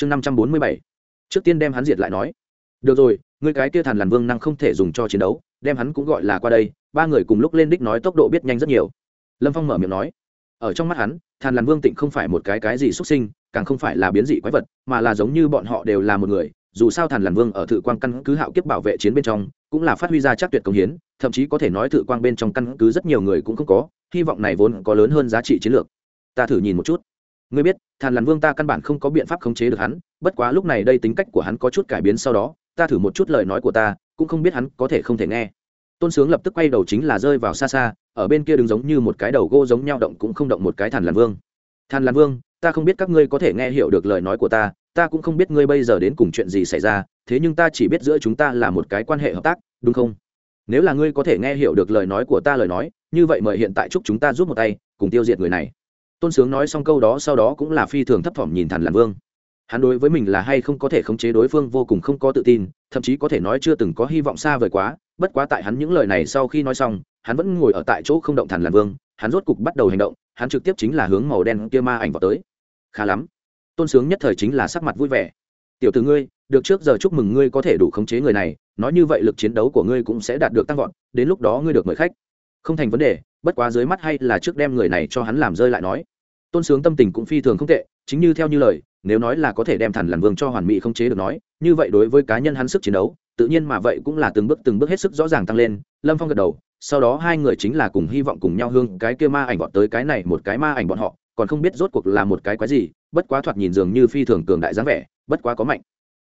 chương năm trăm bốn mươi bảy. Trước tiên đem hắn diệt lại nói. Được rồi người cái kia thàn làn vương năng không thể dùng cho chiến đấu, đem hắn cũng gọi là qua đây. Ba người cùng lúc lên đích nói tốc độ biết nhanh rất nhiều. Lâm phong mở miệng nói. Ở trong mắt hắn thàn làn vương tịnh không phải một cái cái gì xuất sinh, càng không phải là biến dị quái vật, mà là giống như bọn họ đều là một người. Dù sao thàn làn vương ở thự quang căn cứ hạo kiếp bảo vệ chiến bên trong, cũng là phát huy ra chắc tuyệt công hiến, thậm chí có thể nói thự quang bên trong căn cứ rất nhiều người cũng không có, hy vọng này vốn có lớn hơn giá trị chiến lược. Ta thử nhìn một chút ngươi biết, thàn làn vương ta căn bản không có biện pháp khống chế được hắn, bất quá lúc này đây tính cách của hắn có chút cải biến sau đó, ta thử một chút lời nói của ta, cũng không biết hắn có thể không thể nghe. Tôn sướng lập tức quay đầu chính là rơi vào xa xa, ở bên kia đứng giống như một cái đầu gô giống nhau động cũng không động một cái thàn làn vương. Thàn làn vương, ta không biết các ngươi có thể nghe hiểu được lời nói của ta ta cũng không biết ngươi bây giờ đến cùng chuyện gì xảy ra, thế nhưng ta chỉ biết giữa chúng ta là một cái quan hệ hợp tác, đúng không? Nếu là ngươi có thể nghe hiểu được lời nói của ta lời nói, như vậy mời hiện tại chúc chúng ta giúp một tay, cùng tiêu diệt người này tôn sướng nói xong câu đó sau đó cũng là phi thường thấp thỏm nhìn thẳng làn vương. Hắn đối với mình là hay không có thể khống chế đối phương vô cùng không có tự tin, thậm chí có thể nói chưa từng có hy vọng xa vời quá, bất quá tại hắn những lời này sau khi nói xong, hắn vẫn ngồi ở tại chỗ không động thần làn vương, hắn rốt cục bắt đầu hành động, hắn trực tiếp chính là hướng màu đen kia ma ảnh vào tới. Khá lắm. Tôn sướng nhất thời chính là sắc mặt vui vẻ. Tiểu từ ngươi, được trước giờ chúc mừng ngươi có thể đủ khống chế người này, nói như vậy lực chiến đấu của ngươi cũng sẽ đạt được tăng vọt, đến lúc đó ngươi được mời khách. Không thành vấn đề bất quá dưới mắt hay là trước đem người này cho hắn làm rơi lại nói. Tôn sướng tâm tình cũng phi thường không tệ, chính như theo như lời, nếu nói là có thể đem thẳng làn vương cho hoàn mỹ không chế được nói, như vậy đối với cá nhân hắn sức chiến đấu, tự nhiên mà vậy cũng là từng bước từng bước hết sức rõ ràng tăng lên, lâm phong gật đầu, sau đó hai người chính là cùng hy vọng cùng nhau hương cái kia ma ảnh bọn tới cái này một cái ma ảnh bọn họ, còn không biết rốt cuộc là một cái quái gì, bất quá thoạt nhìn dường như phi thường cường đại dáng vẻ, bất quá có mạnh.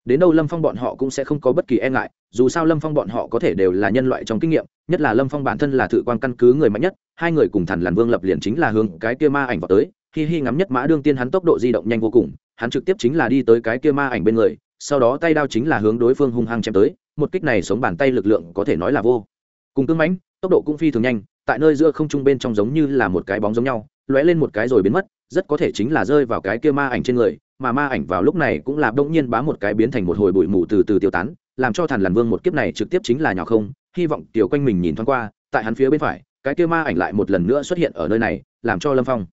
Đến đâu lâm phong bọn họ cũng sẽ không có bất kỳ e ngại, dù sao lâm phong bọn họ có thể đều là nhân loại trong kinh nghiệm, nhất là lâm phong bản thân là thự quan căn cứ người mạnh nhất hai người cùng thằn lằn vương lập liền chính là hướng cái kia ma ảnh vào tới, hi hi ngắm nhất mã đương tiên hắn tốc độ di động nhanh vô cùng, hắn trực tiếp chính là đi tới cái kia ma ảnh bên người, sau đó tay đao chính là hướng đối phương hung hăng chém tới, một kích này sống bàn tay lực lượng có thể nói là vô cùng cưng mãnh, tốc độ cũng phi thường nhanh, tại nơi giữa không trung bên trong giống như là một cái bóng giống nhau, lóe lên một cái rồi biến mất, rất có thể chính là rơi vào cái kia ma ảnh trên người, mà ma ảnh vào lúc này cũng là bỗng nhiên bá một cái biến thành một hồi bụi mù từ từ tiêu tán, làm cho thằn lằn vương một kiếp này trực tiếp chính là nhỏ không, hy vọng tiểu quanh mình nhìn thoáng qua, tại hắn phía bên phải cái kia ma ảnh lại một lần nữa xuất hiện ở nơi này, làm cho lâm phong.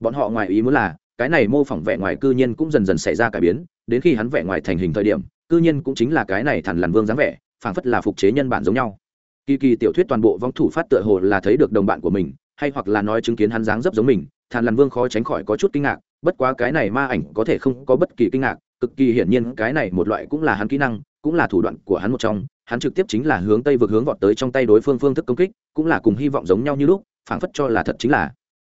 Bọn họ ngoài ý muốn là, cái này mô phỏng vẻ ngoài cư nhiên cũng dần dần xảy ra cải biến, đến khi hắn vẻ ngoài thành hình thời điểm, cư nhiên cũng chính là cái này thằn lằn vương dáng vẻ, phảng phất là phục chế nhân bản giống nhau. Kỳ kỳ tiểu thuyết toàn bộ vong thủ phát tựa hồ là thấy được đồng bạn của mình, hay hoặc là nói chứng kiến hắn dáng dấp giống mình thàn lằn vương khó tránh khỏi có chút kinh ngạc, bất quá cái này ma ảnh có thể không có bất kỳ kinh ngạc, cực kỳ hiển nhiên cái này một loại cũng là hắn kỹ năng, cũng là thủ đoạn của hắn một trong hắn trực tiếp chính là hướng tây vực hướng vọt tới trong tay đối phương phương thức công kích, cũng là cùng hy vọng giống nhau như lúc, phảng phất cho là thật chính là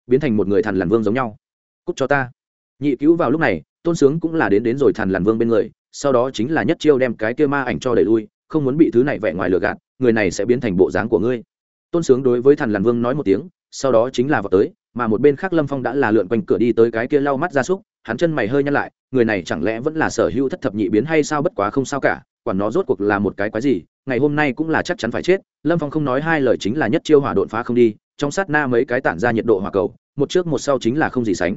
biến thành một người thằn lằn vương giống nhau. Cút cho ta. Nhị cứu vào lúc này, tôn sướng cũng là đến đến rồi thằn lằn vương bên người, sau đó chính là nhất chiêu đem cái kia ma ảnh cho đẩy lui, không muốn bị thứ này vẽ ngoài lừa gạt, người này sẽ biến thành bộ dáng của ngươi. Tôn sướng đối với thằn lằn vương nói một tiếng, sau đó chính là vào tới, mà một bên khác lâm phong đã là lượn quanh cửa đi tới cái kia lau mắt ra súc hắn chân mày hơi nhăn lại, người này chẳng lẽ vẫn là sở hữu thất thập nhị biến hay sao bất quá không sao cả, quản nó rốt cuộc là một cái quái gì, ngày hôm nay cũng là chắc chắn phải chết, lâm phong không nói hai lời chính là nhất chiêu hỏa đột phá không đi, trong sát na mấy cái tản ra nhiệt độ hỏa cầu, một trước một sau chính là không gì sánh.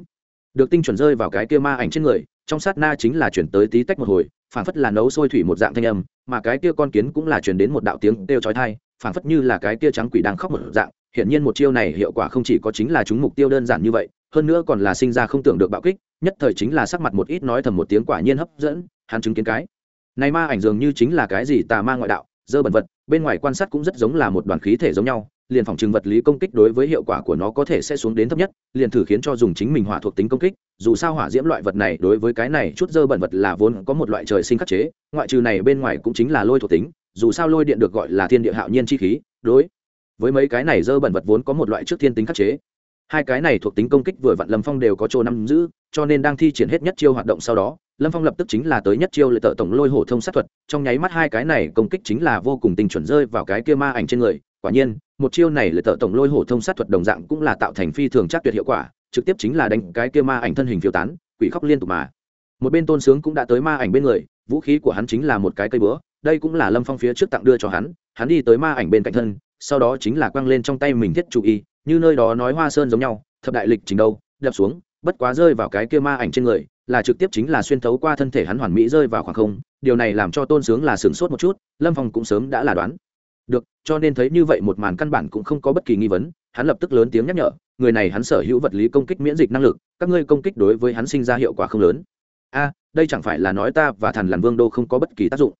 Được tinh chuẩn rơi vào cái kia ma ảnh trên người, trong sát na chính là chuyển tới tí tách một hồi, phảng phất là nấu sôi thủy một dạng thanh âm, mà cái kia con kiến cũng là chuyển đến một đạo tiếng kêu chói tai, phảng phất như là cái kia trắng quỷ đang khóc một dạng, hiển nhiên một chiêu này hiệu quả không chỉ có chính là chúng mục tiêu đơn giản như vậy hơn nữa còn là sinh ra không tưởng được bạo kích, nhất thời chính là sắc mặt một ít nói thầm một tiếng quả nhiên hấp dẫn, hắn chứng kiến cái. Này ma ảnh dường như chính là cái gì tà ma ngoại đạo, dơ bẩn vật, bên ngoài quan sát cũng rất giống là một đoàn khí thể giống nhau, liền phòng trừng vật lý công kích đối với hiệu quả của nó có thể sẽ xuống đến thấp nhất, liền thử khiến cho dùng chính mình hỏa thuộc tính công kích, dù sao hỏa diễm loại vật này đối với cái này chút dơ bẩn vật là vốn có một loại trời sinh khắc chế, ngoại trừ này bên ngoài cũng chính là lôi thuộc tính, dù sao lôi điện được gọi là thiên địa hạo nhiên chi khí, đối với mấy cái này dơ bẩn vật vốn có một loại trước thiên tính khắc chế hai cái này thuộc tính công kích vừa vặn lâm phong đều có chỗ nắm giữ, cho nên đang thi triển hết nhất chiêu hoạt động sau đó, lâm phong lập tức chính là tới nhất chiêu lợi tợ tổng lôi hổ thông sát thuật, trong nháy mắt hai cái này công kích chính là vô cùng tình chuẩn rơi vào cái kia ma ảnh trên người. Quả nhiên, một chiêu này lợi tợ tổng lôi hổ thông sát thuật đồng dạng cũng là tạo thành phi thường chắc tuyệt hiệu quả, trực tiếp chính là đánh cái kia ma ảnh thân hình phiêu tán, quỷ khóc liên tục mà. Một bên tôn sướng cũng đã tới ma ảnh bên người, vũ khí của hắn chính là một cái cây búa, đây cũng là lâm phong phía trước tặng đưa cho hắn hắn đi tới ma ảnh bên cạnh thân, sau đó chính là quăng lên trong tay mình thiết chủ y như nơi đó nói hoa sơn giống nhau, thập đại lịch trình đâu, đập xuống, bất quá rơi vào cái kia ma ảnh trên người, là trực tiếp chính là xuyên thấu qua thân thể hắn hoàn mỹ rơi vào khoảng không, điều này làm cho tôn sướng là sửng sốt một chút, lâm phong cũng sớm đã là đoán. Được, cho nên thấy như vậy một màn căn bản cũng không có bất kỳ nghi vấn, hắn lập tức lớn tiếng nhắc nhở, người này hắn sở hữu vật lý công kích miễn dịch năng lực, các ngươi công kích đối với hắn sinh ra hiệu quả không lớn. A, đây chẳng phải là nói ta và thần làn vương đô không có bất kỳ tác dụng.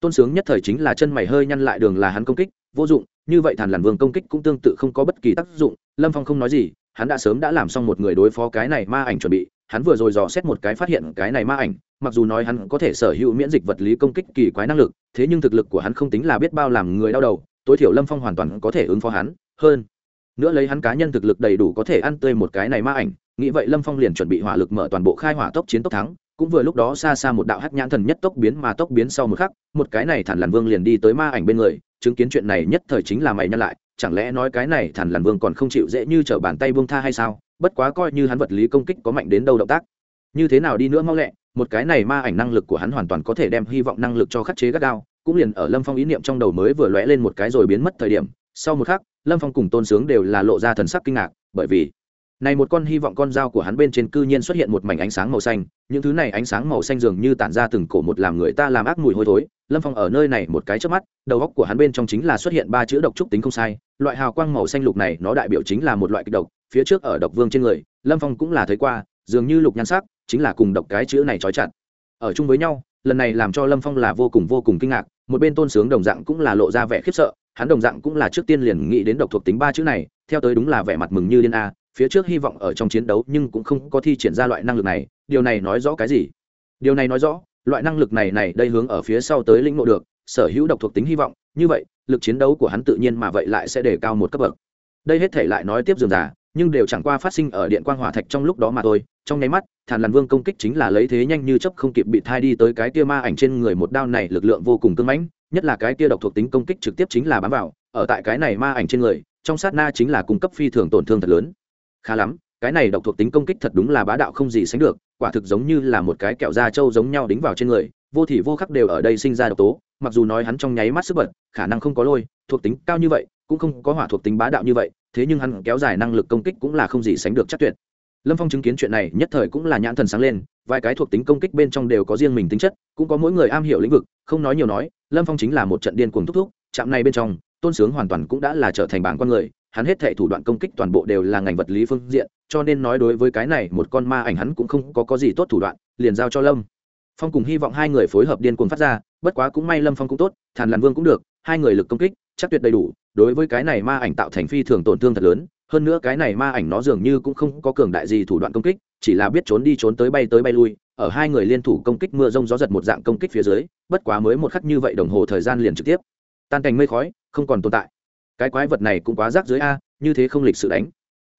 Tôn sướng nhất thời chính là chân mày hơi nhăn lại đường là hắn công kích vô dụng, như vậy thàn làn vương công kích cũng tương tự không có bất kỳ tác dụng. Lâm phong không nói gì, hắn đã sớm đã làm xong một người đối phó cái này ma ảnh chuẩn bị, hắn vừa rồi dò xét một cái phát hiện cái này ma ảnh, mặc dù nói hắn có thể sở hữu miễn dịch vật lý công kích kỳ quái năng lực, thế nhưng thực lực của hắn không tính là biết bao làm người đau đầu, tối thiểu lâm phong hoàn toàn có thể ứng phó hắn. Hơn nữa lấy hắn cá nhân thực lực đầy đủ có thể ăn tươi một cái này ma ảnh, nghĩ vậy lâm phong liền chuẩn bị hỏa lực mở toàn bộ khai hỏa tốc chiến tốc thắng, cũng vừa lúc đó xa xa một đạo hắc nhãn thần nhất tốc biến mà tốc biến sau một khắc, một cái này thản làn vương liền đi tới ma ảnh bên người chứng kiến chuyện này nhất thời chính là mày nhăn lại, chẳng lẽ nói cái này thản làn vương còn không chịu dễ như trở bàn tay vương tha hay sao? Bất quá coi như hắn vật lý công kích có mạnh đến đâu động tác. Như thế nào đi nữa mau lẹ, một cái này ma ảnh năng lực của hắn hoàn toàn có thể đem hy vọng năng lực cho khắc chế gắt gao, cũng liền ở lâm phong ý niệm trong đầu mới vừa lóe lên một cái rồi biến mất thời điểm. Sau một khắc, lâm phong cùng tôn sướng đều là lộ ra thần sắc kinh ngạc, bởi vì này một con hy vọng con dao của hắn bên trên cư nhiên xuất hiện một mảnh ánh sáng màu xanh, những thứ này ánh sáng màu xanh dường như tản ra từng cổ một làm người ta làm ác mùi hôi thối. Lâm phong ở nơi này một cái trước mắt, đầu góc của hắn bên trong chính là xuất hiện ba chữ độc trúc tính không sai, loại hào quang màu xanh lục này nó đại biểu chính là một loại kịch độc, phía trước ở độc vương trên người, lâm phong cũng là thấy qua, dường như lục nhan sắc, chính là cùng độc cái chữ này trói chặt. Ở chung với nhau, lần này làm cho lâm phong là vô cùng vô cùng kinh ngạc, một bên tôn sướng đồng dạng cũng là lộ ra vẻ khiếp sợ, hắn đồng dạng cũng là trước tiên liền nghĩ đến độc thuộc tính ba chữ này, theo tới đúng là vẻ mặt mừng như liên a phía trước hy vọng ở trong chiến đấu nhưng cũng không có thi triển ra loại năng lực này, điều này nói rõ cái gì? Điều này nói rõ, loại năng lực này này đây hướng ở phía sau tới lĩnh ngộ được, sở hữu độc thuộc tính hy vọng, như vậy, lực chiến đấu của hắn tự nhiên mà vậy lại sẽ đề cao một cấp bậc. Đây hết thể lại nói tiếp dường giả nhưng đều chẳng qua phát sinh ở điện quang hỏa thạch trong lúc đó mà thôi, trong nháy mắt, thàn làn vương công kích chính là lấy thế nhanh như chấp không kịp bị thai đi tới cái kia ma ảnh trên người một đao này lực lượng vô cùng cưng mãnh, nhất là cái kia độc thuộc tính công kích trực tiếp chính là bám vào, ở tại cái này ma ảnh trên người, trong sát na chính là cung cấp phi thường tổn thương thật lớn khá lắm, cái này độc thuộc tính công kích thật đúng là bá đạo không gì sánh được, quả thực giống như là một cái kẹo da trâu giống nhau đính vào trên người, vô thì vô khắc đều ở đây sinh ra độc tố, mặc dù nói hắn trong nháy mắt sức bật, khả năng không có lôi, thuộc tính cao như vậy, cũng không có hỏa thuộc tính bá đạo như vậy, thế nhưng hắn kéo dài năng lực công kích cũng là không gì sánh được chắc tuyệt. Lâm phong chứng kiến chuyện này, nhất thời cũng là nhãn thần sáng lên, vài cái thuộc tính công kích bên trong đều có riêng mình tính chất, cũng có mỗi người am hiểu lĩnh vực, không nói nhiều nói, lâm phong chính là một trận điên cuồng thúc thúc, chạm này bên trong, tôn sướng hoàn toàn cũng đã là trở thành bảng con người hắn hết thệ thủ đoạn công kích toàn bộ đều là ngành vật lý phương diện cho nên nói đối với cái này một con ma ảnh hắn cũng không có, có gì tốt thủ đoạn liền giao cho lâm. Phong cùng hy vọng hai người phối hợp điên cuồng phát ra bất quá cũng may lâm phong cũng tốt thàn làn vương cũng được hai người lực công kích chắc tuyệt đầy đủ đối với cái này ma ảnh tạo thành phi thường tổn thương thật lớn hơn nữa cái này ma ảnh nó dường như cũng không có cường đại gì thủ đoạn công kích chỉ là biết trốn đi trốn tới bay tới bay lui ở hai người liên thủ công kích mưa rông gió giật một dạng công kích phía dưới bất quá mới một khắc như vậy đồng hồ thời gian liền trực tiếp. Tan cành mây khói không còn tồn tại cái quái vật này cũng quá rác dưới a, như thế không lịch sự đánh.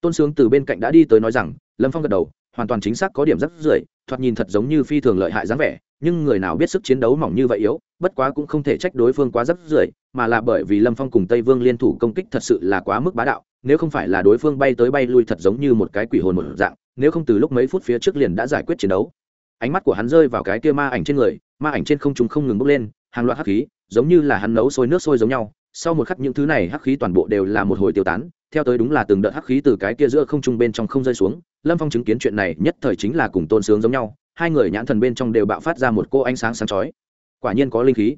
Tôn sướng từ bên cạnh đã đi tới nói rằng, lâm phong gật đầu, hoàn toàn chính xác có điểm rác rưởi, thoạt nhìn thật giống như phi thường lợi hại dáng vẻ, nhưng người nào biết sức chiến đấu mỏng như vậy yếu, bất quá cũng không thể trách đối phương quá rác rưởi, mà là bởi vì lâm phong cùng tây vương liên thủ công kích thật sự là quá mức bá đạo, nếu không phải là đối phương bay tới bay lui thật giống như một cái quỷ hồn một dạng, nếu không từ lúc mấy phút phía trước liền đã giải quyết chiến đấu. Ánh mắt của hắn rơi vào cái kia ma ảnh trên người, ma ảnh trên không chúng không ngừng bốc lên, hàng loạt hắc khí, giống như là hắn nấu sôi nước sôi giống nhau sau một khắc những thứ này hắc khí toàn bộ đều là một hồi tiêu tán, theo tới đúng là từng đợt hắc khí từ cái kia giữa không trung bên trong không rơi xuống, lâm phong chứng kiến chuyện này nhất thời chính là cùng tôn sướng giống nhau, hai người nhãn thần bên trong đều bạo phát ra một cô ánh sáng sáng chói. Quả nhiên có linh khí.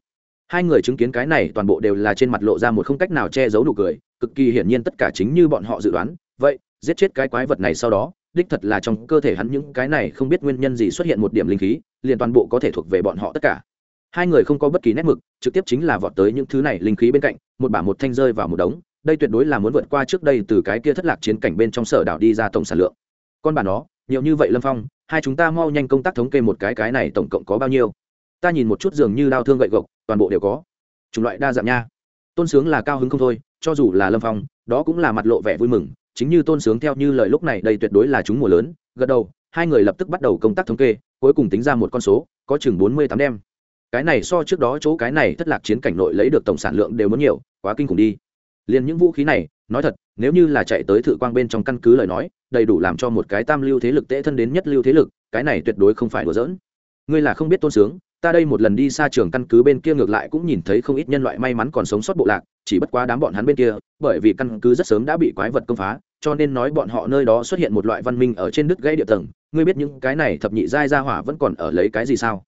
Hai người chứng kiến cái này toàn bộ đều là trên mặt lộ ra một không cách nào che giấu nụ cười, cực kỳ hiển nhiên tất cả chính như bọn họ dự đoán. Vậy, giết chết cái quái vật này sau đó, đích thật là trong cơ thể hắn những cái này không biết nguyên nhân gì xuất hiện một điểm linh khí, liền toàn bộ có thể thuộc về bọn họ tất cả hai người không có bất kỳ nét mực, trực tiếp chính là vọt tới những thứ này linh khí bên cạnh, một bả một thanh rơi vào một đống, đây tuyệt đối là muốn vượt qua trước đây từ cái kia thất lạc chiến cảnh bên trong sở đảo đi ra tổng sản lượng. Con bà nó, nhiều như vậy lâm phong, hai chúng ta mau nhanh công tác thống kê một cái cái này tổng cộng có bao nhiêu? Ta nhìn một chút dường như đau thương gậy gộc, toàn bộ đều có. Chủng loại đa dạng nha. Tôn sướng là cao hứng không thôi, cho dù là lâm phong, đó cũng là mặt lộ vẻ vui mừng, chính như tôn sướng theo như lời lúc này đây tuyệt đối là chúng mùa lớn. Gật đầu, hai người lập tức bắt đầu công tác thống kê, cuối cùng tính ra một con số, có chừng bốn mươi tám đem cái này so trước đó chỗ cái này thất lạc chiến cảnh nội lấy được tổng sản lượng đều muốn nhiều, quá kinh khủng đi. Liền những vũ khí này, nói thật, nếu như là chạy tới thự quang bên trong căn cứ lời nói, đầy đủ làm cho một cái tam lưu thế lực tễ thân đến nhất lưu thế lực, cái này tuyệt đối không phải đùa giỡn. Ngươi là không biết tôn sướng, ta đây một lần đi xa trường căn cứ bên kia ngược lại cũng nhìn thấy không ít nhân loại may mắn còn sống sót bộ lạc, chỉ bất quá đám bọn hắn bên kia, bởi vì căn cứ rất sớm đã bị quái vật công phá, cho nên nói bọn họ nơi đó xuất hiện một loại văn minh ở trên đứt gãy địa tầng. Ngươi biết những cái này thập nhị giai gia hỏa vẫn còn ở lấy cái gì sao?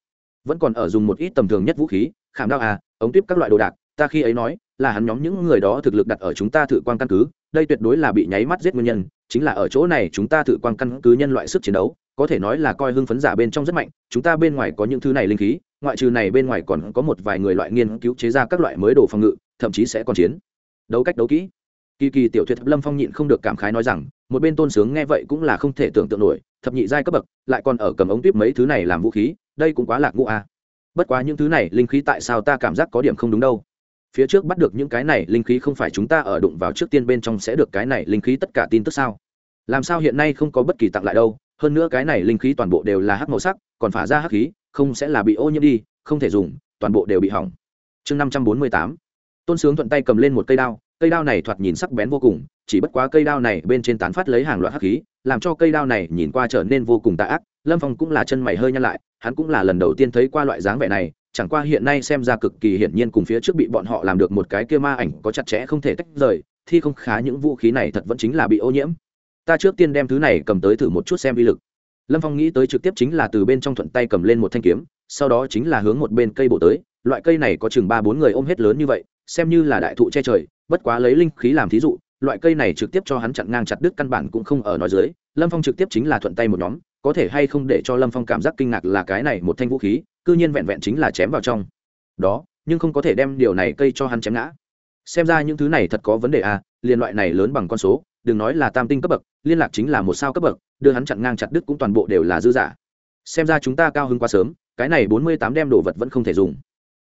Vẫn còn ở dùng một ít tầm thường nhất vũ khí, khảm đao à ống tuyếp các loại đồ đạc, ta khi ấy nói, là hắn nhóm những người đó thực lực đặt ở chúng ta thử quan căn cứ, đây tuyệt đối là bị nháy mắt giết nguyên nhân, chính là ở chỗ này chúng ta thử quan căn cứ nhân loại sức chiến đấu, có thể nói là coi hưng phấn giả bên trong rất mạnh, chúng ta bên ngoài có những thứ này linh khí, ngoại trừ này bên ngoài còn có một vài người loại nghiên cứu chế ra các loại mới đồ phòng ngự, thậm chí sẽ còn chiến. Đấu cách đấu kỹ kỳ kỳ tiểu thuyết lâm phong nhịn không được cảm khái nói rằng, một bên tôn sướng nghe vậy cũng là không thể tưởng tượng nổi, thập nhị giai cấp bậc, lại còn ở cầm ống tuyếp mấy thứ này làm vũ khí, đây cũng quá lạc ngũ a. À. bất quá những thứ này, linh khí tại sao ta cảm giác có điểm không đúng đâu? Phía trước bắt được những cái này, linh khí không phải chúng ta ở đụng vào trước tiên bên trong sẽ được cái này linh khí tất cả tin tức sao? Làm sao hiện nay không có bất kỳ tặng lại đâu, hơn nữa cái này linh khí toàn bộ đều là hắc màu sắc, còn phả ra hắc khí, không sẽ là bị ô nhiễm đi, không thể dùng, toàn bộ đều bị hỏng. Chương năm trăm bốn mươi tám. Tôn sướng thuận tay cầm lên một cây đao cây đao này thoạt nhìn sắc bén vô cùng, chỉ bất quá cây đao này bên trên tán phát lấy hàng loạt hắc khí, làm cho cây đao này nhìn qua trở nên vô cùng tạ ác. Lâm phong cũng là chân mày hơi nhăn lại, hắn cũng là lần đầu tiên thấy qua loại dáng vẻ này, chẳng qua hiện nay xem ra cực kỳ hiển nhiên cùng phía trước bị bọn họ làm được một cái kia ma ảnh có chặt chẽ không thể tách rời, thì không khá những vũ khí này thật vẫn chính là bị ô nhiễm. Ta trước tiên đem thứ này cầm tới thử một chút xem vi lực. Lâm phong nghĩ tới trực tiếp chính là từ bên trong thuận tay cầm lên một thanh kiếm, sau đó chính là hướng một bên cây bổ tới. Loại cây này có chừng ba bốn người ôm hết lớn như vậy, xem như là đại thụ che trời bất quá lấy linh khí làm thí dụ, loại cây này trực tiếp cho hắn chặn ngang chặt đứt căn bản cũng không ở nói dưới, lâm phong trực tiếp chính là thuận tay một nhóm, có thể hay không để cho lâm phong cảm giác kinh ngạc là cái này một thanh vũ khí c ư nhiên vẹn vẹn chính là chém vào trong. Đó, nhưng không có thể đem điều này cây cho hắn chém ngã. Xem ra những thứ này thật có vấn đề à liên loại này lớn bằng con số, đừng nói là tam tinh cấp bậc, liên lạc chính là một sao cấp bậc, đưa hắn chặn ngang chặt đứt cũng toàn bộ đều là dư giả. Xem ra chúng ta cao hơn quá sớm, cái này bốn mươi tám đem đồ vật vẫn không thể dùng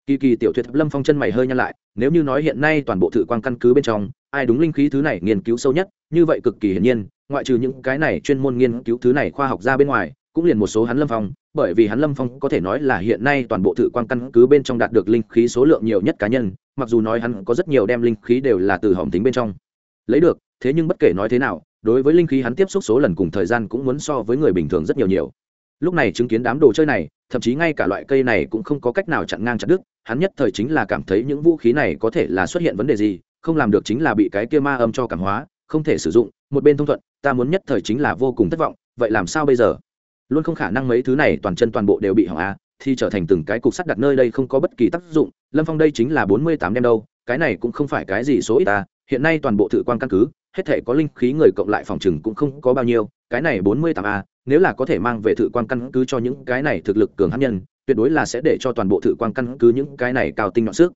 kỳ kỳ tiểu thuyết lâm phong chân mày hơi nhăn lại, nếu như nói hiện nay toàn bộ thử quan căn cứ bên trong, ai đúng linh khí thứ này nghiên cứu sâu nhất, như vậy cực kỳ hiển nhiên, ngoại trừ những cái này chuyên môn nghiên cứu thứ này khoa học ra bên ngoài, cũng liền một số hắn lâm phong, bởi vì hắn lâm phong có thể nói là hiện nay toàn bộ thử quan căn cứ bên trong đạt được linh khí số lượng nhiều nhất cá nhân, mặc dù nói hắn có rất nhiều đem linh khí đều là từ hỏng tính bên trong. Lấy được, thế nhưng bất kể nói thế nào, đối với linh khí hắn tiếp xúc số lần cùng thời gian cũng muốn so với người bình thường rất nhiều nhiều lúc này chứng kiến đám đồ chơi này, thậm chí ngay cả loại cây này cũng không có cách nào chặn ngang chặt đứt, hắn nhất thời chính là cảm thấy những vũ khí này có thể là xuất hiện vấn đề gì, không làm được chính là bị cái kia ma âm cho cảm hóa, không thể sử dụng, một bên thông thuận, ta muốn nhất thời chính là vô cùng thất vọng, vậy làm sao bây giờ? Luôn không khả năng mấy thứ này toàn chân toàn bộ đều bị hỏng à thì trở thành từng cái cục sắt đặt nơi đây không có bất kỳ tác dụng, lâm phong đây chính là bốn mươi tám đem đâu, cái này cũng không phải cái gì số ít ta hiện nay toàn bộ thự quan căn cứ, hết thể có linh khí người cộng lại phòng chừng cũng không có bao nhiêu, cái này bốn mươi tám a nếu là có thể mang về thự quan căn cứ cho những cái này thực lực cường hát nhân, tuyệt đối là sẽ để cho toàn bộ thự quan căn cứ những cái này cao tinh nhọn sức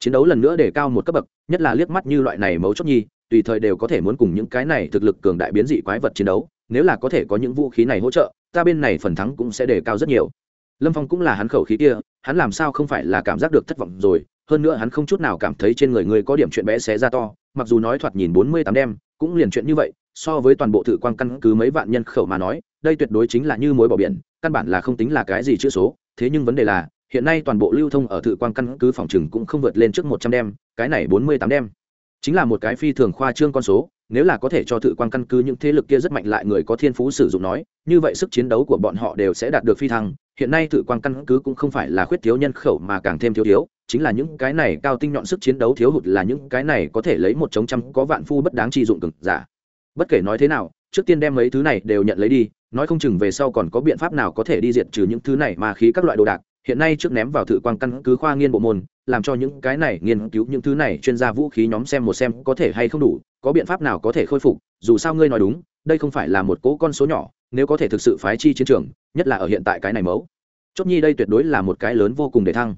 chiến đấu lần nữa để cao một cấp bậc, nhất là liếc mắt như loại này mấu chốt nhi, tùy thời đều có thể muốn cùng những cái này thực lực cường đại biến dị quái vật chiến đấu, nếu là có thể có những vũ khí này hỗ trợ, ta bên này phần thắng cũng sẽ để cao rất nhiều. Lâm phong cũng là hắn khẩu khí kia, hắn làm sao không phải là cảm giác được thất vọng rồi, hơn nữa hắn không chút nào cảm thấy trên người người có điểm chuyện bé xé ra to, mặc dù nói thoạt nhìn bốn mươi tám đem, cũng liền chuyện như vậy so với toàn bộ thự quang căn cứ mấy vạn nhân khẩu mà nói, đây tuyệt đối chính là như mối bỏ biển, căn bản là không tính là cái gì chữ số. Thế nhưng vấn đề là, hiện nay toàn bộ lưu thông ở thự quang căn cứ phòng trừng cũng không vượt lên trước một trăm đem, cái này bốn mươi tám đem. Chính là một cái phi thường khoa trương con số, nếu là có thể cho thự quan căn cứ những thế lực kia rất mạnh lại người có thiên phú sử dụng nói, như vậy sức chiến đấu của bọn họ đều sẽ đạt được phi thăng. Hiện nay thự quan căn cứ cũng không phải là khuyết thiếu nhân khẩu mà càng thêm thiếu thiếu, chính là những cái này cao tinh nhọn sức chiến đấu thiếu hụt là những cái này có thể lấy một chống trăm có vạn phu bất đáng chi dụng cực giả bất kể nói thế nào trước tiên đem mấy thứ này đều nhận lấy đi nói không chừng về sau còn có biện pháp nào có thể đi diệt trừ những thứ này mà khí các loại đồ đạc. Hiện nay trước ném vào thử quan căn cứ khoa nghiên bộ môn làm cho những cái này nghiên cứu những thứ này chuyên gia vũ khí nhóm xem một xem có thể hay không đủ có biện pháp nào có thể khôi phục dù sao ngươi nói đúng đây không phải là một cố con số nhỏ nếu có thể thực sự phái chi chiến trường nhất là ở hiện tại cái này mẫu, chốt nhi đây tuyệt đối là một cái lớn vô cùng để thăng.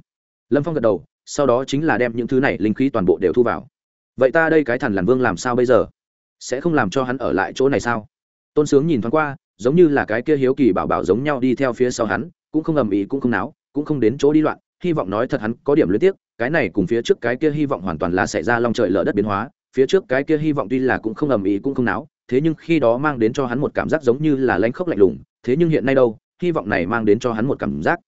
Lâm phong gật đầu sau đó chính là đem những thứ này linh khí toàn bộ đều thu vào. Vậy ta đây cái thằn làn vương làm sao bây giờ? Sẽ không làm cho hắn ở lại chỗ này sao? Tôn sướng nhìn thoáng qua, giống như là cái kia hiếu kỳ bảo bảo giống nhau đi theo phía sau hắn, cũng không ầm ĩ, cũng không náo, cũng không đến chỗ đi loạn, hy vọng nói thật hắn có điểm luyến tiếc, cái này cùng phía trước cái kia hy vọng hoàn toàn là xảy ra long trời lở đất biến hóa, phía trước cái kia hy vọng tuy là cũng không ầm ĩ, cũng không náo, thế nhưng khi đó mang đến cho hắn một cảm giác giống như là lanh khốc lạnh lùng, thế nhưng hiện nay đâu, hy vọng này mang đến cho hắn một cảm giác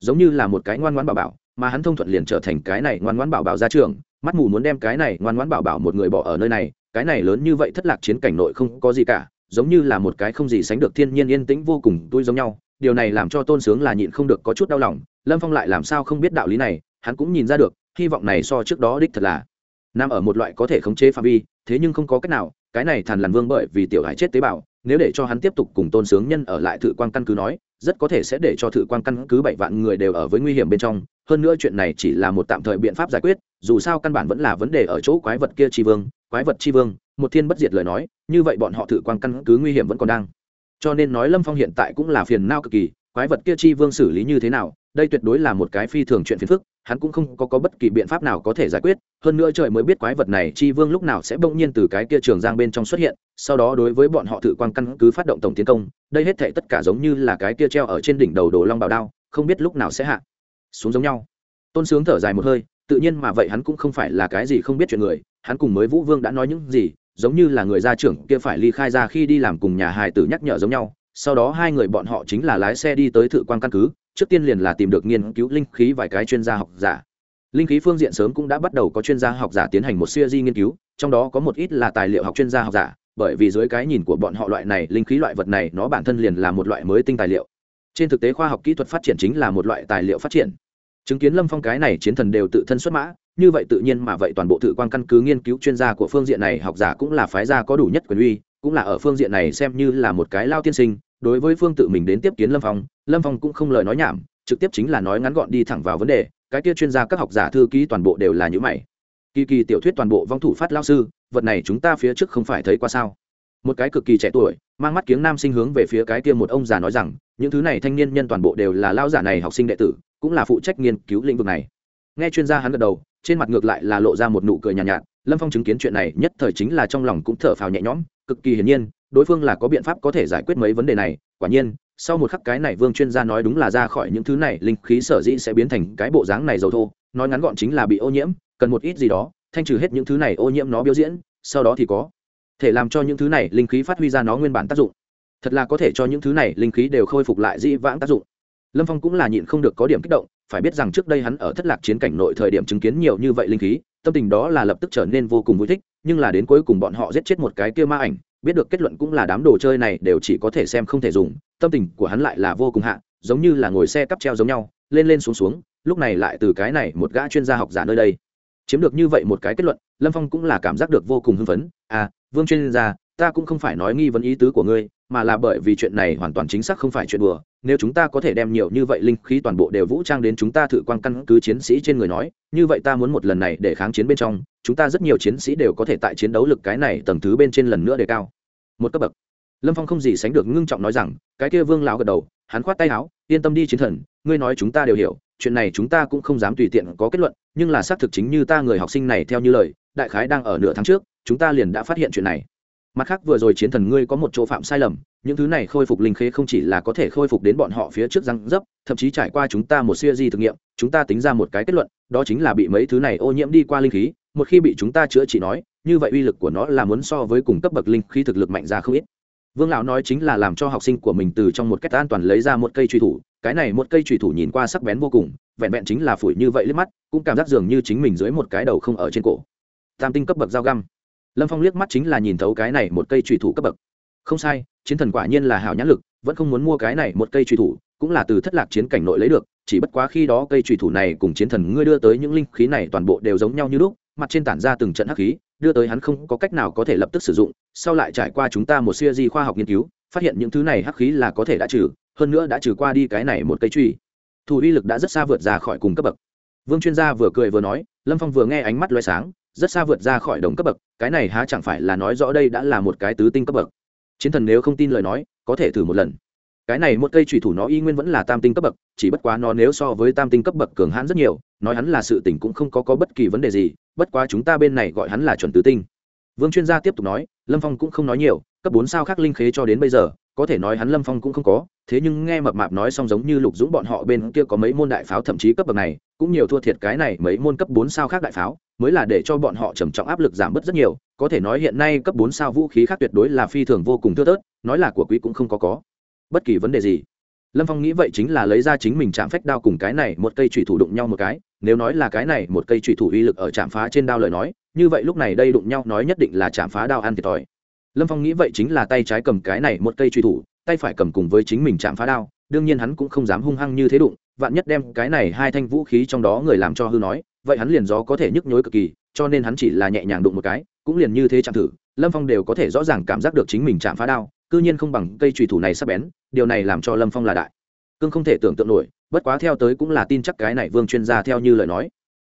giống như là một cái ngoan ngoãn bảo bảo, mà hắn thông thuận liền trở thành cái này ngoan ngoãn bảo bảo ra trường, mắt mù muốn đem cái này ngoan ngoãn bảo bảo một người bỏ ở nơi này cái này lớn như vậy thất lạc chiến cảnh nội không có gì cả, giống như là một cái không gì sánh được thiên nhiên yên tĩnh vô cùng tôi giống nhau. Điều này làm cho tôn sướng là nhịn không được có chút đau lòng. Lâm phong lại làm sao không biết đạo lý này, hắn cũng nhìn ra được, hy vọng này so trước đó đích thật là nằm ở một loại có thể khống chế phạm vi, thế nhưng không có cách nào, cái này thàn lằn vương bởi vì tiểu hải chết tế bào, nếu để cho hắn tiếp tục cùng tôn sướng nhân ở lại thự quan căn cứ nói, rất có thể sẽ để cho thự quan căn cứ bảy vạn người đều ở với nguy hiểm bên trong. Hơn nữa chuyện này chỉ là một tạm thời biện pháp giải quyết, dù sao căn bản vẫn là vấn đề ở chỗ quái vật kia tri vương quái vật tri vương một thiên bất diệt lời nói như vậy bọn họ thử quan căn cứ nguy hiểm vẫn còn đang. Cho nên nói lâm phong hiện tại cũng là phiền nao cực kỳ quái vật kia chi vương xử lý như thế nào đây tuyệt đối là một cái phi thường chuyện phiền phức hắn cũng không có, có bất kỳ biện pháp nào có thể giải quyết hơn nữa trời mới biết quái vật này chi vương lúc nào sẽ bỗng nhiên từ cái kia trường giang bên trong xuất hiện sau đó đối với bọn họ thử quan căn cứ phát động tổng tiến công đây hết thể tất cả giống như là cái kia treo ở trên đỉnh đầu đồ long bảo đao không biết lúc nào sẽ hạ xuống giống nhau. Tôn sướng thở dài một hơi tự nhiên mà vậy hắn cũng không phải là cái gì không biết chuyện người hắn cùng mới vũ vương đã nói những gì, giống như là người gia trưởng kia phải ly khai ra khi đi làm cùng nhà hài tử nhắc nhở giống nhau, sau đó hai người bọn họ chính là lái xe đi tới thự quan căn cứ, trước tiên liền là tìm được nghiên cứu linh khí vài cái chuyên gia học giả. Linh khí phương diện sớm cũng đã bắt đầu có chuyên gia học giả tiến hành một siêu di nghiên cứu, trong đó có một ít là tài liệu học chuyên gia học giả, bởi vì dưới cái nhìn của bọn họ loại này linh khí loại vật này, nó bản thân liền là một loại mới tinh tài liệu. Trên thực tế khoa học kỹ thuật phát triển chính là một loại tài liệu phát triển. Chứng kiến lâm phong cái này chiến thần đều tự thân xuất mã như vậy tự nhiên mà vậy toàn bộ tự quan căn cứ nghiên cứu chuyên gia của phương diện này học giả cũng là phái gia có đủ nhất quyền uy, cũng là ở phương diện này xem như là một cái lao tiên sinh, đối với phương tự mình đến tiếp kiến lâm phong lâm phong cũng không lời nói nhảm, trực tiếp chính là nói ngắn gọn đi thẳng vào vấn đề, cái kia chuyên gia các học giả thư ký toàn bộ đều là những mày. Kỳ kỳ tiểu thuyết toàn bộ vong thủ phát lao sư, vật này chúng ta phía trước không phải thấy qua sao? Một cái cực kỳ trẻ tuổi, mang mắt kiếng nam sinh hướng về phía cái kia một ông già nói rằng, những thứ này thanh niên nhân toàn bộ đều là lao giả này học sinh đệ tử, cũng là phụ trách nghiên cứu lĩnh vực này. Nghe chuyên gia hắn gật đầu trên mặt ngược lại là lộ ra một nụ cười nhàn nhạt, nhạt. Lâm phong chứng kiến chuyện này nhất thời chính là trong lòng cũng thở phào nhẹ nhõm cực kỳ hiển nhiên đối phương là có biện pháp có thể giải quyết mấy vấn đề này. Quả nhiên sau một khắc cái này vương chuyên gia nói đúng là ra khỏi những thứ này linh khí sở dĩ sẽ biến thành cái bộ dáng này dầu thô nói ngắn gọn chính là bị ô nhiễm cần một ít gì đó thanh trừ hết những thứ này ô nhiễm nó biểu diễn sau đó thì có thể làm cho những thứ này linh khí phát huy ra nó nguyên bản tác dụng. Thật là có thể cho những thứ này linh khí đều khôi phục lại dĩ vãng tác dụng. Lâm phong cũng là nhịn không được có điểm kích động phải biết rằng trước đây hắn ở thất lạc chiến cảnh nội thời điểm chứng kiến nhiều như vậy linh khí, tâm tình đó là lập tức trở nên vô cùng vui thích, nhưng là đến cuối cùng bọn họ giết chết một cái kia ma ảnh, biết được kết luận cũng là đám đồ chơi này đều chỉ có thể xem không thể dùng, tâm tình của hắn lại là vô cùng hạ, giống như là ngồi xe cắp treo giống nhau, lên lên xuống xuống, lúc này lại từ cái này một gã chuyên gia học giả nơi đây. Chiếm được như vậy một cái kết luận, lâm phong cũng là cảm giác được vô cùng hưng phấn à vương chuyên gia, ta cũng không phải nói nghi vấn ý tứ của ngươi mà là bởi vì chuyện này hoàn toàn chính xác không phải chuyện đùa. Nếu chúng ta có thể đem nhiều như vậy linh khí toàn bộ đều vũ trang đến chúng ta thử quan căn cứ chiến sĩ trên người nói, như vậy ta muốn một lần này để kháng chiến bên trong, chúng ta rất nhiều chiến sĩ đều có thể tại chiến đấu lực cái này tầng thứ bên trên lần nữa đề cao. Một cấp bậc. Lâm phong không gì sánh được ngưng trọng nói rằng, cái kia vương lão gật đầu, hắn khoát tay áo, yên tâm đi chiến thần, ngươi nói chúng ta đều hiểu, chuyện này chúng ta cũng không dám tùy tiện có kết luận, nhưng là xác thực chính như ta người học sinh này theo như lời, đại khái đang ở nửa tháng trước, chúng ta liền đã phát hiện chuyện này mặt khác vừa rồi chiến thần ngươi có một chỗ phạm sai lầm, những thứ này khôi phục linh khế không chỉ là có thể khôi phục đến bọn họ phía trước răng dấp, thậm chí trải qua chúng ta một siêu di thực nghiệm, chúng ta tính ra một cái kết luận, đó chính là bị mấy thứ này ô nhiễm đi qua linh khí, một khi bị chúng ta chữa trị nói, như vậy uy lực của nó là muốn so với cùng cấp bậc linh khí thực lực mạnh ra không ít. Vương lão nói chính là làm cho học sinh của mình từ trong một cách an toàn lấy ra một cây truy thủ, cái này một cây truy thủ nhìn qua sắc bén vô cùng, vẹn vẹn chính là phủi như vậy liếc mắt, cũng cảm giác dường như chính mình dưới một cái đầu không ở trên cổ. Tam tinh cấp bậc dao găm lâm phong liếc mắt chính là nhìn thấu cái này một cây truy thủ cấp bậc không sai chiến thần quả nhiên là hảo nhãn lực vẫn không muốn mua cái này một cây truy thủ cũng là từ thất lạc chiến cảnh nội lấy được chỉ bất quá khi đó cây truy thủ này cùng chiến thần ngươi đưa tới những linh khí này toàn bộ đều giống nhau như lúc mặt trên tản ra từng trận hắc khí đưa tới hắn không có cách nào có thể lập tức sử dụng sau lại trải qua chúng ta một siêu di khoa học nghiên cứu phát hiện những thứ này hắc khí là có thể đã trừ hơn nữa đã trừ qua đi cái này một cây truy thủ uy lực đã rất xa vượt ra khỏi cùng cấp bậc vương chuyên gia vừa cười vừa nói lâm phong vừa nghe ánh mắt loay sáng rất xa vượt ra khỏi đồng cấp bậc cái này há chẳng phải là nói rõ đây đã là một cái tứ tinh cấp bậc. Chiến thần nếu không tin lời nói có thể thử một lần. Cái này một cây trùy thủ nó y nguyên vẫn là tam tinh cấp bậc chỉ bất quá nó nếu so với tam tinh cấp bậc cường hãn rất nhiều nói hắn là sự tỉnh cũng không có, có bất kỳ vấn đề gì bất quá chúng ta bên này gọi hắn là chuẩn tứ tinh. Vương chuyên gia tiếp tục nói lâm phong cũng không nói nhiều cấp bốn sao khác linh khế cho đến bây giờ có thể nói hắn lâm phong cũng không có, thế nhưng nghe mập mạp nói xong giống như lục dũng bọn họ bên kia có mấy môn đại pháo thậm chí cấp bậc này, cũng nhiều thua thiệt cái này mấy môn cấp bốn sao khác đại pháo, mới là để cho bọn họ trầm trọng áp lực giảm bớt rất nhiều, có thể nói hiện nay cấp bốn sao vũ khí khác tuyệt đối là phi thường vô cùng thưa tớt nói là của quý cũng không có có. Bất kỳ vấn đề gì, lâm phong nghĩ vậy chính là lấy ra chính mình chạm phách đao cùng cái này một cây trụy thủ đụng nhau một cái, nếu nói là cái này một cây trụy thủ uy lực ở chạm phá trên đao lời nói, như vậy lúc này đây đụng nhau nói nhất định là chạm phá đao ăn thiệt thòi lâm phong nghĩ vậy chính là tay trái cầm cái này một cây truy thủ, tay phải cầm cùng với chính mình chạm phá đao, đương nhiên hắn cũng không dám hung hăng như thế đụng, vạn nhất đem cái này hai thanh vũ khí trong đó người làm cho hư nói, vậy hắn liền gió có thể nhức nhối cực kỳ, cho nên hắn chỉ là nhẹ nhàng đụng một cái, cũng liền như thế chạm thử, lâm phong đều có thể rõ ràng cảm giác được chính mình chạm phá đao, cư nhiên không bằng cây trùy thủ này sắp bén, điều này làm cho lâm phong là đại. Cương không thể tưởng tượng nổi, bất quá theo tới cũng là tin chắc cái này vương chuyên gia theo như lời nói.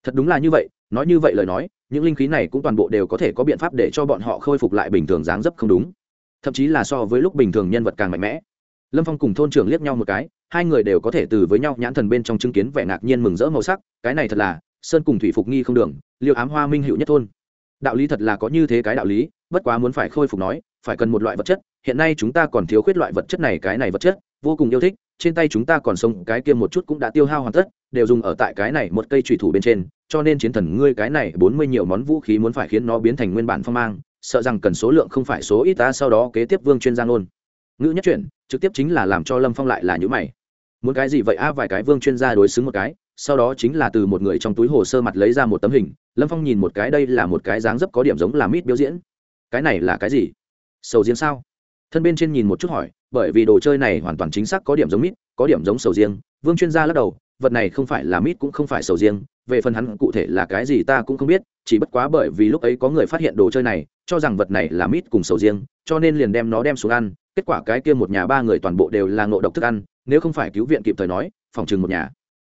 Thật đúng là như vậy nói như vậy lời nói, những linh khí này cũng toàn bộ đều có thể có biện pháp để cho bọn họ khôi phục lại bình thường dáng dấp không đúng. Thậm chí là so với lúc bình thường nhân vật càng mạnh mẽ. Lâm phong cùng thôn trưởng liếc nhau một cái, hai người đều có thể từ với nhau nhãn thần bên trong chứng kiến vẻ ngạc nhiên mừng rỡ màu sắc, cái này thật là, sơn cùng thủy phục nghi không đường liệu ám hoa minh hữu nhất thôn. Đạo lý thật là có như thế cái đạo lý, bất quá muốn phải khôi phục nói, phải cần một loại vật chất, hiện nay chúng ta còn thiếu khuyết loại vật chất này, cái này vật chất, vô cùng yêu thích trên tay chúng ta còn sống, cái kia một chút cũng đã tiêu hao hoàn tất, đều dùng ở tại cái này một cây trùy thủ bên trên, cho nên chiến thần ngươi cái này bốn mươi nhiều món vũ khí muốn phải khiến nó biến thành nguyên bản phong mang, sợ rằng cần số lượng không phải số ít ta, sau đó kế tiếp vương chuyên gia ngôn ngữ nhất chuyển, trực tiếp chính là làm cho lâm phong lại là nhữ mày. Muốn cái gì vậy? A, vài cái vương chuyên gia đối xứng một cái, sau đó chính là từ một người trong túi hồ sơ mặt lấy ra một tấm hình, lâm phong nhìn một cái đây là một cái dáng dấp có điểm giống là mít biểu diễn. Cái này là cái gì? Sầu diễn sao? Thân bên trên nhìn một chút hỏi bởi vì đồ chơi này hoàn toàn chính xác có điểm giống mít, có điểm giống sầu riêng. Vương chuyên gia lắc đầu, vật này không phải là mít cũng không phải sầu riêng, về phần hắn cụ thể là cái gì ta cũng không biết, chỉ bất quá bởi vì lúc ấy có người phát hiện đồ chơi này, cho rằng vật này là mít cùng sầu riêng, cho nên liền đem nó đem xuống ăn. Kết quả cái kia một nhà ba người toàn bộ đều là ngộ độc thức ăn, nếu không phải cứu viện kịp thời nói, phòng chừng một nhà.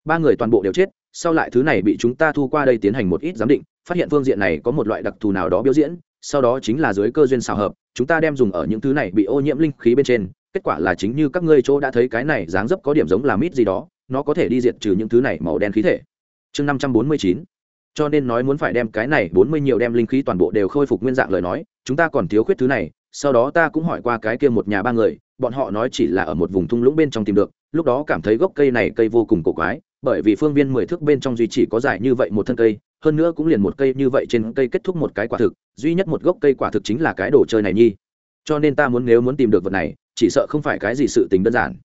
Ba người toàn bộ đều chết, sau lại thứ này bị chúng ta thu qua đây tiến hành một ít giám định, phát hiện phương diện này có một loại đặc thù nào đó biểu diễn, sau đó chính là dưới cơ duyên xào hợp, chúng ta đem dùng ở những thứ này bị ô nhiễm linh khí bên trên kết quả là chính như các ngươi chỗ đã thấy cái này dáng dấp có điểm giống là mít gì đó, nó có thể đi diệt trừ những thứ này màu đen khí thể. Chương năm trăm bốn mươi chín. Cho nên nói muốn phải đem cái này bốn mươi nhiều đem linh khí toàn bộ đều khôi phục nguyên dạng lời nói, chúng ta còn thiếu khuyết thứ này, sau đó ta cũng hỏi qua cái kia một nhà ba người, bọn họ nói chỉ là ở một vùng thung lũng bên trong tìm được, lúc đó cảm thấy gốc cây này cây vô cùng cổ quái, bởi vì phương viên mười thước bên trong duy chỉ có dài như vậy một thân cây, hơn nữa cũng liền một cây như vậy trên cây kết thúc một cái quả thực, duy nhất một gốc cây quả thực chính là cái đồ chơi này nhi. Cho nên ta muốn nếu muốn tìm được vật này chỉ sợ không phải cái gì sự tình đơn giản.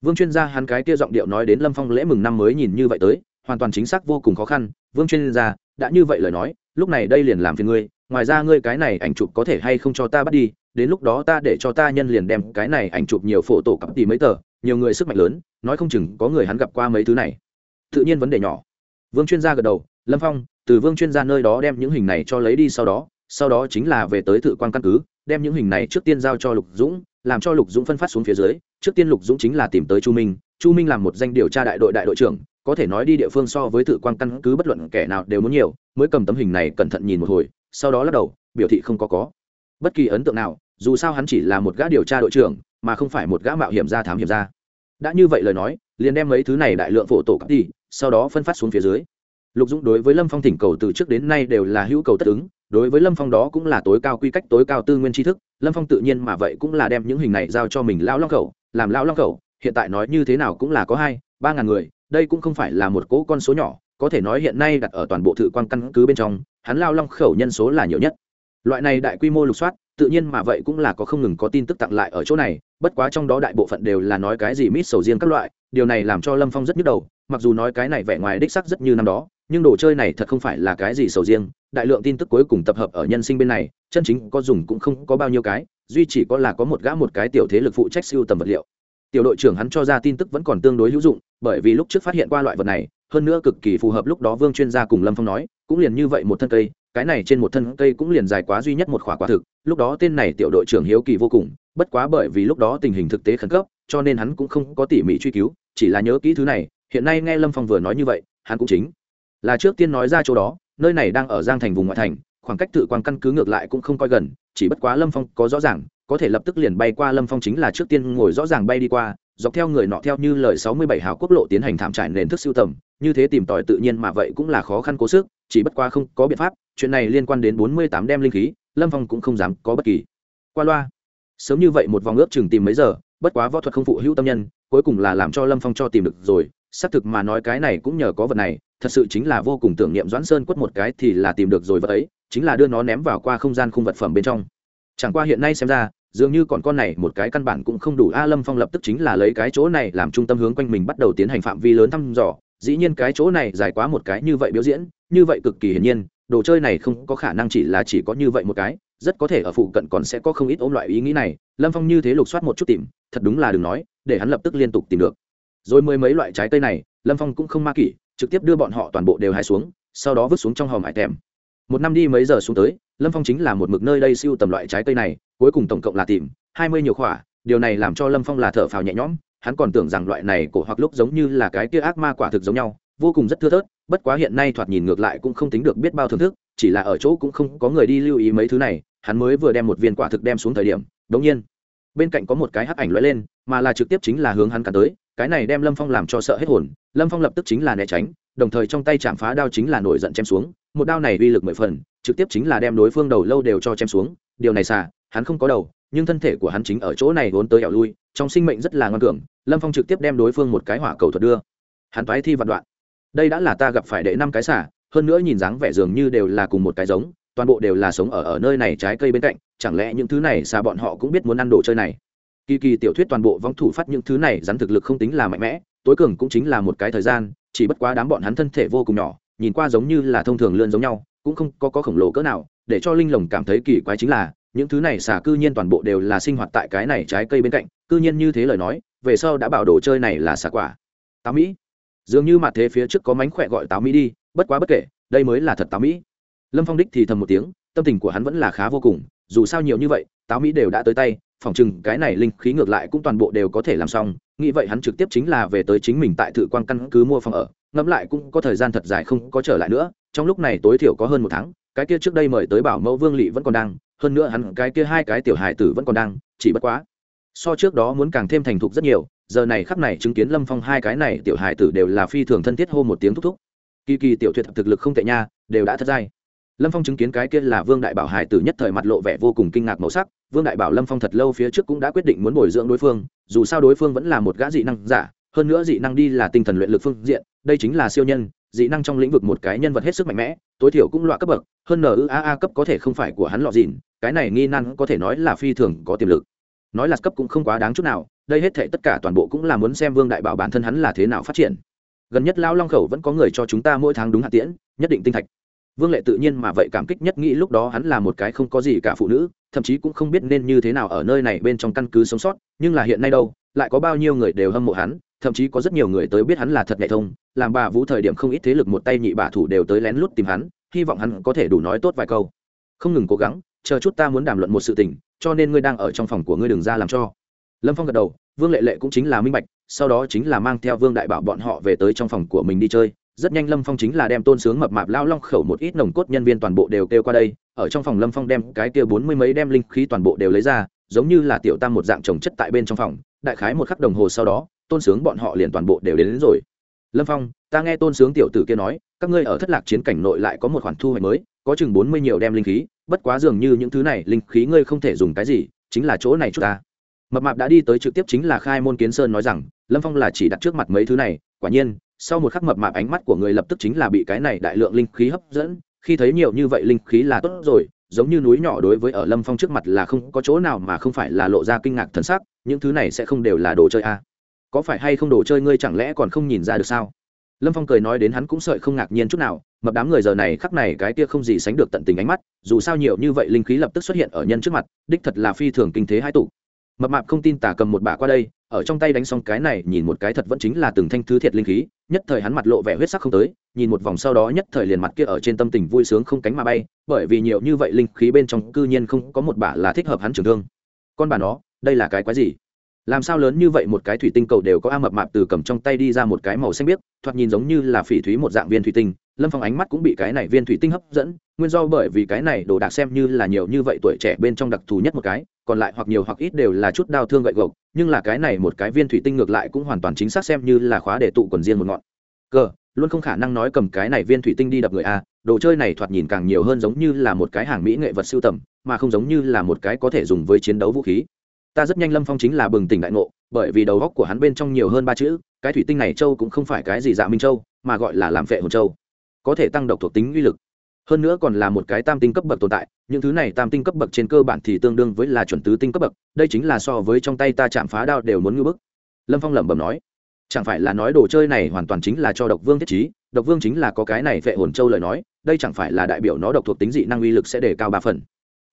Vương chuyên gia hắn cái kia giọng điệu nói đến lâm phong lễ mừng năm mới nhìn như vậy tới, hoàn toàn chính xác vô cùng khó khăn. Vương chuyên gia, đã như vậy lời nói, lúc này đây liền làm phiền ngươi, ngoài ra ngươi cái này ảnh chụp có thể hay không cho ta bắt đi, đến lúc đó ta để cho ta nhân liền đem cái này ảnh chụp nhiều phổ tổ cặp tì mấy tờ, nhiều người sức mạnh lớn, nói không chừng có người hắn gặp qua mấy thứ này. Tự nhiên vấn đề nhỏ. Vương chuyên gia gật đầu, lâm phong, từ vương chuyên gia nơi đó đem những hình này cho lấy đi sau đó sau đó chính là về tới thự quan căn cứ đem những hình này trước tiên giao cho lục dũng, làm cho lục dũng phân phát xuống phía dưới. Trước tiên lục dũng chính là tìm tới chu minh. Chu minh làm một danh điều tra đại đội đại đội trưởng, có thể nói đi địa phương so với tự quan căn cứ bất luận kẻ nào đều muốn nhiều, mới cầm tấm hình này cẩn thận nhìn một hồi, sau đó lắc đầu, biểu thị không có có. Bất kỳ ấn tượng nào, dù sao hắn chỉ là một gã điều tra đội trưởng, mà không phải một gã mạo hiểm gia thám hiểm gia. Đã như vậy lời nói, liền đem mấy thứ này đại lượng phổ tổ cắt đi, sau đó phân phát xuống phía dưới. Lục dũng đối với lâm phong thỉnh cầu từ trước đến nay đều là hữu cầu tất ứng đối với lâm phong đó cũng là tối cao quy cách, tối cao tư nguyên tri thức, lâm phong tự nhiên mà vậy cũng là đem những hình này giao cho mình lao long khẩu, làm lao long khẩu, hiện tại nói như thế nào cũng là có hai, ba ngàn người, đây cũng không phải là một cỗ con số nhỏ, có thể nói hiện nay đặt ở toàn bộ thự quan căn cứ bên trong, hắn lao long khẩu nhân số là nhiều nhất. Loại này đại quy mô lục soát, tự nhiên mà vậy cũng là có không ngừng có tin tức tặng lại ở chỗ này, bất quá trong đó đại bộ phận đều là nói cái gì mít sầu riêng các loại, điều này làm cho lâm phong rất nhức đầu, mặc dù nói cái này vẻ ngoài đích sắc rất như năm đó nhưng đồ chơi này thật không phải là cái gì sầu riêng, đại lượng tin tức cuối cùng tập hợp ở nhân sinh bên này, chân chính có dùng cũng không có bao nhiêu cái, duy chỉ có là có một gã một cái tiểu thế lực phụ trách siêu tầm vật liệu. Tiểu đội trưởng hắn cho ra tin tức vẫn còn tương đối hữu dụng, bởi vì lúc trước phát hiện qua loại vật này, hơn nữa cực kỳ phù hợp lúc đó vương chuyên gia cùng lâm phong nói, cũng liền như vậy một thân cây, cái này trên một thân cây cũng liền dài quá duy nhất một khỏa quả thực, lúc đó tên này tiểu đội trưởng hiếu kỳ vô cùng, bất quá bởi vì lúc đó tình hình thực tế khẩn cấp, cho nên hắn cũng không có tỉ mỉ truy cứu, chỉ là nhớ kỹ thứ này, hiện nay nghe lâm phong vừa nói như vậy, hắn cũng chính là trước tiên nói ra chỗ đó, nơi này đang ở giang thành vùng ngoại thành, khoảng cách tự quan căn cứ ngược lại cũng không coi gần, chỉ bất quá lâm phong có rõ ràng, có thể lập tức liền bay qua lâm phong chính là trước tiên ngồi rõ ràng bay đi qua, dọc theo người nọ theo như lời sáu mươi bảy hào quốc lộ tiến hành thảm trải nền thức siêu tầm, như thế tìm tòi tự nhiên mà vậy cũng là khó khăn cố sức, chỉ bất quá không có biện pháp, chuyện này liên quan đến bốn mươi tám đem linh khí, lâm phong cũng không dám có bất kỳ. Qua loa. Sớm như vậy một vòng ước chừng tìm mấy giờ, bất quá võ thuật không phụ hữu tâm nhân, cuối cùng là làm cho lâm phong cho tìm được rồi xác thực mà nói cái này cũng nhờ có vật này, thật sự chính là vô cùng tưởng niệm doãn sơn quất một cái thì là tìm được rồi vật ấy, chính là đưa nó ném vào qua không gian khung vật phẩm bên trong. Chẳng qua hiện nay xem ra, dường như còn con này một cái căn bản cũng không đủ, a lâm phong lập tức chính là lấy cái chỗ này làm trung tâm hướng quanh mình bắt đầu tiến hành phạm vi lớn thăm dò, dĩ nhiên cái chỗ này dài quá một cái như vậy biểu diễn, như vậy cực kỳ hiển nhiên, đồ chơi này không có khả năng chỉ là chỉ có như vậy một cái, rất có thể ở phụ cận còn sẽ có không ít ôm loại ý nghĩ này, lâm phong như thế lục soát một chút tìm, thật đúng là đừng nói, để hắn lập tức liên tục tìm được rồi mười mấy loại trái cây này, lâm phong cũng không ma kỷ, trực tiếp đưa bọn họ toàn bộ đều hài xuống, sau đó vứt xuống trong hòm hải tèm. Một năm đi mấy giờ xuống tới, lâm phong chính là một mực nơi đây siêu tầm loại trái cây này, cuối cùng tổng cộng là tìm hai mươi nhiều khỏa điều này làm cho lâm phong là thở phào nhẹ nhõm, hắn còn tưởng rằng loại này cổ hoặc lúc giống như là cái kia ác ma quả thực giống nhau, vô cùng rất thưa thớt, bất quá hiện nay thoạt nhìn ngược lại cũng không tính được biết bao thưởng thức, chỉ là ở chỗ cũng không có người đi lưu ý mấy thứ này, hắn mới vừa đem một viên quả thực đem xuống thời điểm, đống nhiên, bên cạnh có một cái hắc ảnh lóe lên, mà là trực tiếp chính là hướng hắn cả tới cái này đem lâm phong làm cho sợ hết hồn, lâm phong lập tức chính là né tránh, đồng thời trong tay chạm phá đao chính là nổi giận chém xuống, một đao này uy lực mười phần, trực tiếp chính là đem đối phương đầu lâu đều cho chém xuống, điều này xả, hắn không có đầu, nhưng thân thể của hắn chính ở chỗ này vốn tới ẻo lui, trong sinh mệnh rất là ngoan cường, lâm phong trực tiếp đem đối phương một cái hỏa cầu thuật đưa. Hắn toái thi vạn đoạn. Đây đã là ta gặp phải đệ năm cái xả, hơn nữa nhìn dáng vẻ dường như đều là cùng một cái giống, toàn bộ đều là sống ở ở nơi này trái cây bên cạnh, chẳng lẽ những thứ này xà bọn họ cũng biết muốn ăn đồ chơi này? Kỳ kỳ tiểu thuyết toàn bộ vong thủ phát những thứ này rắn thực lực không tính là mạnh mẽ tối cường cũng chính là một cái thời gian chỉ bất quá đám bọn hắn thân thể vô cùng nhỏ nhìn qua giống như là thông thường lươn giống nhau cũng không có, có khổng lồ cỡ nào để cho linh lồng cảm thấy kỳ quái chính là những thứ này xả cư nhiên toàn bộ đều là sinh hoạt tại cái này trái cây bên cạnh cư nhiên như thế lời nói về sau đã bảo đồ chơi này là xả quả. Táo mỹ. Dường như mặt thế phía trước có mánh khỏe gọi táo mỹ đi bất quá bất kể đây mới là thật táo mỹ. Lâm phong đích thì thầm một tiếng tâm tình của hắn vẫn là khá vô cùng dù sao nhiều như vậy táo mỹ đều đã tới tay phòng chừng cái này linh khí ngược lại cũng toàn bộ đều có thể làm xong, nghĩ vậy hắn trực tiếp chính là về tới chính mình tại thự quan căn cứ mua phòng ở, ngẫm lại cũng có thời gian thật dài không có trở lại nữa, trong lúc này tối thiểu có hơn một tháng, cái kia trước đây mời tới bảo mẫu vương lỵ vẫn còn đang, hơn nữa hắn cái kia hai cái tiểu hài tử vẫn còn đang, chỉ bất quá, so trước đó muốn càng thêm thành thục rất nhiều, giờ này khắp này chứng kiến lâm phong hai cái này tiểu hài tử đều là phi thường thân thiết hô một tiếng thúc thúc. Kỳ kỳ tiểu thuyết thực lực không tệ nha, đều đã thất giai. Lâm phong chứng kiến cái kia là vương đại bảo hải tử nhất thời mặt lộ vẻ vô cùng kinh ngạc màu sắc vương đại bảo lâm phong thật lâu phía trước cũng đã quyết định muốn bồi dưỡng đối phương, dù sao đối phương vẫn là một gã dị năng giả, hơn nữa dị năng đi là tinh thần luyện lực phương diện, đây chính là siêu nhân, dị năng trong lĩnh vực một cái nhân vật hết sức mạnh mẽ, tối thiểu cũng loại cấp bậc, hơn nua cấp có thể không phải của hắn lọ dịn, cái này nghi năng có thể nói là phi thường có tiềm lực. Nói là cấp cũng không quá đáng chút nào, đây hết thể tất cả toàn bộ cũng là muốn xem vương đại bảo bản thân hắn là thế nào phát triển. Gần nhất Lão long khẩu vẫn có người cho chúng ta mỗi tháng đúng hạ tiễn, nhất định tinh thạch vương lệ tự nhiên mà vậy cảm kích nhất nghĩ lúc đó hắn là một cái không có gì cả phụ nữ, thậm chí cũng không biết nên như thế nào ở nơi này bên trong căn cứ sống sót, nhưng là hiện nay đâu, lại có bao nhiêu người đều hâm mộ hắn, thậm chí có rất nhiều người tới biết hắn là thật nhẹ thông, làm bà vũ thời điểm không ít thế lực một tay nhị bà thủ đều tới lén lút tìm hắn, hy vọng hắn có thể đủ nói tốt vài câu. Không ngừng cố gắng, chờ chút ta muốn đàm luận một sự tình, cho nên ngươi đang ở trong phòng của ngươi đừng ra làm cho. Lâm phong gật đầu, vương lệ lệ cũng chính là minh bạch, sau đó chính là mang theo vương đại bảo bọn họ về tới trong phòng của mình đi chơi rất nhanh lâm phong chính là đem tôn sướng mập mạp lao long khẩu một ít nồng cốt nhân viên toàn bộ đều kêu qua đây ở trong phòng lâm phong đem cái kia bốn mươi mấy đem linh khí toàn bộ đều lấy ra giống như là tiểu tam một dạng trồng chất tại bên trong phòng đại khái một khắc đồng hồ sau đó tôn sướng bọn họ liền toàn bộ đều đến, đến rồi. Lâm phong ta nghe tôn sướng tiểu tử kia nói các ngươi ở thất lạc chiến cảnh nội lại có một khoản thu hoạch mới có chừng bốn mươi nhiều đem linh khí bất quá dường như những thứ này linh khí ngươi không thể dùng cái gì chính là chỗ này chúng ta. Mập mạp đã đi tới trực tiếp chính là khai môn kiến sơn nói rằng lâm phong là chỉ đặt trước mặt mấy thứ này quả nhiên sau một khắc mập mạp ánh mắt của người lập tức chính là bị cái này đại lượng linh khí hấp dẫn. Khi thấy nhiều như vậy linh khí là tốt rồi, giống như núi nhỏ đối với ở lâm phong trước mặt là không có chỗ nào mà không phải là lộ ra kinh ngạc thần sắc, những thứ này sẽ không đều là đồ chơi a à. có phải hay không đồ chơi ngươi chẳng lẽ còn không nhìn ra được sao? Lâm phong cười nói đến hắn cũng sợi không ngạc nhiên chút nào, mập đám người giờ này khắc này cái kia không gì sánh được tận tình ánh mắt, dù sao nhiều như vậy linh khí lập tức xuất hiện ở nhân trước mặt, đích thật là phi thường kinh thế hai tụ. Mập mạp không tin tả cầm một bả qua đây ở trong tay đánh xong cái này, nhìn một cái thật vẫn chính là từng thanh thứ thiệt linh khí, nhất thời hắn mặt lộ vẻ huyết sắc không tới, nhìn một vòng sau đó nhất thời liền mặt kia ở trên tâm tình vui sướng không cánh mà bay, bởi vì nhiều như vậy linh khí bên trong cư nhiên không có một bả là thích hợp hắn trường thương. Con bà nó, đây là cái quái gì? Làm sao lớn như vậy một cái thủy tinh cầu đều có a mập mạp từ cầm trong tay đi ra một cái màu xanh biếc, thoạt nhìn giống như là phỉ thúy một dạng viên thủy tinh. Lâm phong ánh mắt cũng bị cái này viên thủy tinh hấp dẫn, nguyên do bởi vì cái này đồ đạc xem như là nhiều như vậy tuổi trẻ bên trong đặc thù nhất một cái, còn lại hoặc nhiều hoặc ít đều là chút đau thương gậy gộc, nhưng là cái này một cái viên thủy tinh ngược lại cũng hoàn toàn chính xác xem như là khóa để tụ quần riêng một ngọn. Cờ luôn không khả năng nói cầm cái này viên thủy tinh đi đập người a, đồ chơi này thoạt nhìn càng nhiều hơn giống như là một cái hàng mỹ nghệ vật sưu tầm, mà không giống như là một cái có thể dùng với chiến đấu vũ khí ta rất nhanh lâm phong chính là bừng tỉnh đại ngộ, bởi vì đầu góc của hắn bên trong nhiều hơn ba chữ, cái thủy tinh này châu cũng không phải cái gì dạ minh châu, mà gọi là làm phệ hồn châu. Có thể tăng độc thuộc tính uy lực. Hơn nữa còn là một cái tam tinh cấp bậc tồn tại, những thứ này tam tinh cấp bậc trên cơ bản thì tương đương với là chuẩn tứ tinh cấp bậc, đây chính là so với trong tay ta chạm phá đao đều muốn ngưỡng bức. Lâm phong lẩm bẩm nói, chẳng phải là nói đồ chơi này hoàn toàn chính là cho độc vương thiết trí, độc vương chính là có cái này phệ hồn châu lời nói, đây chẳng phải là đại biểu nó độc thuộc tính dị năng uy lực sẽ đề cao ba phần.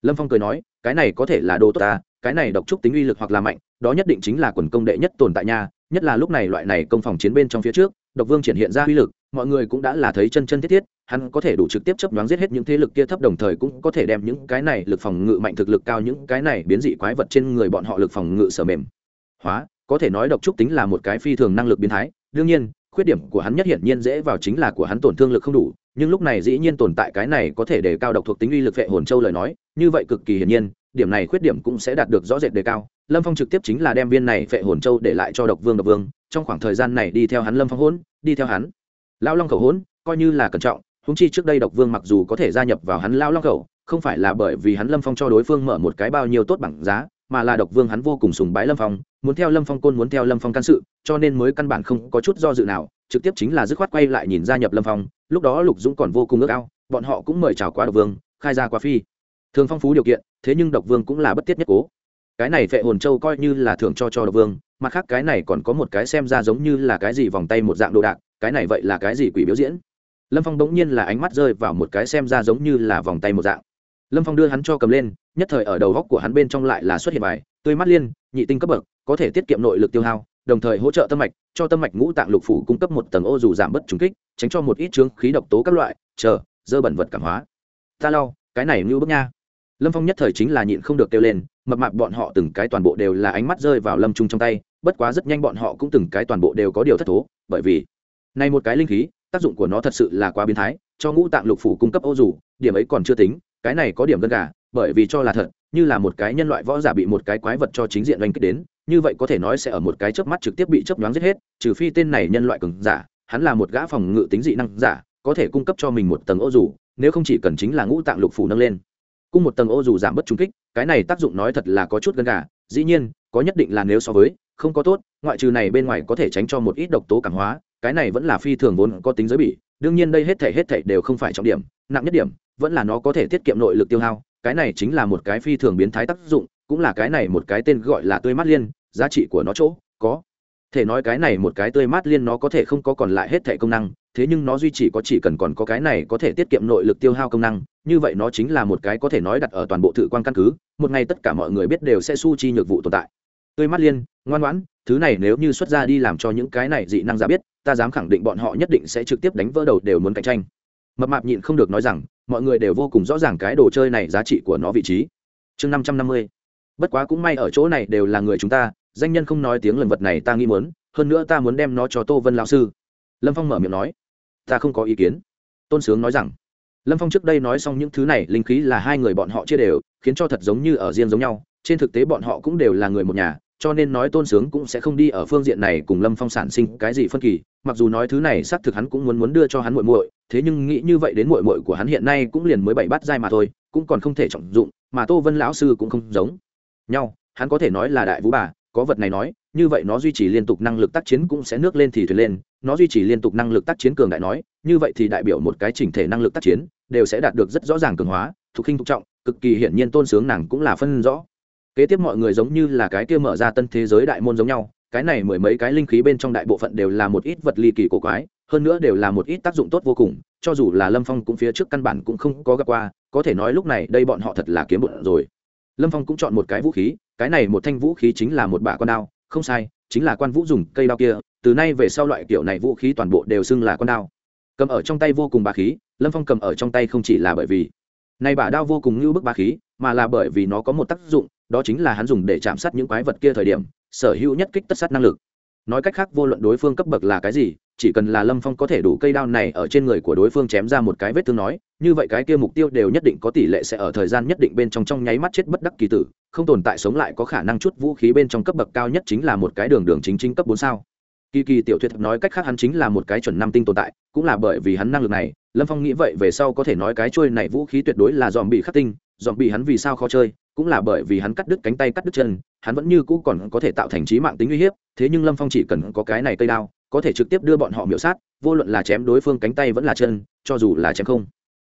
Lâm phong cười nói, cái này có thể là đồ tốt ta cái này độc trúc tính uy lực hoặc là mạnh, đó nhất định chính là quần công đệ nhất tồn tại nha, nhất là lúc này loại này công phòng chiến bên trong phía trước, độc vương triển hiện ra uy lực, mọi người cũng đã là thấy chân chân thiết thiết, hắn có thể đủ trực tiếp chấp nhoáng giết hết những thế lực kia thấp đồng thời cũng có thể đem những cái này lực phòng ngự mạnh thực lực cao, những cái này biến dị quái vật trên người bọn họ lực phòng ngự sở mềm. Hóa, có thể nói độc trúc tính là một cái phi thường năng lực biến thái, đương nhiên, khuyết điểm của hắn nhất hiển nhiên dễ vào chính là của hắn tổn thương lực không đủ nhưng lúc này dĩ nhiên tồn tại cái này có thể đề cao độc thuộc tính uy lực vệ hồn châu lời nói, như vậy cực kỳ hiển nhiên, điểm này khuyết điểm cũng sẽ đạt được rõ rệt đề cao. Lâm phong trực tiếp chính là đem viên này vệ hồn châu để lại cho độc vương độc vương, trong khoảng thời gian này đi theo hắn lâm phong hôn đi theo hắn. Lao long khẩu hôn coi như là cẩn trọng húng chi trước đây độc vương mặc dù có thể gia nhập vào hắn lao long khẩu, không phải là bởi vì hắn lâm phong cho đối phương mở một cái bao nhiêu tốt bằng giá, mà là độc vương hắn vô cùng sùng bái lâm phong, muốn theo lâm phong côn muốn theo lâm phong can sự, cho nên mới căn bản không có chút do dự nào, trực tiếp chính là dứt khoát quay lại nhìn gia nhập lâm phong lúc đó lục dũng còn vô cùng ước ao, bọn họ cũng mời chào quá độc vương, khai ra quá phi. Thường phong phú điều kiện, thế nhưng độc vương cũng là bất tiết nhất cố. Cái này phệ hồn châu coi như là thưởng cho cho độc vương, mặt khác cái này còn có một cái xem ra giống như là cái gì vòng tay một dạng đồ đạc, cái này vậy là cái gì quỷ biểu diễn? Lâm phong bỗng nhiên là ánh mắt rơi vào một cái xem ra giống như là vòng tay một dạng. Lâm phong đưa hắn cho cầm lên, nhất thời ở đầu góc của hắn bên trong lại là xuất hiện bài, tươi mắt liên, nhị tinh cấp bậc, có thể tiết kiệm nội lực tiêu hao đồng thời hỗ trợ tâm mạch, cho tâm mạch ngũ tạng lục phủ cung cấp một tầng ô dù giảm bất trùng kích, tránh cho một ít chướng khí độc tố các loại, chờ, dơ bẩn vật cảm hóa. Ta lau cái này như bức nha. Lâm phong nhất thời chính là nhịn không được kêu lên, mập mạp bọn họ từng cái toàn bộ đều là ánh mắt rơi vào lâm trung trong tay, bất quá rất nhanh bọn họ cũng từng cái toàn bộ đều có điều thất thố, bởi vì, này một cái linh khí, tác dụng của nó thật sự là quá biến thái, cho ngũ tạng lục phủ cung cấp ô dù, điểm ấy còn chưa tính, cái này có điểm gần cả, bởi vì cho là thật, như là một cái nhân loại võ giả bị một cái quái vật cho chính diện oanh kích đến như vậy có thể nói sẽ ở một cái chớp mắt trực tiếp bị chớp nhoáng giết hết, trừ phi tên này nhân loại cường giả, hắn là một gã phòng ngự tính dị năng giả, có thể cung cấp cho mình một tầng ô dù, nếu không chỉ cần chính là ngũ tạng lục phủ nâng lên. Cung một tầng ô dù giảm bất trung kích, cái này tác dụng nói thật là có chút gần gà, dĩ nhiên, có nhất định là nếu so với, không có tốt, ngoại trừ này bên ngoài có thể tránh cho một ít độc tố cảm hóa, cái này vẫn là phi thường vốn có tính giới bị, đương nhiên đây hết thảy hết thảy đều không phải trọng điểm, nặng nhất điểm, vẫn là nó có thể tiết kiệm nội lực tiêu hao, cái này chính là một cái phi thường biến thái tác dụng, cũng là cái này một cái tên gọi là tươi mát liên giá trị của nó chỗ, có. Thể nói cái này một cái tươi mát liên nó có thể không có còn lại hết thể công năng, thế nhưng nó duy trì có chỉ cần còn có cái này có thể tiết kiệm nội lực tiêu hao công năng, như vậy nó chính là một cái có thể nói đặt ở toàn bộ thự quan căn cứ, một ngày tất cả mọi người biết đều sẽ su chi nhược vụ tồn tại. Tươi mát liên, ngoan ngoãn, thứ này nếu như xuất ra đi làm cho những cái này dị năng giả biết, ta dám khẳng định bọn họ nhất định sẽ trực tiếp đánh vỡ đầu đều muốn cạnh tranh. Mập mạp nhịn không được nói rằng, mọi người đều vô cùng rõ ràng cái đồ chơi này giá trị của nó vị trí. Chương năm trăm năm mươi bất quá cũng may ở chỗ này đều là người chúng ta, danh nhân không nói tiếng lần vật này ta nghĩ muốn, hơn nữa ta muốn đem nó cho tô vân lão sư. Lâm phong mở miệng nói. Ta không có ý kiến. Tôn sướng nói rằng. Lâm phong trước đây nói xong những thứ này, linh khí là hai người bọn họ chia đều, khiến cho thật giống như ở riêng giống nhau, trên thực tế bọn họ cũng đều là người một nhà, cho nên nói tôn sướng cũng sẽ không đi ở phương diện này cùng lâm phong sản sinh cái gì phân kỳ, mặc dù nói thứ này xác thực hắn cũng muốn muốn đưa cho hắn muội muội, thế nhưng nghĩ như vậy đến muội muội của hắn hiện nay cũng liền mới bảy bát giai mà thôi, cũng còn không thể trọng dụng, mà tô vân lão sư cũng không giống nhau, hắn có thể nói là đại vũ bà, có vật này nói, như vậy nó duy trì liên tục năng lực tác chiến cũng sẽ nước lên thì thuyền lên, nó duy trì liên tục năng lực tác chiến cường đại nói, như vậy thì đại biểu một cái chỉnh thể năng lực tác chiến, đều sẽ đạt được rất rõ ràng cường hóa, thuộc khinh thục trọng, cực kỳ hiển nhiên tôn sướng nàng cũng là phân rõ. Kế tiếp mọi người giống như là cái kia mở ra tân thế giới đại môn giống nhau, cái này mười mấy cái linh khí bên trong đại bộ phận đều là một ít vật ly kỳ cổ quái, hơn nữa đều là một ít tác dụng tốt vô cùng, cho dù là lâm phong cũng phía trước căn bản cũng không có gặp qua, có thể nói lúc này đây bọn họ thật là kiếm bụng rồi lâm phong cũng chọn một cái vũ khí, cái này một thanh vũ khí chính là một bả con đao, không sai, chính là quan vũ dùng cây đao kia, từ nay về sau loại kiểu này vũ khí toàn bộ đều xưng là con đao. Cầm ở trong tay vô cùng bà khí, lâm phong cầm ở trong tay không chỉ là bởi vì này bả đao vô cùng ngưu bức bà khí, mà là bởi vì nó có một tác dụng, đó chính là hắn dùng để chạm sát những quái vật kia thời điểm, sở hữu nhất kích tất sát năng lực. Nói cách khác, vô luận đối phương cấp bậc là cái gì chỉ cần là lâm phong có thể đủ cây đao này ở trên người của đối phương chém ra một cái vết thương nói, như vậy cái kia mục tiêu đều nhất định có tỷ lệ sẽ ở thời gian nhất định bên trong trong nháy mắt chết bất đắc kỳ tử, không tồn tại sống lại có khả năng chút vũ khí bên trong cấp bậc cao nhất chính là một cái đường đường chính chính cấp bốn sao. Kỳ kỳ tiểu thuyết nói cách khác hắn chính là một cái chuẩn năm tinh tồn tại, cũng là bởi vì hắn năng lực này, lâm phong nghĩ vậy về sau có thể nói cái trôi này vũ khí tuyệt đối là dòm bị khắc tinh dòm bị hắn vì sao khó chơi, cũng là bởi vì hắn cắt đứt cánh tay cắt đứt chân, hắn vẫn như cũ còn có thể tạo thành trí mạng tính uy hiếp, thế nhưng lâm phong chỉ cần có cái này cây đao có thể trực tiếp đưa bọn họ miểu sát, vô luận là chém đối phương cánh tay vẫn là chân, cho dù là chém không.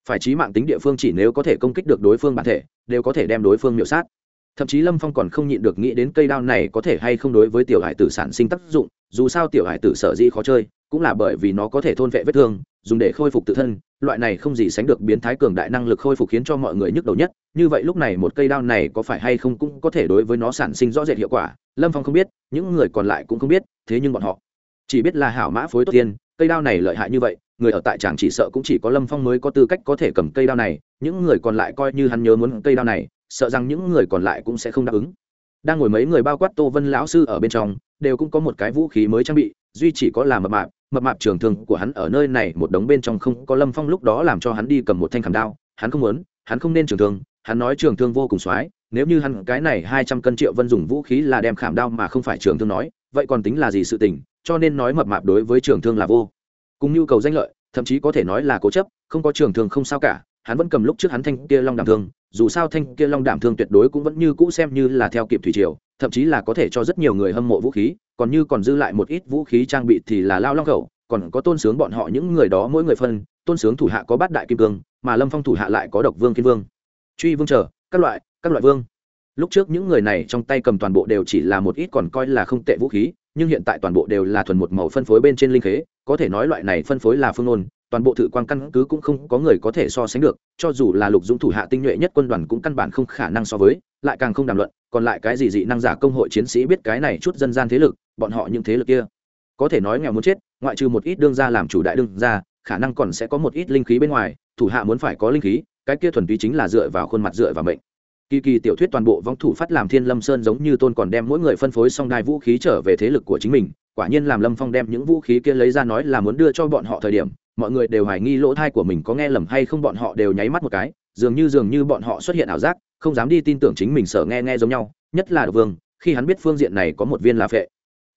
Phải trí mạng tính địa phương chỉ nếu có thể công kích được đối phương bản thể, đều có thể đem đối phương miểu sát. Thậm chí lâm phong còn không nhịn được nghĩ đến cây đao này có thể hay không đối với tiểu hải tử sản sinh tác dụng, dù sao tiểu hải tử sở dĩ khó chơi, cũng là bởi vì nó có thể thôn vệ vết thương, dùng để khôi phục tự thân, loại này không gì sánh được biến thái cường đại năng lực khôi phục khiến cho mọi người nhức đầu nhất. Như vậy lúc này một cây đao này có phải hay không cũng có thể đối với nó sản sinh rõ rệt hiệu quả, lâm phong không biết, những người còn lại cũng không biết, thế nhưng bọn họ chỉ biết là hảo mã phối tốt tiên, cây đao này lợi hại như vậy, người ở tại tràng chỉ sợ cũng chỉ có lâm phong mới có tư cách có thể cầm cây đao này, những người còn lại coi như hắn nhớ muốn cây đao này, sợ rằng những người còn lại cũng sẽ không đáp ứng. Đang ngồi mấy người bao quát tô vân lão sư ở bên trong, đều cũng có một cái vũ khí mới trang bị, duy chỉ có là mập mạp mập mạp trường thương của hắn ở nơi này, một đống bên trong không có lâm phong lúc đó làm cho hắn đi cầm một thanh khảm đao, hắn không muốn, hắn không nên trường thương, hắn nói trường thương vô cùng soái, nếu như hắn cái này hai trăm cân triệu vân dùng vũ khí là đem khảm đao mà không phải trường thương nói, vậy còn tính là gì sự tình cho nên nói mập mạp đối với trường thương là vô cùng nhu cầu danh lợi, thậm chí có thể nói là cố chấp, không có trường thương không sao cả, hắn vẫn cầm lúc trước hắn thanh kia long đảm thương, dù sao thanh kia long đảm thương tuyệt đối cũng vẫn như cũ xem như là theo kịp thủy triều, thậm chí là có thể cho rất nhiều người hâm mộ vũ khí, còn như còn dư lại một ít vũ khí trang bị thì là lao long khẩu, còn có tôn sướng bọn họ những người đó mỗi người phân, tôn sướng thủ hạ có bát đại kim cương, mà lâm phong thủ hạ lại có độc vương kiên vương. Truy vương trở các loại các loại vương. Lúc trước những người này trong tay cầm toàn bộ đều chỉ là một ít còn coi là không tệ vũ khí nhưng hiện tại toàn bộ đều là thuần một màu phân phối bên trên linh khế có thể nói loại này phân phối là phương ngôn, toàn bộ thự quan căn cứ cũng không có người có thể so sánh được cho dù là lục dũng thủ hạ tinh nhuệ nhất quân đoàn cũng căn bản không khả năng so với lại càng không đàm luận còn lại cái gì dị năng giả công hội chiến sĩ biết cái này chút dân gian thế lực bọn họ những thế lực kia. Có thể nói nghèo muốn chết ngoại trừ một ít đương gia làm chủ đại đương gia khả năng còn sẽ có một ít linh khí bên ngoài thủ hạ muốn phải có linh khí cái kia thuần túy chính là dựa vào khuôn mặt dựa vào mệnh kỳ kỳ tiểu thuyết toàn bộ vong thủ phát làm thiên lâm sơn giống như tôn còn đem mỗi người phân phối xong đai vũ khí trở về thế lực của chính mình, quả nhiên làm lâm phong đem những vũ khí kia lấy ra nói là muốn đưa cho bọn họ thời điểm, mọi người đều hoài nghi lỗ thai của mình có nghe lầm hay không bọn họ đều nháy mắt một cái, dường như dường như bọn họ xuất hiện ảo giác, không dám đi tin tưởng chính mình sợ nghe nghe giống nhau, nhất là độc vương, khi hắn biết phương diện này có một viên là phệ.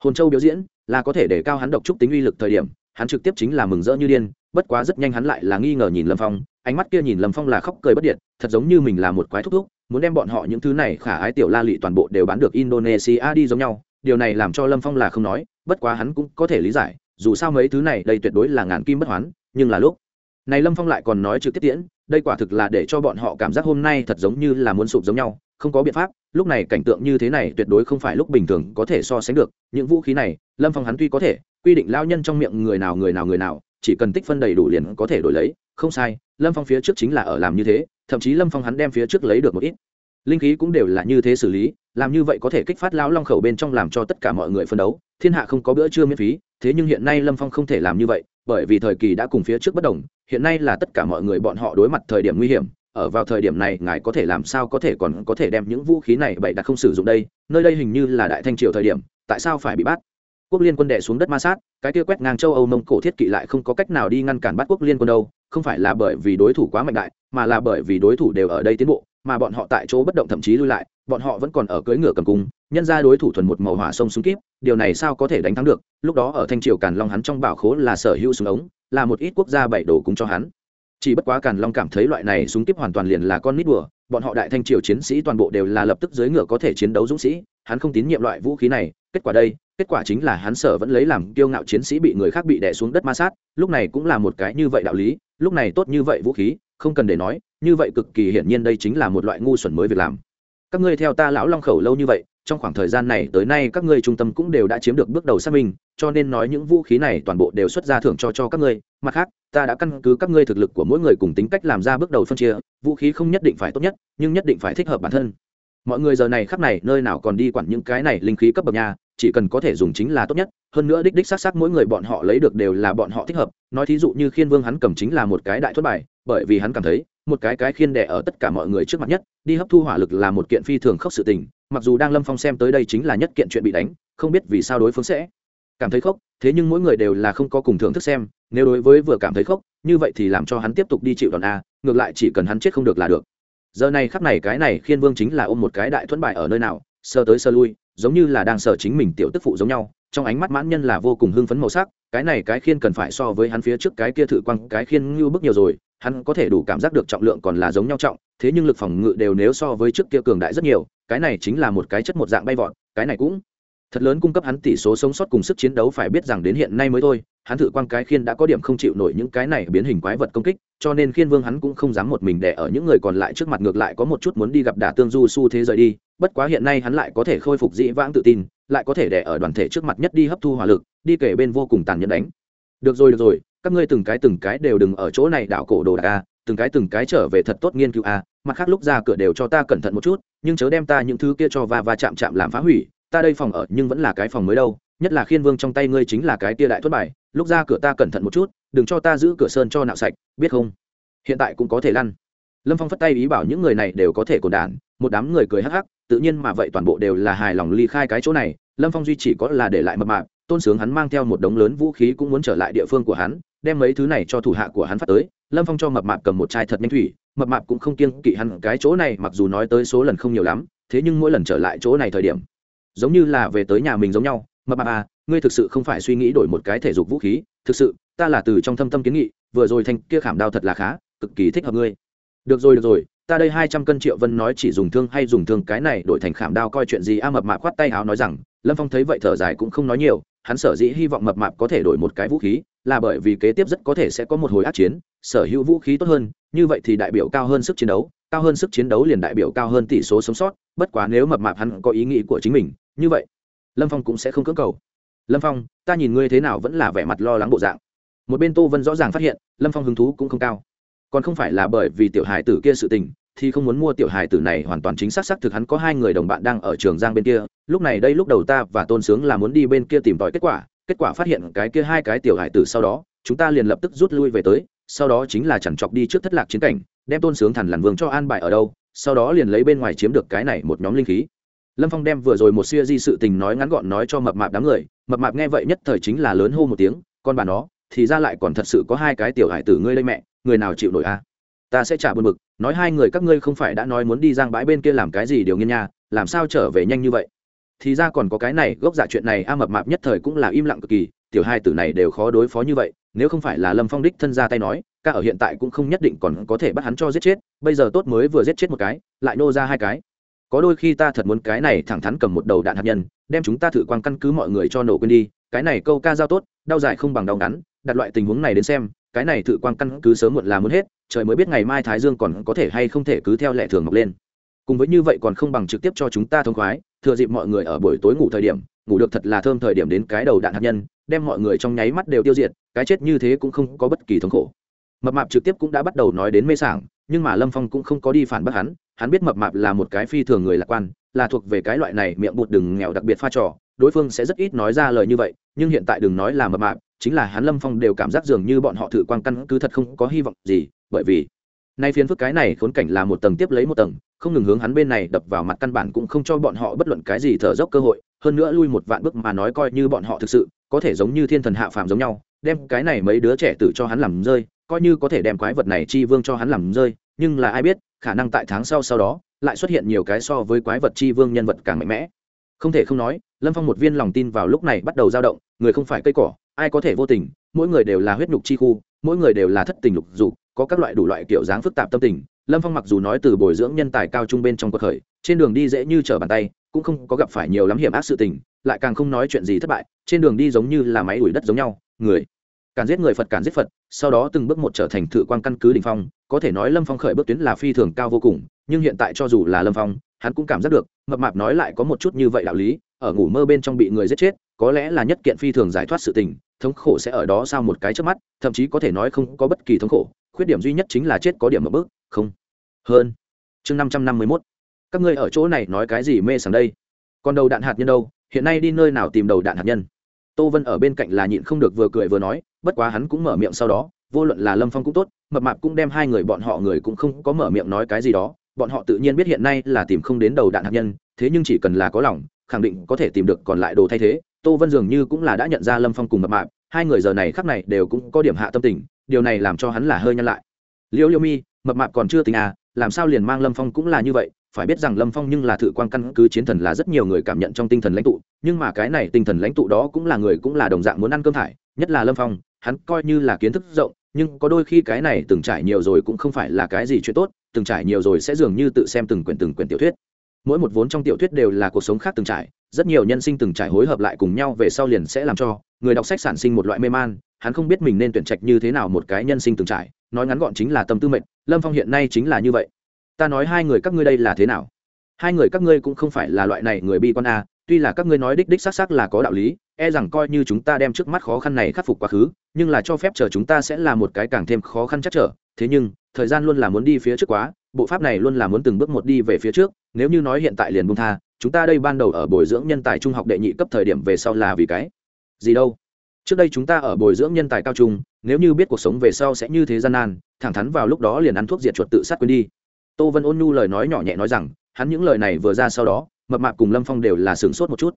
Hồn châu biểu diễn là có thể để cao hắn độc trúc tính uy lực thời điểm, hắn trực tiếp chính là mừng rỡ như điên, bất quá rất nhanh hắn lại là nghi ngờ nhìn lâm phong, ánh mắt kia nhìn lâm phong là khóc cười bất điện, thật giống như mình là một quái thúc thúc muốn đem bọn họ những thứ này khả ái tiểu la lị toàn bộ đều bán được indonesia đi giống nhau, điều này làm cho lâm phong là không nói, bất quá hắn cũng có thể lý giải, dù sao mấy thứ này đây tuyệt đối là ngàn kim bất hoán, nhưng là lúc này lâm phong lại còn nói trực tiếp tiễn, đây quả thực là để cho bọn họ cảm giác hôm nay thật giống như là muốn sụp giống nhau, không có biện pháp, lúc này cảnh tượng như thế này tuyệt đối không phải lúc bình thường có thể so sánh được, những vũ khí này, lâm phong hắn tuy có thể, quy định lao nhân trong miệng người nào người nào người nào, chỉ cần tích phân đầy đủ liền có thể đổi lấy, không sai, lâm phong phía trước chính là ở làm như thế thậm chí lâm phong hắn đem phía trước lấy được một ít linh khí cũng đều là như thế xử lý làm như vậy có thể kích phát lão long khẩu bên trong làm cho tất cả mọi người phân đấu thiên hạ không có bữa trưa miễn phí thế nhưng hiện nay lâm phong không thể làm như vậy bởi vì thời kỳ đã cùng phía trước bất đồng hiện nay là tất cả mọi người bọn họ đối mặt thời điểm nguy hiểm ở vào thời điểm này ngài có thể làm sao có thể còn có thể đem những vũ khí này bày đặt không sử dụng đây nơi đây hình như là đại thanh triều thời điểm tại sao phải bị bắt quốc liên quân đệ xuống đất ma sát cái kia quét ngang châu âu mông cổ thiết kỵ lại không có cách nào đi ngăn cản bắt quốc liên quân đâu không phải là bởi vì đối thủ quá mạnh đại, mà là bởi vì đối thủ đều ở đây tiến bộ, mà bọn họ tại chỗ bất động thậm chí lui lại, bọn họ vẫn còn ở cưỡi ngựa cầm cung, nhân ra đối thủ thuần một màu hỏa sông súng kíp, điều này sao có thể đánh thắng được? Lúc đó ở thanh triều càn long hắn trong bảo khố là sở hữu súng ống, là một ít quốc gia bảy đồ cung cho hắn. Chỉ bất quá càn long cảm thấy loại này súng kíp hoàn toàn liền là con nít đùa, bọn họ đại thanh triều chiến sĩ toàn bộ đều là lập tức dưới ngựa có thể chiến đấu dũng sĩ, hắn không tín nhiệm loại vũ khí này, kết quả đây, kết quả chính là hắn sở vẫn lấy làm kiêu ngạo chiến sĩ bị người khác bị đè xuống đất ma sát, lúc này cũng là một cái như vậy đạo lý lúc này tốt như vậy vũ khí, không cần để nói, như vậy cực kỳ hiển nhiên đây chính là một loại ngu xuẩn mới việc làm. Các ngươi theo ta lão long khẩu lâu như vậy, trong khoảng thời gian này tới nay các ngươi trung tâm cũng đều đã chiếm được bước đầu xác minh, cho nên nói những vũ khí này toàn bộ đều xuất ra thưởng cho cho các ngươi. Mặt khác, ta đã căn cứ các ngươi thực lực của mỗi người cùng tính cách làm ra bước đầu phân chia, vũ khí không nhất định phải tốt nhất, nhưng nhất định phải thích hợp bản thân. Mọi người giờ này khắp này, nơi nào còn đi quản những cái này linh khí cấp bậc nhà chỉ cần có thể dùng chính là tốt nhất, hơn nữa đích đích xác xác mỗi người bọn họ lấy được đều là bọn họ thích hợp. Nói thí dụ như khiên vương hắn cầm chính là một cái đại thất bài, bởi vì hắn cảm thấy, một cái cái khiên đẻ ở tất cả mọi người trước mặt nhất, đi hấp thu hỏa lực là một kiện phi thường khốc sự tình, mặc dù đang lâm phong xem tới đây chính là nhất kiện chuyện bị đánh, không biết vì sao đối phương sẽ cảm thấy khốc, thế nhưng mỗi người đều là không có cùng thưởng thức xem, nếu đối với vừa cảm thấy khốc, như vậy thì làm cho hắn tiếp tục đi chịu đòn a, ngược lại chỉ cần hắn chết không được là được. Giờ này khắc này cái này khiên vương chính là ôm một cái đại thuẫn bài ở nơi nào, sơ tới sơ lui giống như là đang sợ chính mình tiểu tức phụ giống nhau, trong ánh mắt mãn nhân là vô cùng hưng phấn màu sắc, cái này cái khiên cần phải so với hắn phía trước cái kia thử quăng, cái khiên ngưu bức nhiều rồi, hắn có thể đủ cảm giác được trọng lượng còn là giống nhau trọng, thế nhưng lực phòng ngự đều nếu so với trước kia cường đại rất nhiều, cái này chính là một cái chất một dạng bay vọt, cái này cũng thật lớn cung cấp hắn tỷ số sống sót cùng sức chiến đấu phải biết rằng đến hiện nay mới thôi, hắn thử quang cái khiên đã có điểm không chịu nổi những cái này biến hình quái vật công kích, cho nên khiên vương hắn cũng không dám một mình đẻ ở những người còn lại trước mặt ngược lại có một chút muốn đi gặp đả tương du su thế rời đi, bất quá hiện nay hắn lại có thể khôi phục dĩ vãng tự tin, lại có thể đẻ ở đoàn thể trước mặt nhất đi hấp thu hỏa lực, đi kể bên vô cùng tàn nhẫn đánh. Được rồi được rồi, các ngươi từng cái từng cái đều đừng ở chỗ này đảo cổ đồ đạc a, từng cái từng cái trở về thật tốt nghiên cứu a, mặt khác lúc ra cửa đều cho ta cẩn thận một chút, nhưng chớ đem ta những thứ kia cho va va chạm chạm làm phá hủy ta đây phòng ở nhưng vẫn là cái phòng mới đâu, nhất là khiên vương trong tay ngươi chính là cái tia đại thất bài lúc ra cửa ta cẩn thận một chút, đừng cho ta giữ cửa sơn cho nạo sạch, biết không? Hiện tại cũng có thể lăn. Lâm phong phất tay ý bảo những người này đều có thể cồn đản một đám người cười hắc hắc, tự nhiên mà vậy toàn bộ đều là hài lòng ly khai cái chỗ này, lâm phong duy chỉ có là để lại mập mạp, tôn sướng hắn mang theo một đống lớn vũ khí cũng muốn trở lại địa phương của hắn, đem mấy thứ này cho thủ hạ của hắn phát tới, lâm phong cho mập mạp cầm một chai thật nhanh thủy, mập mạp cũng không kiêng kỵ hắn, cái chỗ này mặc dù nói tới số lần không nhiều lắm, thế nhưng mỗi lần trở lại chỗ này thời điểm giống như là về tới nhà mình giống nhau mập mạp à ngươi thực sự không phải suy nghĩ đổi một cái thể dục vũ khí, thực sự, ta là từ trong thâm tâm kiến nghị, vừa rồi thanh kia khảm đao thật là khá, cực kỳ thích hợp ngươi. Được rồi được rồi, ta đây hai trăm cân triệu vân nói chỉ dùng thương hay dùng thương, cái này đổi thành khảm đao coi chuyện gì, a mập mạp khoát tay áo nói rằng, lâm phong thấy vậy thở dài cũng không nói nhiều, hắn sở dĩ hy vọng mập mạp có thể đổi một cái vũ khí, là bởi vì kế tiếp rất có thể sẽ có một hồi át chiến, sở hữu vũ khí tốt hơn, như vậy thì đại biểu cao hơn sức chiến đấu, cao hơn sức chiến đấu liền đại biểu cao hơn tỷ số sống sót, bất quá nếu mập mạp hắn có ý nghĩ của chính mình như vậy, lâm phong cũng sẽ không cưỡng cầu. Lâm phong, ta nhìn ngươi thế nào vẫn là vẻ mặt lo lắng bộ dạng. Một bên tô vân rõ ràng phát hiện, lâm phong hứng thú cũng không cao. Còn không phải là bởi vì tiểu hài tử kia sự tình, thì không muốn mua tiểu hài tử này hoàn toàn chính xác xác thực hắn có hai người đồng bạn đang ở trường giang bên kia. Lúc này đây lúc đầu ta và tôn sướng là muốn đi bên kia tìm tòi kết quả kết quả phát hiện cái kia hai cái tiểu hài tử sau đó, chúng ta liền lập tức rút lui về tới, sau đó chính là chẳng chọc đi trước thất lạc chiến cảnh, đem tôn sướng thần lằn vương cho an bài ở đâu, sau đó liền lấy bên ngoài chiếm được cái này một nhóm linh khí lâm phong đem vừa rồi một siêu di sự tình nói ngắn gọn nói cho mập mạp đám người, mập mạp nghe vậy nhất thời chính là lớn hô một tiếng, con bà nó, thì ra lại còn thật sự có hai cái tiểu hải tử ngươi đây mẹ, người nào chịu nổi a? Ta sẽ trả buồn bực, nói hai người các ngươi không phải đã nói muốn đi giang bãi bên kia làm cái gì điều nghiên nha, làm sao trở về nhanh như vậy? Thì ra còn có cái này, gốc giả chuyện này a mập mạp nhất thời cũng là im lặng cực kỳ, tiểu hai tử này đều khó đối phó như vậy, nếu không phải là lâm phong đích thân ra tay nói, ca ở hiện tại cũng không nhất định còn có thể bắt hắn cho giết chết, bây giờ tốt mới vừa giết chết một cái, lại nô ra hai cái có đôi khi ta thật muốn cái này thẳng thắn cầm một đầu đạn hạt nhân, đem chúng ta thử quan căn cứ mọi người cho nổ quên đi, cái này câu ca giao tốt, đau dài không bằng đau ngắn, đặt loại tình huống này đến xem, cái này thử quan căn cứ sớm muộn là muốn hết, trời mới biết ngày mai thái dương còn có thể hay không thể cứ theo lệ thường mọc lên. Cùng với như vậy còn không bằng trực tiếp cho chúng ta thông khoái, thừa dịp mọi người ở buổi tối ngủ thời điểm, ngủ được thật là thơm thời điểm đến cái đầu đạn hạt nhân, đem mọi người trong nháy mắt đều tiêu diệt, cái chết như thế cũng không có bất kỳ thống khổ. Mập mạp trực tiếp cũng đã bắt đầu nói đến mê sảng, nhưng mà lâm phong cũng không có đi phản bác hắn hắn biết mập mạp là một cái phi thường người lạc quan, là thuộc về cái loại này miệng bụt đừng nghèo đặc biệt pha trò, đối phương sẽ rất ít nói ra lời như vậy, nhưng hiện tại đừng nói là mập mạp, chính là hắn lâm phong đều cảm giác dường như bọn họ thử quan căn cứ thật không có hy vọng gì, bởi vì nay phiến phức cái này khốn cảnh là một tầng tiếp lấy một tầng, không ngừng hướng hắn bên này đập vào mặt căn bản cũng không cho bọn họ bất luận cái gì thở dốc cơ hội, hơn nữa lui một vạn bước mà nói coi như bọn họ thực sự, có thể giống như thiên thần hạ phàm giống nhau, đem cái này mấy đứa trẻ tử cho hắn làm rơi, coi như có thể đem quái vật này chi vương cho hắn làm rơi, nhưng là ai biết khả năng tại tháng sau sau đó, lại xuất hiện nhiều cái so với quái vật chi vương nhân vật càng mạnh mẽ. Không thể không nói, lâm phong một viên lòng tin vào lúc này bắt đầu dao động, người không phải cây cỏ, ai có thể vô tình, mỗi người đều là huyết nhục chi khu, mỗi người đều là thất tình lục dục, có các loại đủ loại kiểu dáng phức tạp tâm tình. Lâm phong mặc dù nói từ bồi dưỡng nhân tài cao trung bên trong cuộc khởi, trên đường đi dễ như trở bàn tay, cũng không có gặp phải nhiều lắm hiểm ác sự tình, lại càng không nói chuyện gì thất bại, trên đường đi giống như là máy đuổi đất giống nhau, người càn giết người phật càn giết phật, sau đó từng bước một trở thành thự quan căn cứ đình phong, có thể nói lâm phong khởi bước tuyến là phi thường cao vô cùng, nhưng hiện tại cho dù là lâm phong, hắn cũng cảm giác được, mập mạp nói lại có một chút như vậy đạo lý, ở ngủ mơ bên trong bị người giết chết, có lẽ là nhất kiện phi thường giải thoát sự tình, thống khổ sẽ ở đó sau một cái trước mắt, thậm chí có thể nói không có bất kỳ thống khổ, khuyết điểm duy nhất chính là chết có điểm một bước, không hơn. Chương năm trăm năm mươi mốt. Các ngươi ở chỗ này nói cái gì mê sảng đây? Còn đầu đạn hạt nhân đâu? Hiện nay đi nơi nào tìm đầu đạn hạt nhân? Tô vân ở bên cạnh là nhịn không được vừa cười vừa nói bất quá hắn cũng mở miệng sau đó, vô luận là lâm phong cũng tốt, mập mạp cũng đem hai người bọn họ người cũng không có mở miệng nói cái gì đó. Bọn họ tự nhiên biết hiện nay là tìm không đến đầu đạn hạt nhân, thế nhưng chỉ cần là có lòng, khẳng định có thể tìm được còn lại đồ thay thế. Tô vân dường như cũng là đã nhận ra lâm phong cùng mập mạp, hai người giờ này khắc này đều cũng có điểm hạ tâm tình, điều này làm cho hắn là hơi nhăn lại. Liễu liễu mi, mập mạp còn chưa tình à làm sao liền mang lâm phong cũng là như vậy? Phải biết rằng lâm phong nhưng là thự quan căn cứ chiến thần là rất nhiều người cảm nhận trong tinh thần lãnh tụ, nhưng mà cái này tinh thần lãnh tụ đó cũng là người cũng là đồng dạng muốn ăn cơm thải, nhất là lâm phong hắn coi như là kiến thức rộng, nhưng có đôi khi cái này từng trải nhiều rồi cũng không phải là cái gì chuyện tốt, từng trải nhiều rồi sẽ dường như tự xem từng quyển từng quyển tiểu thuyết. Mỗi một vốn trong tiểu thuyết đều là cuộc sống khác từng trải, rất nhiều nhân sinh từng trải hối hợp lại cùng nhau về sau liền sẽ làm cho người đọc sách sản sinh một loại mê man, hắn không biết mình nên tuyển trạch như thế nào một cái nhân sinh từng trải, nói ngắn gọn chính là tâm tư mệnh, lâm phong hiện nay chính là như vậy. Ta nói hai người các ngươi đây là thế nào? Hai người các ngươi cũng không phải là loại này người bi quan a, tuy là các ngươi nói đích đích xác xác là có đạo lý e rằng coi như chúng ta đem trước mắt khó khăn này khắc phục quá khứ, nhưng là cho phép chờ chúng ta sẽ là một cái càng thêm khó khăn chắc trở. Thế nhưng, thời gian luôn là muốn đi phía trước quá, bộ pháp này luôn là muốn từng bước một đi về phía trước, nếu như nói hiện tại liền bung tha, chúng ta đây ban đầu ở bồi dưỡng nhân tài trung học đệ nhị cấp thời điểm về sau là vì cái gì đâu? Trước đây chúng ta ở bồi dưỡng nhân tài cao trung, nếu như biết cuộc sống về sau sẽ như thế gian nan, thẳng thắn vào lúc đó liền ăn thuốc diệt chuột tự sát quên đi. Tô vân ôn nhu lời nói nhỏ nhẹ nói rằng, hắn những lời này vừa ra sau đó, mập mạp cùng lâm phong đều là sửng sốt một chút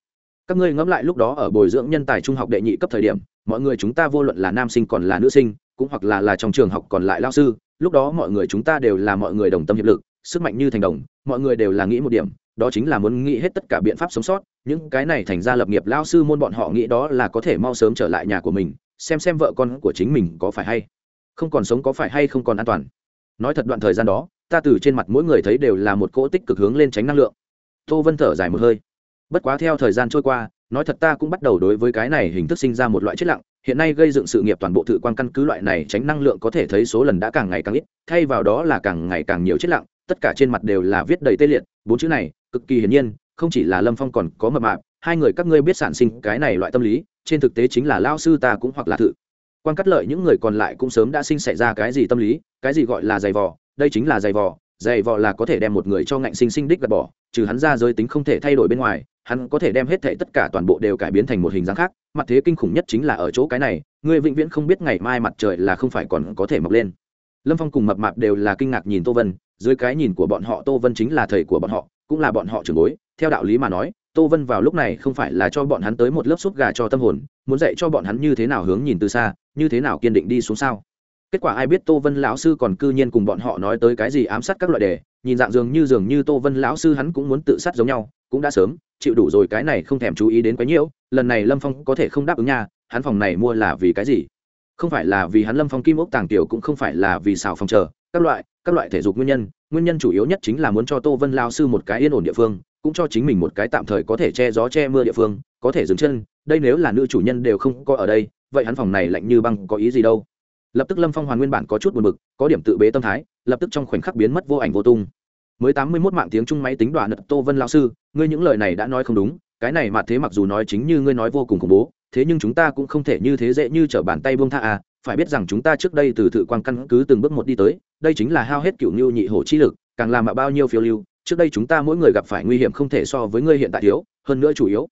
các ngươi ngẫm lại lúc đó ở bồi dưỡng nhân tài trung học đệ nhị cấp thời điểm, mọi người chúng ta vô luận là nam sinh còn là nữ sinh, cũng hoặc là là trong trường học còn lại lao sư, lúc đó mọi người chúng ta đều là mọi người đồng tâm hiệp lực, sức mạnh như thành đồng, mọi người đều là nghĩ một điểm, đó chính là muốn nghĩ hết tất cả biện pháp sống sót, những cái này thành ra lập nghiệp lao sư môn bọn họ nghĩ đó là có thể mau sớm trở lại nhà của mình, xem xem vợ con của chính mình có phải hay không còn sống có phải hay không còn an toàn. Nói thật đoạn thời gian đó, ta từ trên mặt mỗi người thấy đều là một cỗ tích cực hướng lên tránh năng lượng. Tô vân thở dài một hơi bất quá theo thời gian trôi qua, nói thật ta cũng bắt đầu đối với cái này hình thức sinh ra một loại chết lặng, hiện nay gây dựng sự nghiệp toàn bộ tự quan căn cứ loại này tránh năng lượng có thể thấy số lần đã càng ngày càng ít, thay vào đó là càng ngày càng nhiều chết lặng, tất cả trên mặt đều là viết đầy tê liệt, bốn chữ này, cực kỳ hiển nhiên, không chỉ là lâm phong còn có mập mạp, hai người các ngươi biết sản sinh cái này loại tâm lý, trên thực tế chính là lao sư ta cũng hoặc là thự. Quan cắt lợi những người còn lại cũng sớm đã sinh xảy ra cái gì tâm lý, cái gì gọi là giày vò, đây chính là giày vò giày vò là có thể đem một người cho ngạnh sinh sinh đích gạt bỏ, trừ hắn ra giới tính không thể thay đổi bên ngoài hắn có thể đem hết thệ tất cả toàn bộ đều cải biến thành một hình dáng khác, mặt thế kinh khủng nhất chính là ở chỗ cái này người vĩnh viễn không biết ngày mai mặt trời là không phải còn có thể mọc lên. Lâm phong cùng mập mạp đều là kinh ngạc nhìn tô vân, dưới cái nhìn của bọn họ tô vân chính là thầy của bọn họ, cũng là bọn họ trưởng bối, theo đạo lý mà nói, tô vân vào lúc này không phải là cho bọn hắn tới một lớp súp gà cho tâm hồn, muốn dạy cho bọn hắn như thế nào hướng nhìn từ xa, như thế nào kiên định đi xuống sao kết quả ai biết tô vân lão sư còn cư nhiên cùng bọn họ nói tới cái gì ám sát các loại đề, nhìn dạng dường như dường như tô vân lão sư hắn cũng muốn tự sát giống nhau, cũng đã sớm, chịu đủ rồi cái này không thèm chú ý đến quấy nhiễu lần này lâm phong có thể không đáp ứng nha, hắn phòng này mua là vì cái gì? Không phải là vì hắn lâm phong kim ốc tàng tiểu cũng không phải là vì xào phòng chờ, các loại các loại thể dục nguyên nhân nguyên nhân chủ yếu nhất chính là muốn cho tô vân lao sư một cái yên ổn địa phương, cũng cho chính mình một cái tạm thời có thể che gió che mưa địa phương, có thể dừng chân, đây nếu là nữ chủ nhân đều không có ở đây, vậy hắn phòng này lạnh như băng có ý gì đâu? Lập tức lâm phong hoàn nguyên bản có chút buồn bực, có điểm tự bế tâm thái, lập tức trong khoảnh khắc biến mất vô ảnh vô tung. Mới tám mươi mốt mạng tiếng chung máy tính đoạn nật tô vân lao sư, ngươi những lời này đã nói không đúng, cái này mà thế mặc dù nói chính như ngươi nói vô cùng khủng bố, thế nhưng chúng ta cũng không thể như thế dễ như t r ở bàn tay buông tha à phải biết rằng chúng ta trước đây từ thự quan căn cứ từng bước một đi tới, đây chính là hao hết cựu ngưu nhị hổ chi lực, càng làm mà bao nhiêu phiêu lưu, trước đây chúng ta mỗi người gặp phải nguy hiểm không thể so với ngươi hiện tại thiếu, hơn nữa chủ yếu,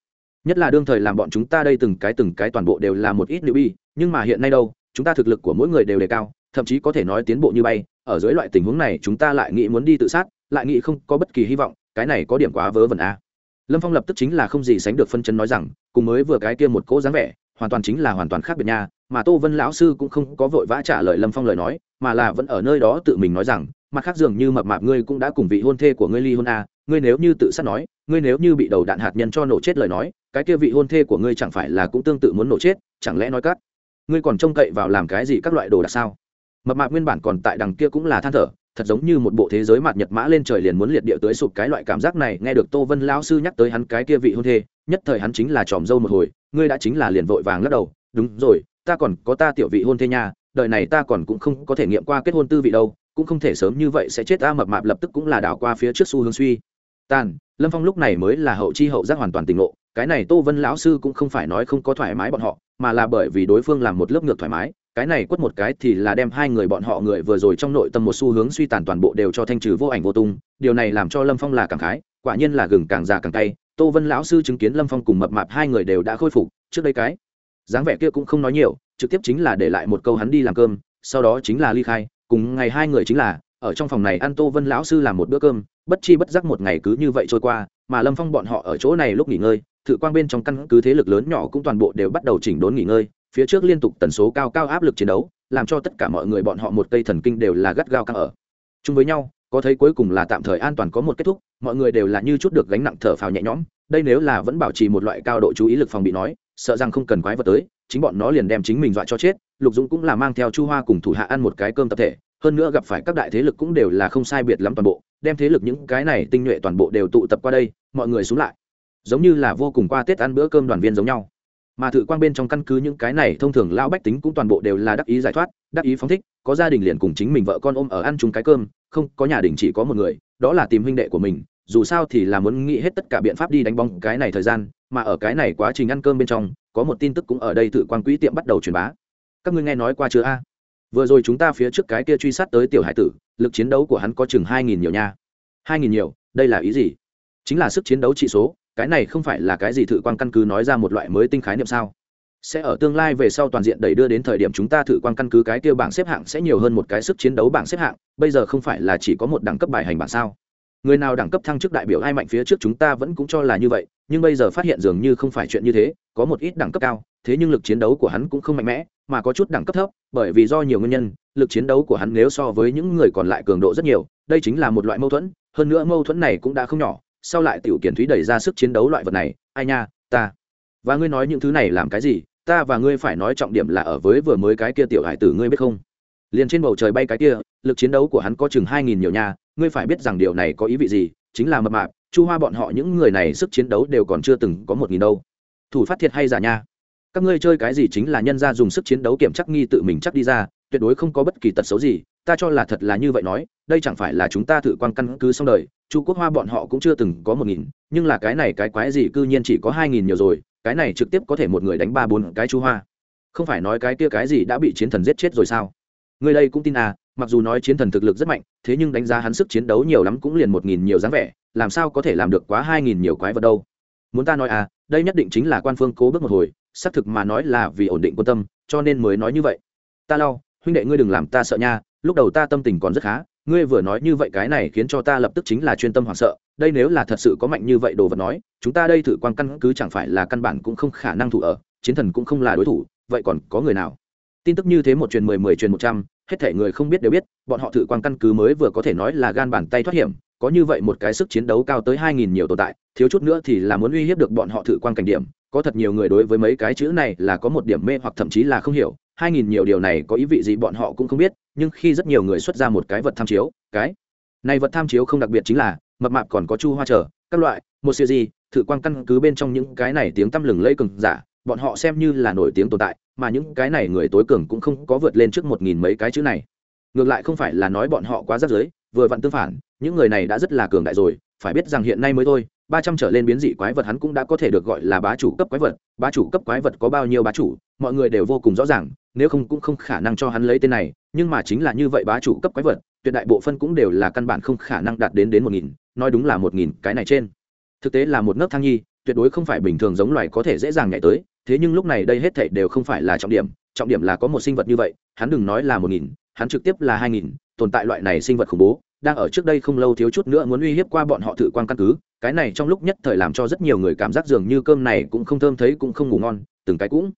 nhất là đương thời làm bọn chúng ta đây từng cái từng cái toàn bộ đều là một ít nữ bi nhưng mà hiện nay đâu chúng ta thực lực của mỗi người đều đề cao, thậm chí có thể nói tiến bộ như bay, ở dưới loại tình huống này, chúng ta lại nghĩ muốn đi tự sát, lại nghĩ không có bất kỳ hy vọng, cái này có điểm quá vớ vẩn a à. lâm phong lập tức chính là không gì sánh được phân chân nói rằng, cùng mới vừa cái kia một cỗ dáng vẻ, hoàn toàn chính là hoàn toàn khác biệt nha, mà tô vân lão sư cũng không có vội vã trả lời lâm phong lời nói, mà là vẫn ở nơi đó tự mình nói rằng, mặt khác dường như mập mạp ngươi cũng đã cùng vị hôn thê của ngươi ly hôn a, ngươi nếu như tự sát nói, ngươi nếu như bị đầu đạn hạt nhân cho nổ chết lời nói, cái kia vị hôn thê của ngươi chẳng phải là cũng tương tự muốn nổ chết, chẳng lẽ nói cắt ngươi còn trông cậy vào làm cái gì các loại đồ đạc sao? Mập mạc nguyên bản còn tại đằng kia cũng là than thở, thật giống như một bộ thế giới mạt nhật mã lên trời liền muốn liệt địa tới sụp cái loại cảm giác này, nghe được tô vân lão sư nhắc tới hắn cái kia vị hôn thê, nhất thời hắn chính là tròm dâu một hồi, ngươi đã chính là liền vội vàng lắc đầu, đúng rồi, ta còn có ta tiểu vị hôn thê nha, đời này ta còn cũng không có thể nghiệm qua kết hôn tư vị đâu, cũng không thể sớm như vậy sẽ chết ta. Mập mạp lập tức cũng là đảo qua phía trước xu hướng suy. Tàn, lâm phong lúc này mới là hậu chi hậu giác hoàn toàn tỉnh ngộ cái này tô vân lão sư cũng không phải nói không có thoải mái bọn họ, mà là bởi vì đối phương làm một lớp ngược thoải mái, cái này quất một cái thì là đem hai người bọn họ người vừa rồi trong nội tâm một xu hướng suy tàn toàn bộ đều cho thanh trừ vô ảnh vô tung, điều này làm cho lâm phong là cảm khái, quả nhiên là gừng càng già càng tay tô vân lão sư chứng kiến lâm phong cùng mập mạp hai người đều đã khôi phục, trước đây cái dáng vẻ kia cũng không nói nhiều, trực tiếp chính là để lại một câu hắn đi làm cơm, sau đó chính là ly khai, cùng ngày hai người chính là, ở trong phòng này ăn tô vân lão sư làm một bữa cơm, bất chi bất giác một ngày cứ như vậy trôi qua, mà lâm phong bọn họ ở chỗ này lúc nghỉ ngơi thự quang bên trong căn cứ thế lực lớn nhỏ cũng toàn bộ đều bắt đầu chỉnh đốn nghỉ ngơi, phía trước liên tục tần số cao cao áp lực chiến đấu, làm cho tất cả mọi người bọn họ một cây thần kinh đều là gắt gao căng ở. Chung với nhau, có thấy cuối cùng là tạm thời an toàn có một kết thúc, mọi người đều là như chút được gánh nặng thở phào nhẹ nhõm, đây nếu là vẫn bảo trì một loại cao độ chú ý lực phòng bị nói, sợ rằng không cần quái vật tới, chính bọn nó liền đem chính mình dọa cho chết, lục dũng cũng là mang theo chu hoa cùng thủ hạ ăn một cái cơm tập thể, hơn nữa gặp phải các đại thế lực cũng đều là không sai biệt lắm toàn bộ, đem thế lực những cái này tinh nhuệ toàn bộ đều tụ tập qua đây, mọi người xuống lại giống như là vô cùng qua tết ăn bữa cơm đoàn viên giống nhau. Mà thử quang bên trong căn cứ những cái này, thông thường lão bách tính cũng toàn bộ đều là đắc ý giải thoát, đắc ý phóng thích, có gia đình liền cùng chính mình vợ con ôm ở ăn chung cái cơm, không, có nhà đình chỉ có một người, đó là tìm huynh đệ của mình, dù sao thì là muốn nghĩ hết tất cả biện pháp đi đánh bóng cái này thời gian, mà ở cái này quá trình ăn cơm bên trong, có một tin tức cũng ở đây tự quan quỹ tiệm bắt đầu truyền bá. Các ngươi nghe nói qua chưa a? Vừa rồi chúng ta phía trước cái kia truy sát tới tiểu hải tử, lực chiến đấu của hắn có chừng hai nghìn nhiều nha. Hai nghìn nhiều, đây là ý gì? Chính là sức chiến đấu trị số cái này không phải là cái gì thử quan căn cứ nói ra một loại mới tinh khái niệm sao? Sẽ ở tương lai về sau toàn diện đẩy đưa đến thời điểm chúng ta thử quan căn cứ cái tiêu bảng xếp hạng sẽ nhiều hơn một cái sức chiến đấu bảng xếp hạng, bây giờ không phải là chỉ có một đẳng cấp bài hành bảng sao? Người nào đẳng cấp thăng chức đại biểu ai mạnh phía trước chúng ta vẫn cũng cho là như vậy, nhưng bây giờ phát hiện dường như không phải chuyện như thế, có một ít đẳng cấp cao, thế nhưng lực chiến đấu của hắn cũng không mạnh mẽ, mà có chút đẳng cấp thấp, bởi vì do nhiều nguyên nhân, lực chiến đấu của hắn nếu so với những người còn lại cường độ rất nhiều, đây chính là một loại mâu thuẫn, hơn nữa mâu thuẫn này cũng đã không nhỏ sau lại tiểu kiển thúy đẩy ra sức chiến đấu loại vật này, ai nha, ta, và ngươi nói những thứ này làm cái gì? Ta và ngươi phải nói trọng điểm là ở với vừa mới cái kia tiểu hải tử ngươi biết không? Liền trên bầu trời bay cái kia, lực chiến đấu của hắn có chừng hai nghìn nhiều nha, ngươi phải biết rằng điều này có ý vị gì, chính là mập mạp, chu hoa bọn họ những người này sức chiến đấu đều còn chưa từng có một nghìn đâu. Thủ phát thiệt hay giả nha? Các ngươi chơi cái gì chính là nhân ra dùng sức chiến đấu kiểm chắc nghi tự mình chắc đi ra tuyệt đối không có bất kỳ tật xấu gì, ta cho là thật là như vậy nói, đây chẳng phải là chúng ta thử quan căn cứ xong đời, chu quốc hoa bọn họ cũng chưa từng có một nghìn, nhưng là cái này cái quái gì cư nhiên chỉ có hai nghìn nhiều rồi, cái này trực tiếp có thể một người đánh ba bốn cái chu hoa. Không phải nói cái kia cái gì đã bị chiến thần giết chết rồi sao? Người đây cũng tin à mặc dù nói chiến thần thực lực rất mạnh, thế nhưng đánh giá hắn sức chiến đấu nhiều lắm cũng liền một nghìn nhiều dáng vẻ, làm sao có thể làm được quá hai nghìn nhiều quái vật đâu? Muốn ta nói à đây nhất định chính là quan phương cố bước một hồi, xác thực mà nói là vì ổn định quan tâm, cho nên mới nói như vậy. Ta lau huynh đệ ngươi đừng làm ta sợ nha, lúc đầu ta tâm tình còn rất khá, ngươi vừa nói như vậy cái này khiến cho ta lập tức chính là chuyên tâm hoảng sợ, đây nếu là thật sự có mạnh như vậy đồ vật nói, chúng ta đây thử quan căn cứ chẳng phải là căn bản cũng không khả năng thủ ở, chiến thần cũng không là đối thủ, vậy còn có người nào? Tin tức như thế một truyền mười mười truyền một trăm, hết thể người không biết đều biết, bọn họ thử quan căn cứ mới vừa có thể nói là gan bàn tay thoát hiểm, có như vậy một cái sức chiến đấu cao tới hai nghìn nhiều tồn tại, thiếu chút nữa thì là muốn uy hiếp được bọn họ thử quan cảnh điểm, có thật nhiều người đối với mấy cái chữ này là có một điểm mê hoặc thậm chí là không hiểu hai nghìn nhiều điều này có ý vị gì bọn họ cũng không biết, nhưng khi rất nhiều người xuất ra một cái vật tham chiếu, cái này vật tham chiếu không đặc biệt chính là mập mạp còn có chu hoa trở các loại, một siêu gì thử quan căn cứ bên trong những cái này tiếng tăm lừng lây cường giả, bọn họ xem như là nổi tiếng tồn tại, mà những cái này người tối cường cũng không có vượt lên trước một nghìn mấy cái chữ này. Ngược lại không phải là nói bọn họ quá rắc rối, vừa vặn tương phản, những người này đã rất là cường đại rồi, phải biết rằng hiện nay mới thôi, ba trăm trở lên biến dị quái vật hắn cũng đã có thể được gọi là bá chủ cấp quái vật, bá chủ cấp quái vật có bao nhiêu bá chủ, mọi người đều vô cùng rõ ràng nếu không cũng không khả năng cho hắn lấy tên này, nhưng mà chính là như vậy bá chủ cấp quái vật, tuyệt đại bộ phân cũng đều là căn bản không khả năng đạt đến đến một nghìn, nói đúng là một nghìn cái này trên. Thực tế là một nấc thang nhi, tuyệt đối không phải bình thường giống loài có thể dễ dàng nhảy tới, thế nhưng lúc này đây hết thảy đều không phải là trọng điểm trọng điểm là có một sinh vật như vậy, hắn đừng nói là một nghìn, hắn trực tiếp là hai nghìn, tồn tại loại này sinh vật khủng bố, đang ở trước đây không lâu thiếu chút nữa muốn uy hiếp qua bọn họ thử quan căn cứ, cái này trong lúc nhất thời làm cho rất nhiều người cảm giác dường như cơm này cũng không thơm thấy cũng không ngủ ngon, từng cái cũng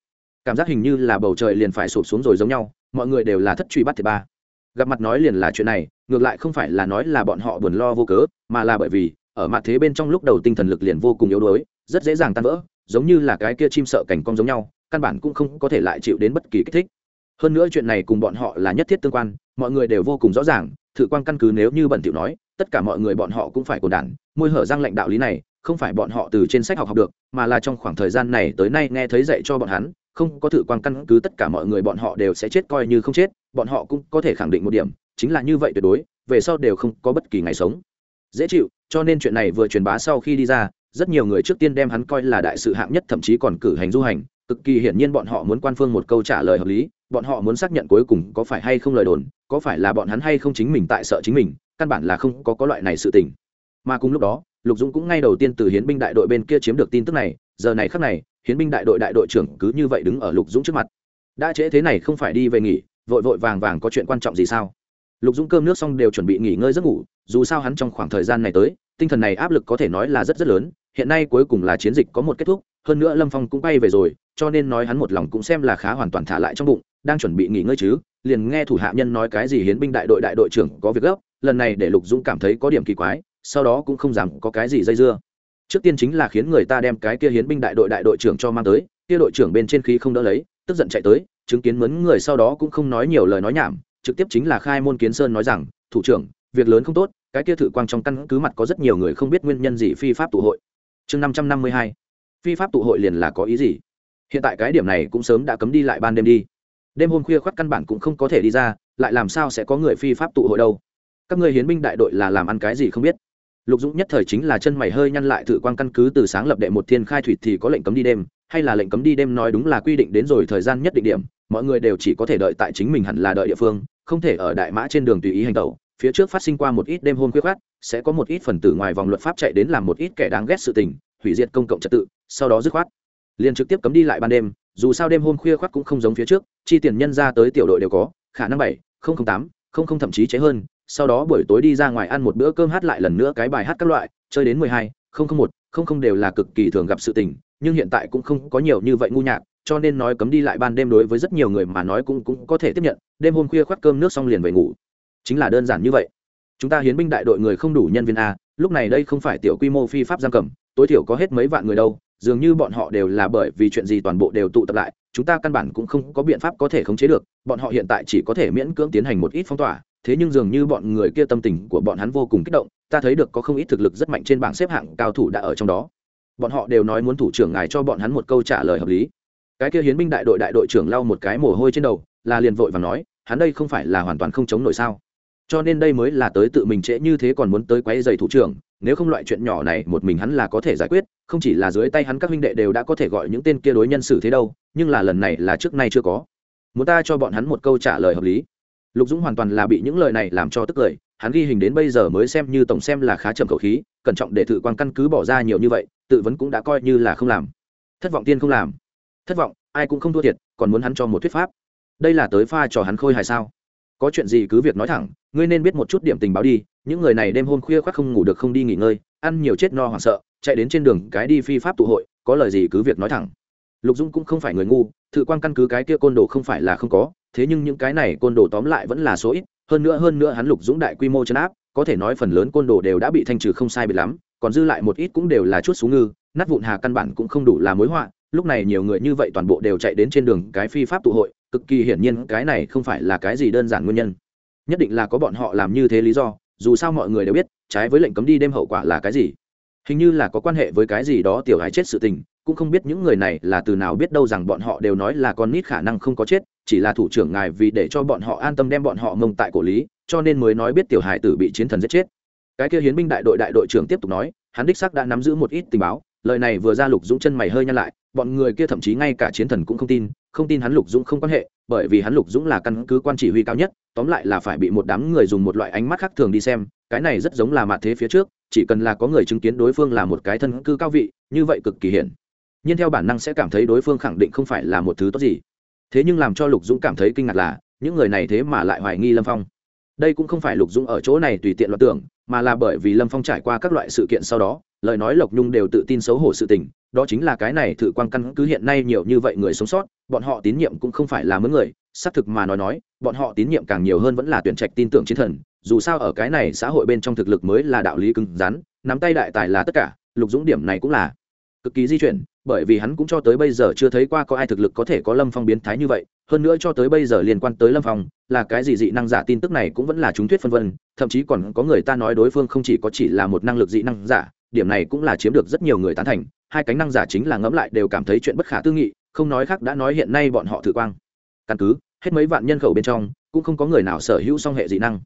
cảm giác hình như là bầu trời liền phải sụp xuống rồi giống nhau, mọi người đều là thất truy bắt thì ba. Gặp mặt nói liền là chuyện này, ngược lại không phải là nói là bọn họ buồn lo vô cớ, mà là bởi vì, ở mặt thế bên trong lúc đầu tinh thần lực liền vô cùng yếu đuối, rất dễ dàng tan vỡ, giống như là cái kia chim sợ cảnh cong giống nhau, căn bản cũng không có thể lại chịu đến bất kỳ kích thích. Hơn nữa chuyện này cùng bọn họ là nhất thiết tương quan, mọi người đều vô cùng rõ ràng, thử quan căn cứ nếu như bẩn thỉu nói, tất cả mọi người bọn họ cũng phải cồn đản, môi hở răng lệnh đạo lý này, không phải bọn họ từ trên sách học học được, mà là trong khoảng thời gian này tới nay nghe thấy dạy cho bọn hắn không có thử quan căn cứ, tất cả mọi người bọn họ đều sẽ chết coi như không chết, bọn họ cũng có thể khẳng định một điểm, chính là như vậy tuyệt đối, về sau đều không có bất kỳ ngày sống. Dễ chịu, cho nên chuyện này vừa truyền bá sau khi đi ra, rất nhiều người trước tiên đem hắn coi là đại sự hạng nhất, thậm chí còn cử hành du hành, cực kỳ hiển nhiên bọn họ muốn quan phương một câu trả lời hợp lý, bọn họ muốn xác nhận cuối cùng có phải hay không lời đồn, có phải là bọn hắn hay không chính mình tại sợ chính mình, căn bản là không có có loại này sự tình. Mà cùng lúc đó, lục dũng cũng ngay đầu tiên từ hiến binh đại đội bên kia chiếm được tin tức này, giờ này khắc này hiến binh đại đội đại đội trưởng cứ như vậy đứng ở lục dũng trước mặt. Đã trễ thế này không phải đi về nghỉ, vội vội vàng vàng có chuyện quan trọng gì sao? Lục dũng cơm nước xong đều chuẩn bị nghỉ ngơi giấc ngủ, dù sao hắn trong khoảng thời gian này tới, tinh thần này áp lực có thể nói là rất rất lớn, hiện nay cuối cùng là chiến dịch có một kết thúc, hơn nữa lâm phong cũng bay về rồi, cho nên nói hắn một lòng cũng xem là khá hoàn toàn thả lại trong bụng, đang chuẩn bị nghỉ ngơi chứ, liền nghe thủ hạ nhân nói cái gì hiến binh đại đội đại đội trưởng có việc gấp, lần này để lục dũng cảm thấy có điểm kỳ quái, sau đó cũng không dám có cái gì dây dưa trước tiên chính là khiến người ta đem cái kia hiến binh đại đội đại đội trưởng cho mang tới, kia đội trưởng bên trên khí không đỡ lấy, tức giận chạy tới, chứng kiến mấn người sau đó cũng không nói nhiều lời nói nhảm, trực tiếp chính là khai môn kiến sơn nói rằng, thủ trưởng, việc lớn không tốt, cái kia thử quang trong căn cứ mặt có rất nhiều người không biết nguyên nhân gì phi pháp tụ hội. Chương năm trăm năm mươi hai. Phi pháp tụ hội liền là có ý gì? Hiện tại cái điểm này cũng sớm đã cấm đi lại ban đêm đi. Đêm hôm khuya khoắt căn bản cũng không có thể đi ra, lại làm sao sẽ có người phi pháp tụ hội đâu? Các người hiến binh đại đội là làm ăn cái gì không biết? Lục dũng nhất thời chính là chân mày hơi nhăn lại thử quan căn cứ từ sáng lập đệ một thiên khai thủy thì có lệnh cấm đi đêm, hay là lệnh cấm đi đêm nói đúng là quy định đến rồi thời gian nhất định điểm, mọi người đều chỉ có thể đợi tại chính mình hẳn là đợi địa phương, không thể ở đại mã trên đường tùy ý hành tẩu. Phía trước phát sinh qua một ít đêm hôn khuya khát sẽ có một ít phần tử ngoài vòng luật pháp chạy đến làm một ít kẻ đáng ghét sự tình, hủy diệt công cộng trật tự, sau đó dứt khoát. Liền trực tiếp cấm đi lại ban đêm, dù sao đêm hôn khuya khoát cũng không giống phía trước, chi tiền nhân ra tới tiểu đội đều có, khả năng bảy, không không tám, không không thậm chí chế hơn sau đó buổi tối đi ra ngoài ăn một bữa cơm hát lại lần nữa cái bài hát các loại, chơi đến mười hai, không không một, không không đều là cực kỳ thường gặp sự tình, nhưng hiện tại cũng không có nhiều như vậy ngu nhạc, cho nên nói cấm đi lại ban đêm đối với rất nhiều người mà nói cũng cũng có thể tiếp nhận, đêm hôm khuya khoác cơm nước xong liền về ngủ. Chính là đơn giản như vậy. Chúng ta hiến binh đại đội người không đủ nhân viên a, lúc này đây không phải tiểu quy mô phi pháp giam cầm, tối thiểu có hết mấy vạn người đâu, dường như bọn họ đều là bởi vì chuyện gì toàn bộ đều tụ tập lại, chúng ta căn bản cũng không có biện pháp có thể khống chế được, bọn họ hiện tại chỉ có thể miễn cưỡng tiến hành một ít phong tỏa thế nhưng dường như bọn người kia tâm tình của bọn hắn vô cùng kích động, ta thấy được có không ít thực lực rất mạnh trên bảng xếp hạng cao thủ đã ở trong đó. Bọn họ đều nói muốn thủ trưởng ngài cho bọn hắn một câu trả lời hợp lý. Cái kia hiến binh đại đội đại đội trưởng lau một cái mồ hôi trên đầu, là liền vội và nói, hắn đây không phải là hoàn toàn không chống nổi sao? Cho nên đây mới là tới tự mình trễ như thế còn muốn tới quấy giày thủ trưởng, nếu không loại chuyện nhỏ này một mình hắn là có thể giải quyết, không chỉ là dưới tay hắn các huynh đệ đều đã có thể gọi những tên kia đối nhân xử thế đâu, nhưng là lần này là trước nay chưa có. Muốn ta cho bọn hắn một câu trả lời hợp lý? Lục dũng hoàn toàn là bị những lời này làm cho tức cười, hắn ghi hình đến bây giờ mới xem như tổng xem là khá trầm khẩu khí, cẩn trọng để thử quan căn cứ bỏ ra nhiều như vậy, tự vấn cũng đã coi như là không làm. Thất vọng tiên không làm. Thất vọng, ai cũng không thua thiệt, còn muốn hắn cho một thuyết pháp. Đây là tới pha trò hắn khôi hài sao? Có chuyện gì cứ việc nói thẳng, ngươi nên biết một chút điểm tình báo đi, những người này đêm hôm khuya khoác không ngủ được không đi nghỉ ngơi, ăn nhiều chết no hoảng sợ, chạy đến trên đường cái đi phi pháp tụ hội, có lời gì cứ việc nói thẳng. Lục dung cũng không phải người ngu, thự quan căn cứ cái kia côn đồ không phải là không có thế nhưng những cái này côn đồ tóm lại vẫn là số ít, hơn nữa hơn nữa hắn lục dũng đại quy mô chấn áp, có thể nói phần lớn côn đồ đều đã bị thanh trừ không sai biệt lắm, còn dư lại một ít cũng đều là chút xuống ngư, nát vụn hà căn bản cũng không đủ là mối họa, lúc này nhiều người như vậy toàn bộ đều chạy đến trên đường cái phi pháp tụ hội, cực kỳ hiển nhiên cái này không phải là cái gì đơn giản nguyên nhân. Nhất định là có bọn họ làm như thế lý do, dù sao mọi người đều biết, trái với lệnh cấm đi đêm hậu quả là cái gì. Hình như là có quan hệ với cái gì đó tiểu gái chết sự tình, cũng không biết những người này là từ nào biết đâu rằng bọn họ đều nói là con nít khả năng không có chết chỉ là thủ trưởng ngài vì để cho bọn họ an tâm đem bọn họ mông tại cổ lý, cho nên mới nói biết tiểu hải tử bị chiến thần giết chết. Cái kia hiến binh đại đội đại đội trưởng tiếp tục nói, hắn đích sắc đã nắm giữ một ít tình báo, lời này vừa ra lục dũng chân mày hơi nhăn lại, bọn người kia thậm chí ngay cả chiến thần cũng không tin không tin hắn lục dũng không quan hệ, bởi vì hắn lục dũng là căn cứ quan chỉ huy cao nhất, tóm lại là phải bị một đám người dùng một loại ánh mắt khác thường đi xem, cái này rất giống là mạ thế phía trước, chỉ cần là có người chứng kiến đối phương là một cái thân cư cao vị, như vậy cực kỳ hiển. Nhiên theo bản năng sẽ cảm thấy đối phương khẳng định không phải là một thứ tốt gì thế nhưng làm cho lục dũng cảm thấy kinh ngạc là, những người này thế mà lại hoài nghi lâm phong. Đây cũng không phải lục dũng ở chỗ này tùy tiện loạt tưởng, mà là bởi vì lâm phong trải qua các loại sự kiện sau đó, lời nói lộc nhung đều tự tin xấu hổ sự tình, đó chính là cái này thử quan căn cứ hiện nay nhiều như vậy người sống sót, bọn họ tín nhiệm cũng không phải là mướn người, xác thực mà nói nói, bọn họ tín nhiệm càng nhiều hơn vẫn là tuyển trạch tin tưởng chiến thần, dù sao ở cái này xã hội bên trong thực lực mới là đạo lý cứng rắn, nắm tay đại tài là tất cả, lục dũng điểm này cũng là cực kỳ di chuyển bởi vì hắn cũng cho tới bây giờ chưa thấy qua có ai thực lực có thể có lâm phong biến thái như vậy, hơn nữa cho tới bây giờ liên quan tới lâm phong, là cái gì dị năng giả tin tức này cũng vẫn là chúng thuyết phân vân, thậm chí còn có người ta nói đối phương không chỉ có chỉ là một năng lực dị năng giả, điểm này cũng là chiếm được rất nhiều người tán thành, hai cánh năng giả chính là ngẫm lại đều cảm thấy chuyện bất khả tư nghị, không nói khác đã nói hiện nay bọn họ thử quang. Căn cứ, hết mấy vạn nhân khẩu bên trong, cũng không có người nào sở hữu song hệ dị năng.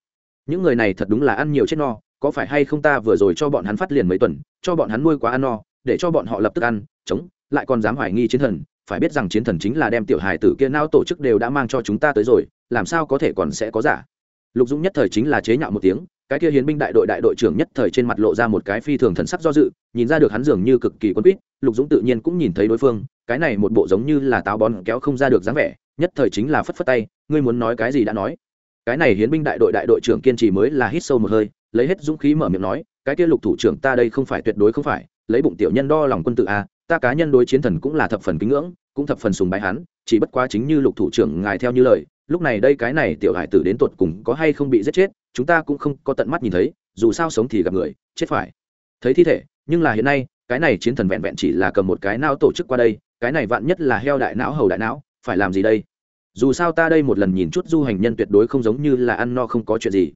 Những người này thật đúng là ăn nhiều chết no, có phải hay không ta vừa rồi cho bọn hắn phát liền mấy tuần, cho bọn hắn nuôi quá ăn no để cho bọn họ lập tức ăn, chống, lại còn dám hoài nghi chiến thần, phải biết rằng chiến thần chính là đem tiểu hài tử kia nao tổ chức đều đã mang cho chúng ta tới rồi, làm sao có thể còn sẽ có giả. Lục dũng nhất thời chính là chế nhạo một tiếng, cái kia hiến binh đại đội đại đội trưởng nhất thời trên mặt lộ ra một cái phi thường thần sắc do dự, nhìn ra được hắn dường như cực kỳ quân quýt, lục dũng tự nhiên cũng nhìn thấy đối phương, cái này một bộ giống như là táo bón kéo không ra được dáng vẻ, nhất thời chính là phất phất tay, ngươi muốn nói cái gì đã nói. Cái này hiến binh đại đội đại đội trưởng kiên trì mới là hít sâu một hơi, lấy hết dũng khí mở miệng nói, cái kia lục thủ trưởng ta đây không phải tuyệt đối không phải lấy bụng tiểu nhân đo lòng quân tự a, ta cá nhân đối chiến thần cũng là thập phần kính ngưỡng, cũng thập phần sùng bái hắn, chỉ bất quá chính như lục thủ trưởng ngài theo như lời, lúc này đây cái này tiểu hải tử đến tột cùng có hay không bị giết chết, chúng ta cũng không có tận mắt nhìn thấy, dù sao sống thì gặp người, chết phải. Thấy thi thể, nhưng là hiện nay, cái này chiến thần vẹn vẹn chỉ là cầm một cái não tổ chức qua đây, cái này vạn nhất là heo đại não hầu đại não, phải làm gì đây? Dù sao ta đây một lần nhìn chút du hành nhân tuyệt đối không giống như là ăn no không có chuyện gì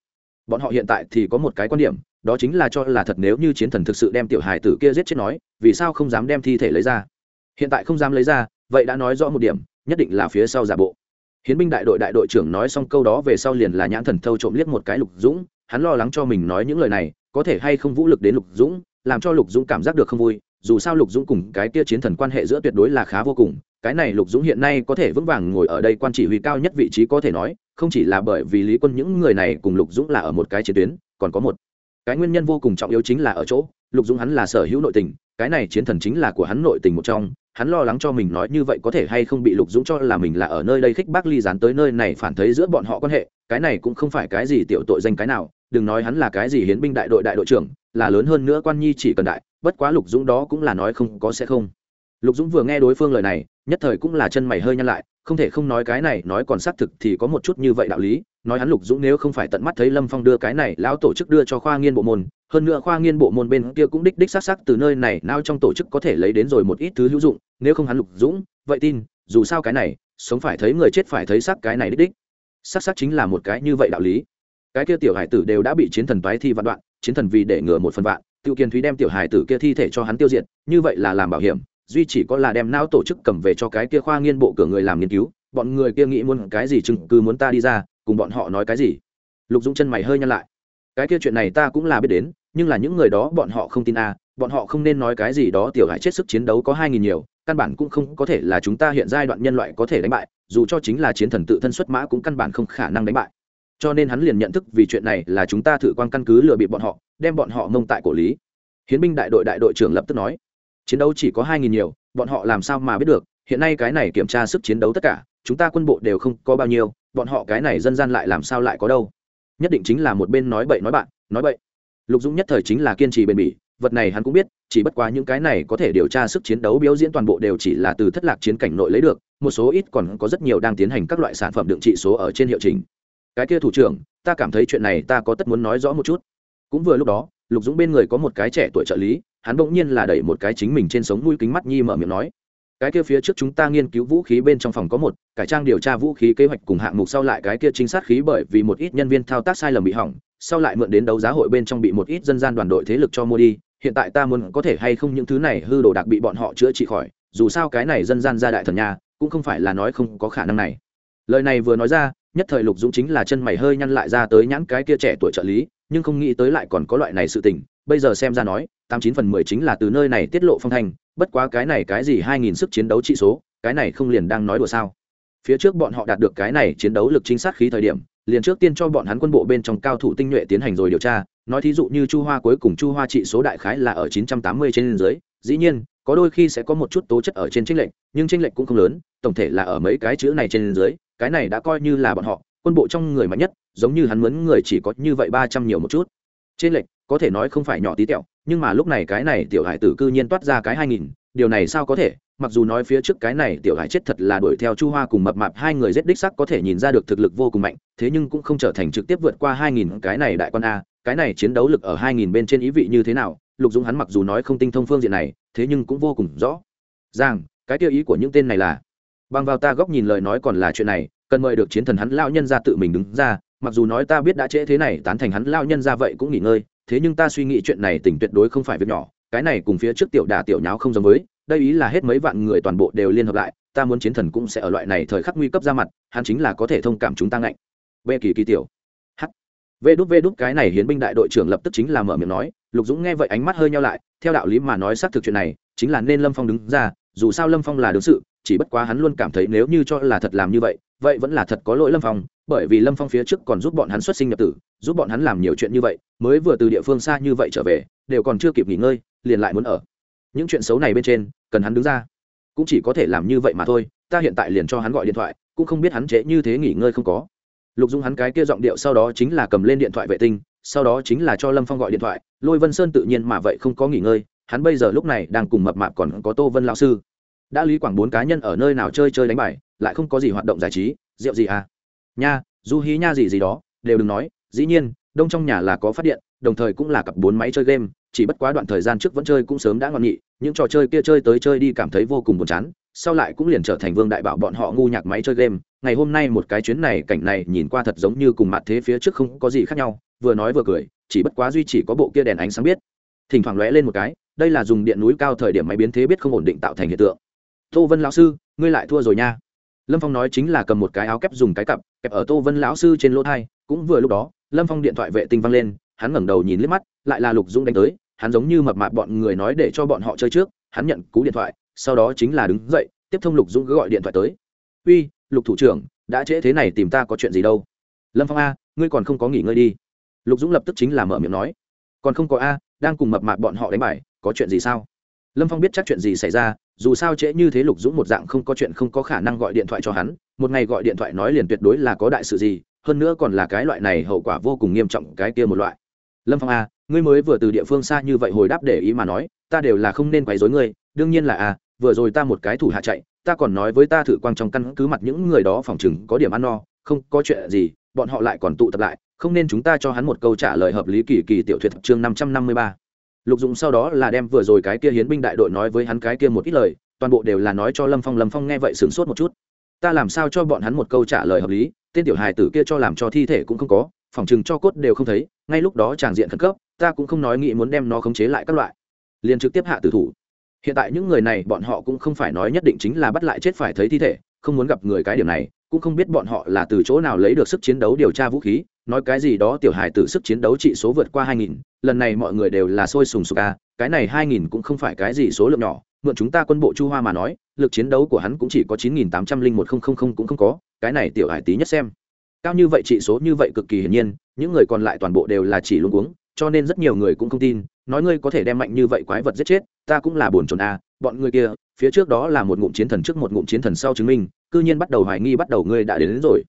bọn họ hiện tại thì có một cái quan điểm, đó chính là cho là thật nếu như chiến thần thực sự đem tiểu hài tử kia giết chết nói, vì sao không dám đem thi thể lấy ra? Hiện tại không dám lấy ra, vậy đã nói rõ một điểm, nhất định là phía sau giả bộ. Hiến binh đại đội đại đội trưởng nói xong câu đó về sau liền là nhãn thần thâu trộm liếc một cái lục dũng, hắn lo lắng cho mình nói những lời này, có thể hay không vũ lực đến lục dũng, làm cho lục dũng cảm giác được không vui, dù sao lục dũng cùng cái kia chiến thần quan hệ giữa tuyệt đối là khá vô cùng cái này lục dũng hiện nay có thể vững vàng ngồi ở đây quan chỉ huy cao nhất vị trí có thể nói, không chỉ là bởi vì lý quân những người này cùng lục dũng là ở một cái chiến tuyến, còn có một cái nguyên nhân vô cùng trọng yếu chính là ở chỗ, lục dũng hắn là sở hữu nội tình, cái này chiến thần chính là của hắn nội tình một trong, hắn lo lắng cho mình nói như vậy có thể hay không bị lục dũng cho là mình là ở nơi đây khích bác ly dán tới nơi này phản thấy giữa bọn họ quan hệ, cái này cũng không phải cái gì tiểu tội danh cái nào, đừng nói hắn là cái gì hiến binh đại đội đại đội trưởng, là lớn hơn nữa quan nhi chỉ cần đại, bất quá lục dũng đó cũng là nói không có sẽ không lục dũng vừa nghe đối phương lời này, nhất thời cũng là chân mày hơi nhăn lại, không thể không nói cái này, nói còn xác thực thì có một chút như vậy đạo lý, nói hắn lục dũng nếu không phải tận mắt thấy lâm phong đưa cái này lão tổ chức đưa cho khoa nghiên bộ môn, hơn nữa khoa nghiên bộ môn bên kia cũng đích đích xác xác từ nơi này nào trong tổ chức có thể lấy đến rồi một ít thứ hữu dụng, nếu không hắn lục dũng, vậy tin, dù sao cái này, sống phải thấy người chết phải thấy xác cái này đích đích. Xác xác chính là một cái như vậy đạo lý. Cái kia tiểu hải tử đều đã bị chiến thần toái thi vạn đoạn, chiến thần vì để ngừa một phần vạn tiêu kiên thúy đem tiểu hải tử kia thi thể cho hắn tiêu diệt, như vậy là làm bảo hiểm duy chỉ có là đem não tổ chức cầm về cho cái kia khoa nghiên bộ cửa người làm nghiên cứu bọn người kia nghĩ muốn cái gì chừng cứ muốn ta đi ra cùng bọn họ nói cái gì. Lục dũng chân mày hơi nhăn lại. Cái kia chuyện này ta cũng là biết đến nhưng là những người đó bọn họ không tin a à, bọn họ không nên nói cái gì đó tiểu hải chết sức chiến đấu có hai nghìn nhiều căn bản cũng không có thể là chúng ta hiện giai đoạn nhân loại có thể đánh bại dù cho chính là chiến thần tự thân xuất mã cũng căn bản không khả năng đánh bại. Cho nên hắn liền nhận thức vì chuyện này là chúng ta thử quan căn cứ lừa bị bọn họ đem bọn họ mông tại cổ lý. Hiến binh đại đội đại đội trưởng lập tức nói chiến đấu chỉ có hai nghìn nhiều, bọn họ làm sao mà biết được, hiện nay cái này kiểm tra sức chiến đấu tất cả, chúng ta quân bộ đều không có bao nhiêu, bọn họ cái này dân gian lại làm sao lại có đâu. Nhất định chính là một bên nói bậy nói bạn, nói bậy. Lục dũng nhất thời chính là kiên trì bền bỉ, vật này hắn cũng biết, chỉ bất quá những cái này có thể điều tra sức chiến đấu biểu diễn toàn bộ đều chỉ là từ thất lạc chiến cảnh nội lấy được, một số ít còn có rất nhiều đang tiến hành các loại sản phẩm đựng trị số ở trên hiệu trình. Cái kia thủ trưởng, ta cảm thấy chuyện này ta có tất muốn nói rõ một chút. Cũng vừa lúc đó, lục dũng bên người có một cái trẻ tuổi trợ lý hắn bỗng nhiên là đẩy một cái chính mình trên sống mũi kính mắt nhi mở miệng nói, cái kia phía trước chúng ta nghiên cứu vũ khí bên trong phòng có một, cải trang điều tra vũ khí kế hoạch cùng hạng mục sau lại cái kia trinh sát khí bởi vì một ít nhân viên thao tác sai lầm bị hỏng, sau lại mượn đến đấu giá hội bên trong bị một ít dân gian đoàn đội thế lực cho mua đi, hiện tại ta muốn có thể hay không những thứ này hư đồ đặc bị bọn họ chữa trị khỏi, dù sao cái này dân gian ra đại thần nhà, cũng không phải là nói không có khả năng này. Lời này vừa nói ra, nhất thời lục dũng chính là chân mày hơi nhăn lại ra tới nhãn cái kia trẻ tuổi trợ lý nhưng không nghĩ tới lại còn có loại này sự tình. Bây giờ xem ra nói, tám chín phần mười chính là từ nơi này tiết lộ phong thanh, bất quá cái này cái gì hai nghìn sức chiến đấu trị số, cái này không liền đang nói đùa sao? Phía trước bọn họ đạt được cái này chiến đấu lực chính sát khí thời điểm, liền trước tiên cho bọn hắn quân bộ bên trong cao thủ tinh nhuệ tiến hành rồi điều tra. Nói thí dụ như chu hoa cuối cùng chu hoa trị số đại khái là ở chín trăm tám mươi trên dưới, dĩ nhiên, có đôi khi sẽ có một chút tố chất ở trên tranh lệch, nhưng tranh lệch cũng không lớn, tổng thể là ở mấy cái chữ này trên dưới, cái này đã coi như là bọn họ, quân bộ trong người mạnh nhất giống như hắn mướn người chỉ có như vậy ba trăm nhiều một chút. Trên lệch, có thể nói không phải nhỏ tí tẹo, nhưng mà lúc này cái này tiểu hải tử cư nhiên toát ra cái hai nghìn, điều này sao có thể? Mặc dù nói phía trước cái này tiểu hải chết thật là đuổi theo chu hoa cùng mập mạp hai người giết đích sắc có thể nhìn ra được thực lực vô cùng mạnh, thế nhưng cũng không trở thành trực tiếp vượt qua hai nghìn cái này đại con a, cái này chiến đấu lực ở hai nghìn bên trên ý vị như thế nào? Lục dũng hắn mặc dù nói không tinh thông phương diện này, thế nhưng cũng vô cùng rõ. Rằng cái tiêu ý của những tên này là, bằng vào ta góc nhìn lời nói còn là chuyện này, cần mời được chiến thần hắn lão nhân ra tự mình đứng ra mặc dù nói ta biết đã trễ thế này, tán thành hắn lao nhân ra vậy cũng nghỉ ngơi, thế nhưng ta suy nghĩ chuyện này tỉnh tuyệt đối không phải việc nhỏ, cái này cùng phía trước tiểu đà tiểu nháo không giống với, đây ý là hết mấy vạn người toàn bộ đều liên hợp lại, ta muốn chiến thần cũng sẽ ở loại này thời khắc nguy cấp ra mặt, hắn chính là có thể thông cảm chúng ta ngạnh. B kỳ kỳ tiểu. H vê đút vê đút, cái này hiến binh đại đội trưởng lập tức chính là mở miệng nói, lục dũng nghe vậy ánh mắt hơi nhau lại, theo đạo lý mà nói xác thực chuyện này, chính là nên lâm phong đứng ra, dù sao lâm phong là đương sự chỉ bất quá hắn luôn cảm thấy nếu như cho là thật làm như vậy vậy vẫn là thật có lỗi lâm phong, bởi vì lâm phong phía trước còn giúp bọn hắn xuất sinh nhập tử, giúp bọn hắn làm nhiều chuyện như vậy, mới vừa từ địa phương xa như vậy trở về, đều còn chưa kịp nghỉ ngơi, liền lại muốn ở. Những chuyện xấu này bên trên, cần hắn đứng ra. Cũng chỉ có thể làm như vậy mà thôi, ta hiện tại liền cho hắn gọi điện thoại, cũng không biết hắn trễ như thế nghỉ ngơi không có. Lục dung hắn cái kia giọng điệu sau đó chính là cầm lên điện thoại vệ tinh, sau đó chính là cho lâm phong gọi điện thoại, lôi vân sơn tự nhiên mà vậy không có nghỉ ngơi, hắn bây giờ lúc này đang cùng mập mạp còn có tô vân lão sư đã lý quảng bốn cá nhân ở nơi nào chơi chơi đánh bài lại không có gì hoạt động giải trí rượu gì à? Nha du hí nha gì gì đó đều đừng nói dĩ nhiên đông trong nhà là có phát điện đồng thời cũng là cặp bốn máy chơi game chỉ bất quá đoạn thời gian trước vẫn chơi cũng sớm đã ngon nghị, những trò chơi kia chơi tới chơi đi cảm thấy vô cùng buồn chán sau lại cũng liền trở thành vương đại bảo bọn họ ngu nhạc máy chơi game. Ngày hôm nay một cái chuyến này cảnh này nhìn qua thật giống như cùng mặt thế phía trước không có gì khác nhau vừa nói vừa cười chỉ bất quá duy chỉ có bộ kia đèn ánh sáng biết. Thỉnh thoảng lóe lên một cái đây là dùng điện núi cao thời điểm máy biến thế biết không ổn định tạo thành hiện tượng tô vân lão sư, ngươi lại thua rồi nha. Lâm phong nói chính là cầm một cái áo kép dùng cái cặp, kẹp ở tô vân lão sư trên lỗ thai, cũng vừa lúc đó, lâm phong điện thoại vệ tinh văng lên, hắn ngẩng đầu nhìn liếc mắt, lại là lục dũng đánh tới, hắn giống như mập mạp bọn người nói để cho bọn họ chơi trước, hắn nhận cú điện thoại, sau đó chính là đứng dậy, tiếp thông lục dũng gọi điện thoại tới. Uy, lục thủ trưởng, đã trễ thế này tìm ta có chuyện gì đâu? Lâm phong a, ngươi còn không có nghỉ ngơi đi. Lục dũng lập tức chính là mở miệng nói. Còn không có a, đang cùng mập mạp bọn họ đánh bài, có chuyện gì sao? Lâm phong biết chắc chuyện gì xảy ra dù sao trễ như thế lục dũng một dạng không có chuyện không có khả năng gọi điện thoại cho hắn, một ngày gọi điện thoại nói liền tuyệt đối là có đại sự gì, hơn nữa còn là cái loại này hậu quả vô cùng nghiêm trọng cái kia một loại. Lâm phong a ngươi mới vừa từ địa phương xa như vậy hồi đáp để ý mà nói, ta đều là không nên quấy rối ngươi, đương nhiên là à vừa rồi ta một cái thủ hạ chạy, ta còn nói với ta thử quang trong căn cứ mặt những người đó phòng chừng có điểm ăn no, không có chuyện gì, bọn họ lại còn tụ tập lại, không nên chúng ta cho hắn một câu trả lời hợp lý kỳ kỳ tiểu thuyết chương năm trăm năm mươi ba lục dụng sau đó là đem vừa rồi cái kia hiến binh đại đội nói với hắn cái kia một ít lời, toàn bộ đều là nói cho lâm phong lâm phong nghe vậy sửng sốt một chút. Ta làm sao cho bọn hắn một câu trả lời hợp lý, tên tiểu hài tử kia cho làm cho thi thể cũng không có phỏng chừng cho cốt đều không thấy, ngay lúc đó tràng diện khẩn cấp, ta cũng không nói nghĩ muốn đem nó khống chế lại các loại. Liền trực tiếp hạ tử thủ. Hiện tại những người này bọn họ cũng không phải nói nhất định chính là bắt lại chết phải thấy thi thể, không muốn gặp người cái điểm này cũng không biết bọn họ là từ chỗ nào lấy được sức chiến đấu điều tra vũ khí, nói cái gì đó tiểu hài tử sức chiến đấu trị số vượt qua hai nghìn, lần này mọi người đều là sôi sùng sục a cái này hai nghìn cũng không phải cái gì số lượng nhỏ, mượn chúng ta quân bộ chu hoa mà nói, lực chiến đấu của hắn cũng chỉ có chín nghìn tám trăm linh một không không không cũng không có, cái này tiểu hải tí nhất xem. Cao như vậy trị số như vậy cực kỳ hiển nhiên, những người còn lại toàn bộ đều là chỉ luôn uống cho nên rất nhiều người cũng không tin, nói ngươi có thể đem mạnh như vậy quái vật giết chết, ta cũng là buồn chồn a bọn người kia, phía trước đó là một ngụm chiến thần trước một ngụm chiến thần sau chứng minh cư nhiên bắt đầu hoài nghi bắt đầu ngươi đã đến, đến rồi.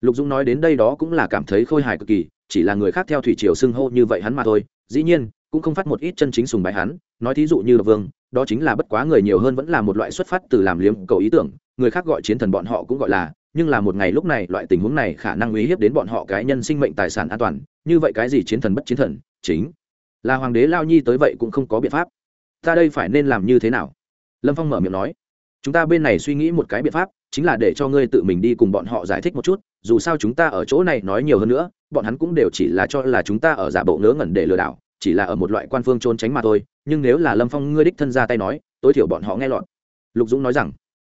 Lục dũng nói đến đây đó cũng là cảm thấy khôi hài cực kỳ chỉ là người khác theo thủy triều xưng hô như vậy hắn mà thôi dĩ nhiên cũng không phát một ít chân chính sùng bái hắn. Nói thí dụ như là vương đó chính là bất quá người nhiều hơn vẫn là một loại xuất phát từ làm liếm cầu ý tưởng người khác gọi chiến thần bọn họ cũng gọi là nhưng là một ngày lúc này loại tình huống này khả năng uy hiếp đến bọn họ cái nhân sinh mệnh tài sản an toàn như vậy cái gì chiến thần bất chiến thần chính là hoàng đế lao nhi tới vậy cũng không có biện pháp. Ta đây phải nên làm như thế nào? Lâm phong mở miệng nói. Chúng ta bên này suy nghĩ một cái biện pháp chính là để cho ngươi tự mình đi cùng bọn họ giải thích một chút, dù sao chúng ta ở chỗ này nói nhiều hơn nữa, bọn hắn cũng đều chỉ là cho là chúng ta ở giả bộ ngớ ngẩn để lừa đảo, chỉ là ở một loại quan phương trốn tránh mà thôi, nhưng nếu là lâm phong ngươi đích thân ra tay nói, tối thiểu bọn họ nghe lọt. Lục dũng nói rằng,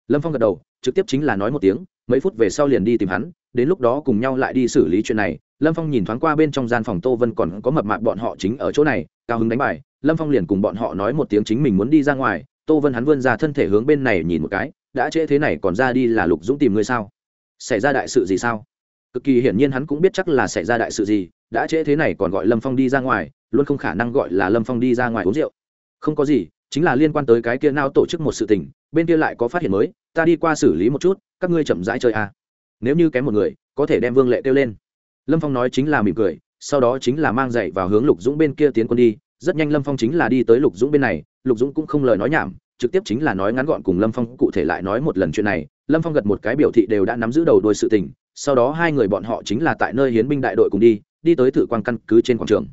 lâm phong gật đầu, trực tiếp chính là nói một tiếng, mấy phút về sau liền đi tìm hắn, đến lúc đó cùng nhau lại đi xử lý chuyện này. Lâm phong nhìn thoáng qua bên trong gian phòng tô vân còn có mập mạc bọn họ chính ở chỗ này, cao hứng đánh bài, lâm phong liền cùng bọn họ nói một tiếng chính mình muốn đi ra ngoài tô vân hắn vươn ra thân thể hướng bên này nhìn một cái, đã trễ thế này còn ra đi là lục dũng tìm ngươi sao? Xảy ra đại sự gì sao? Cực kỳ hiển nhiên hắn cũng biết chắc là xảy ra đại sự gì, đã trễ thế này còn gọi lâm phong đi ra ngoài, luôn không khả năng gọi là lâm phong đi ra ngoài uống rượu. Không có gì, chính là liên quan tới cái kia nào tổ chức một sự tình, bên kia lại có phát hiện mới, ta đi qua xử lý một chút, các ngươi chậm rãi chơi à. nếu như kém một người, có thể đem vương lệ kêu lên. Lâm phong nói chính là mỉm cười, sau đó chính là mang dậy vào hướng lục dũng bên kia tiến quân đi rất nhanh lâm phong chính là đi tới lục dũng bên này, lục dũng cũng không lời nói nhảm, trực tiếp chính là nói ngắn gọn cùng lâm phong cụ thể lại nói một lần chuyện này. Lâm phong gật một cái biểu thị đều đã nắm giữ đầu đôi sự tình, sau đó hai người bọn họ chính là tại nơi hiến binh đại đội cùng đi đi tới thử quan căn cứ trên quảng trường.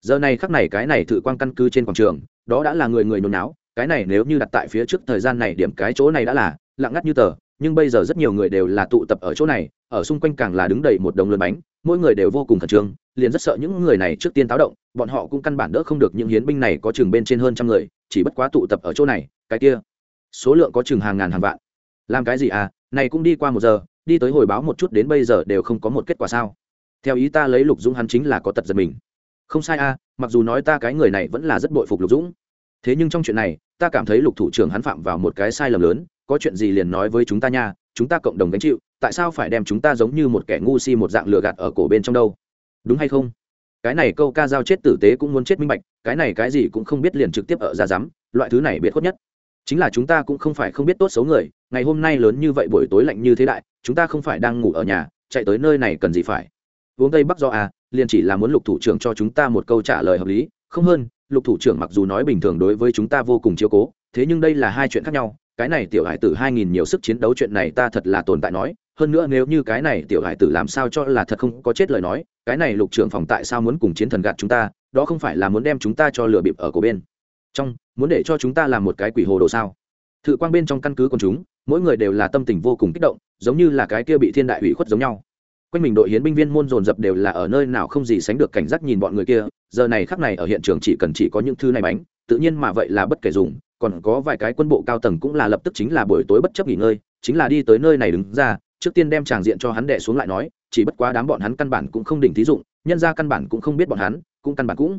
Giờ này khắc này cái này thử quan căn cứ trên quảng trường, đó đã là người người nhồi náo, cái này nếu như đặt tại phía trước thời gian này điểm cái chỗ này đã là lặng ngắt như tờ nhưng bây giờ rất nhiều người đều là tụ tập ở chỗ này, ở xung quanh càng là đứng đầy một đồng lớn bánh, mỗi người đều vô cùng khẩn trương, liền rất sợ những người này trước tiên táo động, bọn họ cũng căn bản đỡ không được những hiến binh này có chừng bên trên hơn trăm người, chỉ bất quá tụ tập ở chỗ này, cái kia, số lượng có chừng hàng ngàn hàng vạn. Làm cái gì à này cũng đi qua một giờ, đi tới hồi báo một chút đến bây giờ đều không có một kết quả sao. Theo ý ta lấy lục dũng hắn chính là có tật giật mình. Không sai a mặc dù nói ta cái người này vẫn là rất bội phục lục dũng. Thế nhưng trong chuyện này, ta cảm thấy lục thủ trưởng hắn phạm vào một cái sai lầm lớn có chuyện gì liền nói với chúng ta nha, chúng ta cộng đồng gánh chịu, tại sao phải đem chúng ta giống như một kẻ ngu si một dạng lừa gạt ở cổ bên trong đâu? Đúng hay không? Cái này câu ca giao chết tử tế cũng muốn chết minh bạch, cái này cái gì cũng không biết liền trực tiếp ở ra rắm loại thứ này biệt khuất nhất. Chính là chúng ta cũng không phải không biết tốt xấu người, ngày hôm nay lớn như vậy buổi tối lạnh như thế đại, chúng ta không phải đang ngủ ở nhà, chạy tới nơi này cần gì phải? Uống tây bắc do à liền chỉ là muốn lục thủ trưởng cho chúng ta một câu trả lời hợp lý, không hơn, lục thủ trưởng mặc dù nói bình thường đối với chúng ta vô cùng chiếu cố, thế nhưng đây là hai chuyện khác nhau cái này tiểu hải tử hai nghìn nhiều sức chiến đấu chuyện này ta thật là tồn tại nói, hơn nữa nếu như cái này tiểu hải tử làm sao cho là thật không có chết lời nói, cái này lục trưởng phòng tại sao muốn cùng chiến thần gạt chúng ta, đó không phải là muốn đem chúng ta cho lừa bịp ở cổ bên. Trong, muốn để cho chúng ta làm một cái quỷ hồ đồ sao? Thự quang bên trong căn cứ con chúng, mỗi người đều là tâm tình vô cùng kích động, giống như là cái kia bị thiên đại ủy khuất giống nhau quanh mình đội hiến binh viên môn dồn dập đều là ở nơi nào không gì sánh được cảnh giác nhìn bọn người kia, giờ này khắc này ở hiện trường chỉ cần chỉ có những thứ này bánh, tự nhiên mà vậy là bất kể dùng, còn có vài cái quân bộ cao tầng cũng là lập tức chính là buổi tối bất chấp nghỉ ngơi, chính là đi tới nơi này đứng ra, trước tiên đem tràng diện cho hắn đẻ xuống lại nói, chỉ bất quá đám bọn hắn căn bản cũng không đỉnh thí dụng, nhân ra căn bản cũng không biết bọn hắn, cũng căn bản cũng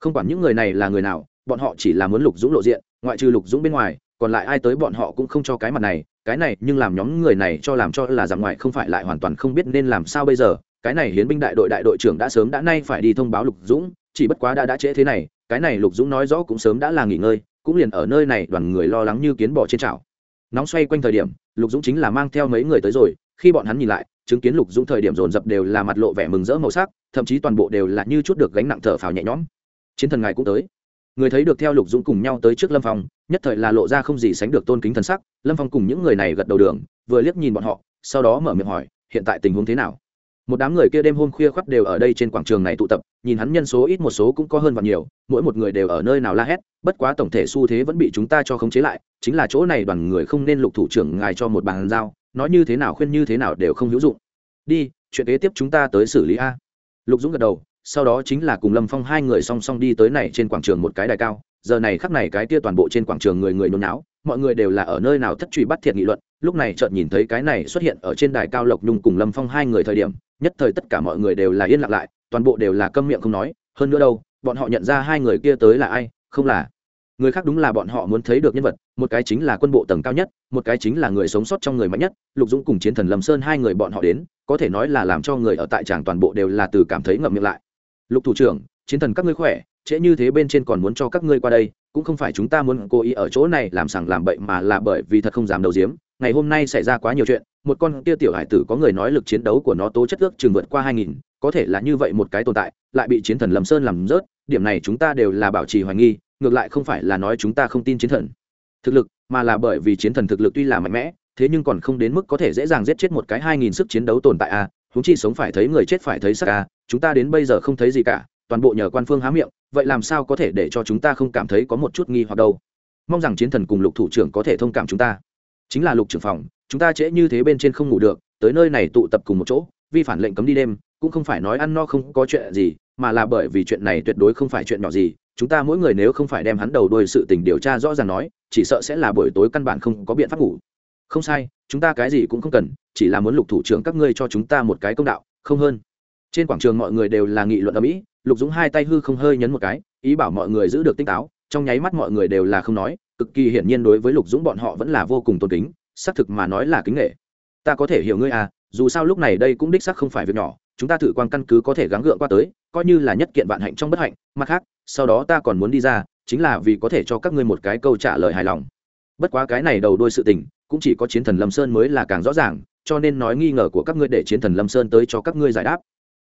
không quản những người này là người nào, bọn họ chỉ là muốn lục dũng lộ diện, ngoại trừ lục dũng bên ngoài còn lại ai tới bọn họ cũng không cho cái mặt này, cái này nhưng làm nhóm người này cho làm cho là giảm ngoại không phải lại hoàn toàn không biết nên làm sao bây giờ. Cái này hiến binh đại đội đại đội trưởng đã sớm đã nay phải đi thông báo lục dũng, chỉ bất quá đã đã trễ thế này, cái này lục dũng nói rõ cũng sớm đã là nghỉ ngơi, cũng liền ở nơi này đoàn người lo lắng như kiến bò trên chảo. Nóng xoay quanh thời điểm, lục dũng chính là mang theo mấy người tới rồi, khi bọn hắn nhìn lại, chứng kiến lục dũng thời điểm dồn dập đều là mặt lộ vẻ mừng rỡ màu sắc, thậm chí toàn bộ đều là như chút được gánh nặng thở phào nhẹ nhõm. Chiến thần ngài cũng tới người thấy được theo lục dũng cùng nhau tới trước lâm phong, nhất thời là lộ ra không gì sánh được tôn kính thần sắc. Lâm phong cùng những người này gật đầu đường, vừa liếc nhìn bọn họ, sau đó mở miệng hỏi, hiện tại tình huống thế nào? Một đám người kia đêm hôm khuya khoắt đều ở đây trên quảng trường này tụ tập, nhìn hắn nhân số ít một số cũng có hơn và nhiều, mỗi một người đều ở nơi nào la hét, bất quá tổng thể xu thế vẫn bị chúng ta cho khống chế lại, chính là chỗ này đoàn người không nên lục thủ trưởng ngài cho một bàn giao, nói như thế nào khuyên như thế nào đều không hữu dụng. Đi, chuyện kế tiếp chúng ta tới xử lý a. Lục dũng gật đầu sau đó chính là cùng lâm phong hai người song song đi tới này trên quảng trường một cái đài cao. Giờ này khắc này cái kia toàn bộ trên quảng trường người người nôn não mọi người đều là ở nơi nào thất truy bắt thiệt nghị luận. Lúc này chợt nhìn thấy cái này xuất hiện ở trên đài cao lộc nhung cùng lâm phong hai người thời điểm, nhất thời tất cả mọi người đều là yên lặng lại, toàn bộ đều là câm miệng không nói. Hơn nữa đâu, bọn họ nhận ra hai người kia tới là ai? Không là. Người khác đúng là bọn họ muốn thấy được nhân vật, một cái chính là quân bộ tầng cao nhất, một cái chính là người sống sót trong người mạnh nhất. Lục dũng cùng chiến thần lâm sơn hai người bọn họ đến, có thể nói là làm cho người ở tại tràng toàn bộ đều là từ cảm thấy ngậm miệng lại lục thủ trưởng, chiến thần các ngươi khỏe, trễ như thế bên trên còn muốn cho các ngươi qua đây, cũng không phải chúng ta muốn cố ý ở chỗ này làm sằng làm bậy mà là bởi vì thật không dám đầu diếm ngày hôm nay xảy ra quá nhiều chuyện, một con kia tiểu hải tử có người nói lực chiến đấu của nó tố chất ước chừng vượt qua hai nghìn, có thể là như vậy một cái tồn tại, lại bị chiến thần lầm sơn làm rớt, điểm này chúng ta đều là bảo trì hoài nghi, ngược lại không phải là nói chúng ta không tin chiến thần thực lực, mà là bởi vì chiến thần thực lực tuy là mạnh mẽ, thế nhưng còn không đến mức có thể dễ dàng giết chết một cái hai nghìn sức chiến đấu tồn tại a à chúng chi sống phải thấy người chết phải thấy sắc ca à. chúng ta đến bây giờ không thấy gì cả, toàn bộ nhờ quan phương há miệng, vậy làm sao có thể để cho chúng ta không cảm thấy có một chút nghi hoặc đâu mong rằng chiến thần cùng lục thủ trưởng có thể thông cảm chúng ta chính là lục trưởng phòng, chúng ta trễ như thế bên trên không ngủ được, tới nơi này tụ tập cùng một chỗ, vi phản lệnh cấm đi đêm, cũng không phải nói ăn no không có chuyện gì, mà là bởi vì chuyện này tuyệt đối không phải chuyện nhỏ gì, chúng ta mỗi người nếu không phải đem hắn đầu đuôi sự tình điều tra rõ ràng nói, chỉ sợ sẽ là buổi tối căn bản không có biện pháp ngủ không sai chúng ta cái gì cũng không cần, chỉ là muốn lục thủ trưởng các ngươi cho chúng ta một cái công đạo, không hơn. Trên quảng trường mọi người đều là nghị luận ở mỹ lục dũng hai tay hư không hơi nhấn một cái, ý bảo mọi người giữ được tinh táo, trong nháy mắt mọi người đều là không nói, cực kỳ hiển nhiên đối với lục dũng bọn họ vẫn là vô cùng tôn kính, xác thực mà nói là kính nghệ ta có thể hiểu ngươi à dù sao lúc này đây cũng đích xác không phải việc nhỏ, chúng ta thử quan căn cứ có thể gắng gượng qua tới, coi như là nhất kiện vạn hạnh trong bất hạnh, mặt khác, sau đó ta còn muốn đi ra, chính là vì có thể cho các ngươi một cái câu trả lời hài lòng. Bất quá cái này đầu đôi sự tình cũng chỉ có chiến thần lâm sơn mới là càng rõ ràng, cho nên nói nghi ngờ của các ngươi để chiến thần lâm sơn tới cho các ngươi giải đáp.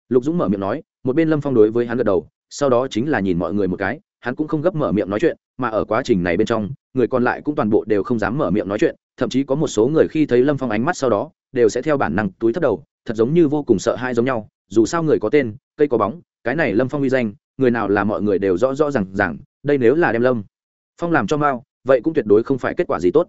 Lục dũng mở miệng nói, một bên lâm phong đối với hắn gật đầu, sau đó chính là nhìn mọi người một cái, hắn cũng không gấp mở miệng nói chuyện, mà ở quá trình này bên trong, người còn lại cũng toàn bộ đều không dám mở miệng nói chuyện, thậm chí có một số người khi thấy lâm phong ánh mắt sau đó, đều sẽ theo bản năng túi thấp đầu, thật giống như vô cùng sợ hãi giống nhau, dù sao người có tên, cây có bóng, cái này lâm phong uy danh, người nào là mọi người đều rõ rõ r à n g rằng đây nếu là đem lâm phong làm cho mao vậy cũng tuyệt đối không phải kết quả gì tốt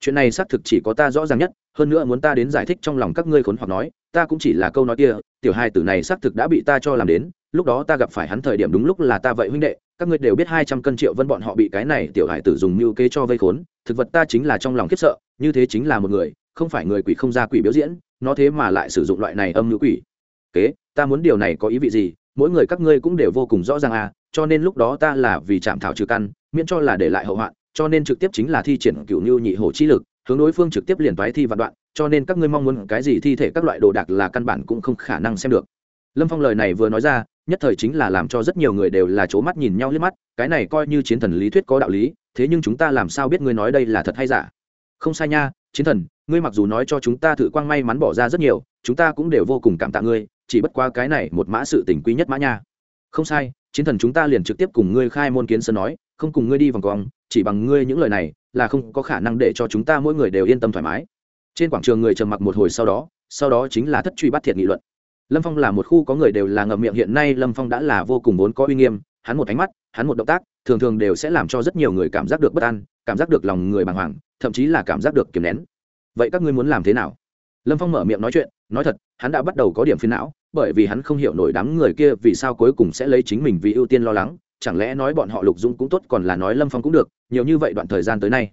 chuyện này xác thực chỉ có ta rõ ràng nhất, hơn nữa muốn ta đến giải thích trong lòng các ngươi khốn hoặc nói, ta cũng chỉ là câu nói kia, tiểu hai tử này xác thực đã bị ta cho làm đến, lúc đó ta gặp phải hắn thời điểm đúng lúc là ta vậy huynh đệ, các ngươi đều biết hai trăm cân triệu vân bọn họ bị cái này tiểu hải tử dùng mưu kế cho vây khốn, thực vật ta chính là trong lòng khiếp sợ, như thế chính là một người, không phải người quỷ không ra quỷ biểu diễn, nó thế mà lại sử dụng loại này âm ngữ quỷ. Kế, ta muốn điều này có ý vị gì, mỗi người các ngươi cũng đều vô cùng rõ ràng à cho nên lúc đó ta là vì chạm thảo trừ căn, miễn cho là để lại hậu hoạn cho nên trực tiếp chính là thi triển cựu như nhị hổ chi lực, hướng đối phương trực tiếp liền thoái thi vạn đoạn, cho nên các ngươi mong muốn cái gì thi thể các loại đồ đạc là căn bản cũng không khả năng xem được. Lâm phong lời này vừa nói ra, nhất thời chính là làm cho rất nhiều người đều là c mắt nhìn nhau liếc mắt, cái này coi như chiến thần lý thuyết có đạo lý, thế nhưng chúng ta làm sao biết ngươi nói đây là thật hay giả? Không sai nha, chiến thần, ngươi mặc dù nói cho chúng ta thử quang may mắn bỏ ra rất nhiều, chúng ta cũng đều vô cùng cảm tạ ngươi, chỉ bất qua cái này một mã sự tình quý nhất mã nha. Không sai, chiến thần chúng ta liền trực tiếp cùng ngươi khai môn kiến sơn nói, không cùng ngươi đi vòng cong chỉ bằng ngươi những lời này là không có khả năng để cho chúng ta mỗi người đều yên tâm thoải mái. Trên quảng trường người trầm mặc một hồi sau đó sau đó chính là thất truy bắt thiệt nghị luận. Lâm phong là một khu có người đều là ngậm miệng, hiện nay lâm phong đã là vô cùng vốn có uy nghiêm, hắn một ánh mắt, hắn một động tác, thường thường đều sẽ làm cho rất nhiều người cảm giác được bất an, cảm giác được lòng người bàng hoàng, thậm chí là cảm giác được kiềm nén. Vậy các ngươi muốn làm thế nào? Lâm phong mở miệng nói chuyện, nói thật, hắn đã bắt đầu có điểm phiền não, bởi vì hắn không hiểu nổi đám người kia vì sao cuối cùng sẽ lấy chính mình vì ưu tiên lo lắng chẳng lẽ nói bọn họ lục dũng cũng tốt, còn là nói lâm phong cũng được, nhiều như vậy đoạn thời gian tới nay,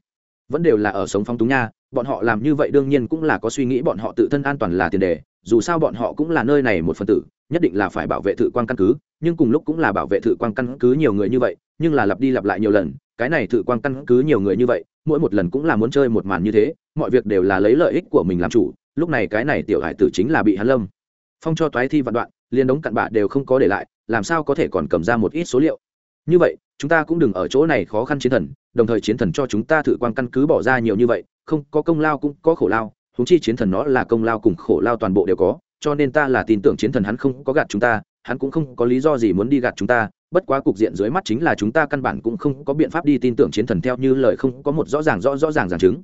vẫn đều là ở sống phong túng nha, bọn họ làm như vậy đương nhiên cũng là có suy nghĩ bọn họ tự thân an toàn là tiền đề, dù sao bọn họ cũng là nơi này một phần tử, nhất định là phải bảo vệ thự quan căn cứ, nhưng cùng lúc cũng là bảo vệ thự quan căn cứ nhiều người như vậy, nhưng là lặp đi lặp lại nhiều lần, cái này thự quan căn cứ nhiều người như vậy, mỗi một lần cũng là muốn chơi một màn như thế, mọi việc đều là lấy lợi ích của mình làm chủ, lúc này cái này tiểu hải tử chính là bị hắn lâm. Phong cho toái thi vạn đoạn liên đống cặn bạ đều không có để lại, làm sao có thể còn cầm ra một ít số liệu? Như vậy, chúng ta cũng đừng ở chỗ này khó khăn chiến thần, đồng thời chiến thần cho chúng ta thử quan căn cứ bỏ ra nhiều như vậy, không, có công lao cũng có khổ lao húng chi chiến thần nó là công lao cùng khổ lao toàn bộ đều có, cho nên ta là tin tưởng chiến thần hắn không có gạt chúng ta, hắn cũng không có lý do gì muốn đi gạt chúng ta, bất quá cục diện dưới mắt chính là chúng ta căn bản cũng không có biện pháp đi tin tưởng chiến thần theo như lời không có một rõ ràng, rõ rõ ràng ràng chứng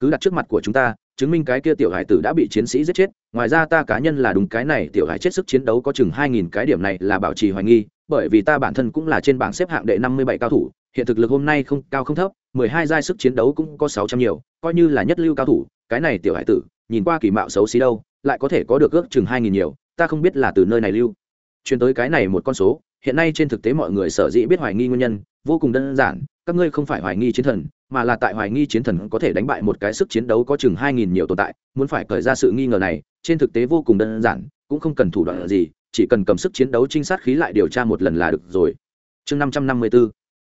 cứ đặt trước mặt của chúng ta, chứng minh cái kia tiểu hải tử đã bị chiến sĩ giết chết. Ngoài ra ta cá nhân là đúng cái này, tiểu hải chết sức chiến đấu có chừng hai nghìn, cái điểm này là bảo trì hoài nghi, bởi vì ta bản thân cũng là trên bảng xếp hạng đệ năm mươi bảy cao thủ, hiện thực lực hôm nay không, cao không thấp, mười hai giai sức chiến đấu cũng có sáu trăm nhiều, coi như là nhất lưu cao thủ, cái này tiểu hải tử, nhìn qua kỳ mạo xấu xí đâu, lại có thể có được ước chừng hai nghìn nhiều, ta không biết là từ nơi này lưu. Truyền tới cái này một con số, hiện nay trên thực tế mọi người sở dĩ biết hoài nghi nguyên nhân, vô cùng đơn giản, các ngươi không phải hoài nghi chiến thần mà là tại hoài nghi chiến thần có thể đánh bại một cái sức chiến đấu có chừng hai nghìn nhiều tồn tại, muốn phải khởi ra sự nghi ngờ này, trên thực tế vô cùng đơn giản, cũng không cần thủ đoạn gì, chỉ cần cầm sức chiến đấu trinh sát khí lại điều tra một lần là được rồi. Chương năm trăm năm mươi b ố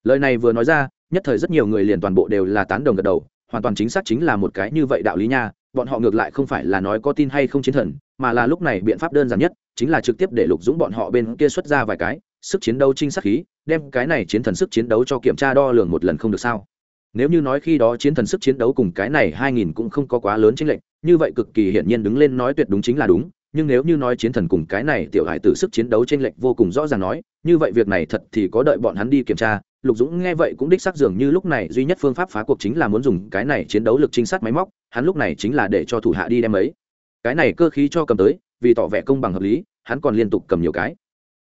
lời này vừa nói ra, nhất thời rất nhiều người liền toàn bộ đều là tán đồng gật đầu, hoàn toàn chính xác chính là một cái như vậy đạo lý nha, bọn họ ngược lại không phải là nói có tin hay không chiến thần, mà là lúc này biện pháp đơn giản nhất, chính là trực tiếp để lục dũng bọn họ bên kia xuất ra vài cái, sức chiến đấu trinh sát khí, đem cái này chiến thần sức chiến đấu cho kiểm tra đo lường một lần không được sao nếu như nói khi đó chiến thần sức chiến đấu cùng cái này hai nghìn cũng không có quá lớn chính lệnh như vậy cực kỳ hiển nhiên đứng lên nói tuyệt đúng chính là đúng, nhưng nếu như nói chiến thần cùng cái này tiểu hải tử sức chiến đấu trên lệnh vô cùng rõ ràng nói, như vậy việc này thật thì có đợi bọn hắn đi kiểm tra. Lục dũng nghe vậy cũng đích xác dường như lúc này duy nhất phương pháp phá cuộc chính là muốn dùng cái này chiến đấu lực trinh sát máy móc, hắn lúc này chính là để cho thủ hạ đi đem ấy. Cái này cơ khí cho cầm tới, vì tỏ vẻ công bằng hợp lý, hắn còn liên tục cầm nhiều cái.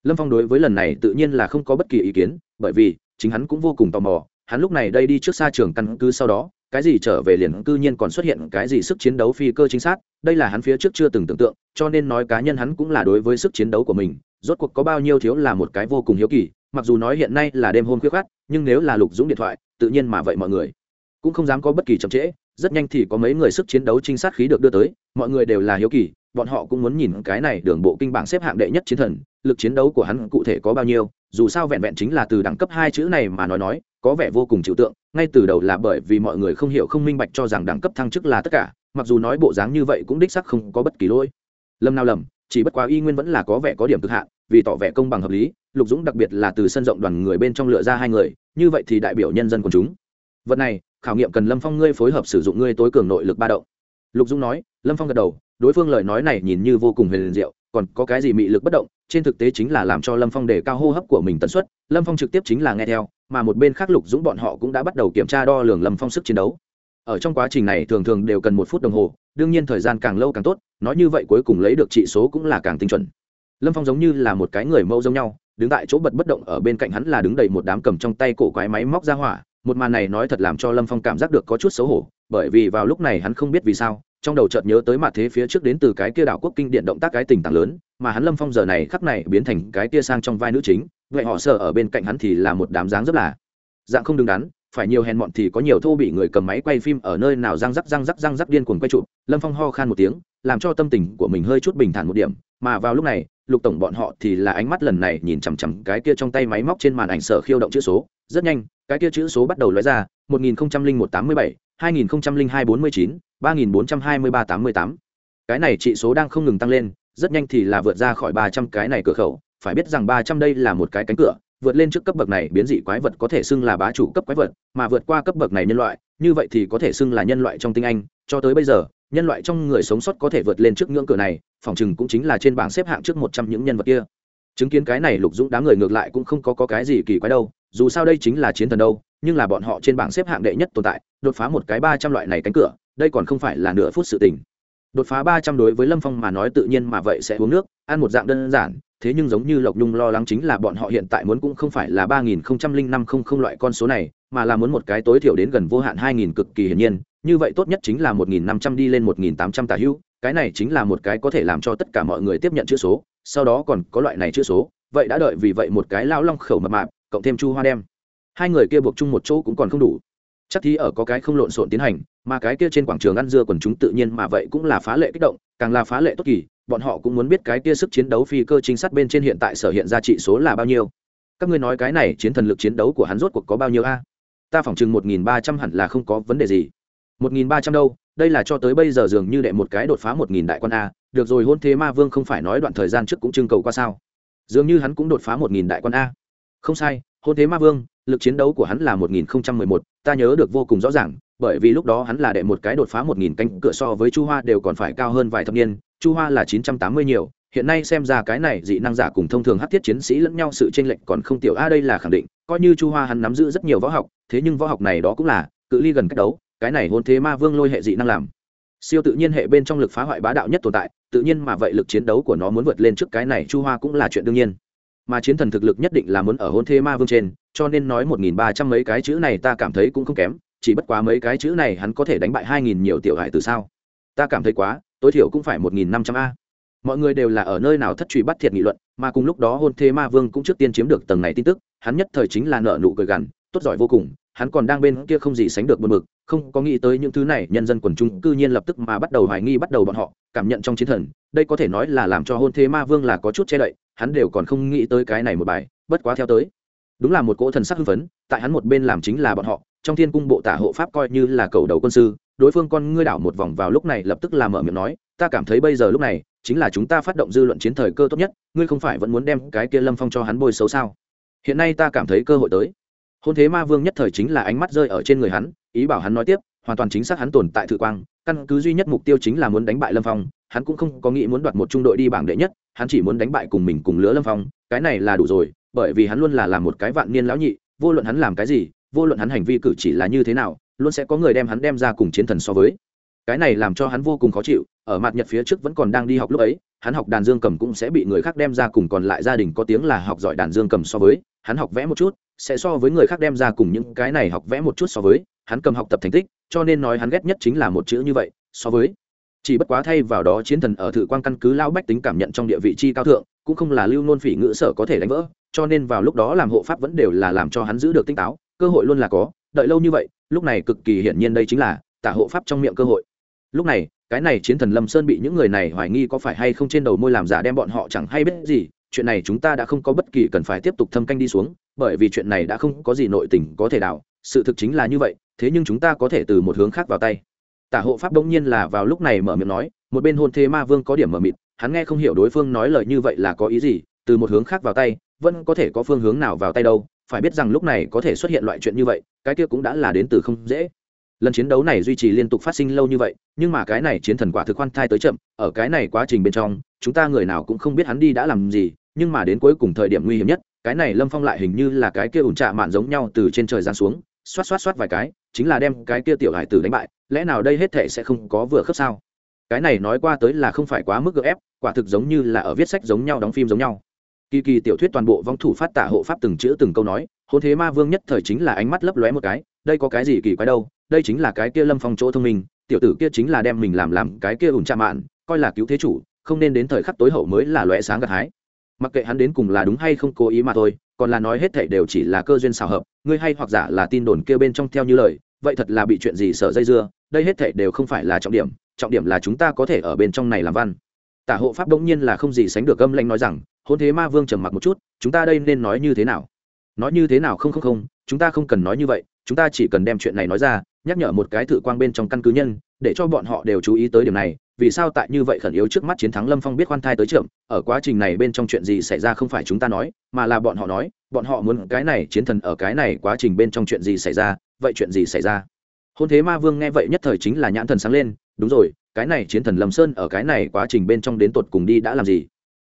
Lâm phong đối với lần này tự nhiên là không có bất kỳ ý kiến, bởi vì chính hắn cũng vô cùng tò mò hắn lúc này đây đi trước xa trường căn cứ sau đó, cái gì trở về liền cư nhiên còn xuất hiện cái gì sức chiến đấu phi cơ chính xác, đây là hắn phía trước chưa từng tưởng tượng, cho nên nói cá nhân hắn cũng là đối với sức chiến đấu của mình, rốt cuộc có bao nhiêu thiếu là một cái vô cùng hiếu kỳ, mặc dù nói hiện nay là đêm hôm khuyết khát nhưng nếu là lục dũng điện thoại, tự nhiên mà vậy mọi người. Cũng không dám có bất kỳ chậm trễ, rất nhanh thì có mấy người sức chiến đấu trinh sát khí được đưa tới, mọi người đều là hiếu kỳ, bọn họ cũng muốn nhìn cái này đường bộ kinh bảng xếp hạng đệ nhất chiến thần, lực chiến đấu của hắn cụ thể có bao nhiêu dù sao vẹn vẹn chính là từ đẳng cấp hai chữ này mà nói nói, có vẻ vô cùng chịu tượng, ngay từ đầu là bởi vì mọi người không hiểu không minh bạch cho rằng đẳng cấp thăng chức là tất cả, mặc dù nói bộ dáng như vậy cũng đích sắc không có bất kỳ lỗi. Lâm nào lầm, chỉ bất quá y nguyên vẫn là có vẻ có điểm cực hạn, vì tỏ vẻ công bằng hợp lý, lục dũng đặc biệt là từ sân rộng đoàn người bên trong lựa ra hai người, như vậy thì đại biểu nhân dân của chúng. Vật này, khảo nghiệm cần lâm phong ngươi phối hợp sử dụng ngươi tối cường nội lực ba động. Lục dũng nói, lâm phong gật đầu, đối phương lời nói này nhìn như vô cùng huyền diệu còn có cái gì mị lực bất động, trên thực tế chính là làm cho lâm phong đề cao hô hấp của mình tần suất, lâm phong trực tiếp chính là nghe theo, mà một bên khác lục dũng bọn họ cũng đã bắt đầu kiểm tra đo lường lâm phong sức chiến đấu. Ở trong quá trình này thường thường đều cần một phút đồng hồ, đương nhiên thời gian càng lâu càng tốt, nói như vậy cuối cùng lấy được trị số cũng là càng tinh chuẩn. Lâm phong giống như là một cái người mâu giống nhau, đứng tại chỗ bật bất động ở bên cạnh hắn là đứng đầy một đám cầm trong tay cổ quái máy móc ra hỏa, một màn này nói thật làm cho lâm phong cảm giác được có chút xấu hổ, bởi vì vào lúc này hắn không biết vì sao trong đầu chợt nhớ tới mặt thế phía trước đến từ cái kia đảo quốc kinh điện động tác cái tình tàng lớn mà hắn lâm phong giờ này khắc này biến thành cái kia sang trong vai nữ chính vậy họ sợ ở bên cạnh hắn thì là một đám dáng rất là dạng không đứng đắn phải nhiều hèn mọn thì có nhiều thô bị người cầm máy quay phim ở nơi nào răng rắc răng rắc răng rắc điên cuồng quay chụp lâm phong ho khan một tiếng làm cho tâm tình của mình hơi chút bình thản một điểm mà vào lúc này lục tổng bọn họ thì là ánh mắt lần này nhìn chằm chằm cái kia trong tay máy móc trên màn ảnh sở khiêu động chữ số rất nhanh cái kia chữ số bắt đầu lóe ra 100187, 200249, ba nghìn bốn trăm hai mươi ba tám mươi tám. Cái này trị số đang không ngừng tăng lên rất nhanh thì là vượt ra khỏi ba trăm cái này cửa khẩu. Phải biết rằng ba trăm đây là một cái cánh cửa vượt lên trước cấp bậc này biến dị quái vật có thể xưng là bá chủ cấp quái vật mà vượt qua cấp bậc này nhân loại như vậy thì có thể xưng là nhân loại trong tinh anh. Cho tới bây giờ nhân loại trong người sống sót có thể vượt lên trước ngưỡng cửa này phòng chừng cũng chính là trên bảng xếp hạng trước một trăm những nhân vật kia. Chứng kiến cái này lục dũng đám người ngược lại cũng không có, có cái gì kỳ quái đâu dù sao đây chính là chiến thần đâu nhưng là bọn họ trên bảng xếp hạng đệ nhất tồn tại đột phá một cái ba trăm loại này cánh cửa đây còn không phải là nửa phút sự tình. Đột phá ba trăm đối với lâm phong mà nói tự nhiên mà vậy sẽ uống nước, ăn một dạng đơn giản, thế nhưng giống như lộc nhung lo lắng chính là bọn họ hiện tại muốn cũng không phải là ba nghìn không trăm linh năm không không loại con số này, mà là muốn một cái tối thiểu đến gần vô hạn hai nghìn cực kỳ hiển nhiên, như vậy tốt nhất chính là một nghìn năm trăm đi lên một nghìn tám trăm tả hữu, cái này chính là một cái có thể làm cho tất cả mọi người tiếp nhận chữ số, sau đó còn có loại này chữ số, vậy đã đợi vì vậy một cái lao long khẩu mập mạp, cộng thêm chu hoa đem. Hai người kia buộc chung một chỗ cũng còn không đủ. Chắc thì ở có cái không lộn xộn tiến hành mà cái kia trên quảng trường ăn dưa quần chúng tự nhiên mà vậy cũng là phá lệ kích động, càng là phá lệ tốt kỳ, bọn họ cũng muốn biết cái kia sức chiến đấu phi cơ chính sát bên trên hiện tại sở hiện ra trị số là bao nhiêu. Các ngươi nói cái này chiến thần lực chiến đấu của hắn rốt cuộc có bao nhiêu a? Ta phỏng chừng một nghìn ba trăm hẳn là không có vấn đề gì. một nghìn ba trăm đâu, đây là cho tới bây giờ dường như đệ một cái đột phá một nghìn đại quan a, được rồi hôn thế ma vương không phải nói đoạn thời gian trước cũng trưng cầu qua sao? Dường như hắn cũng đột phá một nghìn đại quan a. Không sai, hôn thế ma vương, lực chiến đấu của hắn là một nghìn không trăm mười một, ta nhớ được vô cùng rõ ràng bởi vì lúc đó hắn là đệ một cái đột phá một nghìn cánh cửa so với chu hoa đều còn phải cao hơn vài thập niên, chu hoa là chín trăm tám mươi nhiều, hiện nay xem ra cái này dị năng giả cùng thông thường hát thiết chiến sĩ lẫn nhau sự tranh lệch còn không tiểu, a, đây là khẳng định, coi như chu hoa hắn nắm giữ rất nhiều võ học, thế nhưng võ học này đó cũng là cự ly gần cách đấu, cái này hôn thế ma vương lôi hệ dị năng làm. Siêu tự nhiên hệ bên trong lực phá hoại bá đạo nhất tồn tại, tự nhiên mà vậy lực chiến đấu của nó muốn vượt lên trước cái này chu hoa cũng là chuyện đương nhiên. Mà chiến thần thực lực nhất định là muốn ở hôn thế ma vương trên, cho nên nói một nghìn ba trăm mấy cái chữ này ta cảm thấy cũng không kém chỉ bất quá mấy cái chữ này hắn có thể đánh bại hai nghìn nhiều tiểu hải từ sao? Ta cảm thấy quá, tối thiểu cũng phải một nghìn năm trăm a. Mọi người đều là ở nơi nào thất truy bắt thiệt nghị luận, mà cùng lúc đó hôn thế ma vương cũng trước tiên chiếm được tầng này tin tức, hắn nhất thời chính là nợ nụ cười gằn, tốt giỏi vô cùng, hắn còn đang bên kia không gì sánh được buồn bực, không có nghĩ tới những thứ này, nhân dân quần chúng cư nhiên lập tức mà bắt đầu hoài nghi bắt đầu bọn họ, cảm nhận trong chiến thần, đây có thể nói là làm cho hôn thế ma vương là có chút che đậy, hắn đều còn không nghĩ tới cái này một bài, bất quá theo tới. Đúng là một cỗ thần sắc hưng phấn, tại hắn một bên làm chính là bọn họ trong thiên cung bộ tả hộ pháp coi như là cầu đầu quân sư, đối phương con ngươi đảo một vòng vào lúc này lập tức làm mở miệng nói, ta cảm thấy bây giờ lúc này, chính là chúng ta phát động dư luận chiến thời cơ tốt nhất, ngươi không phải vẫn muốn đem cái kia lâm phong cho hắn bôi xấu sao? Hiện nay ta cảm thấy cơ hội tới. Hôn thế ma vương nhất thời chính là ánh mắt rơi ở trên người hắn, ý bảo hắn nói tiếp, hoàn toàn chính xác hắn tồn tại thự quang, căn cứ duy nhất mục tiêu chính là muốn đánh bại lâm phong, hắn cũng không có nghĩ muốn đoạt một trung đội đi bảng đệ nhất, hắn chỉ muốn đánh bại cùng mình cùng lứa lâm phong, cái này là đủ rồi, bởi vì hắn luôn là làm một cái vạn niên lão nhị, vô luận hắn làm cái gì vô luận hắn hành vi cử chỉ là như thế nào, luôn sẽ có người đem hắn đem ra cùng chiến thần so với. Cái này làm cho hắn vô cùng khó chịu, ở mặt nhật phía trước vẫn còn đang đi học lúc ấy, hắn học đàn dương cầm cũng sẽ bị người khác đem ra cùng còn lại gia đình có tiếng là học giỏi đàn dương cầm so với, hắn học vẽ một chút, sẽ so với người khác đem ra cùng những cái này học vẽ một chút so với, hắn cầm học tập thành tích, cho nên nói hắn ghét nhất chính là một chữ như vậy, so với. Chỉ bất quá thay vào đó chiến thần ở thự quan căn cứ lao bách tính cảm nhận trong địa vị chi cao thượng, cũng không là lưu nôn phỉ ngữ sở có thể đánh vỡ, cho nên vào lúc đó làm hộ pháp vẫn đều là làm cho hắn giữ được tinh táo cơ hội luôn là có, đợi lâu như vậy, lúc này cực kỳ hiển nhiên đây chính là tả hộ pháp trong miệng cơ hội. Lúc này, cái này chiến thần lâm sơn bị những người này hoài nghi có phải hay không trên đầu môi làm giả đem bọn họ chẳng hay biết gì, chuyện này chúng ta đã không có bất kỳ cần phải tiếp tục thâm canh đi xuống, bởi vì chuyện này đã không có gì nội tình có thể đảo, sự thực chính là như vậy, thế nhưng chúng ta có thể từ một hướng khác vào tay. Tả hộ pháp đông nhiên là vào lúc này mở miệng nói, một bên hôn thế ma vương có điểm mở mịt, hắn nghe không hiểu đối phương nói lời như vậy là có ý gì, từ một hướng khác vào tay, vẫn có thể có phương hướng nào vào tay đâu phải biết rằng lúc này có thể xuất hiện loại chuyện như vậy, cái kia cũng đã là đến từ không dễ. Lần chiến đấu này duy trì liên tục phát sinh lâu như vậy, nhưng mà cái này chiến thần quả thực khoan thai tới chậm, ở cái này quá trình bên trong, chúng ta người nào cũng không biết hắn đi đã làm gì, nhưng mà đến cuối cùng thời điểm nguy hiểm nhất, cái này lâm phong lại hình như là cái kia ủn trạ mạn giống nhau từ trên trời giáng xuống, xoát xoát xoát vài cái, chính là đem cái kia tiểu hải tử đánh bại, lẽ nào đây hết thể sẽ không có vừa khớp sao? Cái này nói qua tới là không phải quá mức gợ ép, quả thực giống như là ở viết sách giống nhau, đóng phim giống nhau kỳ kỳ tiểu thuyết toàn bộ vong thủ phát tả hộ pháp từng chữ từng câu nói, hôn thế ma vương nhất thời chính là ánh mắt lấp lóe một cái, đây có cái gì kỳ quái đâu, đây chính là cái kia lâm phong chỗ thông minh, tiểu tử kia chính là đem mình làm làm cái kia ủn trạm mạn, coi là cứu thế chủ, không nên đến thời khắc tối hậu mới là lóe sáng gặt hái. Mặc kệ hắn đến cùng là đúng hay không cố ý mà thôi, còn là nói hết thảy đều chỉ là cơ duyên xào hợp, ngươi hay hoặc giả là tin đồn kia bên trong theo như lời, vậy thật là bị chuyện gì sợ dây dưa, đây hết thảy đều không phải là trọng điểm trọng điểm là chúng ta có thể ở bên trong này làm văn tả hộ pháp đống nhiên là không gì sánh được âm lanh nói rằng hôn thế ma vương trầm mặc một chút, chúng ta đây nên nói như thế nào? Nói như thế nào không không không, chúng ta không cần nói như vậy, chúng ta chỉ cần đem chuyện này nói ra, nhắc nhở một cái thử quang bên trong căn cứ nhân, để cho bọn họ đều chú ý tới điểm này, vì sao tại như vậy khẩn yếu trước mắt chiến thắng lâm phong biết khoan thai tới trưởng, ở quá trình này bên trong chuyện gì xảy ra không phải chúng ta nói, mà là bọn họ nói, bọn họ muốn cái này chiến thần ở cái này quá trình bên trong chuyện gì xảy ra, vậy chuyện gì xảy ra? Hôn thế ma vương nghe vậy nhất thời chính là nhãn thần sáng lên, đúng rồi cái này chiến thần lâm sơn ở cái này quá trình bên trong đến tột cùng đi đã làm gì?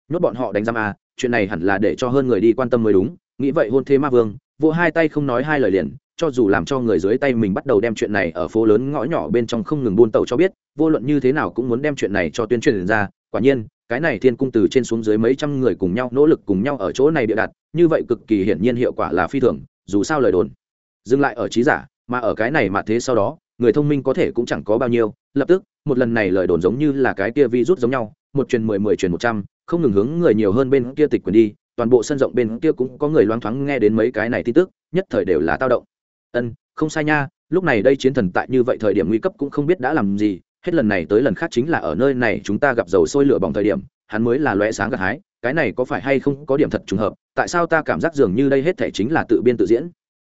Nhốt bọn họ đánh giam à chuyện này hẳn là để cho hơn người đi quan tâm mới đúng. Nghĩ vậy hôn thế ma vương, vỗ hai tay không nói hai lời liền, cho dù làm cho người dưới tay mình bắt đầu đem chuyện này ở phố lớn ngõ nhỏ bên trong không ngừng buôn tàu cho biết, vô luận như thế nào cũng muốn đem chuyện này cho tuyên truyền ra. Quả nhiên, cái này thiên cung từ trên xuống dưới mấy trăm người cùng nhau, nỗ lực cùng nhau ở chỗ này địa đặt, như vậy cực kỳ hiển nhiên hiệu quả là phi thường, dù sao lời đồn. Dừng lại ở trí giả, mà ở cái này mà thế sau đó, người thông minh có thể cũng chẳng có bao nhiêu, lập tức một lần này lời đồn giống như là cái kia virus giống nhau, một truyền mười mười truyền một trăm, không ngừng hướng người nhiều hơn bên kia tịch quyền đi, toàn bộ sân rộng bên kia cũng có người loáng thoáng nghe đến mấy cái này tin tức, nhất thời đều là tao động. Ân, không sai nha, lúc này đây chiến thần tại như vậy thời điểm nguy cấp cũng không biết đã làm gì, hết lần này tới lần khác chính là ở nơi này chúng ta gặp dầu sôi lửa bỏng thời điểm, hắn mới là lóe sáng gặt hái, cái này có phải hay không có điểm thật trùng hợp, tại sao ta cảm giác dường như đây hết thể chính là tự biên tự diễn?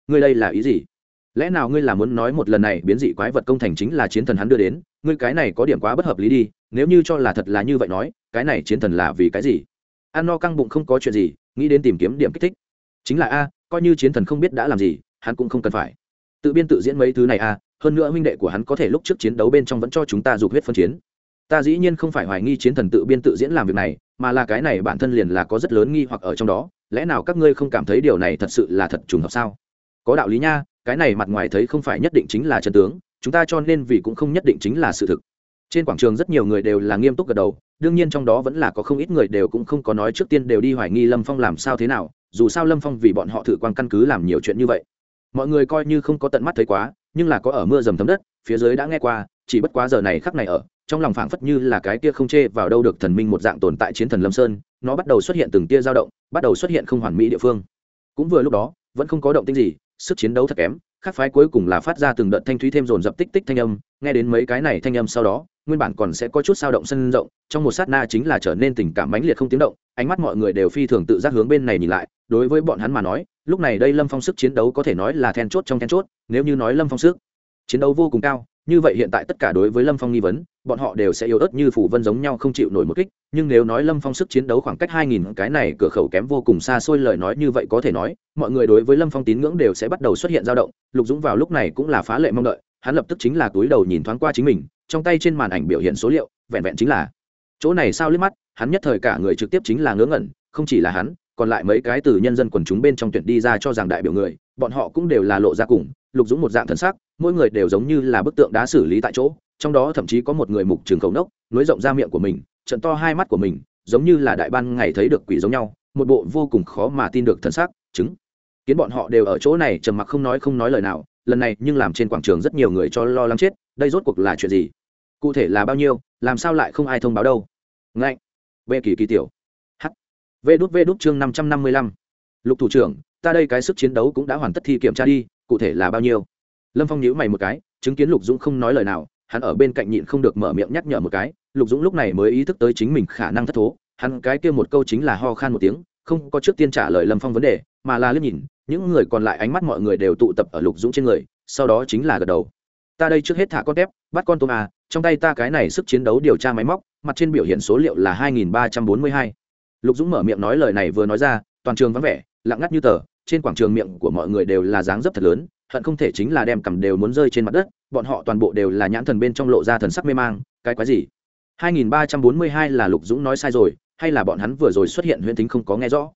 Ngươi đây là ý gì? Lẽ nào ngươi là muốn nói một lần này biến dị quái vật công thành chính là chiến thần hắn đưa đến? Ngươi cái này có điểm quá bất hợp lý đi, nếu như cho là thật là như vậy nói, cái này chiến thần là vì cái gì? Ăn no căng bụng không có chuyện gì, nghĩ đến tìm kiếm điểm kích thích. Chính là a, coi như chiến thần không biết đã làm gì, hắn cũng không cần phải. Tự biên tự diễn mấy thứ này a, hơn nữa huynh đệ của hắn có thể lúc trước chiến đấu bên trong vẫn cho chúng ta dục huyết phân chiến. Ta dĩ nhiên không phải hoài nghi chiến thần tự biên tự diễn làm việc này, mà là cái này bản thân liền là có rất lớn nghi hoặc ở trong đó. Lẽ nào các ngươi không cảm thấy điều này thật sự là thật trùng hợp sao? Có đạo lý nha cái này mặt ngoài thấy không phải nhất định chính là chân tướng, chúng ta cho nên vì cũng không nhất định chính là sự thực. Trên quảng trường rất nhiều người đều là nghiêm túc gật đầu, đương nhiên trong đó vẫn là có không ít người đều cũng không có nói trước tiên đều đi hoài nghi lâm phong làm sao thế nào, dù sao lâm phong vì bọn họ thử quan căn cứ làm nhiều chuyện như vậy. Mọi người coi như không có tận mắt thấy quá, nhưng là có ở mưa dầm thấm đất, phía dưới đã nghe qua, chỉ bất quá giờ này khắc này ở, trong lòng phảng phất như là cái kia không chê vào đâu được thần minh một dạng tồn tại chiến thần lâm sơn, nó bắt đầu xuất hiện từng tia dao động, bắt đầu xuất hiện không hoàn mỹ địa phương. Cũng vừa lúc đó, vẫn không có động tĩnh gì sức chiến đấu thật kém, khác phái cuối cùng là phát ra từng đợt thanh thúy thêm dồn dập tích tích thanh âm, nghe đến mấy cái này thanh âm sau đó, nguyên bản còn sẽ có chút sao động sân rộng, trong một sát na chính là trở nên tình cảm mãnh liệt không tiếng động, ánh mắt mọi người đều phi thường tự giác hướng bên này nhìn lại, đối với bọn hắn mà nói, lúc này đây lâm phong sức chiến đấu có thể nói là then chốt trong then chốt, nếu như nói lâm phong sức chiến đấu vô cùng cao như vậy hiện tại tất cả đối với lâm phong nghi vấn, bọn họ đều sẽ yếu ớt như phủ vân giống nhau không chịu nổi một kích, nhưng nếu nói lâm phong sức chiến đấu khoảng cách hai nghìn, cái này cửa khẩu kém vô cùng xa xôi lời nói như vậy có thể nói, mọi người đối với lâm phong tín ngưỡng đều sẽ bắt đầu xuất hiện dao động, lục dũng vào lúc này cũng là phá lệ mong đợi, hắn lập tức chính là túi đầu nhìn thoáng qua chính mình, trong tay trên màn ảnh biểu hiện số liệu, vẹn vẹn chính là chỗ này sao liếc mắt, hắn nhất thời cả người trực tiếp chính là ngớ ngẩn, không chỉ là hắn, còn lại mấy cái từ nhân dân quần chúng bên trong tuyển đi ra cho rằng đại biểu người, bọn họ cũng đều là lộ ra cùng lục dũng một dạng thần sắc, mỗi người đều giống như là bức tượng đá xử lý tại chỗ, trong đó thậm chí có một người mục trường khẩu nốc, nối rộng ra miệng của mình, trận to hai mắt của mình, giống như là đại ban ngày thấy được quỷ giống nhau, một bộ vô cùng khó mà tin được thần sắc, chứng. Kiến bọn họ đều ở chỗ này trầm mặc không nói không nói lời nào, lần này nhưng làm trên quảng trường rất nhiều người cho lo lắng chết, đây rốt cuộc là chuyện gì? Cụ thể là bao nhiêu, làm sao lại không ai thông báo đâu? Ngạnh. Vệ kỳ kỳ tiểu. H. Vê đút vê đút chương năm trăm năm mươi lăm. Lục thủ trưởng, ta đây cái sức chiến đấu cũng đã hoàn tất thi kiểm tra đi cụ thể là bao nhiêu? Lâm phong nhíu mày một cái, chứng kiến lục dũng không nói lời nào, hắn ở bên cạnh nhịn không được mở miệng nhắc nhở một cái, lục dũng lúc này mới ý thức tới chính mình khả năng thất thố, hắn cái kia một câu chính là ho khan một tiếng, không có trước tiên trả lời lâm phong vấn đề, mà là liếc nhìn, những người còn lại ánh mắt mọi người đều tụ tập ở lục dũng trên người, sau đó chính là gật đầu. Ta đây trước hết thả con tép, bắt con tôm à trong tay ta cái này sức chiến đấu điều tra máy móc, mặt trên biểu hiện số liệu là hai nghìn ba trăm bốn mươi hai. Lục dũng mở miệng nói lời này vừa nói ra, toàn trường vắng vẻ, lặng ngắt như tờ trên quảng trường miệng của mọi người đều là dáng dấp thật lớn, hận không thể chính là đem cầm đều muốn rơi trên mặt đất, bọn họ toàn bộ đều là nhãn thần bên trong lộ ra thần sắc mê mang, cái quái gì? 2342 là lục dũng nói sai rồi, hay là bọn hắn vừa rồi xuất hiện huyễn tính không có nghe rõ?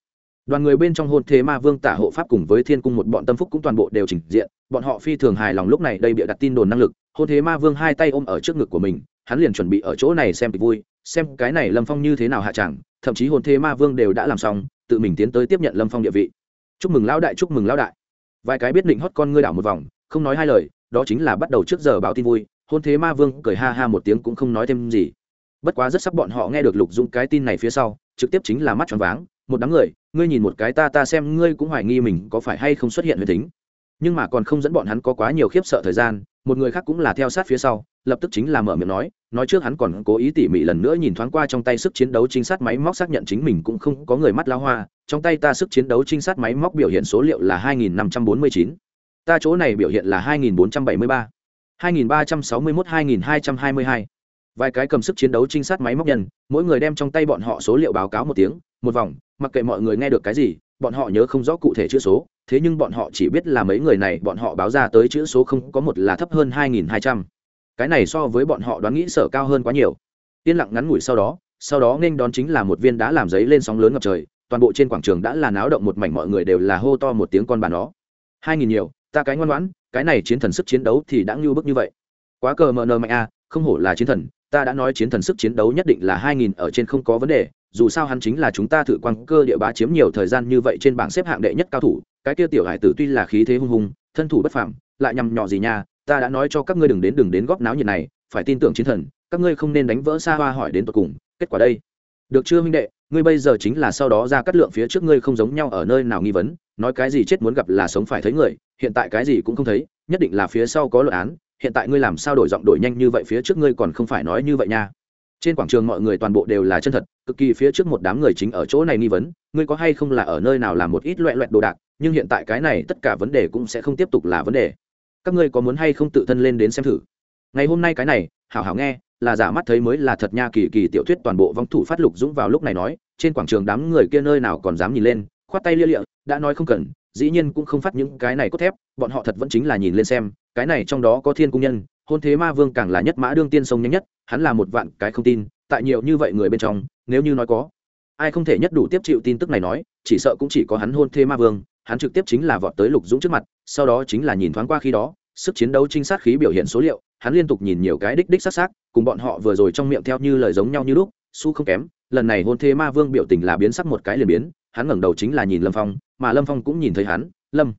Đoàn người bên trong hôn thế ma vương tả hộ pháp cùng với thiên cung một bọn tâm phúc cũng toàn bộ đều trình diện, bọn họ phi thường hài lòng lúc này đây bịa đặt tin đồn năng lực, hôn thế ma vương hai tay ôm ở trước ngực của mình, hắn liền chuẩn bị ở chỗ này xem kịch vui, xem cái này lâm phong như thế nào hạ chẳng, thậm chí hôn thế ma vương đều đã làm xong, tự mình tiến tới tiếp nhận lâm phong địa vị chúc mừng lão đại, chúc mừng lão đại. Vài cái biết định hót con ngươi đảo một vòng, không nói hai lời, đó chính là bắt đầu trước giờ báo tin vui, hôn thế ma vương cười ha ha một tiếng cũng không nói thêm gì. Bất quá rất sắp bọn họ nghe được lục dũng cái tin này phía sau, trực tiếp chính là mắt tròn váng, một đám người, ngươi nhìn một cái ta ta xem ngươi cũng hoài nghi mình có phải hay không xuất hiện huyền tính. Nhưng mà còn không dẫn bọn hắn có quá nhiều khiếp sợ thời gian một người khác cũng là theo sát phía sau, lập tức chính là mở miệng nói nói trước hắn còn cố ý tỉ mỉ lần nữa nhìn thoáng qua trong tay sức chiến đấu trinh sát máy móc xác nhận chính mình cũng không có người mắt lao hoa, trong tay ta sức chiến đấu trinh sát máy móc biểu hiện số liệu là 2549. ta chỗ này biểu hiện là 2473. 2361 2222. vài cái cầm sức chiến đấu trinh sát máy móc nhân, mỗi người đem trong tay bọn họ số liệu báo cáo một tiếng, một vòng, mặc kệ mọi người nghe được cái gì bọn họ nhớ không rõ cụ thể chữ số, thế nhưng bọn họ chỉ biết là mấy người này, bọn họ báo ra tới chữ số không có một là thấp hơn 2200 cái này so với bọn họ đoán nghĩ sở cao hơn quá nhiều. Yên lặng ngắn ngủi sau đó sau đó nên đón chính là một viên đá làm giấy lên sóng lớn ngập trời, toàn bộ trên quảng trường đã là náo động một mảnh, mọi người đều là hô to một tiếng con bà nó. Hai nghìn nhiều, ta cái ngoan ngoãn, cái này chiến thần sức chiến đấu thì đã ngưu bức như vậy. Quá cờ mờ nờ mạnh a không hổ là chiến thần, ta đã nói chiến thần sức chiến đấu nhất định là hai nghìn ở trên không có vấn đề dù sao hắn chính là chúng ta thử quang cơ địa bá chiếm nhiều thời gian như vậy trên bảng xếp hạng đệ nhất cao thủ, cái kia tiểu hải tử tuy là khí thế hung hùng, thân thủ bất phàm, lại nhằm nhỏ gì nha, ta đã nói cho các ngươi đừng đến đừng đến góp náo nhiệt này, phải tin tưởng chiến thần, các ngươi không nên đánh vỡ xa hoa hỏi đến tột cùng, kết quả đây. Được chưa minh đệ, ngươi bây giờ chính là sau đó ra cắt lượng phía trước ngươi không giống nhau ở nơi nào nghi vấn, nói cái gì chết muốn gặp là sống phải thấy người, hiện tại cái gì cũng không thấy, nhất định là phía sau có luận án, hiện tại ngươi làm sao đổi giọng đổi nhanh như vậy phía trước ngươi còn không phải nói như vậy nha trên quảng trường mọi người toàn bộ đều là chân thật, cực kỳ phía trước một đám người chính ở chỗ này nghi vấn, ngươi có hay không là ở nơi nào làm một ít loẹ loẹt đồ đạc, nhưng hiện tại cái này tất cả vấn đề cũng sẽ không tiếp tục là vấn đề. Các ngươi có muốn hay không tự thân lên đến xem thử? Ngày hôm nay cái này, hảo hảo nghe, là giả mắt thấy mới là thật nha, kỳ kỳ tiểu thuyết toàn bộ vong thủ phát lục dũng vào lúc này nói, trên quảng trường đám người kia nơi nào còn dám nhìn lên, khoát tay lia lịa, đã nói không cần, dĩ nhiên cũng không phát những cái này cốt thép, bọn họ thật vẫn chính là nhìn lên xem, cái này trong đó có thiên cung nhân, hôn thế ma vương càng là nhất mã đương tiên sông nhanh nhất hắn là một vạn cái không tin, tại nhiều như vậy người bên trong, nếu như nói có, ai không thể nhất đủ tiếp chịu tin tức này nói, chỉ sợ cũng chỉ có hắn hôn thê ma vương, hắn trực tiếp chính là vọt tới lục dũng trước mặt, sau đó chính là nhìn thoáng qua khi đó, sức chiến đấu trinh sát khí biểu hiện số liệu, hắn liên tục nhìn nhiều cái đích đích sát sát cùng bọn họ vừa rồi trong miệng theo như lời giống nhau như lúc su không kém, lần này hôn thê ma vương biểu tình là biến sắc một cái liền biến, hắn ngẩng đầu chính là nhìn lâm phong, mà lâm phong cũng nhìn thấy hắn, lâm,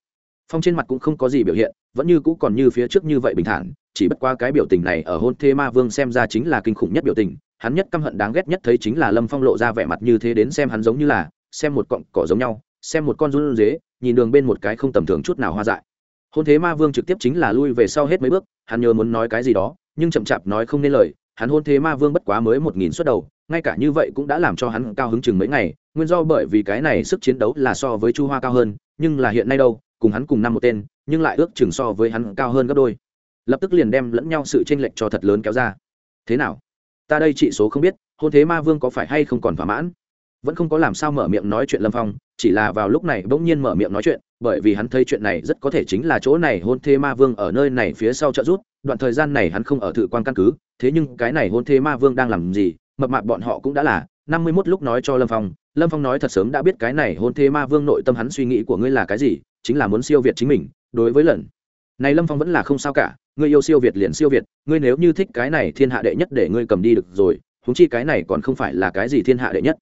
phong trên mặt cũng không có gì biểu hiện, vẫn như cũ còn như phía trước như vậy bình thản chỉ bất qua cái biểu tình này ở hôn thê ma vương xem ra chính là kinh khủng nhất biểu tình, hắn nhất căm hận đáng ghét nhất thấy chính là lâm phong lộ ra vẻ mặt như thế đến xem hắn giống như là, xem một cọng cỏ giống nhau, xem một con run dế nhìn đường bên một cái không tầm thường chút nào hoa dại. Hôn thế ma vương trực tiếp chính là lui về sau hết mấy bước, hắn nhớ muốn nói cái gì đó, nhưng chậm chạp nói không nên lời, hắn hôn thế ma vương bất quá mới một nghìn suất đầu, ngay cả như vậy cũng đã làm cho hắn cao hứng chừng mấy ngày, nguyên do bởi vì cái này sức chiến đấu là so với chu hoa cao hơn, nhưng là hiện nay đâu, cùng hắn cùng năm một tên, nhưng lại ước chừng so với hắn cao hơn gấp đôi lập tức liền đem lẫn nhau sự tranh lệch cho thật lớn kéo ra. Thế nào? Ta đây trị số không biết, hôn thế ma vương có phải hay không còn thỏa mãn? Vẫn không có làm sao mở miệng nói chuyện lâm phong, chỉ là vào lúc này bỗng nhiên mở miệng nói chuyện, bởi vì hắn thấy chuyện này rất có thể chính là chỗ này hôn thế ma vương ở nơi này phía sau trợ rút đoạn thời gian này hắn không ở thự quan căn cứ, thế nhưng cái này hôn thế ma vương đang làm gì, mập mạp bọn họ cũng đã là, năm mươi mốt lúc nói cho lâm phong lâm phong nói thật sớm đã biết cái này hôn thế ma vương nội tâm hắn suy nghĩ của ngươi là cái gì, chính là muốn siêu việt chính mình, đối với lần này lâm phong vẫn là không sao cả ngươi yêu siêu việt liền siêu việt ngươi nếu như thích cái này thiên hạ đệ nhất để ngươi cầm đi được rồi húng chi cái này còn không phải là cái gì thiên hạ đệ nhất.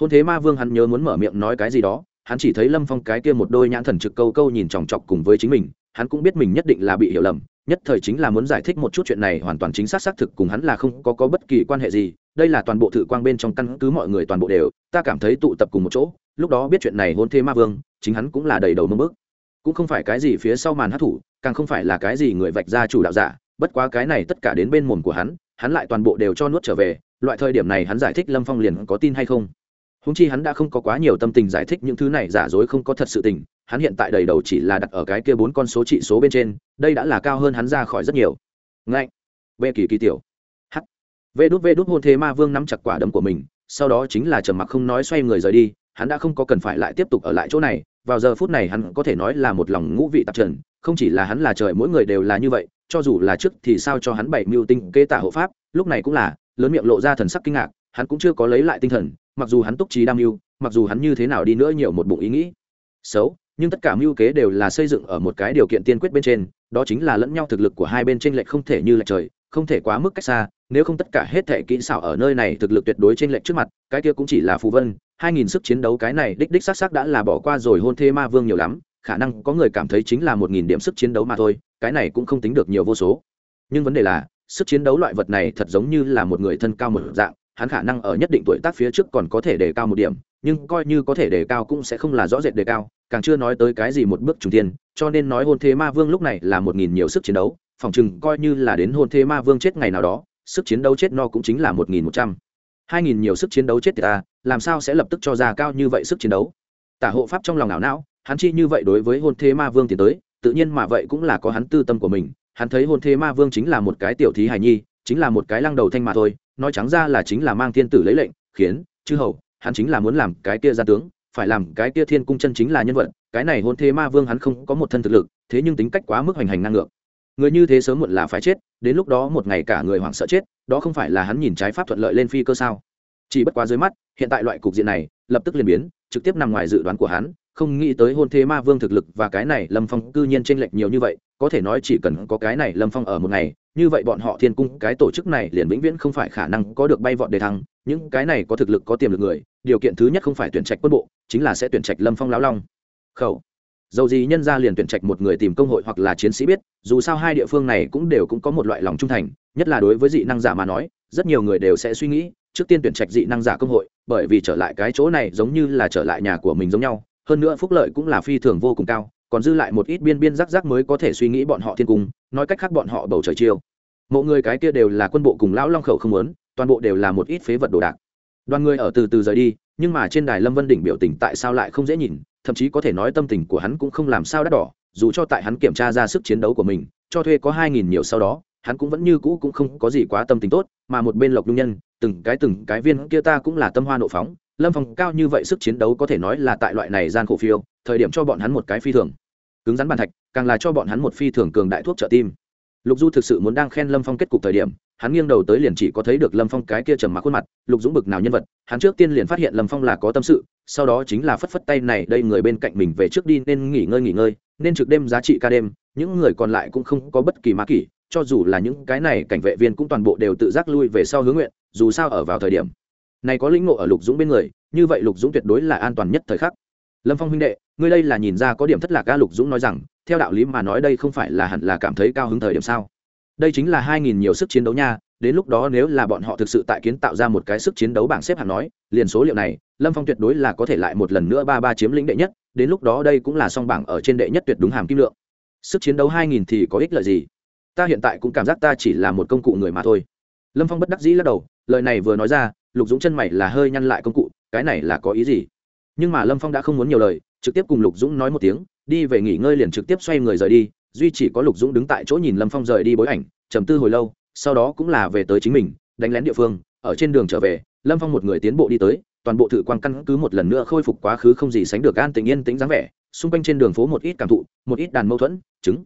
Hôn thế ma vương hắn nhớ muốn mở miệng nói cái gì đó hắn chỉ thấy lâm phong cái kia một đôi nhãn thần trực câu câu nhìn chòng chọc cùng với chính mình hắn cũng biết mình nhất định là bị hiểu lầm nhất thời chính là muốn giải thích một chút chuyện này hoàn toàn chính xác xác thực cùng hắn là không có, có bất kỳ quan hệ gì đây là toàn bộ thự quang bên trong căn cứ mọi người toàn bộ đều ta cảm thấy tụ tập cùng một chỗ lúc đó biết chuyện này hôn thế ma vương chính hắn cũng là đầy đầu mơ bước. Cũng không phải cái gì phía sau màn hát thủ càng không phải là cái gì người vạch ra chủ đạo giả, bất quá cái này tất cả đến bên mồm của hắn hắn lại toàn bộ đều cho nuốt trở về, loại thời điểm này hắn giải thích lâm phong liền có tin hay không. Húng chi hắn đã không có quá nhiều tâm tình giải thích những thứ này giả dối không có thật sự tình, hắn hiện tại đầy đầu chỉ là đặt ở cái kia bốn con số trị số bên trên, đây đã là cao hơn hắn ra khỏi rất nhiều. Ngay v kỳ kỳ tiểu. H v đút v đút, hôn thế ma vương nắm chặt quả đấm của mình, sau đó chính là trầm mặc không nói xoay người rời đi, hắn đã không có cần phải lại tiếp tục ở lại chỗ này vào giờ phút này hắn có thể nói là một lòng ngũ vị tạp trần, không chỉ là hắn là trời, mỗi người đều là như vậy, cho dù là trước thì sao cho hắn bảy mưu tinh kế tả hộ pháp, lúc này cũng là, lớn miệng lộ ra thần sắc kinh ngạc, hắn cũng chưa có lấy lại tinh thần, mặc dù hắn túc trí đam mưu, mặc dù hắn như thế nào đi nữa nhiều một bụng ý nghĩ. Xấu, nhưng tất cả mưu kế đều là xây dựng ở một cái điều kiện tiên quyết bên trên, đó chính là lẫn nhau thực lực của hai bên trên lệch không thể như lệch trời không thể quá mức cách xa, nếu không tất cả hết thể kỹ xảo ở nơi này thực lực tuyệt đối trên lệnh trước mặt, cái kia cũng chỉ là phù vân, hai nghìn sức chiến đấu cái này đích đích xác xác đã là bỏ qua rồi hôn thê ma vương nhiều lắm, khả năng có người cảm thấy chính là một nghìn điểm sức chiến đấu mà thôi, cái này cũng không tính được nhiều vô số. Nhưng vấn đề là, sức chiến đấu loại vật này thật giống như là một người thân cao một dạng, hắn khả năng ở nhất định tuổi tác phía trước còn có thể đề cao một điểm, nhưng coi như có thể đề cao cũng sẽ không là rõ rệt đề cao, càng chưa nói tới cái gì một bước trùng tiên cho nên nói hôn thế ma vương lúc này là một nghìn nhiều sức chiến đấu phòng chừng coi như là đến hôn thế ma vương chết ngày nào đó, sức chiến đấu chết no cũng chính là một nghìn một trăm. Hai nghìn nhiều sức chiến đấu chết thì ta, làm sao sẽ lập tức cho ra cao như vậy sức chiến đấu? Tả hộ pháp trong lòng não não, hắn chi như vậy đối với hôn thế ma vương tiến tới, tự nhiên mà vậy cũng là có hắn tư tâm của mình. Hắn thấy hôn thế ma vương chính là một cái tiểu thí hài nhi, chính là một cái lăng đầu thanh mà thôi, nói trắng ra là chính là mang thiên tử lấy lệnh, khiến chư hầu, hắn chính là muốn làm cái kia gia tướng, phải làm cái kia thiên cung chân chính là nhân vật, cái này hôn thế ma vương hắn không có một thân thực lực, thế nhưng tính cách quá mức hoành hành năng lượng người như thế sớm muộn là phải chết, đến lúc đó một ngày cả người hoảng sợ chết, đó không phải là hắn nhìn trái pháp thuận lợi lên phi cơ sao? Chỉ bất quá dưới mắt, hiện tại loại cục diện này, lập tức liền biến, trực tiếp nằm ngoài dự đoán của hắn, không nghĩ tới hôn thế ma vương thực lực và cái này lâm phong cư nhiên tranh lệch nhiều như vậy, có thể nói chỉ cần có cái này lâm phong ở một ngày, như vậy bọn họ thiên cung cái tổ chức này liền vĩnh viễn không phải khả năng có được bay vọt đề thăng, những cái này có thực lực có tiềm lực người, điều kiện thứ nhất không phải tuyển trạch quân bộ, chính là sẽ tuyển trạch lâm phong lão long. Khẩu dầu gì nhân ra liền tuyển trạch một người tìm công hội hoặc là chiến sĩ biết, dù sao hai địa phương này cũng đều cũng có một loại lòng trung thành, nhất là đối với dị năng giả mà nói, rất nhiều người đều sẽ suy nghĩ, trước tiên tuyển trạch dị năng giả công hội, bởi vì trở lại cái chỗ này giống như là trở lại nhà của mình giống nhau, hơn nữa phúc lợi cũng là phi thường vô cùng cao, còn dư lại một ít biên biên rắc rắc mới có thể suy nghĩ bọn họ thiên cung, nói cách khác bọn họ bầu trời chiêu. Mộ người cái kia đều là quân bộ cùng lão long khẩu không muốn, toàn bộ đều là một ít phế vật đồ đạc. Đoàn người ở từ từ rời đi, nhưng mà trên đài lâm vân đỉnh biểu tình tại sao lại không dễ nhìn thậm chí có thể nói tâm tình của hắn cũng không làm sao đắt đỏ, dù cho tại hắn kiểm tra ra sức chiến đấu của mình, cho thuê có hai nghìn nhiều sau đó, hắn cũng vẫn như cũ cũng không có gì quá tâm tình tốt, mà một bên lộc nhung nhân, từng cái từng cái viên kia ta cũng là tâm hoa nộ phóng, lâm phong cao như vậy sức chiến đấu có thể nói là tại loại này gian khổ phiêu, thời điểm cho bọn hắn một cái phi thường. Cứng rắn bàn thạch, càng là cho bọn hắn một phi thường cường đại thuốc trợ tim. Lục du thực sự muốn đang khen lâm phong kết cục thời điểm hắn nghiêng đầu tới liền chỉ có thấy được lâm phong cái kia trầm mặc khuôn mặt, lục dũng bực nào nhân vật, hắn trước tiên liền phát hiện lâm phong là có tâm sự, sau đó chính là phất phất tay này, đây người bên cạnh mình về trước đi nên nghỉ ngơi nghỉ ngơi, nên trực đêm giá trị ca đêm, những người còn lại cũng không có bất kỳ má kỷ, cho dù là những cái này cảnh vệ viên cũng toàn bộ đều tự giác lui về sau hướng nguyện, dù sao ở vào thời điểm này có lĩnh ngộ ở lục dũng bên người, như vậy lục dũng tuyệt đối là an toàn nhất thời khắc. Lâm phong huynh đệ, ngươi đây là nhìn ra có điểm thất lạc ca lục dũng nói rằng, theo đạo lý mà nói đây không phải là hẳn là cảm thấy cao hứng thời điểm sao? Đây chính là hai nghìn nhiều sức chiến đấu nha, đến lúc đó nếu là bọn họ thực sự tại kiến tạo ra một cái sức chiến đấu bảng xếp hạng nói, liền số liệu này, lâm phong tuyệt đối là có thể lại một lần nữa ba ba chiếm lĩnh đệ nhất, đến lúc đó đây cũng là song bảng ở trên đệ nhất tuyệt đúng hàm kim lượng. Sức chiến đấu hai nghìn thì có ích lợi gì? Ta hiện tại cũng cảm giác ta chỉ là một công cụ người mà thôi. Lâm phong bất đắc dĩ lắc đầu, lời này vừa nói ra, lục dũng chân mày là hơi nhăn lại công cụ, cái này là có ý gì? Nhưng mà lâm phong đã không muốn nhiều lời, trực tiếp cùng lục dũng nói một tiếng, đi về nghỉ ngơi liền trực tiếp xoay người rời đi duy chỉ có lục dũng đứng tại chỗ nhìn lâm phong rời đi bối ảnh, trầm tư hồi lâu, sau đó cũng là về tới chính mình, đánh lén địa phương, ở trên đường trở về, lâm phong một người tiến bộ đi tới, toàn bộ thử quan căn cứ một lần nữa khôi phục quá khứ không gì sánh được an tình yên tĩnh dáng vẻ, xung quanh trên đường phố một ít cảm thụ, một ít đàn mâu thuẫn chứng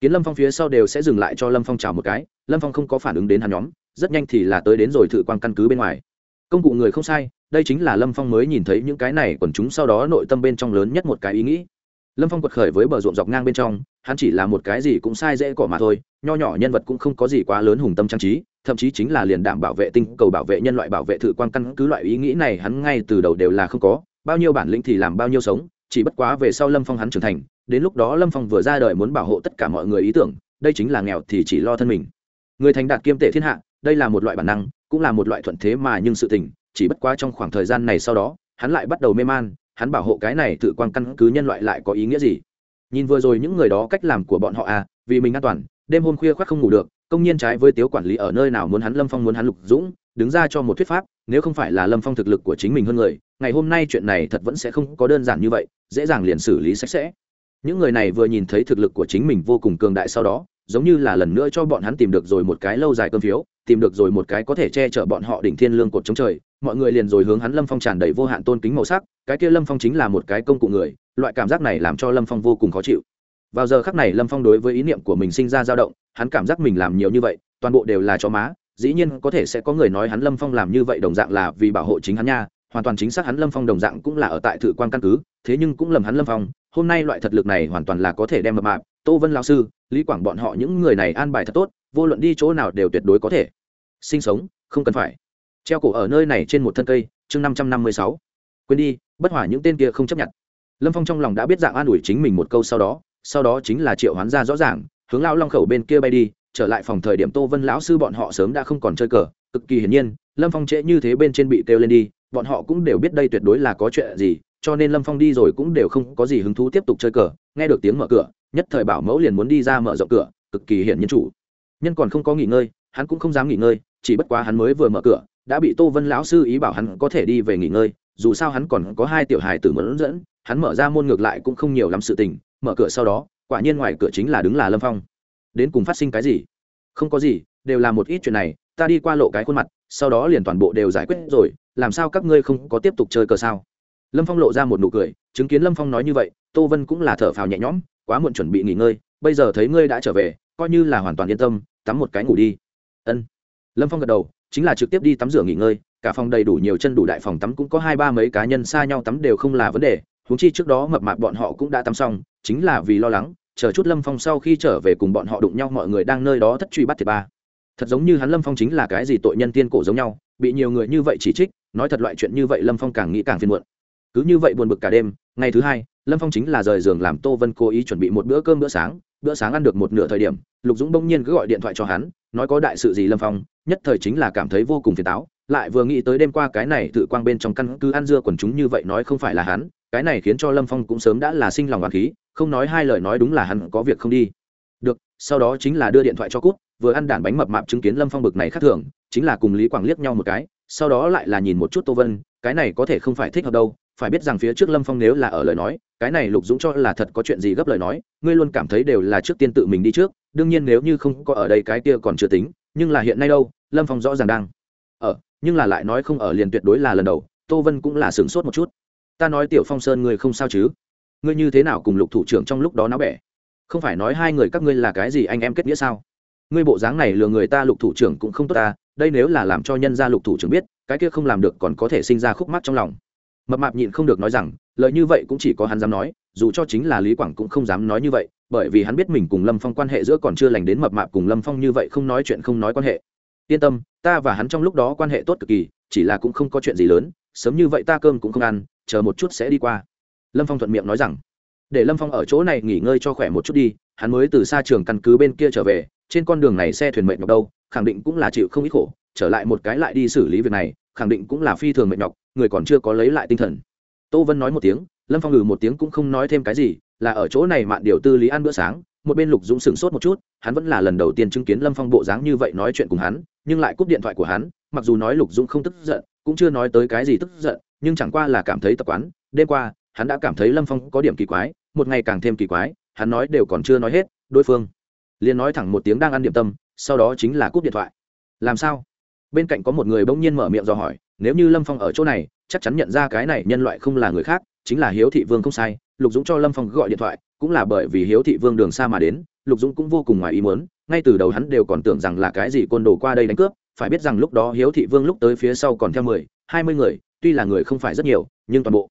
kiến lâm phong phía sau đều sẽ dừng lại cho lâm phong chào một cái, lâm phong không có phản ứng đến hắn nhóm, rất nhanh thì là tới đến rồi thử quan căn cứ bên ngoài. Công cụ người không sai, đây chính là lâm phong mới nhìn thấy những cái này còn chúng sau đó nội tâm bên trong lớn nhất một cái ý nghĩ lâm phong quật khởi với bờ ruộng dọc ngang bên trong, hắn chỉ là một cái gì cũng sai dễ cỏ mà thôi, nho nhỏ nhân vật cũng không có gì quá lớn hùng tâm trang trí, thậm chí chính là liền đảm bảo vệ tinh, cầu bảo vệ nhân loại bảo vệ thự quan căn cứ loại ý nghĩ này hắn ngay từ đầu đều là không có, bao nhiêu bản lĩnh thì làm bao nhiêu sống, chỉ bất quá về sau lâm phong hắn trưởng thành, đến lúc đó lâm phong vừa ra đời muốn bảo hộ tất cả mọi người ý tưởng, đây chính là nghèo thì chỉ lo thân mình. Người thành đạt kiêm tệ thiên hạ, đây là một loại bản năng, cũng là một loại thuận thế mà nhưng sự tình, chỉ bất quá trong khoảng thời gian này sau đó, hắn lại bắt đầu mê man hắn bảo hộ cái này tự quan căn cứ nhân loại lại có ý nghĩa gì? Nhìn vừa rồi những người đó cách làm của bọn họ à vì mình an toàn, đêm hôm khuya khoác không ngủ được, công nhiên trái với tiếu quản lý ở nơi nào muốn hắn lâm phong muốn hắn lục dũng, đứng ra cho một thuyết pháp, nếu không phải là lâm phong thực lực của chính mình hơn người, ngày hôm nay chuyện này thật vẫn sẽ không có đơn giản như vậy, dễ dàng liền xử lý sạch sẽ. Những người này vừa nhìn thấy thực lực của chính mình vô cùng cường đại sau đó, giống như là lần nữa cho bọn hắn tìm được rồi một cái lâu dài cơm phiếu, tìm được rồi một cái có thể che chở bọn họ đỉnh thiên lương cột chống trời mọi người liền rồi hướng hắn lâm phong tràn đầy vô hạn tôn kính màu sắc, cái kia lâm phong chính là một cái công cụ người, loại cảm giác này làm cho lâm phong vô cùng khó chịu. Vào giờ khắc này lâm phong đối với ý niệm của mình sinh ra dao động, hắn cảm giác mình làm nhiều như vậy, toàn bộ đều là cho má, dĩ nhiên có thể sẽ có người nói hắn lâm phong làm như vậy đồng dạng là vì bảo hộ chính hắn nha, hoàn toàn chính xác hắn lâm phong đồng dạng cũng là ở tại thự quan căn cứ, thế nhưng cũng lầm hắn lâm phong, hôm nay loại thật lực này hoàn toàn là có thể đem mập mạp, tô vân lao sư, lý quảng bọn họ những người này an bài thật tốt, vô luận đi chỗ nào đều tuyệt đối có thể. Sinh sống, không cần phải treo cổ ở nơi này trên một thân cây, chương năm trăm năm mươi sáu. Quên đi, bất hỏa những tên kia không chấp nhận. Lâm phong trong lòng đã biết dạng an ủi chính mình một câu sau đó sau đó chính là triệu hoán ra rõ ràng, hướng lão long khẩu bên kia bay đi, trở lại phòng thời điểm tô vân lão sư bọn họ sớm đã không còn chơi cờ, cực kỳ hiển nhiên, lâm phong trễ như thế bên trên bị kêu lên đi, bọn họ cũng đều biết đây tuyệt đối là có chuyện gì, cho nên lâm phong đi rồi cũng đều không có gì hứng thú tiếp tục chơi cờ, nghe được tiếng mở cửa, nhất thời bảo mẫu liền muốn đi ra mở rộng cửa, cực kỳ hiển nhiên chủ. Nhân còn không có nghỉ ngơi, hắn cũng không dám nghỉ ngơi, chỉ bất quá hắn mới vừa mở cửa đã bị tô vân lão sư ý bảo hắn có thể đi về nghỉ ngơi, dù sao hắn còn có hai tiểu hài tử muốn dẫn, hắn mở ra môn ngược lại cũng không nhiều lắm sự tình, mở cửa sau đó, quả nhiên ngoài cửa chính là đứng là lâm phong. Đến cùng phát sinh cái gì? Không có gì, đều là một ít chuyện này, ta đi qua lộ cái khuôn mặt, sau đó liền toàn bộ đều giải quyết rồi, làm sao các ngươi không có tiếp tục chơi cờ sao? Lâm phong lộ ra một nụ cười, chứng kiến lâm phong nói như vậy, tô vân cũng là thở phào nhẹ nhõm, quá muộn chuẩn bị nghỉ ngơi, bây giờ thấy ngươi đã trở về, coi như là hoàn toàn yên tâm, tắm một cái ngủ đi. Ân. Lâm phong gật đầu chính là trực tiếp đi tắm rửa nghỉ ngơi, cả phòng đầy đủ nhiều chân đủ đại phòng tắm cũng có hai ba mấy cá nhân xa nhau tắm đều không là vấn đề húng chi trước đó mập mạp bọn họ cũng đã tắm xong, chính là vì lo lắng, chờ chút lâm phong sau khi trở về cùng bọn họ đụng nhau mọi người đang nơi đó thất truy bắt thiệt ba. Thật giống như hắn lâm phong chính là cái gì tội nhân tiên cổ giống nhau, bị nhiều người như vậy chỉ trích, nói thật loại chuyện như vậy lâm phong càng nghĩ càng phiền muộn. Cứ như vậy buồn bực cả đêm, ngày thứ hai, lâm phong chính là rời giường làm tô vân cố ý chuẩn bị một bữa cơm bữa sáng bữa sáng ăn được một nửa thời điểm, lục dũng bỗng nhiên cứ gọi điện thoại cho hắn, nói có đại sự gì lâm phong nhất thời chính là cảm thấy vô cùng phiền táo, lại vừa nghĩ tới đêm qua cái này tự quang bên trong căn cứ ăn dưa quần chúng như vậy nói không phải là hắn, cái này khiến cho lâm phong cũng sớm đã là sinh lòng hoàng khí, không nói hai lời nói đúng là hắn có việc không đi. Được, sau đó chính là đưa điện thoại cho cút, vừa ăn đản bánh mập mạp chứng kiến lâm phong bực này khác thường, chính là cùng lý quảng liếc nhau một cái, sau đó lại là nhìn một chút tô vân, cái này có thể không phải thích hợp đâu, phải biết rằng phía trước lâm phong nếu là ở lời nói, cái này lục dũng cho là thật có chuyện gì gấp lời nói, ngươi luôn cảm thấy đều là trước tiên tự mình đi trước, đương nhiên nếu như không có ở đây cái kia còn chưa tính, nhưng là hiện nay đâu lâm phong rõ ràng đang. Ở nhưng là lại nói không ở liền tuyệt đối là lần đầu, tô vân cũng là sửng sốt một chút. Ta nói tiểu phong sơn ngươi không sao chứ? Ngươi như thế nào cùng lục thủ trưởng trong lúc đó náo bẻ? Không phải nói hai người các ngươi là cái gì anh em kết nghĩa sao? Ngươi bộ dáng này lừa người ta lục thủ trưởng cũng không tốt ta, đây nếu là làm cho nhân gia lục thủ trưởng biết, cái kia không làm được còn có thể sinh ra khúc mắc trong lòng. Mập mạp nhịn không được nói rằng lợi như vậy cũng chỉ có hắn dám nói, dù cho chính là lý quảng cũng không dám nói như vậy, bởi vì hắn biết mình cùng lâm phong quan hệ giữa còn chưa lành đến mập mạp cùng lâm phong như vậy không nói chuyện không nói quan hệ yên tâm, ta và hắn trong lúc đó quan hệ tốt cực kỳ, chỉ là cũng không có chuyện gì lớn, sớm như vậy ta cơm cũng không ăn, chờ một chút sẽ đi qua. Lâm phong thuận miệng nói rằng. Để lâm phong ở chỗ này nghỉ ngơi cho khỏe một chút đi, hắn mới từ xa trường căn cứ bên kia trở về, trên con đường này xe thuyền mệnh nhọc đâu, khẳng định cũng là chịu không ít khổ, trở lại một cái lại đi xử lý việc này, khẳng định cũng là phi thường mệnh nhọc, người còn chưa có lấy lại tinh thần. Tô vân nói một tiếng, lâm phong ngừ một tiếng cũng không nói thêm cái gì, là ở chỗ này mạn điều tư lý ăn bữa sáng, một bên lục dũng sửng sốt một chút, hắn vẫn là lần đầu tiên chứng kiến lâm phong bộ dáng như vậy nói chuyện cùng hắn nhưng lại cúp điện thoại của hắn, mặc dù nói lục dũng không tức giận, cũng chưa nói tới cái gì tức giận, nhưng chẳng qua là cảm thấy tập quán, đêm qua, hắn đã cảm thấy lâm phong có điểm kỳ quái, một ngày càng thêm kỳ quái, hắn nói đều còn chưa nói hết, đối phương liền nói thẳng một tiếng đang ăn điểm tâm, sau đó chính là cúp điện thoại. Làm sao? Bên cạnh có một người bỗng nhiên mở miệng dò hỏi, nếu như lâm phong ở chỗ này, chắc chắn nhận ra cái này nhân loại không là người khác, chính là hiếu thị vương không sai, lục dũng cho lâm phong gọi điện thoại, cũng là bởi vì hiếu thị vương đường xa mà đến, lục dũng cũng vô cùng ngoài ý muốn ngay từ đầu hắn đều còn tưởng rằng là cái gì côn đồ qua đây đánh cướp, phải biết rằng lúc đó hiếu thị vương lúc tới phía sau còn theo mười, hai mươi người, tuy là người không phải rất nhiều, nhưng toàn bộ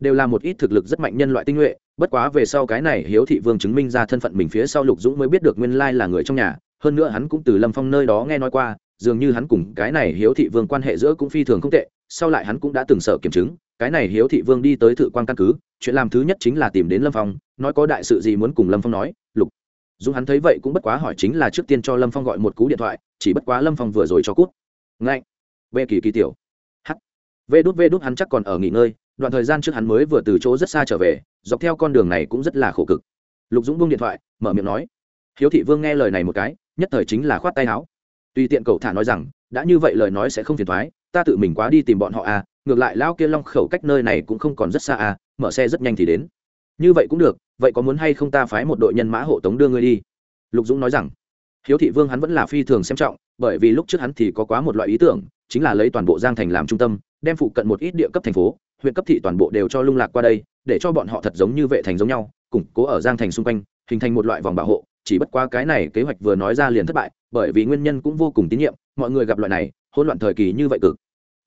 đều là một ít thực lực rất mạnh nhân loại tinh nhuệ, bất quá về sau cái này hiếu thị vương chứng minh ra thân phận mình phía sau lục dũng mới biết được nguyên lai là người trong nhà, hơn nữa hắn cũng từ lâm phong nơi đó nghe nói qua, dường như hắn cùng cái này hiếu thị vương quan hệ giữa cũng phi thường không tệ, sau lại hắn cũng đã từng sợ kiểm chứng, cái này hiếu thị vương đi tới thự quan căn cứ, chuyện làm thứ nhất chính là tìm đến lâm phong, nói có đại sự gì muốn cùng lâm phong nói dù hắn thấy vậy cũng bất quá hỏi chính là trước tiên cho lâm phong gọi một cú điện thoại, chỉ bất quá lâm phong vừa rồi cho cút. Ngay về kỳ kỳ tiểu. H vê đút vê đút hắn chắc còn ở nghỉ ngơi, đoạn thời gian trước hắn mới vừa từ chỗ rất xa trở về, dọc theo con đường này cũng rất là khổ cực. Lục dũng buông điện thoại, mở miệng nói. Hiếu thị vương nghe lời này một cái, nhất thời chính là khoát tay áo. Tùy tiện cậu thả nói rằng, đã như vậy lời nói sẽ không phiền thoái ta tự mình quá đi tìm bọn họ à ngược lại lao kia long khẩu cách nơi này cũng không còn rất xa à mở xe rất nhanh thì đến như vậy cũng được, vậy có muốn hay không ta phái một đội nhân mã hộ tống đưa ngươi đi? Lục dũng nói rằng, hiếu thị vương hắn vẫn là phi thường xem trọng, bởi vì lúc trước hắn thì có quá một loại ý tưởng, chính là lấy toàn bộ giang thành làm trung tâm, đem phụ cận một ít địa cấp thành phố, huyện cấp thị toàn bộ đều cho lung lạc qua đây, để cho bọn họ thật giống như vệ thành giống nhau, củng cố ở giang thành xung quanh, hình thành một loại vòng bảo hộ, chỉ bất qua cái này kế hoạch vừa nói ra liền thất bại, bởi vì nguyên nhân cũng vô cùng tín nhiệm, mọi người gặp loại này, hỗn loạn thời kỳ như vậy cực.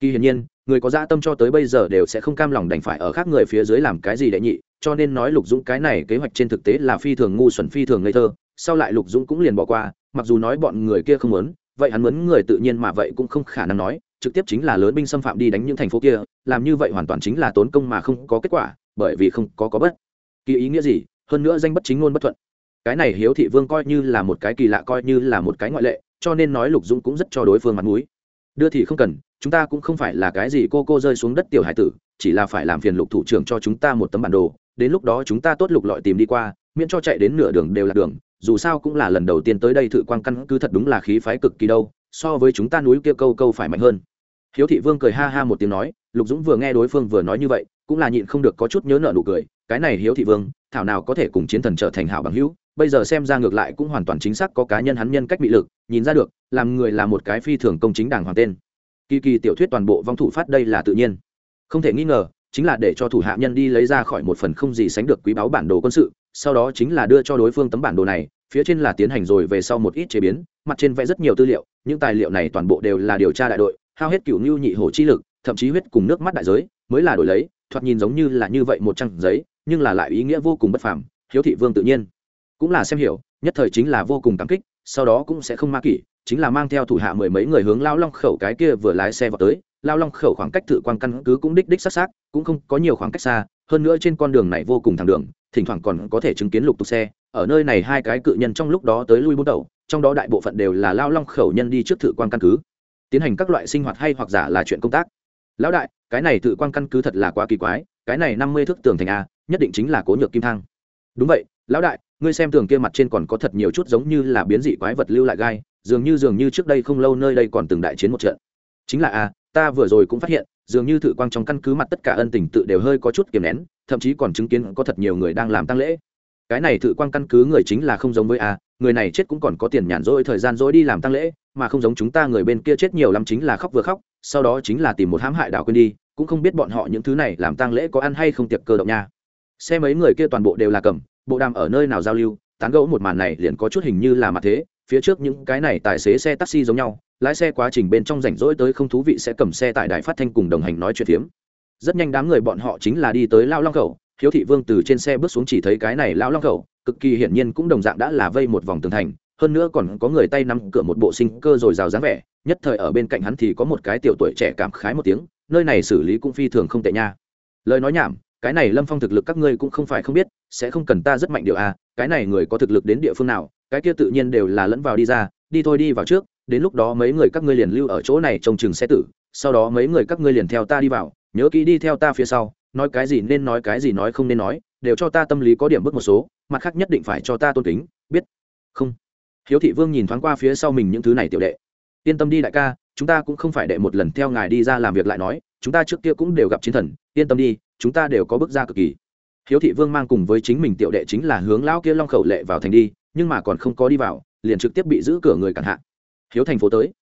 Kỳ hiển nhiên, người có dã tâm cho tới bây giờ đều sẽ không cam lòng đành phải ở khác người phía dưới làm cái gì đệ nhị cho nên nói lục dũng cái này kế hoạch trên thực tế là phi thường ngu xuẩn, phi thường ngây thơ. Sau lại lục dũng cũng liền bỏ qua, mặc dù nói bọn người kia không muốn, vậy hắn muốn người tự nhiên mà vậy cũng không khả năng nói, trực tiếp chính là lớn binh xâm phạm đi đánh những thành phố kia, làm như vậy hoàn toàn chính là tốn công mà không có kết quả, bởi vì không có có bất. Kỳ ý nghĩa gì? Hơn nữa danh bất chính ngôn bất thuận. Cái này hiếu thị vương coi như là một cái kỳ lạ, coi như là một cái ngoại lệ, cho nên nói lục dũng cũng rất cho đối phương mặt mũi. Đưa thì không cần, chúng ta cũng không phải là cái gì cô cô rơi xuống đất tiểu hải tử, chỉ là phải làm phiền lục thủ trưởng cho chúng ta một tấm bản đồ đến lúc đó chúng ta tốt lục lọi tìm đi qua, miễn cho chạy đến nửa đường đều là đường, dù sao cũng là lần đầu tiên tới đây thự quan căn cứ thật đúng là khí phái cực kỳ đâu, so với chúng ta núi kia câu câu phải mạnh hơn. Hiếu thị vương cười ha ha một tiếng nói, lục dũng vừa nghe đối phương vừa nói như vậy, cũng là nhịn không được có chút nhớ nợ nụ cười, cái này hiếu thị vương, thảo nào có thể cùng chiến thần trở thành hảo bằng hữu, bây giờ xem ra ngược lại cũng hoàn toàn chính xác có cá nhân hắn nhân cách bị lực, nhìn ra được, làm người là một cái phi thường công chính đảng hoàng tên. Kỳ kỳ tiểu thuyết toàn bộ vong thủ phát đây là tự nhiên. Không thể nghi ngờ chính là để cho thủ hạ nhân đi lấy ra khỏi một phần không gì sánh được quý báu bản đồ quân sự, sau đó chính là đưa cho đối phương tấm bản đồ này, phía trên là tiến hành rồi về sau một ít chế biến, mặt trên vẽ rất nhiều tư liệu, những tài liệu này toàn bộ đều là điều tra đại đội, hao hết cựu ngưu nhị hổ chi lực, thậm chí huyết cùng nước mắt đại giới, mới là đổi lấy, thoạt nhìn giống như là như vậy một trang giấy, nhưng là lại ý nghĩa vô cùng bất phàm, hiếu thị vương tự nhiên. Cũng là xem hiểu, nhất thời chính là vô cùng cảm kích, sau đó cũng sẽ không ma kỷ, chính là mang theo thủ hạ mười mấy người hướng lao long khẩu cái kia vừa lái xe vào tới lao long khẩu khoảng cách thử quan căn cứ cũng đích đích sát sát cũng không có nhiều khoảng cách xa, hơn nữa trên con đường này vô cùng thẳng đường, thỉnh thoảng còn có thể chứng kiến lục tục xe, ở nơi này hai cái cự nhân trong lúc đó tới lui bút đầu, trong đó đại bộ phận đều là lao long khẩu nhân đi trước thử quan căn cứ. Tiến hành các loại sinh hoạt hay hoặc giả là chuyện công tác. Lão đại, cái này thử quan căn cứ thật là quá kỳ quái, cái này năm mươi thước tường thành a, nhất định chính là cố nhược kim thang. Đúng vậy, lão đại, ngươi xem tường kia mặt trên còn có thật nhiều chút giống như là biến dị quái vật lưu lại gai, dường như dường như trước đây không lâu nơi đây còn từng đại chiến một trận. Chính là a ta vừa rồi cũng phát hiện, dường như thử quang trong căn cứ mặt tất cả ân tình tự đều hơi có chút kiềm nén, thậm chí còn chứng kiến có thật nhiều người đang làm tăng lễ. Cái này thử quang căn cứ người chính là không giống với a, người này chết cũng còn có tiền nhàn rỗi, thời gian rỗi đi làm tăng lễ, mà không giống chúng ta người bên kia chết nhiều lắm chính là khóc vừa khóc, sau đó chính là tìm một hãm hại đảo quên đi, cũng không biết bọn họ những thứ này làm tăng lễ có ăn hay không tiệc cơ động nha. Xe mấy người kia toàn bộ đều là cầm, bộ đàm ở nơi nào giao lưu, tán gẫu một màn này liền có chút hình như là mặt thế phía trước những cái này tài xế xe taxi giống nhau, lái xe quá trình bên trong rảnh rỗi tới không thú vị sẽ cầm xe tại đài phát thanh cùng đồng hành nói chuyện phiếm. Rất nhanh đám người bọn họ chính là đi tới lao long khẩu, hiếu thị vương từ trên xe bước xuống chỉ thấy cái này lao long khẩu, cực kỳ hiển nhiên cũng đồng dạng đã là vây một vòng tường thành, hơn nữa còn có người tay nắm cửa một bộ sinh cơ rồi rào dáng vẻ, nhất thời ở bên cạnh hắn thì có một cái tiểu tuổi trẻ cảm khái một tiếng, nơi này xử lý cũng phi thường không tệ nha. Lời nói nhảm, cái này lâm phong thực lực các ngươi cũng không phải không biết, sẽ không cần ta rất mạnh điều a cái này người có thực lực đến địa phương nào cái kia tự nhiên đều là lẫn vào đi ra, đi thôi đi vào trước, đến lúc đó mấy người các ngươi liền lưu ở chỗ này trông chừng xe tử, sau đó mấy người các ngươi liền theo ta đi vào, nhớ kỹ đi theo ta phía sau, nói cái gì nên nói cái gì nói không nên nói, đều cho ta tâm lý có điểm bước một số, mặt khác nhất định phải cho ta tôn kính, biết, không. Hiếu thị vương nhìn thoáng qua phía sau mình những thứ này tiểu đệ. Yên tâm đi đại ca, chúng ta cũng không phải đệ một lần theo ngài đi ra làm việc lại nói, chúng ta trước kia cũng đều gặp chiến thần, yên tâm đi, chúng ta đều có bước ra cực kỳ. Hiếu thị vương mang cùng với chính mình tiểu đệ chính là hướng lão kia long khẩu lệ vào thành đi nhưng mà còn không có đi vào, liền trực tiếp bị giữ cửa người cản hạ. Hiếu thành phố tới.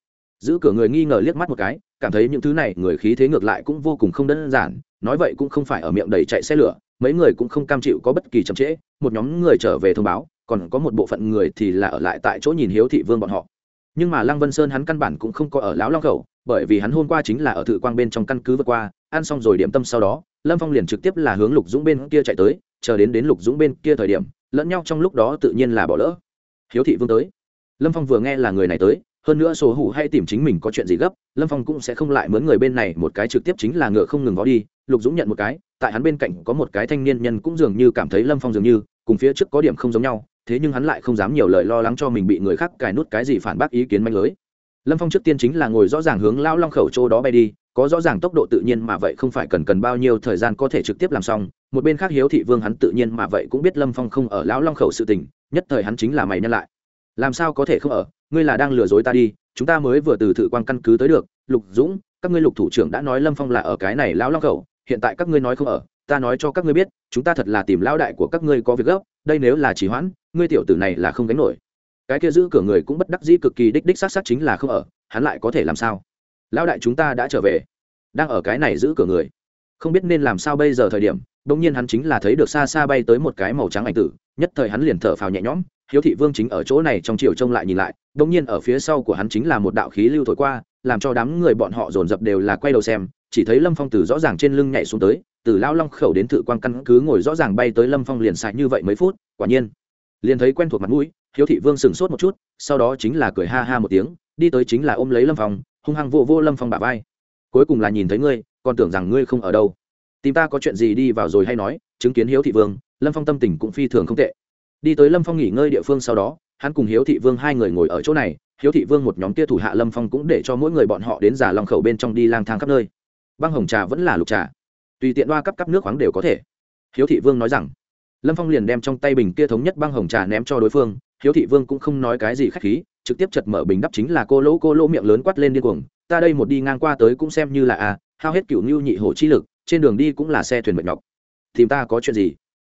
Giữ cửa người nghi ngờ liếc mắt một cái, cảm thấy những thứ này, người khí thế ngược lại cũng vô cùng không đơn giản, nói vậy cũng không phải ở miệng đầy chạy xe lửa, mấy người cũng không cam chịu có bất kỳ chậm trễ, một nhóm người trở về thông báo, còn có một bộ phận người thì là ở lại tại chỗ nhìn hiếu thị vương bọn họ. Nhưng mà lăng vân sơn hắn căn bản cũng không có ở lão long khẩu, bởi vì hắn hôm qua chính là ở thự quang bên trong căn cứ vượt qua, ăn xong rồi điểm tâm sau đó, lâm phong liền trực tiếp là hướng lục dũng bên kia chạy tới, chờ đến đến lục dũng bên kia thời điểm lẫn nhau trong lúc đó tự nhiên là bỏ lỡ. Hiếu thị vương tới. Lâm phong vừa nghe là người này tới, hơn nữa số hủ hay tìm chính mình có chuyện gì gấp, lâm phong cũng sẽ không lại mướn người bên này, một cái trực tiếp chính là ngựa không ngừng vó đi, lục dũng nhận một cái, tại hắn bên cạnh có một cái thanh niên nhân cũng dường như cảm thấy lâm phong dường như, cùng phía trước có điểm không giống nhau, thế nhưng hắn lại không dám nhiều lời lo lắng cho mình bị người khác cài nút cái gì phản bác ý kiến manh lưới. Lâm phong trước tiên chính là ngồi rõ ràng hướng lao long khẩu chỗ đó bay đi có rõ ràng tốc độ tự nhiên mà vậy không phải cần cần bao nhiêu thời gian có thể trực tiếp làm xong, một bên khác hiếu thị vương hắn tự nhiên mà vậy cũng biết lâm phong không ở lão long khẩu sự tình, nhất thời hắn chính là mày nhân lại. Làm sao có thể không ở? Ngươi là đang lừa dối ta đi, chúng ta mới vừa từ thự quan căn cứ tới được, lục dũng, các ngươi lục thủ trưởng đã nói lâm phong là ở cái này lão long khẩu, hiện tại các ngươi nói không ở, ta nói cho các ngươi biết, chúng ta thật là tìm lão đại của các ngươi có việc gấp, đây nếu là chỉ hoãn, ngươi tiểu tử này là không gánh nổi. Cái kia giữ cửa người cũng bất đắc dĩ cực kỳ đích đích xác xác chính là không ở, hắn lại có thể làm sao? Lão đại chúng ta đã trở về. Đang ở cái này giữ cửa người. Không biết nên làm sao bây giờ thời điểm đông nhiên hắn chính là thấy được xa xa bay tới một cái màu trắng ảnh tử, nhất thời hắn liền thở phào nhẹ nhõm, hiếu thị vương chính ở chỗ này trong chiều trông lại nhìn lại đông nhiên ở phía sau của hắn chính là một đạo khí lưu thổi qua, làm cho đám người bọn họ dồn dập đều là quay đầu xem, chỉ thấy lâm phong từ rõ ràng trên lưng nhảy xuống tới, từ lao long khẩu đến thự quan căn cứ ngồi rõ ràng bay tới lâm phong liền sạch như vậy mấy phút, quả nhiên, liền thấy quen thuộc mặt mũi, hiếu thị vương sửng sốt một chút, sau đó chính là cười ha ha một tiếng, đi tới chính là ôm lấy lâm phong hung hăng vô vô lâm phong bà vai. Cuối cùng là nhìn thấy ngươi, còn tưởng rằng ngươi không ở đâu. Tìm ta có chuyện gì đi vào rồi hay nói, chứng kiến hiếu thị vương, lâm phong tâm tình cũng phi thường không tệ. Đi tới lâm phong nghỉ ngơi địa phương sau đó, hắn cùng hiếu thị vương hai người ngồi ở chỗ này, hiếu thị vương một nhóm kia thủ hạ lâm phong cũng để cho mỗi người bọn họ đến giả lòng khẩu bên trong đi lang thang khắp nơi. Băng hồng trà vẫn là lục trà. Tùy tiện đoa cắp cắp nước khoáng đều có thể. Hiếu thị vương nói rằng, lâm phong liền đem trong tay bình kia thống nhất băng hồng trà ném cho đối phương, hiếu thị vương cũng không nói cái gì k h á c h khí trực tiếp chật mở bình đắp chính là cô lỗ cô lỗ miệng lớn quát lên điên cuồng ta đây một đi ngang qua tới cũng xem như là à hao hết cựu ngưu nhị hổ chi lực trên đường đi cũng là xe thuyền mệt nhọc. Thì ta có chuyện gì?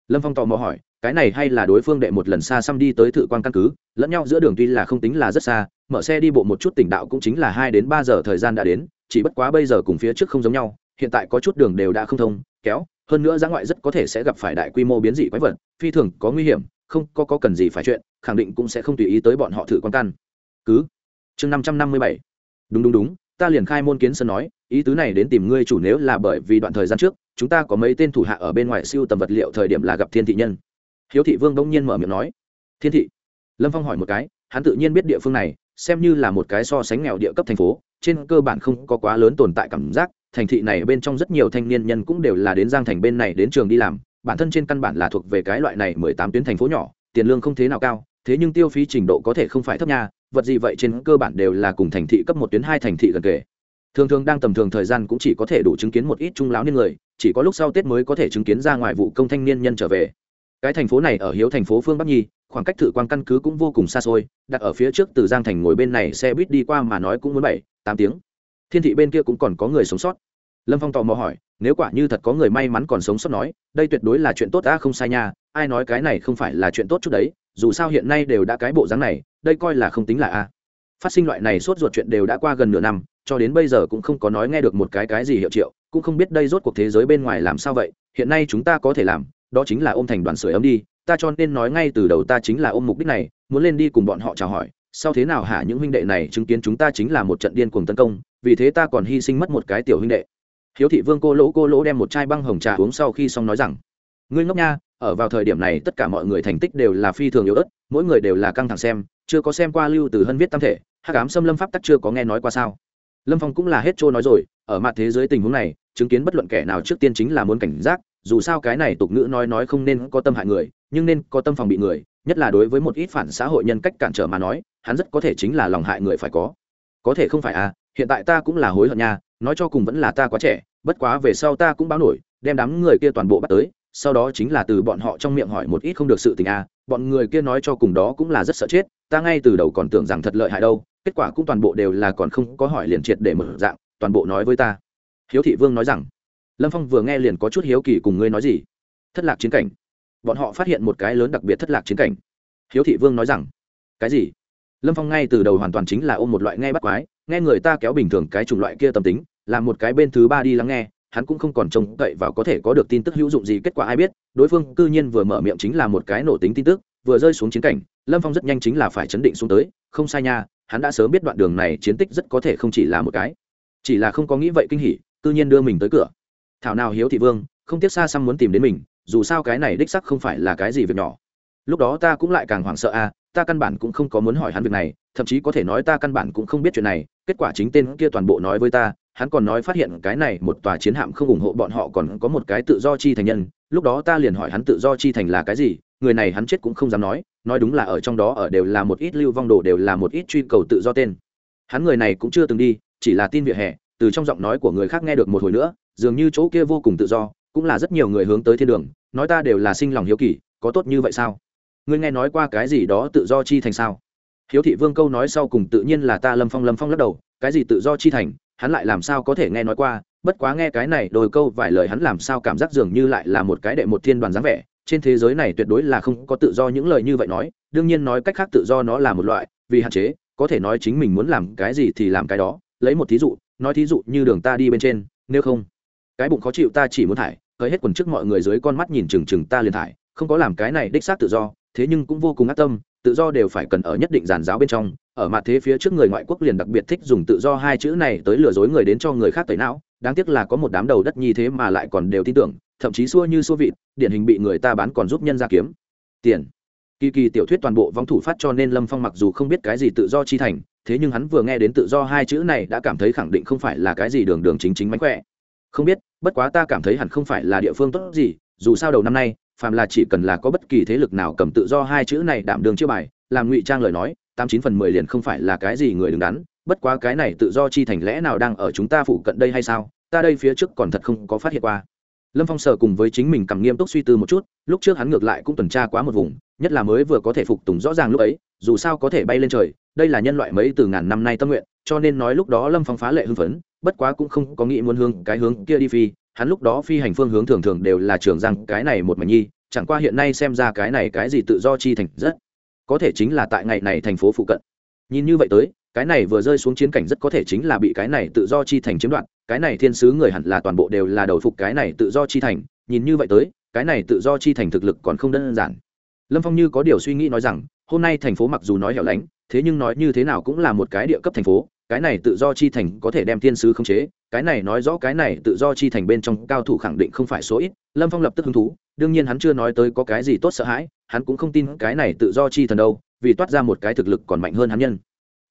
Lâm phong tò mò hỏi cái này hay là đối phương đệ một lần xa xăm đi tới thự quan căn cứ lẫn nhau giữa đường tuy là không tính là rất xa mở xe đi bộ một chút tỉnh đạo cũng chính là hai đến ba giờ thời gian đã đến chỉ bất quá bây giờ cùng phía trước không giống nhau hiện tại có chút đường đều đã không thông kéo hơn nữa giã ngoại rất có thể sẽ gặp phải đại quy mô biến dị quái vật phi thường có nguy hiểm không có, có cần gì phải chuyện khẳng định cũng sẽ không tùy ý tới bọn họ thử quan căn. Cứ. Chương năm trăm năm mươi bảy. Đúng đúng đúng, ta liền khai môn kiến sơn nói, ý tứ này đến tìm ngươi chủ nếu là bởi vì đoạn thời gian trước, chúng ta có mấy tên thủ hạ ở bên ngoài siêu tầm vật liệu thời điểm là gặp thiên thị nhân. Hiếu thị vương đông nhiên mở miệng nói. Thiên thị. Lâm phong hỏi một cái, hắn tự nhiên biết địa phương này, xem như là một cái so sánh nghèo địa cấp thành phố, trên cơ bản không có quá lớn tồn tại cảm giác, thành thị này bên trong rất nhiều thanh niên nhân cũng đều là đến giang thành bên này đến trường đi làm, bản thân trên căn bản là thuộc về cái loại này mười tám tuyến thành phố nhỏ tiền lương không thế nào cao, thế nhưng tiêu phí trình độ có thể không phải thấp nha, vật gì vậy trên cơ bản đều là cùng thành thị cấp một tuyến hai thành thị gần kề. Thường thường đang tầm thường thời gian cũng chỉ có thể đủ chứng kiến một ít trung lão niên người, chỉ có lúc sau tết mới có thể chứng kiến ra ngoài vụ công thanh niên nhân trở về. Cái thành phố này ở hiếu thành phố phương bắc nhi, khoảng cách thử quan căn cứ cũng vô cùng xa xôi, đặt ở phía trước từ giang thành ngồi bên này xe buýt đi qua mà nói cũng muốn bảy, tám tiếng. Thiên thị bên kia cũng còn có người sống sót lâm phong tò mò hỏi, nếu quả như thật có người may mắn còn sống sót nói, đây tuyệt đối là chuyện tốt đã không sai nha. Ai nói cái này không phải là chuyện tốt chút đấy, dù sao hiện nay đều đã cái bộ dáng này, đây coi là không tính là a. Phát sinh loại này sốt ruột chuyện đều đã qua gần nửa năm, cho đến bây giờ cũng không có nói nghe được một cái cái gì hiệu triệu, cũng không biết đây rốt cuộc thế giới bên ngoài làm sao vậy, hiện nay chúng ta có thể làm, đó chính là ôm thành đoàn sưởi ấm đi, ta cho nên nói ngay từ đầu ta chính là ôm mục đích này, muốn lên đi cùng bọn họ chào hỏi, sau thế nào hả những huynh đệ này chứng kiến chúng ta chính là một trận điên cuồng tấn công, vì thế ta còn hy sinh mất một cái tiểu huynh đệ hiếu thị vương cô lỗ cô lỗ đem một chai băng hồng trà uống sau khi xong nói rằng, ngươi ngốc nha, ở vào thời điểm này tất cả mọi người thành tích đều là phi thường yếu ớt, mỗi người đều là căng thẳng xem, chưa có xem qua lưu từ hân viết tam thể hát cám xâm lâm pháp tắc chưa có nghe nói qua sao? Lâm phong cũng là hết trôi nói rồi, ở mặt thế giới tình huống này, chứng kiến bất luận kẻ nào trước tiên chính là muốn cảnh giác, dù sao cái này tục ngữ nói nói không nên có tâm hại người, nhưng nên có tâm phòng bị người, nhất là đối với một ít phản xã hội nhân cách cản trở mà nói, hắn rất có thể chính là lòng hại người phải có. Có thể không phải à hiện tại ta cũng là hối hận nha, nói cho cùng vẫn là ta quá trẻ bất quá về sau ta cũng báo nổi, đem đám người kia toàn bộ bắt tới, sau đó chính là từ bọn họ trong miệng hỏi một ít không được sự tình à bọn người kia nói cho cùng đó cũng là rất sợ chết, ta ngay từ đầu còn tưởng rằng thật lợi hại đâu, kết quả cũng toàn bộ đều là còn không có hỏi liền triệt để mở dạng, toàn bộ nói với ta. Hiếu thị vương nói rằng, lâm phong vừa nghe liền có chút hiếu kỳ cùng ngươi nói gì? Thất lạc chiến cảnh. Bọn họ phát hiện một cái lớn đặc biệt thất lạc chiến cảnh. Hiếu thị vương nói rằng, cái gì? Lâm phong ngay từ đầu hoàn toàn chính là ôm một loại nghe bắt quái, nghe người ta kéo bình thường cái chủng loại kia tâm tính làm một cái bên thứ ba đi lắng nghe, hắn cũng không còn trông cậy vào có thể có được tin tức hữu dụng gì, kết quả ai biết, đối phương cư nhiên vừa mở miệng chính là một cái nổ tính tin tức, vừa rơi xuống chiến cảnh, lâm phong rất nhanh chính là phải chấn định xuống tới, không sai nha, hắn đã sớm biết đoạn đường này chiến tích rất có thể không chỉ là một cái, chỉ là không có nghĩ vậy kinh hỉ, cư nhiên đưa mình tới cửa. Thảo nào hiếu thị vương, không tiếc xa xăm muốn tìm đến mình, dù sao cái này đích sắc không phải là cái gì việc nhỏ. Lúc đó ta cũng lại càng hoảng sợ a ta căn bản cũng không có muốn hỏi hắn việc này, thậm chí có thể nói ta căn bản cũng không biết chuyện này, kết quả chính tên kia toàn bộ nói với ta hắn còn nói phát hiện cái này một tòa chiến hạm không ủng hộ bọn họ còn có một cái tự do chi thành nhân, lúc đó ta liền hỏi hắn tự do chi thành là cái gì, người này hắn chết cũng không dám nói nói đúng là ở trong đó ở đều là một ít lưu vong đồ đều là một ít truy cầu tự do tên. Hắn người này cũng chưa từng đi, chỉ là tin vỉa hè, từ trong giọng nói của người khác nghe được một hồi nữa, dường như chỗ kia vô cùng tự do, cũng là rất nhiều người hướng tới thiên đường, nói ta đều là sinh lòng hiếu kỳ, có tốt như vậy sao? Ngươi nghe nói qua cái gì đó tự do chi thành sao? Hiếu thị vương câu nói sau cùng tự nhiên là ta lâm phong lâm phong lắc đầu, cái gì tự do chi thành hắn lại làm sao có thể nghe nói qua, bất quá nghe cái này đôi câu vài lời hắn làm sao cảm giác dường như lại là một cái đệ một thiên đoàn dáng vẻ, trên thế giới này tuyệt đối là không có tự do những lời như vậy nói, đương nhiên nói cách khác tự do nó là một loại, vì hạn chế, có thể nói chính mình muốn làm cái gì thì làm cái đó, lấy một thí dụ, nói thí dụ như đường ta đi bên trên, nếu không, cái bụng khó chịu ta chỉ muốn thải cởi hết quần trước mọi người dưới con mắt nhìn chừng chừng ta liền thải, không có làm cái này đích xác tự do, thế nhưng cũng vô cùng ác tâm, tự do đều phải cần ở nhất định giàn giáo bên trong ở mặt thế phía trước người ngoại quốc liền đặc biệt thích dùng tự do hai chữ này tới lừa dối người đến cho người khác tẩy não, đáng tiếc là có một đám đầu đất như thế mà lại còn đều tin tưởng, thậm chí xua như xua vịt, điển hình bị người ta bán còn giúp nhân ra kiếm. Tiền. Kỳ kỳ tiểu thuyết toàn bộ vong thủ phát cho nên lâm phong mặc dù không biết cái gì tự do chi thành, thế nhưng hắn vừa nghe đến tự do hai chữ này đã cảm thấy khẳng định không phải là cái gì đường đường chính chính mánh khỏe. Không biết, bất quá ta cảm thấy hẳn không phải là địa phương tốt gì, dù sao đầu năm nay, phàm là chỉ cần là có bất kỳ thế lực nào cầm tự do hai chữ này đảm đường chiêu bài, làm ngụy trang lời nói tám chín phần mười liền không phải là cái gì người đứng đắn, bất quá cái này tự do chi thành lẽ nào đang ở chúng ta phụ cận đây hay sao? Ta đây phía trước còn thật không có phát hiện qua. Lâm phong sở cùng với chính mình cầm nghiêm túc suy tư một chút, lúc trước hắn ngược lại cũng tuần tra quá một vùng, nhất là mới vừa có thể phục tùng rõ ràng lúc ấy, dù sao có thể bay lên trời, đây là nhân loại mấy từ ngàn năm nay tâm nguyện, cho nên nói lúc đó lâm phong phá lệ hưng phấn, bất quá cũng không có nghĩ muốn hướng cái hướng kia đi phi, hắn lúc đó phi hành phương hướng thường thường đều là trường rằng cái này một mảnh nhi, chẳng qua hiện nay xem ra cái này cái gì tự do chi thành rất có thể chính là tại ngày này thành phố phụ cận. Nhìn như vậy tới, cái này vừa rơi xuống chiến cảnh rất có thể chính là bị cái này tự do chi thành chiếm đoạt, cái này thiên sứ người hẳn là toàn bộ đều là đầu phục cái này tự do chi thành. Nhìn như vậy tới, cái này tự do chi thành thực lực còn không đơn giản. Lâm phong như có điều suy nghĩ nói rằng, hôm nay thành phố mặc dù nói hẻo lánh, thế nhưng nói như thế nào cũng là một cái địa cấp thành phố cái này tự do chi thành có thể đem thiên sứ khống chế, cái này nói rõ cái này tự do chi thành bên trong cao thủ khẳng định không phải số ít, lâm phong lập tức hứng thú, đương nhiên hắn chưa nói tới có cái gì tốt sợ hãi, hắn cũng không tin cái này tự do chi thần đâu, vì toát ra một cái thực lực còn mạnh hơn hắn nhân.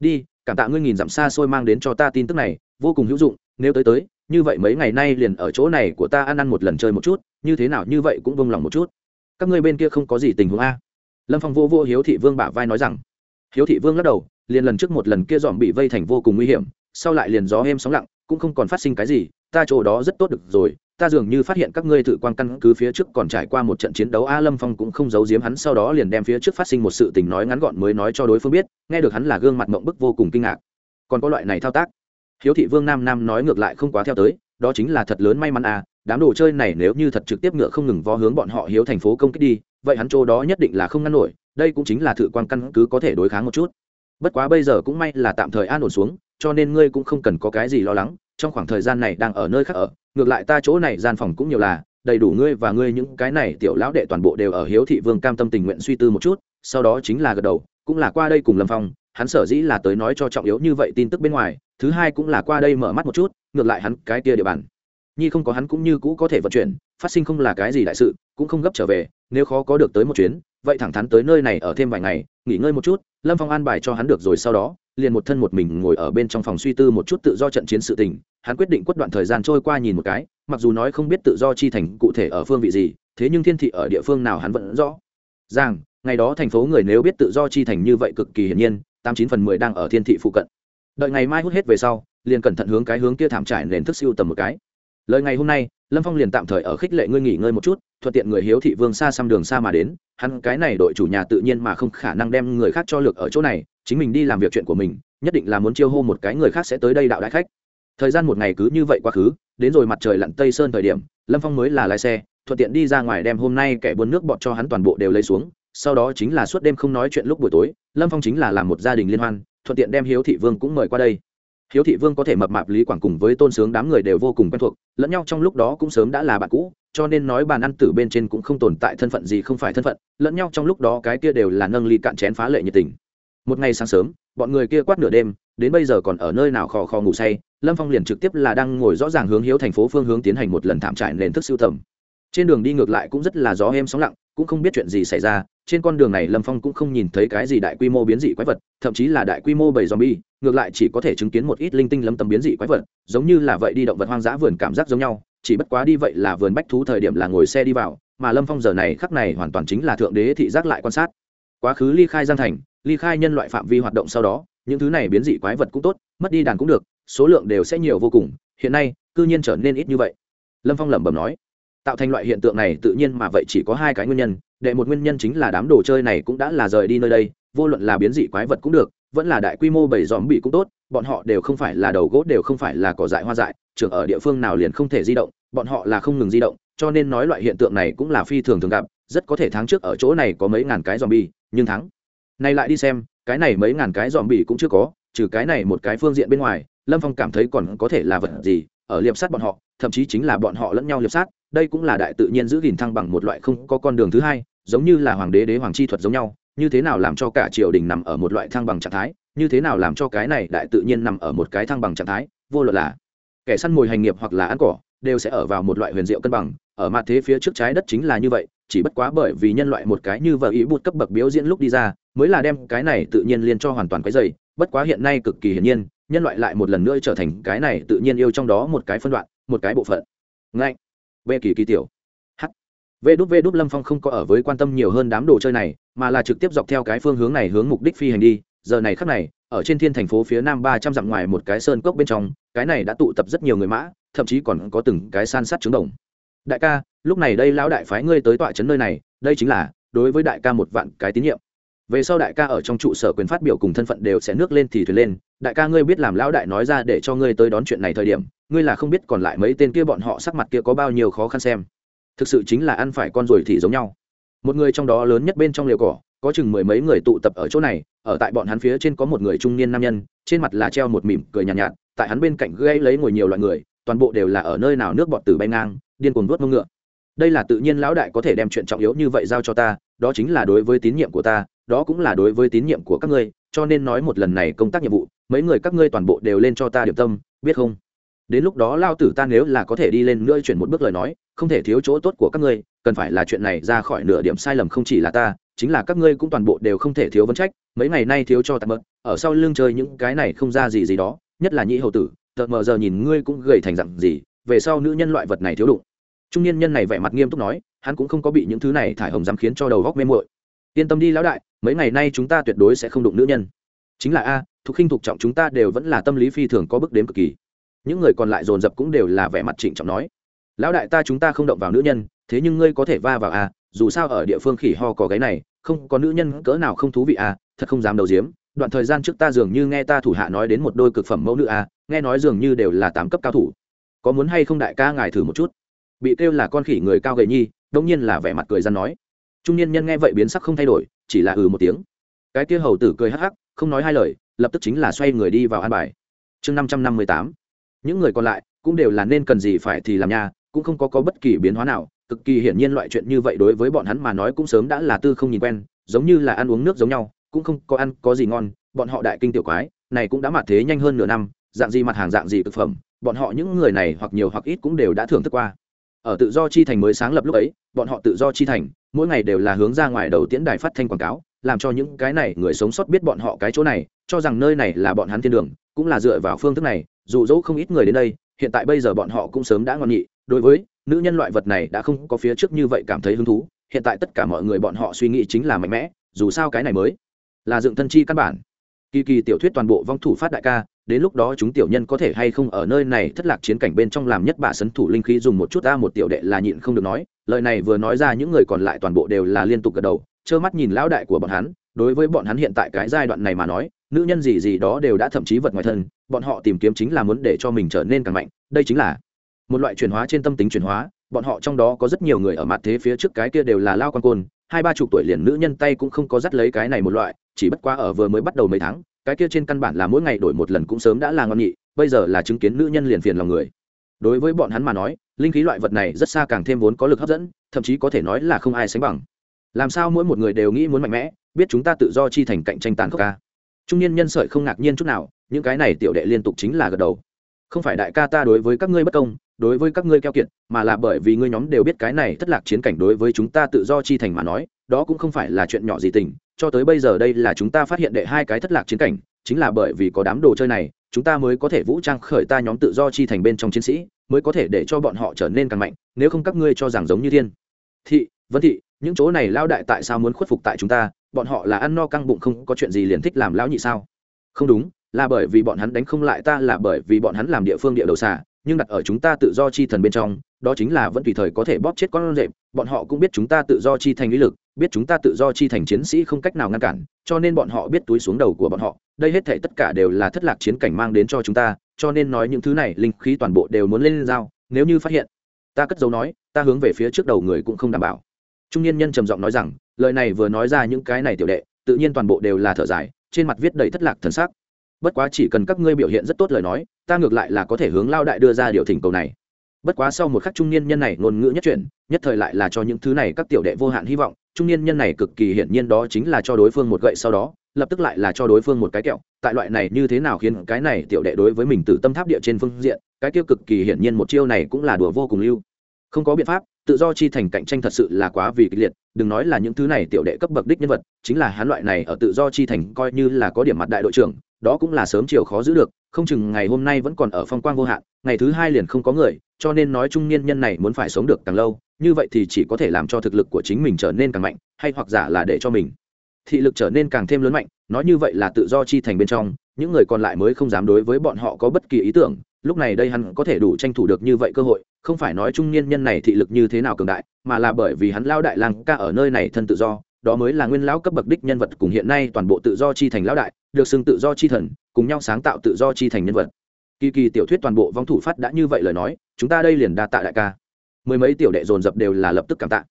Đi, cảm tạ ngươi nghìn dặm xa xôi mang đến cho ta tin tức này, vô cùng hữu dụng, nếu tới tới, như vậy mấy ngày nay liền ở chỗ này của ta ăn ăn một lần chơi một chút, như thế nào như vậy cũng vông lòng một chút. Các ngươi bên kia không có gì tình huống a? Lâm phong vô vô hiếu thị vương bả vai nói rằng. Hiếu thị vương lắc đầu liền lần trước một lần kia dòm bị vây thành vô cùng nguy hiểm, sau lại liền gió êm sóng lặng, cũng không còn phát sinh cái gì, ta chỗ đó rất tốt được rồi, ta dường như phát hiện các ngươi tự quan căn cứ phía trước còn trải qua một trận chiến đấu, a lâm phong cũng không giấu giếm hắn, sau đó liền đem phía trước phát sinh một sự tình nói ngắn gọn mới nói cho đối phương biết, nghe được hắn là gương mặt mộng bức vô cùng kinh ngạc. Còn có loại này thao tác. Hiếu thị vương nam nam nói ngược lại không quá theo tới, đó chính là thật lớn may mắn à đám đồ chơi này nếu như thật trực tiếp ngựa không ngừng vó hướng bọn họ hiếu thành phố công kích đi, vậy hắn chỗ đó nhất định là không ngăn nổi, đây cũng chính là thự quan căn cứ có thể đối kháng một chút bất quá bây giờ cũng may là tạm thời an ổn xuống, cho nên ngươi cũng không cần có cái gì lo lắng, trong khoảng thời gian này đang ở nơi khác ở, ngược lại ta chỗ này gian phòng cũng nhiều là, đầy đủ ngươi và ngươi những cái này tiểu lão đệ toàn bộ đều ở hiếu thị vương cam tâm tình nguyện suy tư một chút, sau đó chính là gật đầu, cũng là qua đây cùng lâm phong, hắn sở dĩ là tới nói cho trọng yếu như vậy tin tức bên ngoài, thứ hai cũng là qua đây mở mắt một chút, ngược lại hắn cái kia địa bàn. Nhi không có hắn cũng như cũ có thể vận chuyển, phát sinh không là cái gì đại sự, cũng không gấp trở về, nếu khó có được tới một chuyến, vậy thẳng thắn tới nơi này ở thêm vài ngày, nghỉ ngơi một chút lâm phong an bài cho hắn được rồi, sau đó, liền một thân một mình ngồi ở bên trong phòng suy tư một chút tự do trận chiến sự tình. Hắn quyết định quất đoạn thời gian trôi qua nhìn một cái, mặc dù nói không biết tự do chi thành cụ thể ở phương vị gì, thế nhưng thiên thị ở địa phương nào hắn vẫn rõ. Rằng ngày đó thành phố người nếu biết tự do chi thành như vậy cực kỳ hiển nhiên, tám chín phần mười đang ở thiên thị phụ cận. Đợi ngày mai hút hết về sau, liền cẩn thận hướng cái hướng kia thảm trải nền thức siêu tầm một cái. Lời ngày hôm nay lâm phong liền tạm thời ở khích lệ ngươi nghỉ ngơi một chút, thuận tiện người hiếu thị vương xa xăm đường xa mà đến. Hắn cái này đội chủ nhà tự nhiên mà không khả năng đem người khác cho lược ở chỗ này, chính mình đi làm việc chuyện của mình, nhất định là muốn chiêu hô một cái người khác sẽ tới đây đạo đại khách. Thời gian một ngày cứ như vậy quá khứ, đến rồi mặt trời lặn tây sơn thời điểm, lâm phong mới là lái xe, thuận tiện đi ra ngoài đem hôm nay kẻ buôn nước bọt cho hắn toàn bộ đều lấy xuống. Sau đó chính là suốt đêm không nói chuyện lúc buổi tối, lâm phong chính là làm một gia đình liên hoan, thuận tiện đem hiếu thị vương cũng mời qua đây hiếu thị vương có thể mập mạp lý quảng cùng với tôn sướng đám người đều vô cùng quen thuộc, lẫn nhau trong lúc đó cũng sớm đã là bạn cũ, cho nên nói bàn ăn tử bên trên cũng không tồn tại thân phận gì không phải thân phận, lẫn nhau trong lúc đó cái kia đều là nâng ly cạn chén phá lệ nhiệt tình. Một ngày sáng sớm, bọn người kia quát nửa đêm, đến bây giờ còn ở nơi nào khò khò ngủ say, lâm phong liền trực tiếp là đang ngồi rõ ràng hướng hiếu thành phố phương hướng tiến hành một lần thảm trải nền thức siêu tầm. Trên đường đi ngược lại cũng rất là gió êm sóng lặng, cũng không biết chuyện gì xảy ra, trên con đường này lâm phong cũng không nhìn thấy cái gì đại quy mô biến dị quái vật, thậm chí là đại quy mô bầy zombie ngược lại chỉ có thể chứng kiến một ít linh tinh lấm tấm biến dị quái vật, giống như là vậy đi động vật hoang dã vườn cảm giác giống nhau, chỉ bất quá đi vậy là vườn bách thú thời điểm là ngồi xe đi vào, mà lâm phong giờ này khắc này hoàn toàn chính là thượng đế thị giác lại quan sát. Quá khứ ly khai giang thành, ly khai nhân loại phạm vi hoạt động sau đó, những thứ này biến dị quái vật cũng tốt, mất đi đàn cũng được, số lượng đều sẽ nhiều vô cùng, hiện nay, cư nhiên trở nên ít như vậy. Lâm phong lẩm bẩm nói, tạo thành loại hiện tượng này tự nhiên mà vậy chỉ có hai cái nguyên nhân, đệ một nguyên nhân chính là đám đồ chơi này cũng đã là rời đi nơi đây, vô luận là biến dị quái vật cũng được vẫn là đại quy mô bầy dòm bị cũng tốt, bọn họ đều không phải là đầu gỗ, đều không phải là cỏ dại hoa dại, trưởng ở địa phương nào liền không thể di động, bọn họ là không ngừng di động, cho nên nói loại hiện tượng này cũng là phi thường thường gặp, rất có thể tháng trước ở chỗ này có mấy ngàn cái dòm bi nhưng tháng này lại đi xem, cái này mấy ngàn cái dòm bị cũng chưa có, trừ cái này một cái phương diện bên ngoài, lâm phong cảm thấy còn có thể là vật gì ở liệp sát bọn họ, thậm chí chính là bọn họ lẫn nhau liệp sát, đây cũng là đại tự nhiên giữ gìn thăng bằng một loại không có con đường thứ hai, giống như là hoàng đế đế hoàng chi thuật giống nhau như thế nào làm cho cả triều đình nằm ở một loại thăng bằng trạng thái, như thế nào làm cho cái này đại tự nhiên nằm ở một cái thăng bằng trạng thái, vô luận là kẻ săn mồi hành nghiệp hoặc là ăn cỏ, đều sẽ ở vào một loại huyền diệu cân bằng. Ở mặt thế phía trước trái đất chính là như vậy, chỉ bất quá bởi vì nhân loại một cái như vợ ý bụt cấp bậc biểu diễn lúc đi ra, mới là đem cái này tự nhiên liên cho hoàn toàn cái dày bất quá hiện nay cực kỳ hiển nhiên, nhân loại lại một lần nữa trở thành cái này tự nhiên yêu trong đó một cái phân đoạn, một cái bộ phận. Ngay v kỳ kỳ tiểu. H v đút v đút lâm phong không có ở với quan tâm nhiều hơn đám đồ chơi này mà là trực tiếp dọc theo cái phương hướng này hướng mục đích phi hành đi. Giờ này khắc này, ở trên thiên thành phố phía nam ba trăm dặm ngoài một cái sơn cốc bên trong, cái này đã tụ tập rất nhiều người mã, thậm chí còn có từng cái san sát trứng đồng. Đại ca, lúc này đây lão đại phái ngươi tới tọa trấn nơi này, đây chính là, đối với đại ca một vạn cái tín nhiệm. Về sau đại ca ở trong trụ sở quyền phát biểu cùng thân phận đều sẽ nước lên thì thuyền lên. Đại ca ngươi biết làm lão đại nói ra để cho ngươi tới đón chuyện này thời điểm, ngươi là không biết còn lại mấy tên kia bọn họ sắc mặt kia có bao nhiêu khó khăn xem. Thực sự chính là ăn phải con ruồi thì giống nhau một người trong đó lớn nhất bên trong liều cỏ có chừng mười mấy người tụ tập ở chỗ này ở tại bọn hắn phía trên có một người trung niên nam nhân trên mặt là treo một mỉm cười nhàn nhạt, nhạt tại hắn bên cạnh gây lấy ngồi nhiều loại người toàn bộ đều là ở nơi nào nước bọt từ bay ngang điên cuồng vuốt mông ngựa. Đây là tự nhiên lão đại có thể đem chuyện trọng yếu như vậy giao cho ta đó chính là đối với tín nhiệm của ta đó cũng là đối với tín nhiệm của các ngươi cho nên nói một lần này công tác nhiệm vụ mấy người các ngươi toàn bộ đều lên cho ta điểm tâm biết không? Đến lúc đó lao tử ta nếu là có thể đi lên nữa chuyển một bước lời nói, không thể thiếu chỗ tốt của các ngươi, cần phải là chuyện này ra khỏi nửa điểm sai lầm không chỉ là ta, chính là các ngươi cũng toàn bộ đều không thể thiếu vấn trách, mấy ngày nay thiếu cho tạm bớt ở sau lưng chơi những cái này không ra gì gì đó, nhất là nhị hậu tử tợt mờ giờ nhìn ngươi cũng gầy thành dặn gì, về sau nữ nhân loại vật này thiếu đụng. Trung niên nhân này vẻ mặt nghiêm túc nói, hắn cũng không có bị những thứ này thải hồng dám khiến cho đầu góc mê muội. Yên tâm đi lão đại, mấy ngày nay chúng ta tuyệt đối sẽ không đụng nữ nhân. Chính là a thuộc khinh thuộc trọng chúng ta đều vẫn là tâm lý phi thường có bước đếm cực kỳ những người còn lại dồn dập cũng đều là vẻ mặt trịnh trọng nói, lão đại ta chúng ta không động vào nữ nhân, thế nhưng ngươi có thể va vào à dù sao ở địa phương khỉ ho có cái này, không có nữ nhân cỡ nào không thú vị à thật không dám đầu diếm đoạn thời gian trước ta dường như nghe ta thủ hạ nói đến một đôi cực phẩm mẫu nữ à nghe nói dường như đều là tám cấp cao thủ. Có muốn hay không đại ca ngài thử một chút? Bị kêu là con khỉ người cao gầy nhi, đông nhiên là vẻ mặt cười ra nói, trung niên nhân nghe vậy biến sắc không thay đổi, chỉ là ừ một tiếng. Cái kia hầu tử cười hắc hắc, không nói hai lời, lập tức chính là xoay người đi vào an bài. Chương năm trăm năm mươi tám những người còn lại cũng đều là nên cần gì phải thì làm nhà, cũng không có, có bất kỳ biến hóa nào cực kỳ hiển nhiên loại chuyện như vậy đối với bọn hắn mà nói cũng sớm đã là tư không nhìn quen giống như là ăn uống nước giống nhau cũng không có ăn có gì ngon bọn họ đại kinh tiểu quái này cũng đã mặt thế nhanh hơn nửa năm dạng gì mặt hàng dạng gì thực phẩm bọn họ những người này hoặc nhiều hoặc ít cũng đều đã thưởng thức qua. Ở tự do chi thành mới sáng lập lúc ấy bọn họ tự do chi thành mỗi ngày đều là hướng ra ngoài đầu tiễn đài phát thanh quảng cáo làm cho những cái này người sống sót biết bọn họ cái chỗ này cho rằng nơi này là bọn hắn thiên đường cũng là dựa vào phương thức này, dù dẫu không ít người đến đây, hiện tại bây giờ bọn họ cũng sớm đã ngon nhị. Đối với nữ nhân loại vật này đã không có phía trước như vậy cảm thấy hứng thú, hiện tại tất cả mọi người bọn họ suy nghĩ chính là mạnh mẽ, dù sao cái này mới là dựng thân chi căn bản. Kỳ kỳ tiểu thuyết toàn bộ vong thủ phát đại ca, đến lúc đó chúng tiểu nhân có thể hay không ở nơi này thất lạc chiến cảnh bên trong làm nhất bà sấn thủ linh khí dùng một chút ta một tiểu đệ là nhịn không được nói, lời này vừa nói ra những người còn lại toàn bộ đều là liên tục gật đầu, trơ mắt nhìn lão đại của bọn hắn đối với bọn hắn hiện tại cái giai đoạn này mà nói, nữ nhân gì gì đó đều đã thậm chí vật ngoài thân, bọn họ tìm kiếm chính là muốn để cho mình trở nên càng mạnh, đây chính là một loại chuyển hóa trên tâm tính chuyển hóa, bọn họ trong đó có rất nhiều người ở mặt thế phía trước cái kia đều là lao quan côn, hai ba chục tuổi liền nữ nhân tay cũng không có dắt lấy cái này một loại, chỉ bất quá ở vừa mới bắt đầu mấy tháng, cái kia trên căn bản là mỗi ngày đổi một lần cũng sớm đã là ngon nhị, bây giờ là chứng kiến nữ nhân liền phiền lòng người. Đối với bọn hắn mà nói, linh khí loại vật này rất xa càng thêm vốn có lực hấp dẫn, thậm chí có thể nói là không ai sánh bằng. Làm sao mỗi một người đều nghĩ muốn mạnh mẽ biết chúng ta tự do chi thành cạnh tranh tàn khốc ca. Trung niên nhân sợi không ngạc nhiên chút nào những cái này tiểu đệ liên tục chính là gật đầu. Không phải đại ca ta đối với các ngươi bất công đối với các ngươi keo kiệt mà là bởi vì ngươi nhóm đều biết cái này thất lạc chiến cảnh đối với chúng ta tự do chi thành mà nói đó cũng không phải là chuyện nhỏ gì tình cho tới bây giờ đây là chúng ta phát hiện đệ hai cái thất lạc chiến cảnh chính là bởi vì có đám đồ chơi này chúng ta mới có thể vũ trang khởi ta nhóm tự do chi thành bên trong chiến sĩ mới có thể để cho bọn họ trở nên càng mạnh nếu không các ngươi cho rằng giống như thiên. Thị vân thị những chỗ này lao đại tại sao muốn khuất phục tại chúng ta bọn họ là ăn no căng bụng không có chuyện gì liền thích làm lão nhị sao? Không đúng, là bởi vì bọn hắn đánh không lại ta, là bởi vì bọn hắn làm địa phương địa đầu xả nhưng đặt ở chúng ta tự do chi thần bên trong, đó chính là vẫn tùy thời có thể bóp chết con rệp. Bọn họ cũng biết chúng ta tự do chi thành lý lực, biết chúng ta tự do chi thành chiến sĩ không cách nào ngăn cản, cho nên bọn họ biết túi xuống đầu của bọn họ. Đây hết thể tất cả đều là thất lạc chiến cảnh mang đến cho chúng ta, cho nên nói những thứ này, linh khí toàn bộ đều muốn lên dao nếu như phát hiện, ta cất dấu nói, ta hướng về phía trước đầu người cũng không đảm bảo. Trung niên nhân trầm giọng nói rằng lời này vừa nói ra những cái này tiểu đệ, tự nhiên toàn bộ đều là thở dài, trên mặt viết đầy thất lạc thần sắc. Bất quá chỉ cần các ngươi biểu hiện rất tốt lời nói, ta ngược lại là có thể hướng lao đại đưa ra điều thỉnh cầu này. Bất quá sau một khắc trung niên nhân này ngôn ngữ nhất chuyển, nhất thời lại là cho những thứ này các tiểu đệ vô hạn hy vọng, trung niên nhân này cực kỳ hiển nhiên đó chính là cho đối phương một gậy sau đó, lập tức lại là cho đối phương một cái kẹo, tại loại này như thế nào khiến cái này tiểu đệ đối với mình từ tâm tháp địa trên phương diện, cái tiêu cực kỳ hiển nhiên một chiêu này cũng là đùa vô cùng lưu. Không có biện pháp tự do chi thành cạnh tranh thật sự là quá vì kịch liệt, đừng nói là những thứ này tiểu đệ cấp bậc đích nhân vật, chính là hắn loại này ở tự do chi thành coi như là có điểm mặt đại đội trưởng, đó cũng là sớm chiều khó giữ được, không chừng ngày hôm nay vẫn còn ở phong quang vô hạn, ngày thứ hai liền không có người, cho nên nói trung niên nhân này muốn phải sống được càng lâu, như vậy thì chỉ có thể làm cho thực lực của chính mình trở nên càng mạnh, hay hoặc giả là để cho mình thị lực trở nên càng thêm lớn mạnh, nói như vậy là tự do chi thành bên trong, những người còn lại mới không dám đối với bọn họ có bất kỳ ý tưởng lúc này đây hắn có thể đủ tranh thủ được như vậy cơ hội, không phải nói trung niên nhân này thị lực như thế nào cường đại, mà là bởi vì hắn lao đại lang ca ở nơi này thân tự do, đó mới là nguyên lão cấp bậc đích nhân vật cùng hiện nay toàn bộ tự do chi thành lão đại, được xưng tự do chi thần, cùng nhau sáng tạo tự do chi thành nhân vật. Kỳ kỳ tiểu thuyết toàn bộ vong thủ phát đã như vậy lời nói, chúng ta đây liền đa tạ đại ca. Mười mấy tiểu đệ dồn dập đều là lập tức cảm tạ.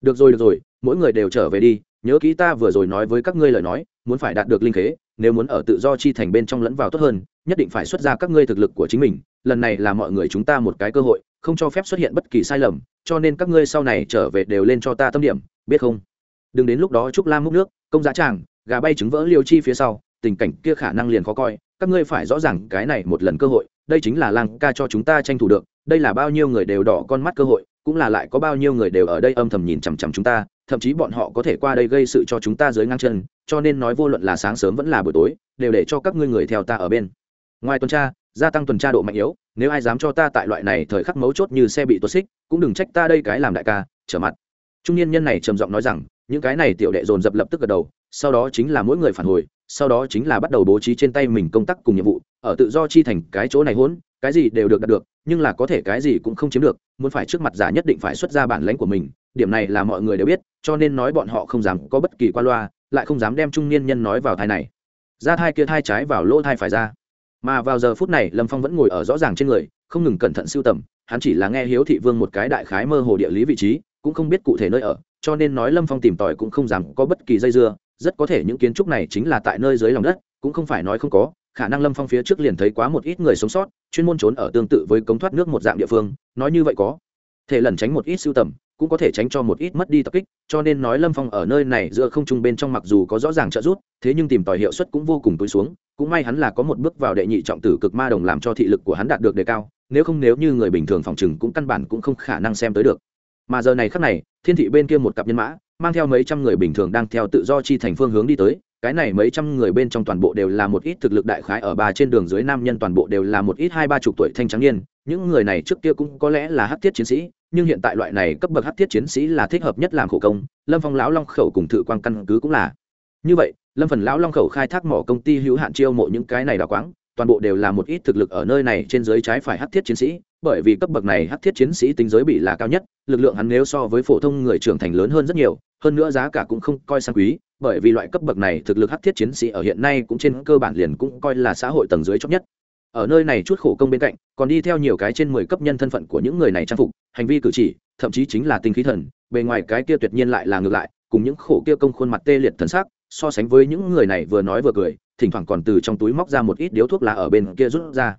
Được rồi được rồi, mỗi người đều trở về đi, nhớ kỹ ta vừa rồi nói với các ngươi lời nói, muốn phải đạt được linh khế nếu muốn ở tự do chi thành bên trong lẫn vào tốt hơn, nhất định phải xuất ra các ngươi thực lực của chính mình, lần này là mọi người chúng ta một cái cơ hội, không cho phép xuất hiện bất kỳ sai lầm, cho nên các ngươi sau này trở về đều lên cho ta tâm điểm, biết không? Đừng đến lúc đó trúc lam múc nước, công giá tràng, gà bay trứng vỡ liêu chi phía sau, tình cảnh kia khả năng liền khó coi, các ngươi phải rõ ràng cái này một lần cơ hội, đây chính là lang ca cho chúng ta tranh thủ được, đây là bao nhiêu người đều đỏ con mắt cơ hội, cũng là lại có bao nhiêu người đều ở đây âm thầm nhìn chằm chằm chúng ta thậm chí bọn họ có thể qua đây gây sự cho chúng ta dưới ngang chân, cho nên nói vô luận là sáng sớm vẫn là buổi tối, đều để cho các ngươi người theo ta ở bên. Ngoài tuần tra, gia tăng tuần tra độ mạnh yếu, nếu ai dám cho ta tại loại này thời khắc mấu chốt như xe bị tuột xích, cũng đừng trách ta đây cái làm đại ca, trở mặt. Trung niên nhân này trầm giọng nói rằng, những cái này tiểu đệ dồn dập lập tức gật đầu, sau đó chính là mỗi người phản hồi, sau đó chính là bắt đầu bố trí trên tay mình công tác cùng nhiệm vụ, ở tự do chi thành cái chỗ này hỗn, cái gì đều được đạt được, nhưng là có thể cái gì cũng không chiếm được, muốn phải trước mặt giả nhất định phải xuất ra bản lãnh của mình điểm này là mọi người đều biết, cho nên nói bọn họ không dám có bất kỳ qua loa, lại không dám đem trung niên nhân nói vào thai này. Ra thai kia thai trái vào lỗ thai phải ra. Mà vào giờ phút này, lâm phong vẫn ngồi ở rõ ràng trên người, không ngừng cẩn thận siêu tầm, hắn chỉ là nghe hiếu thị vương một cái đại khái mơ hồ địa lý vị trí, cũng không biết cụ thể nơi ở, cho nên nói lâm phong tìm tòi cũng không dám có bất kỳ dây dưa, rất có thể những kiến trúc này chính là tại nơi dưới lòng đất, cũng không phải nói không có, khả năng lâm phong phía trước liền thấy quá một ít người sống sót, chuyên môn trốn ở tương tự với cống thoát nước một dạng địa phương, nói như vậy có thể lẩn tránh một ít siêu tầm cũng có thể tránh cho một ít mất đi tập kích, cho nên nói lâm phong ở nơi này giữa không trung bên trong mặc dù có rõ ràng trợ giúp, thế nhưng tìm tòi hiệu suất cũng vô cùng túi xuống, cũng may hắn là có một bước vào đệ nhị trọng tử cực ma đồng làm cho thị lực của hắn đạt được đề cao, nếu không nếu như người bình thường phòng chừng cũng căn bản cũng không khả năng xem tới được. Mà giờ này khắc này, thiên thị bên kia một cặp nhân mã, mang theo mấy trăm người bình thường đang theo tự do chi thành phương hướng đi tới, cái này mấy trăm người bên trong toàn bộ đều là một ít thực lực đại khái ở ba trên đường dưới nam nhân toàn bộ đều là một ít hai ba chục tuổi thanh trắng niên, những người này trước kia cũng có lẽ là hắc thiết chiến sĩ nhưng hiện tại loại này cấp bậc hắc thiết chiến sĩ là thích hợp nhất làm khổ công, lâm phong lão long khẩu cùng thự quang căn cứ cũng là. Như vậy, lâm phần lão long khẩu khai thác mỏ công ty hữu hạn chiêu mộ những cái này đào quáng, toàn bộ đều là một ít thực lực ở nơi này trên giới trái phải hắc thiết chiến sĩ, bởi vì cấp bậc này hắc thiết chiến sĩ tính giới bị là cao nhất, lực lượng hắn nếu so với phổ thông người trưởng thành lớn hơn rất nhiều, hơn nữa giá cả cũng không coi sang quý, bởi vì loại cấp bậc này thực lực hắc thiết chiến sĩ ở hiện nay cũng trên cơ bản liền cũng coi là xã hội tầng dưới chót nhất. Ở nơi này chút khổ công bên cạnh, còn đi theo nhiều cái trên mười cấp nhân thân phận của những người này trang phục hành vi cử chỉ, thậm chí chính là tinh khí thần, bề ngoài cái kia tuyệt nhiên lại là ngược lại, cùng những khổ kia công khuôn mặt tê liệt thần sắc, so sánh với những người này vừa nói vừa cười, thỉnh thoảng còn từ trong túi móc ra một ít điếu thuốc lá ở bên kia rút ra.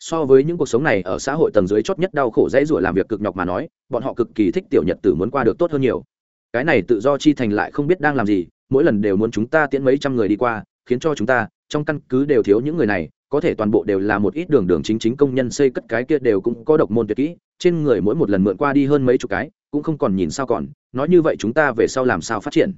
So với những cuộc sống này ở xã hội tầng dưới chót nhất đau khổ dãy rủa làm việc cực nhọc mà nói, bọn họ cực kỳ thích tiểu nhật tử muốn qua được tốt hơn nhiều. Cái này tự do chi thành lại không biết đang làm gì, mỗi lần đều muốn chúng ta tiễn mấy trăm người đi qua, khiến cho chúng ta, trong căn cứ đều thiếu những người này có thể toàn bộ đều là một ít đường đường chính chính công nhân xây cất cái kia đều cũng có độc môn tuyệt kỹ, trên người mỗi một lần mượn qua đi hơn mấy chục cái, cũng không còn nhìn sao còn, nói như vậy chúng ta về sau làm sao phát triển?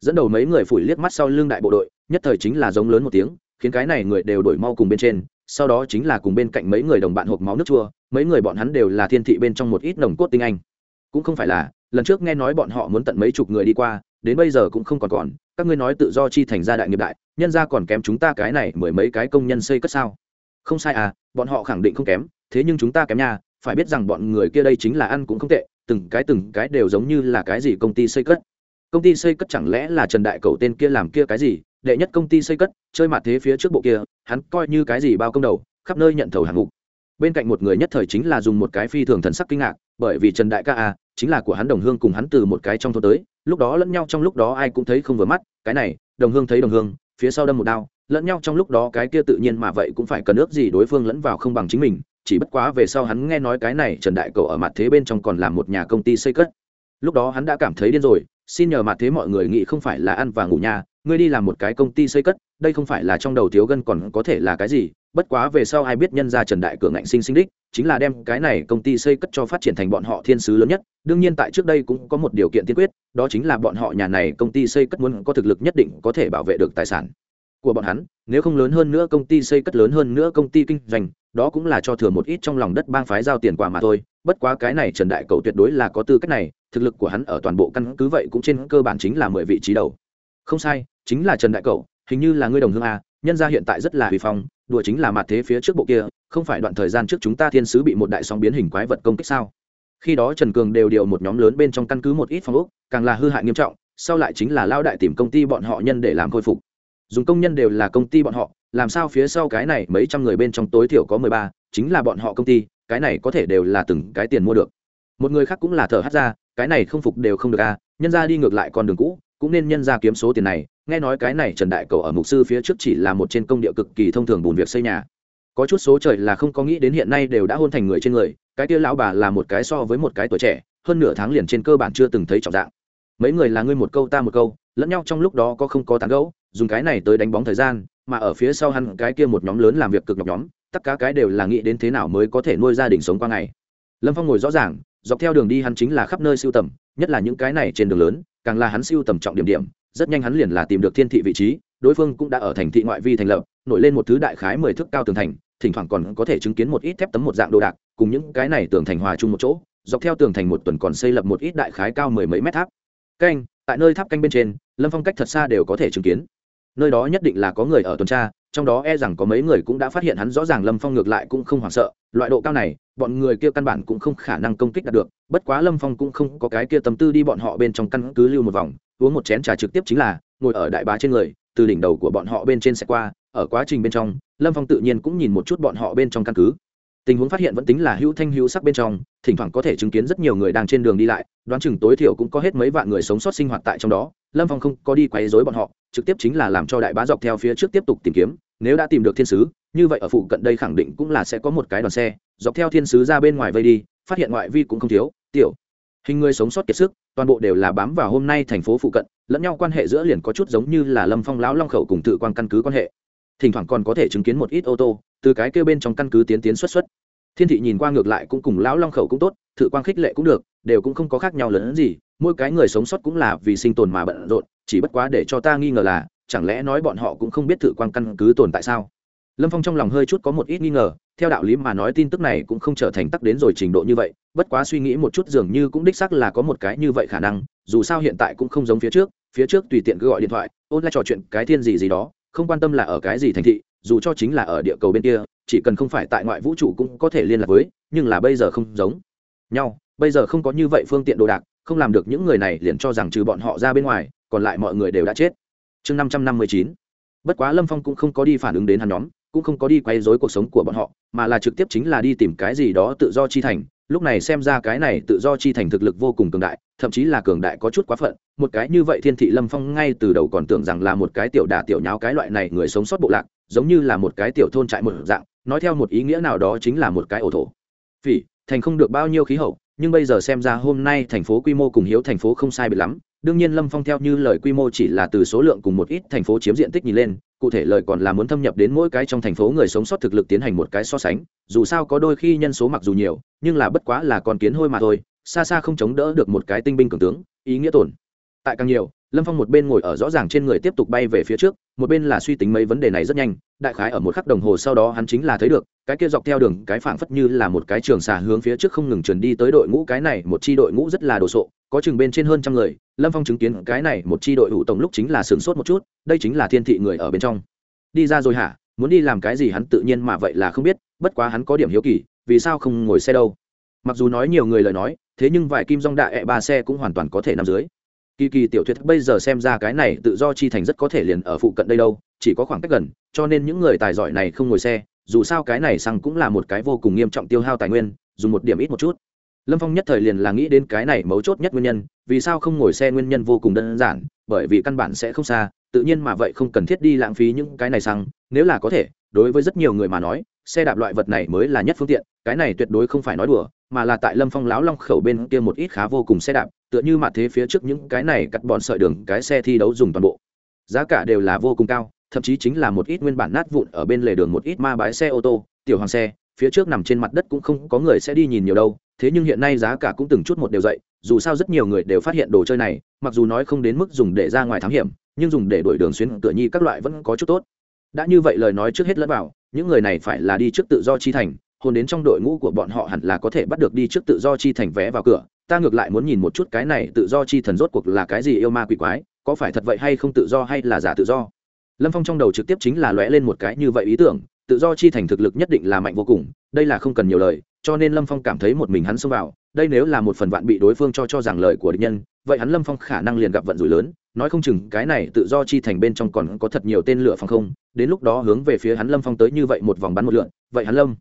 Dẫn đầu mấy người phủi liếc mắt sau lưng đại bộ đội, nhất thời chính là giống lớn một tiếng, khiến cái này người đều đổi mau cùng bên trên, sau đó chính là cùng bên cạnh mấy người đồng bạn hộp máu nước chua, mấy người bọn hắn đều là thiên thị bên trong một ít nồng cốt tinh anh. Cũng không phải là, lần trước nghe nói bọn họ muốn tận mấy chục người đi qua đến bây giờ cũng không còn còn, các ngươi nói tự do chi thành gia đại nghiệp đại, nhân ra còn kém chúng ta cái này mười mấy cái công nhân xây cất sao? Không sai à bọn họ khẳng định không kém, thế nhưng chúng ta kém nha, phải biết rằng bọn người kia đây chính là ăn cũng không tệ, từng cái từng cái đều giống như là cái gì công ty xây cất. Công ty xây cất chẳng lẽ là trần đại cầu tên kia làm kia cái gì? Đệ nhất công ty xây cất, chơi mặt thế phía trước bộ kia, hắn coi như cái gì bao công đầu, khắp nơi nhận thầu hàng ngục bên cạnh một người nhất thời chính là dùng một cái phi thường thần sắc kinh ngạc, bởi vì trần đại ca à chính là của hắn đồng hương cùng hắn từ một cái trong thôn tới, lúc đó lẫn nhau trong lúc đó ai cũng thấy không vừa mắt, cái này, đồng hương thấy đồng hương, phía sau đâm một đao, lẫn nhau trong lúc đó cái kia tự nhiên mà vậy cũng phải cần ước gì đối phương lẫn vào không bằng chính mình, chỉ bất quá về sau hắn nghe nói cái này trần đại cầu ở mặt thế bên trong còn làm một nhà công ty xây cất. Lúc đó hắn đã cảm thấy điên rồi, xin nhờ mặt thế mọi người nghĩ không phải là ăn và ngủ nhà, ngươi đi làm một cái công ty xây cất, đây không phải là trong đầu thiếu gân còn có thể là cái gì bất quá về sau ai biết nhân ra trần đại cường ngạnh sinh sinh đích, chính là đem cái này công ty xây cất cho phát triển thành bọn họ thiên sứ lớn nhất. Đương nhiên tại trước đây cũng có một điều kiện tiên quyết, đó chính là bọn họ nhà này công ty xây cất muốn có thực lực nhất định có thể bảo vệ được tài sản của bọn hắn. Nếu không lớn hơn nữa công ty xây cất lớn hơn nữa công ty kinh doanh, đó cũng là cho thừa một ít trong lòng đất bang phái giao tiền quà mà thôi. Bất quá cái này trần đại cầu tuyệt đối là có tư cách này, thực lực của hắn ở toàn bộ căn cứ vậy cũng trên cơ bản chính là mười vị trí đầu. Không sai, chính là trần đại cầu, hình như là ngươi đồng hương a, nhân gia hiện tại rất là huy phong đùa chính là mặt thế phía trước bộ kia, không phải đoạn thời gian trước chúng ta thiên sứ bị một đại sóng biến hình quái vật công kích sao? Khi đó trần cường đều điều một nhóm lớn bên trong căn cứ một ít phòng ốc, càng là hư hại nghiêm trọng, sau lại chính là lao đại tìm công ty bọn họ nhân để làm khôi phục. Dùng công nhân đều là công ty bọn họ, làm sao phía sau cái này mấy trăm người bên trong tối thiểu có mười ba, chính là bọn họ công ty, cái này có thể đều là từng cái tiền mua được. Một người khác cũng là thở hát ra, cái này không phục đều không được à nhân ra đi ngược lại con đường cũ, cũng nên nhân ra kiếm số tiền này nghe nói cái này trần đại cầu ở mục sư phía trước chỉ là một trên công địa cực kỳ thông thường bùn việc xây nhà. Có chút số trời là không có nghĩ đến hiện nay đều đã hôn thành người trên người, cái kia lão bà là một cái so với một cái tuổi trẻ, hơn nửa tháng liền trên cơ bản chưa từng thấy trọng dạng. Mấy người là ngươi một câu ta một câu, lẫn nhau trong lúc đó có không có tán gẫu, dùng cái này tới đánh bóng thời gian, mà ở phía sau hắn cái kia một nhóm lớn làm việc cực nhọc nhóm, tất cả cái đều là nghĩ đến thế nào mới có thể nuôi gia đình sống qua ngày. Lâm phong ngồi rõ ràng, dọc theo đường đi hắn chính là khắp nơi siêu tầm, nhất là những cái này trên đường lớn, càng là hắn siêu tầm trọng điểm điểm rất nhanh hắn liền là tìm được thiên thị vị trí, đối phương cũng đã ở thành thị ngoại vi thành lập, nổi lên một thứ đại khái mười thước cao tường thành, thỉnh thoảng còn có thể chứng kiến một ít thép tấm một dạng đồ đạc, cùng những cái này tường thành hòa chung một chỗ, dọc theo tường thành một tuần còn xây lập một ít đại khái cao mười mấy mét tháp. Canh, tại nơi tháp canh bên trên, lâm phong cách thật xa đều có thể chứng kiến. Nơi đó nhất định là có người ở tuần tra, trong đó e rằng có mấy người cũng đã phát hiện hắn rõ ràng lâm phong ngược lại cũng không hoảng sợ, loại độ cao này, bọn người kia căn bản cũng không khả năng công kích đạt được, bất quá lâm phong cũng không có cái kia tâm tư đi bọn họ bên trong căn cứ lưu một vòng uống một chén trà trực tiếp chính là, ngồi ở đại bá trên người, từ đỉnh đầu của bọn họ bên trên sẽ qua, ở quá trình bên trong, lâm phong tự nhiên cũng nhìn một chút bọn họ bên trong căn cứ. Tình huống phát hiện vẫn tính là hữu thanh hữu sắc bên trong, thỉnh thoảng có thể chứng kiến rất nhiều người đang trên đường đi lại, đoán chừng tối thiểu cũng có hết mấy vạn người sống sót sinh hoạt tại trong đó, lâm phong không có đi quấy dối bọn họ, trực tiếp chính là làm cho đại bá dọc theo phía trước tiếp tục tìm kiếm, nếu đã tìm được thiên sứ, như vậy ở phụ cận đây khẳng định cũng là sẽ có một cái đoàn xe, dọc theo thiên sứ ra bên ngoài vây đi, phát hiện ngoại vi cũng không thiếu, tiểu hình người sống sót kiệt sức, toàn bộ đều là bám vào hôm nay thành phố phụ cận, lẫn nhau quan hệ giữa liền có chút giống như là lâm phong lão long khẩu cùng tự quan căn cứ quan hệ. Thỉnh thoảng còn có thể chứng kiến một ít ô tô, từ cái kêu bên trong căn cứ tiến tiến xuất xuất. Thiên thị nhìn qua ngược lại cũng cùng lão long khẩu cũng tốt thự quang khích lệ cũng được, đều cũng không có khác nhau lớn hơn gì, mỗi cái người sống sót cũng là vì sinh tồn mà bận rộn, chỉ bất quá để cho ta nghi ngờ là, chẳng lẽ nói bọn họ cũng không biết thự quang căn cứ tồn tại sao? Lâm phong trong lòng hơi chút có một ít nghi ngờ theo đạo lý mà nói tin tức này cũng không trở thành tắc đến rồi trình độ như vậy, bất quá suy nghĩ một chút dường như cũng đích xác là có một cái như vậy khả năng, dù sao hiện tại cũng không giống phía trước phía trước tùy tiện cứ gọi điện thoại, ôn lại trò chuyện cái thiên gì gì đó, không quan tâm là ở cái gì thành thị, dù cho chính là ở địa cầu bên kia, chỉ cần không phải tại ngoại vũ trụ cũng có thể liên lạc với, nhưng là bây giờ không giống. Nhau, bây giờ không có như vậy phương tiện đồ đạc, không làm được những người này liền cho rằng trừ bọn họ ra bên ngoài, còn lại mọi người đều đã chết. Chương năm trăm năm mươi chín. Bất quá lâm phong cũng không có đi phản ứng đến hắn nhóm, cũng không có đi quay dối cuộc sống của bọn họ mà là trực tiếp chính là đi tìm cái gì đó tự do chi thành. Lúc này xem ra cái này tự do chi thành thực lực vô cùng cường đại, thậm chí là cường đại có chút quá phận. Một cái như vậy thiên thị lâm phong ngay từ đầu còn tưởng rằng là một cái tiểu đà tiểu nháo cái loại này người sống sót bộ lạc, giống như là một cái tiểu thôn trại một dạng, nói theo một ý nghĩa nào đó chính là một cái ổ thổ. Vì thành không được bao nhiêu khí hậu, nhưng bây giờ xem ra hôm nay thành phố quy mô cùng hiếu thành phố không sai biệt lắm. Đương nhiên lâm phong theo như lời quy mô chỉ là từ số lượng cùng một ít thành phố chiếm diện tích nhìn lên cụ thể lời còn là muốn thâm nhập đến mỗi cái trong thành phố người sống sót thực lực tiến hành một cái so sánh, dù sao có đôi khi nhân số mặc dù nhiều, nhưng là bất quá là còn kiến hôi mà thôi, xa xa không chống đỡ được một cái tinh binh cường tướng, ý nghĩa tổn tại càng nhiều lâm phong một bên ngồi ở rõ ràng trên người tiếp tục bay về phía trước, một bên là suy tính mấy vấn đề này rất nhanh, đại khái ở một khắc đồng hồ sau đó hắn chính là thấy được, cái kia dọc theo đường, cái phảng phất như là một cái trường xà hướng phía trước không ngừng trườn đi tới đội ngũ, cái này một chi đội ngũ rất là đồ sộ, có chừng bên trên hơn trăm người, lâm phong chứng kiến cái này một chi đội hữu tổng lúc chính là sửng sốt một chút, đây chính là thiên thị người ở bên trong. Đi ra rồi hả? Muốn đi làm cái gì hắn tự nhiên mà vậy là không biết, bất quá hắn có điểm hiếu kỳ, vì sao không ngồi xe đâu? Mặc dù nói nhiều người lời nói, thế nhưng vài kim dong đại ẹ ba xe cũng hoàn toàn có thể nằm dưới kỳ kỳ tiểu thuyết bây giờ xem ra cái này tự do chi thành rất có thể liền ở phụ cận đây đâu, chỉ có khoảng cách gần, cho nên những người tài giỏi này không ngồi xe, dù sao cái này xăng cũng là một cái vô cùng nghiêm trọng tiêu hao tài nguyên, dùng một điểm ít một chút. Lâm phong nhất thời liền là nghĩ đến cái này mấu chốt nhất nguyên nhân, vì sao không ngồi xe nguyên nhân vô cùng đơn giản, bởi vì căn bản sẽ không xa, tự nhiên mà vậy không cần thiết đi lãng phí những cái này xăng, nếu là có thể, đối với rất nhiều người mà nói, xe đạp loại vật này mới là nhất phương tiện, cái này tuyệt đối không phải nói đùa, mà là tại lâm phong láo long khẩu bên kia một ít khá vô cùng xe đạp tựa như mặt thế phía trước những cái này cắt bọn sợi đường cái xe thi đấu dùng toàn bộ. Giá cả đều là vô cùng cao, thậm chí chính là một ít nguyên bản nát vụn ở bên lề đường một ít ma bái xe ô tô, tiểu hoàng xe, phía trước nằm trên mặt đất cũng không có người sẽ đi nhìn nhiều đâu, thế nhưng hiện nay giá cả cũng từng chút một đều dậy, dù sao rất nhiều người đều phát hiện đồ chơi này, mặc dù nói không đến mức dùng để ra ngoài thám hiểm, nhưng dùng để đổi đường xuyên tựa nhi các loại vẫn có chút tốt. Đã như vậy lời nói trước hết lẫn vào, những người này phải là đi trước tự do chi thành hôn đến trong đội ngũ của bọn họ hẳn là có thể bắt được đi trước tự do chi thành vé vào cửa ta ngược lại muốn nhìn một chút cái này tự do chi thần rốt cuộc là cái gì yêu ma quỷ quái, có phải thật vậy hay không tự do hay là giả tự do? Lâm phong trong đầu trực tiếp chính là lóe lên một cái như vậy ý tưởng, tự do chi thành thực lực nhất định là mạnh vô cùng, đây là không cần nhiều lời, cho nên lâm phong cảm thấy một mình hắn xông vào, đây nếu là một phần vạn bị đối phương cho cho rằng lời của địch nhân, vậy hắn lâm phong khả năng liền gặp vận rủi lớn, nói không chừng cái này tự do chi thành bên trong còn có thật nhiều tên lửa phòng không, đến lúc đó hướng về phía hắn lâm phong tới như vậy một vòng bắn một lượn, vậy hắn lâm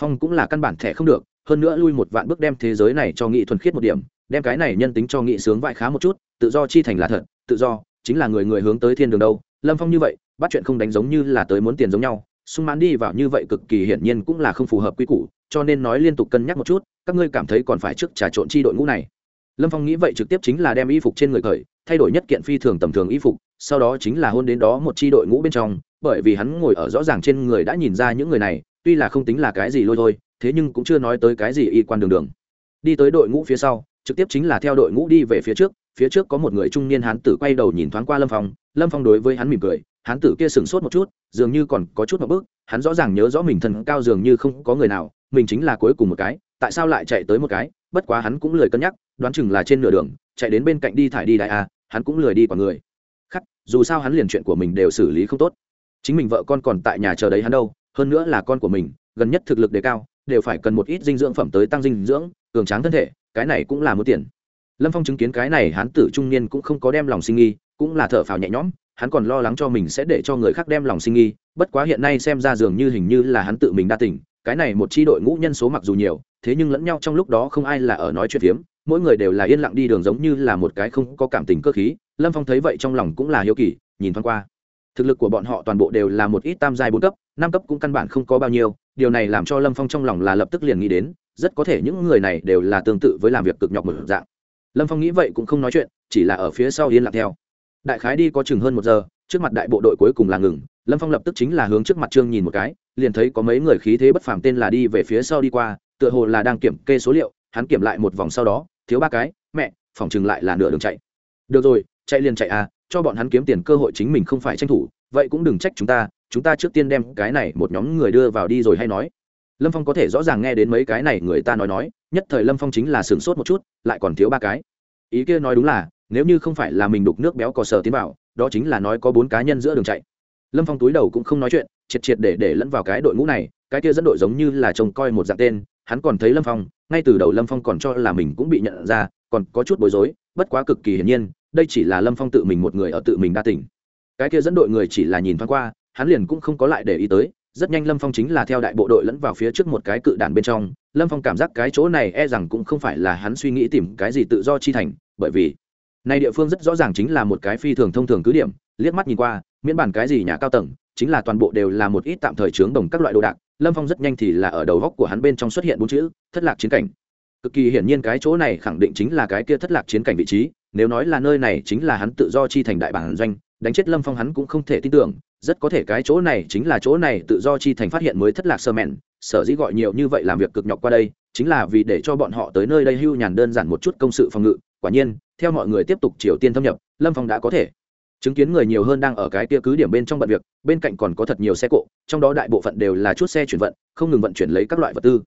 phong cũng là căn bản thẻ không được hơn nữa lui một vạn bước đem thế giới này cho nghị thuần khiết một điểm, đem cái này nhân tính cho nghị sướng vại khá một chút, tự do chi thành là thật, tự do, chính là người người hướng tới thiên đường đâu. Lâm phong như vậy, bắt chuyện không đánh giống như là tới muốn tiền giống nhau, sung mãn đi vào như vậy cực kỳ hiển nhiên cũng là không phù hợp quy củ, cho nên nói liên tục cân nhắc một chút, các ngươi cảm thấy còn phải trước trà trộn chi đội ngũ này. Lâm phong nghĩ vậy trực tiếp chính là đem y phục trên người khởi thay đổi nhất kiện phi thường tầm thường y phục, sau đó chính là hôn đến đó một chi đội ngũ bên trong, bởi vì hắn ngồi ở rõ ràng trên người đã nhìn ra những người này, tuy là không tính là cái gì lôi thôi thế nhưng cũng chưa nói tới cái gì y quan đường đường. Đi tới đội ngũ phía sau, trực tiếp chính là theo đội ngũ đi về phía trước phía trước có một người trung niên hán tử quay đầu nhìn thoáng qua lâm phong lâm phong đối với hắn mỉm cười, hán tử kia sửng sốt một chút, dường như còn có chút một bước hắn rõ ràng nhớ rõ mình thần cao dường như không có người nào, mình chính là cuối cùng một cái, tại sao lại chạy tới một cái, bất quá hắn cũng lười cân nhắc, đoán chừng là trên nửa đường, chạy đến bên cạnh đi thải đi đại a hắn cũng lười đi quả người. Khắc, dù sao hắn liền chuyện của mình đều xử lý không tốt. Chính mình vợ con còn tại nhà chờ đấy hắn đâu, hơn nữa là con của mình, gần nhất thực lực đề cao đều phải cần một ít dinh dưỡng phẩm tới tăng dinh dưỡng, cường tráng thân thể, cái này cũng là một tiền. Lâm phong chứng kiến cái này hắn tử trung niên cũng không có đem lòng sinh nghi, cũng là thở phào nhẹ nhõm, hắn còn lo lắng cho mình sẽ để cho người khác đem lòng sinh nghi, bất quá hiện nay xem ra dường như hình như là hắn tự mình đa tỉnh cái này một c h i đội ngũ nhân số mặc dù nhiều, thế nhưng lẫn nhau trong lúc đó không ai là ở nói chuyện phiếm, mỗi người đều là yên lặng đi đường giống như là một cái không có cảm tình cơ khí, lâm phong thấy vậy trong lòng cũng là hiếu kỳ, nhìn thoáng qua. Thực lực của bọn họ toàn bộ đều là một ít tam giai bốn cấp, năm cấp cũng căn bản không có bao nhiêu điều này làm cho lâm phong trong lòng là lập tức liền nghĩ đến, rất có thể những người này đều là tương tự với làm việc cực nhọc một dạng. Lâm phong nghĩ vậy cũng không nói chuyện, chỉ là ở phía sau yên lặng theo. Đại khái đi có chừng hơn một giờ, trước mặt đại bộ đội cuối cùng là ngừng, lâm phong lập tức chính là hướng trước mặt trương nhìn một cái, liền thấy có mấy người khí thế bất phàm tên là đi về phía sau đi qua, tựa hồ là đang kiểm kê số liệu, hắn kiểm lại một vòng sau đó, thiếu ba cái, mẹ, phòng chừng lại là nửa đường chạy. Được rồi, chạy liền chạy à cho bọn hắn kiếm tiền cơ hội chính mình không phải tranh thủ, vậy cũng đừng trách chúng ta chúng ta trước tiên đem cái này một nhóm người đưa vào đi rồi hay nói. Lâm phong có thể rõ ràng nghe đến mấy cái này người ta nói nói, nhất thời lâm phong chính là sửng sốt một chút, lại còn thiếu ba cái. Ý kia nói đúng là, nếu như không phải là mình đục nước béo cò sờ tiến vào, đó chính là nói có bốn cá nhân giữa đường chạy. Lâm phong túi đầu cũng không nói chuyện, triệt triệt để để lẫn vào cái đội ngũ này, cái kia dẫn đội giống như là trông coi một dạng tên, hắn còn thấy lâm phong, ngay từ đầu lâm phong còn cho là mình cũng bị nhận ra, còn có chút bối rối, bất quá cực kỳ hiển nhiên, đây chỉ là lâm phong tự mình một người ở tự mình đa tỉnh cái kia dẫn đội người chỉ là nhìn thoáng qua hắn liền cũng không có lại để ý tới, rất nhanh lâm phong chính là theo đại bộ đội lẫn vào phía trước một cái cự đàn bên trong. Lâm phong cảm giác cái chỗ này e rằng cũng không phải là hắn suy nghĩ tìm cái gì tự do chi thành, bởi vì này địa phương rất rõ ràng chính là một cái phi thường thông thường cứ điểm. Liếc mắt nhìn qua, miễn bản cái gì nhà cao tầng, chính là toàn bộ đều là một ít tạm thời trướng đồng các loại đồ đạc. Lâm phong rất nhanh thì là ở đầu góc của hắn bên trong xuất hiện bốn chữ, thất lạc chiến cảnh. Cực kỳ hiển nhiên cái chỗ này khẳng định chính là cái kia thất lạc chiến cảnh vị trí, nếu nói là nơi này chính là hắn tự do chi thành đại bản doanh đánh chết lâm phong hắn cũng không thể tin tưởng, rất có thể cái chỗ này chính là chỗ này tự do chi thành phát hiện mới thất lạc sơ mẹn, sở dĩ gọi nhiều như vậy làm việc cực nhọc qua đây, chính là vì để cho bọn họ tới nơi đây hưu nhàn đơn giản một chút công sự phòng ngự, quả nhiên, theo mọi người tiếp tục triều tiên thâm nhập, lâm phong đã có thể chứng kiến người nhiều hơn đang ở cái kia cứ điểm bên trong bận việc, bên cạnh còn có thật nhiều xe cộ, trong đó đại bộ phận đều là chút xe chuyển vận, không ngừng vận chuyển lấy các loại vật tư.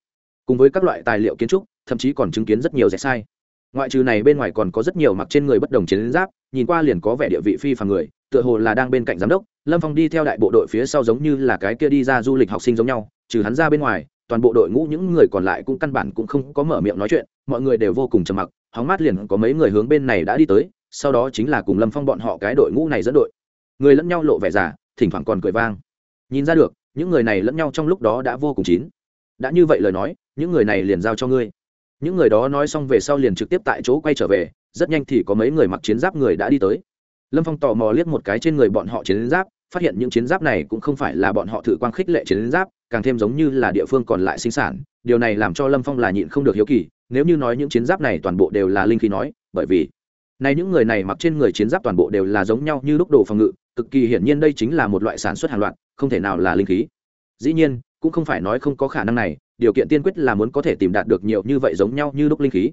Cùng với các loại tài liệu kiến trúc, thậm chí còn chứng kiến rất nhiều rẻ sai ngoại trừ này bên ngoài còn có rất nhiều mặc trên người bất đồng chiến giáp, nhìn qua liền có vẻ địa vị phi phàm người, tựa hồ là đang bên cạnh giám đốc. Lâm phong đi theo đại bộ đội phía sau giống như là cái kia đi ra du lịch học sinh giống nhau, trừ hắn ra bên ngoài, toàn bộ đội ngũ những người còn lại cũng căn bản cũng không có mở miệng nói chuyện, mọi người đều vô cùng trầm mặc, hóng mát liền có mấy người hướng bên này đã đi tới, sau đó chính là cùng lâm phong bọn họ cái đội ngũ này dẫn đội. Người lẫn nhau lộ vẻ giả thỉnh thoảng còn cười vang. Nhìn ra được, những người này lẫn nhau trong lúc đó đã vô cùng chín. Đã như vậy lời nói, những người này liền giao cho ngươi những người đó nói xong về sau liền trực tiếp tại chỗ quay trở về, rất nhanh thì có mấy người mặc chiến giáp người đã đi tới. Lâm phong tò mò liếc một cái trên người bọn họ chiến giáp, phát hiện những chiến giáp này cũng không phải là bọn họ thử quang khích lệ chiến giáp, càng thêm giống như là địa phương còn lại sinh sản. Điều này làm cho lâm phong là nhịn không được hiếu kỳ, nếu như nói những chiến giáp này toàn bộ đều là linh khí nói, bởi vì này những người này mặc trên người chiến giáp toàn bộ đều là giống nhau như lúc đồ phòng ngự, cực kỳ hiển nhiên đây chính là một loại sản xuất hàng loạt, không thể nào là linh khí. Dĩ nhiên, cũng không phải nói không có khả năng này điều kiện tiên quyết là muốn có thể tìm đạt được nhiều như vậy giống nhau như lúc linh khí.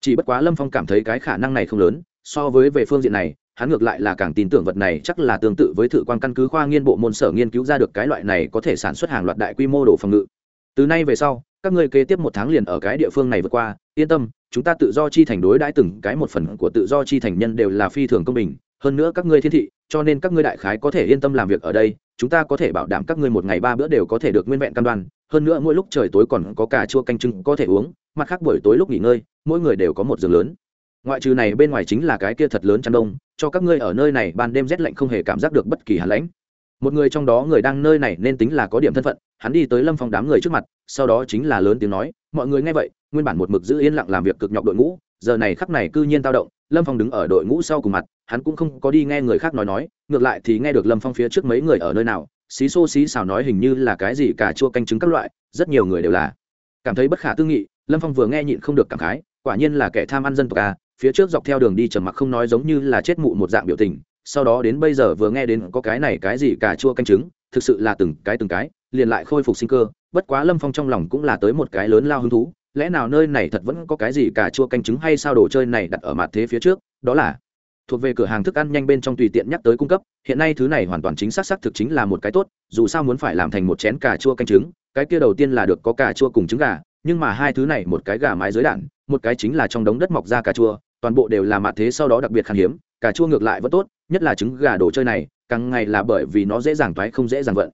Chỉ bất quá lâm phong cảm thấy cái khả năng này không lớn, so với về phương diện này, hắn ngược lại là càng tin tưởng vật này chắc là tương tự với thử quan căn cứ khoa nghiên bộ môn sở nghiên cứu ra được cái loại này có thể sản xuất hàng loạt đại quy mô đồ phòng ngự. Từ nay về sau, các ngươi kế tiếp một tháng liền ở cái địa phương này vượt qua, yên tâm, chúng ta tự do chi thành đối đãi từng cái một phần của tự do chi thành nhân đều là phi thường công bình, hơn nữa các ngươi thiên thị, cho nên các ngươi đại khái có thể yên tâm làm việc ở đây chúng ta có thể bảo đảm các ngươi một ngày ba bữa đều có thể được nguyên vẹn cam đoan, hơn nữa mỗi lúc trời tối còn có cà chua canh trưng có thể uống, mặt khác buổi tối lúc nghỉ ngơi, mỗi người đều có một giường lớn. Ngoại trừ này bên ngoài chính là cái kia thật lớn chăn đông, cho các ngươi ở nơi này ban đêm rét lạnh không hề cảm giác được bất kỳ hàn lãnh. Một người trong đó người đang nơi này nên tính là có điểm thân phận, hắn đi tới lâm phong đám người trước mặt, sau đó chính là lớn tiếng nói, mọi người nghe vậy, nguyên bản một mực giữ yên lặng làm việc cực nhọc đội ngũ giờ này khắp này cư nhiên tao động, lâm phong đứng ở đội ngũ sau cùng mặt, hắn cũng không có đi nghe người khác nói nói, ngược lại thì nghe được lâm phong phía trước mấy người ở nơi nào, xí xô xí xào nói hình như là cái gì cả chua canh trứng các loại, rất nhiều người đều là cảm thấy bất khả tư nghị, lâm phong vừa nghe nhịn không được cảm khái, quả nhiên là kẻ tham ăn dân tộc à phía trước dọc theo đường đi trầm mặc không nói giống như là chết mụ một dạng biểu tình, sau đó đến bây giờ vừa nghe đến có cái này cái gì cả chua canh trứng, thực sự là từng cái từng cái, liền lại khôi phục sinh cơ, bất quá lâm phong trong lòng cũng là tới một cái lớn lao hứng thú lẽ nào nơi này thật vẫn có cái gì cà chua canh trứng hay sao đồ chơi này đặt ở mặt thế phía trước? Đó là, thuộc về cửa hàng thức ăn nhanh bên trong tùy tiện nhắc tới cung cấp, hiện nay thứ này hoàn toàn chính xác xác thực chính là một cái tốt, dù sao muốn phải làm thành một chén cà chua canh trứng, cái kia đầu tiên là được có cà chua cùng trứng gà, nhưng mà hai thứ này một cái gà mái dưới đạn, một cái chính là trong đống đất mọc ra cà chua, toàn bộ đều là mặt thế sau đó đặc biệt khan hiếm, cà chua ngược lại vẫn tốt, nhất là trứng gà đồ chơi này, càng ngày là bởi vì nó dễ dàng thoái không dễ dàng vận.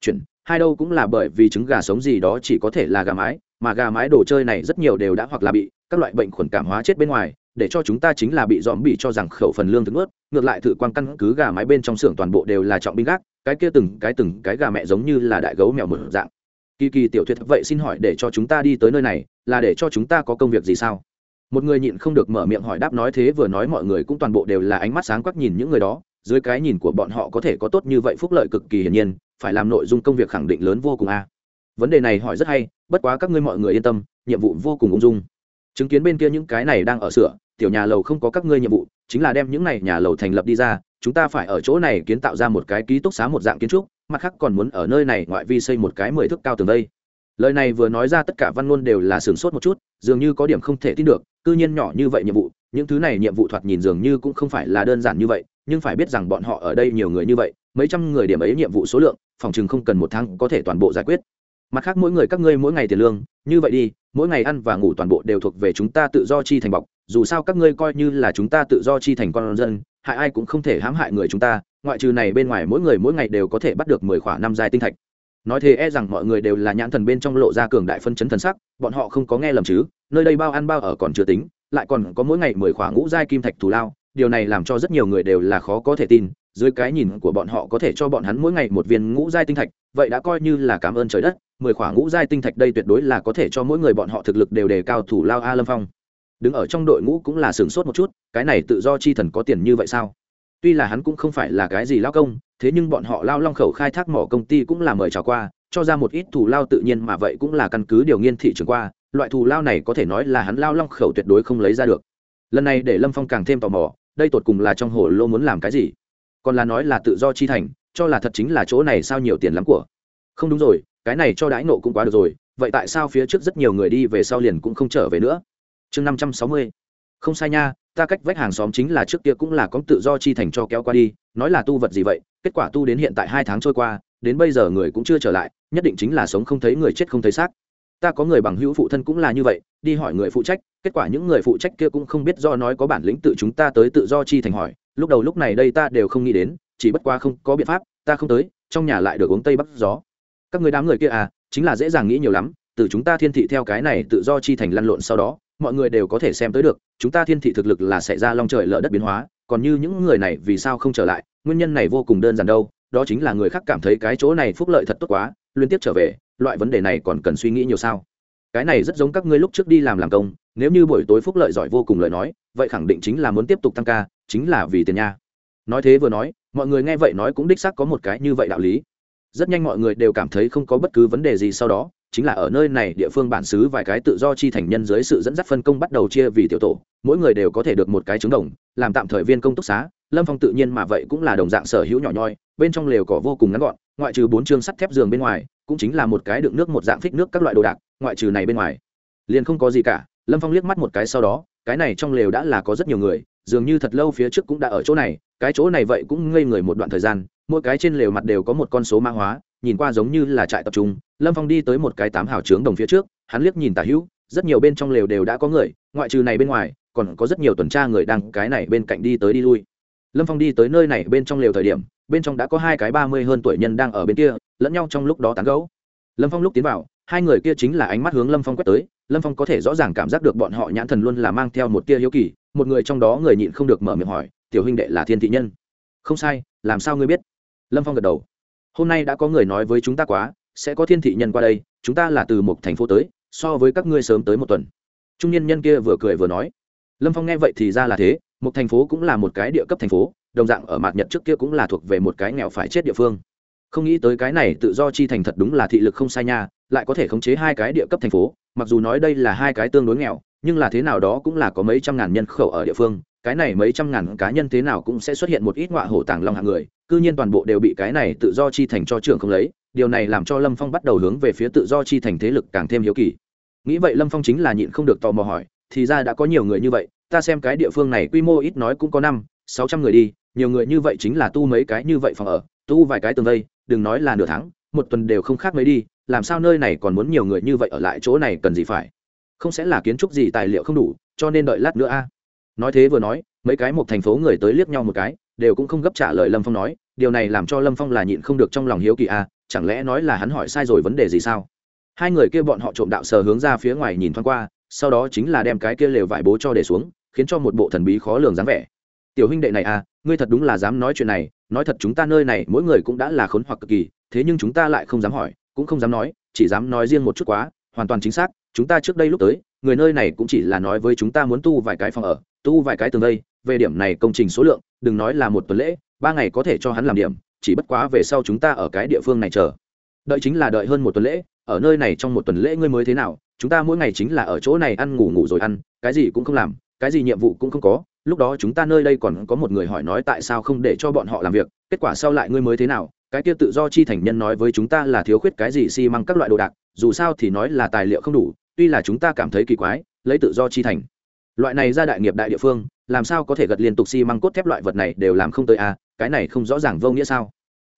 Chuyển, hai đâu cũng là bởi vì trứng gà sống gì đó chỉ có thể là gà mái mà gà mái đồ chơi này rất nhiều đều đã hoặc là bị các loại bệnh khuẩn cảm hóa chết bên ngoài, để cho chúng ta chính là bị dòm bị cho rằng khẩu phần lương thực ướt ngược lại thử quan căn cứ gà mái bên trong xưởng toàn bộ đều là trọng binh gác, cái kia từng cái từng cái gà mẹ giống như là đại gấu mèo mở dạng. Kỳ kỳ tiểu thuyết, vậy xin hỏi để cho chúng ta đi tới nơi này, là để cho chúng ta có công việc gì sao? Một người nhịn không được mở miệng hỏi đáp nói thế vừa nói mọi người cũng toàn bộ đều là ánh mắt sáng quắc nhìn những người đó, dưới cái nhìn của bọn họ có thể có tốt như vậy phúc lợi cực kỳ hiển nhiên, phải làm nội dung công việc khẳng định lớn vô cùng a. Vấn đề này hỏi rất hay bất quá các ngươi mọi người yên tâm, nhiệm vụ vô cùng ung dung. Chứng kiến bên kia những cái này đang ở sửa, tiểu nhà lầu không có các ngươi nhiệm vụ, chính là đem những này nhà lầu thành lập đi ra, chúng ta phải ở chỗ này kiến tạo ra một cái ký túc xá một dạng kiến trúc, mặt khác còn muốn ở nơi này ngoại vi xây một cái mười thước cao tường đây. Lời này vừa nói ra tất cả văn ngôn đều là sửng sốt một chút, dường như có điểm không thể tin được, cư nhiên nhỏ như vậy nhiệm vụ, những thứ này nhiệm vụ thoạt nhìn dường như cũng không phải là đơn giản như vậy, nhưng phải biết rằng bọn họ ở đây nhiều người như vậy, mấy trăm người điểm ấy nhiệm vụ số lượng, phòng chừng không cần một tháng có thể toàn bộ giải quyết mặt khác mỗi người các ngươi mỗi ngày tiền lương, như vậy đi, mỗi ngày ăn và ngủ toàn bộ đều thuộc về chúng ta tự do chi thành bọc, dù sao các ngươi coi như là chúng ta tự do chi thành con dân, hại ai cũng không thể hãm hại người chúng ta, ngoại trừ này bên ngoài mỗi người mỗi ngày đều có thể bắt được mười khoảng năm giai tinh thạch. Nói thế e rằng mọi người đều là nhãn thần bên trong lộ ra cường đại phân chấn thần sắc, bọn họ không có nghe lầm chứ, nơi đây bao ăn bao ở còn chưa tính, lại còn có mỗi ngày mười khoảng ngũ giai kim thạch thù lao, điều này làm cho rất nhiều người đều là khó có thể tin, dưới cái nhìn của bọn họ có thể cho bọn hắn mỗi ngày một viên ngũ giai tinh thạch, vậy đã coi như là cảm ơn trời đất mười khoảng ngũ giai tinh thạch đây tuyệt đối là có thể cho mỗi người bọn họ thực lực đều đề cao thủ lao a lâm phong. Đứng ở trong đội ngũ cũng là sửng sốt một chút, cái này tự do chi thần có tiền như vậy sao? Tuy là hắn cũng không phải là cái gì lao công, thế nhưng bọn họ lao long khẩu khai thác mỏ công ty cũng là mời trò qua, cho ra một ít thù lao tự nhiên mà vậy cũng là căn cứ điều nghiên thị trường qua, loại thù lao này có thể nói là hắn lao long khẩu tuyệt đối không lấy ra được. Lần này để lâm phong càng thêm tò mò, đây tột cùng là trong hồ lô muốn làm cái gì? Còn là nói là tự do chi thành, cho là thật chính là chỗ này sao nhiều tiền lắm của? Không đúng rồi cái này cho đãi nộ cũng quá được rồi, vậy tại sao phía trước rất nhiều người đi về sau liền cũng không trở về nữa? Chương năm trăm sáu mươi. Không sai nha, ta cách vách hàng xóm chính là trước kia cũng là có tự do chi thành cho kéo qua đi, nói là tu vật gì vậy, kết quả tu đến hiện tại hai tháng trôi qua, đến bây giờ người cũng chưa trở lại, nhất định chính là sống không thấy người chết không thấy xác. Ta có người bằng hữu phụ thân cũng là như vậy, đi hỏi người phụ trách, kết quả những người phụ trách kia cũng không biết do nói có bản lĩnh tự chúng ta tới tự do chi thành hỏi, lúc đầu lúc này đây ta đều không nghĩ đến, chỉ bất qua không có biện pháp, ta không tới, trong nhà lại được uống tây bắc gió các người đám người kia à chính là dễ dàng nghĩ nhiều lắm, từ chúng ta thiên thị theo cái này tự do chi thành lăn lộn sau đó, mọi người đều có thể xem tới được, chúng ta thiên thị thực lực là sẽ ra long trời lở đất biến hóa, còn như những người này vì sao không trở lại, nguyên nhân này vô cùng đơn giản đâu, đó chính là người khác cảm thấy cái chỗ này phúc lợi thật tốt quá, liên tiếp trở về, loại vấn đề này còn cần suy nghĩ nhiều sao. Cái này rất giống các ngươi lúc trước đi làm làm công, nếu như buổi tối phúc lợi giỏi vô cùng lời nói, vậy khẳng định chính là muốn tiếp tục tăng ca, chính là vì tiền nha. Nói thế vừa nói, mọi người nghe vậy nói cũng đích xác có một cái như vậy đạo lý rất nhanh mọi người đều cảm thấy không có bất cứ vấn đề gì sau đó, chính là ở nơi này địa phương bản xứ vài cái tự do chi thành nhân dưới sự dẫn dắt phân công bắt đầu chia vì tiểu tổ, mỗi người đều có thể được một cái trứng đồng, làm tạm thời viên công túc xá, lâm phong tự nhiên mà vậy cũng là đồng dạng sở hữu nhỏ nhoi, bên trong lều cỏ vô cùng ngắn gọn, ngoại trừ bốn chương sắt thép giường bên ngoài, cũng chính là một cái đựng nước một dạng phích nước các loại đồ đạc, ngoại trừ này bên ngoài. Liền không có gì cả, lâm phong liếc mắt một cái sau đó, cái này trong lều đã là có rất nhiều người dường như thật lâu phía trước cũng đã ở chỗ này, cái chỗ này vậy cũng ngây người một đoạn thời gian, mỗi cái trên lều mặt đều có một con số mã hóa, nhìn qua giống như là trại tập trung. Lâm phong đi tới một cái tám hào trướng đồng phía trước, hắn liếc nhìn tả hữu, rất nhiều bên trong lều đều đã có người, ngoại trừ này bên ngoài, còn có rất nhiều tuần tra người đang cái này bên cạnh đi tới đi lui. Lâm phong đi tới nơi này bên trong lều thời điểm, bên trong đã có hai cái ba mươi hơn tuổi nhân đang ở bên kia, lẫn nhau trong lúc đó tán gấu lâm phong lúc tiến vào, hai người kia chính là ánh mắt hướng lâm phong quét tới. Lâm phong có thể rõ ràng cảm giác được bọn họ nhãn thần luôn là mang theo một tia hiếu kỳ một người trong đó người nhịn không được mở miệng hỏi, tiểu huynh đệ là thiên thị nhân? Không sai, làm sao ngươi biết? Lâm phong gật đầu. Hôm nay đã có người nói với chúng ta quá, sẽ có thiên thị nhân qua đây, chúng ta là từ một thành phố tới, so với các ngươi sớm tới một tuần. Trung niên nhân kia vừa cười vừa nói. Lâm phong nghe vậy thì ra là thế, một thành phố cũng là một cái địa cấp thành phố, đồng dạng ở mạt nhật trước kia cũng là thuộc về một cái nghèo phải chết địa phương. Không nghĩ tới cái này tự do chi thành thật đúng là thị lực không sai nha, lại có thể khống chế hai cái địa cấp thành phố, mặc dù nói đây là hai cái tương đối nghèo nhưng là thế nào đó cũng là có mấy trăm ngàn nhân khẩu ở địa phương, cái này mấy trăm ngàn cá nhân thế nào cũng sẽ xuất hiện một ít ngọa hổ tàng long hạng người, cư nhiên toàn bộ đều bị cái này tự do chi thành cho trưởng không lấy, điều này làm cho lâm phong bắt đầu hướng về phía tự do chi thành thế lực càng thêm hiếu kỳ. Nghĩ vậy lâm phong chính là nhịn không được tò mò hỏi, thì ra đã có nhiều người như vậy, ta xem cái địa phương này quy mô ít nói cũng có năm, sáu trăm người đi, nhiều người như vậy chính là tu mấy cái như vậy phòng ở, tu vài cái tường vây, đừng nói là nửa tháng, một tuần đều không khác mấy đi, làm sao nơi này còn muốn nhiều người như vậy ở lại chỗ này cần gì phải? Không sẽ là kiến trúc gì tài liệu không đủ, cho nên đợi lát nữa a. Nói thế vừa nói, mấy cái một thành phố người tới liếc nhau một cái, đều cũng không gấp trả lời lâm phong nói, điều này làm cho lâm phong là nhịn không được trong lòng hiếu kỳ a, chẳng lẽ nói là hắn hỏi sai rồi vấn đề gì sao? Hai người kia bọn họ trộm đạo sờ hướng ra phía ngoài nhìn thoáng qua, sau đó chính là đem cái kia lều vải bố cho để xuống, khiến cho một bộ thần bí khó lường dáng vẻ. Tiểu huynh đệ này à ngươi thật đúng là dám nói chuyện này, nói thật chúng ta nơi này mỗi người cũng đã là khốn hoặc cực kỳ, thế nhưng chúng ta lại không dám hỏi, cũng không dám nói, chỉ dám nói riêng một chút quá, hoàn toàn chính xác chúng ta trước đây lúc tới, người nơi này cũng chỉ là nói với chúng ta muốn tu vài cái phòng ở, tu vài cái tường đây, về điểm này công trình số lượng, đừng nói là một tuần lễ, ba ngày có thể cho hắn làm điểm, chỉ bất quá về sau chúng ta ở cái địa phương này chờ. Đợi chính là đợi hơn một tuần lễ, ở nơi này trong một tuần lễ ngươi mới thế nào, chúng ta mỗi ngày chính là ở chỗ này ăn ngủ ngủ rồi ăn, cái gì cũng không làm, cái gì nhiệm vụ cũng không có, lúc đó chúng ta nơi đây còn có một người hỏi nói tại sao không để cho bọn họ làm việc, kết quả sau lại ngươi mới thế nào, cái kia tự do chi thành nhân nói với chúng ta là thiếu khuyết cái gì xi măng các loại đồ đạc, dù sao thì nói là tài liệu không đủ tuy là chúng ta cảm thấy kỳ quái lấy tự do chi thành. Loại này ra đại nghiệp đại địa phương làm sao có thể gật liên tục xi măng cốt thép loại vật này đều làm không tới a à, cái này không rõ ràng vô nghĩa sao?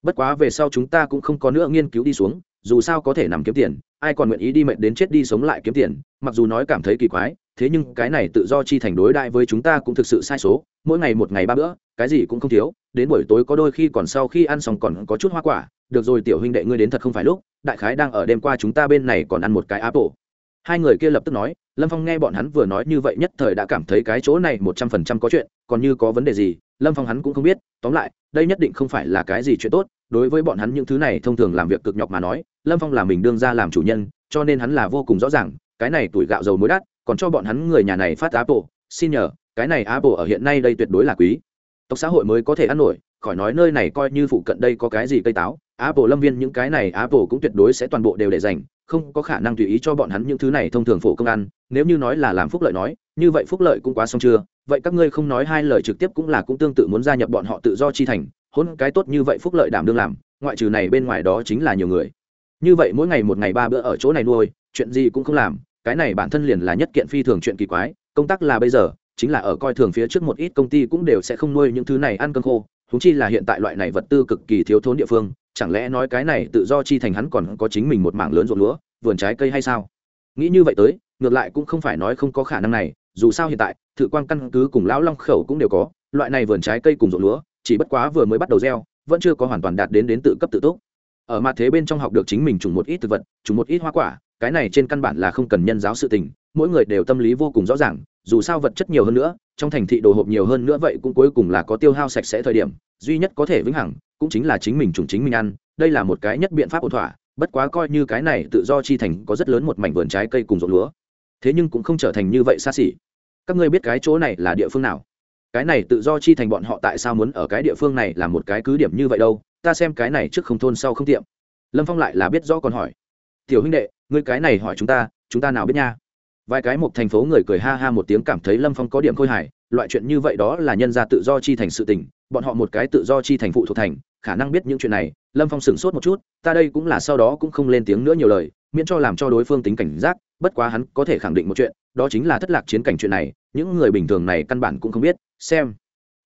Bất quá về sau chúng ta cũng không có nữa nghiên cứu đi xuống dù sao có thể nằm kiếm tiền ai còn nguyện ý đi mệnh đến chết đi sống lại kiếm tiền mặc dù nói cảm thấy kỳ quái thế nhưng cái này tự do chi thành đối đại với chúng ta cũng thực sự sai số mỗi ngày một ngày ba bữa cái gì cũng không thiếu đến buổi tối có đôi khi còn sau khi ăn xong còn có chút hoa quả được rồi tiểu huynh đệ ngươi đến thật không phải lúc đại khái đang ở đêm qua chúng ta bên này còn ăn một cái apple hai người kia lập tức nói, lâm phong nghe bọn hắn vừa nói như vậy nhất thời đã cảm thấy cái chỗ này một trăm phần trăm có chuyện, còn như có vấn đề gì, lâm phong hắn cũng không biết. Tóm lại, đây nhất định không phải là cái gì chuyện tốt, đối với bọn hắn những thứ này thông thường làm việc cực nhọc mà nói, lâm phong là mình đương ra làm chủ nhân, cho nên hắn là vô cùng rõ ràng, cái này tuổi gạo dầu muối đắt, còn cho bọn hắn người nhà này phát apple. Xin nhờ, cái này apple ở hiện nay đây tuyệt đối là quý. Tộc xã hội mới có thể ăn nổi, khỏi nói nơi này coi như phụ cận đây có cái gì cây táo apple lâm viên những cái này apple cũng tuyệt đối sẽ toàn bộ đều để dành, không có khả năng tùy ý cho bọn hắn những thứ này thông thường phổ công ăn. Nếu như nói là làm phúc lợi nói, như vậy phúc lợi cũng quá xong chưa? Vậy các ngươi không nói hai lời trực tiếp cũng là cũng tương tự muốn gia nhập bọn họ tự do chi thành hôn cái tốt như vậy phúc lợi đảm đương làm, ngoại trừ này bên ngoài đó chính là nhiều người. Như vậy mỗi ngày một ngày ba bữa ở chỗ này nuôi, chuyện gì cũng không làm, cái này bản thân liền là nhất kiện phi thường chuyện kỳ quái, công tác là bây giờ, chính là ở coi thường phía trước một ít công ty cũng đều sẽ không nuôi những thứ này ăn cơm khô húng chi là hiện tại loại này vật tư cực kỳ thiếu thốn địa phương chẳng lẽ nói cái này tự do chi thành hắn còn có chính mình một mảng lớn ruộng lúa, vườn trái cây hay sao? Nghĩ như vậy tới, ngược lại cũng không phải nói không có khả năng này, dù sao hiện tại, thự quan căn cứ cùng lão long khẩu cũng đều có, loại này vườn trái cây cùng ruộng lúa, chỉ bất quá vừa mới bắt đầu gieo, vẫn chưa có hoàn toàn đạt đến đến tự cấp tự túc. Ở mặt thế bên trong học được chính mình trùng một ít thực vật, trùng một ít hoa quả, cái này trên căn bản là không cần nhân giáo sự tình, mỗi người đều tâm lý vô cùng rõ ràng, dù sao vật chất nhiều hơn nữa, trong thành thị đồ hộp nhiều hơn nữa vậy cũng cuối cùng là có tiêu hao sạch sẽ thời điểm duy nhất có thể vĩnh hằng cũng chính là chính mình trùng chính mình ăn, đây là một cái nhất biện pháp ổn thỏa, bất quá coi như cái này tự do chi thành có rất lớn một mảnh vườn trái cây cùng ruộng lúa. Thế nhưng cũng không trở thành như vậy xa xỉ. Các ngươi biết cái chỗ này là địa phương nào? Cái này tự do chi thành bọn họ tại sao muốn ở cái địa phương này là một cái cứ điểm như vậy đâu? Ta xem cái này trước không thôn sau không tiệm. Lâm phong lại là biết rõ còn hỏi. Tiểu huynh đệ, ngươi cái này hỏi chúng ta chúng ta nào biết nha? Vài cái một thành phố người cười ha ha một tiếng cảm thấy lâm phong có điểm khôi hài, loại chuyện như vậy đó là nhân ra tự do chi thành sự tình, bọn họ một cái tự do chi thành phụ thuộc thành, khả năng biết những chuyện này, lâm phong sửng sốt một chút, ta đây cũng là sau đó cũng không lên tiếng nữa nhiều lời, miễn cho làm cho đối phương tính cảnh giác, bất quá hắn có thể khẳng định một chuyện, đó chính là thất lạc chiến cảnh chuyện này, những người bình thường này căn bản cũng không biết, xem.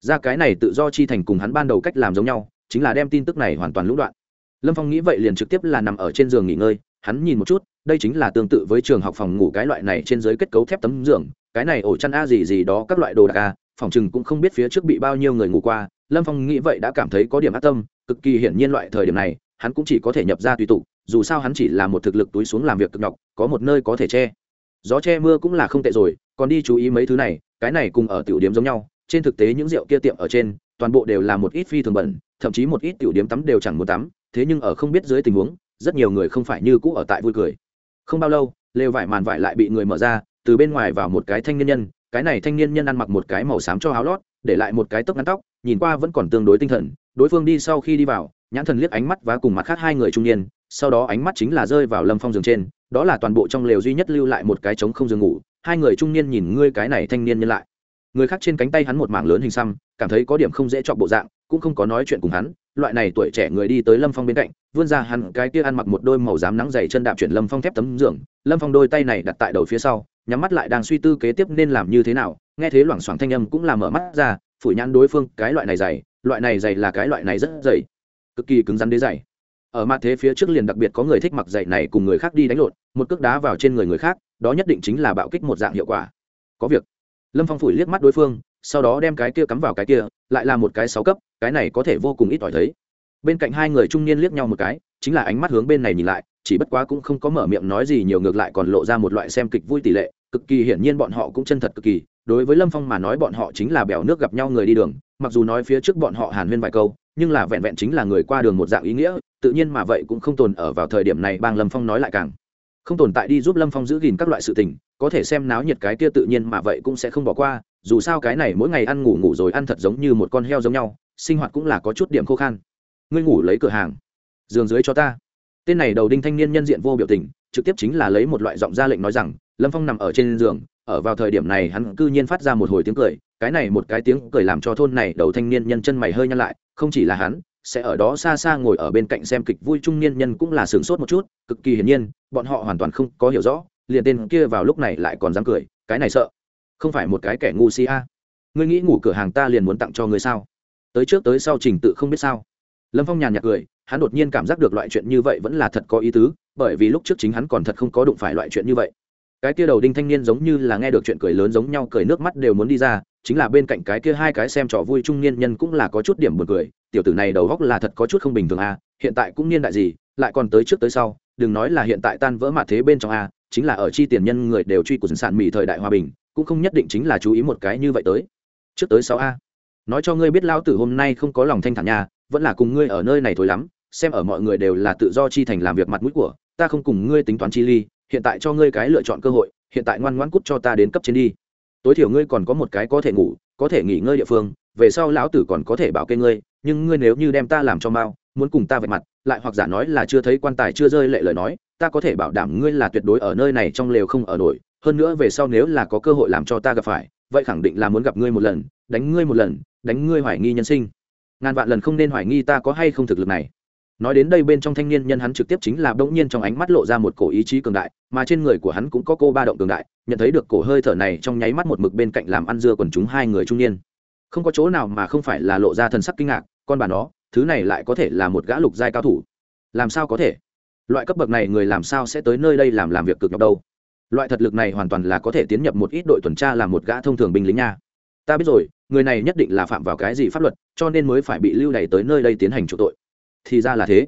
Ra cái này tự do chi thành cùng hắn ban đầu cách làm giống nhau, chính là đem tin tức này hoàn toàn lũng đoạn. Lâm phong nghĩ vậy liền trực tiếp là nằm ở trên giường nghỉ ngơi, hắn nhìn một chút đây chính là tương tự với trường học phòng ngủ cái loại này trên dưới kết cấu thép tấm giường, cái này ổ chăn a gì gì đó, các loại đồ đạc a, phòng chừng cũng không biết phía trước bị bao nhiêu người ngủ qua, lâm phong nghĩ vậy đã cảm thấy có điểm ác tâm, cực kỳ hiển nhiên loại thời điểm này, hắn cũng chỉ có thể nhập ra tùy tụ, dù sao hắn chỉ là một thực lực túi xuống làm việc cực nhọc, có một nơi có thể che. Gió che mưa cũng là không tệ rồi, còn đi chú ý mấy thứ này, cái này cùng ở tiểu điếm giống nhau, trên thực tế những rượu kia tiệm ở trên, toàn bộ đều là một ít phi thường bẩn, thậm chí một ít tiểu điếm tắm đều chẳng muốn tắm, thế nhưng ở không biết dưới tình huống, rất nhiều người không phải như cũ ở tại vui cười không bao lâu, lều vải màn vải lại bị người mở ra, từ bên ngoài vào một cái thanh niên nhân, cái này thanh niên nhân ăn mặc một cái màu xám cho áo lót, để lại một cái tóc ngắn tóc, nhìn qua vẫn còn tương đối tinh thần, đối phương đi sau khi đi vào, nhãn thần liếc ánh mắt và cùng mặt khác hai người trung niên, sau đó ánh mắt chính là rơi vào lâm phong giường trên, đó là toàn bộ trong lều duy nhất lưu lại một cái trống không giường ngủ, hai người trung niên nhìn ngươi cái này thanh niên nhân lại. Người khác trên cánh tay hắn một mảng lớn hình xăm, cảm thấy có điểm không dễ chọn bộ dạng, cũng không có nói chuyện cùng hắn, loại này tuổi trẻ người đi tới lâm phong bên cạnh vươn ra hắn cái kia ăn mặc một đôi màu dám nắng dày chân đạp chuyển lâm phong thép tấm giường, lâm phong đôi tay này đặt tại đầu phía sau, nhắm mắt lại đang suy tư kế tiếp nên làm như thế nào, nghe thế loảng xoảng thanh âm cũng làm mở mắt ra, phủi nhãn đối phương, cái loại này dày, loại này dày là cái loại này rất dày, cực kỳ cứng rắn đế dày. Ở mặt thế phía trước liền đặc biệt có người thích mặc dày này cùng người khác đi đánh lộn, một cước đá vào trên người người khác, đó nhất định chính là bạo kích một dạng hiệu quả. Có việc. Lâm phong phủi liếc mắt đối phương, sau đó đem cái kia cắm vào cái kia, lại là một cái sáu cấp, cái này có thể vô cùng ít ỏi thấy bên cạnh hai người trung niên liếc nhau một cái, chính là ánh mắt hướng bên này nhìn lại, chỉ bất quá cũng không có mở miệng nói gì, nhiều ngược lại còn lộ ra một loại xem kịch vui tỷ lệ, cực kỳ hiển nhiên bọn họ cũng chân thật cực kỳ. Đối với lâm phong mà nói bọn họ chính là bèo nước gặp nhau người đi đường, mặc dù nói phía trước bọn họ hàn huyên vài câu, nhưng là vẹn vẹn chính là người qua đường một dạng ý nghĩa, tự nhiên mà vậy cũng không tồn ở vào thời điểm này bang lâm phong nói lại càng. Không tồn tại đi giúp lâm phong giữ gìn các loại sự tình, có thể xem náo nhiệt cái kia tự nhiên mà vậy cũng sẽ không bỏ qua, dù sao cái này mỗi ngày ăn ngủ ngủ rồi ăn thật giống như một con heo giống nhau, sinh hoạt cũng là có chút điểm khô khan ngươi ngủ lấy cửa hàng. Giường dưới cho ta. Tên này đầu đinh thanh niên nhân diện vô biểu tình, trực tiếp chính là lấy một loại giọng ra lệnh nói rằng, lâm phong nằm ở trên giường, ở vào thời điểm này hắn cư nhiên phát ra một hồi tiếng cười, cái này một cái tiếng cười làm cho thôn này đầu thanh niên nhân chân mày hơi nhăn lại, không chỉ là hắn, sẽ ở đó xa xa ngồi ở bên cạnh xem kịch vui trung niên nhân cũng là sửng sốt một chút, cực kỳ hiển nhiên, bọn họ hoàn toàn không có hiểu rõ, liền tên kia vào lúc này lại còn dám cười, cái này sợ, không phải một cái kẻ ngu si a. Ngươi nghĩ ngủ cửa hàng ta liền muốn tặng cho ngươi sao? Tới trước tới sau trình tự không biết sao lâm phong nhàn nhạt cười, hắn đột nhiên cảm giác được loại chuyện như vậy vẫn là thật có ý tứ, bởi vì lúc trước chính hắn còn thật không có đụng phải loại chuyện như vậy cái kia đầu đinh thanh niên giống như là nghe được chuyện cười lớn giống nhau, cười nước mắt đều muốn đi ra, chính là bên cạnh cái kia hai cái xem trò vui trung niên nhân cũng là có chút điểm buồn cười, tiểu tử này đầu góc là thật có chút không bình thường à? hiện tại cũng niên đại gì, lại còn tới trước tới sau, đừng nói là hiện tại tan vỡ mạt thế bên trong a chính là ở chi tiền nhân người đều truy của sản mỹ thời đại hòa bình, cũng không nhất định chính là chú ý một cái như vậy tới trước tới sau a nói cho ngươi biết lao tử hôm nay không có lòng thanh thản nhà vẫn là cùng ngươi ở nơi này thôi lắm, xem ở mọi người đều là tự do chi thành làm việc mặt mũi của, ta không cùng ngươi tính toán chi ly, hiện tại cho ngươi cái lựa chọn cơ hội, hiện tại ngoan ngoãn cút cho ta đến cấp trên đi. Tối thiểu ngươi còn có một cái có thể ngủ, có thể nghỉ ngơi địa phương, về sau lão tử còn có thể bảo kê ngươi, nhưng ngươi nếu như đem ta làm cho mau, muốn cùng ta vạch mặt, lại hoặc giả nói là chưa thấy quan tài chưa rơi lệ lời nói, ta có thể bảo đảm ngươi là tuyệt đối ở nơi này trong lều không ở nổi, hơn nữa về sau nếu là có cơ hội làm cho ta gặp phải, vậy khẳng định là muốn gặp ngươi một lần, đánh ngươi một lần, đánh ngươi hoài nghi nhân sinh ngàn vạn lần không nên hoài nghi ta có hay không thực lực này. Nói đến đây bên trong thanh niên nhân hắn trực tiếp chính là bỗng nhiên trong ánh mắt lộ ra một cổ ý chí cường đại, mà trên người của hắn cũng có cô ba động cường đại, nhận thấy được cổ hơi thở này trong nháy mắt một mực bên cạnh làm ăn dưa quần chúng hai người trung niên. Không có chỗ nào mà không phải là lộ ra thần sắc kinh ngạc, con bà nó, thứ này lại có thể là một gã lục giai cao thủ. Làm sao có thể? Loại cấp bậc này người làm sao sẽ tới nơi đây làm làm việc cực nhọc đâu? Loại thật lực này hoàn toàn là có thể tiến nhập một ít đội tuần tra làm một gã thông thường binh lính nha ta biết rồi, người này nhất định là phạm vào cái gì pháp luật, cho nên mới phải bị lưu đày tới nơi đây tiến hành chủ tội. Thì ra là thế.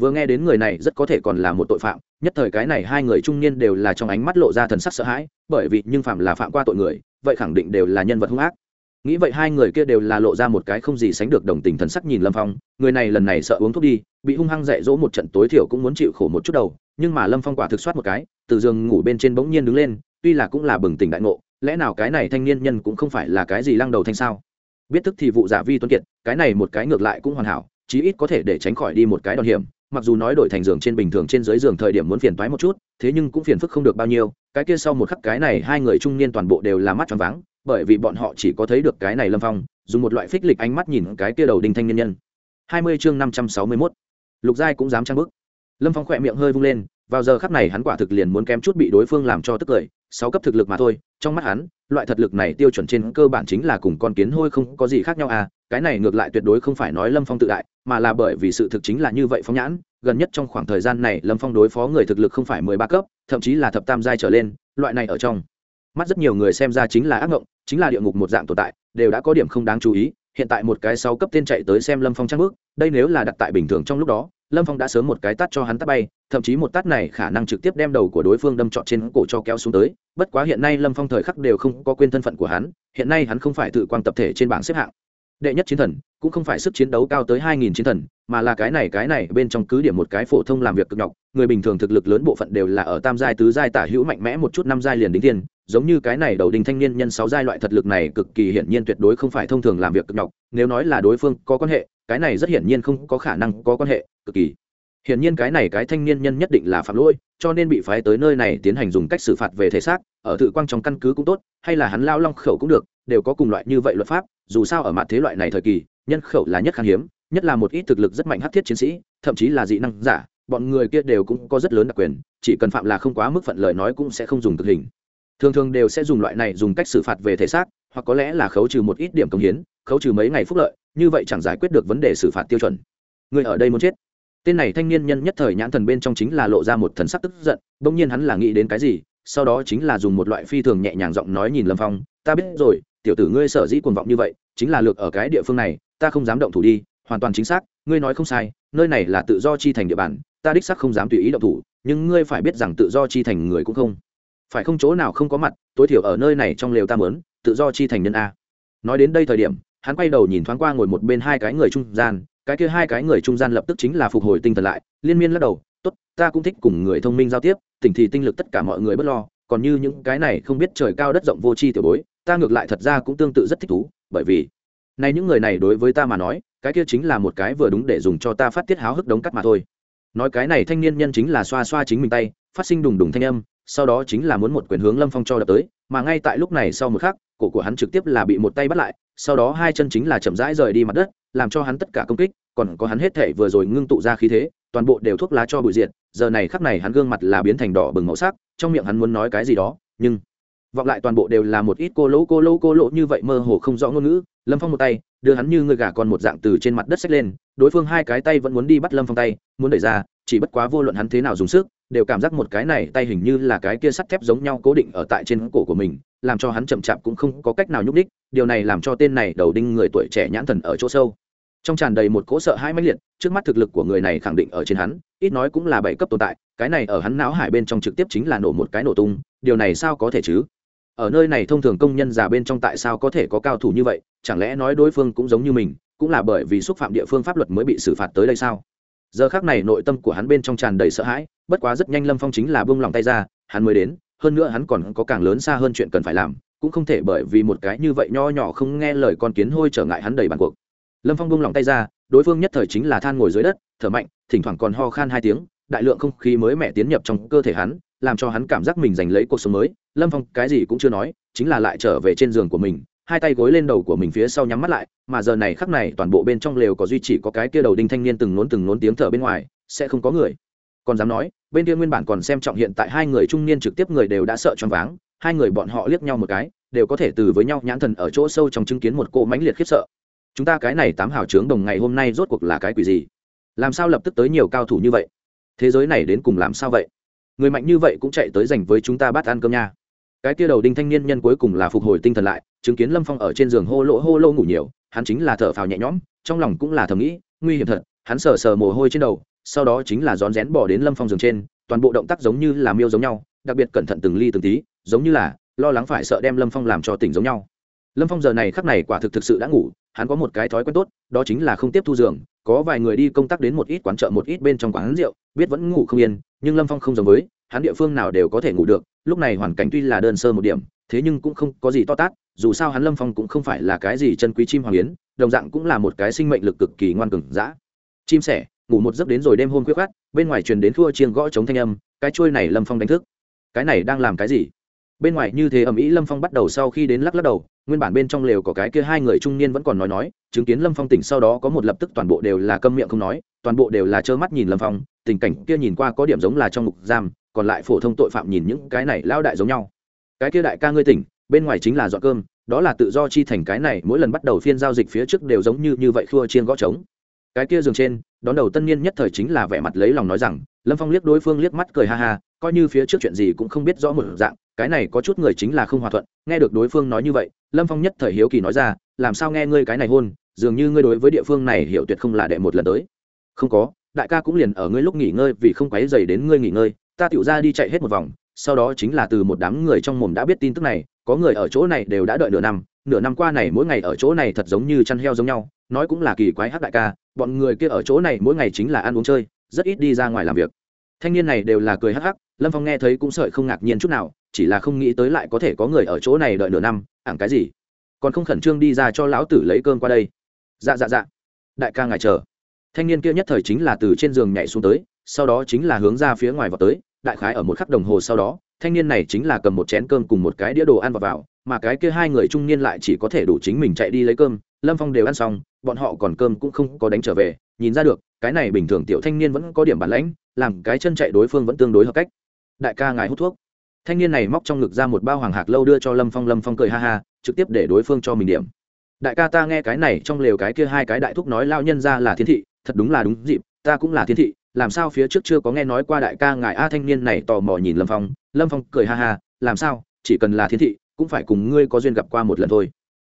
Vừa nghe đến người này rất có thể còn là một tội phạm, nhất thời cái này hai người trung niên đều là trong ánh mắt lộ ra thần sắc sợ hãi, bởi vì nhưng phạm là phạm qua tội người, vậy khẳng định đều là nhân vật hung ác. Nghĩ vậy hai người kia đều là lộ ra một cái không gì sánh được đồng tình thần sắc nhìn lâm phong, người này lần này sợ uống thuốc đi, bị hung hăng dạy dỗ một trận tối thiểu cũng muốn chịu khổ một chút đầu, nhưng mà lâm phong quả thực soát một cái, từ giường ngủ bên trên bỗng nhiên đứng lên, tuy là cũng là bừng tỉnh đại ngộ lẽ nào cái này thanh niên nhân cũng không phải là cái gì lăng đầu thanh sao? Biết thức thì vụ giả vi tuấn kiệt, cái này một cái ngược lại cũng hoàn hảo, chí ít có thể để tránh khỏi đi một cái đòn hiểm. Mặc dù nói đổi thành giường trên bình thường trên dưới giường thời điểm muốn phiền toái một chút, thế nhưng cũng phiền phức không được bao nhiêu. Cái kia sau một khắc cái này hai người trung niên toàn bộ đều là mắt tròn váng, bởi vì bọn họ chỉ có thấy được cái này lâm phong, dùng một loại phích lịch ánh mắt nhìn cái kia đầu đinh thanh nhân nhân. Hai mươi chương năm trăm sáu mươi mốt. Lục giai cũng dám trang bức lâm phong khỏe miệng hơi vung lên, vào giờ khắc này hắn quả thực liền muốn kém chút bị đối phương làm cho tức cười sáu cấp thực lực mà thôi, trong mắt hắn, loại thật lực này tiêu chuẩn trên cơ bản chính là cùng con kiến hôi không có gì khác nhau à cái này ngược lại tuyệt đối không phải nói lâm phong tự đại, mà là bởi vì sự thực chính là như vậy phong nhãn, gần nhất trong khoảng thời gian này lâm phong đối phó người thực lực không phải mười ba cấp, thậm chí là thập tam giai trở lên, loại này ở trong, mắt rất nhiều người xem ra chính là ác ngộng, chính là địa ngục một dạng tồn tại, đều đã có điểm không đáng chú ý, hiện tại một cái sáu cấp tên chạy tới xem lâm phong trang bước, đây nếu là đặt tại bình thường trong lúc đó, lâm phong đã sớm một cái tắt cho hắn tắt bay, thậm chí một tắt này khả năng trực tiếp đem đầu của đối phương đâm trọn trên cổ cho kéo xuống tới bất quá hiện nay lâm phong thời khắc đều không có quên thân phận của hắn, hiện nay hắn không phải tự quang tập thể trên bảng xếp hạng. Đệ nhất chiến thần, cũng không phải sức chiến đấu cao tới hai nghìn chiến thần, mà là cái này cái này bên trong cứ điểm một cái phổ thông làm việc cực nhọc, người bình thường thực lực lớn bộ phận đều là ở tam giai tứ giai tả hữu mạnh mẽ một chút năm giai liền đính tiên giống như cái này đầu đình thanh niên nhân sáu giai loại thật lực này cực kỳ hiển nhiên tuyệt đối không phải thông thường làm việc cực nhọc, nếu nói là đối phương có quan hệ, cái này rất hiển nhiên không có khả năng có quan hệ, cực kỳ hiển nhiên cái này cái thanh niên nhân nhất định là phạm lỗi, cho nên bị phái tới nơi này tiến hành dùng cách xử phạt về thể xác, ở thự quang trong căn cứ cũng tốt, hay là hắn lao long khẩu cũng được, đều có cùng loại như vậy luật pháp, dù sao ở mặt thế loại này thời kỳ, nhân khẩu là nhất khan hiếm, nhất là một ít thực lực rất mạnh hắc thiết chiến sĩ, thậm chí là dị năng giả, bọn người kia đều cũng có rất lớn đặc quyền, chỉ cần phạm là không quá mức phận lời nói cũng sẽ không dùng thực hình. Thường thường đều sẽ dùng loại này dùng cách xử phạt về thể xác, hoặc có lẽ là khấu trừ một ít điểm công hiến, khấu trừ mấy ngày phúc lợi, như vậy chẳng giải quyết được vấn đề xử phạt tiêu chuẩn. Người ở đây muốn chết tên này thanh niên nhân nhất thời nhãn thần bên trong chính là lộ ra một thần sắc tức giận, bỗng nhiên hắn là nghĩ đến cái gì, sau đó chính là dùng một loại phi thường nhẹ nhàng giọng nói nhìn lâm phong, ta biết rồi, tiểu tử ngươi sở dĩ cuồng vọng như vậy, chính là lược ở cái địa phương này, ta không dám động thủ đi, hoàn toàn chính xác, ngươi nói không sai, nơi này là tự do chi thành địa bàn, ta đích xác không dám tùy ý động thủ, nhưng ngươi phải biết rằng tự do chi thành người cũng không, phải không chỗ nào không có mặt, tối thiểu ở nơi này trong lều ta mớn tự do chi thành nhân a. Nói đến đây thời điểm, hắn quay đầu nhìn thoáng qua ngồi một bên hai cái người trung gian cái kia hai cái người trung gian lập tức chính là phục hồi tinh thần lại, liên miên lắc đầu, tốt, ta cũng thích cùng người thông minh giao tiếp, tỉnh thì tinh lực tất cả mọi người bất lo, còn như những cái này không biết trời cao đất rộng vô tri tiểu bối, ta ngược lại thật ra cũng tương tự rất thích thú, bởi vì nay những người này đối với ta mà nói, cái kia chính là một cái vừa đúng để dùng cho ta phát tiết háo hức đống cắt mà thôi. Nói cái này thanh niên nhân chính là xoa xoa chính mình tay, phát sinh đùng đùng thanh âm, sau đó chính là muốn một quyền hướng lâm phong cho đập tới, mà ngay tại lúc này sau một khắc, cổ của hắn trực tiếp là bị một tay bắt lại, sau đó hai chân chính là chậm rãi rời đi mặt đất làm cho hắn tất cả công kích, còn có hắn hết thể vừa rồi ngưng tụ ra khí thế, toàn bộ đều thuốc lá cho bụi diện giờ này khắc này hắn gương mặt là biến thành đỏ bừng màu sắc, trong miệng hắn muốn nói cái gì đó, nhưng vọng lại toàn bộ đều là một ít cô lỗ cô lỗ cô lỗ như vậy mơ hồ không rõ ngôn ngữ, lâm phong một tay đưa hắn như người gà con một dạng từ trên mặt đất xách lên, đối phương hai cái tay vẫn muốn đi bắt lâm phong tay, muốn đẩy ra, chỉ bất quá vô luận hắn thế nào dùng sức, đều cảm giác một cái này tay hình như là cái kia sắt thép giống nhau cố định ở tại trên cổ của mình, làm cho hắn chậm chạp cũng không có cách nào nhúc đích điều này làm cho tên này đầu đinh người tuổi trẻ nhãn thần ở chỗ sâu trong tràn đầy một cỗ sợ hai mãnh liệt, trước mắt thực lực của người này khẳng định ở trên hắn, ít nói cũng là bảy cấp tồn tại, cái này ở hắn não hải bên trong trực tiếp chính là nổ một cái nổ tung, điều này sao có thể chứ? Ở nơi này thông thường công nhân già bên trong tại sao có thể có cao thủ như vậy, chẳng lẽ nói đối phương cũng giống như mình, cũng là bởi vì xúc phạm địa phương pháp luật mới bị xử phạt tới đây sao? Giờ khác này nội tâm của hắn bên trong tràn đầy sợ hãi, bất quá rất nhanh lâm phong chính là buông lòng tay ra, hắn mới đến, hơn nữa hắn còn có càng lớn xa hơn chuyện cần phải làm, cũng không thể bởi vì một cái như vậy nho nhỏ không nghe lời con kiến hôi trở ngại hắn đầy bàn cuộc lâm phong buông lòng tay ra, đối phương nhất thời chính là than ngồi dưới đất, thở mạnh, thỉnh thoảng còn ho khan hai tiếng, đại lượng không khí mới mẻ tiến nhập trong cơ thể hắn, làm cho hắn cảm giác mình giành lấy cuộc sống mới. Lâm phong cái gì cũng chưa nói, chính là lại trở về trên giường của mình, hai tay gối lên đầu của mình phía sau nhắm mắt lại, mà giờ này khắc này toàn bộ bên trong lều có duy chỉ có cái kia đầu đinh thanh niên từng nốn từng nốn tiếng thở bên ngoài, sẽ không có người. Còn dám nói, bên kia nguyên bản còn xem trọng hiện tại hai người trung niên trực tiếp người đều đã sợ choáng váng, hai người bọn họ liếc nhau một cái, đều có thể từ với nhau nhãn thần ở chỗ sâu trong chứng kiến một cỗ mãnh liệt khiếp sợ chúng ta cái này tám hào trướng đồng ngày hôm nay rốt cuộc là cái quỷ gì? Làm sao lập tức tới nhiều cao thủ như vậy? Thế giới này đến cùng làm sao vậy? Người mạnh như vậy cũng chạy tới giành với chúng ta bắt ăn cơm nha. Cái kia đầu đinh thanh niên nhân cuối cùng là phục hồi tinh thần lại, chứng kiến lâm phong ở trên giường hô lỗ hô lô ngủ nhiều, hắn chính là thở phào nhẹ nhõm, trong lòng cũng là thầm nghĩ, nguy hiểm thật, hắn sờ sờ mồ hôi trên đầu, sau đó chính là rón rén bỏ đến lâm phong giường trên, toàn bộ động tác giống như là miêu giống nhau, đặc biệt cẩn thận từng ly từng tí, giống như là lo lắng phải sợ đem lâm phong làm cho tỉnh giống nhau lâm phong giờ này khắc này quả thực thực sự đã ngủ, hắn có một cái thói quen tốt, đó chính là không tiếp thu giường, có vài người đi công tác đến một ít quán chợ một ít bên trong quán rượu, biết vẫn ngủ không yên, nhưng lâm phong không giống với, hắn địa phương nào đều có thể ngủ được, lúc này hoàn cảnh tuy là đơn sơ một điểm, thế nhưng cũng không có gì to tát, dù sao hắn lâm phong cũng không phải là cái gì chân quý chim hoàng yến, đồng dạng cũng là một cái sinh mệnh lực cực kỳ ngoan cường dã. Chim sẻ, ngủ một giấc đến rồi đêm hôm khuya khát bên ngoài truyền đến thua chiêng gõ chống thanh âm, cái trôi này lâm phong đánh thức. Cái này đang làm cái gì? Bên ngoài như thế ầm ĩ lâm phong bắt đầu sau khi đến lắc lắc đầu nguyên bản bên trong lều có cái kia hai người trung niên vẫn còn nói nói, chứng kiến lâm phong tỉnh sau đó có một lập tức toàn bộ đều là câm miệng không nói, toàn bộ đều là trơ mắt nhìn lâm phong, tình cảnh kia nhìn qua có điểm giống là trong ngục giam, còn lại phổ thông tội phạm nhìn những cái này lao đại giống nhau. Cái kia đại ca ngươi tỉnh, bên ngoài chính là dọn cơm, đó là tự do chi thành cái này, mỗi lần bắt đầu phiên giao dịch phía trước đều giống như như vậy khua chiên gõ trống. Cái kia giường trên, đón đầu tân niên nhất thời chính là vẻ mặt lấy lòng nói rằng, lâm phong liếc đối phương liếc mắt cười ha ha, coi như phía trước chuyện gì cũng không biết rõ một dạng cái này có chút người chính là không hòa thuận, nghe được đối phương nói như vậy, lâm phong nhất thời hiếu kỳ nói ra, làm sao nghe ngươi cái này hôn, dường như ngươi đối với địa phương này hiểu tuyệt không là đệ một lần tới. Không có, đại ca cũng liền ở ngươi lúc nghỉ ngơi vì không quấy dày đến ngươi nghỉ ngơi, ta tựu ra đi chạy hết một vòng, sau đó chính là từ một đám người trong mồm đã biết tin tức này, có người ở chỗ này đều đã đợi nửa năm nửa năm qua này mỗi ngày ở chỗ này thật giống như chăn heo giống nhau, nói cũng là kỳ quái hát đại ca, bọn người kia ở chỗ này mỗi ngày chính là ăn uống chơi, rất ít đi ra ngoài làm việc. Thanh niên này đều là cười hắc hắc, lâm phong nghe thấy cũng sợi không ngạc nhiên chút nào chỉ là không nghĩ tới lại có thể có người ở chỗ này đợi nửa năm ảng cái gì? Còn không khẩn trương đi ra cho lão tử lấy cơm qua đây. Dạ dạ dạ. Đại ca ngài chờ. Thanh niên kia nhất thời chính là từ trên giường nhảy xuống tới sau đó chính là hướng ra phía ngoài vào tới đại khái ở một khắc đồng hồ sau đó thanh niên này chính là cầm một chén cơm cùng một cái đĩa đồ ăn vào, vào mà cái kia hai người trung niên lại chỉ có thể đủ chính mình chạy đi lấy cơm lâm phong đều ăn xong bọn họ còn cơm cũng không có đánh trở về nhìn ra được cái này bình thường tiểu thanh niên vẫn có điểm bản lãnh làm cái chân chạy đối phương vẫn tương đối hợp cách. Đại ca ngài hút thuốc thanh niên này móc trong ngực ra một bao hoàng hạc lâu đưa cho lâm phong lâm phong cười ha ha, trực tiếp để đối phương cho mình điểm. Đại ca ta nghe cái này trong lều cái kia hai cái đại thúc nói lao nhân ra là thiên thị, thật đúng là đúng dịp, ta cũng là thiên thị, làm sao phía trước chưa có nghe nói qua đại ca ngài a thanh niên này tò mò nhìn lâm phong lâm phong cười ha ha, làm sao, chỉ cần là thiên thị, cũng phải cùng ngươi có duyên gặp qua một lần thôi.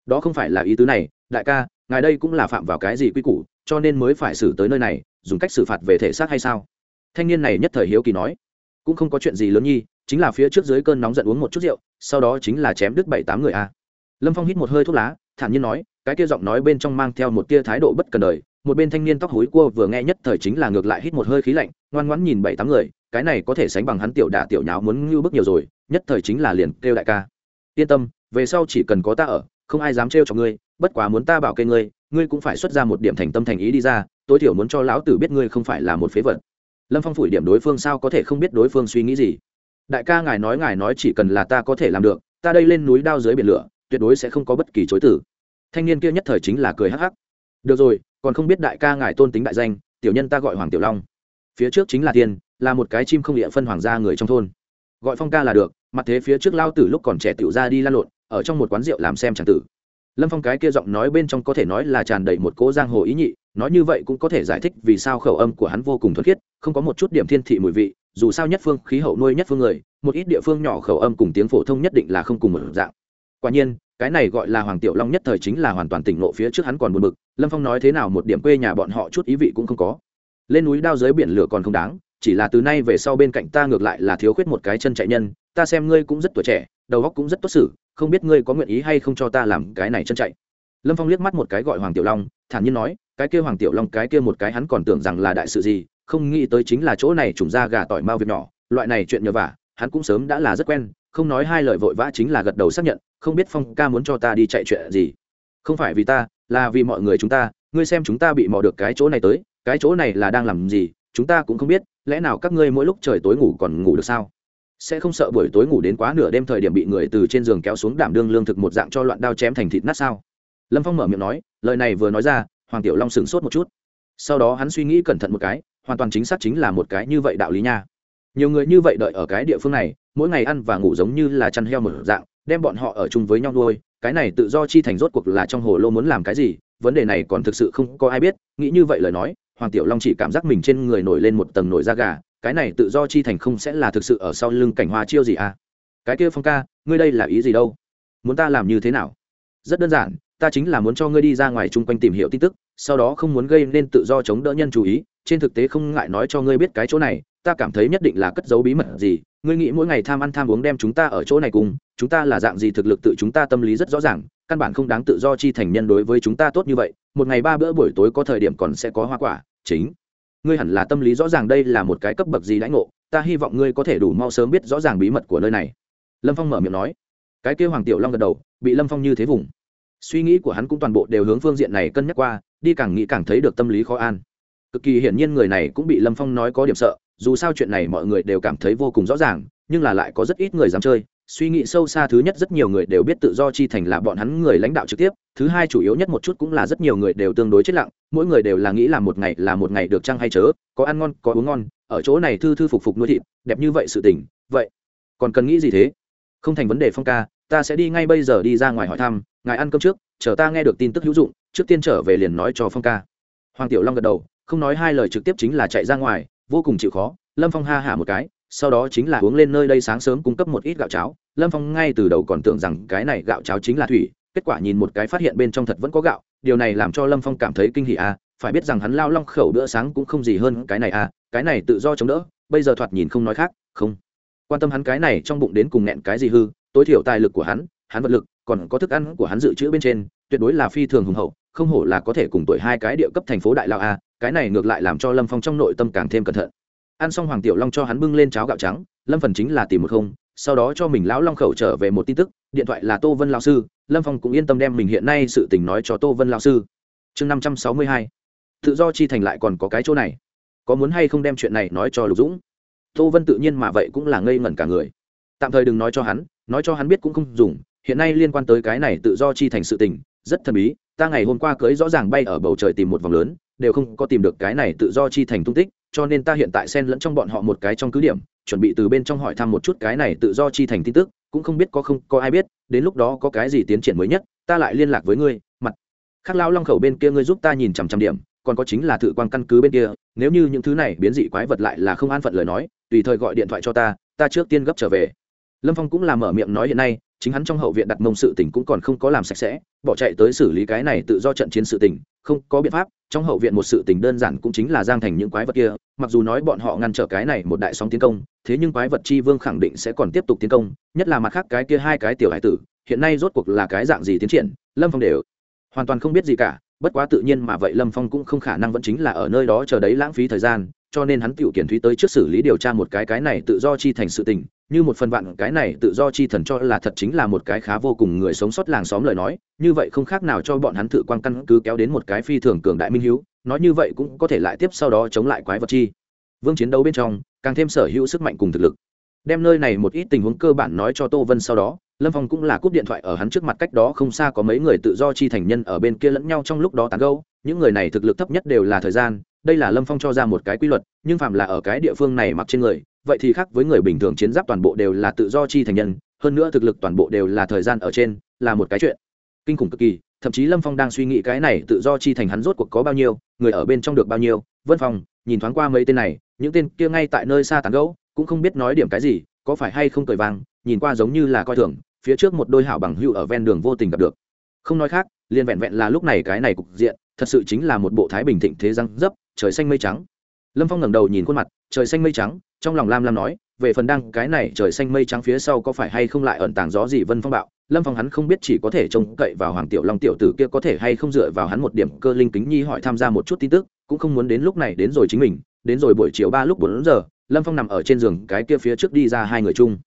Đó không phải là ý tứ này, đại ca, ngài đây cũng là phạm vào cái gì quy củ, cho nên mới phải xử tới nơi này, dùng cách xử phạt về thể xác hay sao? Thanh niên này nhất thời hiếu kỳ nói. Cũng không có chuyện gì lớn nhi chính là phía trước dưới cơn nóng giận uống một chút rượu, sau đó chính là chém đứt bảy tám người a. Lâm phong hít một hơi thuốc lá, thản nhiên nói, cái kia giọng nói bên trong mang theo một tia thái độ bất cần đời, một bên thanh niên tóc hối cua vừa nghe nhất thời chính là ngược lại hít một hơi khí lạnh, ngoan ngoãn nhìn bảy tám người, cái này có thể sánh bằng hắn tiểu đả tiểu nháo muốn ngưu bức nhiều rồi, nhất thời chính là liền kêu đại ca. Yên tâm, về sau chỉ cần có ta ở, không ai dám trêu cho ngươi, bất quá muốn ta bảo kê ngươi ngươi cũng phải xuất ra một điểm thành tâm thành ý đi ra, tối thiểu muốn cho lão tử biết ngươi không phải là một phế vật. Lâm phong phủi điểm đối phương sao có thể không biết đối phương suy nghĩ gì đại ca ngài nói ngài nói chỉ cần là ta có thể làm được, ta đây lên núi đao dưới biển lửa, tuyệt đối sẽ không có bất kỳ chối tử. Thanh niên kia nhất thời chính là cười hắc hắc. Được rồi, còn không biết đại ca ngài tôn tính đại danh, tiểu nhân ta gọi hoàng tiểu long. Phía trước chính là tiên là một cái chim không địa phân hoàng gia người trong thôn. Gọi phong ca là được, mặt thế phía trước lao tử lúc còn trẻ tiểu ra đi lan lộn, ở trong một quán rượu làm xem chẳng tử. Lâm phong cái kia giọng nói bên trong có thể nói là tràn đầy một cỗ giang hồ ý nhị, nói như vậy cũng có thể giải thích vì sao khẩu âm của hắn vô cùng thuật khiết, không có một chút điểm thiên thị mùi vị dù sao nhất phương khí hậu nuôi nhất phương người, một ít địa phương nhỏ khẩu âm cùng tiếng phổ thông nhất định là không cùng một dạng. Quả nhiên, cái này gọi là hoàng tiểu long nhất thời chính là hoàn toàn tỉnh lộ phía trước hắn còn buồn bực, lâm phong nói thế nào một điểm quê nhà bọn họ chút ý vị cũng không có. Lên núi đao dưới biển lửa còn không đáng, chỉ là từ nay về sau bên cạnh ta ngược lại là thiếu khuyết một cái chân chạy nhân, ta xem ngươi cũng rất tuổi trẻ, đầu óc cũng rất tốt xử, không biết ngươi có nguyện ý hay không cho ta làm cái này chân chạy. Lâm phong liếc mắt một cái gọi hoàng tiểu long, thản nhiên nói cái kia hoàng tiểu long, cái kia một cái hắn còn tưởng rằng là đại sự gì, không nghĩ tới chính là chỗ này trùng ra gà tỏi mao việc nhỏ, loại này chuyện nhờ vả, hắn cũng sớm đã là rất quen, không nói hai lời vội vã chính là gật đầu xác nhận, không biết phong ca muốn cho ta đi chạy chuyện gì. Không phải vì ta, là vì mọi người chúng ta, ngươi xem chúng ta bị mò được cái chỗ này tới, cái chỗ này là đang làm gì, chúng ta cũng không biết, lẽ nào các ngươi mỗi lúc trời tối ngủ còn ngủ được sao? Sẽ không sợ buổi tối ngủ đến quá nửa đêm thời điểm bị người từ trên giường kéo xuống đảm đương lương thực một dạng cho loạn đao chém thành thịt nát sao? Lâm phong mở miệng nói, lời này vừa nói ra hoàng tiểu long sửng sốt một chút. Sau đó hắn suy nghĩ cẩn thận một cái, hoàn toàn chính xác chính là một cái như vậy đạo lý nha. Nhiều người như vậy đợi ở cái địa phương này, mỗi ngày ăn và ngủ giống như là chăn heo một dạng, đem bọn họ ở chung với nhau nuôi, cái này tự do chi thành rốt cuộc là trong hồ lô muốn làm cái gì, vấn đề này còn thực sự không có ai biết, nghĩ như vậy lời nói, hoàng tiểu long chỉ cảm giác mình trên người nổi lên một tầng nổi da gà, cái này tự do chi thành không sẽ là thực sự ở sau lưng cảnh hoa chiêu gì à? Cái kia phong ca, ngươi đây là ý gì đâu? Muốn ta làm như thế nào? Rất đơn giản ta chính là muốn cho ngươi đi ra ngoài chung quanh tìm hiểu tin tức, sau đó không muốn gây nên tự do chống đỡ nhân chú ý, trên thực tế không ngại nói cho ngươi biết cái chỗ này, ta cảm thấy nhất định là cất giấu bí mật gì, ngươi nghĩ mỗi ngày tham ăn tham uống đem chúng ta ở chỗ này cùng, chúng ta là dạng gì thực lực tự chúng ta tâm lý rất rõ ràng, căn bản không đáng tự do chi thành nhân đối với chúng ta tốt như vậy, một ngày ba bữa buổi tối có thời điểm còn sẽ có hoa quả, chính. Ngươi hẳn là tâm lý rõ ràng đây là một cái cấp bậc gì lãnh ngộ, ta hy vọng ngươi có thể đủ mau sớm biết rõ ràng bí mật của nơi này. Lâm phong mở miệng nói. Cái kêu hoàng tiểu long gật đầu, bị lâm phong như thế vùng suy nghĩ của hắn cũng toàn bộ đều hướng phương diện này cân nhắc qua, đi càng nghĩ càng thấy được tâm lý khó an. Cực kỳ hiển nhiên người này cũng bị lâm phong nói có điểm sợ, dù sao chuyện này mọi người đều cảm thấy vô cùng rõ ràng, nhưng là lại có rất ít người dám chơi. Suy nghĩ sâu xa thứ nhất rất nhiều người đều biết tự do chi thành là bọn hắn người lãnh đạo trực tiếp, thứ hai chủ yếu nhất một chút cũng là rất nhiều người đều tương đối chết lặng, mỗi người đều là nghĩ là một ngày là một ngày được trăng hay chớ, có ăn ngon, có uống ngon, ở chỗ này thư thư phục phục nuôi thịt, đẹp như vậy sự tình, vậy, còn cần nghĩ gì thế? Không thành vấn đề phong ca, ta sẽ đi ngay bây giờ đi ra ngoài hỏi thăm ngài ăn cơm trước, chờ ta nghe được tin tức hữu dụng, trước tiên trở về liền nói cho phong ca. Hoàng tiểu long gật đầu, không nói hai lời trực tiếp chính là chạy ra ngoài, vô cùng chịu khó, lâm phong ha hả một cái, sau đó chính là uống lên nơi đây sáng sớm cung cấp một ít gạo cháo. Lâm phong ngay từ đầu còn tưởng rằng cái này gạo cháo chính là thủy, kết quả nhìn một cái phát hiện bên trong thật vẫn có gạo, điều này làm cho lâm phong cảm thấy kinh hỉ à phải biết rằng hắn lao long khẩu bữa sáng cũng không gì hơn cái này à cái này tự do chống đỡ, bây giờ thoạt nhìn không nói khác, không. Quan tâm hắn cái này trong bụng đến cùng nghẹn cái gì hư, tối thiểu tài lực của hắn hắn vật lực còn có thức ăn của hắn dự trữ bên trên, tuyệt đối là phi thường hùng hậu, không hổ là có thể cùng tuổi hai cái địa cấp thành phố đại lao a, cái này ngược lại làm cho lâm phong trong nội tâm càng thêm cẩn thận. Ăn xong hoàng tiểu long cho hắn bưng lên cháo gạo trắng, lâm phần chính là tìm một không, sau đó cho mình lão long khẩu trở về một tin tức, điện thoại là tô vân lao sư, lâm phong cũng yên tâm đem mình hiện nay sự tình nói cho tô vân lao sư. Chương năm trăm sáu mươi hai, tự do chi thành lại còn có cái chỗ này. Có muốn hay không đem chuyện này nói cho lục dũng? Tô vân tự nhiên mà vậy cũng là ngây ngẩn cả người. Tạm thời đừng nói cho hắn, nói cho hắn biết cũng không dùng hiện nay liên quan tới cái này tự do chi thành sự tình, rất thần bí, ta ngày hôm qua cưới rõ ràng bay ở bầu trời tìm một vòng lớn, đều không có tìm được cái này tự do chi thành tung tích, cho nên ta hiện tại xen lẫn trong bọn họ một cái trong cứ điểm, chuẩn bị từ bên trong hỏi thăm một chút cái này tự do chi thành tin tức, cũng không biết có không, có ai biết, đến lúc đó có cái gì tiến triển mới nhất, ta lại liên lạc với ngươi, mặt. Khác lao long khẩu bên kia ngươi giúp ta nhìn chằm chằm điểm, còn có chính là thử quan căn cứ bên kia, nếu như những thứ này biến dị quái vật lại là không an phận lời nói, tùy thời gọi điện thoại cho ta ta trước tiên gấp trở về. Lâm phong cũng làm mở miệng nói hiện nay chính hắn trong hậu viện đặt mông sự tình cũng còn không có làm sạch sẽ bỏ chạy tới xử lý cái này tự do trận chiến sự tình, không có biện pháp trong hậu viện một sự tình đơn giản cũng chính là giang thành những quái vật kia mặc dù nói bọn họ ngăn trở cái này một đại sóng tiến công thế nhưng quái vật chi vương khẳng định sẽ còn tiếp tục tiến công nhất là mặt khác cái kia hai cái tiểu hải tử hiện nay rốt cuộc là cái dạng gì tiến triển lâm phong đều hoàn toàn không biết gì cả bất quá tự nhiên mà vậy lâm phong cũng không khả năng vẫn chính là ở nơi đó chờ đấy lãng phí thời gian cho nên hắn tự kiển thúy tới trước xử lý điều tra một cái cái này tự do chi thành sự tình như một phần vạn cái này tự do chi thần cho là thật chính là một cái khá vô cùng người sống sót làng xóm lời nói, như vậy không khác nào cho bọn hắn tự quan căn cứ kéo đến một cái phi thường cường đại minh hiếu, nói như vậy cũng có thể lại tiếp sau đó chống lại quái vật chi. Vương chiến đấu bên trong, càng thêm sở hữu sức mạnh cùng thực lực. Đem nơi này một ít tình huống cơ bản nói cho tô vân sau đó, lâm phong cũng là cúp điện thoại ở hắn trước mặt cách đó không xa có mấy người tự do chi thành nhân ở bên kia lẫn nhau trong lúc đó tán gâu những người này thực lực thấp nhất đều là thời gian, đây là lâm phong cho ra một cái quy luật, nhưng phạm là ở cái địa phương này mặc trên người vậy thì khác với người bình thường chiến giáp toàn bộ đều là tự do chi thành nhân, hơn nữa thực lực toàn bộ đều là thời gian ở trên, là một cái chuyện. Kinh khủng cực kỳ, thậm chí lâm phong đang suy nghĩ cái này tự do chi thành hắn rốt cuộc có bao nhiêu, người ở bên trong được bao nhiêu. Vân phong, nhìn thoáng qua mấy tên này, những tên kia ngay tại nơi xa tán gẫu, cũng không biết nói điểm cái gì, có phải hay không cười vang, nhìn qua giống như là coi thường, phía trước một đôi hảo bằng hữu ở ven đường vô tình gặp được. Không nói khác, liền vẹn vẹn là lúc này cái này cục diện, thật sự chính là một bộ thái bình thịnh thế răng dấp, trời xanh mây trắng. Lâm phong ngẩng đầu nhìn khuôn mặt trời xanh mây trắng, trong lòng lam lam nói, về phần đăng cái này trời xanh mây trắng phía sau có phải hay không lại ẩn tàng gió gì vân phong bạo, lâm phong hắn không biết chỉ có thể trông cậy vào hoàng tiểu long tiểu tử kia có thể hay không dựa vào hắn một điểm cơ linh kính nhi hỏi tham gia một chút tin tức, cũng không muốn đến lúc này đến rồi chính mình, đến rồi buổi chiều ba lúc bốn giờ, lâm phong nằm ở trên giường cái kia phía trước đi ra hai người chung.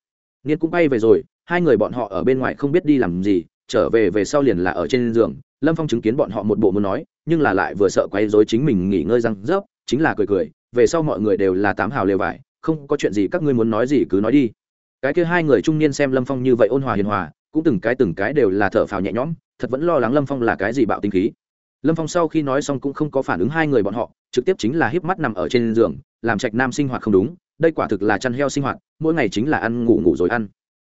Niên cũng bay về rồi, hai người bọn họ ở bên ngoài không biết đi làm gì, trở về về sau liền là ở trên giường, lâm phong chứng kiến bọn họ một bộ muốn nói, nhưng là lại vừa sợ quay dối chính mình nghỉ ngơi răng rớp, chính là cười cười về sau mọi người đều là tám hào lều vải, không có chuyện gì các ngươi muốn nói gì cứ nói đi. Cái kia hai người trung niên xem lâm phong như vậy ôn hòa hiền hòa, cũng từng cái từng cái đều là thở phào nhẹ nhõm, thật vẫn lo lắng lâm phong là cái gì bạo tinh khí. Lâm phong sau khi nói xong cũng không có phản ứng hai người bọn họ, trực tiếp chính là híp mắt nằm ở trên giường, làm trạch nam sinh hoạt không đúng, đây quả thực là chăn heo sinh hoạt, mỗi ngày chính là ăn, ngủ ngủ rồi ăn.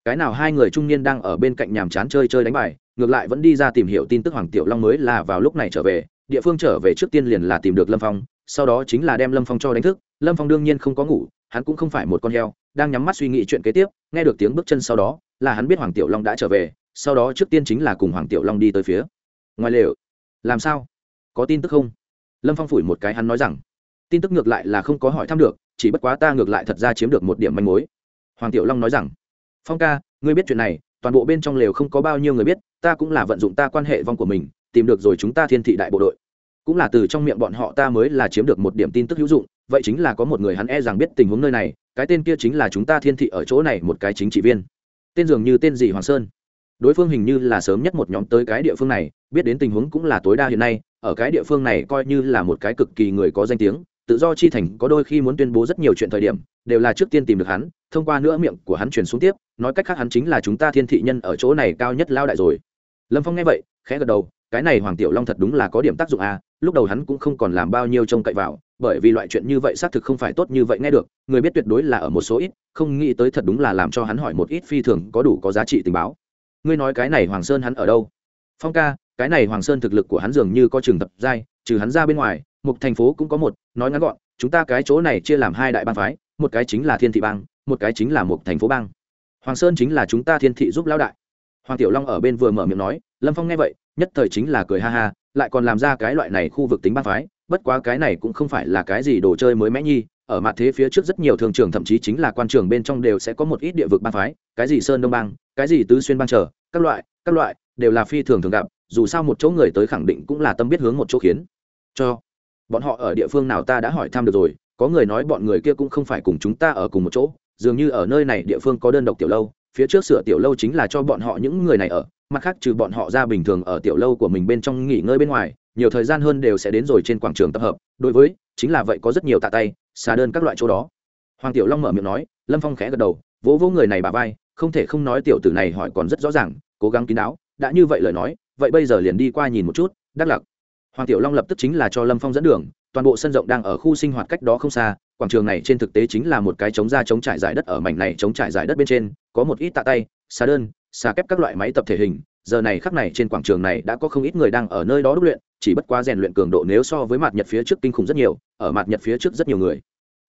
Cái nào hai người trung niên đang ở bên cạnh nhàm chán chơi chơi đánh bài, ngược lại vẫn đi ra tìm hiểu tin tức hoàng tiểu long mới là vào lúc này trở về, địa phương trở về trước tiên liền là tìm được lâm phong sau đó chính là đem lâm phong cho đánh thức. Lâm phong đương nhiên không có ngủ, hắn cũng không phải một con heo, đang nhắm mắt suy nghĩ chuyện kế tiếp, nghe được tiếng bước chân sau đó, là hắn biết hoàng tiểu long đã trở về, sau đó trước tiên chính là cùng hoàng tiểu long đi tới phía ngoài lều. Làm sao? Có tin tức không? Lâm phong phủi một cái hắn nói rằng, tin tức ngược lại là không có hỏi thăm được, chỉ bất quá ta ngược lại thật ra chiếm được một điểm manh mối. Hoàng tiểu long nói rằng, phong ca, ngươi biết chuyện này, toàn bộ bên trong lều không có bao nhiêu người biết, ta cũng là vận dụng ta quan hệ vong của mình, tìm được rồi chúng ta thiên thị đại bộ đội cũng là từ trong miệng bọn họ ta mới là chiếm được một điểm tin tức hữu dụng, vậy chính là có một người hắn e rằng biết tình huống nơi này, cái tên kia chính là chúng ta thiên thị ở chỗ này một cái chính trị viên. Tên dường như tên gì hoàng sơn. Đối phương hình như là sớm nhất một nhóm tới cái địa phương này, biết đến tình huống cũng là tối đa hiện nay, ở cái địa phương này coi như là một cái cực kỳ người có danh tiếng, tự do chi thành có đôi khi muốn tuyên bố rất nhiều chuyện thời điểm, đều là trước tiên tìm được hắn, thông qua nữa miệng của hắn truyền xuống tiếp, nói cách khác hắn chính là chúng ta thiên thị nhân ở chỗ này cao nhất lao đại rồi. Lâm phong nghe vậy, khẽ gật đầu, cái này hoàng tiểu long thật đúng là có điểm tác dụng à lúc đầu hắn cũng không còn làm bao nhiêu trông cậy vào, bởi vì loại chuyện như vậy xác thực không phải tốt như vậy nghe được, người biết tuyệt đối là ở một số ít, không nghĩ tới thật đúng là làm cho hắn hỏi một ít phi thường có đủ có giá trị tình báo. Ngươi nói cái này hoàng sơn hắn ở đâu? Phong ca, cái này hoàng sơn thực lực của hắn dường như có trường tập giai, trừ hắn ra bên ngoài, một thành phố cũng có một, nói ngắn gọn, chúng ta cái chỗ này chia làm hai đại bang phái, một cái chính là thiên thị bang, một cái chính là một thành phố bang. Hoàng sơn chính là chúng ta thiên thị giúp lão đại. Hoàng tiểu long ở bên vừa mở miệng nói, lâm phong nghe vậy, nhất thời chính là cười ha ha lại còn làm ra cái loại này khu vực tính bang phái, bất quá cái này cũng không phải là cái gì đồ chơi mới mẽ nhi, ở mặt thế phía trước rất nhiều thường trường thậm chí chính là quan trường bên trong đều sẽ có một ít địa vực bang phái, cái gì sơn đông bang, cái gì tứ xuyên bang trở, các loại các loại, đều là phi thường thường gặp, dù sao một chỗ người tới khẳng định cũng là tâm biết hướng một chỗ khiến. Cho, bọn họ ở địa phương nào ta đã hỏi thăm được rồi, có người nói bọn người kia cũng không phải cùng chúng ta ở cùng một chỗ, dường như ở nơi này địa phương có đơn độc tiểu lâu phía trước sửa tiểu lâu chính là cho bọn họ những người này ở, mặt khác trừ bọn họ ra bình thường ở tiểu lâu của mình bên trong nghỉ ngơi bên ngoài, nhiều thời gian hơn đều sẽ đến rồi trên quảng trường tập hợp. Đối với, chính là vậy có rất nhiều tạ tay, xà đơn các loại chỗ đó. Hoàng tiểu long mở miệng nói, lâm phong khẽ gật đầu, vỗ vỗ người này bà vai, không thể không nói tiểu tử này hỏi còn rất rõ ràng, cố gắng kín đáo, đã như vậy lời nói, vậy bây giờ liền đi qua nhìn một chút, đắc lặc hoàng tiểu long lập tức chính là cho lâm phong dẫn đường toàn bộ sân rộng đang ở khu sinh hoạt cách đó không xa, quảng trường này trên thực tế chính là một cái chống ra chống trải giải đất ở mảnh này chống trải giải đất bên trên, có một ít tạ tay, xà đơn, xà kép các loại máy tập thể hình. Giờ này khắc này trên quảng trường này đã có không ít người đang ở nơi đó đúc luyện, chỉ bất quá rèn luyện cường độ nếu so với mặt nhật phía trước kinh khủng rất nhiều, ở mặt nhật phía trước rất nhiều người.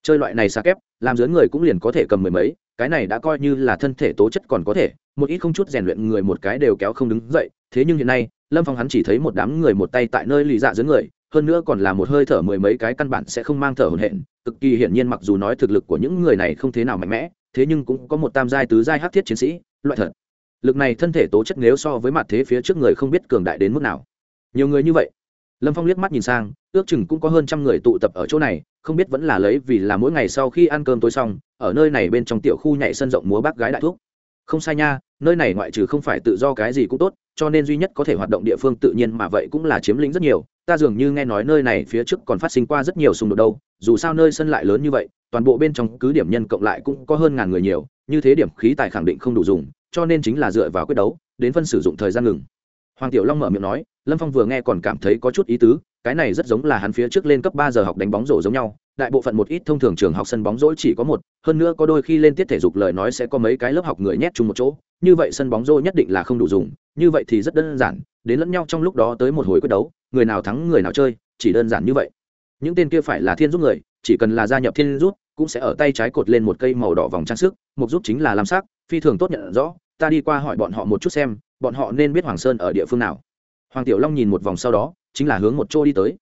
Chơi loại này xà kép, làm dưới người cũng liền có thể cầm mười mấy, cái này đã coi như là thân thể tố chất còn có thể, một ít không chút rèn luyện người một cái đều kéo không đứng dậy. Thế nhưng hiện nay, lâm phong hắn chỉ thấy một đám người một tay tại nơi lì dạ dưới người hơn nữa còn là một hơi thở mười mấy cái căn bản sẽ không mang thở hồn hển. Cực kỳ hiển nhiên mặc dù nói thực lực của những người này không thế nào mạnh mẽ, thế nhưng cũng có một tam giai tứ giai hắc thiết chiến sĩ, loại thật. Lực này thân thể tố chất nếu so với mặt thế phía trước người không biết cường đại đến mức nào. Nhiều người như vậy. Lâm phong liếc mắt nhìn sang, ước chừng cũng có hơn trăm người tụ tập ở chỗ này, không biết vẫn là lấy vì là mỗi ngày sau khi ăn cơm tối xong, ở nơi này bên trong tiểu khu nhảy sân rộng múa bác gái đại thuốc không sai nha, nơi này ngoại trừ không phải tự do cái gì cũng tốt cho nên duy nhất có thể hoạt động địa phương tự nhiên mà vậy cũng là chiếm lĩnh rất nhiều. Ta dường như nghe nói nơi này phía trước còn phát sinh qua rất nhiều xung đột đâu, dù sao nơi sân lại lớn như vậy, toàn bộ bên trong cứ điểm nhân cộng lại cũng có hơn ngàn người nhiều, như thế điểm khí tài khẳng định không đủ dùng, cho nên chính là dựa vào quyết đấu, đến phân sử dụng thời gian ngừng hoàng tiểu long mở miệng nói, lâm phong vừa nghe còn cảm thấy có chút ý tứ, cái này rất giống là hắn phía trước lên cấp ba giờ học đánh bóng rổ giống nhau, đại bộ phận một ít thông thường trường học sân bóng rổ chỉ có một, hơn nữa có đôi khi lên tiết thể dục lời nói sẽ có mấy cái lớp học người nhét chung một chỗ, như vậy sân bóng rổ nhất định là không đủ dùng, như vậy thì rất đơn giản, đến lẫn nhau trong lúc đó tới một hồi quyết đấu, người nào thắng người nào chơi, chỉ đơn giản như vậy. Những tên kia phải là thiên giúp người, chỉ cần là gia nhập thiên giúp, cũng sẽ ở tay trái cột lên một cây màu đỏ vòng trang sức, mục giúp chính là làm sắc, phi thường tốt nhận rõ, ta đi qua hỏi bọn họ một chút xem bọn họ nên biết hoàng sơn ở địa phương nào. Hoàng tiểu long nhìn một vòng sau đó, chính là hướng một chỗ đi tới.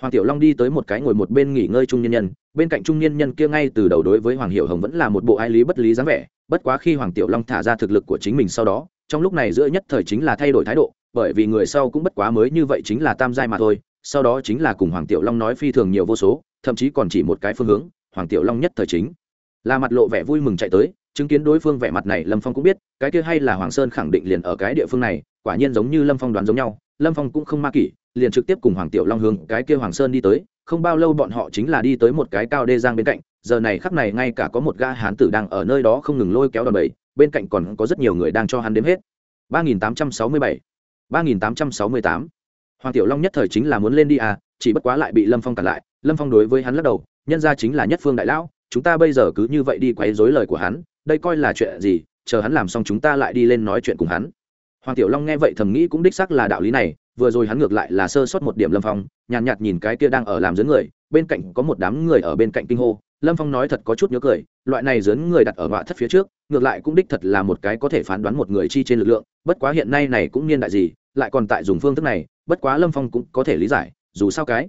Hoàng tiểu long đi tới một cái ngồi một bên nghỉ ngơi trung nhân nhân, bên cạnh trung nhân nhân kia ngay từ đầu đối với hoàng hiệu hồng vẫn là một bộ ai lý bất lý dáng vẻ, bất quá khi hoàng tiểu long thả ra thực lực của chính mình sau đó, trong lúc này giữa nhất thời chính là thay đổi thái độ, bởi vì người sau cũng bất quá mới như vậy chính là tam giai mà thôi, sau đó chính là cùng hoàng tiểu long nói phi thường nhiều vô số, thậm chí còn chỉ một cái phương hướng, hoàng tiểu long nhất thời chính là mặt lộ vẻ vui mừng chạy tới chứng kiến đối phương vẻ mặt này, lâm phong cũng biết, cái kia hay là hoàng sơn khẳng định liền ở cái địa phương này, quả nhiên giống như lâm phong đoán giống nhau, lâm phong cũng không ma kỷ, liền trực tiếp cùng hoàng tiểu long hướng cái kia hoàng sơn đi tới, không bao lâu bọn họ chính là đi tới một cái cao đê giang bên cạnh, giờ này khắp này ngay cả có một ga hán tử đang ở nơi đó không ngừng lôi kéo đòn bẩy, bên cạnh còn có rất nhiều người đang cho hắn đếm hết. ba nghìn tám trăm sáu mươi bảy, ba nghìn tám trăm sáu mươi tám. Hoàng tiểu long nhất thời chính là muốn lên đi à chỉ bất quá lại bị lâm phong cản lại, lâm phong đối với hắn lắc đầu, nhân ra chính là nhất phương đại lão, chúng ta bây giờ cứ như vậy đi quấy dối lời của hắn đây coi là chuyện gì chờ hắn làm xong chúng ta lại đi lên nói chuyện cùng hắn. Hoàng tiểu long nghe vậy thầm nghĩ cũng đích xác là đạo lý này vừa rồi hắn ngược lại là sơ sót một điểm lâm phong nhàn nhạt, nhạt nhìn cái kia đang ở làm dưới người bên cạnh có một đám người ở bên cạnh kinh hô. Lâm phong nói thật có chút nhớ cười loại này dấn người đặt ở ngọa thất phía trước ngược lại cũng đích thật là một cái có thể phán đoán một người chi trên lực lượng bất quá hiện nay này cũng niên đại gì lại còn tại dùng phương thức này bất quá lâm phong cũng có thể lý giải dù sao cái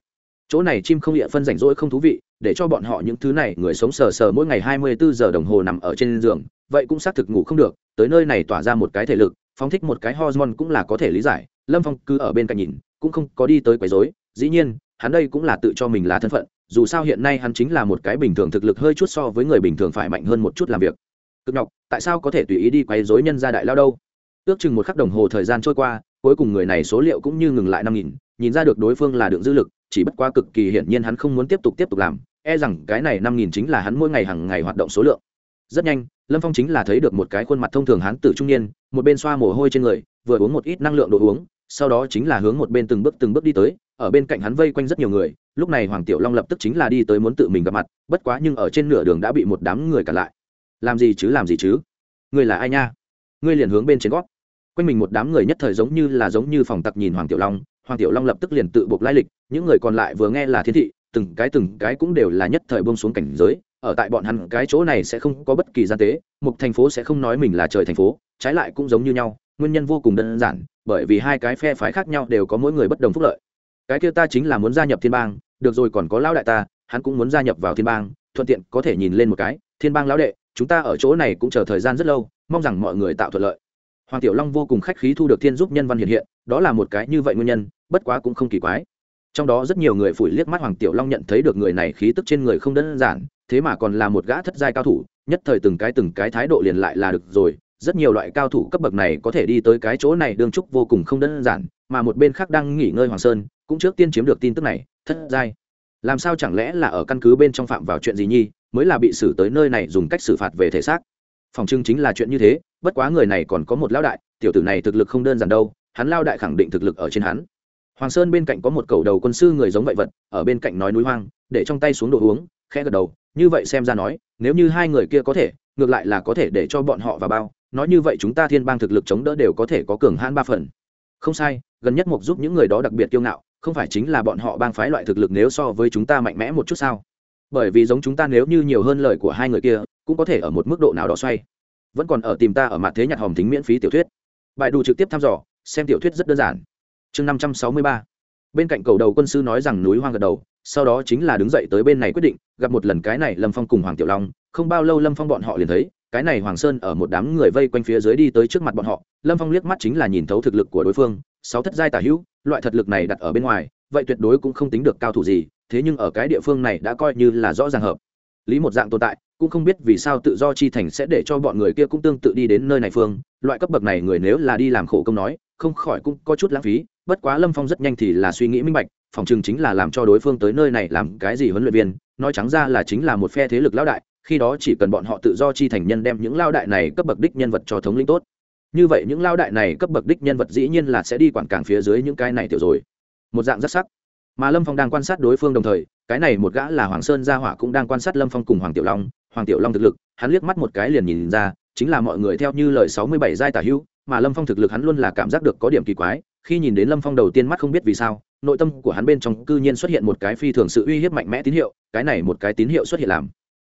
chỗ này chim không địa phân rảnh rỗi không thú vị, để cho bọn họ những thứ này người sống sờ sờ mỗi ngày hai mươi bốn giờ đồng hồ nằm ở trên giường, vậy cũng xác thực ngủ không được, tới nơi này tỏa ra một cái thể lực, phóng thích một cái hormone cũng là có thể lý giải. Lâm phong cứ ở bên cạnh nhìn, cũng không có đi tới quấy rối, dĩ nhiên, hắn đây cũng là tự cho mình là thân phận, dù sao hiện nay hắn chính là một cái bình thường thực lực hơi chút so với người bình thường phải mạnh hơn một chút làm việc. Cực nhọc, tại sao có thể tùy ý đi quấy rối nhân gia đại lao đâu? Ước chừng một khắc đồng hồ thời gian trôi qua, cuối cùng người này số liệu cũng như ngừng lại năm nghìn, nhìn ra được đối phương là đựng dư lực chỉ bất quá cực kỳ hiển nhiên hắn không muốn tiếp tục tiếp tục làm e rằng cái này năm nghìn chính là hắn mỗi ngày hàng ngày hoạt động số lượng. Rất nhanh, lâm phong chính là thấy được một cái khuôn mặt thông thường hán tử trung niên, một bên xoa mồ hôi trên người, vừa uống một ít năng lượng đồ uống, sau đó chính là hướng một bên từng bước từng bước đi tới, ở bên cạnh hắn vây quanh rất nhiều người, lúc này hoàng tiểu long lập tức chính là đi tới muốn tự mình gặp mặt, bất quá nhưng ở trên nửa đường đã bị một đám người cản lại. Làm gì chứ, làm gì chứ? Ngươi là ai nha? Ngươi liền hướng bên trên gót. Quanh mình một đám người nhất thời giống như là giống như phòng tặc nhìn hoàng tiểu long hoàng tiểu long lập tức liền tự buộc lai lịch, những người còn lại vừa nghe là thiên thị, từng cái từng cái cũng đều là nhất thời bông xuống cảnh giới, ở tại bọn hắn cái chỗ này sẽ không có bất kỳ gian tế, một thành phố sẽ không nói mình là trời thành phố, trái lại cũng giống như nhau, nguyên nhân vô cùng đơn giản, bởi vì hai cái phe phái khác nhau đều có mỗi người bất đồng phúc lợi. Cái kia ta chính là muốn gia nhập thiên bang, được rồi còn có lão đại ta, hắn cũng muốn gia nhập vào thiên bang, thuận tiện có thể nhìn lên một cái, thiên bang lão đệ, chúng ta ở chỗ này cũng chờ thời gian rất lâu, mong rằng mọi người tạo thuận lợi. Hoàng tiểu long vô cùng khách khí thu được thiên giúp nhân văn hiện hiện, đó là một cái như vậy nguyên nhân bất quá cũng không kỳ quái. Trong đó rất nhiều người phủi liếc mắt hoàng tiểu long nhận thấy được người này khí tức trên người không đơn giản, thế mà còn là một gã thất giai cao thủ, nhất thời từng cái từng cái thái độ liền lại là được rồi. Rất nhiều loại cao thủ cấp bậc này có thể đi tới cái chỗ này đương trúc vô cùng không đơn giản, mà một bên khác đang nghỉ ngơi hoàng sơn, cũng trước tiên chiếm được tin tức này, thất giai. Làm sao chẳng lẽ là ở căn cứ bên trong phạm vào chuyện gì nhi, mới là bị xử tới nơi này dùng cách xử phạt về thể xác? Phòng trưng chính là chuyện như thế, bất quá người này còn có một lão đại, tiểu tử này thực lực không đơn giản đâu, hắn lao đại khẳng định thực lực ở trên hắn hoàng sơn bên cạnh có một cầu đầu quân sư người giống vậy vật, ở bên cạnh nói núi hoang, để trong tay xuống đồ uống, khẽ gật đầu, như vậy xem ra nói, nếu như hai người kia có thể, ngược lại là có thể để cho bọn họ vào bao, nói như vậy chúng ta thiên bang thực lực chống đỡ đều có thể có cường hãn ba phần. Không sai, gần nhất mục giúp những người đó đặc biệt kiêu ngạo, không phải chính là bọn họ bang phái loại thực lực nếu so với chúng ta mạnh mẽ một chút sao? Bởi vì giống chúng ta nếu như nhiều hơn lời của hai người kia, cũng có thể ở một mức độ nào đó xoay. Vẫn còn ở tìm ta ở mặt thế nhặt hòm tính miễn phí tiểu thuyết. Bài đủ trực tiếp thăm dò, xem tiểu thuyết rất đơn giản chương năm trăm sáu mươi ba. Bên cạnh cầu đầu quân sư nói rằng núi hoang gật đầu, sau đó chính là đứng dậy tới bên này quyết định, gặp một lần cái này lâm phong cùng hoàng tiểu long, không bao lâu lâm phong bọn họ liền thấy, cái này hoàng sơn ở một đám người vây quanh phía dưới đi tới trước mặt bọn họ, lâm phong liếc mắt chính là nhìn thấu thực lực của đối phương, sáu thất giai tả hữu, loại thật lực này đặt ở bên ngoài, vậy tuyệt đối cũng không tính được cao thủ gì, thế nhưng ở cái địa phương này đã coi như là rõ ràng hợp. Lý một dạng tồn tại, cũng không biết vì sao tự do chi thành sẽ để cho bọn người kia cũng tương tự đi đến nơi này phương, loại cấp bậc này người nếu là đi làm khổ công nói, không khỏi cũng có chút lãng phí bất quá lâm phong rất nhanh thì là suy nghĩ minh bạch, phòng chừng chính là làm cho đối phương tới nơi này làm cái gì huấn luyện viên, nói trắng ra là chính là một phe thế lực lão đại, khi đó chỉ cần bọn họ tự do chi thành nhân đem những lao đại này cấp bậc đích nhân vật cho thống lĩnh tốt. Như vậy những lao đại này cấp bậc đích nhân vật dĩ nhiên là sẽ đi quản cảng phía dưới những cái này tiểu rồi. Một dạng rất sắc. Mà lâm phong đang quan sát đối phương đồng thời, cái này một gã là hoàng sơn gia hỏa cũng đang quan sát lâm phong cùng hoàng tiểu long, hoàng tiểu long thực lực, hắn liếc mắt một cái liền nhìn ra, chính là mọi người theo như lời sáu mươi bảy giai tả hữu, mà lâm phong thực lực hắn luôn là cảm giác được có điểm kỳ quái khi nhìn đến lâm phong đầu tiên mắt không biết vì sao, nội tâm của hắn bên trong cư nhiên xuất hiện một cái phi thường sự uy hiếp mạnh mẽ tín hiệu, cái này một cái tín hiệu xuất hiện làm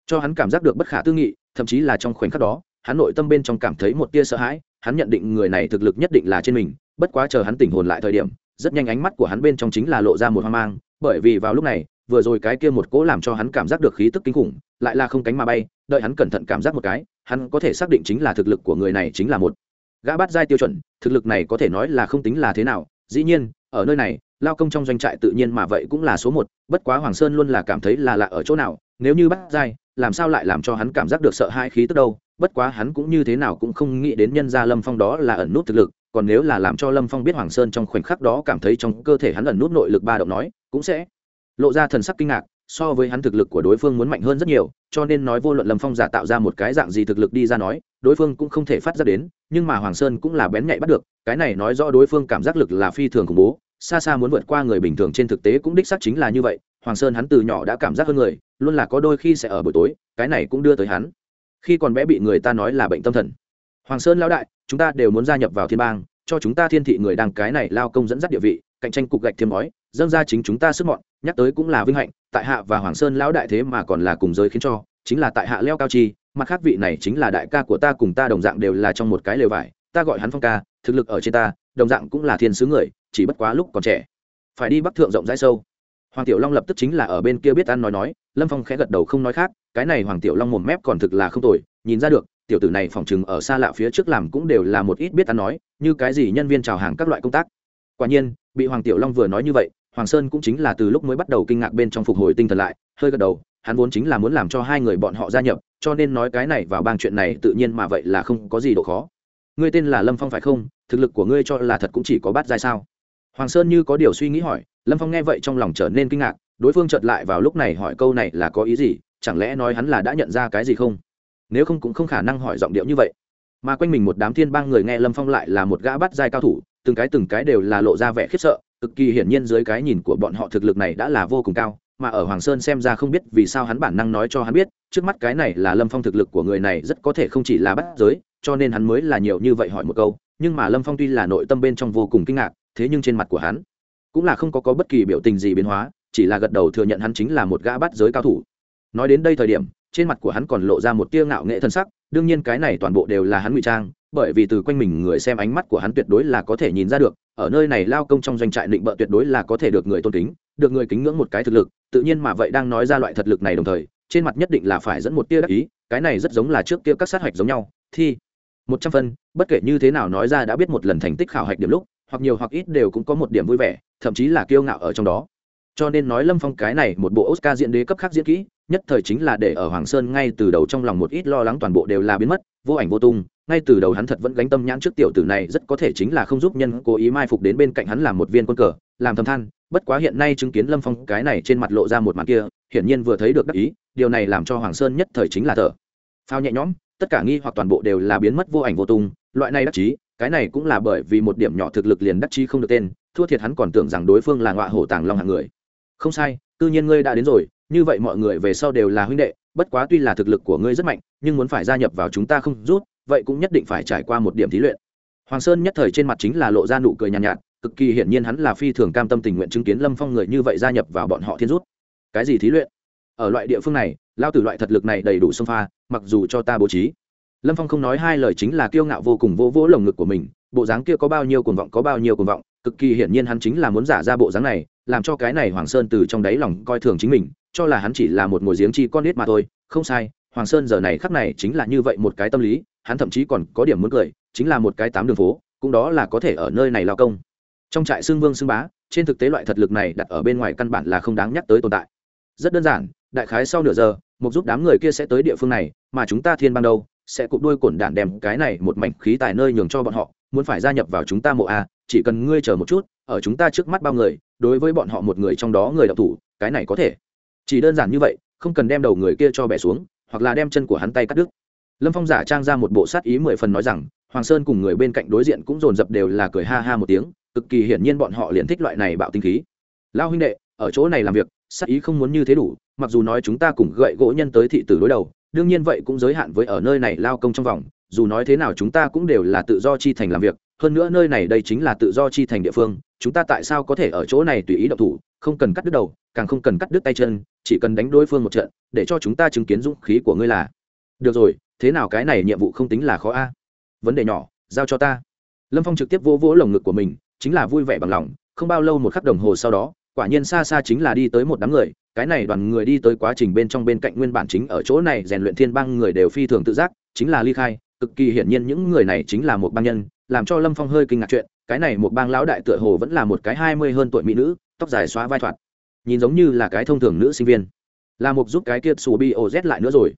cho hắn cảm giác được bất khả tư nghị, thậm chí là trong khoảnh khắc đó, hắn nội tâm bên trong cảm thấy một tia sợ hãi, hắn nhận định người này thực lực nhất định là trên mình, bất quá chờ hắn tỉnh hồn lại thời điểm, rất nhanh ánh mắt của hắn bên trong chính là lộ ra một hoang mang, bởi vì vào lúc này, vừa rồi cái kia một cỗ làm cho hắn cảm giác được khí tức kinh khủng, lại là không cánh mà bay, đợi hắn cẩn thận cảm giác một cái, hắn có thể xác định chính là thực lực của người này chính là một gã bắt giai tiêu chuẩn, thực lực này có thể nói là không tính là thế nào. Dĩ nhiên, ở nơi này, lao công trong doanh trại tự nhiên mà vậy cũng là số một, bất quá hoàng sơn luôn là cảm thấy là lạ ở chỗ nào, nếu như bắt giai, làm sao lại làm cho hắn cảm giác được sợ hai khí tức đâu? Bất quá hắn cũng như thế nào cũng không nghĩ đến nhân gia lâm phong đó là ẩn nút thực lực, còn nếu là làm cho lâm phong biết hoàng sơn trong khoảnh khắc đó cảm thấy trong cơ thể hắn ẩn nút nội lực ba động nói, cũng sẽ lộ ra thần sắc kinh ngạc, so với hắn thực lực của đối phương muốn mạnh hơn rất nhiều, cho nên nói vô luận lâm phong giả tạo ra một cái dạng gì thực lực đi ra nói, đối phương cũng không thể phát ra đến nhưng mà hoàng sơn cũng là bén nhạy bắt được cái này nói rõ đối phương cảm giác lực là phi thường khủng bố xa xa muốn vượt qua người bình thường trên thực tế cũng đích xác chính là như vậy hoàng sơn hắn từ nhỏ đã cảm giác hơn người luôn là có đôi khi sẽ ở buổi tối cái này cũng đưa tới hắn. Khi còn bé bị người ta nói là bệnh tâm thần. Hoàng sơn lão đại chúng ta đều muốn gia nhập vào thiên bang cho chúng ta thiên thị người đang cái này lao công dẫn dắt địa vị cạnh tranh cục gạch thêm nói, dâng ra chính chúng ta sức mọn nhắc tới cũng là vinh hạnh tại hạ và hoàng sơn lão đại thế mà còn là cùng giới khiến cho chính là tại hạ leo cao chi, mặt khác vị này chính là đại ca của ta cùng ta đồng dạng đều là trong một cái lều vải, ta gọi hắn phong ca, thực lực ở trên ta, đồng dạng cũng là thiên sứ người, chỉ bất quá lúc còn trẻ. Phải đi bắc thượng rộng rãi sâu. Hoàng tiểu long lập tức chính là ở bên kia biết ăn nói nói, lâm phong khẽ gật đầu không nói khác, cái này hoàng tiểu long mồm mép còn thực là không tồi, nhìn ra được, tiểu tử này phòng chừng ở xa lạ phía trước làm cũng đều là một ít biết ăn nói, như cái gì nhân viên chào hàng các loại công tác. Quả nhiên, bị hoàng tiểu long vừa nói như vậy, hoàng sơn cũng chính là từ lúc mới bắt đầu kinh ngạc bên trong phục hồi tinh thần lại, hơi gật đầu hắn vốn chính là muốn làm cho hai người bọn họ gia nhập, cho nên nói cái này vào bang chuyện này tự nhiên mà vậy là không có gì độ khó. Ngươi tên là lâm phong phải không? Thực lực của ngươi cho là thật cũng chỉ có bát giai sao? Hoàng sơn như có điều suy nghĩ hỏi, lâm phong nghe vậy trong lòng trở nên kinh ngạc, đối phương chợt lại vào lúc này hỏi câu này là có ý gì, chẳng lẽ nói hắn là đã nhận ra cái gì không? Nếu không cũng không khả năng hỏi giọng điệu như vậy. Mà quanh mình một đám thiên bang người nghe lâm phong lại là một gã bắt giai cao thủ, từng cái từng cái đều là lộ ra vẻ khiếp sợ, cực kỳ hiển nhiên dưới cái nhìn của bọn họ thực lực này đã là vô cùng cao mà ở hoàng sơn xem ra không biết vì sao hắn bản năng nói cho hắn biết trước mắt cái này là lâm phong thực lực của người này rất có thể không chỉ là bắt giới cho nên hắn mới là nhiều như vậy hỏi một câu nhưng mà lâm phong tuy là nội tâm bên trong vô cùng kinh ngạc thế nhưng trên mặt của hắn cũng là không có, có bất kỳ biểu tình gì biến hóa chỉ là gật đầu thừa nhận hắn chính là một gã bắt giới cao thủ. Nói đến đây thời điểm trên mặt của hắn còn lộ ra một tia ngạo nghệ thân sắc đương nhiên cái này toàn bộ đều là hắn ngụy trang bởi vì từ quanh mình người xem ánh mắt của hắn tuyệt đối là có thể nhìn ra được, ở nơi này lao công trong doanh trại định bợ tuyệt đối là có thể được người tôn kính, được người kính ngưỡng một cái thực lực, tự nhiên mà vậy đang nói ra loại thật lực này đồng thời, trên mặt nhất định là phải dẫn một tia đắc ý, cái này rất giống là trước kia các sát hạch giống nhau thì một trăm phân, bất kể như thế nào nói ra đã biết một lần thành tích khảo hạch điểm lúc, hoặc nhiều hoặc ít đều cũng có một điểm vui vẻ, thậm chí là kiêu ngạo ở trong đó cho nên nói lâm phong cái này một bộ oscar diễn đế cấp khác diễn kỹ, nhất thời chính là để ở hoàng sơn ngay từ đầu trong lòng một ít lo lắng toàn bộ đều là biến mất, vô ảnh vô tung. Ngay từ đầu hắn thật vẫn gánh tâm nhãn trước tiểu tử này, rất có thể chính là không giúp nhân cố ý mai phục đến bên cạnh hắn làm một viên quân cờ, làm thầm than. Bất quá hiện nay chứng kiến lâm phong cái này trên mặt lộ ra một mặt kia, hiển nhiên vừa thấy được đắc ý, điều này làm cho hoàng sơn nhất thời chính là thở. Phao nhẹ nhõm, tất cả nghi hoặc toàn bộ đều là biến mất vô ảnh vô tung. Loại này đắc chí, cái này cũng là bởi vì một điểm nhỏ thực lực liền đắc chí không được tên, thua thiệt hắn còn tưởng rằng đối phương là ngọa hổ tàng long hạng người không sai tự nhiên ngươi đã đến rồi như vậy mọi người về sau đều là huynh đệ bất quá tuy là thực lực của ngươi rất mạnh nhưng muốn phải gia nhập vào chúng ta không rút vậy cũng nhất định phải trải qua một điểm thí luyện. Hoàng sơn nhất thời trên mặt chính là lộ ra nụ cười nhàn nhạt, nhạt cực kỳ hiển nhiên hắn là phi thường cam tâm tình nguyện chứng kiến lâm phong người như vậy gia nhập vào bọn họ thiên rút. Cái gì thí luyện? Ở loại địa phương này lao từ loại thật lực này đầy đủ xông pha mặc dù cho ta bố trí. Lâm phong không nói hai lời chính là kiêu ngạo vô cùng vô vỗ lồng ngực của mình bộ dáng kia có bao nhiêu cuồng vọng có bao nhiêu cuồng vọng cực kỳ hiển nhiên hắn chính là muốn giả ra bộ dáng này, làm cho cái này hoàng sơn từ trong đáy lòng coi thường chính mình, cho là hắn chỉ là một ngồi giếng chi con nít mà thôi. Không sai, hoàng sơn giờ này khắc này chính là như vậy một cái tâm lý, hắn thậm chí còn có điểm muốn cười, chính là một cái tám đường phố, cũng đó là có thể ở nơi này lao công. Trong trại xương vương xương bá, trên thực tế loại thật lực này đặt ở bên ngoài căn bản là không đáng nhắc tới tồn tại. Rất đơn giản, đại khái sau nửa giờ, một giúp đám người kia sẽ tới địa phương này, mà chúng ta thiên ban đầu sẽ cụp đuôi cổn đản đem cái này một mảnh khí tài nơi nhường cho bọn họ, muốn phải gia nhập vào chúng ta mộ a, chỉ cần ngươi chờ một chút, ở chúng ta trước mắt bao người, đối với bọn họ một người trong đó người đọc thủ, cái này có thể. Chỉ đơn giản như vậy, không cần đem đầu người kia cho bẻ xuống, hoặc là đem chân của hắn tay cắt đứt. Lâm phong giả trang ra một bộ sát ý mười phần nói rằng, hoàng sơn cùng người bên cạnh đối diện cũng dồn dập đều là cười ha ha một tiếng, cực kỳ hiển nhiên bọn họ liền thích loại này bạo tinh khí. Lao huynh đệ, ở chỗ này làm việc, sát ý không muốn như thế đủ, mặc dù nói chúng ta cùng gậy gỗ nhân tới thị tử đối đầu đương nhiên vậy cũng giới hạn với ở nơi này lao công trong vòng, dù nói thế nào chúng ta cũng đều là tự do chi thành làm việc, hơn nữa nơi này đây chính là tự do chi thành địa phương, chúng ta tại sao có thể ở chỗ này tùy ý động thủ, không cần cắt đứt đầu, càng không cần cắt đứt tay chân, chỉ cần đánh đối phương một trận, để cho chúng ta chứng kiến dũng khí của ngươi là. Được rồi, thế nào cái này nhiệm vụ không tính là khó a? Vấn đề nhỏ, giao cho ta. Lâm phong trực tiếp vỗ vỗ lồng ngực của mình, chính là vui vẻ bằng lòng, không bao lâu một khắc đồng hồ sau đó, quả nhiên xa xa chính là đi tới một đám người cái này đoàn người đi tới quá trình bên trong bên cạnh nguyên bản chính ở chỗ này, rèn luyện thiên bang người đều phi thường tự giác, chính là ly khai, cực kỳ hiển nhiên những người này chính là một bang nhân, làm cho lâm phong hơi kinh ngạc chuyện, cái này một bang lão đại tựa hồ vẫn là một cái hai mươi hơn tuổi mỹ nữ, tóc dài xóa vai thoạt, nhìn giống như là cái thông thường nữ sinh viên. Là một giúp cái kia xù bi ô z lại nữa rồi.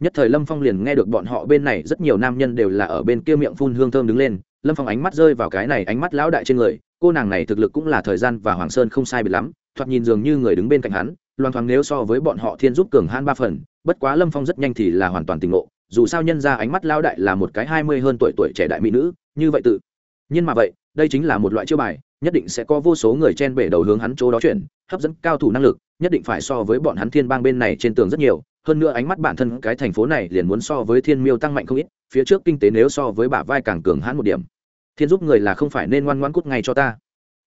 Nhất thời lâm phong liền nghe được bọn họ bên này rất nhiều nam nhân đều là ở bên kia miệng phun hương thơm đứng lên, lâm phong ánh mắt rơi vào cái này ánh mắt lão đại trên người, cô nàng này thực lực cũng là thời gian và hoàng sơn không sai biệt lắm, thoạt nhìn dường như người đứng bên cạnh hắn loan thoáng nếu so với bọn họ thiên giúp cường han ba phần, bất quá lâm phong rất nhanh thì là hoàn toàn tình ngộ, dù sao nhân ra ánh mắt lao đại là một cái hai mươi hơn tuổi tuổi trẻ đại mỹ nữ, như vậy tự. Nhưng mà vậy, đây chính là một loại chiêu bài, nhất định sẽ có vô số người chen bể đầu hướng hắn chỗ đó chuyển, hấp dẫn cao thủ năng lực, nhất định phải so với bọn hắn thiên bang bên này trên tường rất nhiều, hơn nữa ánh mắt bản thân cái thành phố này liền muốn so với thiên miêu tăng mạnh không ít, phía trước kinh tế nếu so với bả vai càng cường hãn một điểm. Thiên giúp người là không phải nên ngoan ngoan cút ngay cho ta.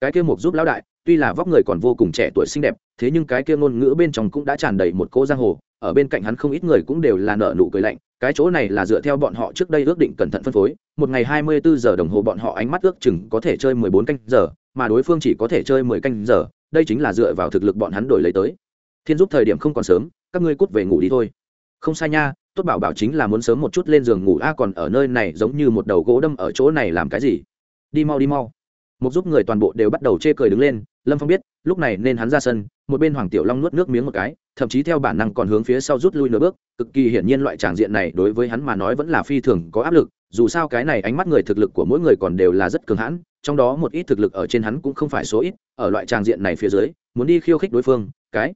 Cái kia mục giúp lão đại tuy là vóc người còn vô cùng trẻ tuổi xinh đẹp, thế nhưng cái kia ngôn ngữ bên trong cũng đã tràn đầy một cỗ giang hồ, ở bên cạnh hắn không ít người cũng đều là nợ nụ cười lạnh, cái chỗ này là dựa theo bọn họ trước đây ước định cẩn thận phân phối, một ngày hai mươi bốn giờ đồng hồ bọn họ ánh mắt ước chừng có thể chơi mười bốn canh giờ, mà đối phương chỉ có thể chơi mười canh giờ, đây chính là dựa vào thực lực bọn hắn đổi lấy tới. Thiên giúp thời điểm không còn sớm, các ngươi cút về ngủ đi thôi. Không sai nha, tốt bảo bảo chính là muốn sớm một chút lên giường ngủ, a, còn ở nơi này giống như một đầu gỗ đâm ở chỗ này làm cái gì? Đi mau đi mau một giúp người toàn bộ đều bắt đầu chê cười đứng lên, lâm phong biết, lúc này nên hắn ra sân, một bên hoàng tiểu long nuốt nước miếng một cái, thậm chí theo bản năng còn hướng phía sau rút lui nửa bước, cực kỳ hiển nhiên loại tràng diện này đối với hắn mà nói vẫn là phi thường có áp lực, dù sao cái này ánh mắt người thực lực của mỗi người còn đều là rất cường hãn, trong đó một ít thực lực ở trên hắn cũng không phải số ít, ở loại tràng diện này phía dưới, muốn đi khiêu khích đối phương, cái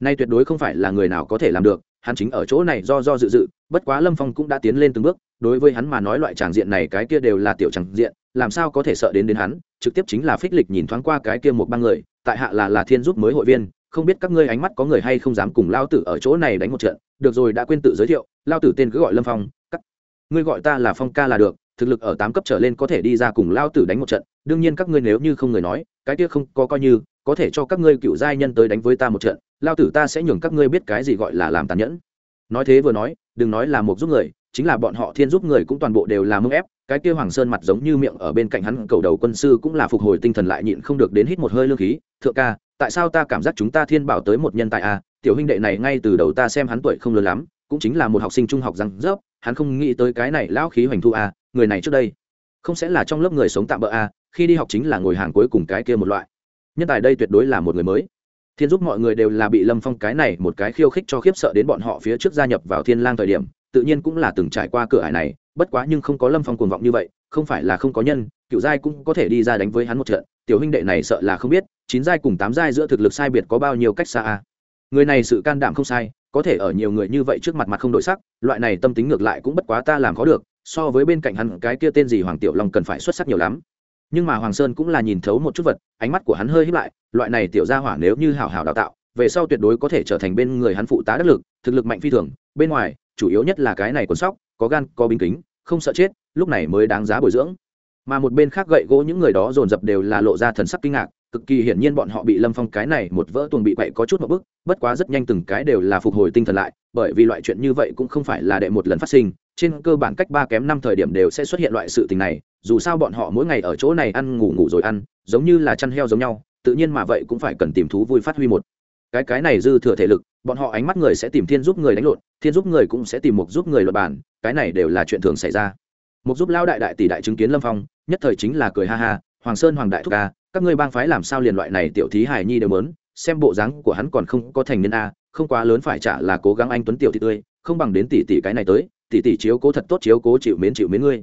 nay tuyệt đối không phải là người nào có thể làm được, hắn chính ở chỗ này do do dự dự, bất quá lâm phong cũng đã tiến lên từng bước, đối với hắn mà nói loại tràng diện này cái kia đều là tiểu tràng diện làm sao có thể sợ đến đến hắn, trực tiếp chính là phích lịch nhìn thoáng qua cái kia một ba người, tại hạ là là thiên giúp mới hội viên, không biết các ngươi ánh mắt có người hay không dám cùng lao tử ở chỗ này đánh một trận, được rồi đã quên tự giới thiệu, lao tử tên cứ gọi lâm phong, các ngươi gọi ta là phong ca là được, thực lực ở tám cấp trở lên có thể đi ra cùng lao tử đánh một trận, đương nhiên các ngươi nếu như không người nói, cái kia không, có coi như, có thể cho các ngươi cựu giai nhân tới đánh với ta một trận, lao tử ta sẽ nhường các ngươi biết cái gì gọi là làm tàn nhẫn. Nói thế vừa nói, đừng nói là một giúp người, chính là bọn họ thiên giúp người cũng toàn bộ đều là mưng ép cái kia hoàng sơn mặt giống như miệng ở bên cạnh hắn cầu đầu quân sư cũng là phục hồi tinh thần lại nhịn không được đến hít một hơi lương khí. Thượng ca tại sao ta cảm giác chúng ta thiên bảo tới một nhân tài a à? tiểu huynh đệ này ngay từ đầu ta xem hắn tuổi không lớn lắm cũng chính là một học sinh trung học răng rớp hắn không nghĩ tới cái này lão khí hoành thu a à, người này trước đây không sẽ là trong lớp người sống tạm bỡ a à, khi đi học chính là ngồi hàng cuối cùng cái kia một loại. Nhân tài đây tuyệt đối là một người mới. Thiên giúp mọi người đều là bị lâm phong cái này một cái khiêu khích cho khiếp sợ đến bọn họ phía trước gia nhập vào thiên lang thời điểm tự nhiên cũng là từng trải qua cửa ải này bất quá nhưng không có lâm phong cuồng vọng như vậy, không phải là không có nhân, cựu giai cũng có thể đi ra đánh với hắn một trận, tiểu huynh đệ này sợ là không biết, chín giai cùng tám giai giữa thực lực sai biệt có bao nhiêu cách xa a. Người này sự can đảm không sai, có thể ở nhiều người như vậy trước mặt mặt không đổi sắc, loại này tâm tính ngược lại cũng bất quá ta làm khó được, so với bên cạnh hắn cái kia tên gì hoàng tiểu long cần phải xuất sắc nhiều lắm. Nhưng mà hoàng sơn cũng là nhìn thấu một chút vật, ánh mắt của hắn hơi hít lại, loại này tiểu gia hỏa nếu như hảo hảo đào tạo, về sau tuyệt đối có thể trở thành bên người hắn phụ tá đắc lực, thực lực mạnh phi thường, bên ngoài, chủ yếu nhất là cái này còn sóc có gan, có binh kính, không sợ chết, lúc này mới đáng giá bồi dưỡng. Mà một bên khác gậy gỗ những người đó dồn dập đều là lộ ra thần sắc kinh ngạc, cực kỳ hiển nhiên bọn họ bị lâm phong cái này một vỡ tuồng bị quậy có chút một bức bất quá rất nhanh từng cái đều là phục hồi tinh thần lại, bởi vì loại chuyện như vậy cũng không phải là đệ một lần phát sinh, trên cơ bản cách ba kém năm thời điểm đều sẽ xuất hiện loại sự tình này, dù sao bọn họ mỗi ngày ở chỗ này ăn, ngủ ngủ rồi ăn, giống như là chăn heo giống nhau, tự nhiên mà vậy cũng phải cần tìm thú vui phát huy một. Cái cái này dư thừa thể lực, bọn họ ánh mắt người sẽ tìm thiên giúp người đánh lộn, thiên giúp người cũng sẽ tìm một giúp người luật bản cái này đều là chuyện thường xảy ra. Một giúp lao đại đại tỷ đại chứng kiến lâm phong, nhất thời chính là cười ha ha, hoàng sơn, hoàng đại thúc a, các ngươi bang phái làm sao liền loại này tiểu thí hải nhi đều mớn xem bộ dáng của hắn còn không có thành niên a, không quá lớn phải trả là cố gắng anh tuấn tiểu thị tươi, không bằng đến tỷ tỷ cái này tới, tỷ tỷ chiếu cố thật tốt, chiếu cố chịu mến chịu mến ngươi.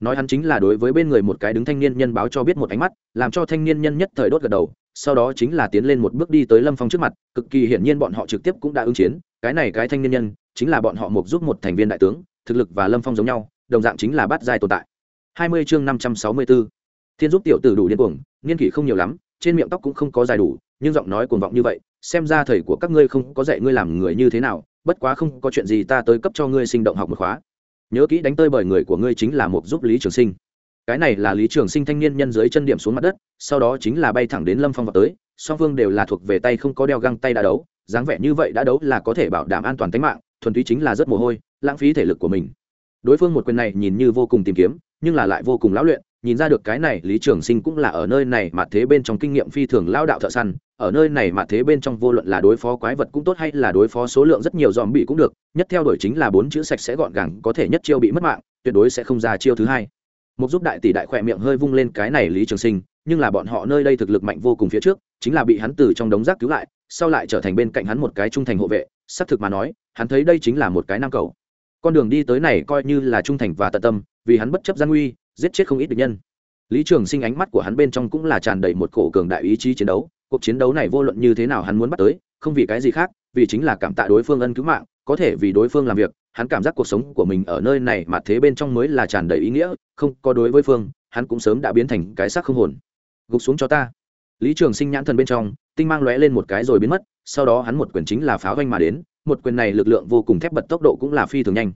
Nói hắn chính là đối với bên người một cái đứng thanh niên nhân báo cho biết một ánh mắt, làm cho thanh niên nhân nhất thời đốt gật đầu, sau đó chính là tiến lên một bước đi tới lâm phong trước mặt, cực kỳ hiển nhiên bọn họ trực tiếp cũng đã ứng chiến, cái này cái thanh niên nhân, chính là bọn họ mục giúp một thành viên đại tướng thực lực và lâm phong giống nhau, đồng dạng chính là bát giai tồn tại. Hai mươi chương năm trăm sáu mươi 564. thiên giúp tiểu tử đủ điên cuồng, niên kỷ không nhiều lắm, trên miệng tóc cũng không có dài đủ, nhưng giọng nói cuồng vọng như vậy, xem ra thầy của các ngươi không có dạy ngươi làm người như thế nào, bất quá không có chuyện gì ta tới cấp cho ngươi sinh động học một khóa. Nhớ kỹ đánh tơi bởi người của ngươi chính là một giúp lý trường sinh. Cái này là lý trường sinh thanh niên nhân dưới chân điểm xuống mặt đất, sau đó chính là bay thẳng đến lâm phong vào tới, song phương đều là thuộc về tay không có đeo găng tay đã đấu, dáng vẻ như vậy đã đấu là có thể bảo đảm an toàn tính mạng thuần túy chính là rất mồ hôi, lãng phí thể lực của mình. Đối phương một quyền này nhìn như vô cùng tìm kiếm, nhưng là lại vô cùng lão luyện, nhìn ra được cái này, lý trường sinh cũng là ở nơi này mà thế bên trong kinh nghiệm phi thường lao đạo thợ săn, ở nơi này mà thế bên trong vô luận là đối phó quái vật cũng tốt hay là đối phó số lượng rất nhiều dòm bị cũng được, nhất theo đuổi chính là bốn chữ sạch sẽ gọn gàng, có thể nhất chiêu bị mất mạng, tuyệt đối sẽ không ra chiêu thứ hai. Một giúp đại tỷ đại khỏe miệng hơi vung lên cái này lý trường sinh, nhưng là bọn họ nơi đây thực lực mạnh vô cùng phía trước, chính là bị hắn từ trong đống rác cứu lại, sau lại trở thành bên cạnh hắn một cái trung thành hộ vệ xác thực mà nói, hắn thấy đây chính là một cái nam cầu. Con đường đi tới này coi như là trung thành và tận tâm, vì hắn bất chấp gian nguy, giết chết không ít địch nhân. Lý trường sinh ánh mắt của hắn bên trong cũng là tràn đầy một cổ cường đại ý chí chiến đấu, cuộc chiến đấu này vô luận như thế nào hắn muốn bắt tới, không vì cái gì khác, vì chính là cảm tạ đối phương ân cứu mạng, có thể vì đối phương làm việc, hắn cảm giác cuộc sống của mình ở nơi này mà thế bên trong mới là tràn đầy ý nghĩa, không có đối với phương, hắn cũng sớm đã biến thành cái xác không hồn. Gục xuống cho ta. Lý trường sinh nhãn thần bên trong, tinh mang lóe lên một cái rồi biến mất sau đó hắn một quyền chính là pháo doanh mà đến, một quyền này lực lượng vô cùng thép bật tốc độ cũng là phi thường nhanh.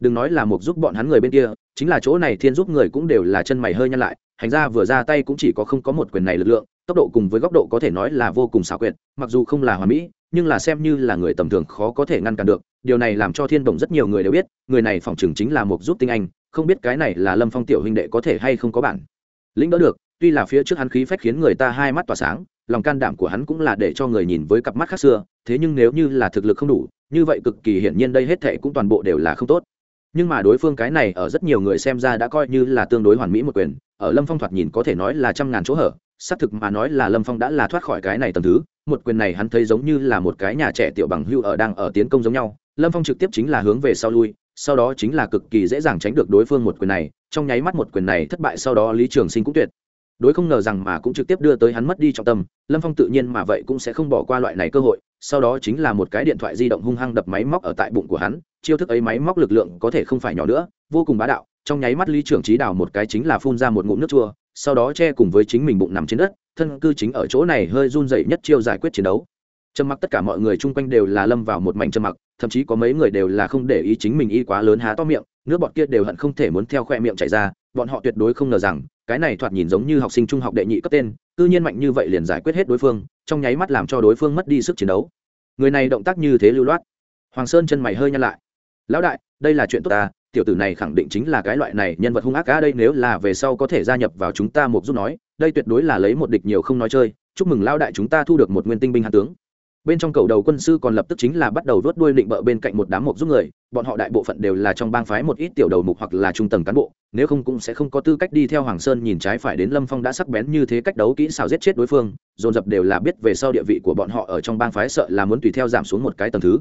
Đừng nói là một giúp bọn hắn người bên kia, chính là chỗ này thiên giúp người cũng đều là chân mày hơi nhăn lại, hành ra vừa ra tay cũng chỉ có không có một quyền này lực lượng, tốc độ cùng với góc độ có thể nói là vô cùng xảo quyệt, mặc dù không là hòa mỹ, nhưng là xem như là người tầm thường khó có thể ngăn cản được, điều này làm cho thiên đồng rất nhiều người đều biết, người này phỏng chừng chính là một giúp tinh anh, không biết cái này là lâm phong tiểu huynh đệ có thể hay không có bản lĩnh đỡ được, tuy là phía trước hắn khí phách khiến người ta hai mắt tỏa sáng lòng can đảm của hắn cũng là để cho người nhìn với cặp mắt khác xưa, thế nhưng nếu như là thực lực không đủ, như vậy cực kỳ hiển nhiên đây hết thệ cũng toàn bộ đều là không tốt. Nhưng mà đối phương cái này ở rất nhiều người xem ra đã coi như là tương đối hoàn mỹ một quyền, ở lâm phong thoạt nhìn có thể nói là trăm ngàn chỗ hở, xác thực mà nói là lâm phong đã là thoát khỏi cái này tầm thứ, một quyền này hắn thấy giống như là một cái nhà trẻ tiểu bằng hưu ở đang ở tiến công giống nhau, lâm phong trực tiếp chính là hướng về sau lui, sau đó chính là cực kỳ dễ dàng tránh được đối phương một quyền này, trong nháy mắt một quyền này thất bại, sau đó lý trường sinh cũng tuyệt đối không ngờ rằng mà cũng trực tiếp đưa tới hắn mất đi trọng tâm, lâm phong tự nhiên mà vậy cũng sẽ không bỏ qua loại này cơ hội, sau đó chính là một cái điện thoại di động hung hăng đập máy móc ở tại bụng của hắn, chiêu thức ấy máy móc lực lượng có thể không phải nhỏ nữa, vô cùng bá đạo, trong nháy mắt lý trưởng trí đào một cái chính là phun ra một ngụm nước chua, sau đó che cùng với chính mình bụng nằm trên đất, thân cư chính ở chỗ này hơi run dậy nhất chiêu giải quyết chiến đấu. Trầm mặc tất cả mọi người chung quanh đều là lâm vào một mảnh trầm mặc, thậm chí có mấy người đều là không để ý chính mình y quá lớn há to miệng, nước bọt kia đều hận không thể muốn theo khoe miệng chảy ra, bọn họ tuyệt đối không ngờ rằng cái này thoạt nhìn giống như học sinh trung học đệ nhị cấp tên, cư nhiên mạnh như vậy liền giải quyết hết đối phương, trong nháy mắt làm cho đối phương mất đi sức chiến đấu. Người này động tác như thế lưu loát. Hoàng sơn chân mày hơi nhăn lại. Lão đại, đây là chuyện tốt ta, tiểu tử này khẳng định chính là cái loại này nhân vật hung ác cá đây nếu là về sau có thể gia nhập vào chúng ta một giúp nói, đây tuyệt đối là lấy một địch nhiều không nói chơi. Chúc mừng lão đại chúng ta thu được một nguyên tinh binh hạ tướng. Bên trong cầu đầu quân sư còn lập tức chính là bắt đầu vớt đuôi định bợ bên cạnh một đám mục giúp người bọn họ đại bộ phận đều là trong bang phái một ít tiểu đầu mục hoặc là trung tầng cán bộ, nếu không cũng sẽ không có tư cách đi theo hoàng sơn nhìn trái phải đến lâm phong đã sắc bén như thế cách đấu kỹ xảo giết chết đối phương, dồn dập đều là biết về sau địa vị của bọn họ ở trong bang phái sợ là muốn tùy theo giảm xuống một cái tầng thứ.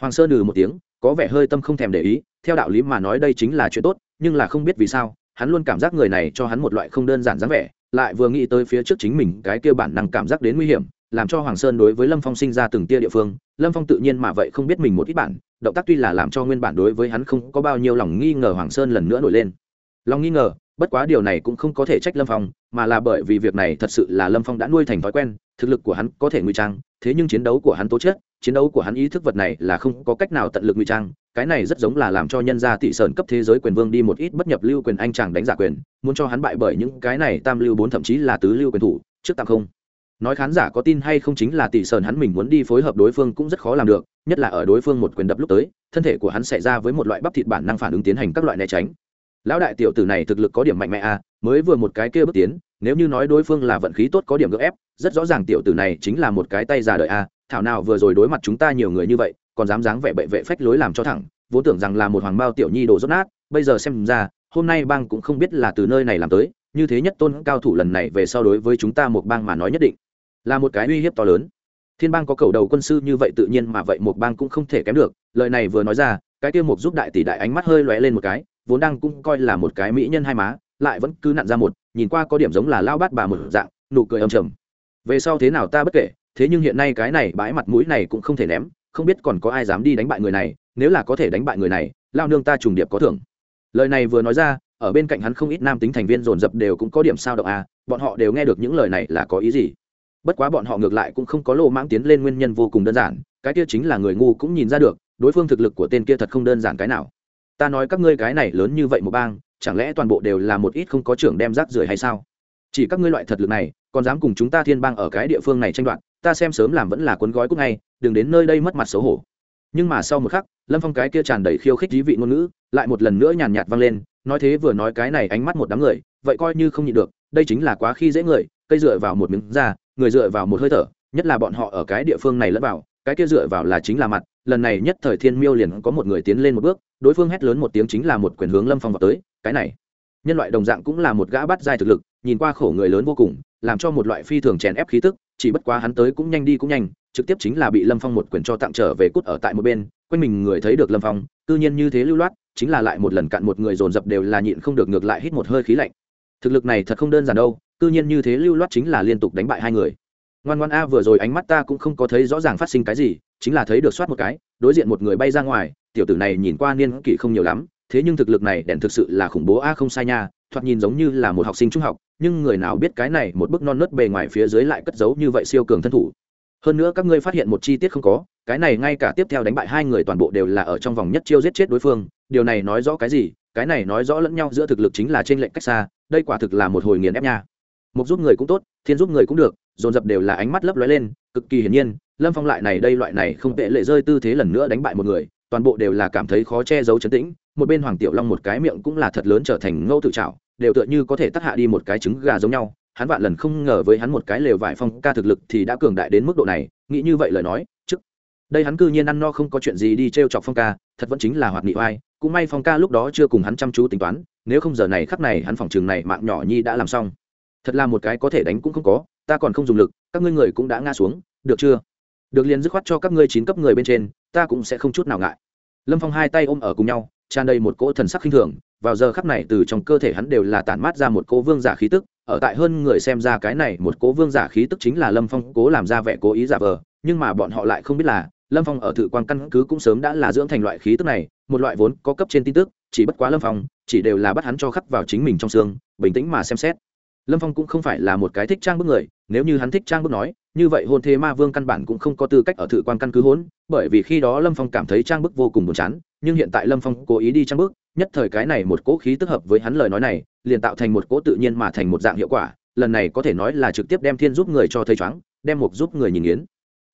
Hoàng sơn ừ một tiếng, có vẻ hơi tâm không thèm để ý, theo đạo lý mà nói đây chính là chuyện tốt, nhưng là không biết vì sao, hắn luôn cảm giác người này cho hắn một loại không đơn giản dáng vẻ, lại vừa nghĩ tới phía trước chính mình cái kia bản năng cảm giác đến nguy hiểm, làm cho hoàng sơn đối với lâm phong sinh ra từng tia địa phương, lâm phong tự nhiên mà vậy không biết mình một ít bản động tác tuy là làm cho nguyên bản đối với hắn không có bao nhiêu lòng nghi ngờ hoàng sơn lần nữa nổi lên. Lòng nghi ngờ, bất quá điều này cũng không có thể trách lâm phong, mà là bởi vì việc này thật sự là lâm phong đã nuôi thành thói quen, thực lực của hắn có thể ngụy trang, thế nhưng chiến đấu của hắn tố chất, chiến đấu của hắn ý thức vật này là không có cách nào tận lực ngụy trang, cái này rất giống là làm cho nhân gia tị sơn cấp thế giới quyền vương đi một ít bất nhập lưu quyền anh chàng đánh giả quyền, muốn cho hắn bại bởi những cái này tam lưu bốn thậm chí là tứ lưu quyền thủ, trước tạm không nói khán giả có tin hay không chính là tỷ sơn hắn mình muốn đi phối hợp đối phương cũng rất khó làm được, nhất là ở đối phương một quyền đập lúc tới, thân thể của hắn xảy ra với một loại bắp thịt bản năng phản ứng tiến hành các loại né tránh. Lão đại tiểu tử này thực lực có điểm mạnh mẽ à mới vừa một cái kia bước tiến, nếu như nói đối phương là vận khí tốt có điểm gấp ép, rất rõ ràng tiểu tử này chính là một cái tay già đời à thảo nào vừa rồi đối mặt chúng ta nhiều người như vậy, còn dám dáng vẻ bệ vệ phách lối làm cho thẳng, vốn tưởng rằng là một hoàng bao tiểu nhi đồ rốt nát, bây giờ xem ra, hôm nay bang cũng không biết là từ nơi này làm tới, như thế nhất tôn cao thủ lần này về so đối với chúng ta một bang mà nói nhất định là một cái uy hiếp to lớn. Thiên bang có cầu đầu quân sư như vậy tự nhiên mà vậy một bang cũng không thể kém được, lời này vừa nói ra, cái kia một giúp đại tỷ đại ánh mắt hơi lóe lên một cái, vốn đang cũng coi là một cái mỹ nhân hai má, lại vẫn cứ nặn ra một, nhìn qua có điểm giống là lao bát bà một dạng, nụ cười âm trầm. Về sau thế nào ta bất kể, thế nhưng hiện nay cái này bãi mặt mũi này cũng không thể ném, không biết còn có ai dám đi đánh bại người này, nếu là có thể đánh bại người này, lao nương ta trùng điệp có thưởng. Lời này vừa nói ra, ở bên cạnh hắn không ít nam tính thành viên dồn dập đều cũng có điểm sao động à bọn họ đều nghe được những lời này là có ý gì bất quá bọn họ ngược lại cũng không có lộ mãng tiến lên nguyên nhân vô cùng đơn giản, cái kia chính là người ngu cũng nhìn ra được, đối phương thực lực của tên kia thật không đơn giản cái nào. Ta nói các ngươi cái này lớn như vậy một bang, chẳng lẽ toàn bộ đều là một ít không có trưởng đem rác rưởi hay sao? Chỉ các ngươi loại thật lực này, còn dám cùng chúng ta thiên bang ở cái địa phương này tranh đoạt, ta xem sớm làm vẫn là cuốn gói cúc ngay, đừng đến nơi đây mất mặt xấu hổ. Nhưng mà sau một khắc, lâm phong cái kia tràn đầy khiêu khích dí vị ngôn ngữ, lại một lần nữa nhàn nhạt vang lên, nói thế vừa nói cái này ánh mắt một đám người, vậy coi như không nhịn được, đây chính là quá khi dễ người, cây dựa vào một miếng da người dựa vào một hơi thở, nhất là bọn họ ở cái địa phương này lẫn vào, cái kia dựa vào là chính là mặt, lần này nhất thời thiên miêu liền có một người tiến lên một bước, đối phương hét lớn một tiếng chính là một quyền hướng lâm phong vào tới, cái này, nhân loại đồng dạng cũng là một gã bắt dai thực lực, nhìn qua khổ người lớn vô cùng, làm cho một loại phi thường chèn ép khí tức, chỉ bất quá hắn tới cũng nhanh đi cũng nhanh, trực tiếp chính là bị lâm phong một quyền cho tặng trở về cút ở tại một bên, quanh mình người thấy được lâm phong, tự nhiên như thế lưu loát, chính là lại một lần cạn một người dồn dập đều là nhịn không được ngược lại hít một hơi khí lạnh. Thực lực này thật không đơn giản đâu cư nhiên như thế lưu loát chính là liên tục đánh bại hai người. Ngoan ngoan a vừa rồi ánh mắt ta cũng không có thấy rõ ràng phát sinh cái gì, chính là thấy được soát một cái, đối diện một người bay ra ngoài, tiểu tử này nhìn qua niên kỷ không nhiều lắm, thế nhưng thực lực này đèn thực sự là khủng bố a không sai nha, thoạt nhìn giống như là một học sinh trung học, nhưng người nào biết cái này một bức non nớt bề ngoài phía dưới lại cất giấu như vậy siêu cường thân thủ. Hơn nữa các ngươi phát hiện một chi tiết không có, cái này ngay cả tiếp theo đánh bại hai người toàn bộ đều là ở trong vòng nhất chiêu giết chết đối phương, điều này nói rõ cái gì? Cái này nói rõ lẫn nhau giữa thực lực chính là trên lệnh cách xa, đây quả thực là một hồi nghiền ép nha một giúp người cũng tốt, thiên giúp người cũng được, dồn dập đều là ánh mắt lấp lóe lên, cực kỳ hiển nhiên, lâm phong lại này đây loại này không tệ lệ rơi tư thế lần nữa đánh bại một người, toàn bộ đều là cảm thấy khó che giấu chấn tĩnh, một bên hoàng tiểu long một cái miệng cũng là thật lớn trở thành ngâu tự trào đều tựa như có thể tắc hạ đi một cái trứng gà giống nhau, hắn vạn lần không ngờ với hắn một cái lều vải phong ca thực lực thì đã cường đại đến mức độ này, nghĩ như vậy lời nói, trước. Đây hắn cư nhiên ăn no không có chuyện gì đi t r e o chọc phong ca, thật vẫn chính là hoạt nghị oai, cũng may phong ca lúc đó chưa cùng hắn chăm chú tính toán, nếu không giờ này khắc này hắn phòng trường này mạng nhỏ nhi đã làm xong thật là một cái có thể đánh cũng không có, ta còn không dùng lực, các ngươi người cũng đã ngã xuống, được chưa? Được liền dứt khoát cho các ngươi chín cấp người bên trên, ta cũng sẽ không chút nào ngại. Lâm phong hai tay ôm ở cùng nhau, tràn đầy một cỗ thần sắc khinh thường, vào giờ khắc này từ trong cơ thể hắn đều là tản mát ra một cỗ vương giả khí tức, ở tại hơn người xem ra cái này một cỗ vương giả khí tức chính là lâm phong cố làm ra vẻ cố ý giả vờ, nhưng mà bọn họ lại không biết là, lâm phong ở thự quan căn cứ cũng sớm đã là dưỡng thành loại khí tức này, một loại vốn có cấp trên tin tức, chỉ bất quá lâm phong, chỉ đều là bắt hắn cho khắc vào chính mình trong xương, bình tĩnh mà xem xét lâm phong cũng không phải là một cái thích trang bức người, nếu như hắn thích trang bức nói, như vậy hôn thế ma vương căn bản cũng không có tư cách ở thự quan căn cứ hỗn bởi vì khi đó lâm phong cảm thấy trang bức vô cùng buồn chán, nhưng hiện tại lâm phong cố ý đi trang bức, nhất thời cái này một cỗ khí tức hợp với hắn lời nói này, liền tạo thành một cỗ tự nhiên mà thành một dạng hiệu quả, lần này có thể nói là trực tiếp đem thiên giúp người cho thấy choáng, đem mục giúp người nhìn yến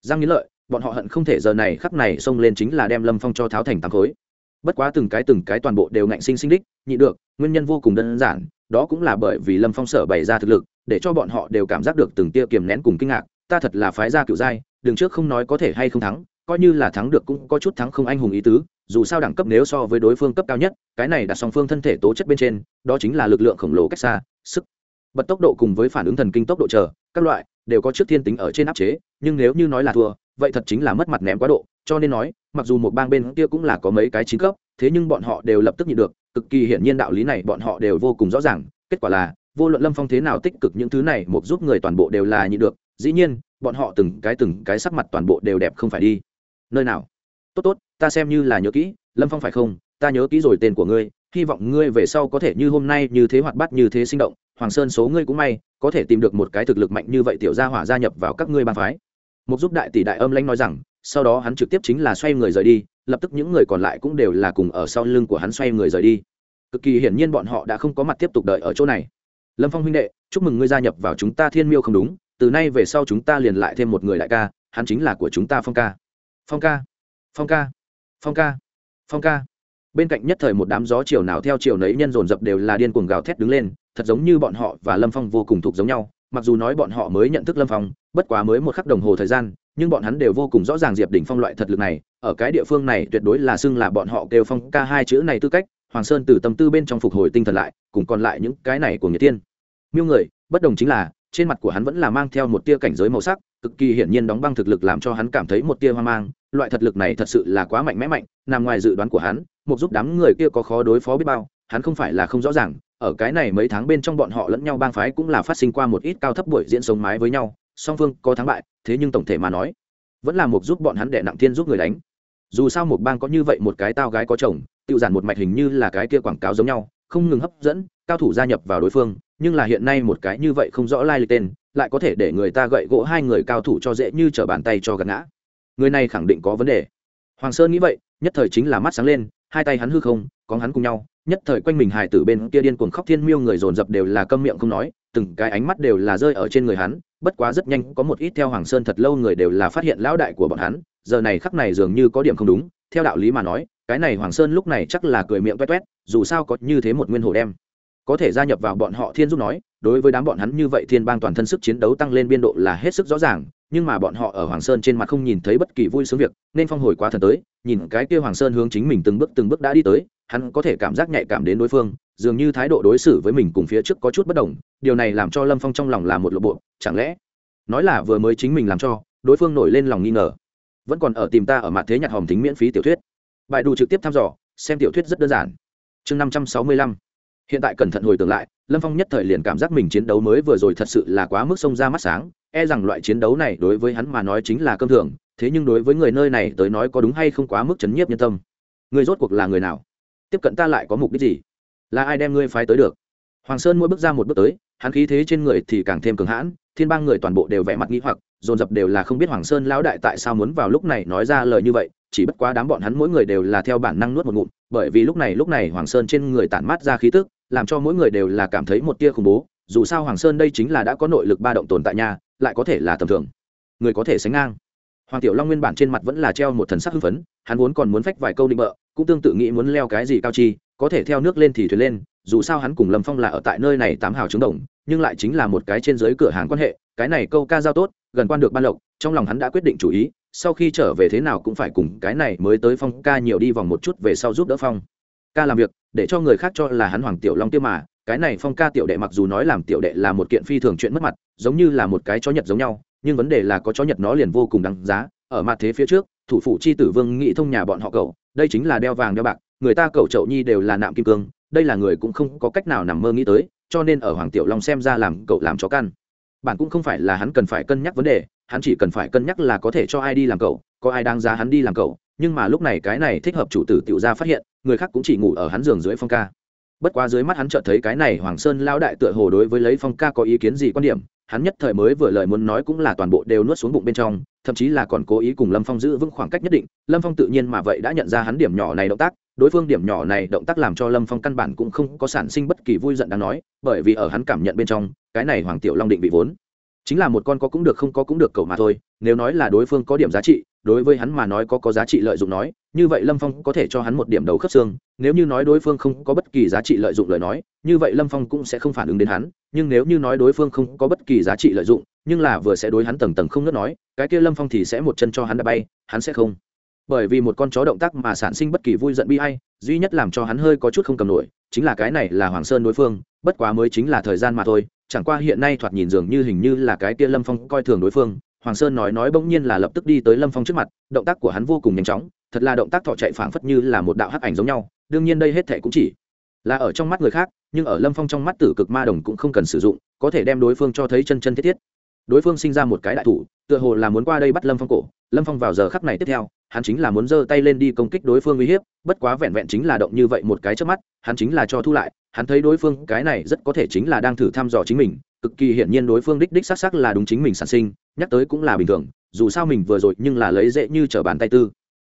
giang nghĩ lợi, bọn họ hận không thể giờ này khắc này xông lên chính là đem lâm phong cho tháo thành tám khối. Bất quá từng cái từng cái toàn bộ đều ngạnh sinh sinh đích, nhị được, nguyên nhân vô cùng đơn giản đó cũng là bởi vì lâm phong sở bày ra thực lực, để cho bọn họ đều cảm giác được từng tia kiềm nén cùng kinh ngạc, ta thật là phái gia cựu giai đừng trước không nói có thể hay không thắng, coi như là thắng được cũng có chút thắng không anh hùng ý tứ, dù sao đẳng cấp nếu so với đối phương cấp cao nhất, cái này đặt song phương thân thể tố chất bên trên, đó chính là lực lượng khổng lồ cách xa, sức, bật tốc độ cùng với phản ứng thần kinh tốc độ chờ, các loại, đều có trước thiên tính ở trên áp chế, nhưng nếu như nói là thua vậy thật chính là mất mặt ném quá độ, cho nên nói, mặc dù một bang bên kia cũng là có mấy cái chín cấp, thế nhưng bọn họ đều lập tức nhịn được, cực kỳ hiển nhiên đạo lý này bọn họ đều vô cùng rõ ràng, kết quả là, vô luận lâm phong thế nào tích cực những thứ này một giúp người toàn bộ đều là nhịn được, dĩ nhiên, bọn họ từng cái từng cái sắc mặt toàn bộ đều đẹp không phải đi. Nơi nào? Tốt tốt, ta xem như là nhớ kỹ, lâm phong phải không? Ta nhớ kỹ rồi tên của ngươi, hy vọng ngươi về sau có thể như hôm nay như thế hoạt bát như thế sinh động. Hoàng sơn số ngươi cũng may, có thể tìm được một cái thực lực mạnh như vậy tiểu gia hỏa gia nhập vào các ngươi ban phái một giúp đại tỷ đại âm lãnh nói rằng, sau đó hắn trực tiếp chính là xoay người rời đi, lập tức những người còn lại cũng đều là cùng ở sau lưng của hắn xoay người rời đi. Cực kỳ hiển nhiên bọn họ đã không có mặt tiếp tục đợi ở chỗ này. Lâm phong huynh đệ, chúc mừng ngươi gia nhập vào chúng ta thiên miêu không đúng, từ nay về sau chúng ta liền lại thêm một người đại ca, hắn chính là của chúng ta phong ca. Phong ca phong ca phong ca phong ca. Bên cạnh nhất thời một đám gió chiều nào theo chiều nấy nhân dồn dập đều là điên cuồng gào thét đứng lên, thật giống như bọn họ và lâm phong vô cùng thuộc giống nhau mặc dù nói bọn họ mới nhận thức lâm phong, bất quá mới một khắc đồng hồ thời gian, nhưng bọn hắn đều vô cùng rõ ràng diệp đỉnh phong loại thật lực này. Ở cái địa phương này, tuyệt đối là xưng là bọn họ kêu phong ca hai chữ này tư cách, hoàng sơn từ tâm tư bên trong phục hồi tinh thần lại, cùng còn lại những cái này của người tiên. Miêu người, bất đồng chính là, trên mặt của hắn vẫn là mang theo một tia cảnh giới màu sắc, cực kỳ hiển nhiên đóng băng thực lực làm cho hắn cảm thấy một tia hoang mang. Loại thật lực này thật sự là quá mạnh mẽ mạnh, nằm ngoài dự đoán của hắn, một giúp đám người kia có khó đối phó biết bao hắn không phải là không rõ ràng, ở cái này mấy tháng bên trong bọn họ lẫn nhau bang phái cũng là phát sinh qua một ít cao thấp buổi diễn sống mái với nhau, song phương có thắng bại, thế nhưng tổng thể mà nói, vẫn là một giúp bọn hắn đệ nặng thiên giúp người đánh. Dù sao một bang có như vậy một cái tao gái có chồng tự giản một mạch hình như là cái kia quảng cáo giống nhau, không ngừng hấp dẫn, cao thủ gia nhập vào đối phương, nhưng là hiện nay một cái như vậy không rõ lai lịch tên, lại có thể để người ta gậy gỗ hai người cao thủ cho dễ như t r ở bàn tay cho gạt ngã. Người này khẳng định có vấn đề. Hoàng sơn nghĩ vậy, nhất thời chính là mắt sáng lên hai tay hắn hư không, có hắn cùng nhau, nhất thời quanh mình hải tử bên kia điên cuồng khóc thiên miêu người dồn dập đều là câm miệng không nói, từng cái ánh mắt đều là rơi ở trên người hắn, bất quá rất nhanh, có một ít theo hoàng sơn thật lâu người đều là phát hiện lão đại của bọn hắn, giờ này khắc này dường như có điểm không đúng, theo đạo lý mà nói, cái này hoàng sơn lúc này chắc là cười miệng toét toét dù sao có như thế một nguyên hồ đem. Có thể gia nhập vào bọn họ thiên giúp nói, đối với đám bọn hắn như vậy thiên bang toàn thân sức chiến đấu tăng lên biên độ là hết sức rõ ràng nhưng mà bọn họ ở hoàng sơn trên mặt không nhìn thấy bất kỳ vui sướng việc, nên phong hồi quá thần tới, nhìn cái kia hoàng sơn hướng chính mình từng bước từng bước đã đi tới, hắn có thể cảm giác nhạy cảm đến đối phương, dường như thái độ đối xử với mình cùng phía trước có chút bất đồng, điều này làm cho lâm phong trong lòng là một lộ bộ, chẳng lẽ, nói là vừa mới chính mình làm cho, đối phương nổi lên lòng nghi ngờ. Vẫn còn ở tìm ta ở mặt thế nhặt hòm tính miễn phí tiểu thuyết. Bài đủ trực tiếp thăm dò, xem tiểu thuyết rất đơn giản. Chương năm trăm sáu mươi lăm hiện tại cẩn thận hồi tưởng lại, lâm phong nhất thời liền cảm giác mình chiến đấu mới vừa rồi thật sự là quá mức sông ra mắt sáng e rằng loại chiến đấu này đối với hắn mà nói chính là cơm thường, thế nhưng đối với người nơi này tới nói có đúng hay không quá mức chấn nhiếp nhân tâm. Người rốt cuộc là người nào? Tiếp cận ta lại có mục đích gì? Là ai đem ngươi phái tới được? Hoàng sơn mỗi bước ra một bước tới, hắn khí thế trên người thì càng thêm cường hãn, thiên bang người toàn bộ đều vẻ mặt nghĩ hoặc, dồn dập đều là không biết hoàng sơn lão đại tại sao muốn vào lúc này nói ra lời như vậy, chỉ bất quá đám bọn hắn mỗi người đều là theo bản năng nuốt một ngụm, bởi vì lúc này lúc này hoàng sơn trên người tản mát ra khí tức làm cho mỗi người đều là cảm thấy một tia khủng bố, dù sao hoàng sơn đây chính là đã có nội lực ba động tồn tại nhà lại có thể là tầm thường. Người có thể sánh ngang. Hoàng tiểu long nguyên bản trên mặt vẫn là treo một thần sắc hưng phấn, hắn vốn còn muốn phách vài câu định bợ, cũng tương tự nghĩ muốn leo cái gì cao chi, có thể theo nước lên thì thuyền lên, dù sao hắn cùng lâm phong là ở tại nơi này tám hào trứng đồng, nhưng lại chính là một cái trên dưới cửa hàng quan hệ, cái này câu ca giao tốt, gần quan được ban lộc, trong lòng hắn đã quyết định chủ ý, sau khi trở về thế nào cũng phải cùng cái này mới tới phong ca nhiều đi vòng một chút về sau giúp đỡ phong ca làm việc, để cho người khác cho là hắn hoàng tiểu long tiêu mà. Cái này phong ca tiểu đệ mặc dù nói làm tiểu đệ là một kiện phi thường chuyện mất mặt, giống như là một cái chó nhật giống nhau, nhưng vấn đề là có chó nhật nó liền vô cùng đáng giá. Ở mặt thế phía trước, thủ phủ chi tử vương nghị thông nhà bọn họ cậu, đây chính là đeo vàng đeo bạc, người ta cậu trậu nhi đều là nạm kim cương, đây là người cũng không có cách nào nằm mơ nghĩ tới, cho nên ở hoàng tiểu long xem ra làm cậu làm chó căn. Bạn cũng không phải là hắn cần phải cân nhắc vấn đề, hắn chỉ cần phải cân nhắc là có thể cho ai đi làm cậu, có ai đáng giá hắn đi làm cậu nhưng mà lúc này cái này thích hợp chủ tử tiểu ra phát hiện, người khác cũng chỉ ngủ ở hắn giường dưới phong ca. Bất quá dưới mắt hắn chợt thấy cái này hoàng sơn lao đại tựa hồ đối với lấy phong ca có ý kiến gì quan điểm, hắn nhất thời mới vừa lời muốn nói cũng là toàn bộ đều nuốt xuống bụng bên trong, thậm chí là còn cố ý cùng lâm phong giữ vững khoảng cách nhất định, lâm phong tự nhiên mà vậy đã nhận ra hắn điểm nhỏ này động tác, đối phương điểm nhỏ này động tác làm cho lâm phong căn bản cũng không có sản sinh bất kỳ vui giận đáng nói, bởi vì ở hắn cảm nhận bên trong, cái này hoàng tiểu long định bị vốn chính là một con có cũng được không có cũng được cầu mà thôi, nếu nói là đối phương có điểm giá trị đối với hắn mà nói có có giá trị lợi dụng nói, như vậy lâm phong có thể cho hắn một điểm đầu khớp xương, nếu như nói đối phương không có bất kỳ giá trị lợi dụng lời nói, như vậy lâm phong cũng sẽ không phản ứng đến hắn, nhưng nếu như nói đối phương không có bất kỳ giá trị lợi dụng, nhưng là vừa sẽ đối hắn tầng tầng không ngớt nói, cái kia lâm phong thì sẽ một chân cho hắn đã bay, hắn sẽ không. Bởi vì một con chó động tác mà sản sinh bất kỳ vui giận bi hay duy nhất làm cho hắn hơi có chút không cầm nổi, chính là cái này là hoàng sơn đối phương, bất quá mới chính là thời gian mà thôi, chẳng qua hiện nay thoạt nhìn dường như hình như là cái kia lâm phong coi thường đối phương hoàng sơn nói nói bỗng nhiên là lập tức đi tới lâm phong trước mặt, động tác của hắn vô cùng nhanh chóng, thật là động tác thọ chạy phảng phất như là một đạo hắc ảnh giống nhau, đương nhiên đây hết thể cũng chỉ là ở trong mắt người khác, nhưng ở lâm phong trong mắt tử cực ma đồng cũng không cần sử dụng, có thể đem đối phương cho thấy chân chân thiết thiết. Đối phương sinh ra một cái đại thủ, tựa hồ là muốn qua đây bắt lâm phong cổ, lâm phong vào giờ khắc này tiếp theo, hắn chính là muốn giơ tay lên đi công kích đối phương uy hiếp, bất quá vẹn vẹn chính là động như vậy một cái trước mắt, hắn chính là cho thu lại, hắn thấy đối phương cái này rất có thể chính là đang thử thăm dò chính mình, cực kỳ hiển nhiên đối phương đích đích xác xác là đúng chính mình sản sinh nhắc tới cũng là bình thường, dù sao mình vừa rồi nhưng là lấy dễ như trở bàn tay tư.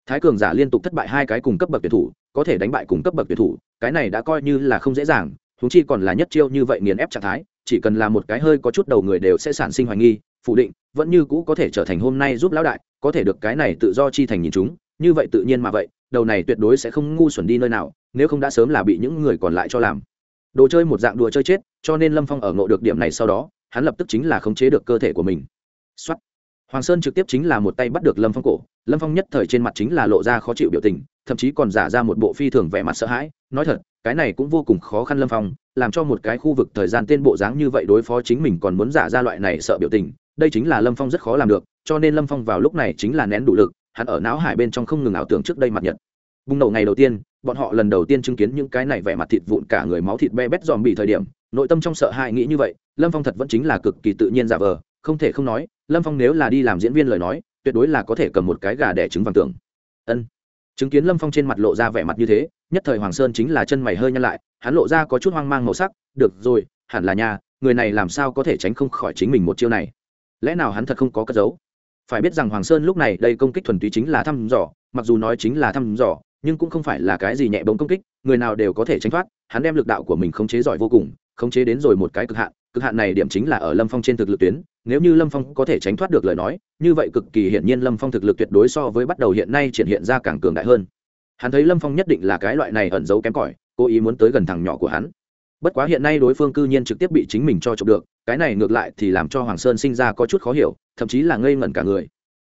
Thái cường giả liên tục thất bại hai cái cùng cấp bậc tuyển thủ, có thể đánh bại cùng cấp bậc tuyển thủ, cái này đã coi như là không dễ dàng thúng chi còn là nhất chiêu như vậy nghiền ép trạng thái, chỉ cần là một cái hơi có chút đầu người đều sẽ sản sinh hoài nghi, phủ định, vẫn như cũ có thể trở thành hôm nay giúp lão đại, có thể được cái này tự do chi thành nhìn chúng, như vậy tự nhiên mà vậy, đầu này tuyệt đối sẽ không ngu xuẩn đi nơi nào, nếu không đã sớm là bị những người còn lại cho làm. Đồ chơi một dạng đùa chơi chết, cho nên lâm phong ở ngộ được điểm này sau đó, hắn lập tức chính là khống chế được cơ thể của mình xuất hoàng sơn trực tiếp chính là một tay bắt được lâm phong cổ, lâm phong nhất thời trên mặt chính là lộ ra khó chịu biểu tình, thậm chí còn giả ra một bộ phi thường vẻ mặt sợ hãi, nói thật, cái này cũng vô cùng khó khăn lâm phong, làm cho một cái khu vực thời gian tên bộ dáng như vậy đối phó chính mình còn muốn giả ra loại này sợ biểu tình, đây chính là lâm phong rất khó làm được, cho nên lâm phong vào lúc này chính là nén đủ lực, hắn ở não hải bên trong không ngừng ảo tưởng trước đây mặt nhật. Bùng nổ ngày đầu tiên, bọn họ lần đầu tiên chứng kiến những cái này vẻ mặt thịt vụn cả người máu thịt be bét dòm bị thời điểm, nội tâm trong sợ hãi nghĩ như vậy, lâm phong thật vẫn chính là cực kỳ tự nhiên giả vờ, không thể không nói lâm phong nếu là đi làm diễn viên lời nói, tuyệt đối là có thể cầm một cái gà đẻ trứng vàng tưởng ân. Chứng kiến lâm phong trên mặt lộ ra vẻ mặt như thế, nhất thời hoàng sơn chính là chân mày hơi nhăn lại, hắn lộ ra có chút hoang mang màu sắc, được rồi, hẳn là nhà người này làm sao có thể tránh không khỏi chính mình một chiêu này? Lẽ nào hắn thật không có cất giấu? Phải biết rằng hoàng sơn lúc này đây công kích thuần túy chính là thăm dò, mặc dù nói chính là thăm dò, nhưng cũng không phải là cái gì nhẹ bóng công kích, người nào đều có thể tránh thoát, hắn đem lực đạo của mình khống chế giỏi vô cùng, khống chế đến rồi một cái cực hạn cực hạn này điểm chính là ở lâm phong trên thực lực tuyến, nếu như lâm phong có thể tránh thoát được lời nói, như vậy cực kỳ hiển nhiên lâm phong thực lực tuyệt đối so với bắt đầu hiện nay triển hiện ra càng cường đại hơn. Hắn thấy lâm phong nhất định là cái loại này ẩn giấu kém cỏi, cố ý muốn tới gần thằng nhỏ của hắn. Bất quá hiện nay đối phương cư nhiên trực tiếp bị chính mình cho chụp được, cái này ngược lại thì làm cho hoàng sơn sinh ra có chút khó hiểu, thậm chí là ngây ngẩn cả người.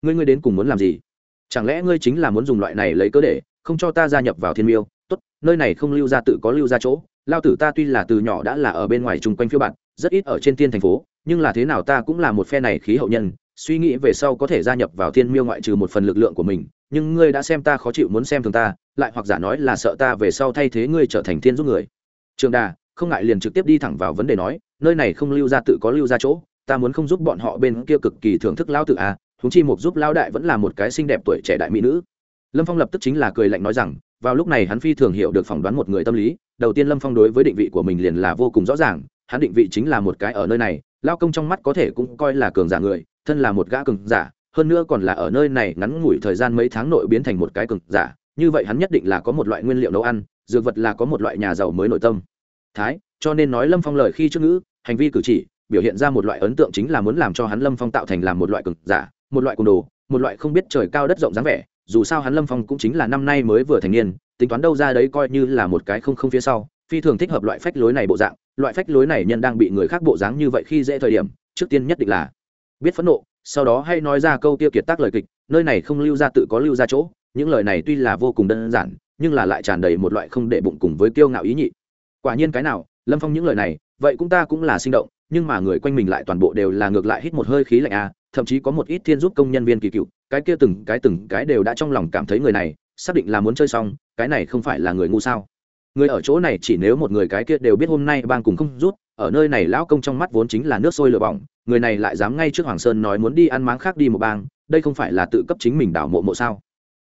Ngươi ngươi đến cùng muốn làm gì? Chẳng lẽ ngươi chính là muốn dùng loại này lấy cớ để không cho ta gia nhập vào thiên miêu? Tốt, nơi này không lưu ra tự có lưu ra chỗ lao tử ta tuy là từ nhỏ đã là ở bên ngoài chung quanh phiêu bạn rất ít ở trên tiên thành phố, nhưng là thế nào ta cũng là một phe này khí hậu nhân, suy nghĩ về sau có thể gia nhập vào thiên miêu ngoại trừ một phần lực lượng của mình, nhưng ngươi đã xem ta khó chịu muốn xem thường ta, lại hoặc giả nói là sợ ta về sau thay thế ngươi trở thành thiên giúp người. Trường đà, không ngại liền trực tiếp đi thẳng vào vấn đề nói, nơi này không lưu ra tự có lưu ra chỗ, ta muốn không giúp bọn họ bên kia cực kỳ thưởng thức lao tự à thúng chi một giúp lao đại vẫn là một cái xinh đẹp tuổi trẻ đại mỹ nữ lâm phong lập tức chính là cười lạnh nói rằng, vào lúc này hắn phi thường hiểu được phỏng đoán một người tâm lý, đầu tiên lâm phong đối với định vị của mình liền là vô cùng rõ ràng, hắn định vị chính là một cái ở nơi này, lao công trong mắt có thể cũng coi là cường giả người, thân là một gã cường giả, hơn nữa còn là ở nơi này ngắn ngủi thời gian mấy tháng nội biến thành một cái cường giả, như vậy hắn nhất định là có một loại nguyên liệu nấu ăn, dược vật là có một loại nhà giàu mới nội tâm. Thái, cho nên nói lâm phong lời khi trước ngữ, hành vi cử chỉ, biểu hiện ra một loại ấn tượng chính là muốn làm cho hắn lâm phong tạo thành làm một loại cường giả, một loại côn đồ, một loại không biết trời cao đất rộng dáng vẻ dù sao hắn lâm phong cũng chính là năm nay mới vừa thành niên tính toán đâu ra đấy coi như là một cái không không phía sau phi thường thích hợp loại phách lối này bộ dạng loại phách lối này nhân đang bị người khác bộ dáng như vậy khi dễ thời điểm trước tiên nhất định là biết phẫn nộ sau đó hay nói ra câu tiêu kiệt tác lời kịch nơi này không lưu ra tự có lưu ra chỗ những lời này tuy là vô cùng đơn giản nhưng là lại tràn đầy một loại không để bụng cùng với kiêu ngạo ý nhị. Quả nhiên cái nào lâm phong những lời này vậy cũng ta cũng là sinh động nhưng mà người quanh mình lại toàn bộ đều là ngược lại hít một hơi khí lạnh a à, thậm chí có một ít thiên giúp công nhân viên kỳ cựu, cái kia từng cái từng cái đều đã trong lòng cảm thấy người này, xác định là muốn chơi xong, cái này không phải là người ngu sao? Người ở chỗ này chỉ nếu một người cái kia đều biết hôm nay bang cùng không rút, ở nơi này lão công trong mắt vốn chính là nước sôi lửa bỏng, người này lại dám ngay trước hoàng sơn nói muốn đi ăn máng khác đi một bang, đây không phải là tự cấp chính mình đảo mộ mộ sao?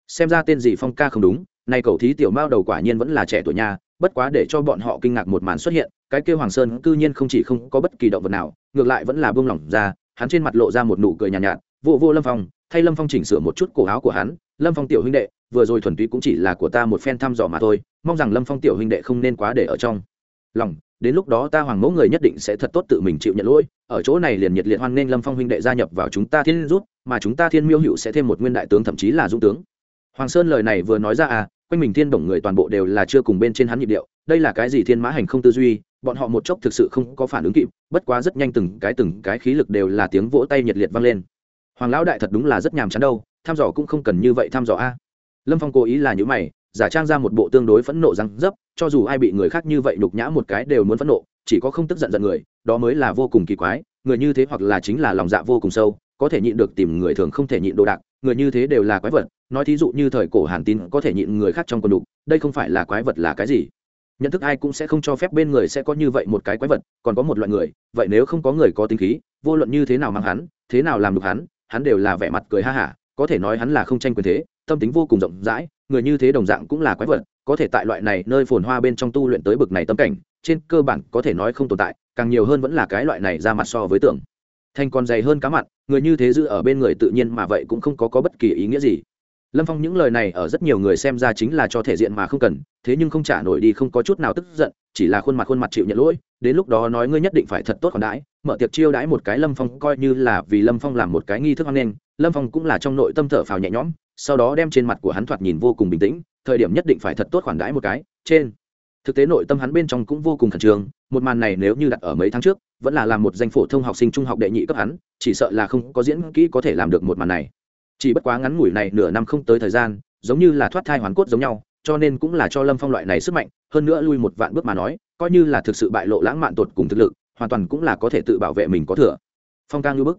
Xem ra tên gì phong ca không đúng, nay cầu thí tiểu mao đầu quả nhiên vẫn là trẻ tuổi nha, bất quá để cho bọn họ kinh ngạc một màn xuất hiện, cái kia hoàng sơn cư nhiên không chỉ không có bất kỳ động vật nào, ngược lại vẫn là buông lỏng ra hắn trên mặt lộ ra một nụ cười nhàn nhạt, nhạt vô vô lâm phong thay lâm phong chỉnh sửa một chút cổ áo của hắn. Lâm phong tiểu huynh đệ vừa rồi thuần túy cũng chỉ là của ta một phen thăm dò mà thôi. Mong rằng lâm phong tiểu huynh đệ không nên quá để ở trong lòng. Đến lúc đó ta hoàng mẫu người nhất định sẽ thật tốt tự mình chịu nhận lỗi. Ở chỗ này liền nhiệt liệt hoan nghênh lâm phong huynh đệ gia nhập vào chúng ta thiên rút mà chúng ta thiên miêu hữu sẽ thêm một nguyên đại tướng thậm chí là dung tướng. Hoàng sơn lời này vừa nói ra à quanh mình thiên đồng người toàn bộ đều là chưa cùng bên trên hắn nhịp điệu. Đây là cái gì thiên mã hành không tư duy? Bọn họ một chốc thực sự không có phản ứng kịp, bất quá rất nhanh từng cái từng cái khí lực đều là tiếng vỗ tay nhiệt liệt vang lên. Hoàng lão đại thật đúng là rất nhàm chán đâu, tham dò cũng không cần như vậy tham dò a. Lâm phong cố ý là những mày, giả trang ra một bộ tương đối phẫn nộ răng dấp, cho dù ai bị người khác như vậy nhục nhã một cái đều muốn phẫn nộ, chỉ có không tức giận giận người, đó mới là vô cùng kỳ quái, người như thế hoặc là chính là lòng dạ vô cùng sâu, có thể nhịn được tìm người thường không thể nhịn đồ đạc, người như thế đều là quái vật, nói thí dụ như thời cổ hàn tín có thể nhịn người khác trong quần đục, đây không phải là quái vật là cái gì? Nhận thức ai cũng sẽ không cho phép bên người sẽ có như vậy một cái quái vật còn có một loại người vậy nếu không có người có tính khí vô luận như thế nào mang hắn thế nào làm được hắn hắn đều là vẻ mặt cười ha hả có thể nói hắn là không tranh quyền thế tâm tính vô cùng rộng rãi người như thế đồng dạng cũng là quái vật có thể tại loại này nơi phồn hoa bên trong tu luyện tới bực này tâm cảnh trên cơ bản có thể nói không tồn tại càng nhiều hơn vẫn là cái loại này ra mặt so với tưởng. Thành còn dày hơn cá mặt người như thế giữ ở bên người tự nhiên mà vậy cũng không có, có bất kỳ ý nghĩa gì lâm phong những lời này ở rất nhiều người xem ra chính là cho thể diện mà không cần, thế nhưng không trả nổi đi không có chút nào tức giận, chỉ là khuôn mặt khuôn mặt chịu nhận lỗi, đến lúc đó nói ngươi nhất định phải thật tốt còn đãi, mở tiệc chiêu đãi một cái lâm phong coi như là vì lâm phong làm một cái nghi thức hoan nghênh, lâm phong cũng là trong nội tâm thở phào nhẹ nhõm, sau đó đem trên mặt của hắn thoạt nhìn vô cùng bình tĩnh, thời điểm nhất định phải thật tốt khoản đãi một cái, trên. Thực tế nội tâm hắn bên trong cũng vô cùng khẩn trương, một màn này nếu như đặt ở mấy tháng trước, vẫn là làm một danh phổ thông học sinh trung học đệ nhị cấp hắn, chỉ sợ là không có diễn kỹ có thể làm được một màn này chỉ bất quá ngắn ngủi này nửa năm không tới thời gian, giống như là thoát thai hoàn cốt giống nhau, cho nên cũng là cho lâm phong loại này sức mạnh, hơn nữa lui một vạn bước mà nói, coi như là thực sự bại lộ lãng mạn tột cùng thực lực, hoàn toàn cũng là có thể tự bảo vệ mình có thừa. Phong ca ngưu bức.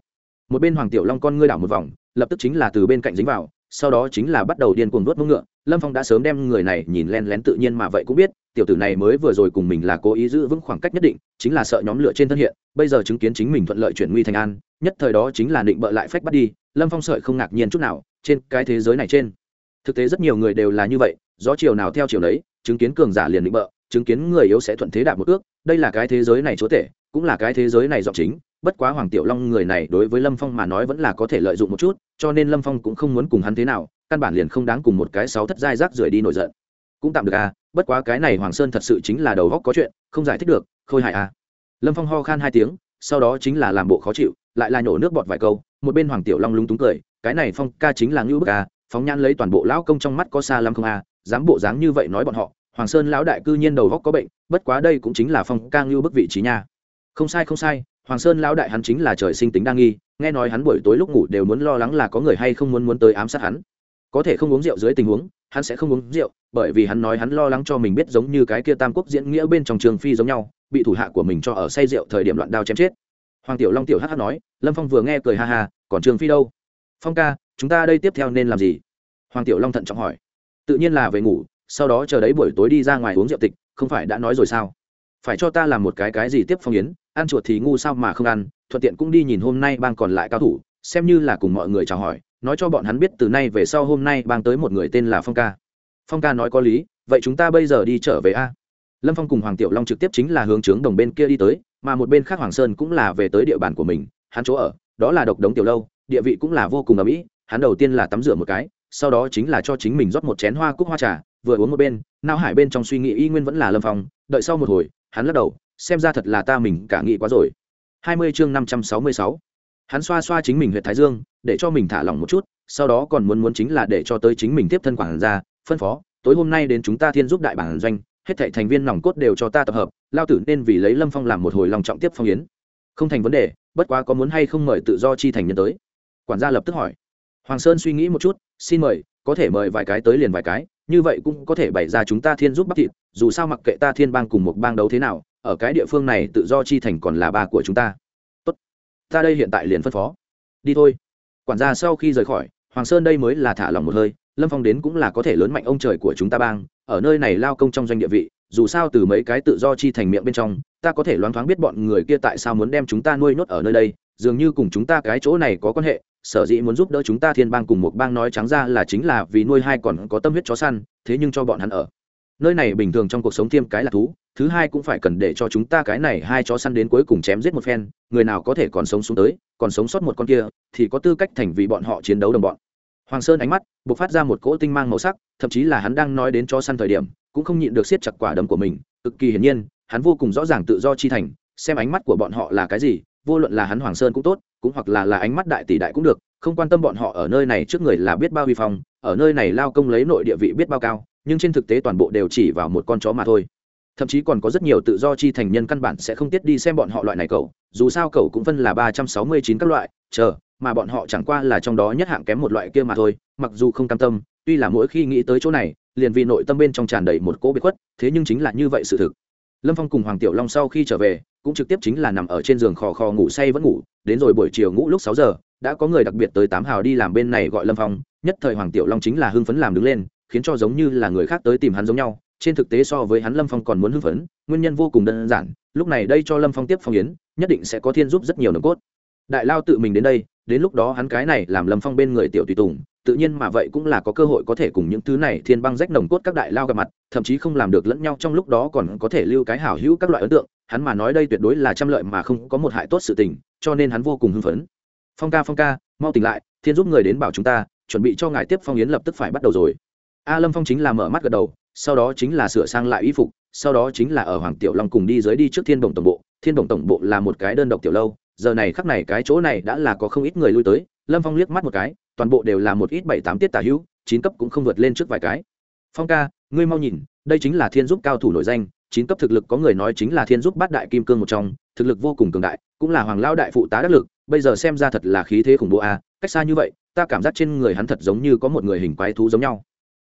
Một bên hoàng tiểu long con ngươi đảo một vòng, lập tức chính là từ bên cạnh dính vào, sau đó chính là bắt đầu điên cuồng đốt mông ngựa lâm phong đã sớm đem người này nhìn len lén tự nhiên mà vậy cũng biết, tiểu tử này mới vừa rồi cùng mình là cố ý giữ vững khoảng cách nhất định, chính là sợ nhóm lửa trên thân hiện, bây giờ chứng kiến chính mình thuận lợi chuyển nguy thành an, nhất thời đó chính là định bợ lại phách bắt đi, lâm phong sợi không ngạc nhiên chút nào, trên cái thế giới này trên. Thực tế rất nhiều người đều là như vậy do chiều nào theo chiều đấy chứng kiến cường giả liền định bợ, chứng kiến người yếu sẽ thuận thế đạp một ước, đây là cái thế giới này chúa tể, cũng là cái thế giới này dọc chính, bất quá hoàng tiểu long người này đối với lâm phong mà nói vẫn là có thể lợi dụng một chút, cho nên lâm phong cũng không muốn cùng hắn thế nào căn bản liền không đáng cùng một cái sáu thất giai rác rưởi đi nổi giận. Cũng tạm được à bất quá cái này hoàng sơn thật sự chính là đầu góc có chuyện, không giải thích được, khôi hại à. Lâm phong ho khan hai tiếng, sau đó chính là làm bộ khó chịu, lại là nhổ nước bọt vài câu, một bên hoàng tiểu long lúng túng cười, cái này phong ca chính là ngưu bức à phóng nhan lấy toàn bộ lão công trong mắt có xa lắm không à dám bộ dáng như vậy nói bọn họ, hoàng sơn lão đại cư nhiên đầu góc có bệnh, bất quá đây cũng chính là phong ca ngưu bức vị trí nha. Không sai không sai, hoàng sơn lão đại hắn chính là trời sinh tính đa nghi, nghe nói hắn buổi tối lúc ngủ đều muốn lo lắng là có người hay không muốn muốn tới ám sát hắn có thể không uống rượu dưới tình huống, hắn sẽ không uống rượu, bởi vì hắn nói hắn lo lắng cho mình biết giống như cái kia tam quốc diễn nghĩa bên trong trường phi giống nhau, bị thủ hạ của mình cho ở say rượu thời điểm loạn đao chém chết. Hoàng tiểu long tiểu hh nói, lâm phong vừa nghe cười ha ha, còn trường phi đâu? Phong ca, chúng ta đây tiếp theo nên làm gì? Hoàng tiểu long thận trọng hỏi. Tự nhiên là về ngủ, sau đó chờ đấy buổi tối đi ra ngoài uống rượu tịch, không phải đã nói rồi sao? Phải cho ta làm một cái cái gì tiếp phong yến, ăn chuột thì ngu sao mà không ăn, thuận tiện cũng đi nhìn hôm nay bang còn lại cao thủ, xem như là cùng mọi người chào hỏi nói cho bọn hắn biết từ nay về sau hôm nay bang tới một người tên là phong ca. Phong ca nói có lý, vậy chúng ta bây giờ đi trở về a? Lâm phong cùng hoàng tiểu long trực tiếp chính là hướng trướng đồng bên kia đi tới, mà một bên khác hoàng sơn cũng là về tới địa bàn của mình, hắn chỗ ở, đó là độc đống tiểu lâu, địa vị cũng là vô cùng ở mỹ hắn đầu tiên là tắm rửa một cái, sau đó chính là cho chính mình rót một chén hoa cúc hoa trà, vừa uống một bên nao hải bên trong suy nghĩ y nguyên vẫn là lâm phong, đợi sau một hồi, hắn lắc đầu, xem ra thật là ta mình cả nghĩ quá rồi. 20 chương 566 hắn xoa xoa chính mình huyện thái dương, để cho mình thả lỏng một chút, sau đó còn muốn muốn chính là để cho tới chính mình tiếp thân quản gia, phân phó, tối hôm nay đến chúng ta thiên giúp đại bản doanh, hết thảy thành viên nòng cốt đều cho ta tập hợp, lao tử nên vì lấy lâm phong làm một hồi lòng trọng tiếp phong yến. Không thành vấn đề, bất quá có muốn hay không mời tự do chi thành nhân tới. Quản gia lập tức hỏi. Hoàng sơn suy nghĩ một chút, xin mời, có thể mời vài cái tới liền vài cái, như vậy cũng có thể bày ra chúng ta thiên giúp bắc thịt, dù sao mặc kệ ta thiên bang cùng một bang đấu thế nào, ở cái địa phương này tự do chi thành còn là ba của chúng ta ta đây hiện tại liền phân phó. Đi thôi. Quản gia sau khi rời khỏi, hoàng sơn đây mới là thả lòng một hơi, lâm phong đến cũng là có thể lớn mạnh ông trời của chúng ta bang, ở nơi này lao công trong doanh địa vị, dù sao từ mấy cái tự do chi thành miệng bên trong, ta có thể loáng thoáng biết bọn người kia tại sao muốn đem chúng ta nuôi nốt ở nơi đây, dường như cùng chúng ta cái chỗ này có quan hệ, sở dĩ muốn giúp đỡ chúng ta thiên bang cùng một bang nói trắng ra là chính là vì nuôi hai còn có tâm huyết chó săn, thế nhưng cho bọn hắn ở nơi này bình thường trong cuộc sống thêm cái là thú, thứ hai cũng phải cần để cho chúng ta cái này hai chó săn đến cuối cùng chém giết một phen, người nào có thể còn sống xuống tới, còn sống sót một con kia, thì có tư cách thành vì bọn họ chiến đấu đồng bọn. Hoàng sơn ánh mắt b ộ c phát ra một cỗ tinh mang màu sắc, thậm chí là hắn đang nói đến chó săn thời điểm, cũng không nhịn được siết chặt quả đấm của mình, cực kỳ hiển nhiên, hắn vô cùng rõ ràng tự do chi thành, xem ánh mắt của bọn họ là cái gì, vô luận là hắn hoàng sơn cũng tốt, cũng hoặc là là ánh mắt đại tỷ đại cũng được, không quan tâm bọn họ ở nơi này trước người là biết bao vi phong, ở nơi này lao công lấy nội địa vị biết bao cao nhưng trên thực tế toàn bộ đều chỉ vào một con chó mà thôi. Thậm chí còn có rất nhiều tự do chi thành nhân căn bản sẽ không tiết đi xem bọn họ loại này cậu, dù sao cậu cũng phân là ba trăm sáu mươi chín các loại, chờ, mà bọn họ chẳng qua là trong đó nhất hạng kém một loại kia mà thôi, mặc dù không cam tâm, tuy là mỗi khi nghĩ tới chỗ này, liền vì nội tâm bên trong tràn đầy một cỗ biệt khuất, thế nhưng chính là như vậy sự thực. Lâm phong cùng hoàng tiểu long sau khi trở về, cũng trực tiếp chính là nằm ở trên giường khò khò ngủ say vẫn ngủ, đến rồi buổi chiều ngủ lúc sáu giờ, đã có người đặc biệt tới tám hào đi làm bên này gọi lâm phong, nhất thời hoàng tiểu long chính là hưng phấn làm đứng lên khiến cho giống như là người khác tới tìm hắn giống nhau, trên thực tế so với hắn lâm phong còn muốn hưng phấn, nguyên nhân vô cùng đơn giản, lúc này đây cho lâm phong tiếp phong yến, nhất định sẽ có thiên giúp rất nhiều nồng cốt. Đại lao tự mình đến đây, đến lúc đó hắn cái này làm lâm phong bên người tiểu tùy tùng, tự nhiên mà vậy cũng là có cơ hội có thể cùng những thứ này thiên băng rách nồng cốt các đại lao gặp mặt, thậm chí không làm được lẫn nhau trong lúc đó còn có thể lưu cái hảo hữu các loại ấn tượng, hắn mà nói đây tuyệt đối là trăm lợi mà không có một hại tốt sự tình, cho nên hắn vô cùng hưng phấn. Phong ca phong ca, mau tỉnh lại, thiên giúp người đến bảo chúng ta, chuẩn bị cho ngài tiếp phong yến lập tức phải bắt đầu rồi a lâm phong chính là mở mắt gật đầu, sau đó chính là sửa sang lại y phục, sau đó chính là ở hoàng tiểu long cùng đi dưới đi trước thiên đồng tổng bộ. Thiên đồng tổng bộ là một cái đơn độc tiểu lâu, giờ này khắc này cái chỗ này đã là có không ít người lui tới. Lâm phong liếc mắt một cái, toàn bộ đều là một ít bảy tám tiết tả hữu, chín cấp cũng không vượt lên trước vài cái. Phong ca, ngươi mau nhìn, đây chính là thiên giúp cao thủ nổi danh, chín cấp thực lực có người nói chính là thiên giúp bát đại kim cương một trong, thực lực vô cùng cường đại, cũng là hoàng lao đại phụ tá đắc lực, bây giờ xem ra thật là khí thế khủng bố a à. cách xa như vậy, ta cảm giác trên người hắn thật giống như có một người hình quái thú giống nhau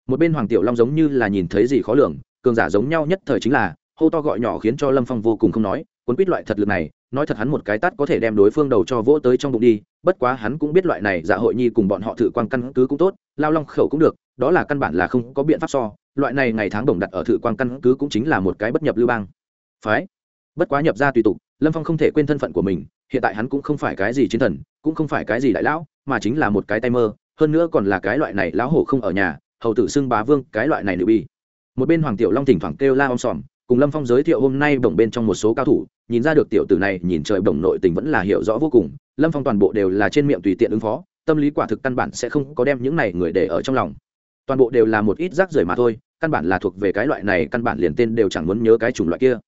một bên hoàng tiểu long giống như là nhìn thấy gì khó lường, cường giả giống nhau nhất thời chính là, hô to gọi nhỏ khiến cho lâm phong vô cùng không nói, cuốn quýt loại thật lực này, nói thật hắn một cái tát có thể đem đối phương đầu cho vỗ tới trong bụng đi, bất quá hắn cũng biết loại này dạ hội nhi cùng bọn họ thử quan căn cứ cũng tốt, lao long khẩu cũng được, đó là căn bản là không có biện pháp so, loại này ngày tháng đồng đặt ở thử quan căn cứ cũng chính là một cái bất nhập lưu bang. Phái. Bất quá nhập ra tùy tục, lâm phong không thể quên thân phận của mình, hiện tại hắn cũng không phải cái gì chiến thần, cũng không phải cái gì đại lão, mà chính là một cái tay mơ, hơn nữa còn là cái loại này lão hổ không ở nhà hầu tử xưng bá vương, cái loại này nữ bi. Một bên hoàng tiểu long thỉnh thoảng kêu la om sòm, cùng lâm phong giới thiệu hôm nay bổng bên trong một số cao thủ, nhìn ra được tiểu tử này nhìn trời bổng nội tình vẫn là hiểu rõ vô cùng, lâm phong toàn bộ đều là trên miệng tùy tiện ứng phó, tâm lý quả thực căn bản sẽ không có đem những này người để ở trong lòng. Toàn bộ đều là một ít rác rưởi mà thôi, căn bản là thuộc về cái loại này, căn bản liền tên đều chẳng muốn nhớ cái chủng loại kia.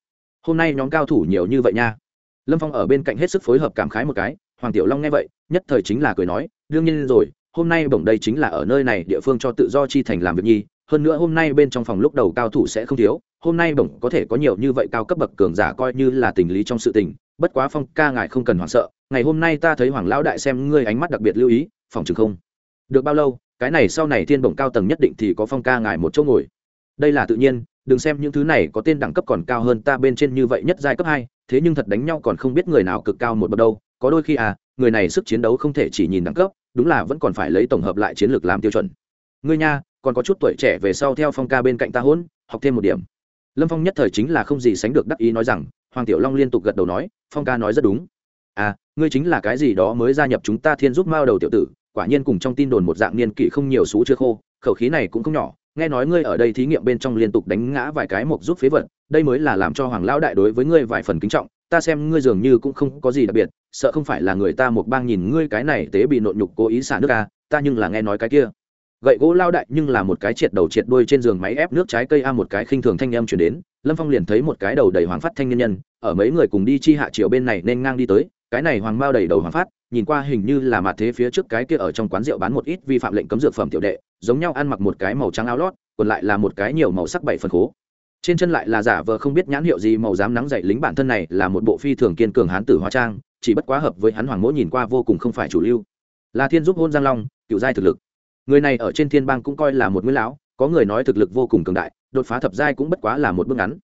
Hôm nay nhóm cao thủ nhiều như vậy nha. Lâm phong ở bên cạnh hết sức phối hợp cảm khái một cái, hoàng tiểu long nghe vậy, nhất thời chính là cười nói, đương nhiên rồi hôm nay bổng đây chính là ở nơi này địa phương cho tự do chi thành làm việc nhi, hơn nữa hôm nay bên trong phòng lúc đầu cao thủ sẽ không thiếu, hôm nay bổng có thể có nhiều như vậy cao cấp bậc cường giả coi như là tình lý trong sự tình, bất quá phong ca ngài không cần hoảng sợ, ngày hôm nay ta thấy hoàng lão đại xem ngươi ánh mắt đặc biệt lưu ý, phòng chừng không? Được bao lâu, cái này sau này thiên bổng cao tầng nhất định thì có phong ca ngài một chỗ ngồi. Đây là tự nhiên, đừng xem những thứ này có tên đẳng cấp còn cao hơn ta bên trên như vậy nhất giai cấp hai, thế nhưng thật đánh nhau còn không biết người nào cực cao một bậc đâu, có đôi khi à người này sức chiến đấu không thể chỉ nhìn đẳng cấp đúng là vẫn còn phải lấy tổng hợp lại chiến lược làm tiêu chuẩn. Ngươi nha, còn có chút tuổi trẻ về sau theo phong ca bên cạnh ta hôn, học thêm một điểm. Lâm phong nhất thời chính là không gì sánh được đắc ý nói rằng, hoàng tiểu long liên tục gật đầu nói, phong ca nói rất đúng. À ngươi chính là cái gì đó mới gia nhập chúng ta thiên giúp mao đầu tiểu tử, quả nhiên cùng trong tin đồn một dạng niên kỷ không nhiều xú chưa khô, khẩu khí này cũng không nhỏ, nghe nói ngươi ở đây thí nghiệm bên trong liên tục đánh ngã vài cái mộc giúp phế vật, đây mới là làm cho hoàng lão đại đối với ngươi vài phần kính trọng, ta xem ngươi dường như cũng không có gì đặc biệt sợ không phải là người ta một bang nhìn ngươi cái này tế bị nộn nhục cố ý xả nước à, ta nhưng là nghe nói cái kia. Gậy gỗ lao đại nhưng là một cái triệt đầu triệt đuôi trên giường máy ép nước trái cây a một cái khinh thường thanh âm chuyển đến lâm phong liền thấy một cái đầu đầy hoàng phát thanh nhân nhân ở mấy người cùng đi chi hạ chiều bên này nên ngang đi tới cái này hoàng bao đầy đầu hoàng phát nhìn qua hình như là mặt thế phía trước cái kia ở trong quán rượu bán một ít vi phạm lệnh cấm dược phẩm tiểu đệ giống nhau ăn mặc một cái màu trắng áo lót còn lại là một cái nhiều màu sắc bảy phần khố. Trên chân lại là giả vờ không biết nhãn hiệu gì màu dám nắng dậy lính bản thân này là một bộ phi thường kiên cường hán tử hóa trang chỉ bất quá hợp với hắn hoàng mỗ nhìn qua vô cùng không phải chủ lưu. Là thiên giúp hôn giang long, cựu giai thực lực. Người này ở trên thiên bang cũng coi là một nguyên lão, có người nói thực lực vô cùng cường đại, đột phá thập giai cũng bất quá là một bước ngắn.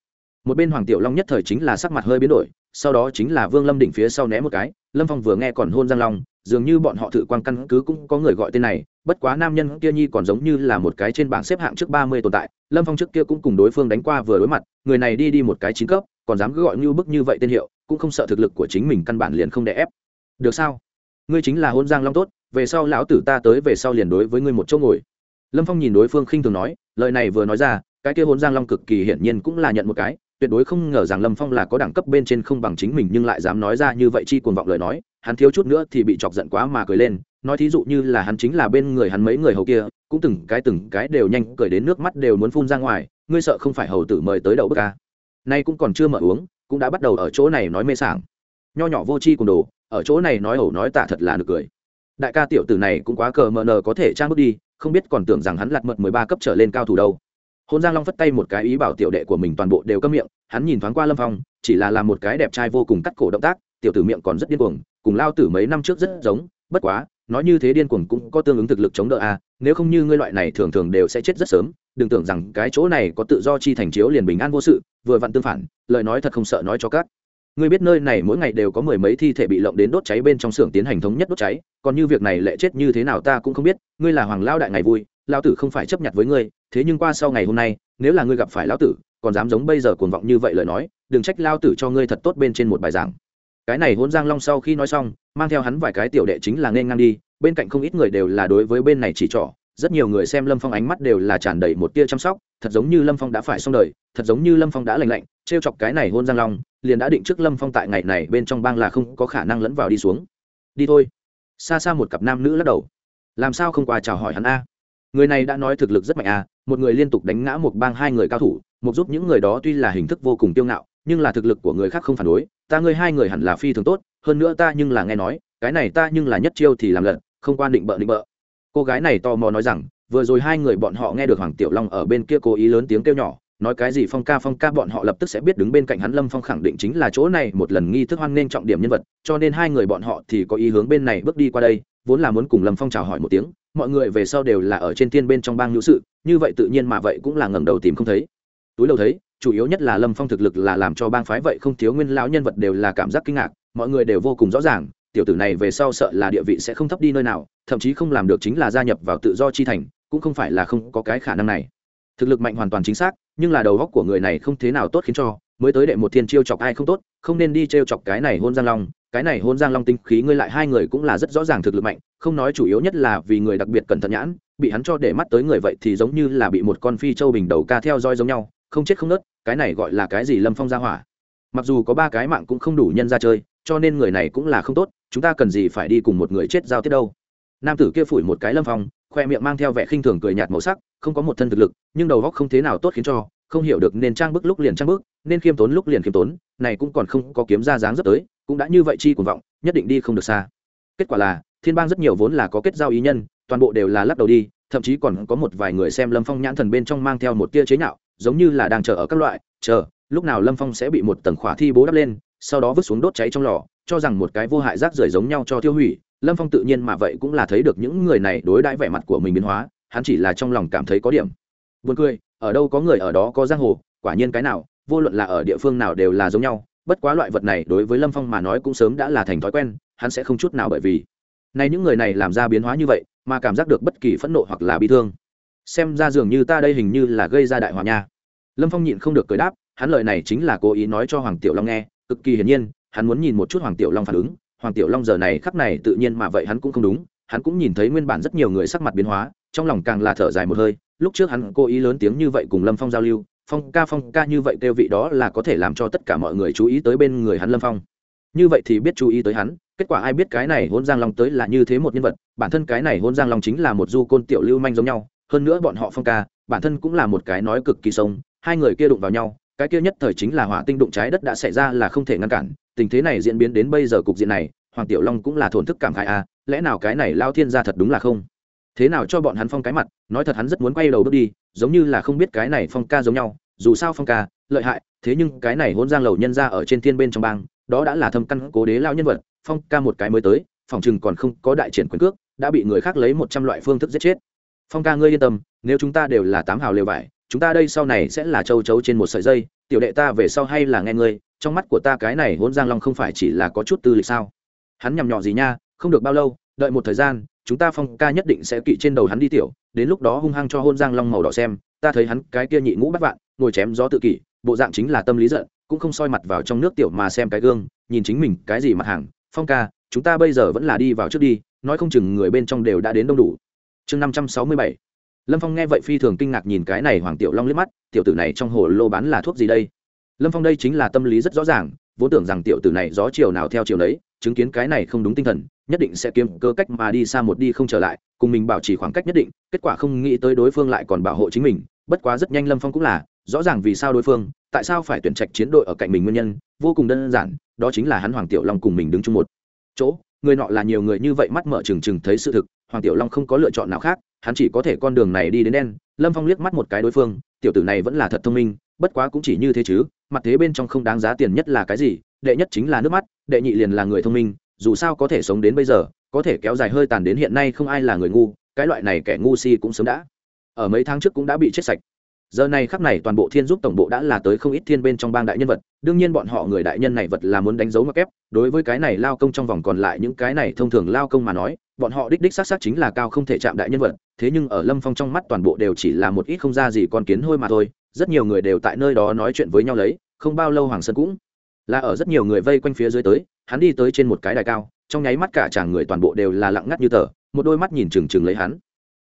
Một bên hoàng tiểu long nhất thời chính là sắc mặt hơi biến đổi, sau đó chính là vương lâm đỉnh phía sau né một cái, lâm phong vừa nghe còn hôn giang long, dường như bọn họ thử quan căn cứ cũng có người gọi tên này, bất quá nam nhân kia nhi còn giống như là một cái trên bảng xếp hạng trước ba mươi tồn tại, lâm phong trước kia cũng cùng đối phương đánh qua vừa đối mặt, người này đi đi một cái chín cấp còn dám cứ gọi như bức như vậy tên hiệu, cũng không sợ thực lực của chính mình căn bản liền không đè ép. Được sao? Ngươi chính là hôn giang long tốt, về sau lão tử ta tới về sau liền đối với ngươi một chỗ ngồi. Lâm phong nhìn đối phương khinh thường nói, lời này vừa nói ra, cái kia hôn giang long cực kỳ hiển nhiên cũng là nhận một cái, tuyệt đối không ngờ rằng lâm phong là có đẳng cấp bên trên không bằng chính mình nhưng lại dám nói ra như vậy chi cuồng vọng lời nói, hắn thiếu chút nữa thì bị chọc giận quá mà cười lên, nói thí dụ như là hắn chính là bên người hắn mấy người hầu kia, cũng từng cái từng cái đều nhanh cười đến nước mắt đều muốn phun ra ngoài, ngươi sợ không phải hầu tử mời tới đậu bức ca nay cũng còn chưa mở uống, cũng đã bắt đầu ở chỗ này nói mê sảng. Nho nhỏ vô tri cùng đồ, ở chỗ này nói ẩu nói tạ thật là được cười. Đại ca tiểu tử này cũng quá cờ mờ nờ có thể trang bước đi, không biết còn tưởng rằng hắn lặt mật mười ba cấp trở lên cao thủ đâu. Hôn giang long phất tay một cái ý bảo tiểu đệ của mình toàn bộ đều câm miệng, hắn nhìn thoáng qua lâm phong, chỉ là làm một cái đẹp trai vô cùng cắt cổ động tác, tiểu tử miệng còn rất điên cuồng, cùng lao tử mấy năm trước rất giống, bất quá nói như thế điên cuồng cũng có tương ứng thực lực chống đỡ a à, nếu không như ngươi loại này thường thường đều sẽ chết rất sớm đừng tưởng rằng cái chỗ này có tự do chi thành chiếu liền bình an vô sự vừa vặn tương phản lời nói thật không sợ nói cho các. Ngươi biết nơi này mỗi ngày đều có mười mấy thi thể bị lộng đến đốt cháy bên trong xưởng tiến hành thống nhất đốt cháy còn như việc này lệ chết như thế nào ta cũng không biết ngươi là hoàng lao đại ngày vui lao tử không phải chấp nhận với ngươi thế nhưng qua sau ngày hôm nay nếu là ngươi gặp phải lao tử còn dám giống bây giờ cuồng vọng như vậy lời nói đừng trách lao tử cho ngươi thật tốt bên trên một bài giảng cái này hôn giang long sau khi nói xong, mang theo hắn vài cái tiểu đệ chính là nên ngang đi, bên cạnh không ít người đều là đối với bên này chỉ trỏ. Rất nhiều người xem lâm phong ánh mắt đều là tràn đầy một tia chăm sóc, thật giống như lâm phong đã phải xong đời, thật giống như lâm phong đã lành lạnh t r e o chọc cái này hôn giang long, liền đã định trước lâm phong tại ngày này bên trong bang là không có khả năng lẫn vào đi xuống. Đi thôi. Xa xa một cặp nam nữ lắc đầu. Làm sao không qua chào hỏi hắn a? Người này đã nói thực lực rất mạnh a, một người liên tục đánh ngã một bang hai người cao thủ, một giúp những người đó tuy là hình thức vô cùng tiêu ngạo, nhưng là thực lực của người khác không phản đối ta ngươi hai người hẳn là phi thường tốt, hơn nữa ta nhưng là nghe nói, cái này ta nhưng là nhất chiêu thì làm lận, không quan định bợ định bợ. Cô gái này tò mò nói rằng, vừa rồi hai người bọn họ nghe được hoàng tiểu long ở bên kia cố ý lớn tiếng kêu nhỏ, nói cái gì phong ca phong ca bọn họ lập tức sẽ biết đứng bên cạnh hắn lâm phong khẳng định chính là chỗ này, một lần nghi thức hoan nghênh trọng điểm nhân vật, cho nên hai người bọn họ thì có ý hướng bên này bước đi qua đây, vốn là muốn cùng lâm phong chào hỏi một tiếng, mọi người về sau đều là ở trên thiên bên trong bang hữu sự, như vậy tự nhiên mà vậy cũng là ngẩng đầu tìm không thấy túi đầu thấy, chủ yếu nhất là lâm phong thực lực là làm cho bang phái vậy không thiếu nguyên lão nhân vật đều là cảm giác kinh ngạc, mọi người đều vô cùng rõ ràng, tiểu tử này về sau sợ là địa vị sẽ không thấp đi nơi nào, thậm chí không làm được chính là gia nhập vào tự do chi thành, cũng không phải là không có cái khả năng này. Thực lực mạnh hoàn toàn chính xác, nhưng là đầu góc của người này không thế nào tốt khiến cho, mới tới đệ một thiên chiêu chọc ai không tốt, không nên đi trêu chọc cái này hôn giang long, cái này hôn giang long tinh khí ngươi lại hai người cũng là rất rõ ràng thực lực mạnh, không nói chủ yếu nhất là vì người đặc biệt cẩn thận nhãn, bị hắn cho để mắt tới người vậy thì giống như là bị một con phi châu bình đầu ca theo dõi giống nhau không chết không nớt, cái này gọi là cái gì lâm phong ra hỏa? Mặc dù có ba cái mạng cũng không đủ nhân ra chơi, cho nên người này cũng là không tốt, chúng ta cần gì phải đi cùng một người chết giao tiếp đâu? Nam tử kia phủi một cái lâm phong, khoe miệng mang theo vẻ khinh thường cười nhạt màu sắc, không có một thân thực lực, nhưng đầu góc không thế nào tốt khiến cho, không hiểu được nên trang bức lúc liền trang bức nên khiêm tốn lúc liền khiêm tốn, này cũng còn không có kiếm ra dáng rất tới, cũng đã như vậy chi cuồng vọng, nhất định đi không được xa. Kết quả là, thiên bang rất nhiều vốn là có kết giao ý nhân, toàn bộ đều là lắc đầu đi, thậm chí còn có một vài người xem lâm phong nhãn thần bên trong mang theo một tia chế nhạo giống như là đang chờ ở các loại, chờ, lúc nào lâm phong sẽ bị một tầng khỏa thi bố đắp lên, sau đó vứt xuống đốt cháy trong lò, cho rằng một cái vô hại rác rưởi giống nhau cho tiêu hủy. Lâm phong tự nhiên mà vậy cũng là thấy được những người này đối đãi vẻ mặt của mình biến hóa, hắn chỉ là trong lòng cảm thấy có điểm buồn cười, ở đâu có người ở đó có giang hồ, quả nhiên cái nào, vô luận là ở địa phương nào đều là giống nhau, bất quá loại vật này đối với lâm phong mà nói cũng sớm đã là thành thói quen, hắn sẽ không chút nào bởi vì nay những người này làm ra biến hóa như vậy mà cảm giác được bất kỳ phẫn nộ hoặc là bi thương. Xem ra dường như ta đây hình như là gây ra đại hòa nha lâm phong nhịn không được cười đáp, hắn lời này chính là cố ý nói cho hoàng tiểu long nghe, cực kỳ hiển nhiên, hắn muốn nhìn một chút hoàng tiểu long phản ứng. Hoàng tiểu long giờ này khắc này tự nhiên mà vậy hắn cũng không đúng, hắn cũng nhìn thấy nguyên bản rất nhiều người sắc mặt biến hóa, trong lòng càng là thở dài một hơi, lúc trước hắn cố ý lớn tiếng như vậy cùng lâm phong giao lưu, phong ca phong ca như vậy kêu vị đó là có thể làm cho tất cả mọi người chú ý tới bên người hắn lâm phong. Như vậy thì biết chú ý tới hắn, kết quả ai biết cái này hôn giang long tới là như thế một nhân vật, bản thân cái này hôn giang long chính là một du côn tiểu lưu manh giống nhau, hơn nữa bọn họ phong ca, bản thân cũng là một cái nói cực kỳ sông hai người kia đụng vào nhau cái kia nhất thời chính là hỏa tinh đụng trái đất đã xảy ra là không thể ngăn cản tình thế này diễn biến đến bây giờ cục diện này hoàng tiểu long cũng là thổn thức cảm khai a à, lẽ nào cái này lao thiên gia thật đúng là không? Thế nào cho bọn hắn phong cái mặt nói thật hắn rất muốn quay đầu bước đi giống như là không biết cái này phong ca giống nhau dù sao phong ca lợi hại thế nhưng cái này hôn giang lầu nhân ra ở trên thiên bên trong bang đó đã là thâm căn cố đế lao nhân vật phong ca một cái mới tới phòng chừng còn không có đại triển quyền cước đã bị người khác lấy một trăm loại phương thức giết chết. Phong ca ngươi yên tâm nếu chúng ta đều là tám hào lều vải chúng ta đây sau này sẽ là châu chấu trên một sợi dây, tiểu đệ ta về sau hay là nghe ngươi, trong mắt của ta cái này hôn giang long không phải chỉ là có chút tư lịch sao? Hắn nhằm nhỏ gì nha, không được bao lâu, đợi một thời gian, chúng ta phong ca nhất định sẽ kỵ trên đầu hắn đi tiểu, đến lúc đó hung hăng cho hôn giang long màu đỏ xem, ta thấy hắn cái kia nhị ngũ bắt vạn, ngồi chém gió tự kỷ, bộ dạng chính là tâm lý giận, cũng không soi mặt vào trong nước tiểu mà xem cái gương, nhìn chính mình cái gì mặt hàng. Phong ca, chúng ta bây giờ vẫn là đi vào trước đi, nói không chừng người bên trong đều đã đến đông đủ. Chương năm trăm sáu mươi bảy lâm phong nghe vậy phi thường kinh ngạc nhìn cái này hoàng tiểu long liếc mắt, tiểu tử này trong hồ lô bán là thuốc gì đây? Lâm phong đây chính là tâm lý rất rõ ràng, vốn tưởng rằng tiểu tử này gió chiều nào theo chiều đấy chứng kiến cái này không đúng tinh thần, nhất định sẽ kiếm cơ cách mà đi xa một đi không trở lại, cùng mình bảo trì khoảng cách nhất định, kết quả không nghĩ tới đối phương lại còn bảo hộ chính mình, bất quá rất nhanh lâm phong cũng là, rõ ràng vì sao đối phương, tại sao phải tuyển trạch chiến đội ở cạnh mình nguyên nhân, vô cùng đơn giản, đó chính là hắn hoàng tiểu long cùng mình đứng chung một chỗ, người nọ là nhiều người như vậy mắt mở trừng trừng thấy sự thực, hoàng tiểu long không có lựa chọn nào khác hắn chỉ có thể con đường này đi đến đen. Lâm phong liếc mắt một cái đối phương, tiểu tử này vẫn là thật thông minh, bất quá cũng chỉ như thế chứ, mặt thế bên trong không đáng giá tiền nhất là cái gì, đệ nhất chính là nước mắt, đệ nhị liền là người thông minh, dù sao có thể sống đến bây giờ, có thể kéo dài hơi tàn đến hiện nay không ai là người ngu, cái loại này kẻ ngu si cũng sớm đã. Ở mấy tháng trước cũng đã bị chết sạch giờ này khắc này toàn bộ thiên giúp tổng bộ đã là tới không ít thiên bên trong bang đại nhân vật, đương nhiên bọn họ người đại nhân này vật là muốn đánh dấu mặc ép đối với cái này lao công trong vòng còn lại những cái này thông thường lao công mà nói, bọn họ đích đích xác xác chính là cao không thể chạm đại nhân vật, thế nhưng ở lâm phong trong mắt toàn bộ đều chỉ là một ít không ra gì con kiến hôi mà thôi, rất nhiều người đều tại nơi đó nói chuyện với nhau lấy, không bao lâu hoàng sơn cũng là ở rất nhiều người vây quanh phía dưới tới, hắn đi tới trên một cái đài cao, trong nháy mắt cả chàng người toàn bộ đều là lặng ngắt như tờ, một đôi mắt nhìn trừng trừng lấy hắn.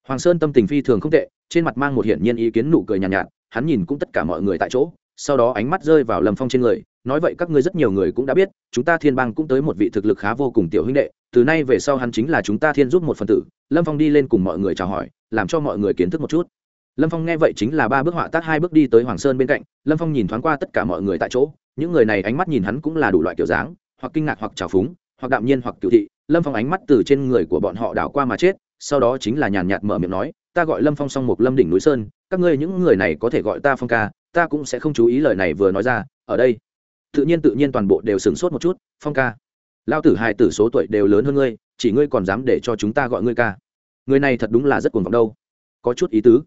Hoàng sơn tâm tình phi thường không tệ trên mặt mang một hiển nhiên ý kiến nụ cười nhàn nhạt, nhạt hắn nhìn cũng tất cả mọi người tại chỗ sau đó ánh mắt rơi vào lâm phong trên người nói vậy các ngươi rất nhiều người cũng đã biết chúng ta thiên bang cũng tới một vị thực lực khá vô cùng tiểu huynh đệ từ nay về sau hắn chính là chúng ta thiên giúp một phần tử. Lâm phong đi lên cùng mọi người chào hỏi làm cho mọi người kiến thức một chút. Lâm phong nghe vậy chính là ba bước họa tác hai bước đi tới hoàng sơn bên cạnh lâm phong nhìn thoáng qua tất cả mọi người tại chỗ những người này ánh mắt nhìn hắn cũng là đủ loại kiểu dáng hoặc kinh ngạc hoặc trào phúng hoặc đạm nhiên hoặc cựu thị. Lâm phong ánh mắt từ trên người của bọn họ đảo qua mà chết sau đó chính là nhàn nhạt mở miệng nói, ta gọi lâm phong song mục lâm đỉnh núi sơn, các ngươi những người này có thể gọi ta phong ca, ta cũng sẽ không chú ý lời này vừa nói ra, ở đây. Tự nhiên tự nhiên toàn bộ đều sửng sốt một chút, phong ca lao tử hai tử số tuổi đều lớn hơn ngươi, chỉ ngươi còn dám để cho chúng ta gọi ngươi ca. Người này thật đúng là rất cuồng vọng đâu. Có chút ý tứ.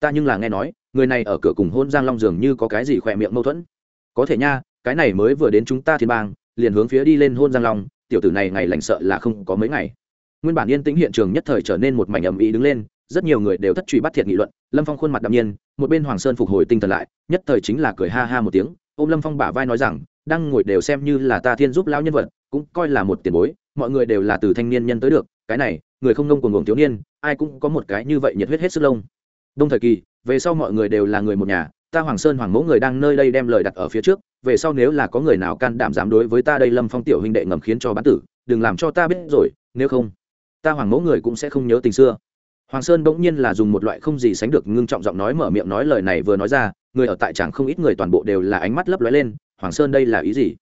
Ta nhưng là nghe nói, người này ở cửa cùng hôn giang long dường như có cái gì khỏe miệng mâu thuẫn. Có thể nha, cái này mới vừa đến chúng ta thiên bang, liền hướng phía đi lên hôn giang long, tiểu tử này ngày lành sợ là không có mấy ngày nguyên bản yên tĩnh hiện trường nhất thời trở nên một mảnh ầm ĩ đứng lên, rất nhiều người đều thất truy bắt thiệt nghị luận, lâm phong khuôn mặt đạm nhiên, một bên hoàng sơn phục hồi tinh thần lại, nhất thời chính là cười ha ha một tiếng, ôm lâm phong bả vai nói rằng, đang ngồi đều xem như là ta thiên giúp lao nhân vật, cũng coi là một tiền bối, mọi người đều là từ thanh niên nhân tới được, cái này, người không nông cùng ngùng thiếu niên, ai cũng có một cái như vậy nhiệt huyết hết sức lông. Đông thời kỳ, về sau mọi người đều là người một nhà, ta hoàng sơn hoàng mẫu người đang nơi đây đem lời đặt ở phía trước, về sau nếu là có người nào can đảm dám đối với ta đây lâm phong tiểu huynh đệ ngầm khiến cho bán tử, đừng làm cho ta biết rồi, nếu không ta hoàng mẫu người cũng sẽ không nhớ tình xưa. Hoàng sơn bỗng nhiên là dùng một loại không gì sánh được ngưng trọng giọng nói mở miệng nói lời này vừa nói ra, người ở tại tràng không ít người toàn bộ đều là ánh mắt lấp lóe lên, hoàng sơn đây là ý gì?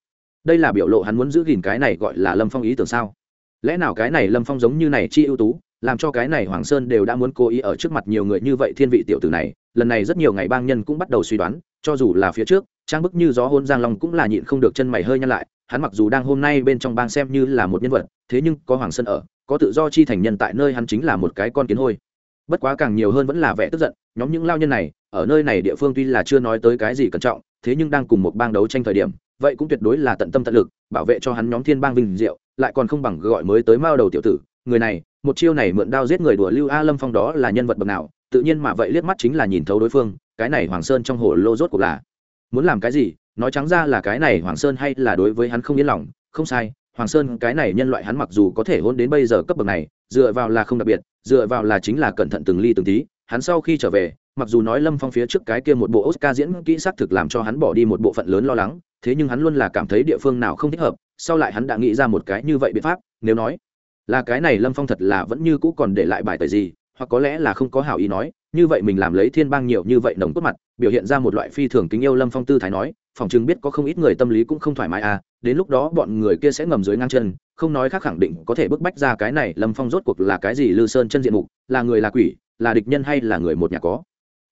Đây là biểu lộ hắn muốn giữ gìn cái này gọi là lâm phong ý tưởng sao? Lẽ nào cái này lâm phong giống như này chi ưu tú, làm cho cái này hoàng sơn đều đã muốn cố ý ở trước mặt nhiều người như vậy thiên vị tiểu tử này? Lần này rất nhiều ngày bang nhân cũng bắt đầu suy đoán, cho dù là phía trước, trang bức như gió hôn giang long cũng là nhịn không được chân mày hơi nhăn lại, hắn mặc dù đang hôm nay bên trong bang xem như là một nhân vật, thế nhưng có hoàng sơn ở có tự do chi thành nhân tại nơi hắn chính là một cái con kiến hôi. Bất quá càng nhiều hơn vẫn là vẻ tức giận, nhóm những lao nhân này, ở nơi này địa phương tuy là chưa nói tới cái gì cẩn trọng, thế nhưng đang cùng một bang đấu tranh thời điểm, vậy cũng tuyệt đối là tận tâm tận lực, bảo vệ cho hắn nhóm thiên bang vinh diệu, lại còn không bằng gọi mới tới mao đầu tiểu tử, người này, một chiêu này mượn đao giết người đùa lưu a lâm phong đó là nhân vật bậc nào, tự nhiên mà vậy liếc mắt chính là nhìn thấu đối phương, cái này hoàng sơn trong hồ lô rốt cuộc là muốn làm cái gì, nói trắng ra là cái này hoàng sơn hay là đối với hắn không yên lòng, không sai hoàng sơn, cái này nhân loại hắn mặc dù có thể hôn đến bây giờ cấp bậc này, dựa vào là không đặc biệt, dựa vào là chính là cẩn thận từng ly từng tí, hắn sau khi trở về, mặc dù nói lâm phong phía trước cái kia một bộ oscar diễn kỹ xác thực làm cho hắn bỏ đi một bộ phận lớn lo lắng, thế nhưng hắn luôn là cảm thấy địa phương nào không thích hợp, sau lại hắn đã nghĩ ra một cái như vậy biện pháp, nếu nói là cái này lâm phong thật là vẫn như cũ còn để lại bài tời gì, hoặc có lẽ là không có hảo ý nói như vậy mình làm lấy thiên bang nhiều như vậy nồng cốt mặt, biểu hiện ra một loại phi thường kính yêu lâm phong tư thái nói, phòng chừng biết có không ít người tâm lý cũng không thoải mái à đến lúc đó bọn người kia sẽ ngầm dưới ngang chân, không nói khác khẳng định có thể bức bách ra cái này lâm phong rốt cuộc là cái gì lư sơn chân diện mục, là người là quỷ, là địch nhân hay là người một nhà có.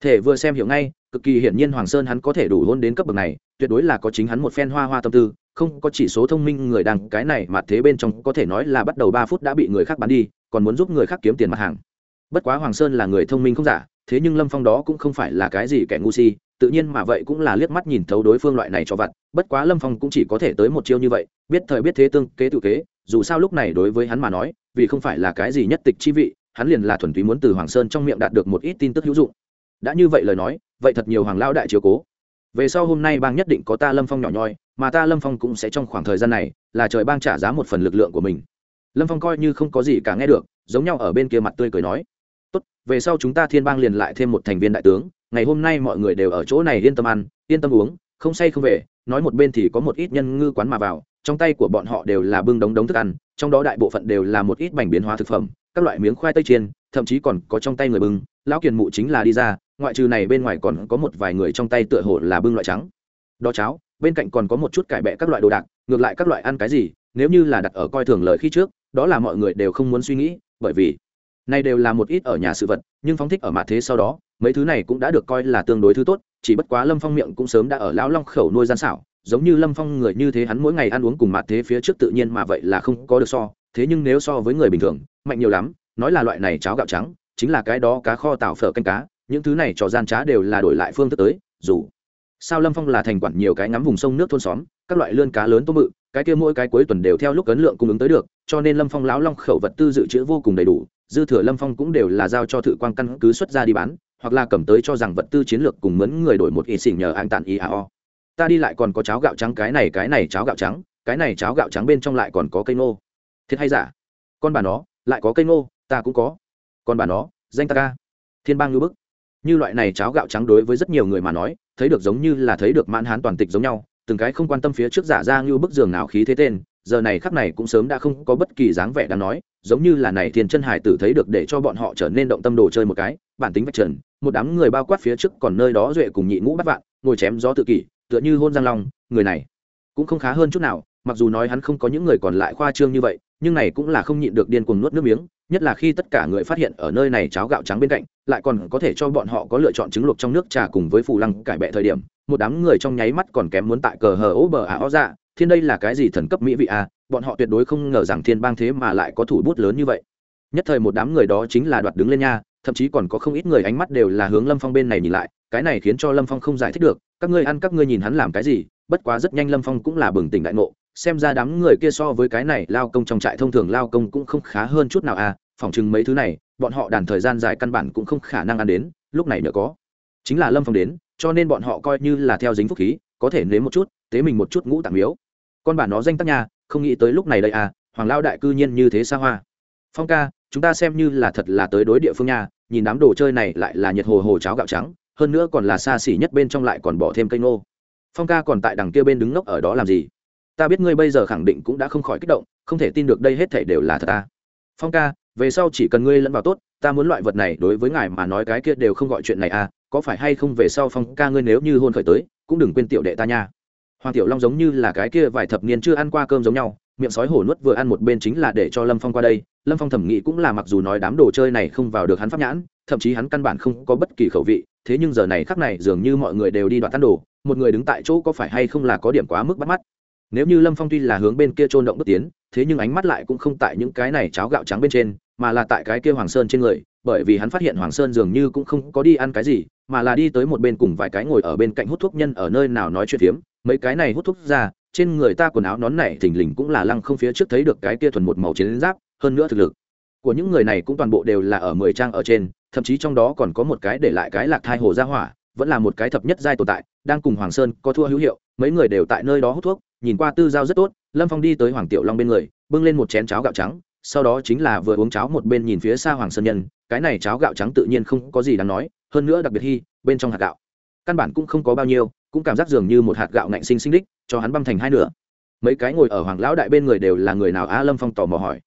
Thể vừa xem hiểu ngay, cực kỳ hiển nhiên hoàng sơn hắn có thể đủ hôn đến cấp bậc này, tuyệt đối là có chính hắn một phen hoa hoa tâm tư, không có chỉ số thông minh người đằng cái này mà thế bên trong có thể nói là bắt đầu ba phút đã bị người khác bán đi, còn muốn giúp người khác kiếm tiền mặt hàng. Bất quá hoàng sơn là người thông minh không giả thế nhưng lâm phong đó cũng không phải là cái gì kẻ ngu si, tự nhiên mà vậy cũng là liếc mắt nhìn thấu đối phương loại này cho vặt, bất quá lâm phong cũng chỉ có thể tới một chiêu như vậy, biết thời biết thế tương kế tự kế, dù sao lúc này đối với hắn mà nói, vì không phải là cái gì nhất tịch chi vị, hắn liền là thuần túy muốn từ hoàng sơn trong miệng đạt được một ít tin tức hữu dụng. Đã như vậy lời nói, vậy thật nhiều hoàng lao đại chiếu cố. Về sau hôm nay bang nhất định có ta lâm phong nhỏ nhoi, mà ta lâm phong cũng sẽ trong khoảng thời gian này là trời bang trả giá một phần lực lượng của mình. Lâm phong coi như không có gì cả nghe được, giống nhau ở bên kia mặt tươi cười nói về sau chúng ta thiên bang liền lại thêm một thành viên đại tướng, ngày hôm nay mọi người đều ở chỗ này yên tâm ăn, yên tâm uống, không say không về, nói một bên thì có một ít nhân ngư quán mà vào, trong tay của bọn họ đều là bưng đống đống thức ăn, trong đó đại bộ phận đều là một ít bánh biến hóa thực phẩm, các loại miếng khoai tây chiên, thậm chí còn có trong tay người bưng, lão kiền mụ chính là đi ra, ngoại trừ này bên ngoài còn có một vài người trong tay tựa hồ là bưng loại trắng. Đó cháo, bên cạnh còn có một chút cải bẹ các loại đồ đạc, ngược lại các loại ăn cái gì, nếu như là đặt ở coi thường lời khi trước, đó là mọi người đều không muốn suy nghĩ, bởi vì này đều là một ít ở nhà sự vật, nhưng phóng thích ở mặt thế sau đó, mấy thứ này cũng đã được coi là tương đối thứ tốt, chỉ bất quá lâm phong miệng cũng sớm đã ở lão long khẩu nuôi gian xảo, giống như lâm phong người như thế hắn mỗi ngày ăn uống cùng mặt thế phía trước tự nhiên mà vậy là không có được so, thế nhưng nếu so với người bình thường, mạnh nhiều lắm, nói là loại này cháo gạo trắng, chính là cái đó cá kho tạo phở canh cá, những thứ này trò gian trá đều là đổi lại phương thức tới, dù sao lâm phong là thành quản nhiều cái ngắm vùng sông nước thôn xóm, các loại lươn cá lớn tôm mự cái kia mỗi cái cuối tuần đều theo lúc cấn lượng cung ứng tới được, cho nên lâm phong lão long khẩu vật tư dự trữ vô cùng đầy đủ dư thừa lâm phong cũng đều là giao cho thự quan căn cứ xuất ra đi bán, hoặc là cầm tới cho rằng vật tư chiến lược cùng mướn người đổi một ít xỉn nhờ an tàn iao ta đi lại còn có cháo gạo trắng, cái này cái này cháo gạo trắng, cái này cháo gạo trắng bên trong lại còn có cây nô thiệt hay giả? Con bà nó, lại có cây nô ta cũng có. Con bà nó, danh ta ca. Thiên bang ngư bức. Như loại này cháo gạo trắng đối với rất nhiều người mà nói, thấy được giống như là thấy được mãn hán toàn tịch giống nhau, từng cái không quan tâm phía trước giả ra như bức giường nào khí thế tên giờ này khắc này cũng sớm đã không có bất kỳ dáng vẻ đáng nói, giống như là này thiên chân hải tử thấy được để cho bọn họ trở nên động tâm đồ chơi một cái, bản tính vạch trần, một đám người bao quát phía trước còn nơi đó duệ cùng nhị ngũ bắt vạn, ngồi chém gió tự kỷ, tựa như hôn giang long, người này cũng không khá hơn chút nào, mặc dù nói hắn không có những người còn lại khoa trương như vậy, nhưng này cũng là không nhịn được điên cuồng nuốt nước miếng, nhất là khi tất cả người phát hiện ở nơi này cháo gạo trắng bên cạnh, lại còn có thể cho bọn họ có lựa chọn trứng luộc trong nước trà cùng với phù lăng cải bẹ thời điểm, một đám người trong nháy mắt còn kém muốn tại cờ hờ ố bờ ả ó dạ thiên đây là cái gì thần cấp mỹ vị à bọn họ tuyệt đối không ngờ rằng thiên bang thế mà lại có thủ bút lớn như vậy. Nhất thời một đám người đó chính là đoạt đứng lên nha, thậm chí còn có không ít người ánh mắt đều là hướng lâm phong bên này nhìn lại, cái này khiến cho lâm phong không giải thích được, các ngươi ăn các ngươi nhìn hắn làm cái gì, bất quá rất nhanh lâm phong cũng là bừng tỉnh đại ngộ, xem ra đám người kia so với cái này lao công trong trại thông thường lao công cũng không khá hơn chút nào à phỏng chừng mấy thứ này, bọn họ đàn thời gian dài căn bản cũng không khả năng ăn đến, lúc này nhờ có. Chính là lâm phong đến, cho nên bọn họ coi như là theo dính phúc khí có thể nếm một chút, tế mình một chút ngũ tạng miếu. Con bà nó danh tác nhà không nghĩ tới lúc này đây à hoàng lao đại cư nhiên như thế xa hoa. Phong ca, chúng ta xem như là thật là tới đối địa phương nha, nhìn đám đồ chơi này lại là nhiệt hồ hồ cháo gạo trắng, hơn nữa còn là xa xỉ nhất bên trong lại còn bỏ thêm cây ngô. Phong ca còn tại đằng kia bên đứng ngốc ở đó làm gì? Ta biết ngươi bây giờ khẳng định cũng đã không khỏi kích động, không thể tin được đây hết thể đều là thật ta. Phong ca, về sau chỉ cần ngươi lẫn vào tốt, ta muốn loại vật này đối với ngài mà nói cái kia đều không gọi chuyện này à có phải hay không về sau phong ca ngươi nếu như hôn khởi tới cũng đừng quên tiểu đệ ta nha. Hoàng tiểu long giống như là cái kia vài thập niên chưa ăn qua cơm giống nhau, miệng sói hổ nuốt vừa ăn một bên chính là để cho lâm phong qua đây. Lâm phong thẩm nghĩ cũng là mặc dù nói đám đồ chơi này không vào được hắn pháp nhãn, thậm chí hắn căn bản không có bất kỳ khẩu vị, thế nhưng giờ này khắc này dường như mọi người đều đi đoạt tan đồ, một người đứng tại chỗ có phải hay không là có điểm quá mức bắt mắt. Nếu như lâm phong tuy là hướng bên kia trôn động bước tiến, thế nhưng ánh mắt lại cũng không tại những cái này cháo gạo trắng bên trên, mà là tại cái kia hoàng sơn trên người, bởi vì hắn phát hiện hoàng sơn dường như cũng không có đi ăn cái gì mà là đi tới một bên cùng vài cái ngồi ở bên cạnh hút thuốc nhân ở nơi nào nói chuyện phiếm. Mấy cái này hút thuốc ra, trên người ta quần áo nón này thình lình cũng là lăng không phía trước thấy được cái kia thuần một màu chiến giáp, hơn nữa thực lực của những người này cũng toàn bộ đều là ở mười trang ở trên, thậm chí trong đó còn có một cái để lại cái lạc thai hồ gia hỏa, vẫn là một cái thập nhất giai tồn tại, đang cùng hoàng sơn có thua hữu hiệu, mấy người đều tại nơi đó hút thuốc, nhìn qua tư giao rất tốt, lâm phong đi tới hoàng tiểu long bên người, bưng lên một chén cháo gạo trắng, sau đó chính là vừa uống cháo một bên nhìn phía xa hoàng sơn nhân, cái này cháo gạo trắng tự nhiên không có gì đáng nói hơn nữa đặc biệt hy, bên trong hạt gạo. Căn bản cũng không có bao nhiêu, cũng cảm giác dường như một hạt gạo ngạnh sinh sinh đích, cho hắn băm thành hai nửa. Mấy cái ngồi ở hoàng lão đại bên người đều là người nào á, lâm phong tỏ mò hỏi.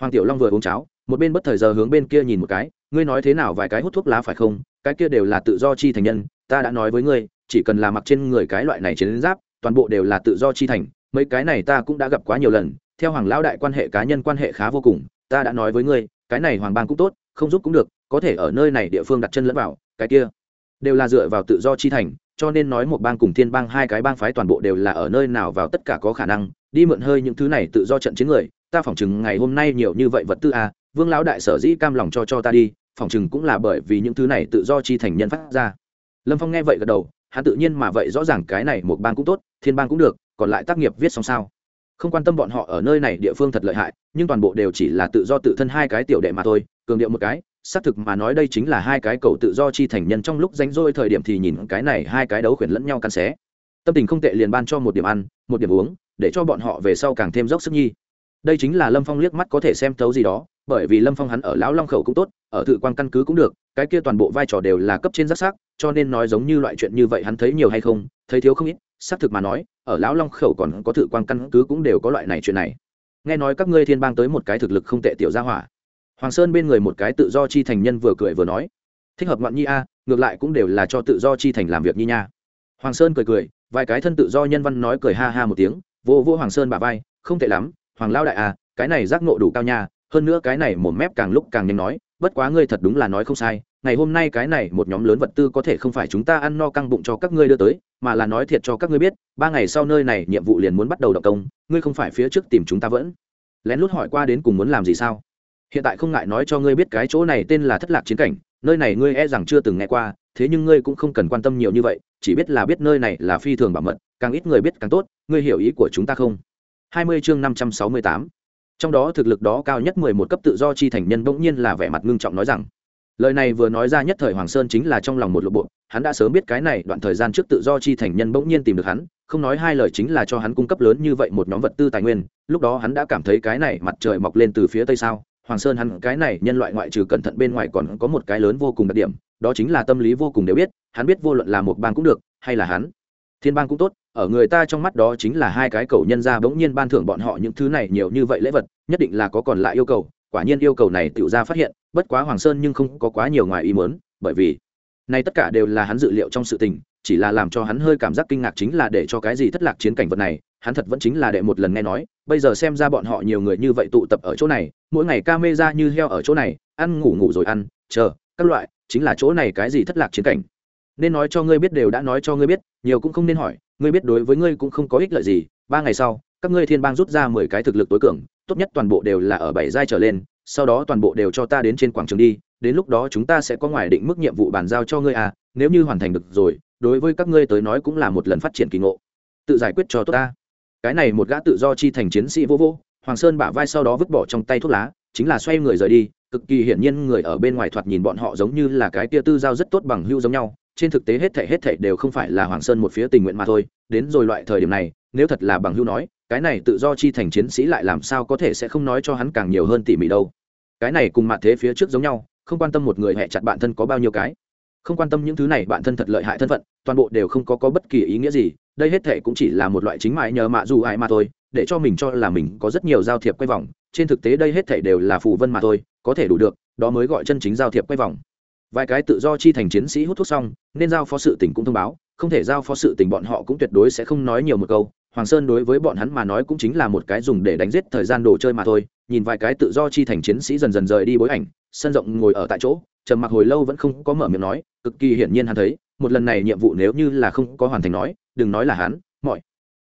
Hoàng tiểu long vừa uống cháo, một bên bất thời giờ hướng bên kia nhìn một cái, ngươi nói thế nào vài cái hút thuốc lá phải không? Cái kia đều là tự do chi thành nhân, ta đã nói với ngươi, chỉ cần là mặc trên người cái loại này chiến giáp, toàn bộ đều là tự do chi thành, mấy cái này ta cũng đã gặp quá nhiều lần, theo hoàng lão đại quan hệ cá nhân quan hệ khá vô cùng, ta đã nói với ngươi, cái này hoàng bang cũng tốt, không giúp cũng được, có thể ở nơi này địa phương đặt chân lẫn vào cái kia đều là dựa vào tự do chi thành, cho nên nói một bang cùng thiên bang hai cái bang phái toàn bộ đều là ở nơi nào vào tất cả có khả năng, đi mượn hơi những thứ này tự do trận chiến người, ta phỏng chừng ngày hôm nay nhiều như vậy vật tư à vương lão đại sở dĩ cam lòng cho cho ta đi, phỏng chừng cũng là bởi vì những thứ này tự do chi thành nhân phát ra. Lâm phong nghe vậy gật đầu, hắn tự nhiên mà vậy rõ ràng cái này một bang cũng tốt, thiên bang cũng được, còn lại tác nghiệp viết xong sao? Không quan tâm bọn họ ở nơi này địa phương thật lợi hại, nhưng toàn bộ đều chỉ là tự do tự thân hai cái tiểu đệ mà thôi, cường điệu một cái xác thực mà nói đây chính là hai cái cầu tự do chi thành nhân trong lúc rảnh rỗi thời điểm thì nhìn cái này hai cái đấu khuyển lẫn nhau cắn xé. Tâm tình không tệ liền ban cho một điểm ăn, một điểm uống, để cho bọn họ về sau càng thêm dốc sức nhi. Đây chính là lâm phong liếc mắt có thể xem thấu gì đó, bởi vì lâm phong hắn ở lão long khẩu cũng tốt, ở thự quan căn cứ cũng được, cái kia toàn bộ vai trò đều là cấp trên giác sắc cho nên nói giống như loại chuyện như vậy hắn thấy nhiều hay không, thấy thiếu không ít, xác thực mà nói, ở lão long khẩu còn có thự quan căn cứ cũng đều có loại này chuyện này. Nghe nói các ngươi thiên bang tới một cái thực lực không tệ tiểu gia hỏa hoàng sơn bên người một cái tự do chi thành nhân vừa cười vừa nói, thích hợp ngoạn nhi a, ngược lại cũng đều là cho tự do chi thành làm việc nhi nha. Hoàng sơn cười cười, vài cái thân tự do nhân văn nói cười ha ha một tiếng, vô vô hoàng sơn bà vai, không tệ lắm, hoàng lao đại a, cái này giác ngộ đủ cao nha, hơn nữa cái này một mép càng lúc càng nhanh nói, bất quá ngươi thật đúng là nói không sai, ngày hôm nay cái này một nhóm lớn vật tư có thể không phải chúng ta ăn no căng bụng cho các ngươi đưa tới, mà là nói thiệt cho các ngươi biết, ba ngày sau nơi này nhiệm vụ liền muốn bắt đầu động công, ngươi không phải phía trước tìm chúng ta vẫn. Lén lút hỏi qua đến cùng muốn làm gì sao? Hiện tại không ngại nói cho ngươi biết cái chỗ này tên là thất lạc chiến cảnh, nơi này ngươi e rằng chưa từng nghe qua, thế nhưng ngươi cũng không cần quan tâm nhiều như vậy, chỉ biết là biết nơi này là phi thường bảo mật, càng ít người biết càng tốt, ngươi hiểu ý của chúng ta không? 20 chương 568 trong đó thực lực đó cao nhất mười một cấp tự do chi thành nhân bỗng nhiên là vẻ mặt ngưng trọng nói rằng, lời này vừa nói ra nhất thời hoàng sơn chính là trong lòng một lộ bộ, hắn đã sớm biết cái này đoạn thời gian trước tự do chi thành nhân bỗng nhiên tìm được hắn, không nói hai lời chính là cho hắn cung cấp lớn như vậy một nhóm vật tư tài nguyên, lúc đó hắn đã cảm thấy cái này mặt trời mọc lên từ phía tây sao? Hoàng sơn hắn cái này nhân loại ngoại trừ cẩn thận bên ngoài còn có một cái lớn vô cùng đặc điểm, đó chính là tâm lý vô cùng đều biết, hắn biết vô luận là một bang cũng được, hay là hắn. Thiên bang cũng tốt, ở người ta trong mắt đó chính là hai cái cầu nhân ra bỗng nhiên ban thưởng bọn họ những thứ này nhiều như vậy lễ vật, nhất định là có còn lại yêu cầu, quả nhiên yêu cầu này tự ra phát hiện, bất quá hoàng sơn nhưng không có quá nhiều ngoài ý mớn bởi vì này tất cả đều là hắn dự liệu trong sự tình, chỉ là làm cho hắn hơi cảm giác kinh ngạc chính là để cho cái gì thất lạc chiến cảnh vật này hắn thật vẫn chính là đệ một lần nghe nói, bây giờ xem ra bọn họ nhiều người như vậy tụ tập ở chỗ này, mỗi ngày ca mê ra như heo ở chỗ này, ăn ngủ ngủ rồi ăn, chờ, các loại, chính là chỗ này cái gì thất lạc chiến cảnh. Nên nói cho ngươi biết đều đã nói cho ngươi biết, nhiều cũng không nên hỏi, ngươi biết đối với ngươi cũng không có ích lợi gì, ba ngày sau, các ngươi thiên bang rút ra mười cái thực lực tối cường, tốt nhất toàn bộ đều là ở bảy giai trở lên, sau đó toàn bộ đều cho ta đến trên quảng trường đi, đến lúc đó chúng ta sẽ có ngoài định mức nhiệm vụ bàn giao cho ngươi à nếu như hoàn thành được rồi, đối với các ngươi tới nói cũng là một lần phát triển kỳ ngộ. Tự giải quyết cho tốt ta cái này một gã tự do chi thành chiến sĩ vô vô, hoàng sơn bả vai sau đó vứt bỏ trong tay thuốc lá, chính là xoay người rời đi, cực kỳ hiển nhiên người ở bên ngoài thoạt nhìn bọn họ giống như là cái tia tư giao rất tốt bằng hưu giống nhau, trên thực tế hết thảy hết thảy đều không phải là hoàng sơn một phía tình nguyện mà thôi, đến rồi loại thời điểm này, nếu thật là bằng hưu nói, cái này tự do chi thành chiến sĩ lại làm sao có thể sẽ không nói cho hắn càng nhiều hơn tỉ mỉ đâu. Cái này cùng mặt thế phía trước giống nhau, không quan tâm một người hẹ chặt bạn thân có bao nhiêu cái. Không quan tâm những thứ này bạn thân thật lợi hại thân phận, toàn bộ đều không có có bất kỳ ý nghĩa gì đây hết thể cũng chỉ là một loại chính mại nhờ mạ dù ai mà thôi, để cho mình cho là mình có rất nhiều giao thiệp quay vòng. Trên thực tế đây hết thể đều là phù vân mà thôi, có thể đủ được, đó mới gọi chân chính giao thiệp quay vòng. Vài cái tự do chi thành chiến sĩ hút thuốc xong, nên giao phó sự tỉnh cũng thông báo, không thể giao phó sự tình bọn họ cũng tuyệt đối sẽ không nói nhiều một câu. Hoàng sơn đối với bọn hắn mà nói cũng chính là một cái dùng để đánh giết thời gian đồ chơi mà thôi. Nhìn vài cái tự do chi thành chiến sĩ dần dần rời đi bối ảnh, sân rộng ngồi ở tại chỗ, trầm mặc hồi lâu vẫn không có mở miệng nói, cực kỳ hiển nhiên hắn thấy, một lần này nhiệm vụ nếu như là không có hoàn thành nói đừng nói là hắn, mọi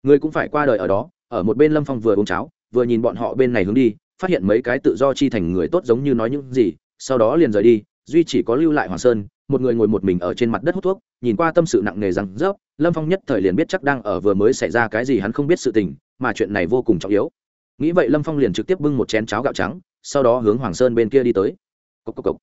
người cũng phải qua đời ở đó, ở một bên lâm phong vừa uống cháo, vừa nhìn bọn họ bên này hướng đi, phát hiện mấy cái tự do chi thành người tốt giống như nói những gì, sau đó liền rời đi, duy chỉ có lưu lại hoàng sơn, một người ngồi một mình ở trên mặt đất hút thuốc, nhìn qua tâm sự nặng nề rằng rớp, lâm phong nhất thời liền biết chắc đang ở vừa mới xảy ra cái gì hắn không biết sự tình, mà chuyện này vô cùng trọng yếu nghĩ vậy lâm phong liền trực tiếp bưng một chén cháo gạo trắng, sau đó hướng hoàng sơn bên kia đi tới cốc cốc cốc.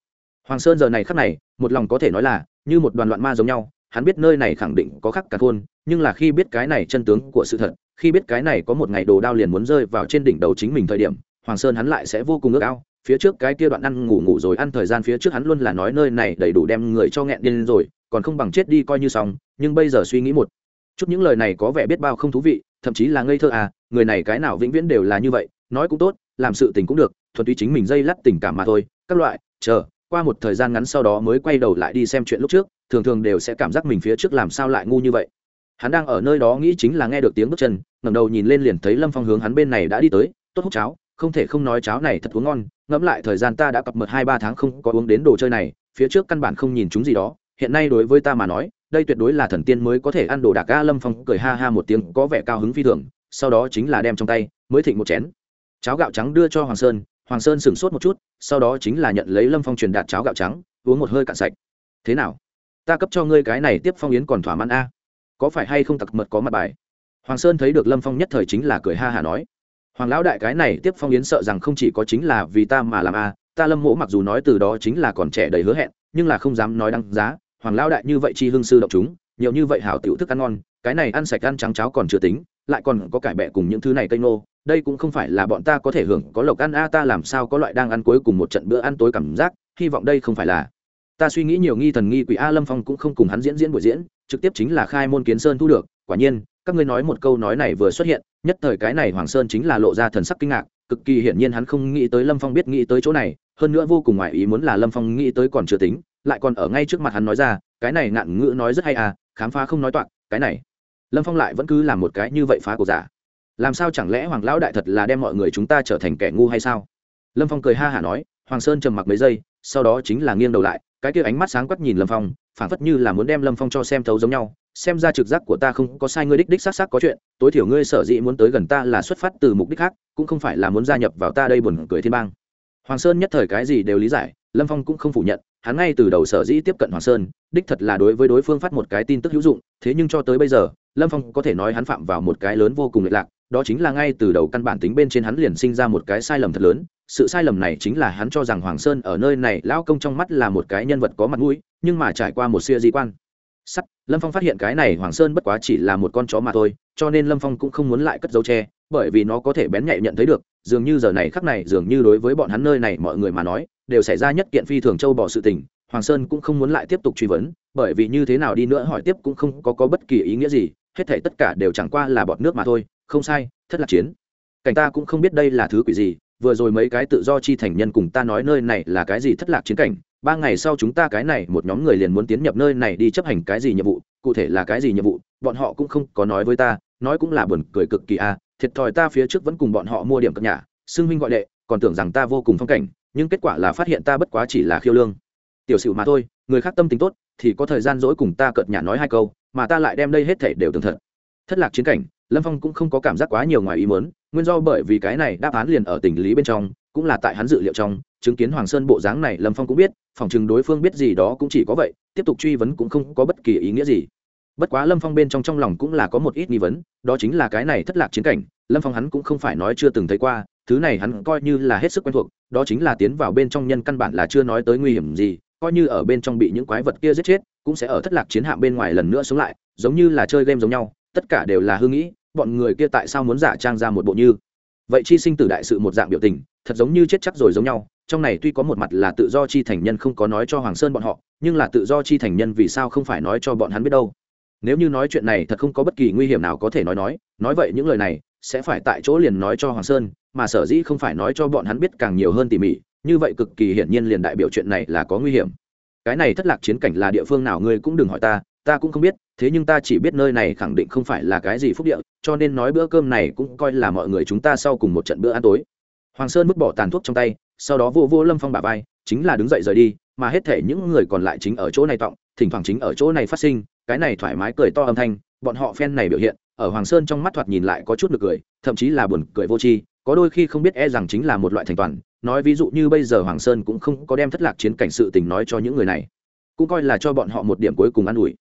hoàng sơn giờ này khắc này, một lòng có thể nói là như một đoàn loạn ma giống nhau hắn biết nơi này khẳng định có khắc cả thôn, nhưng là khi biết cái này chân tướng của sự thật, khi biết cái này có một ngày đồ đao liền muốn rơi vào trên đỉnh đầu chính mình thời điểm, hoàng sơn hắn lại sẽ vô cùng ước ao. Phía trước cái kia đoạn ăn ngủ ngủ rồi ăn thời gian phía trước hắn luôn là nói nơi này đầy đủ đem người cho nghẹn điên rồi, còn không bằng chết đi coi như xong, nhưng bây giờ suy nghĩ một chút những lời này có vẻ biết bao không thú vị, thậm chí là ngây thơ à người này cái nào vĩnh viễn đều là như vậy, nói cũng tốt, làm sự tình cũng được, thuần túy chính mình dây lắt tình cảm mà thôi. Các loại, chờ, qua một thời gian ngắn sau đó mới quay đầu lại đi xem chuyện lúc trước thường thường đều sẽ cảm giác mình phía trước làm sao lại ngu như vậy. Hắn đang ở nơi đó nghĩ chính là nghe được tiếng bước chân, ngẩng đầu nhìn lên liền thấy lâm phong hướng hắn bên này đã đi tới, tốt hút cháo, không thể không nói cháo này thật uống ngon, ngẫm lại thời gian ta đã cập mật hai ba tháng không có uống đến đồ chơi này, phía trước căn bản không nhìn chúng gì đó, hiện nay đối với ta mà nói, đây tuyệt đối là thần tiên mới có thể ăn đồ đạc. Ga lâm phong cười ha ha một tiếng, có vẻ cao hứng phi thường, sau đó chính là đem trong tay, mới thịnh một chén. Cháo gạo trắng đưa cho hoàng sơn hoàng sơn sửng sốt một chút, sau đó chính là nhận lấy lâm phong truyền đạt cháo gạo trắng, uống một hơi cạn sạch. Thế nào? Ta cấp cho ngươi cái này tiếp phong yến còn thỏa mãn a. Có phải hay không tặc mật có mặt bài? Hoàng sơn thấy được lâm phong nhất thời chính là cười ha hả nói. Hoàng lão đại cái này tiếp phong yến sợ rằng không chỉ có chính là vì ta mà làm a, ta lâm mỗ mặc dù nói từ đó chính là còn trẻ đầy hứa hẹn, nhưng là không dám nói đăng giá. Hoàng lão đại như vậy chi hương sư động chúng, nhiều như vậy hảo tiểu thức ăn ngon, cái này ăn sạch ăn trắng cháo còn chưa tính, lại còn có cải bẹ cùng những thứ này cây nô đây cũng không phải là bọn ta có thể hưởng, có lộc ăn a, ta làm sao có loại đang ăn cuối cùng một trận bữa ăn tối cảm giác, hy vọng đây không phải là ta suy nghĩ nhiều nghi thần nghi quỷ a lâm phong cũng không cùng hắn diễn diễn buổi diễn, trực tiếp chính là khai môn kiến sơn thu được, quả nhiên, các ngươi nói một câu nói này vừa xuất hiện, nhất thời cái này hoàng sơn chính là lộ ra thần sắc kinh ngạc, cực kỳ hiển nhiên hắn không nghĩ tới lâm phong biết nghĩ tới chỗ này, hơn nữa vô cùng ngoại ý muốn là lâm phong nghĩ tới còn chưa tính, lại còn ở ngay trước mặt hắn nói ra, cái này ngạn ngữ nói rất hay à khám phá không nói toạc, cái này. Lâm phong lại vẫn cứ làm một cái như vậy phá cổ giả. Làm sao chẳng lẽ hoàng lão đại thật là đem mọi người chúng ta trở thành kẻ ngu hay sao? Lâm phong cười ha hả nói, hoàng sơn trầm mặc mấy giây, sau đó chính là nghiêng đầu lại cái kia ánh mắt sáng quắc nhìn lâm phong phản phất như là muốn đem lâm phong cho xem thấu giống nhau, xem ra trực giác của ta không có sai, ngươi đích đích xác xác có chuyện, tối thiểu ngươi sở dĩ muốn tới gần ta là xuất phát từ mục đích khác, cũng không phải là muốn gia nhập vào ta đây buồn cười thiên bang. Hoàng sơn nhất thời cái gì đều lý giải, lâm phong cũng không phủ nhận, hắn ngay từ đầu sở dĩ tiếp cận hoàng sơn, đích thật là đối với đối phương phát một cái tin tức hữu dụng, thế nhưng cho tới bây giờ, lâm phong có thể nói hắn phạm vào một cái lớn vô cùng lệch lạc, đó chính là ngay từ đầu căn bản tính bên trên hắn liền sinh ra một cái sai lầm thật lớn sự sai lầm này chính là hắn cho rằng hoàng sơn ở nơi này lão công trong mắt là một cái nhân vật có mặt mũi nhưng mà trải qua một siêu di quan. Sắt lâm phong phát hiện cái này hoàng sơn bất quá chỉ là một con chó mà thôi cho nên lâm phong cũng không muốn lại cất dấu tre bởi vì nó có thể bén nhạy nhận thấy được dường như giờ này khắc này dường như đối với bọn hắn nơi này mọi người mà nói đều xảy ra nhất kiện phi thường châu bỏ sự tình hoàng sơn cũng không muốn lại tiếp tục truy vấn bởi vì như thế nào đi nữa hỏi tiếp cũng không có, có bất kỳ ý nghĩa gì hết thể tất cả đều chẳng qua là bọn nước mà thôi không sai thất lạc chiến. Cảnh ta cũng không biết đây là thứ quỷ gì vừa rồi mấy cái tự do chi thành nhân cùng ta nói nơi này là cái gì thất lạc chiến cảnh, ba ngày sau chúng ta cái này một nhóm người liền muốn tiến nhập nơi này đi chấp hành cái gì nhiệm vụ, cụ thể là cái gì nhiệm vụ, bọn họ cũng không có nói với ta, nói cũng là buồn cười cực kỳ a à. thiệt thòi ta phía trước vẫn cùng bọn họ mua điểm cập nhà, xưng huynh gọi đệ, còn tưởng rằng ta vô cùng phong cảnh, nhưng kết quả là phát hiện ta bất quá chỉ là khiêu lương tiểu sử mà thôi, người khác tâm tính tốt, thì có thời gian dỗi cùng ta cợt nhà nói hai câu, mà ta lại đem đây hết thể đều tường thật thất lạc chiến cảnh, lâm phong cũng không có cảm giác quá nhiều ngoài ý mớn nguyên do bởi vì cái này đáp án liền ở tình lý bên trong, cũng là tại hắn dự liệu trong, chứng kiến hoàng sơn bộ dáng này, lâm phong cũng biết, phòng chừng đối phương biết gì đó cũng chỉ có vậy, tiếp tục truy vấn cũng không có bất kỳ ý nghĩa gì. Bất quá lâm phong bên trong trong lòng cũng là có một ít nghi vấn, đó chính là cái này thất lạc chiến cảnh, lâm phong hắn cũng không phải nói chưa từng thấy qua, thứ này hắn coi như là hết sức quen thuộc, đó chính là tiến vào bên trong nhân căn bản là chưa nói tới nguy hiểm gì, coi như ở bên trong bị những quái vật kia giết chết, cũng sẽ ở thất lạc chiến hạm bên ngoài lần nữa sống lại, giống như là chơi game giống nhau, tất cả đều là hư nghĩ bọn người kia tại sao muốn giả trang ra một bộ như? Vậy chi sinh tử đại sự một dạng biểu tình, thật giống như chết chắc rồi giống nhau, trong này tuy có một mặt là tự do chi thành nhân không có nói cho hoàng sơn bọn họ, nhưng là tự do chi thành nhân vì sao không phải nói cho bọn hắn biết đâu? Nếu như nói chuyện này thật không có bất kỳ nguy hiểm nào có thể nói nói nói vậy những lời này sẽ phải tại chỗ liền nói cho hoàng sơn, mà sở dĩ không phải nói cho bọn hắn biết càng nhiều hơn tỉ mỉ, như vậy cực kỳ hiển nhiên liền đại biểu chuyện này là có nguy hiểm. Cái này thất lạc chiến cảnh là địa phương nào ngươi cũng đừng hỏi ta ta cũng không biết, thế nhưng ta chỉ biết nơi này khẳng định không phải là cái gì phúc địa, cho nên nói bữa cơm này cũng coi là mọi người chúng ta sau cùng một trận bữa ăn tối. Hoàng sơn vứt bỏ tàn thuốc trong tay, sau đó vô vô lâm phong bà vai, chính là đứng dậy rời đi, mà hết thể những người còn lại chính ở chỗ này tọng, thỉnh thoảng chính ở chỗ này phát sinh, cái này thoải mái cười to âm thanh, bọn họ phen này biểu hiện, ở hoàng sơn trong mắt thoạt nhìn lại có chút được cười, thậm chí là buồn cười vô tri, có đôi khi không biết e rằng chính là một loại thành toàn, nói ví dụ như bây giờ hoàng sơn cũng không có đem thất lạc chiến cảnh sự tình nói cho những người này, cũng coi là cho bọn họ một điểm cuối cùng an ủi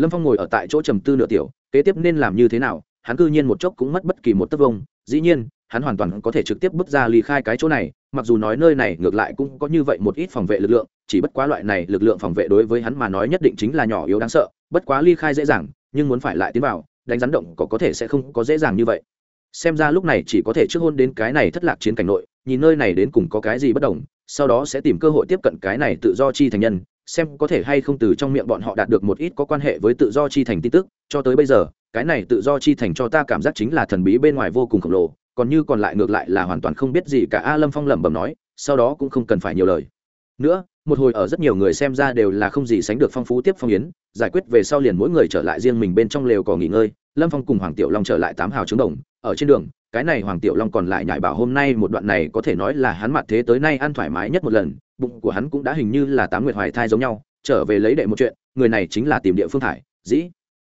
lâm phong ngồi ở tại chỗ trầm tư nửa tiểu, kế tiếp nên làm như thế nào, hắn cư nhiên một chốc cũng mất bất kỳ một tấc vông. Dĩ nhiên, hắn hoàn toàn có thể trực tiếp bước ra ly khai cái chỗ này, mặc dù nói nơi này ngược lại cũng có như vậy một ít phòng vệ lực lượng, chỉ bất quá loại này lực lượng phòng vệ đối với hắn mà nói nhất định chính là nhỏ yếu đáng sợ, bất quá ly khai dễ dàng, nhưng muốn phải lại tiến vào, đánh rắn động có có thể sẽ không có dễ dàng như vậy. Xem ra lúc này chỉ có thể trước hôn đến cái này thất lạc chiến cảnh nội, nhìn nơi này đến cùng có cái gì bất đồng, sau đó sẽ tìm cơ hội tiếp cận cái này tự do chi thành nhân xem có thể hay không từ trong miệng bọn họ đạt được một ít có quan hệ với tự do chi thành tin tức, cho tới bây giờ, cái này tự do chi thành cho ta cảm giác chính là thần bí bên ngoài vô cùng khổng lồ, còn như còn lại ngược lại là hoàn toàn không biết gì cả, a lâm phong lẩm bẩm nói, sau đó cũng không cần phải nhiều lời. Nữa, một hồi ở rất nhiều người xem ra đều là không gì sánh được phong phú tiếp phong yến, giải quyết về sau liền mỗi người trở lại riêng mình bên trong lều cỏ nghỉ ngơi, lâm phong cùng hoàng tiểu long trở lại tám hào trứng đồng, ở trên đường cái này hoàng tiểu long còn lại nhải bảo hôm nay một đoạn này có thể nói là hắn mặt thế tới nay ăn thoải mái nhất một lần, bụng của hắn cũng đã hình như là tám nguyệt hoài thai giống nhau, trở về lấy đệ một chuyện, người này chính là tìm địa phương thải, dĩ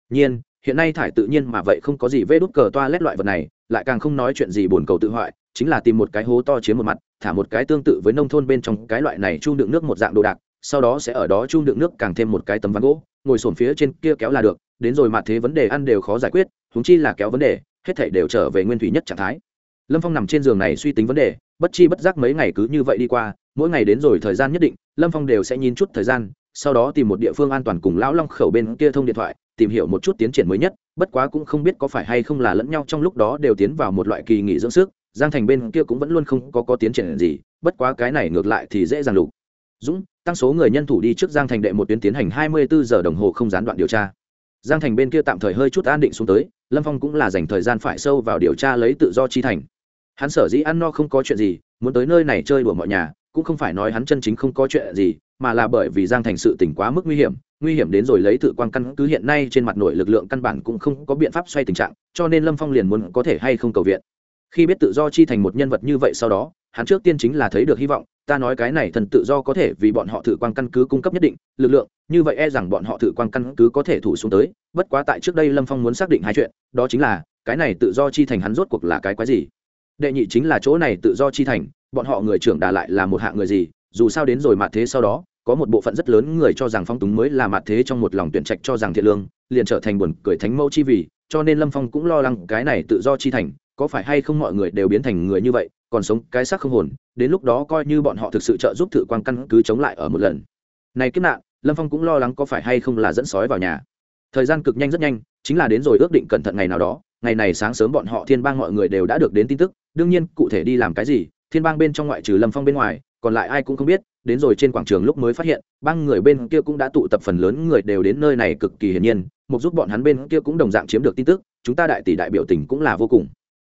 nhiên, hiện nay thải tự nhiên mà vậy không có gì vê đốt cờ toa lét loại vật này, lại càng không nói chuyện gì buồn cầu tự hoại, chính là tìm một cái hố to chiếm một mặt, thả một cái tương tự với nông thôn bên trong cái loại này chung đựng nước một dạng đồ đạc, sau đó sẽ ở đó chung đựng nước càng thêm một cái tấm ván gỗ, ngồi sồn phía trên kia kéo là được, đến rồi mà thế vấn đề ăn đều khó giải quyết húng chi là kéo vấn đề hết thảy đều trở về nguyên thủy nhất trạng thái. Lâm phong nằm trên giường này suy tính vấn đề, bất chi bất giác mấy ngày cứ như vậy đi qua, mỗi ngày đến rồi thời gian nhất định, lâm phong đều sẽ nhìn chút thời gian, sau đó tìm một địa phương an toàn cùng lão long khẩu bên kia thông điện thoại, tìm hiểu một chút tiến triển mới nhất, bất quá cũng không biết có phải hay không là lẫn nhau trong lúc đó đều tiến vào một loại kỳ nghỉ dưỡng sức, giang thành bên kia cũng vẫn luôn không có có tiến triển gì, bất quá cái này ngược lại thì dễ dàng lục. Dũng, tăng số người nhân thủ đi trước giang thành đệ một tuyến tiến hành hai mươi bốn giờ đồng hồ không gián đoạn điều tra giang thành bên kia tạm thời hơi chút an định xuống tới, lâm phong cũng là dành thời gian phải sâu vào điều tra lấy tự do chi thành. Hắn sở dĩ ăn no không có chuyện gì, muốn tới nơi này chơi đùa mọi nhà, cũng không phải nói hắn chân chính không có chuyện gì, mà là bởi vì giang thành sự tỉnh quá mức nguy hiểm nguy hiểm đến rồi lấy tự quan căn cứ hiện nay trên mặt nội lực lượng căn bản cũng không có biện pháp xoay tình trạng, cho nên lâm phong liền muốn có thể hay không cầu viện. Khi biết tự do chi thành một nhân vật như vậy sau đó, hắn trước tiên chính là thấy được hy vọng ta nói cái này thần tự do có thể vì bọn họ thử quan căn cứ cung cấp nhất định, lực lượng, như vậy e rằng bọn họ thử quan căn cứ có thể thủ xuống tới, bất quá tại trước đây lâm phong muốn xác định hai chuyện, đó chính là, cái này tự do chi thành hắn rốt cuộc là cái quái gì? Đệ nhị chính là chỗ này tự do chi thành, bọn họ người trưởng đà lại là một hạng người gì, dù sao đến rồi mặt thế sau đó, có một bộ phận rất lớn người cho rằng phong túng mới là mặt thế trong một lòng tuyển trạch cho rằng thiện lương, liền trở thành buồn cười thánh mẫu chi vì, cho nên lâm phong cũng lo lắng cái này tự do chi thành, có phải hay không mọi người đều biến thành người như vậy còn sống cái xác không hồn, đến lúc đó coi như bọn họ thực sự trợ giúp thử quan căn cứ chống lại ở một lần. Này kiếp nạn, lâm phong cũng lo lắng có phải hay không là dẫn sói vào nhà. Thời gian cực nhanh rất nhanh, chính là đến rồi ước định cẩn thận ngày nào đó, ngày này sáng sớm bọn họ thiên bang mọi người đều đã được đến tin tức, đương nhiên cụ thể đi làm cái gì, thiên bang bên trong ngoại trừ lâm phong bên ngoài, còn lại ai cũng không biết, đến rồi trên quảng trường lúc mới phát hiện, bang người bên kia cũng đã tụ tập phần lớn người đều đến nơi này cực kỳ hiển nhiên, một giúp bọn hắn bên kia cũng đồng dạng chiếm được tin tức, chúng ta đại tỷ đại biểu tình cũng là vô cùng.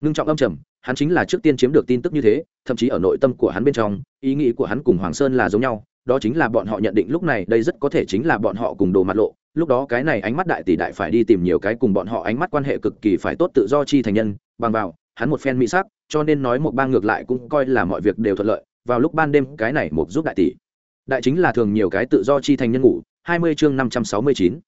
Ngưng trọng âm trầm hắn chính là trước tiên chiếm được tin tức như thế, thậm chí ở nội tâm của hắn bên trong, ý nghĩ của hắn cùng hoàng sơn là giống nhau, đó chính là bọn họ nhận định lúc này đây rất có thể chính là bọn họ cùng đồ mặt lộ, lúc đó cái này ánh mắt đại tỷ đại phải đi tìm nhiều cái cùng bọn họ ánh mắt quan hệ cực kỳ phải tốt tự do chi thành nhân, bằng vào, hắn một phen mỹ sắc, cho nên nói một bang ngược lại cũng coi là mọi việc đều thuận lợi, vào lúc ban đêm cái này một giúp đại tỷ. Đại chính là thường nhiều cái tự do chi thành nhân ngủ, hai mươi chương năm trăm sáu mươi chín.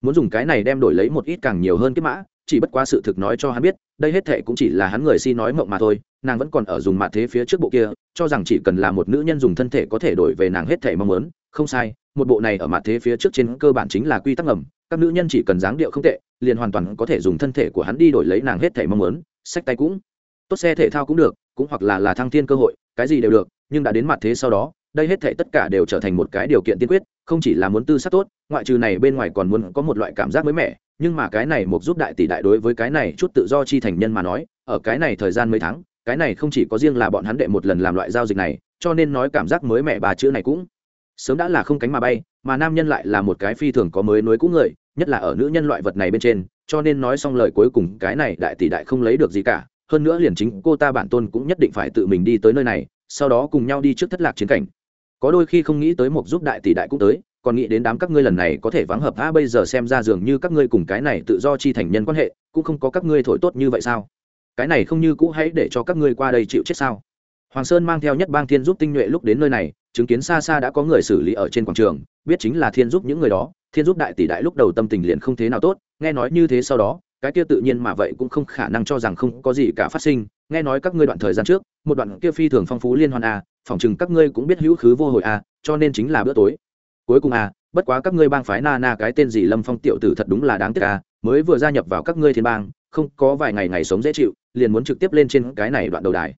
Muốn dùng cái này đem đổi lấy một ít càng nhiều hơn cái mã chỉ bất quá sự thực nói cho hắn biết, đây hết thệ cũng chỉ là hắn người si nói mộng mà thôi, nàng vẫn còn ở dùng mạ thế phía trước bộ kia, cho rằng chỉ cần là một nữ nhân dùng thân thể có thể đổi về nàng hết thệ mong muốn. Không sai, một bộ này ở mặt thế phía trước trên cơ bản chính là quy tắc ngầm, các nữ nhân chỉ cần dáng điệu không tệ, liền hoàn toàn có thể dùng thân thể của hắn đi đổi lấy nàng hết thệ mong muốn, sách tay cũng tốt, xe thể thao cũng được, cũng hoặc là là thăng thiên cơ hội, cái gì đều được, nhưng đã đến mặt thế sau đó, đây hết thệ tất cả đều trở thành một cái điều kiện tiên quyết, không chỉ là muốn tư sắc tốt, ngoại trừ này bên ngoài còn muốn có một loại cảm giác mới mẻ nhưng mà cái này một giúp đại tỷ đại đối với cái này chút tự do chi thành nhân mà nói, ở cái này thời gian mấy tháng, cái này không chỉ có riêng là bọn hắn đệ một lần làm loại giao dịch này, cho nên nói cảm giác mới mẹ bà chữ này cũng sớm đã là không cánh mà bay, mà nam nhân lại là một cái phi thường có mới nối cũ người, nhất là ở nữ nhân loại vật này bên trên, cho nên nói xong lời cuối cùng, cái này đại tỷ đại không lấy được gì cả, hơn nữa liền chính cô ta bản tôn cũng nhất định phải tự mình đi tới nơi này, sau đó cùng nhau đi trước thất lạc chiến cảnh. Có đôi khi không nghĩ tới một giúp đại tỷ đại cũng tới còn nghĩ đến đám các ngươi lần này có thể vắng hợp, a, bây giờ xem ra dường như các ngươi cùng cái này tự do chi thành nhân quan hệ, cũng không có các ngươi thổi tốt như vậy sao? Cái này không như cũ hãy để cho các ngươi qua đây chịu chết sao? Hoàng sơn mang theo nhất bang thiên giúp tinh nhuệ lúc đến nơi này, chứng kiến xa xa đã có người xử lý ở trên quảng trường, biết chính là thiên giúp những người đó, thiên giúp đại tỷ đại lúc đầu tâm tình liền không thế nào tốt, nghe nói như thế sau đó, cái kia tự nhiên mà vậy cũng không khả năng cho rằng không có gì cả phát sinh, nghe nói các ngươi đoạn thời gian trước, một đoạn kia phi thường phong phú liên hoan a, phỏng chừng các ngươi cũng biết hữu khứ vô hồi a, cho nên chính là bữa tối cuối cùng à, bất quá các ngươi bang phái na na cái tên gì lâm phong tiểu tử thật đúng là đáng tiếc à. mới vừa gia nhập vào các ngươi thiên bang không có vài ngày ngày sống dễ chịu liền muốn trực tiếp lên trên cái này đoạn đầu đài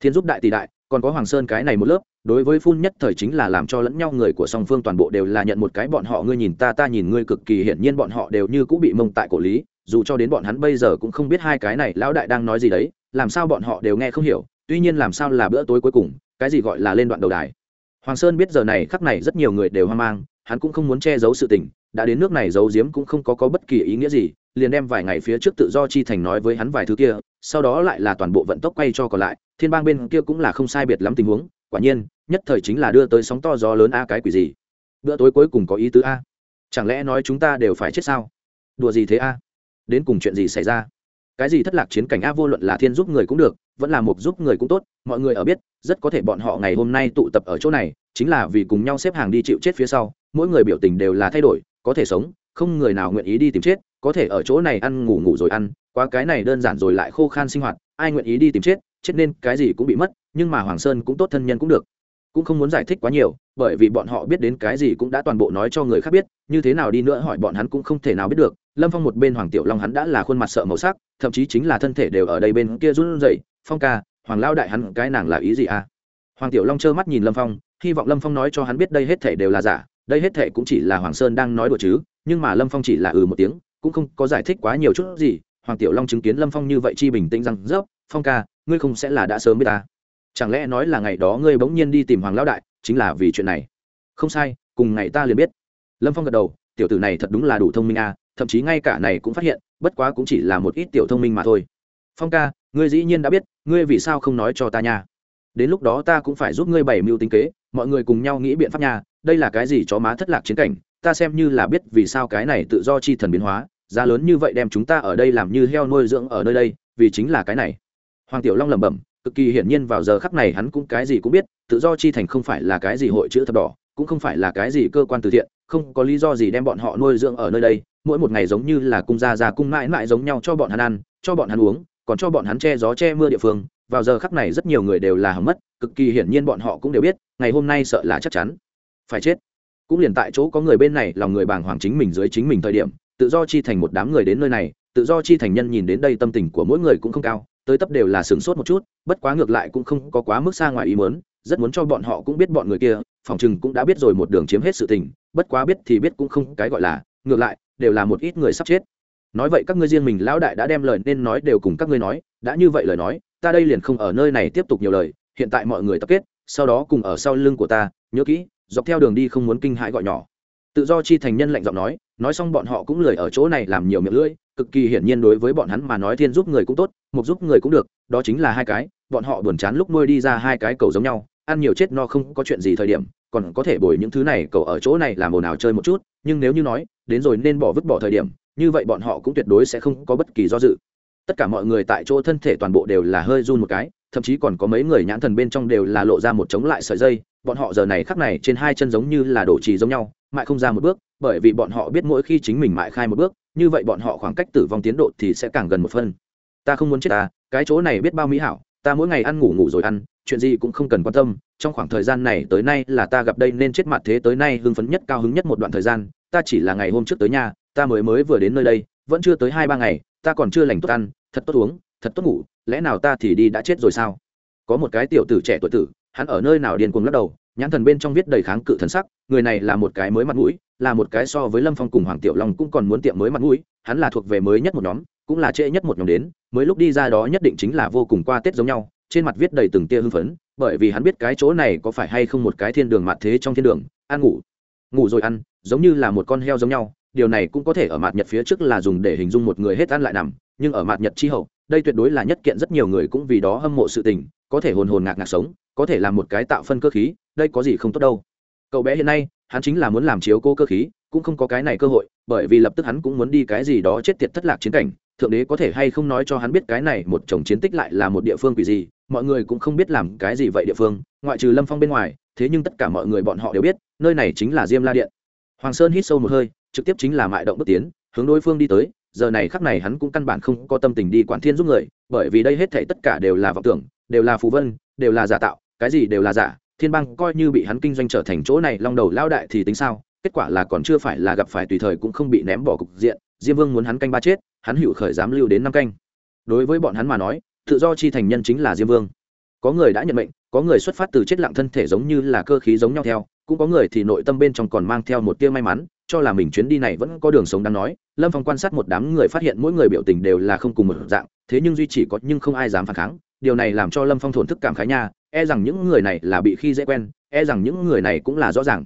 thiên giúp đại tỷ đại còn có hoàng sơn cái này một lớp đối với phun nhất thời chính là làm cho lẫn nhau người của song phương toàn bộ đều là nhận một cái bọn họ ngươi nhìn ta ta nhìn ngươi cực kỳ hiển nhiên bọn họ đều như cũng bị mông tại cổ lý dù cho đến bọn hắn bây giờ cũng không biết hai cái này lão đại đang nói gì đấy làm sao bọn họ đều nghe không hiểu tuy nhiên làm sao là bữa tối cuối cùng cái gì gọi là lên đoạn đầu đài hoàng sơn biết giờ này khắc này rất nhiều người đều hoang mang, hắn cũng không muốn che giấu sự tình, đã đến nước này giấu giếm cũng không có có bất kỳ ý nghĩa gì, liền đem vài ngày phía trước tự do chi thành nói với hắn vài thứ kia, sau đó lại là toàn bộ vận tốc quay cho còn lại, thiên bang bên kia cũng là không sai biệt lắm tình huống, quả nhiên, nhất thời chính là đưa tới sóng to gió lớn a cái quỷ gì. Bữa tối cuối cùng có ý tứ a. Chẳng lẽ nói chúng ta đều phải chết sao? Đùa gì thế a? Đến cùng chuyện gì xảy ra? Cái gì thất lạc chiến cảnh a vô luận là thiên giúp người cũng được, vẫn là một giúp người cũng tốt, mọi người ở biết, rất có thể bọn họ ngày hôm nay tụ tập ở chỗ này, chính là vì cùng nhau xếp hàng đi chịu chết phía sau, mỗi người biểu tình đều là thay đổi, có thể sống, không người nào nguyện ý đi tìm chết, có thể ở chỗ này ăn ngủ ngủ rồi ăn quá cái này đơn giản rồi lại khô khan sinh hoạt, ai nguyện ý đi tìm chết chết nên cái gì cũng bị mất, nhưng mà hoàng sơn cũng tốt thân nhân cũng được cũng không muốn giải thích quá nhiều, bởi vì bọn họ biết đến cái gì cũng đã toàn bộ nói cho người khác biết, như thế nào đi nữa hỏi bọn hắn cũng không thể nào biết được. Lâm phong một bên hoàng tiểu long hắn đã là khuôn mặt sợ màu sắc, thậm chí chính là thân thể đều ở đây bên kia run rẩy. Phong ca, hoàng lao đại hắn, cái nàng là ý gì à? Hoàng tiểu long trơ mắt nhìn lâm phong, hy vọng lâm phong nói cho hắn biết đây hết thể đều là giả, đây hết thể cũng chỉ là hoàng sơn đang nói đùa chứ, nhưng mà lâm phong chỉ là ừ một tiếng, cũng không có giải thích quá nhiều chút gì. Hoàng tiểu long chứng kiến lâm phong như vậy chi bình tĩnh rằng, dốc, phong ca, ngươi không sẽ là đã sớm biết ta chẳng lẽ nói là ngày đó ngươi bỗng nhiên đi tìm hoàng lão đại, chính là vì chuyện này? Không sai, cùng ngày ta liền biết. Lâm phong gật đầu, tiểu tử này thật đúng là đủ thông minh à thậm chí ngay cả này cũng phát hiện, bất quá cũng chỉ là một ít tiểu thông minh mà thôi. Phong ca, ngươi dĩ nhiên đã biết, ngươi vì sao không nói cho ta nha? Đến lúc đó ta cũng phải giúp ngươi bày mưu tính kế, mọi người cùng nhau nghĩ biện pháp nha, đây là cái gì chó má thất lạc chiến cảnh, ta xem như là biết vì sao cái này tự do chi thần biến hóa, giá lớn như vậy đem chúng ta ở đây làm như heo nuôi dưỡng ở nơi đây, vì chính là cái này. Hoàng tiểu long lẩm bẩm cực kỳ hiển nhiên vào giờ khắc này hắn cũng cái gì cũng biết, tự do chi thành không phải là cái gì hội chữ thập đỏ, cũng không phải là cái gì cơ quan từ thiện, không có lý do gì đem bọn họ nuôi dưỡng ở nơi đây. Mỗi một ngày giống như là cung gia ra cung mãi mãi giống nhau cho bọn hắn ăn, cho bọn hắn uống, còn cho bọn hắn che gió che mưa địa phương. Vào giờ khắc này rất nhiều người đều là hầm mất, cực kỳ hiển nhiên bọn họ cũng đều biết, ngày hôm nay sợ là chắc chắn. Phải chết. Cũng liền tại chỗ có người bên này, lòng người bàng hoàng chính mình dưới chính mình thời điểm, tự do chi thành một đám người đến nơi này, tự do chi thành nhân nhìn đến đây tâm tình của mỗi người cũng không cao tới tấp đều là sửng sốt một chút, bất quá ngược lại cũng không có quá mức xa ngoài ý mớn rất muốn cho bọn họ cũng biết bọn người kia, phòng chừng cũng đã biết rồi một đường chiếm hết sự tình, bất quá biết thì biết cũng không cái gọi là, ngược lại, đều là một ít người sắp chết. Nói vậy các ngươi riêng mình lão đại đã đem lời nên nói đều cùng các ngươi nói, đã như vậy lời nói, ta đây liền không ở nơi này tiếp tục nhiều lời, hiện tại mọi người tập kết, sau đó cùng ở sau lưng của ta, nhớ kỹ, dọc theo đường đi không muốn kinh hãi gọi nhỏ. Tự do chi thành nhân lạnh giọng nói nói xong bọn họ cũng lười ở chỗ này làm nhiều miệng lưỡi cực kỳ hiển nhiên đối với bọn hắn mà nói thiên giúp người cũng tốt một giúp người cũng được, đó chính là hai cái, bọn họ buồn chán lúc nuôi đi ra hai cái cầu giống nhau, ăn nhiều chết no không có chuyện gì thời điểm, còn có thể bồi những thứ này cậu ở chỗ này làm ồn ào chơi một chút, nhưng nếu như nói, đến rồi nên bỏ vứt bỏ thời điểm, như vậy bọn họ cũng tuyệt đối sẽ không có bất kỳ do dự. Tất cả mọi người tại chỗ thân thể toàn bộ đều là hơi run một cái, thậm chí còn có mấy người nhãn thần bên trong đều là lộ ra một chống lại sợi dây, bọn họ giờ này khắc này trên hai chân giống như là đổ trì giống nhau, mãi không ra một bước, bởi vì bọn họ biết mỗi khi chính mình mãi khai một bước như vậy bọn họ khoảng cách tử vong tiến độ thì sẽ càng gần một phân. Ta không muốn chết ta, cái chỗ này biết bao mỹ hảo, ta mỗi ngày ăn ngủ ngủ rồi ăn, chuyện gì cũng không cần quan tâm, trong khoảng thời gian này tới nay là ta gặp đây nên chết mặt thế tới nay hưng phấn nhất cao hứng nhất một đoạn thời gian, ta chỉ là ngày hôm trước tới nhà, ta mới mới vừa đến nơi đây, vẫn chưa tới hai ba ngày, ta còn chưa lành tốt ăn, thật tốt uống, thật tốt ngủ, lẽ nào ta thì đi đã chết rồi sao? Có một cái tiểu tử trẻ tuổi tử, hắn ở nơi nào điên cuồng lắc đầu, nhãn thần bên trong viết đầy kháng cự thần sắc, người này là một cái mới mặt mũi là một cái so với lâm phong cùng hoàng tiểu long cũng còn muốn tiệm mới mặt mũi, hắn là thuộc về mới nhất một nhóm, cũng là trễ nhất một nhóm đến, mới lúc đi ra đó nhất định chính là vô cùng qua tết giống nhau, trên mặt viết đầy từng tia hưng phấn, bởi vì hắn biết cái chỗ này có phải hay không một cái thiên đường mặt thế trong thiên đường, ăn ngủ. Ngủ rồi ăn, giống như là một con heo giống nhau, điều này cũng có thể ở mặt nhật phía trước là dùng để hình dung một người hết ăn lại nằm, nhưng ở mặt nhật chi hậu, đây tuyệt đối là nhất kiện rất nhiều người cũng vì đó hâm mộ sự tình, có thể hồn hồn ngạc ngạc sống, có thể là một cái tạo phân cơ khí, đây có gì không tốt đâu. Cậu bé hiện nay hắn chính là muốn làm chiếu cô cơ khí, cũng không có cái này cơ hội, bởi vì lập tức hắn cũng muốn đi cái gì đó chết tiệt thất lạc chiến cảnh. Thượng đế có thể hay không nói cho hắn biết cái này một chồng chiến tích lại là một địa phương quỷ gì, mọi người cũng không biết làm cái gì vậy địa phương, ngoại trừ lâm phong bên ngoài, thế nhưng tất cả mọi người bọn họ đều biết, nơi này chính là diêm la điện. Hoàng sơn hít sâu một hơi, trực tiếp chính là mại động bước tiến, hướng đối phương đi tới, giờ này khắc này hắn cũng căn bản không có tâm tình đi quản thiên giúp người, bởi vì đây hết thảy tất cả đều là vọng tưởng, đều là phù vân, đều là giả tạo, cái gì đều là giả thiên bang coi như bị hắn kinh doanh trở thành chỗ này, long đầu lao đại thì tính sao? Kết quả là còn chưa phải là gặp phải tùy thời cũng không bị ném bỏ cục diện. Diêm vương muốn hắn canh ba chết, hắn hữu khởi dám lưu đến năm canh. Đối với bọn hắn mà nói, tự do chi thành nhân chính là diêm vương. Có người đã nhận mệnh, có người xuất phát từ chết lặng thân thể giống như là cơ khí giống nhau theo, cũng có người thì nội tâm bên trong còn mang theo một tia may mắn, cho là mình chuyến đi này vẫn có đường sống đáng nói. Lâm phong quan sát một đám người phát hiện mỗi người biểu tình đều là không cùng một dạng, thế nhưng duy chỉ có nhưng không ai dám phản kháng. Điều này làm cho lâm phong thổn thức cảm khái nha e rằng những người này là bị khi dễ quen e rằng những người này cũng là rõ ràng.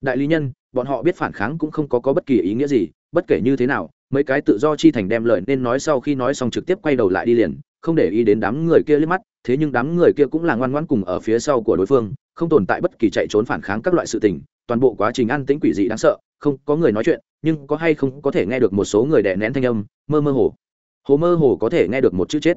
Đại lý nhân bọn họ biết phản kháng cũng không có, có bất kỳ ý nghĩa gì bất kể như thế nào mấy cái tự do chi thành đem lời nên nói sau khi nói xong trực tiếp quay đầu lại đi liền không để ý đến đám người kia liếc mắt thế nhưng đám người kia cũng là ngoan ngoãn cùng ở phía sau của đối phương không tồn tại bất kỳ chạy trốn phản kháng các loại sự tình toàn bộ quá trình ăn tĩnh quỷ dị đáng sợ không có người nói chuyện nhưng có hay không có thể nghe được một số người đè nén thanh âm mơ mơ hồ. Hồ mơ hồ có thể nghe được một chữ chết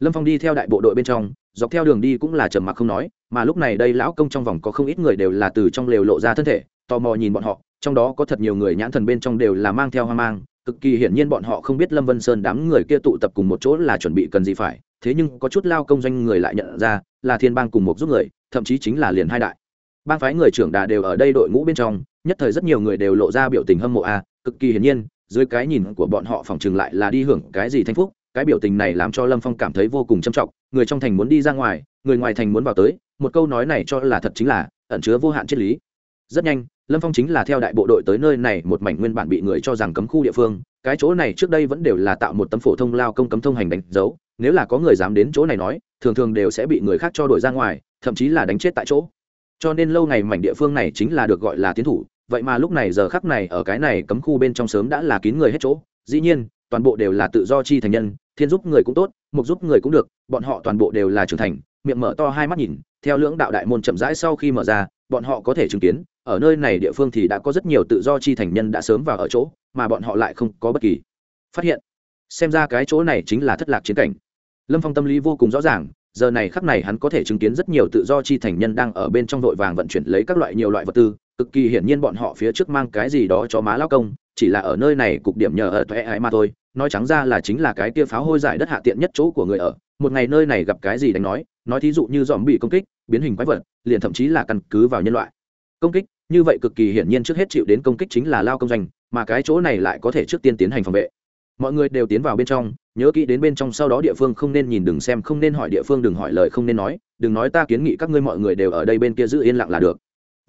lâm phong đi theo đại bộ đội bên trong, dọc theo đường đi cũng là trầm mặc không nói, mà lúc này đây lão công trong vòng có không ít người đều là từ trong lều lộ ra thân thể, tò mò nhìn bọn họ, trong đó có thật nhiều người nhãn thần bên trong đều là mang theo hoang mang, cực kỳ hiển nhiên bọn họ không biết lâm vân sơn đám người kia tụ tập cùng một chỗ là chuẩn bị cần gì phải, thế nhưng có chút lao công doanh người lại nhận ra, là thiên bang cùng một giúp người, thậm chí chính là liền hai đại. Bang phái người trưởng đà đều ở đây đội ngũ bên trong, nhất thời rất nhiều người đều lộ ra biểu tình hâm mộ a, cực kỳ hiển nhiên, dưới cái nhìn của bọn họ phòng chừng lại là đi hưởng cái gì thanh phúc cái biểu tình này làm cho lâm phong cảm thấy vô cùng châm trọng, người trong thành muốn đi ra ngoài, người ngoài thành muốn vào tới, một câu nói này cho là thật chính là ẩn chứa vô hạn triết lý. Rất nhanh, lâm phong chính là theo đại bộ đội tới nơi này, một mảnh nguyên bản bị người cho rằng cấm khu địa phương, cái chỗ này trước đây vẫn đều là tạo một tấm phổ thông lao công cấm thông hành đánh dấu, nếu là có người dám đến chỗ này nói, thường thường đều sẽ bị người khác cho đổi ra ngoài, thậm chí là đánh chết tại chỗ. Cho nên lâu ngày mảnh địa phương này chính là được gọi là tiến thủ, vậy mà lúc này giờ khắc này ở cái này cấm khu bên trong sớm đã là kín người hết chỗ. Dĩ nhiên toàn bộ đều là tự do chi thành nhân, thiên giúp người cũng tốt, mục giúp người cũng được, bọn họ toàn bộ đều là trưởng thành, miệng mở to hai mắt nhìn, theo lưỡng đạo đại môn chậm rãi sau khi mở ra, bọn họ có thể chứng kiến, ở nơi này địa phương thì đã có rất nhiều tự do chi thành nhân đã sớm vào ở chỗ, mà bọn họ lại không có bất kỳ phát hiện. Xem ra cái chỗ này chính là thất lạc chiến cảnh. Lâm phong tâm lý vô cùng rõ ràng, giờ này khắc này hắn có thể chứng kiến rất nhiều tự do chi thành nhân đang ở bên trong vội vàng vận chuyển lấy các loại nhiều loại vật tư, cực kỳ hiển nhiên bọn họ phía trước mang cái gì đó cho má lao công chỉ là ở nơi này cục điểm nhờ ở tuệ ai mà thôi, nói trắng ra là chính là cái kia pháo hôi giải đất hạ tiện nhất chỗ của người ở. Một ngày nơi này gặp cái gì đánh nói nói thí dụ như dòm bị công kích, biến hình quái vật, liền thậm chí là căn cứ vào nhân loại. Công kích, như vậy cực kỳ hiển nhiên trước hết chịu đến công kích chính là lao công doanh, mà cái chỗ này lại có thể trước tiên tiến hành phòng vệ. Mọi người đều tiến vào bên trong, nhớ kỹ đến bên trong sau đó địa phương không nên nhìn đừng xem, không nên hỏi địa phương, đừng hỏi lời, không nên nói, đừng nói ta kiến nghị các ngươi mọi người đều ở đây bên kia giữ yên lặng là được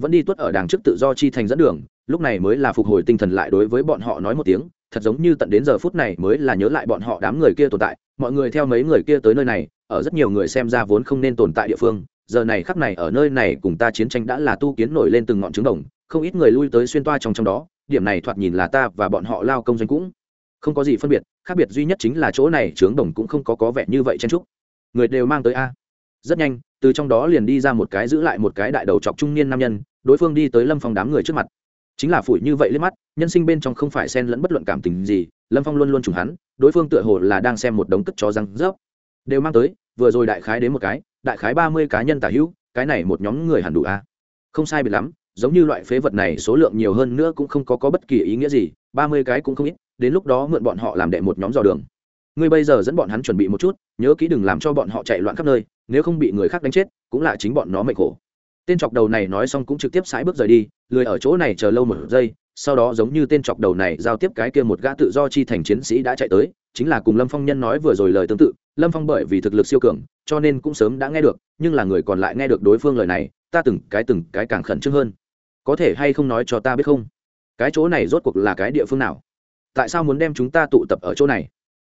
vẫn đi tuất ở đàng trước tự do chi thành dẫn đường, lúc này mới là phục hồi tinh thần lại đối với bọn họ nói một tiếng, thật giống như tận đến giờ phút này mới là nhớ lại bọn họ đám người kia tồn tại, mọi người theo mấy người kia tới nơi này, ở rất nhiều người xem ra vốn không nên tồn tại địa phương, giờ này khắp này ở nơi này cùng ta chiến tranh đã là tu kiến nổi lên từng ngọn trứng đồng, không ít người lui tới xuyên toa trong trong đó, điểm này thoạt nhìn là ta và bọn họ lao công doanh cũng không có gì phân biệt, khác biệt duy nhất chính là chỗ này trướng đồng cũng không có có vẻ như vậy chen trúc người đều mang tới a. Rất nhanh, từ trong đó liền đi ra một cái giữ lại một cái đại đầu chọc trung niên nam nhân đối phương đi tới lâm phong đám người trước mặt chính là phủi như vậy liếc mắt nhân sinh bên trong không phải xen lẫn bất luận cảm tình gì lâm phong luôn luôn trùng hắn đối phương tựa hồ là đang xem một đống cất chó răng rớp đều mang tới vừa rồi đại khái đến một cái đại khái ba mươi cá nhân tả hữu cái này một nhóm người hẳn đủ a không sai biệt lắm giống như loại phế vật này số lượng nhiều hơn nữa cũng không có, có bất kỳ ý nghĩa gì ba mươi cái cũng không ít đến lúc đó mượn bọn họ làm đệ một nhóm dò đường ngươi bây giờ dẫn bọn hắn chuẩn bị một chút nhớ kỹ đừng làm cho bọn họ chạy loạn khắp nơi nếu không bị người khác đánh chết cũng là chính bọn nó mệt khổ tên chọc đầu này nói xong cũng trực tiếp sải bước rời đi, lười ở chỗ này chờ lâu một giây, sau đó giống như tên chọc đầu này giao tiếp cái kia một gã tự do chi thành chiến sĩ đã chạy tới, chính là cùng lâm phong nhân nói vừa rồi lời tương tự. Lâm phong bởi vì thực lực siêu cường, cho nên cũng sớm đã nghe được, nhưng là người còn lại nghe được đối phương lời này, ta từng cái từng cái càng khẩn trương hơn. Có thể hay không nói cho ta biết không? Cái chỗ này rốt cuộc là cái địa phương nào? Tại sao muốn đem chúng ta tụ tập ở chỗ này?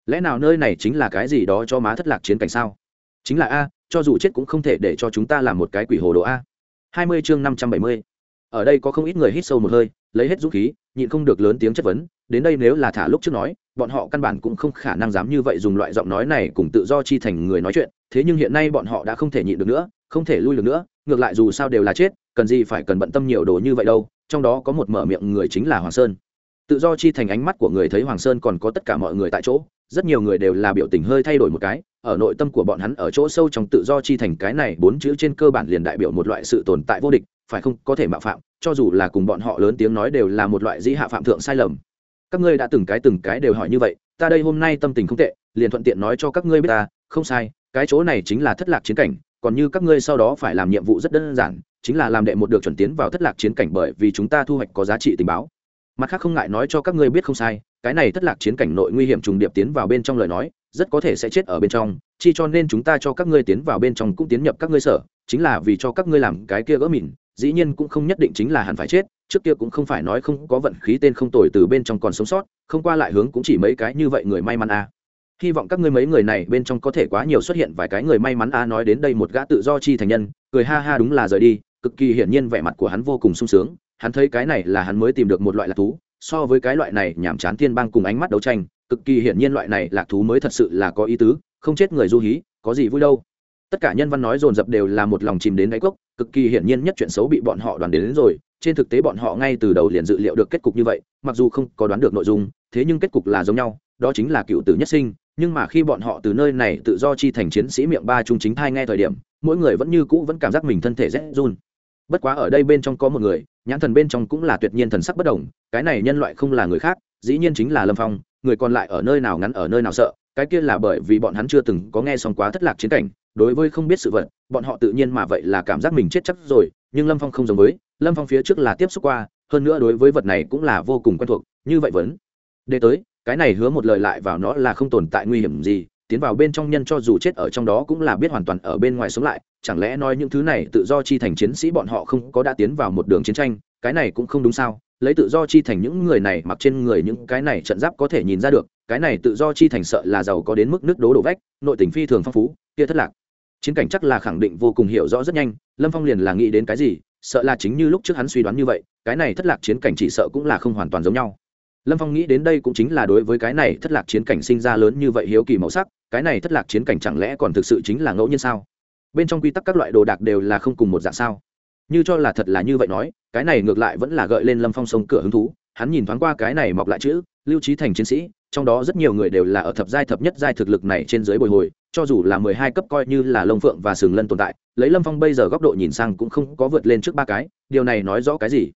Lẽ nào nơi này chính là cái gì đó cho má thất lạc chiến cảnh sao? Chính là a, cho dù chết cũng không thể để cho chúng ta làm một cái quỷ hồ đồ a hai mươi chương năm trăm bảy mươi. Ở đây có không ít người hít sâu một hơi, lấy hết dũng khí, nhịn không được lớn tiếng chất vấn, đến đây nếu là thả lúc trước nói, bọn họ căn bản cũng không khả năng dám như vậy dùng loại giọng nói này cùng tự do chi thành người nói chuyện, thế nhưng hiện nay bọn họ đã không thể nhịn được nữa, không thể lui được nữa, ngược lại dù sao đều là chết, cần gì phải cần bận tâm nhiều đồ như vậy đâu, trong đó có một mở miệng người chính là hoàng sơn. Tự do chi thành ánh mắt của người thấy hoàng sơn còn có tất cả mọi người tại chỗ rất nhiều người đều là biểu tình hơi thay đổi một cái, ở nội tâm của bọn hắn ở chỗ sâu trong tự do chi thành cái này bốn chữ trên cơ bản liền đại biểu một loại sự tồn tại vô địch, phải không, có thể mạo phạm, cho dù là cùng bọn họ lớn tiếng nói đều là một loại dĩ hạ phạm thượng sai lầm. Các ngươi đã từng cái từng cái đều hỏi như vậy, ta đây hôm nay tâm tình không tệ, liền thuận tiện nói cho các ngươi biết ta, không sai, cái chỗ này chính là thất lạc chiến cảnh, còn như các ngươi sau đó phải làm nhiệm vụ rất đơn giản, chính là làm đệ một được chuẩn tiến vào thất lạc chiến cảnh bởi vì chúng ta thu hoạch có giá trị tình báo. Mặt khác không ngại nói cho các ngươi biết không sai cái này thất lạc chiến cảnh nội nguy hiểm trùng điệp tiến vào bên trong lời nói, rất có thể sẽ chết ở bên trong, chi cho nên chúng ta cho các ngươi tiến vào bên trong cũng tiến nhập các ngươi sở, chính là vì cho các ngươi làm cái kia gỡ mìn, dĩ nhiên cũng không nhất định chính là hẳn phải chết, trước kia cũng không phải nói không có vận khí tên không tồi từ bên trong còn sống sót, không qua lại hướng cũng chỉ mấy cái như vậy người may mắn à. hy vọng các ngươi mấy người này bên trong có thể quá nhiều xuất hiện vài cái người may mắn a nói đến đây một gã tự do chi thành nhân, cười ha ha đúng là rời đi, cực kỳ hiển nhiên vẻ mặt của hắn vô cùng sung sướng, hắn thấy cái này là hắn mới tìm được một loại lạc thú so với cái loại này nhảm chán thiên bang cùng ánh mắt đấu tranh cực kỳ hiển nhiên loại này lạc thú mới thật sự là có ý tứ không chết người du hí có gì vui đâu. Tất cả nhân văn nói dồn dập đều là một lòng chìm đến đáy cốc cực kỳ hiển nhiên nhất chuyện xấu bị bọn họ đoàn đến, đến rồi trên thực tế bọn họ ngay từ đầu liền dự liệu được kết cục như vậy mặc dù không có đoán được nội dung thế nhưng kết cục là giống nhau đó chính là cựu tử nhất sinh nhưng mà khi bọn họ từ nơi này tự do chi thành chiến sĩ miệng ba trung chính thai nghe thời điểm mỗi người vẫn như cũ vẫn cảm giác mình thân thể rét run. Bất quá ở đây bên trong có một người nhãn thần bên trong cũng là tuyệt nhiên thần sắc bất đồng, cái này nhân loại không là người khác, dĩ nhiên chính là lâm phong, người còn lại ở nơi nào ngắn ở nơi nào sợ, cái kia là bởi vì bọn hắn chưa từng có nghe xong quá thất lạc chiến cảnh, đối với không biết sự vật, bọn họ tự nhiên mà vậy là cảm giác mình chết chắc rồi, nhưng lâm phong không giống với, lâm phong phía trước là tiếp xúc qua, hơn nữa đối với vật này cũng là vô cùng quen thuộc, như vậy vẫn để tới, cái này hứa một lời lại vào nó là không tồn tại nguy hiểm gì, tiến vào bên trong nhân cho dù chết ở trong đó cũng là biết hoàn toàn ở bên ngoài sống lại chẳng lẽ nói những thứ này tự do chi thành chiến sĩ bọn họ không có đã tiến vào một đường chiến tranh? Cái này cũng không đúng sao? Lấy tự do chi thành những người này mặc trên người những cái này trận giáp có thể nhìn ra được, cái này tự do chi thành sợ là giàu có đến mức nước đố đổ vách, nội tình phi thường phong phú, kia thất lạc. Chiến cảnh chắc là khẳng định vô cùng hiểu rõ rất nhanh, lâm phong liền là nghĩ đến cái gì, sợ là chính như lúc trước hắn suy đoán như vậy, cái này thất lạc chiến cảnh chỉ sợ cũng là không hoàn toàn giống nhau. Lâm phong nghĩ đến đây cũng chính là đối với cái này thất lạc chiến cảnh sinh ra lớn như vậy hiếu kỳ màu sắc, cái này thất lạc chiến cảnh chẳng lẽ còn thực sự chính là ngẫu nhiên sao? Bên trong quy tắc các loại đồ đạc đều là không cùng một dạng sao? Như cho là thật là như vậy nói, cái này ngược lại vẫn là gợi lên lâm phong sông cửa hứng thú. Hắn nhìn thoáng qua cái này mọc lại chữ, lưu trí thành chiến sĩ, trong đó rất nhiều người đều là ở thập giai thập nhất giai thực lực này trên dưới bồi hồi, cho dù là mười hai cấp coi như là lông phượng và sừng lân tồn tại, lấy lâm phong bây giờ góc độ nhìn sang cũng không có vượt lên trước ba cái, điều này nói rõ cái gì?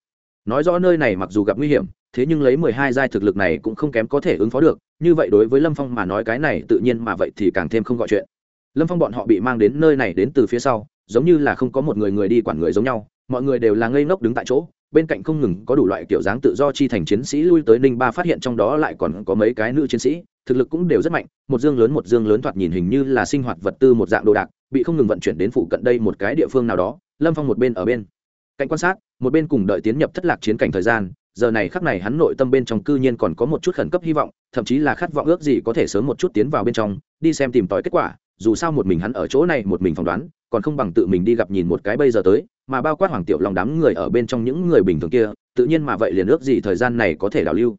Nói rõ nơi này mặc dù gặp nguy hiểm, thế nhưng lấy mười hai giai thực lực này cũng không kém có thể ứng phó được, như vậy đối với lâm phong mà nói cái này tự nhiên mà vậy thì càng thêm không gọi chuyện lâm phong bọn họ bị mang đến nơi này đến từ phía sau, giống như là không có một người người đi quản người giống nhau, mọi người đều là ngây ngốc đứng tại chỗ, bên cạnh không ngừng có đủ loại kiểu dáng tự do chi thành chiến sĩ lui tới ninh ba phát hiện trong đó lại còn có mấy cái nữ chiến sĩ, thực lực cũng đều rất mạnh, một dương lớn một dương lớn thoạt nhìn hình như là sinh hoạt vật tư một dạng đồ đạc, bị không ngừng vận chuyển đến phụ cận đây một cái địa phương nào đó, lâm phong một bên ở bên cạnh quan sát, một bên cùng đợi tiến nhập thất lạc chiến cảnh thời gian, giờ này khắc này hắn nội tâm bên trong cư nhiên còn có một chút khẩn cấp hy vọng, thậm chí là khát vọng ước gì có thể sớm một chút tiến vào bên trong, đi xem tìm tòi kết quả dù sao một mình hắn ở chỗ này, một mình phỏng đoán, còn không bằng tự mình đi gặp nhìn một cái bây giờ tới, mà bao quát hoàng tiểu long đám người ở bên trong những người bình thường kia, tự nhiên mà vậy liền ước gì thời gian này có thể đào lưu.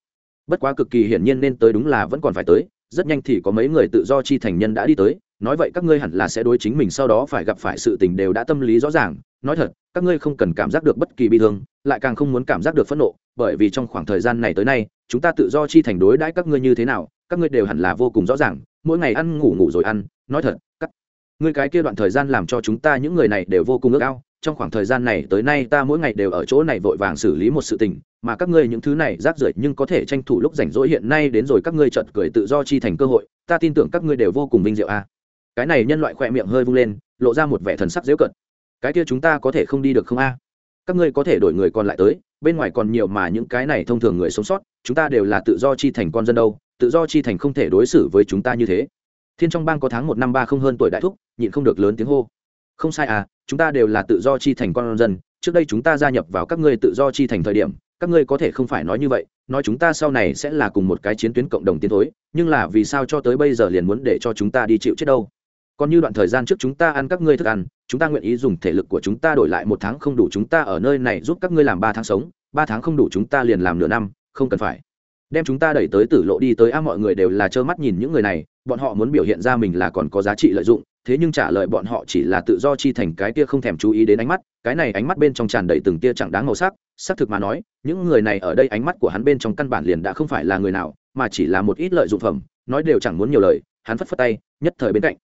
Bất quá cực kỳ hiển nhiên nên tới đúng là vẫn còn phải tới, rất nhanh thì có mấy người tự do chi thành nhân đã đi tới, nói vậy các ngươi hẳn là sẽ đối chính mình sau đó phải gặp phải sự tình đều đã tâm lý rõ ràng, nói thật, các ngươi không cần cảm giác được bất kỳ bi thương, lại càng không muốn cảm giác được phẫn nộ, bởi vì trong khoảng thời gian này tới nay, chúng ta tự do chi thành đối đãi các ngươi như thế nào các ngươi đều hẳn là vô cùng rõ ràng, mỗi ngày ăn ngủ ngủ rồi ăn, nói thật, các ngươi cái kia đoạn thời gian làm cho chúng ta những người này đều vô cùng ước ao, trong khoảng thời gian này tới nay ta mỗi ngày đều ở chỗ này vội vàng xử lý một sự tình, mà các ngươi những thứ này rác rưởi nhưng có thể tranh thủ lúc rảnh rỗi hiện nay đến rồi các ngươi chợt cười tự do chi thành cơ hội, ta tin tưởng các ngươi đều vô cùng vinh diệu a. Cái này nhân loại khỏe miệng hơi vung lên, lộ ra một vẻ thần sắc dễu cận. Cái kia chúng ta có thể không đi được không a? Các ngươi có thể đổi người còn lại tới, bên ngoài còn nhiều mà những cái này thông thường người sống sót, chúng ta đều là tự do chi thành con dân đâu tự do chi thành không thể đối xử với chúng ta như thế thiên trong bang có tháng một năm ba không hơn tuổi đại thúc nhịn không được lớn tiếng hô không sai à chúng ta đều là tự do chi thành con dân trước đây chúng ta gia nhập vào các ngươi tự do chi thành thời điểm các ngươi có thể không phải nói như vậy nói chúng ta sau này sẽ là cùng một cái chiến tuyến cộng đồng tiến thối nhưng là vì sao cho tới bây giờ liền muốn để cho chúng ta đi chịu chết đâu còn như đoạn thời gian trước chúng ta ăn các ngươi thức ăn chúng ta nguyện ý dùng thể lực của chúng ta đổi lại một tháng không đủ chúng ta ở nơi này giúp các ngươi làm ba tháng sống ba tháng không đủ chúng ta liền làm nửa năm không cần phải đem chúng ta đẩy tới tử lộ đi tới a, mọi người đều là trơ mắt nhìn những người này, bọn họ muốn biểu hiện ra mình là còn có giá trị lợi dụng, thế nhưng trả lời bọn họ chỉ là tự do chi thành cái kia không thèm chú ý đến ánh mắt, cái này ánh mắt bên trong tràn đầy từng tia chẳng đáng màu sắc, xác thực mà nói, những người này ở đây ánh mắt của hắn bên trong căn bản liền đã không phải là người nào, mà chỉ là một ít lợi dụng phẩm, nói đều chẳng muốn nhiều lời, hắn phất phất tay, nhất thời bên cạnh,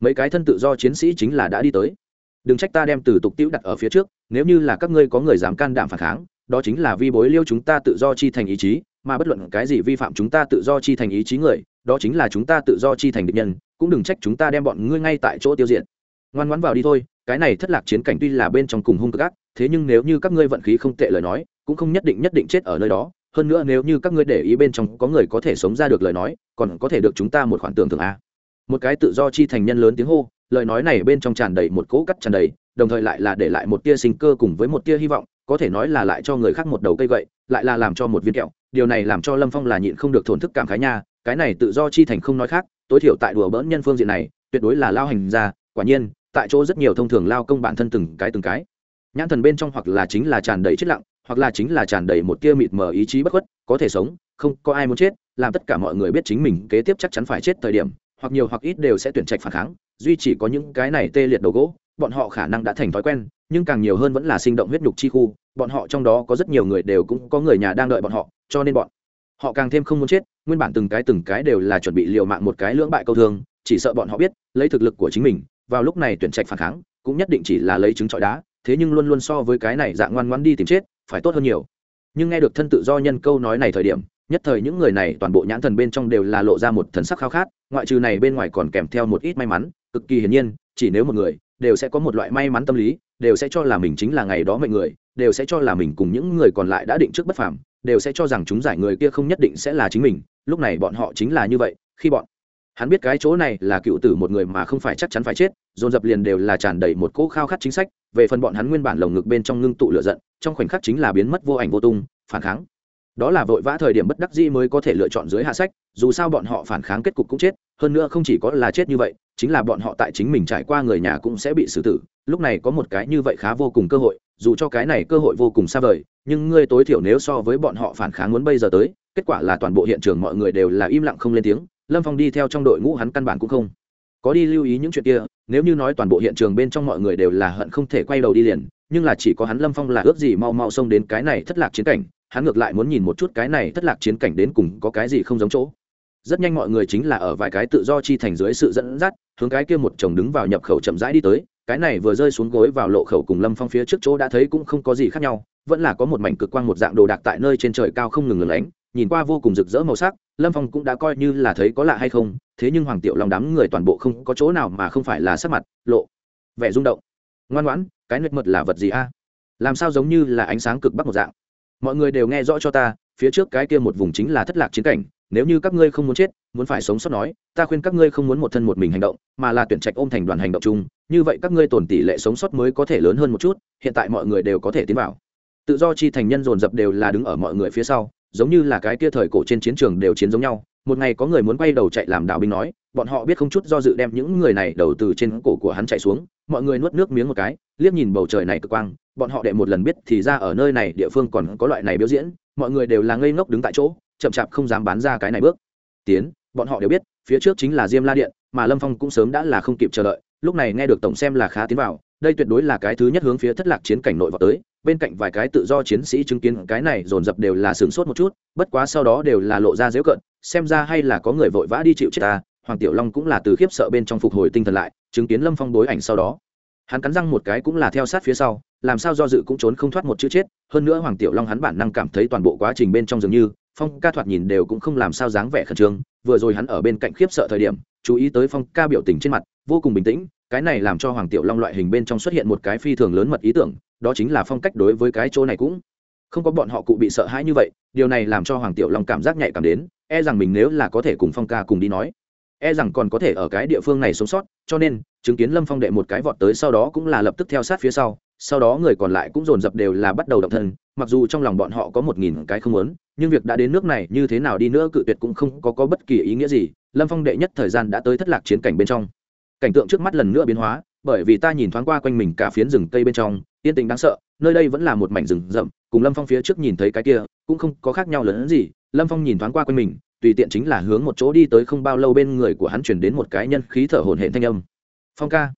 mấy cái thân tự do chiến sĩ chính là đã đi tới. Đừng trách ta đem từ tục tiễu đặt ở phía trước, nếu như là các ngươi có người dám can đảm phản kháng, đó chính là vi bối liêu chúng ta tự do chi thành ý chí mà bất luận cái gì vi phạm chúng ta tự do chi thành ý chí người, đó chính là chúng ta tự do chi thành địch nhân, cũng đừng trách chúng ta đem bọn ngươi ngay tại chỗ tiêu diệt. Ngoan ngoãn vào đi thôi, cái này thất lạc chiến cảnh tuy là bên trong cùng hung cực ác, thế nhưng nếu như các ngươi vận khí không tệ lời nói, cũng không nhất định nhất định chết ở nơi đó. Hơn nữa nếu như các ngươi để ý bên trong có người có thể sống ra được lời nói, còn có thể được chúng ta một khoản tưởng thưởng a. Một cái tự do chi thành nhân lớn tiếng hô, lời nói này bên trong tràn đầy một cỗ cắt tràn đầy, đồng thời lại là để lại một tia sinh cơ cùng với một tia hy vọng, có thể nói là lại cho người khác một đầu cây gậy, lại là làm cho một viên kẹo điều này làm cho lâm phong là nhịn không được thổn thức cảm khái nha, cái này tự do chi thành không nói khác, tối thiểu tại đùa bỡn nhân phương diện này, tuyệt đối là lao hành ra quả nhiên, tại chỗ rất nhiều thông thường lao công bản thân từng cái từng cái. Nhãn thần bên trong hoặc là chính là tràn đầy chết lặng, hoặc là chính là tràn đầy một tia mịt mờ ý chí bất khuất, có thể sống, không, có ai muốn chết, làm tất cả mọi người biết chính mình kế tiếp chắc chắn phải chết thời điểm, hoặc nhiều hoặc ít đều sẽ tuyển trạch phản kháng, duy chỉ có những cái này tê liệt đầu gỗ, bọn họ khả năng đã thành thói quen, nhưng càng nhiều hơn vẫn là sinh động huyết nhục chi khu bọn họ trong đó có rất nhiều người đều cũng có người nhà đang đợi bọn họ, cho nên bọn họ càng thêm không muốn chết, nguyên bản từng cái từng cái đều là chuẩn bị liều mạng một cái lưỡng bại câu thương, chỉ sợ bọn họ biết, lấy thực lực của chính mình, vào lúc này tuyển trạch phản kháng, cũng nhất định chỉ là lấy trứng trọi đá, thế nhưng luôn luôn so với cái này dạng ngoan ngoan đi tìm chết, phải tốt hơn nhiều. Nhưng nghe được thân tự do nhân câu nói này thời điểm, nhất thời những người này toàn bộ nhãn thần bên trong đều là lộ ra một thần sắc khao khát, ngoại trừ này bên ngoài còn kèm theo một ít may mắn, cực kỳ hiển nhiên, chỉ nếu một người, đều sẽ có một loại may mắn tâm lý, đều sẽ cho là mình chính là ngày đó mệnh người đều sẽ cho là mình cùng những người còn lại đã định trước bất phàm, đều sẽ cho rằng chúng giải người kia không nhất định sẽ là chính mình, lúc này bọn họ chính là như vậy, khi bọn hắn biết cái chỗ này là cựu tử một người mà không phải chắc chắn phải chết, dồn dập liền đều là tràn đầy một cỗ khao khát chính sách, về phần bọn hắn nguyên bản lồng ngực bên trong ngưng tụ lửa giận, trong khoảnh khắc chính là biến mất vô ảnh vô tung, phản kháng. Đó là vội vã thời điểm bất đắc dĩ mới có thể lựa chọn dưới hạ sách, dù sao bọn họ phản kháng kết cục cũng chết, hơn nữa không chỉ có là chết như vậy, chính là bọn họ tại chính mình trải qua người nhà cũng sẽ bị xử tử lúc này có một cái như vậy khá vô cùng cơ hội, dù cho cái này cơ hội vô cùng xa vời, nhưng ngươi tối thiểu nếu so với bọn họ phản kháng muốn bây giờ tới, kết quả là toàn bộ hiện trường mọi người đều là im lặng không lên tiếng, lâm phong đi theo trong đội ngũ hắn căn bản cũng không có đi lưu ý những chuyện kia, nếu như nói toàn bộ hiện trường bên trong mọi người đều là hận không thể quay đầu đi liền, nhưng là chỉ có hắn lâm phong là ước gì mau mau xông đến cái này thất lạc chiến cảnh, hắn ngược lại muốn nhìn một chút cái này thất lạc chiến cảnh đến cùng có cái gì không giống chỗ. Rất nhanh mọi người chính là ở vài cái tự do chi thành dưới sự dẫn dắt, hướng cái kia một chồng đứng vào nhập khẩu chậm rãi đi tới cái này vừa rơi xuống gối vào lộ khẩu cùng lâm phong phía trước chỗ đã thấy cũng không có gì khác nhau, vẫn là có một mảnh cực quang một dạng đồ đạc tại nơi trên trời cao không ngừng lửng lánh, nhìn qua vô cùng rực rỡ màu sắc, lâm phong cũng đã coi như là thấy có lạ hay không, thế nhưng hoàng tiểu lòng đám người toàn bộ không có chỗ nào mà không phải là sắc mặt, lộ, vẻ rung động. Ngoan ngoãn, cái nứt mật là vật gì a? Làm sao giống như là ánh sáng cực bắc một dạng? Mọi người đều nghe rõ cho ta, phía trước cái kia một vùng chính là thất lạc chiến cảnh nếu như các ngươi không muốn chết, muốn phải sống sót nói, ta khuyên các ngươi không muốn một thân một mình hành động, mà là tuyển trạch ôm thành đoàn hành động chung, như vậy các ngươi tổn tỷ lệ sống sót mới có thể lớn hơn một chút, hiện tại mọi người đều có thể tiến vào. Tự do chi thành nhân dồn dập đều là đứng ở mọi người phía sau, giống như là cái kia thời cổ trên chiến trường đều chiến giống nhau. Một ngày có người muốn quay đầu chạy làm đạo binh nói, bọn họ biết không chút do dự đem những người này đầu từ trên cổ của hắn chạy xuống, mọi người nuốt nước miếng một cái, liếc nhìn bầu trời này cực quang, bọn họ đệ một lần biết thì ra ở nơi này địa phương còn có loại này biểu diễn, mọi người đều là ngây ngốc đứng tại chỗ chậm chạp không dám bán ra cái này bước. Tiến, bọn họ đều biết, phía trước chính là diêm la điện, mà lâm phong cũng sớm đã là không kịp chờ đợi, lúc này nghe được tổng xem là khá tiến vào, đây tuyệt đối là cái thứ nhất hướng phía thất lạc chiến cảnh nội vào tới, bên cạnh vài cái tự do chiến sĩ chứng kiến cái này dồn dập đều là sửng sốt một chút, bất quá sau đó đều là lộ ra dễu cận, xem ra hay là có người vội vã đi chịu chết ta, hoàng tiểu long cũng là từ khiếp sợ bên trong phục hồi tinh thần lại, chứng kiến lâm phong bối ảnh sau đó. Hắn cắn răng một cái cũng là theo sát phía sau, làm sao do dự cũng trốn không thoát một chữ chết, hơn nữa hoàng tiểu long hắn bản năng cảm thấy toàn bộ quá trình bên trong dường như phong ca thoạt nhìn đều cũng không làm sao dáng vẻ khẩn trương, vừa rồi hắn ở bên cạnh khiếp sợ thời điểm, chú ý tới phong ca biểu tình trên mặt, vô cùng bình tĩnh, cái này làm cho hoàng tiểu long loại hình bên trong xuất hiện một cái phi thường lớn mật ý tưởng, đó chính là phong cách đối với cái chỗ này cũng không có bọn họ cụ bị sợ hãi như vậy, điều này làm cho hoàng tiểu long cảm giác nhạy cảm đến e rằng mình nếu là có thể cùng phong ca cùng đi nói e rằng còn có thể ở cái địa phương này sống sót, cho nên, chứng kiến lâm phong đệ một cái vọt tới sau đó cũng là lập tức theo sát phía sau sau đó người còn lại cũng dồn dập đều là bắt đầu động thân mặc dù trong lòng bọn họ có một nghìn cái không muốn nhưng việc đã đến nước này như thế nào đi nữa cự tuyệt cũng không có, có bất kỳ ý nghĩa gì. Lâm phong đệ nhất thời gian đã tới thất lạc chiến cảnh bên trong. Cảnh tượng trước mắt lần nữa biến hóa bởi vì ta nhìn thoáng qua quanh mình cả phiến rừng cây bên trong yên tĩnh đáng sợ nơi đây vẫn là một mảnh rừng rậm cùng lâm phong phía trước nhìn thấy cái kia cũng không có khác nhau lớn hơn gì. Lâm phong nhìn thoáng qua quanh mình tùy tiện chính là hướng một chỗ đi tới không bao lâu bên người của hắn chuyển đến một cái nhân khí thở hổn hển thanh âm. Phong ca.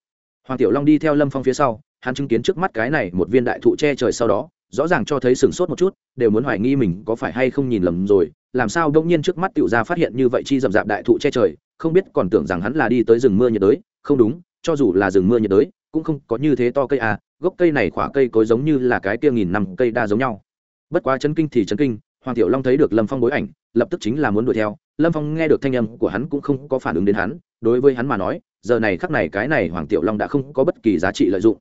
Hoàng tiểu long đi theo lâm phong phía sau hắn chứng kiến trước mắt cái này một viên đại thụ che trời sau đó, rõ ràng cho thấy sửng sốt một chút, đều muốn hoài nghi mình có phải hay không nhìn lầm rồi, làm sao đông nhiên trước mắt tiểu ra phát hiện như vậy chi rậm rạp đại thụ che trời, không biết còn tưởng rằng hắn là đi tới rừng mưa nhiệt đới, không đúng, cho dù là rừng mưa nhiệt đới, cũng không có như thế to cây à gốc cây này khỏa cây cối giống như là cái kia nghìn năm cây đa giống nhau. Bất quá chấn kinh thì chấn kinh, hoàng tiểu long thấy được lâm phong bối ảnh, lập tức chính là muốn đuổi theo. Lâm phong nghe được thanh âm của hắn cũng không có phản ứng đến hắn, đối với hắn mà nói, giờ này khắc này cái này hoàng tiểu long đã không có bất kỳ giá trị lợi dụng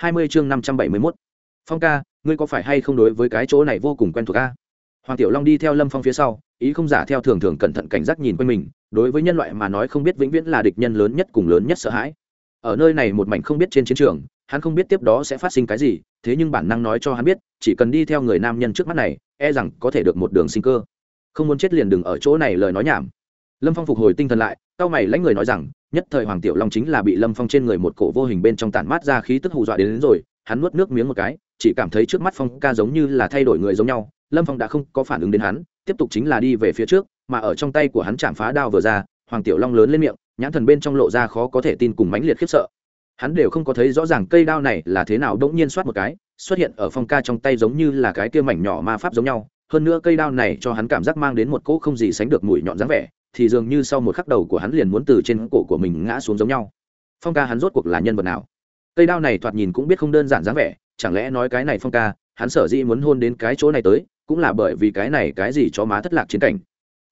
hai mươi chương năm trăm bảy mươi mốt. Phong ca, ngươi có phải hay không đối với cái chỗ này vô cùng quen thuộc ca hoàng tiểu long đi theo lâm phong phía sau, ý không giả theo thường thường cẩn thận cảnh giác nhìn quanh mình, đối với nhân loại mà nói không biết vĩnh viễn là địch nhân lớn nhất cùng lớn nhất sợ hãi. Ở nơi này một mảnh không biết trên chiến trường, hắn không biết tiếp đó sẽ phát sinh cái gì, thế nhưng bản năng nói cho hắn biết, chỉ cần đi theo người nam nhân trước mắt này e rằng có thể được một đường sinh cơ. Không muốn chết liền đừng ở chỗ này lời nói nhảm. Lâm phong phục hồi tinh thần lại tao mày lãnh người nói rằng nhất thời hoàng tiểu long chính là bị lâm phong trên người một cổ vô hình bên trong tản mát ra khí tức hù dọa đến, đến rồi hắn nuốt nước miếng một cái chỉ cảm thấy trước mắt phong ca giống như là thay đổi người giống nhau lâm phong đã không có phản ứng đến hắn tiếp tục chính là đi về phía trước mà ở trong tay của hắn chạm phá đao vừa ra hoàng tiểu long lớn lên miệng nhãn thần bên trong lộ ra khó có thể tin cùng mãnh liệt khiếp sợ. Hắn đều không có thấy rõ ràng cây đao này là thế nào đ ỗ n g nhiên soát một cái xuất hiện ở phong ca trong tay giống như là cái kia mảnh nhỏ ma pháp giống nhau hơn nữa cây đao này cho hắn cảm giác mang đến một cỗ không gì sánh được mùi nhọn dáng vẻ thì dường như sau một khắc đầu của hắn liền muốn từ trên cổ của mình ngã xuống giống nhau. Phong ca hắn rốt cuộc là nhân vật nào? Cây đao này thoạt nhìn cũng biết không đơn giản dáng vẻ, chẳng lẽ nói cái này phong ca, hắn sở dĩ muốn hôn đến cái chỗ này tới, cũng là bởi vì cái này cái gì cho má thất lạc chiến cảnh.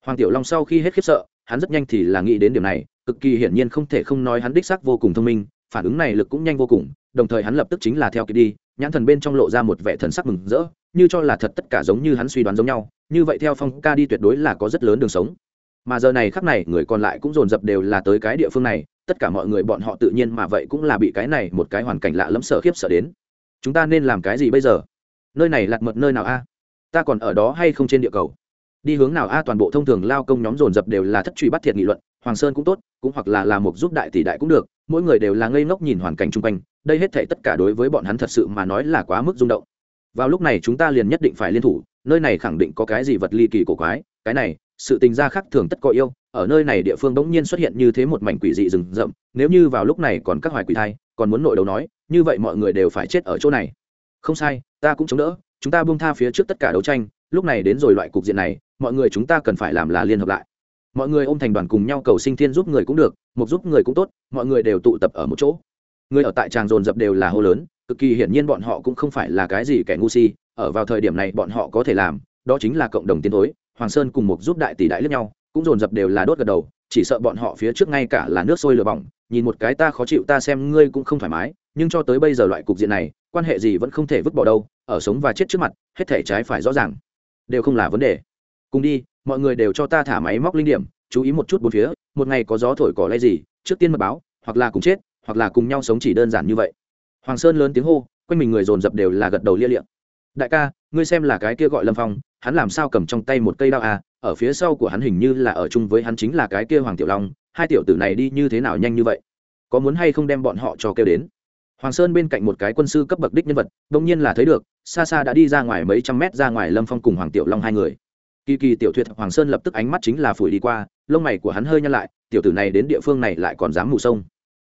Hoàng tiểu long sau khi hết khiếp sợ, hắn rất nhanh thì là nghĩ đến điểm này, cực kỳ hiển nhiên không thể không nói hắn đích xác vô cùng thông minh, phản ứng này lực cũng nhanh vô cùng, đồng thời hắn lập tức chính là theo kịp đi, nhãn thần bên trong lộ ra một vẻ thần sắc mừng rỡ, như cho là thật tất cả giống như hắn suy đoán giống nhau, như vậy theo phong ca đi tuyệt đối là có rất lớn đường sống mà giờ này khắc này người còn lại cũng dồn dập đều là tới cái địa phương này, tất cả mọi người bọn họ tự nhiên mà vậy cũng là bị cái này một cái hoàn cảnh lạ lẫm sợ khiếp sợ đến. Chúng ta nên làm cái gì bây giờ? Nơi này lạc mật nơi nào a? Ta còn ở đó hay không trên địa cầu? Đi hướng nào a? Toàn bộ thông thường lao công nhóm dồn dập đều là thất truy bắt thiệt nghị luận, hoàng sơn cũng tốt, cũng hoặc là làm một giúp đại tỷ đại cũng được, mỗi người đều là ngây ngốc nhìn hoàn cảnh chung quanh, đây hết thể tất cả đối với bọn hắn thật sự mà nói là quá mức rung động. Vào lúc này chúng ta liền nhất định phải liên thủ, nơi này khẳng định có cái gì vật ly kỳ cổ quái, cái này sự tình gia khác thường tất có yêu, ở nơi này địa phương bỗng nhiên xuất hiện như thế một mảnh quỷ dị rừng rậm, nếu như vào lúc này còn các hoài quỷ thai, còn muốn nội đấu nói, như vậy mọi người đều phải chết ở chỗ này. Không sai, ta cũng chống đỡ, chúng ta buông tha phía trước tất cả đấu tranh, lúc này đến rồi loại cục diện này, mọi người chúng ta cần phải làm là liên hợp lại. Mọi người ôm thành đoàn cùng nhau cầu sinh thiên giúp người cũng được một giúp người cũng tốt, mọi người đều tụ tập ở một chỗ. Người ở tại tràng dồn dập đều là hô lớn, cực kỳ hiển nhiên bọn họ cũng không phải là cái gì kẻ ngu si, ở vào thời điểm này bọn họ có thể làm, đó chính là cộng đồng tiến tối hoàng sơn cùng một giúp đại tỷ đại lẫn nhau, cũng dồn dập đều là đốt gật đầu, chỉ sợ bọn họ phía trước ngay cả là nước sôi lửa bỏng, nhìn một cái ta khó chịu, ta xem ngươi cũng không thoải mái, nhưng cho tới bây giờ loại cục diện này, quan hệ gì vẫn không thể vứt bỏ đâu, ở sống và chết trước mặt, hết thể trái phải rõ ràng, đều không là vấn đề. Cùng đi, mọi người đều cho ta thả máy móc linh điểm, chú ý một chút bốn phía, một ngày có gió thổi cỏ lay gì, trước tiên mật báo, hoặc là cùng chết, hoặc là cùng nhau sống chỉ đơn giản như vậy. Hoàng sơn lớn tiếng hô, quanh mình người dồn dập đều là gật đầu lia liệm đại ca, ngươi xem là cái kia gọi lâm phong hắn làm sao cầm trong tay một cây đao à? Ở phía sau của hắn hình như là ở chung với hắn chính là cái kia hoàng tiểu long. Hai tiểu tử này đi như thế nào nhanh như vậy? Có muốn hay không đem bọn họ cho kêu đến? Hoàng sơn bên cạnh một cái quân sư cấp bậc đích nhân vật, đông nhiên là thấy được, xa xa đã đi ra ngoài mấy trăm mét ra ngoài lâm phong cùng hoàng tiểu long hai người. Kỳ kỳ tiểu thuyết hoàng sơn lập tức ánh mắt chính là phủi đi qua, lông mày của hắn hơi nhăn lại, tiểu tử này đến địa phương này lại còn dám mù sông.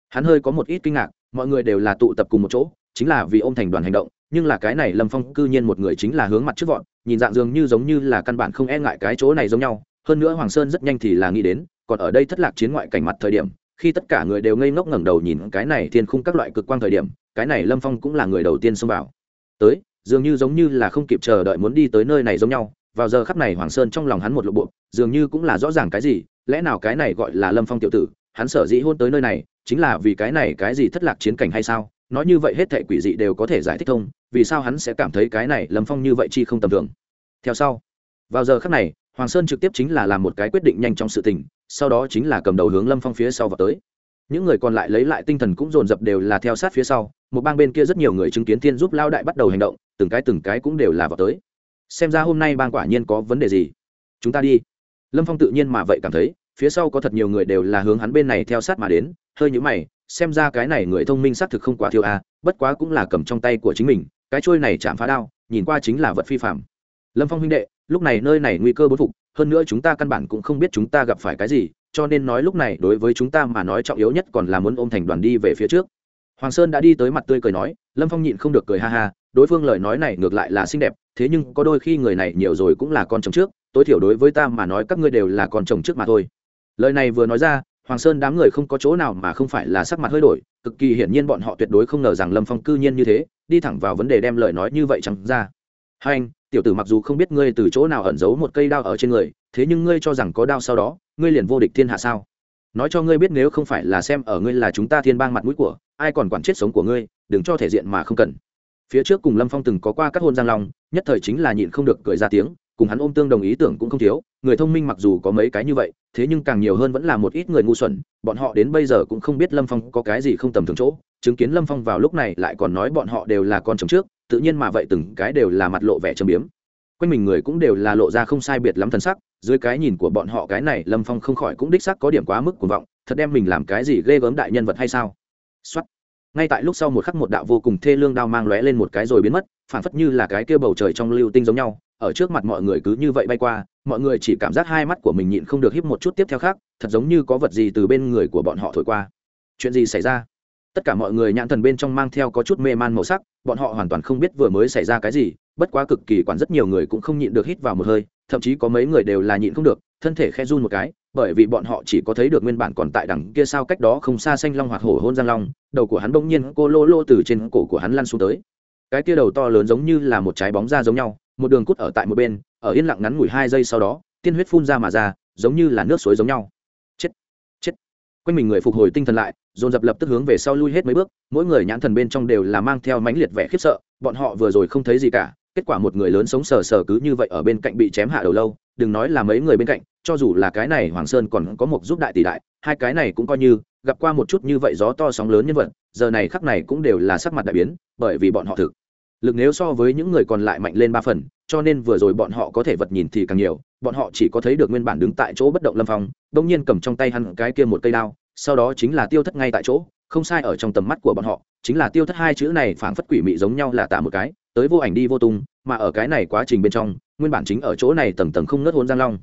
Hắn hơi có một ít kinh ngạc, mọi người đều là tụ tập cùng một chỗ, chính là vì ô m thành đoàn hành động, nhưng là cái này lâm phong cư nhiên một người chính là hướng mặt trước vọn nhìn dạng dường như giống như là căn bản không e ngại cái chỗ này giống nhau, hơn nữa hoàng sơn rất nhanh thì là nghĩ đến, còn ở đây thất lạc chiến ngoại cảnh mặt thời điểm, khi tất cả người đều ngây ngốc ngẩng đầu nhìn cái này thiên khung các loại cực quang thời điểm, cái này lâm phong cũng là người đầu tiên xông vào. Tới, dường như giống như là không kịp chờ đợi muốn đi tới nơi này giống nhau, vào giờ khắp này hoàng sơn trong lòng hắn một lộ bộ, dường như cũng là rõ ràng cái gì, lẽ nào cái này gọi là lâm phong tiểu tử, hắn sở dĩ hôn tới nơi này, chính là vì cái này cái gì thất lạc chiến cảnh hay sao? Nói như vậy hết thệ quỷ dị đều có thể giải thích thông, vì sao hắn sẽ cảm thấy cái này lâm phong như vậy chi không tầm thường? Theo sau, vào giờ khắc này, hoàng sơn trực tiếp chính là làm một cái quyết định nhanh trong sự tình, sau đó chính là cầm đầu hướng lâm phong phía sau vào tới. Những người còn lại lấy lại tinh thần cũng dồn dập đều là theo sát phía sau, một bang bên kia rất nhiều người chứng kiến thiên giúp lao đại bắt đầu hành động, từng cái từng cái cũng đều là vào tới. Xem ra hôm nay bang quả nhiên có vấn đề gì. Chúng ta đi. Lâm phong tự nhiên mà vậy cảm thấy, phía sau có thật nhiều người đều là hướng hắn bên này theo sát mà đến hơi nhũ mày, xem ra cái này người thông minh xác thực không quá thiêu a à, bất quá cũng là cầm trong tay của chính mình, cái trôi này chạm phá đao, nhìn qua chính là vật phi phạm lâm phong huynh đệ, lúc này nơi này nguy cơ bố phục, hơn nữa chúng ta căn bản cũng không biết chúng ta gặp phải cái gì, cho nên nói lúc này đối với chúng ta mà nói trọng yếu nhất còn là muốn ôm thành đoàn đi về phía trước. Hoàng sơn đã đi tới mặt tươi cười nói, lâm phong nhịn không được cười ha ha, đối phương lời nói này ngược lại là xinh đẹp, thế nhưng có đôi khi người này nhiều rồi cũng là con chồng trước, tối thiểu đối với ta mà nói các ngươi đều là con chồng trước mà thôi. Lời này vừa nói ra hoàng sơn đám người không có chỗ nào mà không phải là sắc mặt hơi đổi, cực kỳ hiển nhiên bọn họ tuyệt đối không ngờ rằng lâm phong cư nhiên như thế, đi thẳng vào vấn đề đem lời nói như vậy chẳng ra. Hai anh, tiểu tử mặc dù không biết ngươi từ chỗ nào ẩn giấu một cây đao ở trên người, thế nhưng ngươi cho rằng có đao sau đó, ngươi liền vô địch thiên hạ sao? Nói cho ngươi biết nếu không phải là xem ở ngươi là chúng ta thiên bang mặt mũi của, ai còn quản chết sống của ngươi, đừng cho thể diện mà không cần. Phía trước cùng lâm phong từng có qua các hôn giang long, nhất thời chính là nhịn không được cười ra tiếng cùng hắn ôm tương đồng ý tưởng cũng không thiếu, người thông minh mặc dù có mấy cái như vậy, thế nhưng càng nhiều hơn vẫn là một ít người ngu xuẩn, bọn họ đến bây giờ cũng không biết lâm phong có cái gì không tầm thường chỗ, chứng kiến lâm phong vào lúc này lại còn nói bọn họ đều là con chồng trước, tự nhiên mà vậy từng cái đều là mặt lộ vẻ trầm biếm. Quanh mình người cũng đều là lộ ra không sai biệt lắm thân sắc, dưới cái nhìn của bọn họ cái này lâm phong không khỏi cũng đích sắc có điểm quá mức cuồng vọng, thật đem mình làm cái gì ghê gớm đại nhân vật hay sao? Xuất ngay tại lúc sau một khắc một đạo vô cùng thê lương đao mang lóe lên một cái rồi biến mất phản phất như là cái kia bầu trời trong lưu tinh giống nhau ở trước mặt mọi người cứ như vậy bay qua, mọi người chỉ cảm giác hai mắt của mình nhịn không được híp một chút tiếp theo khác, thật giống như có vật gì từ bên người của bọn họ thổi qua. Chuyện gì xảy ra? Tất cả mọi người nhãn thần bên trong mang theo có chút mê man màu sắc, bọn họ hoàn toàn không biết vừa mới xảy ra cái gì, bất quá cực kỳ quản rất nhiều người cũng không nhịn được hít vào một hơi, thậm chí có mấy người đều là nhịn không được, thân thể khe run một cái, bởi vì bọn họ chỉ có thấy được nguyên bản còn tại đằng kia sao cách đó không xa xanh long hoặc hổ hôn giang long, đầu của hắn bỗng nhiên cô lô lô từ trên cổ của hắn lăn xuống tới. Cái kia đầu to lớn giống như là một trái bóng da giống nhau một đường cút ở tại một bên, ở yên lặng ngắn ngủi hai giây sau đó, tiên huyết phun ra mà ra, giống như là nước suối giống nhau. Chết chết. Quanh mình người phục hồi tinh thần lại, dồn dập lập tức hướng về sau lui hết mấy bước, mỗi người nhãn thần bên trong đều là mang theo mãnh liệt vẻ khiếp sợ, bọn họ vừa rồi không thấy gì cả, kết quả một người lớn sống sờ sờ cứ như vậy ở bên cạnh bị chém hạ đầu lâu, đừng nói là mấy người bên cạnh, cho dù là cái này hoàng sơn còn có một giúp đại tỷ đại, hai cái này cũng coi như, gặp qua một chút như vậy gió to sóng lớn nhân vật, giờ này khắc này cũng đều là sắc mặt đại biến, bởi vì bọn họ thực lực nếu so với những người còn lại mạnh lên ba phần, cho nên vừa rồi bọn họ có thể vật nhìn thì càng nhiều, bọn họ chỉ có thấy được nguyên bản đứng tại chỗ bất động lâm phong đông nhiên cầm trong tay hắn cái kia một cây đao, sau đó chính là tiêu thất ngay tại chỗ, không sai ở trong tầm mắt của bọn họ, chính là tiêu thất hai chữ này phảng phất quỷ mị giống nhau là tả một cái, tới vô ảnh đi vô tung, mà ở cái này quá trình bên trong, nguyên bản chính ở chỗ này tầng tầng không ngớt hôn giang long.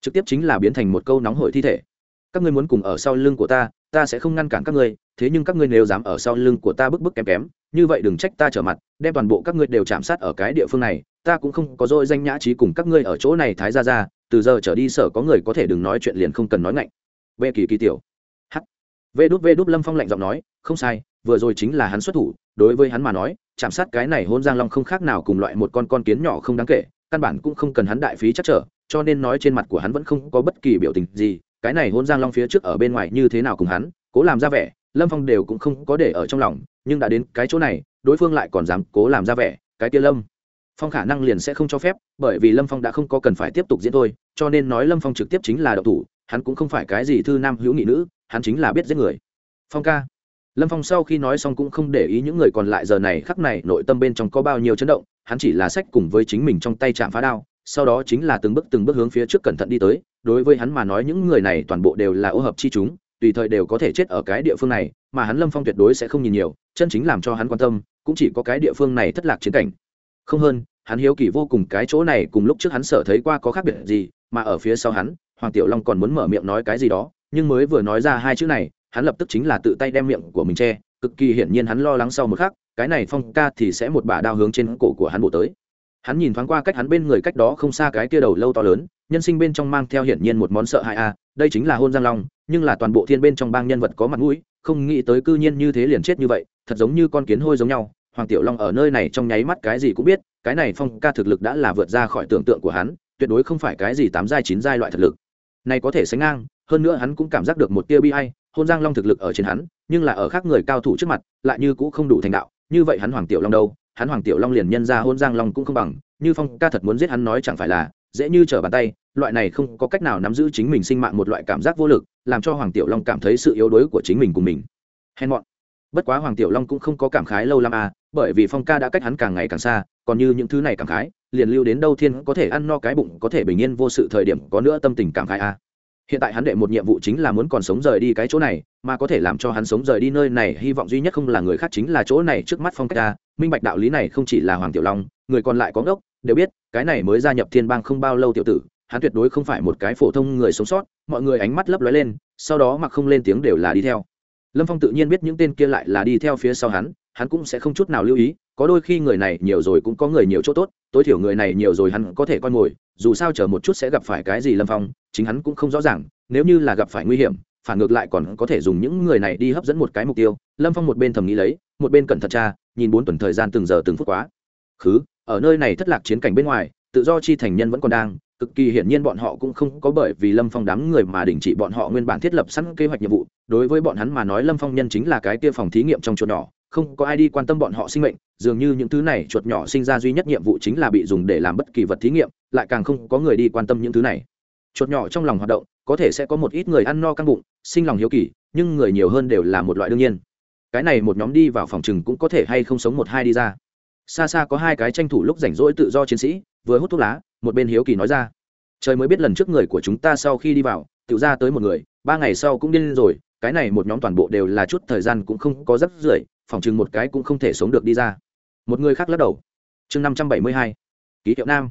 Trực tiếp chính là biến thành một câu nóng hổi thi thể. Các ngươi muốn cùng ở sau lưng của ta ta sẽ không ngăn cản các ngươi, thế nhưng các ngươi nếu dám ở sau lưng của ta bức bức kém kém như vậy đừng trách ta trở mặt, đem toàn bộ các ngươi đều chạm sát ở cái địa phương này, ta cũng không có dôi danh nhã trí cùng các ngươi ở chỗ này thái ra ra từ giờ trở đi sở có người có thể đừng nói chuyện liền không cần nói ngạnh. Vệ kỳ kỳ tiểu. H vê đút vê đút lâm phong lạnh giọng nói, không sai, vừa rồi chính là hắn xuất thủ, đối với hắn mà nói, chạm sát cái này hôn giang long không khác nào cùng loại một con con kiến nhỏ không đáng kể, căn bản cũng không cần hắn đại phí chắc trở, cho nên nói trên mặt của hắn vẫn không có bất kỳ biểu tình gì, cái này hôn giang long phía trước ở bên ngoài như thế nào cùng hắn, cố làm ra vẻ, lâm phong đều cũng không có để ở trong lòng nhưng đã đến cái chỗ này, đối phương lại còn dám cố làm ra vẻ, cái kia lâm phong khả năng liền sẽ không cho phép, bởi vì lâm phong đã không có cần phải tiếp tục diễn thôi, cho nên nói lâm phong trực tiếp chính là đậu thủ, hắn cũng không phải cái gì thư nam hữu nghị nữ, hắn chính là biết giết người. Phong ca. Lâm phong sau khi nói xong cũng không để ý những người còn lại giờ này, khắc này nội tâm bên trong có bao nhiêu chấn động, hắn chỉ là sách cùng với chính mình trong tay chạm phá đao, sau đó chính là từng bước từng bước hướng phía trước cẩn thận đi tới, đối với hắn mà nói những người này toàn bộ đều là ô hợp chi chúng tùy thời đều có thể chết ở cái địa phương này, mà hắn lâm phong tuyệt đối sẽ không nhìn nhiều, chân chính làm cho hắn quan tâm, cũng chỉ có cái địa phương này thất lạc chiến cảnh. Không hơn, hắn hiếu kỳ vô cùng cái chỗ này cùng lúc trước hắn sợ thấy qua có khác biệt gì, mà ở phía sau hắn, hoàng tiểu long còn muốn mở miệng nói cái gì đó, nhưng mới vừa nói ra hai chữ này, hắn lập tức chính là tự tay đem miệng của mình che, cực kỳ hiển nhiên hắn lo lắng sau một khắc, cái này phong ca thì sẽ một bả đao hướng trên cổ của hắn bổ tới hắn nhìn thoáng qua cách hắn bên người cách đó không xa cái kia đầu lâu to lớn, nhân sinh bên trong mang theo hiển nhiên một món sợ hãi a, đây chính là hôn giang long, nhưng là toàn bộ thiên bên trong bang nhân vật có mặt mũi, không nghĩ tới cư nhiên như thế liền chết như vậy, thật giống như con kiến hôi giống nhau. Hoàng tiểu long ở nơi này trong nháy mắt cái gì cũng biết, cái này phong ca thực lực đã là vượt ra khỏi tưởng tượng của hắn, tuyệt đối không phải cái gì tám giai, chín giai loại thực lực. Này có thể sánh ngang, hơn nữa hắn cũng cảm giác được một tia bi hay hôn giang long thực lực ở trên hắn, nhưng là ở khác người cao thủ trước mặt, lại như cũng không đủ thành đạo, như vậy hắn hoàng tiểu long đâu? Hắn hoàng tiểu long liền nhân ra hôn giang long cũng không bằng, như phong ca thật muốn giết hắn nói chẳng phải là, dễ như trở bàn tay, loại này không có cách nào nắm giữ chính mình sinh mạng một loại cảm giác vô lực, làm cho hoàng tiểu long cảm thấy sự yếu đuối của chính mình cùng mình. Hèn mọn. Bất quá hoàng tiểu long cũng không có cảm khái lâu lắm à bởi vì phong ca đã cách hắn càng ngày càng xa, còn như những thứ này cảm khái, liền lưu đến đâu thiên có thể ăn no cái bụng, có thể bình yên vô sự thời điểm có nữa tâm tình cảm khái à. Hiện tại hắn đệ một nhiệm vụ chính là muốn còn sống rời đi cái chỗ này, mà có thể làm cho hắn sống rời đi nơi này, hy vọng duy nhất không là người khác chính là chỗ này trước mắt phong cách ta minh bạch đạo lý này không chỉ là hoàng tiểu long, người còn lại có ngốc, đều biết, cái này mới gia nhập thiên bang không bao lâu tiểu tử, hắn tuyệt đối không phải một cái phổ thông người sống sót, mọi người ánh mắt lấp lóe lên, sau đó mặc không lên tiếng đều là đi theo. Lâm phong tự nhiên biết những tên kia lại là đi theo phía sau hắn hắn cũng sẽ không chút nào lưu ý, có đôi khi người này nhiều rồi cũng có người nhiều chỗ tốt, tối thiểu người này nhiều rồi hắn có thể coi ngồi, dù sao chờ một chút sẽ gặp phải cái gì lâm phong, chính hắn cũng không rõ ràng, nếu như là gặp phải nguy hiểm, phản ngược lại còn có thể dùng những người này đi hấp dẫn một cái mục tiêu. Lâm phong một bên thầm nghĩ lấy, một bên cẩn thận tra nhìn bốn tuần thời gian từng giờ từng phút quá. Khứ, ở nơi này thất lạc chiến cảnh bên ngoài, tự do chi thành nhân vẫn còn đang, cực kỳ hiển nhiên bọn họ cũng không có bởi vì lâm phong đám người mà đình chỉ bọn họ nguyên bản thiết lập sẵn kế hoạch nhiệm vụ. Đối với bọn hắn mà nói lâm phong nhân chính là cái kia phòng thí nghiệm trong chuột nhỏ, không có ai đi quan tâm bọn họ sinh mệnh, dường như những thứ này chuột nhỏ sinh ra duy nhất nhiệm vụ chính là bị dùng để làm bất kỳ vật thí nghiệm, lại càng không có người đi quan tâm những thứ này. Chuột nhỏ trong lòng hoạt động, có thể sẽ có một ít người ăn no căng bụng, sinh lòng hiếu kỳ, nhưng người nhiều hơn đều là một loại đương nhiên cái này một nhóm đi vào phòng chừng cũng có thể hay không sống một hai đi ra. Xa xa có hai cái tranh thủ lúc rảnh rỗi tự do chiến sĩ, vừa hút thuốc lá, một bên hiếu kỳ nói ra. Trời mới biết lần trước người của chúng ta sau khi đi vào tự ra tới một người, ba ngày sau cũng điên rồi, cái này một nhóm toàn bộ đều là chút thời gian cũng không có rất rưởi, phòng chừng một cái cũng không thể sống được đi ra. Một người khác lắc đầu. Chương năm trăm bảy mươi hai, ký hiệu nam.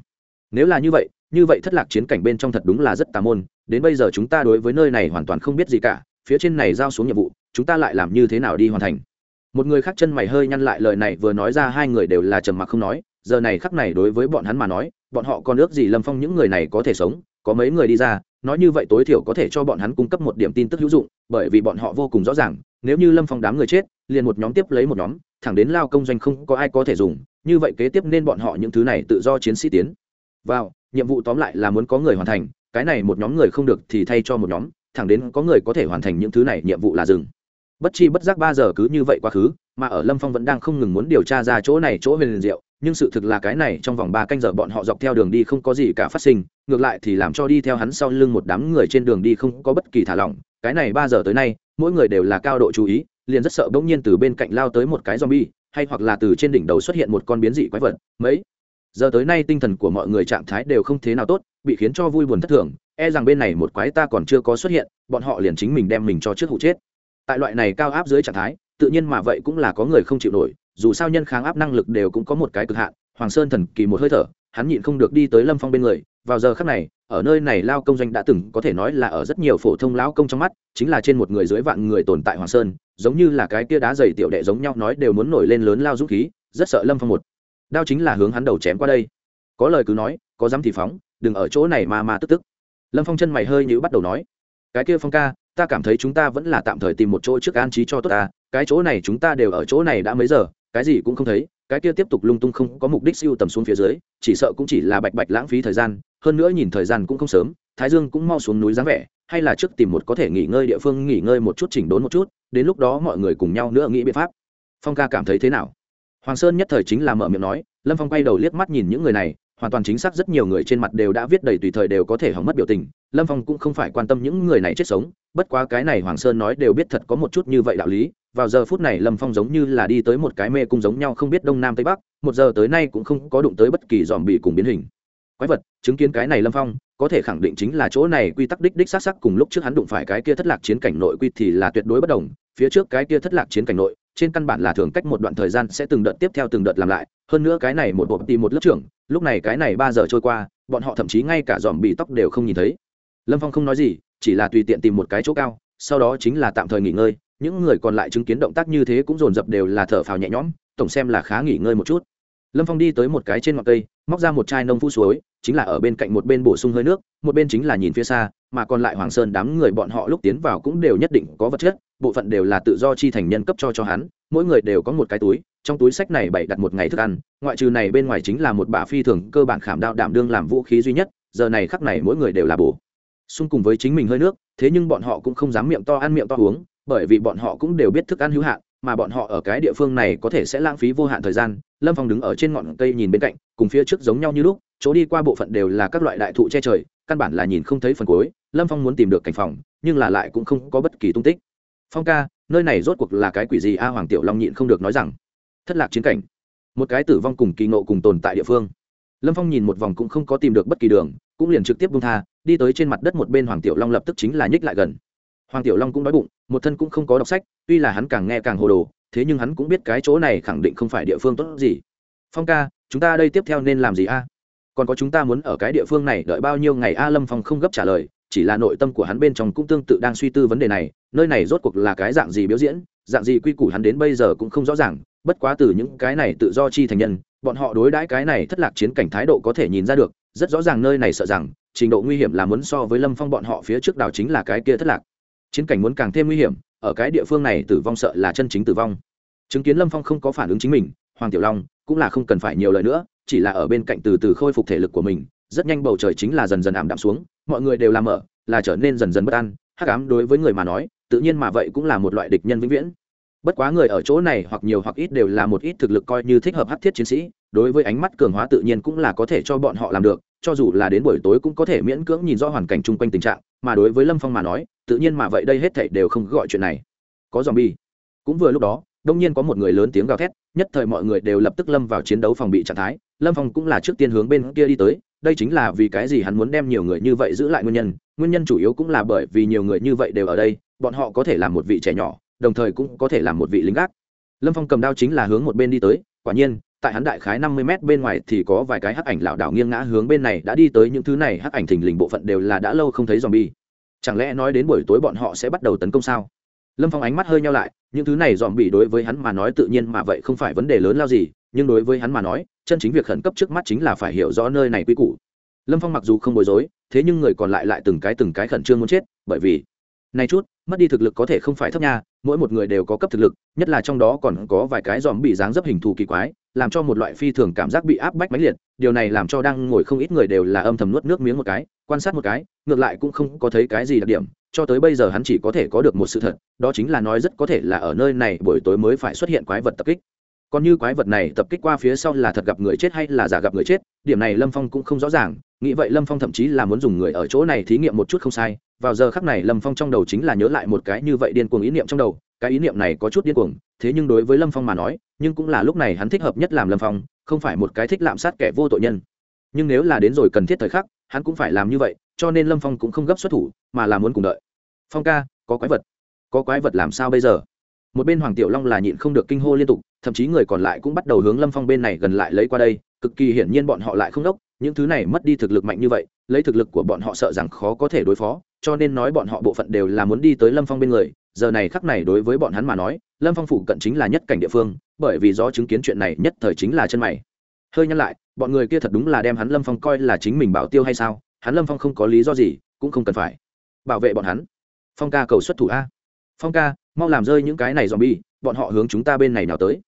Nếu là như vậy như vậy thất lạc chiến cảnh bên trong thật đúng là rất tà môn, đến bây giờ chúng ta đối với nơi này hoàn toàn không biết gì cả, phía trên này giao xuống nhiệm vụ chúng ta lại làm như thế nào đi hoàn thành? Một người khác chân mày hơi nhăn lại lời này vừa nói ra hai người đều là trầm mặc không nói, giờ này khắc này đối với bọn hắn mà nói, bọn họ còn ước gì lâm phong những người này có thể sống, có mấy người đi ra, nói như vậy tối thiểu có thể cho bọn hắn cung cấp một điểm tin tức hữu dụng, bởi vì bọn họ vô cùng rõ ràng, nếu như lâm phong đám người chết, liền một nhóm tiếp lấy một nhóm, thẳng đến lao công doanh không có ai có thể dùng, như vậy kế tiếp nên bọn họ những thứ này tự do chiến sĩ tiến. Vào, nhiệm vụ tóm lại là muốn có người hoàn thành, cái này một nhóm người không được thì thay cho một nhóm, thẳng đến có người có thể hoàn thành những thứ này, nhiệm vụ là dừng bất chi bất giác ba giờ cứ như vậy quá khứ, mà ở lâm phong vẫn đang không ngừng muốn điều tra ra chỗ này chỗ huyền diệu, nhưng sự thực là cái này trong vòng ba canh giờ bọn họ dọc theo đường đi không có gì cả phát sinh, ngược lại thì làm cho đi theo hắn sau lưng một đám người trên đường đi không có bất kỳ thả lỏng. Cái này ba giờ tới nay, mỗi người đều là cao độ chú ý, liền rất sợ bỗng nhiên từ bên cạnh lao tới một cái zombie, hay hoặc là từ trên đỉnh đầu xuất hiện một con biến dị quái vật, mấy. Giờ tới nay tinh thần của mọi người trạng thái đều không thế nào tốt, bị khiến cho vui buồn thất thường e rằng bên này một quái ta còn chưa có xuất hiện, bọn họ liền chính mình đem mình cho trước hụ chết tại loại này cao áp dưới trạng thái, tự nhiên mà vậy cũng là có người không chịu nổi, dù sao nhân kháng áp năng lực đều cũng có một cái cực hạn, hoàng sơn thần kỳ một hơi thở, hắn nhịn không được đi tới lâm phong bên người, vào giờ khắc này, ở nơi này lao công doanh đã từng có thể nói là ở rất nhiều phổ thông lão công trong mắt, chính là trên một người dưới vạn người tồn tại hoàng sơn, giống như là cái kia đá dày tiểu đệ giống nhau nói đều muốn nổi lên lớn lao dũng khí, rất sợ lâm phong một. Đao chính là hướng hắn đầu chém qua đây. Có lời cứ nói, có dám thì phóng, đừng ở chỗ này mà mà tức tức. Lâm phong chân mày hơi như bắt đầu nói, cái kia phong ca ta cảm thấy chúng ta vẫn là tạm thời tìm một chỗ trước an trí cho tốt ta, cái chỗ này chúng ta đều ở chỗ này đã mấy giờ, cái gì cũng không thấy, cái kia tiếp tục lung tung không có mục đích siêu tầm xuống phía dưới, chỉ sợ cũng chỉ là bạch bạch lãng phí thời gian, hơn nữa nhìn thời gian cũng không sớm, thái dương cũng mau xuống núi dáng vẻ, hay là trước tìm một có thể nghỉ ngơi địa phương nghỉ ngơi một chút chỉnh đốn một chút, đến lúc đó mọi người cùng nhau nữa nghĩ biện pháp. Phong ca cảm thấy thế nào? Hoàng sơn nhất thời chính là mở miệng nói, lâm phong quay đầu liếc mắt nhìn những người này hoàn toàn chính xác rất nhiều người trên mặt đều đã viết đầy tùy thời đều có thể hỏng mất biểu tình, lâm phong cũng không phải quan tâm những người này chết sống, bất quá cái này hoàng sơn nói đều biết thật có một chút như vậy đạo lý, vào giờ phút này lâm phong giống như là đi tới một cái mê cung giống nhau không biết đông nam tây bắc, một giờ tới nay cũng không có đụng tới bất kỳ dòm bị cùng biến hình. Quái vật, chứng kiến cái này lâm phong, có thể khẳng định chính là chỗ này quy tắc đích đích xác sắc cùng lúc trước hắn đụng phải cái kia thất lạc chiến cảnh nội quy thì là tuyệt đối bất đồng, phía trước cái kia thất lạc chiến cảnh nội, trên căn bản là thường cách một đoạn thời gian sẽ từng đợt tiếp theo từng đợt làm lại, hơn nữa cái này một bộ tìm một lớp trưởng lúc này cái này ba giờ trôi qua, bọn họ thậm chí ngay cả dòm bị tóc đều không nhìn thấy. Lâm phong không nói gì, chỉ là tùy tiện tìm một cái chỗ cao, sau đó chính là tạm thời nghỉ ngơi, những người còn lại chứng kiến động tác như thế cũng dồn dập đều là thở phào nhẹ nhõm, tổng xem là khá nghỉ ngơi một chút. Lâm phong đi tới một cái trên ngọn cây, móc ra một chai nông phu suối, chính là ở bên cạnh một bên bổ sung hơi nước, một bên chính là nhìn phía xa, mà còn lại hoàng sơn đám người bọn họ lúc tiến vào cũng đều nhất định có vật chất, bộ phận đều là tự do chi thành nhân cấp cho cho hắn mỗi người đều có một cái túi, trong túi sách này bày đặt một ngày thức ăn, ngoại trừ này bên ngoài chính là một bà phi thường cơ bản khảm đạo đảm đương làm vũ khí duy nhất, giờ này khắc này mỗi người đều là bổ. Xung cùng với chính mình hơi nước, thế nhưng bọn họ cũng không dám miệng to ăn miệng to uống, bởi vì bọn họ cũng đều biết thức ăn hữu hạn, mà bọn họ ở cái địa phương này có thể sẽ lãng phí vô hạn thời gian. Lâm phong đứng ở trên ngọn cây nhìn bên cạnh, cùng phía trước giống nhau như lúc, chỗ đi qua bộ phận đều là các loại đại thụ che trời, căn bản là nhìn không thấy phần cuối. Lâm phong muốn tìm được cảnh phòng, nhưng là lại cũng không có bất kỳ tung tích. Phong ca nơi này rốt cuộc là cái quỷ gì? A hoàng tiểu long nhịn không được nói rằng, thất lạc chiến cảnh. Một cái tử vong cùng kỳ nộ cùng tồn tại địa phương. Lâm phong nhìn một vòng cũng không có tìm được bất kỳ đường, cũng liền trực tiếp bung tha, đi tới trên mặt đất một bên hoàng tiểu long lập tức chính là nhích lại gần. Hoàng tiểu long cũng đói bụng, một thân cũng không có đọc sách, tuy là hắn càng nghe càng hồ đồ, thế nhưng hắn cũng biết cái chỗ này khẳng định không phải địa phương tốt gì. Phong ca, chúng ta đây tiếp theo nên làm gì a? Còn có chúng ta muốn ở cái địa phương này đợi bao nhiêu ngày? A lâm phong không gấp trả lời chỉ là nội tâm của hắn bên trong cũng tương tự đang suy tư vấn đề này, nơi này rốt cuộc là cái dạng gì biểu diễn, dạng gì quy củ hắn đến bây giờ cũng không rõ ràng, bất quá từ những cái này tự do chi thành nhân, bọn họ đối đãi cái này thất lạc chiến cảnh thái độ có thể nhìn ra được, rất rõ ràng nơi này sợ rằng, trình độ nguy hiểm là muốn so với lâm phong bọn họ phía trước đảo chính là cái kia thất lạc. Chiến cảnh muốn càng thêm nguy hiểm, ở cái địa phương này tử vong sợ là chân chính tử vong. Chứng kiến lâm phong không có phản ứng chính mình, hoàng tiểu long cũng là không cần phải nhiều lời nữa, chỉ là ở bên cạnh từ từ khôi phục thể lực của mình, rất nhanh bầu trời chính là dần dần ảm đạm xuống mọi người đều làm ở, là trở nên dần dần bất an, hắc ám đối với người mà nói, tự nhiên mà vậy cũng là một loại địch nhân vĩnh viễn. Bất quá người ở chỗ này hoặc nhiều hoặc ít đều là một ít thực lực coi như thích hợp hắc thiết chiến sĩ, đối với ánh mắt cường hóa tự nhiên cũng là có thể cho bọn họ làm được, cho dù là đến buổi tối cũng có thể miễn cưỡng nhìn rõ hoàn cảnh chung quanh tình trạng, mà đối với lâm phong mà nói, tự nhiên mà vậy đây hết thảy đều không gọi chuyện này. Có dòm bi cũng vừa lúc đó, đông nhiên có một người lớn tiếng gào thét, nhất thời mọi người đều lập tức lâm vào chiến đấu phòng bị trạng thái, lâm phong cũng là trước tiên hướng bên kia đi tới đây chính là vì cái gì hắn muốn đem nhiều người như vậy giữ lại nguyên nhân. Nguyên nhân chủ yếu cũng là bởi vì nhiều người như vậy đều ở đây, bọn họ có thể làm một vị trẻ nhỏ, đồng thời cũng có thể làm một vị lính gác. Lâm phong cầm đao chính là hướng một bên đi tới, quả nhiên, tại hắn đại khái năm mươi m bên ngoài thì có vài cái hắc ảnh lảo đảo nghiêng ngã hướng bên này, đã đi tới những thứ này hắc ảnh thình lình bộ phận đều là đã lâu không thấy dòm bi chẳng lẽ nói đến buổi tối bọn họ sẽ bắt đầu tấn công sao? Lâm phong ánh mắt hơi nhau lại, những thứ này dòm bị đối với hắn mà nói tự nhiên mà vậy không phải vấn đề lớn lao gì nhưng đối với hắn mà nói, chân chính việc khẩn cấp trước mắt chính là phải hiểu rõ nơi này quy củ. Lâm phong mặc dù không bối rối, thế nhưng người còn lại lại từng cái từng cái khẩn trương muốn chết, bởi vì, này chút, mất đi thực lực có thể không phải thấp nha, mỗi một người đều có cấp thực lực, nhất là trong đó còn có vài cái dòm bị dáng dấp hình thù kỳ quái, làm cho một loại phi thường cảm giác bị áp bách mãnh liệt, điều này làm cho đang ngồi không ít người đều là âm thầm nuốt nước miếng một cái, quan sát một cái, ngược lại cũng không có thấy cái gì đặc điểm, cho tới bây giờ hắn chỉ có thể có được một sự thật, đó chính là nói rất có thể là ở nơi này buổi tối mới phải xuất hiện quái vật tập kích còn như quái vật này tập kích qua phía sau là thật gặp người chết hay là giả gặp người chết, điểm này lâm phong cũng không rõ ràng, nghĩ vậy lâm phong thậm chí là muốn dùng người ở chỗ này thí nghiệm một chút không sai, vào giờ khắc này lâm phong trong đầu chính là nhớ lại một cái như vậy điên cuồng ý niệm trong đầu, cái ý niệm này có chút điên cuồng, thế nhưng đối với lâm phong mà nói, nhưng cũng là lúc này hắn thích hợp nhất làm lâm phong, không phải một cái thích lạm sát kẻ vô tội nhân. Nhưng nếu là đến rồi cần thiết thời khắc, hắn cũng phải làm như vậy, cho nên lâm phong cũng không gấp xuất thủ, mà là muốn cùng đợi. Phong ca, có quái vật. Có quái vật làm sao bây giờ? Một bên hoàng tiểu long là nhịn không được kinh hô liên tục, thậm chí người còn lại cũng bắt đầu hướng lâm phong bên này gần lại lấy qua đây, cực kỳ hiển nhiên bọn họ lại không đốc, những thứ này mất đi thực lực mạnh như vậy, lấy thực lực của bọn họ sợ rằng khó có thể đối phó, cho nên nói bọn họ bộ phận đều là muốn đi tới lâm phong bên người, giờ này khắc này đối với bọn hắn mà nói, lâm phong phụ cận chính là nhất cảnh địa phương, bởi vì do chứng kiến chuyện này nhất thời chính là chân mày. Hơi nhắc lại, bọn người kia thật đúng là đem hắn lâm phong coi là chính mình bảo tiêu hay sao, hắn lâm phong không có lý do gì, cũng không cần phải bảo vệ bọn hắn. Phong ca cầu xuất thủ a. Phong ca mau làm rơi những cái này dòm bi, bọn họ hướng chúng ta bên này nào tới.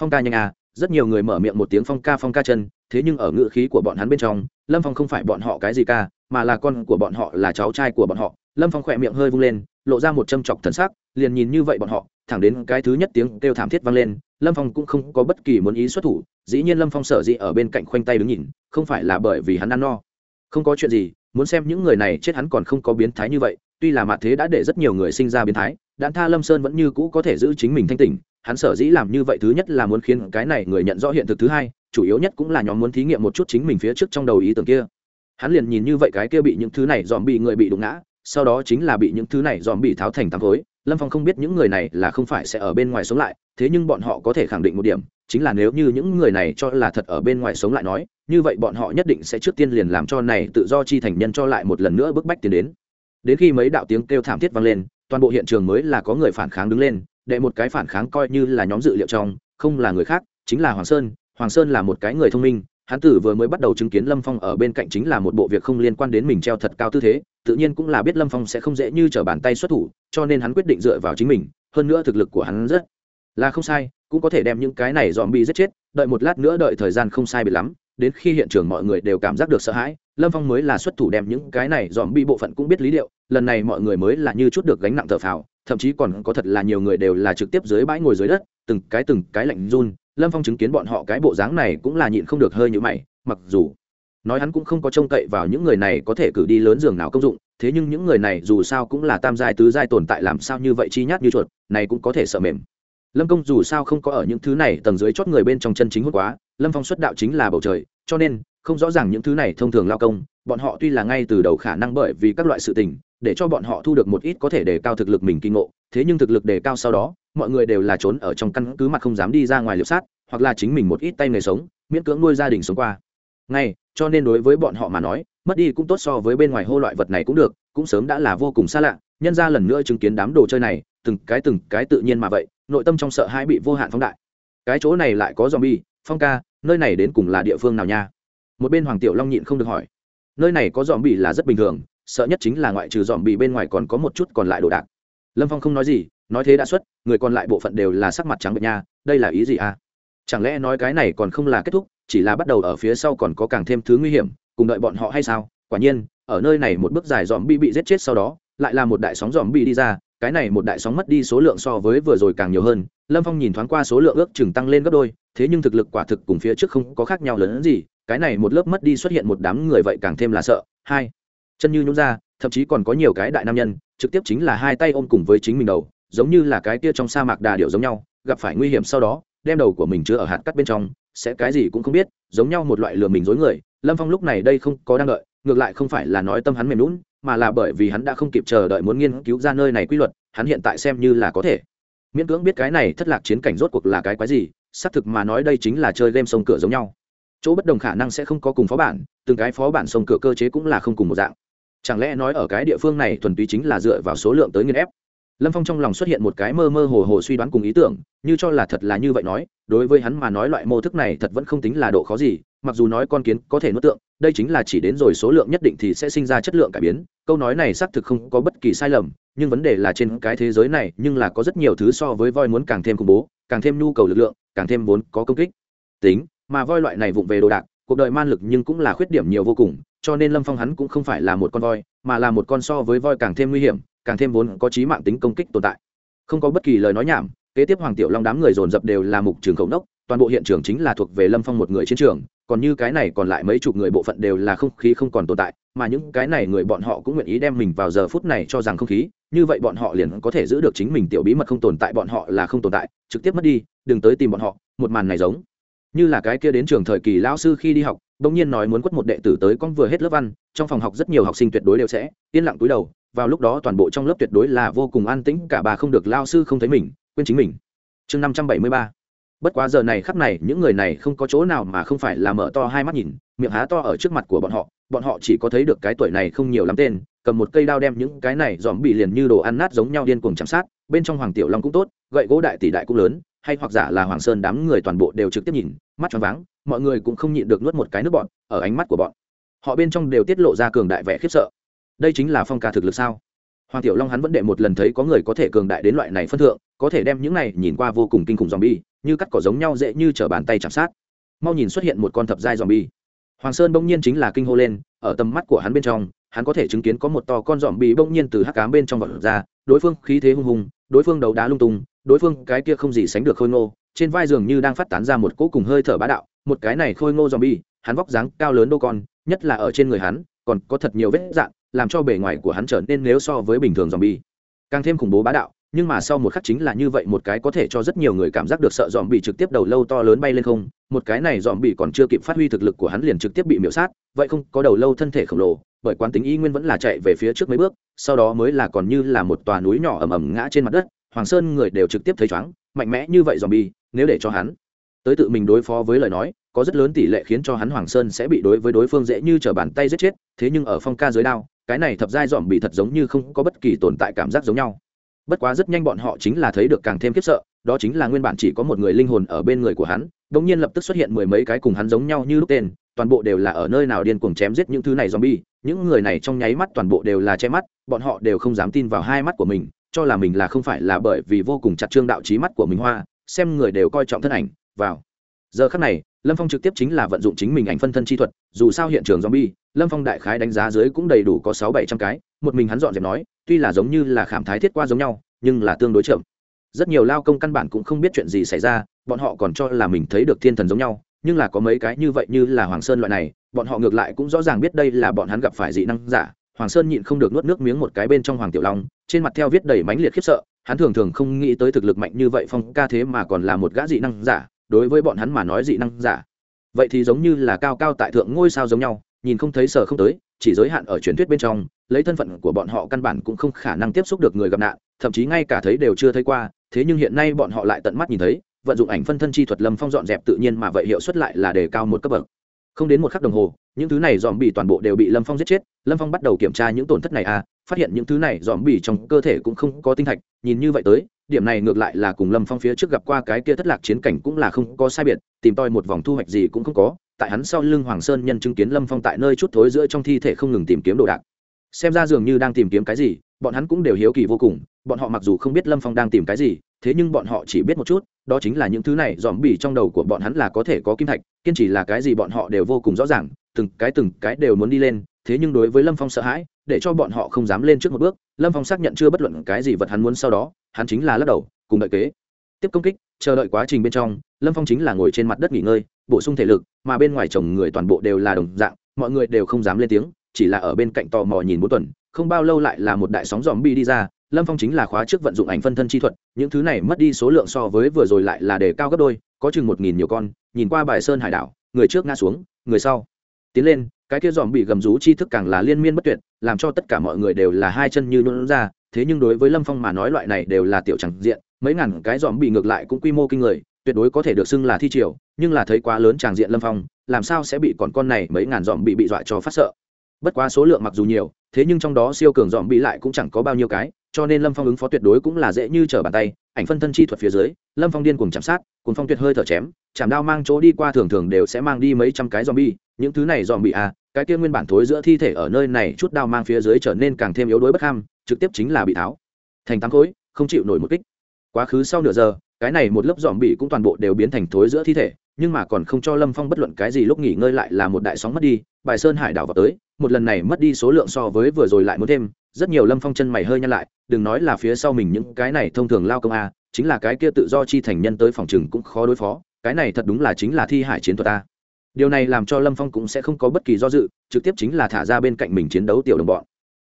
Phong ca nhanh à rất nhiều người mở miệng một tiếng phong ca phong ca chân, thế nhưng ở ngữ khí của bọn hắn bên trong, lâm phong không phải bọn họ cái gì ca, mà là con của bọn họ, là cháu trai của bọn họ. Lâm phong khỏe miệng hơi vung lên, lộ ra một châm chọc thần sắc, liền nhìn như vậy bọn họ, thẳng đến cái thứ nhất tiếng kêu thảm thiết vang lên, lâm phong cũng không có bất kỳ muốn ý xuất thủ, dĩ nhiên lâm phong sở dĩ ở bên cạnh khoanh tay đứng nhìn, không phải là bởi vì hắn ăn no. Không có chuyện gì, muốn xem những người này chết hắn còn không có biến thái như vậy, tuy là mặt thế đã để rất nhiều người sinh ra biến thái đạn tha lâm sơn vẫn như cũ có thể giữ chính mình thanh tỉnh, hắn sở dĩ làm như vậy thứ nhất là muốn khiến cái này người nhận rõ hiện thực thứ hai, chủ yếu nhất cũng là nhóm muốn thí nghiệm một chút chính mình phía trước trong đầu ý tưởng kia. Hắn liền nhìn như vậy cái kia bị những thứ này dòm bị người bị đụng ngã, sau đó chính là bị những thứ này dòm bị tháo thành tắm khối. Lâm phong không biết những người này là không phải sẽ ở bên ngoài sống lại, thế nhưng bọn họ có thể khẳng định một điểm, chính là nếu như những người này cho là thật ở bên ngoài sống lại nói, như vậy bọn họ nhất định sẽ trước tiên liền làm cho này tự do chi thành nhân cho lại một lần nữa bức bách tiến đến. Đến khi mấy đạo tiếng kêu thảm thiết vang lên toàn bộ hiện trường mới là có người phản kháng đứng lên, đệ một cái phản kháng coi như là nhóm dự liệu trong, không là người khác, chính là hoàng sơn. Hoàng sơn là một cái người thông minh, hắn tử vừa mới bắt đầu chứng kiến lâm phong ở bên cạnh chính là một bộ việc không liên quan đến mình treo thật cao tư thế, tự nhiên cũng là biết lâm phong sẽ không dễ như t r ở bàn tay xuất thủ, cho nên hắn quyết định dựa vào chính mình, hơn nữa thực lực của hắn rất là không sai, cũng có thể đem những cái này dòm bị giết chết, đợi một lát nữa đợi thời gian không sai bị lắm, đến khi hiện trường mọi người đều cảm giác được sợ hãi lâm phong mới là xuất thủ đem những cái này dòm bị bộ phận cũng biết lý liệu, lần này mọi người mới là như chút được gánh nặng thở phào, thậm chí còn có thật là nhiều người đều là trực tiếp dưới bãi ngồi dưới đất, từng cái từng cái lạnh run. Lâm phong chứng kiến bọn họ cái bộ dáng này cũng là nhịn không được hơi như mày, mặc dù nói hắn cũng không có trông cậy vào những người này có thể cử đi lớn giường nào công dụng, thế nhưng những người này dù sao cũng là tam giai, tứ giai tồn tại làm sao như vậy chi nhát như chuột, này cũng có thể sợ mềm. Lâm công dù sao không có ở những thứ này tầng dưới chót người bên trong chân chính hốt quá, lâm phong xuất đạo chính là bầu trời, cho nên không rõ ràng những thứ này thông thường lao công, bọn họ tuy là ngay từ đầu khả năng bởi vì các loại sự tình, để cho bọn họ thu được một ít có thể đề cao thực lực mình kinh ngộ, thế nhưng thực lực đề cao sau đó, mọi người đều là trốn ở trong căn cứ mặt không dám đi ra ngoài liệu sát, hoặc là chính mình một ít tay nghề sống, miễn cưỡng nuôi gia đình sống qua. Ngay, cho nên đối với bọn họ mà nói, mất đi cũng tốt so với bên ngoài hô loại vật này cũng được, cũng sớm đã là vô cùng xa lạ, nhân ra lần nữa chứng kiến đám đồ chơi này, từng cái từng cái tự nhiên mà vậy, nội tâm trong sợ hãi bị vô hạn phóng đại. Cái chỗ này lại có zombie, phong ca, nơi này đến cùng là địa phương nào nha? Một bên hoàng tiểu long nhịn không được hỏi, nơi này có zombie là rất bình thường, sợ nhất chính là ngoại trừ zombie bên ngoài còn có một chút còn lại đồ đạc. Lâm phong không nói gì, nói thế đã xuất, người còn lại bộ phận đều là sắc mặt trắng bệnh nha, đây là ý gì à? Chẳng lẽ nói cái này còn không là kết thúc, chỉ là bắt đầu ở phía sau còn có càng thêm thứ nguy hiểm, cùng đợi bọn họ hay sao? Quả nhiên, ở nơi này một bước dài dòm bị bị giết chết sau đó, lại là một đại sóng dòm bị đi ra, cái này một đại sóng mất đi số lượng so với vừa rồi càng nhiều hơn, lâm phong nhìn thoáng qua số lượng ước chừng tăng lên gấp đôi, thế nhưng thực lực quả thực cùng phía trước không có khác nhau lớn hơn gì cái này một lớp mất đi xuất hiện một đám người vậy càng thêm là sợ. Hai, chân như nhún ra, thậm chí còn có nhiều cái đại nam nhân, trực tiếp chính là hai tay ôm cùng với chính mình đầu, giống như là cái kia trong sa mạc đà điệu giống nhau, gặp phải nguy hiểm sau đó, đem đầu của mình chứa ở hạt cắt bên trong, sẽ cái gì cũng không biết, giống nhau một loại lừa mình dối người. Lâm phong lúc này đây không có đang đợi, ngược lại không phải là nói tâm hắn mềm lún mà là bởi vì hắn đã không kịp chờ đợi muốn nghiên cứu ra nơi này quy luật, hắn hiện tại xem như là có thể. Miễn cưỡng biết cái này thất lạc chiến cảnh rốt cuộc là cái quái gì, xác thực mà nói đây chính là chơi game sông cửa giống nhau chỗ bất đồng khả năng sẽ không có cùng phó bản, từng cái phó bản sông cửa cơ chế cũng là không cùng một dạng. Chẳng lẽ nói ở cái địa phương này thuần túy chính là dựa vào số lượng tới nghiên ép? Lâm phong trong lòng xuất hiện một cái mơ mơ hồ hồ suy đoán cùng ý tưởng, như cho là thật là như vậy nói, đối với hắn mà nói loại mô thức này thật vẫn không tính là độ khó gì, mặc dù nói con kiến có thể nuốt tượng, đây chính là chỉ đến rồi số lượng nhất định thì sẽ sinh ra chất lượng cải biến, câu nói này xác thực không có bất kỳ sai lầm, nhưng vấn đề là trên cái thế giới này nhưng là có rất nhiều thứ so với voi muốn càng thêm khủng bố, càng thêm nhu cầu lực lượng, càng thêm vốn có công kích. Tính mà voi loại này vụng về đồ đạc, cuộc đời man lực nhưng cũng là khuyết điểm nhiều vô cùng, cho nên lâm phong hắn cũng không phải là một con voi, mà là một con so với voi càng thêm nguy hiểm, càng thêm vốn có trí mạng tính công kích tồn tại. Không có bất kỳ lời nói nhảm, kế tiếp hoàng tiểu long đám người dồn dập đều là mục trường khẩu nốc toàn bộ hiện trường chính là thuộc về lâm phong một người chiến trường, còn như cái này còn lại mấy chục người bộ phận đều là không khí không còn tồn tại, mà những cái này người bọn họ cũng nguyện ý đem mình vào giờ phút này cho rằng không khí, như vậy bọn họ liền có thể giữ được chính mình tiểu bí mật không tồn tại, bọn họ là không tồn tại, trực tiếp mất đi, đừng tới tìm bọn họ, một màn này giống như là cái kia đến trường thời kỳ lão sư khi đi học, bỗng nhiên nói muốn quất một đệ tử tới con vừa hết lớp văn, trong phòng học rất nhiều học sinh tuyệt đối đều sẽ yên lặng túi đầu, vào lúc đó toàn bộ trong lớp tuyệt đối là vô cùng an tĩnh, cả bà không được lao sư không thấy mình, quên chính mình. Chương năm trăm bảy mươi ba. Bất quá giờ này khắp này, những người này không có chỗ nào mà không phải là mở to hai mắt nhìn, miệng há to ở trước mặt của bọn họ bọn họ chỉ có thấy được cái tuổi này không nhiều lắm tên, cầm một cây đao đem những cái này dòm bị liền như đồ ăn nát giống nhau điên cuồng chạm sát, bên trong hoàng tiểu long cũng tốt, gậy gỗ đại tỷ đại cũng lớn hay hoặc giả là hoàng sơn đám người toàn bộ đều trực tiếp nhìn, mắt cho váng, mọi người cũng không nhịn được nuốt một cái nước bọn, ở ánh mắt của bọn. Họ bên trong đều tiết lộ ra cường đại vẻ khiếp sợ. Đây chính là phong ca thực lực sao? Hoàng tiểu long hắn vẫn đệ một lần thấy có người có thể cường đại đến loại này phân thượng, có thể đem những này nhìn qua vô cùng kinh khủng zombie, như cắt cỏ giống nhau dễ như trở bàn tay chạm sát. Mau nhìn xuất hiện một con thập giai bi. hoàng sơn bỗng nhiên chính là kinh hô lên, ở tầm mắt của hắn bên trong, hắn có thể chứng kiến có một to con zombie bỗng nhiên từ hắc ám bên trong vật ra đối phương khí thế hung hùng, đối phương đấu đá lung tung, đối phương cái kia không gì sánh được khôi ngô, trên vai giường như đang phát tán ra một cỗ cùng hơi thở bá đạo, một cái này khôi ngô zombie, hắn vóc dáng cao lớn đô con, nhất là ở trên người hắn, còn có thật nhiều vết dạn làm cho bề ngoài của hắn trở nên nếu so với bình thường zombie. Càng thêm khủng bố bá đạo nhưng mà sau một khắc chính là như vậy, một cái có thể cho rất nhiều người cảm giác được sợ dòm bị trực tiếp đầu lâu to lớn bay lên không, một cái này dòm bị còn chưa kịp phát huy thực lực của hắn liền trực tiếp bị miễu sát, vậy không, có đầu lâu thân thể khổng lồ, bởi quán tính y nguyên vẫn là chạy về phía trước mấy bước, sau đó mới là còn như là một tòa núi nhỏ ầm ầm ngã trên mặt đất, hoàng sơn người đều trực tiếp thấy chóng mạnh mẽ như vậy dòm bi nếu để cho hắn tới tự mình đối phó với lời nói, có rất lớn tỷ lệ khiến cho hắn hoàng sơn sẽ bị đối với đối phương dễ như t bàn tay giết chết, thế nhưng ở phong ca dưới đao, cái này thập giai dòm bị thật giống như không có bất kỳ tồn tại cảm giác giống nhau bất quá rất nhanh bọn họ chính là thấy được càng thêm khiếp sợ, đó chính là nguyên bản chỉ có một người linh hồn ở bên người của hắn đ ỗ n g nhiên lập tức xuất hiện mười mấy cái cùng hắn giống nhau như lúc tên, toàn bộ đều là ở nơi nào điên cuồng chém giết những thứ này zombie, những người này trong nháy mắt toàn bộ đều là che mắt, bọn họ đều không dám tin vào hai mắt của mình, cho là mình là không phải là bởi vì vô cùng chặt trương đạo trí mắt của mình hoa, xem người đều coi trọng thân ảnh, vào. Giờ khắc này, lâm phong trực tiếp chính là vận dụng chính mình ảnh phân thân chi thuật, dù sao hiện trường zombie, lâm phong đại khái đánh giá dưới cũng đầy đủ có sáu bảy trăm cái một mình hắn dọn dẹp nói, tuy là giống như là khảm thái thiết qua giống nhau, nhưng là tương đối chậm. Rất nhiều lao công căn bản cũng không biết chuyện gì xảy ra, bọn họ còn cho là mình thấy được thiên thần giống nhau, nhưng là có mấy cái như vậy như là hoàng sơn loại này, bọn họ ngược lại cũng rõ ràng biết đây là bọn hắn gặp phải dị năng giả. Hoàng sơn nhịn không được nuốt nước miếng một cái bên trong hoàng tiểu long, trên mặt theo viết đầy mãnh liệt khiếp sợ, hắn thường thường không nghĩ tới thực lực mạnh như vậy phong ca thế mà còn là một gã dị năng giả, đối với bọn hắn mà nói dị năng giả. Vậy thì giống như là cao cao tại thượng ngôi sao giống nhau, nhìn không thấy sở không tới chỉ giới hạn ở truyền thuyết bên trong, lấy thân phận của bọn họ căn bản cũng không khả năng tiếp xúc được người gặp nạn, thậm chí ngay cả thấy đều chưa thấy qua, thế nhưng hiện nay bọn họ lại tận mắt nhìn thấy, vận dụng ảnh phân thân chi thuật lâm phong dọn dẹp tự nhiên mà vậy hiệu suất lại là đề cao một cấp bậc. Không đến một khắc đồng hồ, những thứ này dòm bị toàn bộ đều bị lâm phong giết chết, lâm phong bắt đầu kiểm tra những tổn thất này à phát hiện những thứ này dòm bị trong cơ thể cũng không có tinh thạch, nhìn như vậy tới, điểm này ngược lại là cùng lâm phong phía trước gặp qua cái kia thất lạc chiến cảnh cũng là không có sai biệt, tìm tòi một vòng thu hoạch gì cũng không có tại hắn sau lưng hoàng sơn nhân chứng kiến lâm phong tại nơi chút thối giữa trong thi thể không ngừng tìm kiếm đồ đạc. Xem ra dường như đang tìm kiếm cái gì, bọn hắn cũng đều hiếu kỳ vô cùng, bọn họ mặc dù không biết lâm phong đang tìm cái gì, thế nhưng bọn họ chỉ biết một chút, đó chính là những thứ này dòm bỉ trong đầu của bọn hắn là có thể có kim thạch, kiên trì là cái gì bọn họ đều vô cùng rõ ràng, từng cái từng cái đều muốn đi lên, thế nhưng đối với lâm phong sợ hãi, để cho bọn họ không dám lên trước một bước, lâm phong xác nhận chưa bất luận cái gì vật hắn muốn sau đó, hắn chính là lắc đầu, cùng đợi kế. Tiếp công kích, chờ đợi quá trình bên trong, lâm phong chính là ngồi trên mặt đất nghỉ ngơi bổ sung thể lực, mà bên ngoài chồng người toàn bộ đều là đồng dạng, mọi người đều không dám lên tiếng, chỉ là ở bên cạnh tò mò nhìn bốn tuần, không bao lâu lại là một đại sóng dòm bi đi ra, lâm phong chính là khóa trước vận dụng ảnh phân thân chi thuật, những thứ này mất đi số lượng so với vừa rồi lại là đề cao gấp đôi, có chừng một nghìn nhiều con, nhìn qua bài sơn hải đảo, người trước ngã xuống, người sau. Tiến lên, cái kia dòm bị gầm rú chi thức càng là liên miên bất tuyệt, làm cho tất cả mọi người đều là hai chân như nhuận ra, thế nhưng đối với lâm phong mà nói loại này đều là tiểu chẳng diện, mấy ngàn cái dòm bị ngược lại cũng quy mô kinh người tuyệt đối có thể được xưng là thi triều, nhưng là thấy quá lớn tràng diện lâm phong, làm sao sẽ bị còn con này mấy ngàn dòm bị bị dọa cho phát sợ? Bất quá số lượng mặc dù nhiều, thế nhưng trong đó siêu cường dòm bị lại cũng chẳng có bao nhiêu cái, cho nên lâm phong ứng phó tuyệt đối cũng là dễ như trở bàn tay, ảnh phân thân chi thuật phía dưới, lâm phong điên cùng chạm sát cùng phong tuyệt hơi thở chém, chạm đao mang chỗ đi qua thường thường đều sẽ mang đi mấy trăm cái dòm bi những thứ này dòm bị à cái kia nguyên bản thối giữa thi thể ở nơi này chút đao mang phía dưới trở nên càng thêm yếu đuối bất ham, trực tiếp chính là bị tháo. Thành tám khối, không chịu nổi một kích. Quá khứ sau nửa giờ cái này một lớp dòm bị cũng toàn bộ đều biến thành thối giữa thi thể, nhưng mà còn không cho lâm phong bất luận cái gì lúc nghỉ ngơi lại là một đại sóng mất đi, bài sơn hải đảo vào tới, một lần này mất đi số lượng so với vừa rồi lại muốn thêm, rất nhiều lâm phong chân mày hơi nhăn lại, đừng nói là phía sau mình những cái này thông thường lao công a, chính là cái kia tự do chi thành nhân tới phòng chừng cũng khó đối phó, cái này thật đúng là chính là thi hải chiến thuật ta điều này làm cho lâm phong cũng sẽ không có bất kỳ do dự, trực tiếp chính là thả ra bên cạnh mình chiến đấu tiểu đồng bọn.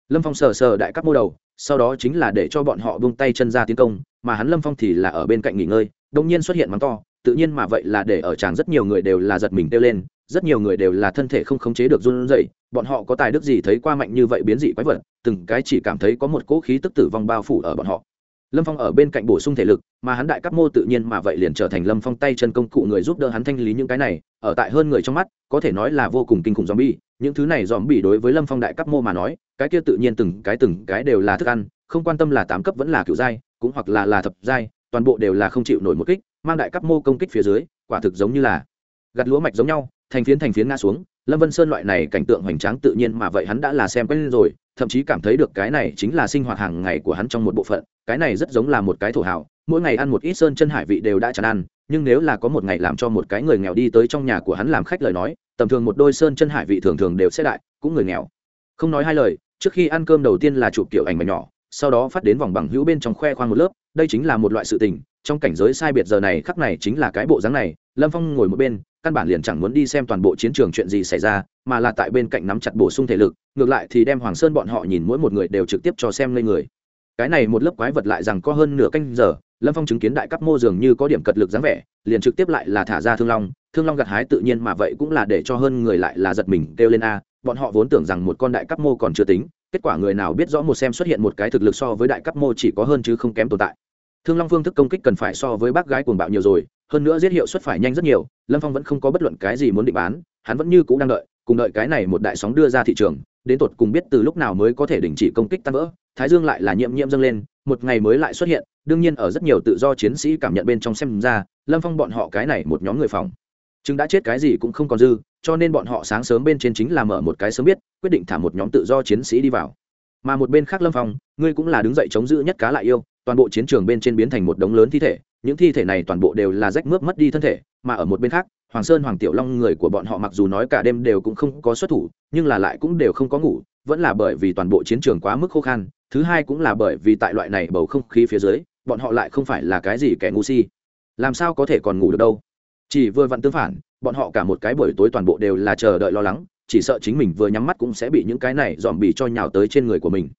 Lâm phong sờ sờ đại các mô đầu sau đó chính là để cho bọn họ buông tay chân ra tiến công, mà hắn lâm phong thì là ở bên cạnh nghỉ ngơi đông nhiên xuất hiện mắng to, tự nhiên mà vậy là để ở chàng rất nhiều người đều là giật mình kêu lên, rất nhiều người đều là thân thể không khống chế được run rẩy, bọn họ có tài đức gì thấy qua mạnh như vậy biến dị quái vật, từng cái chỉ cảm thấy có một cỗ khí tức tử vong bao phủ ở bọn họ. Lâm phong ở bên cạnh bổ sung thể lực, mà hắn đại cấp mô tự nhiên mà vậy liền trở thành lâm phong tay chân công cụ người giúp đỡ hắn thanh lý những cái này, ở tại hơn người trong mắt, có thể nói là vô cùng kinh khủng zombie những thứ này dòm bị đối với lâm phong đại cấp mô mà nói, cái kia tự nhiên từng cái từng cái đều là thức ăn, không quan tâm là tám cấp vẫn là kiểu giai cũng hoặc là là thập giai toàn bộ đều là không chịu nổi một kích, mang đại cấp mô công kích phía dưới, quả thực giống như là gặt lúa mạch giống nhau, thành phiến thành phiến ngã xuống. Lâm vân sơn loại này cảnh tượng hoành tráng tự nhiên mà vậy hắn đã là xem quen rồi, thậm chí cảm thấy được cái này chính là sinh hoạt hàng ngày của hắn trong một bộ phận, cái này rất giống là một cái thổ hào, mỗi ngày ăn một ít sơn chân hải vị đều đã chán ăn, nhưng nếu là có một ngày làm cho một cái người nghèo đi tới trong nhà của hắn làm khách lời nói tầm thường một đôi sơn chân hải vị thường thường đều sẽ đại, cũng người nghèo. Không nói hai lời, trước khi ăn cơm đầu tiên là chụp kiểu ảnh mà nhỏ, sau đó phát đến vòng bằng hữu bên trong khoe khoang một lớp, đây chính là một loại sự tình, trong cảnh giới sai biệt giờ này khắc này chính là cái bộ dáng này, lâm phong ngồi một bên, căn bản liền chẳng muốn đi xem toàn bộ chiến trường chuyện gì xảy ra, mà là tại bên cạnh nắm chặt bổ sung thể lực, ngược lại thì đem hoàng sơn bọn họ nhìn mỗi một người đều trực tiếp cho xem lên người cái này một lớp quái vật lại rằng có hơn nửa canh giờ, lâm phong chứng kiến đại cấp mô dường như có điểm cật lực dáng vẻ, liền trực tiếp lại là thả ra thương long. Thương long gặt hái tự nhiên mà vậy cũng là để cho hơn người lại là giật mình, kêu lên a. Bọn họ vốn tưởng rằng một con đại cấp mô còn chưa tính, kết quả người nào biết rõ một xem xuất hiện một cái thực lực so với đại cấp mô chỉ có hơn chứ không kém tồn tại. Thương long phương thức công kích cần phải so với bác gái cuồng bạo nhiều rồi, hơn nữa giết hiệu suất phải nhanh rất nhiều, lâm phong vẫn không có bất luận cái gì muốn định bán, hắn vẫn như c ũ đang đợi, cùng đợi cái này một đại sóng đưa ra thị trường, đến tột cùng biết từ lúc nào mới có thể đình chỉ công kích tan vỡ thái dương lại là nhiễm nhiễm dâng lên, một ngày mới lại xuất hiện, đương nhiên ở rất nhiều tự do chiến sĩ cảm nhận bên trong xem ra, lâm phong bọn họ cái này một nhóm người phòng. Chứng đã chết cái gì cũng không còn dư, cho nên bọn họ sáng sớm bên trên chính là mở một cái sớm biết, quyết định thả một nhóm tự do chiến sĩ đi vào. Mà một bên khác lâm phong, ngươi cũng là đứng dậy chống giữ nhất cá lại yêu, toàn bộ chiến trường bên trên biến thành một đống lớn thi thể, những thi thể này toàn bộ đều là rách mướp mất đi thân thể, mà ở một bên khác, hoàng sơn, hoàng tiểu long người của bọn họ mặc dù nói cả đêm đều cũng không có xuất thủ, nhưng là lại cũng đều không có ngủ, vẫn là bởi vì toàn bộ chiến trường quá mức khô khan thứ hai cũng là bởi vì tại loại này bầu không khí phía dưới, bọn họ lại không phải là cái gì kẻ ngu si. Làm sao có thể còn ngủ được đâu? Chỉ vừa vặn tương phản, bọn họ cả một cái buổi tối toàn bộ đều là chờ đợi lo lắng, chỉ sợ chính mình vừa nhắm mắt cũng sẽ bị những cái này dòm bị cho nhào tới trên người của mình.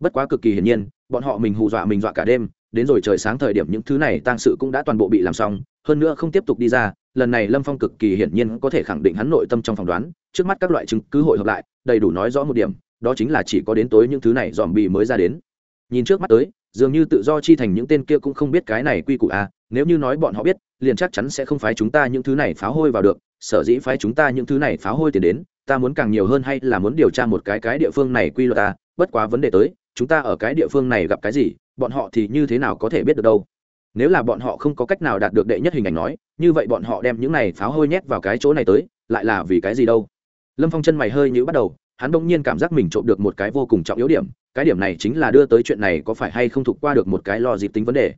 Bất quá cực kỳ hiển nhiên, bọn họ mình hù dọa mình dọa cả đêm, đến rồi trời sáng thời điểm những thứ này tang sự cũng đã toàn bộ bị làm xong, hơn nữa không tiếp tục đi ra, lần này lâm phong cực kỳ hiển nhiên có thể khẳng định hắn nội tâm trong phỏng đoán, trước mắt các loại chứng cứ hội hợp lại, đầy đủ nói rõ một điểm đó chính là chỉ có đến tối những thứ này dòm bị mới ra đến. Nhìn trước mắt tới dường như tự do chi thành những tên kia cũng không biết cái này quy củ à, nếu như nói bọn họ biết liền chắc chắn sẽ không phái chúng ta những thứ này phá hôi vào được sở dĩ phái chúng ta những thứ này phá hôi tiền đến ta muốn càng nhiều hơn hay là muốn điều tra một cái cái địa phương này quy luật à bất quá vấn đề tới chúng ta ở cái địa phương này gặp cái gì bọn họ thì như thế nào có thể biết được đâu. Nếu là bọn họ không có cách nào đạt được đệ nhất hình ảnh nói như vậy bọn họ đem những này pháo hôi nhét vào cái chỗ này tới lại là vì cái gì đâu? Lâm phong chân mày hơi nhữ bắt đầu hắn đông nhiên cảm giác mình trộm được một cái vô cùng trọng yếu điểm, cái điểm này chính là đưa tới chuyện này có phải hay không thuộc qua được một cái lo dịp tính vấn đề.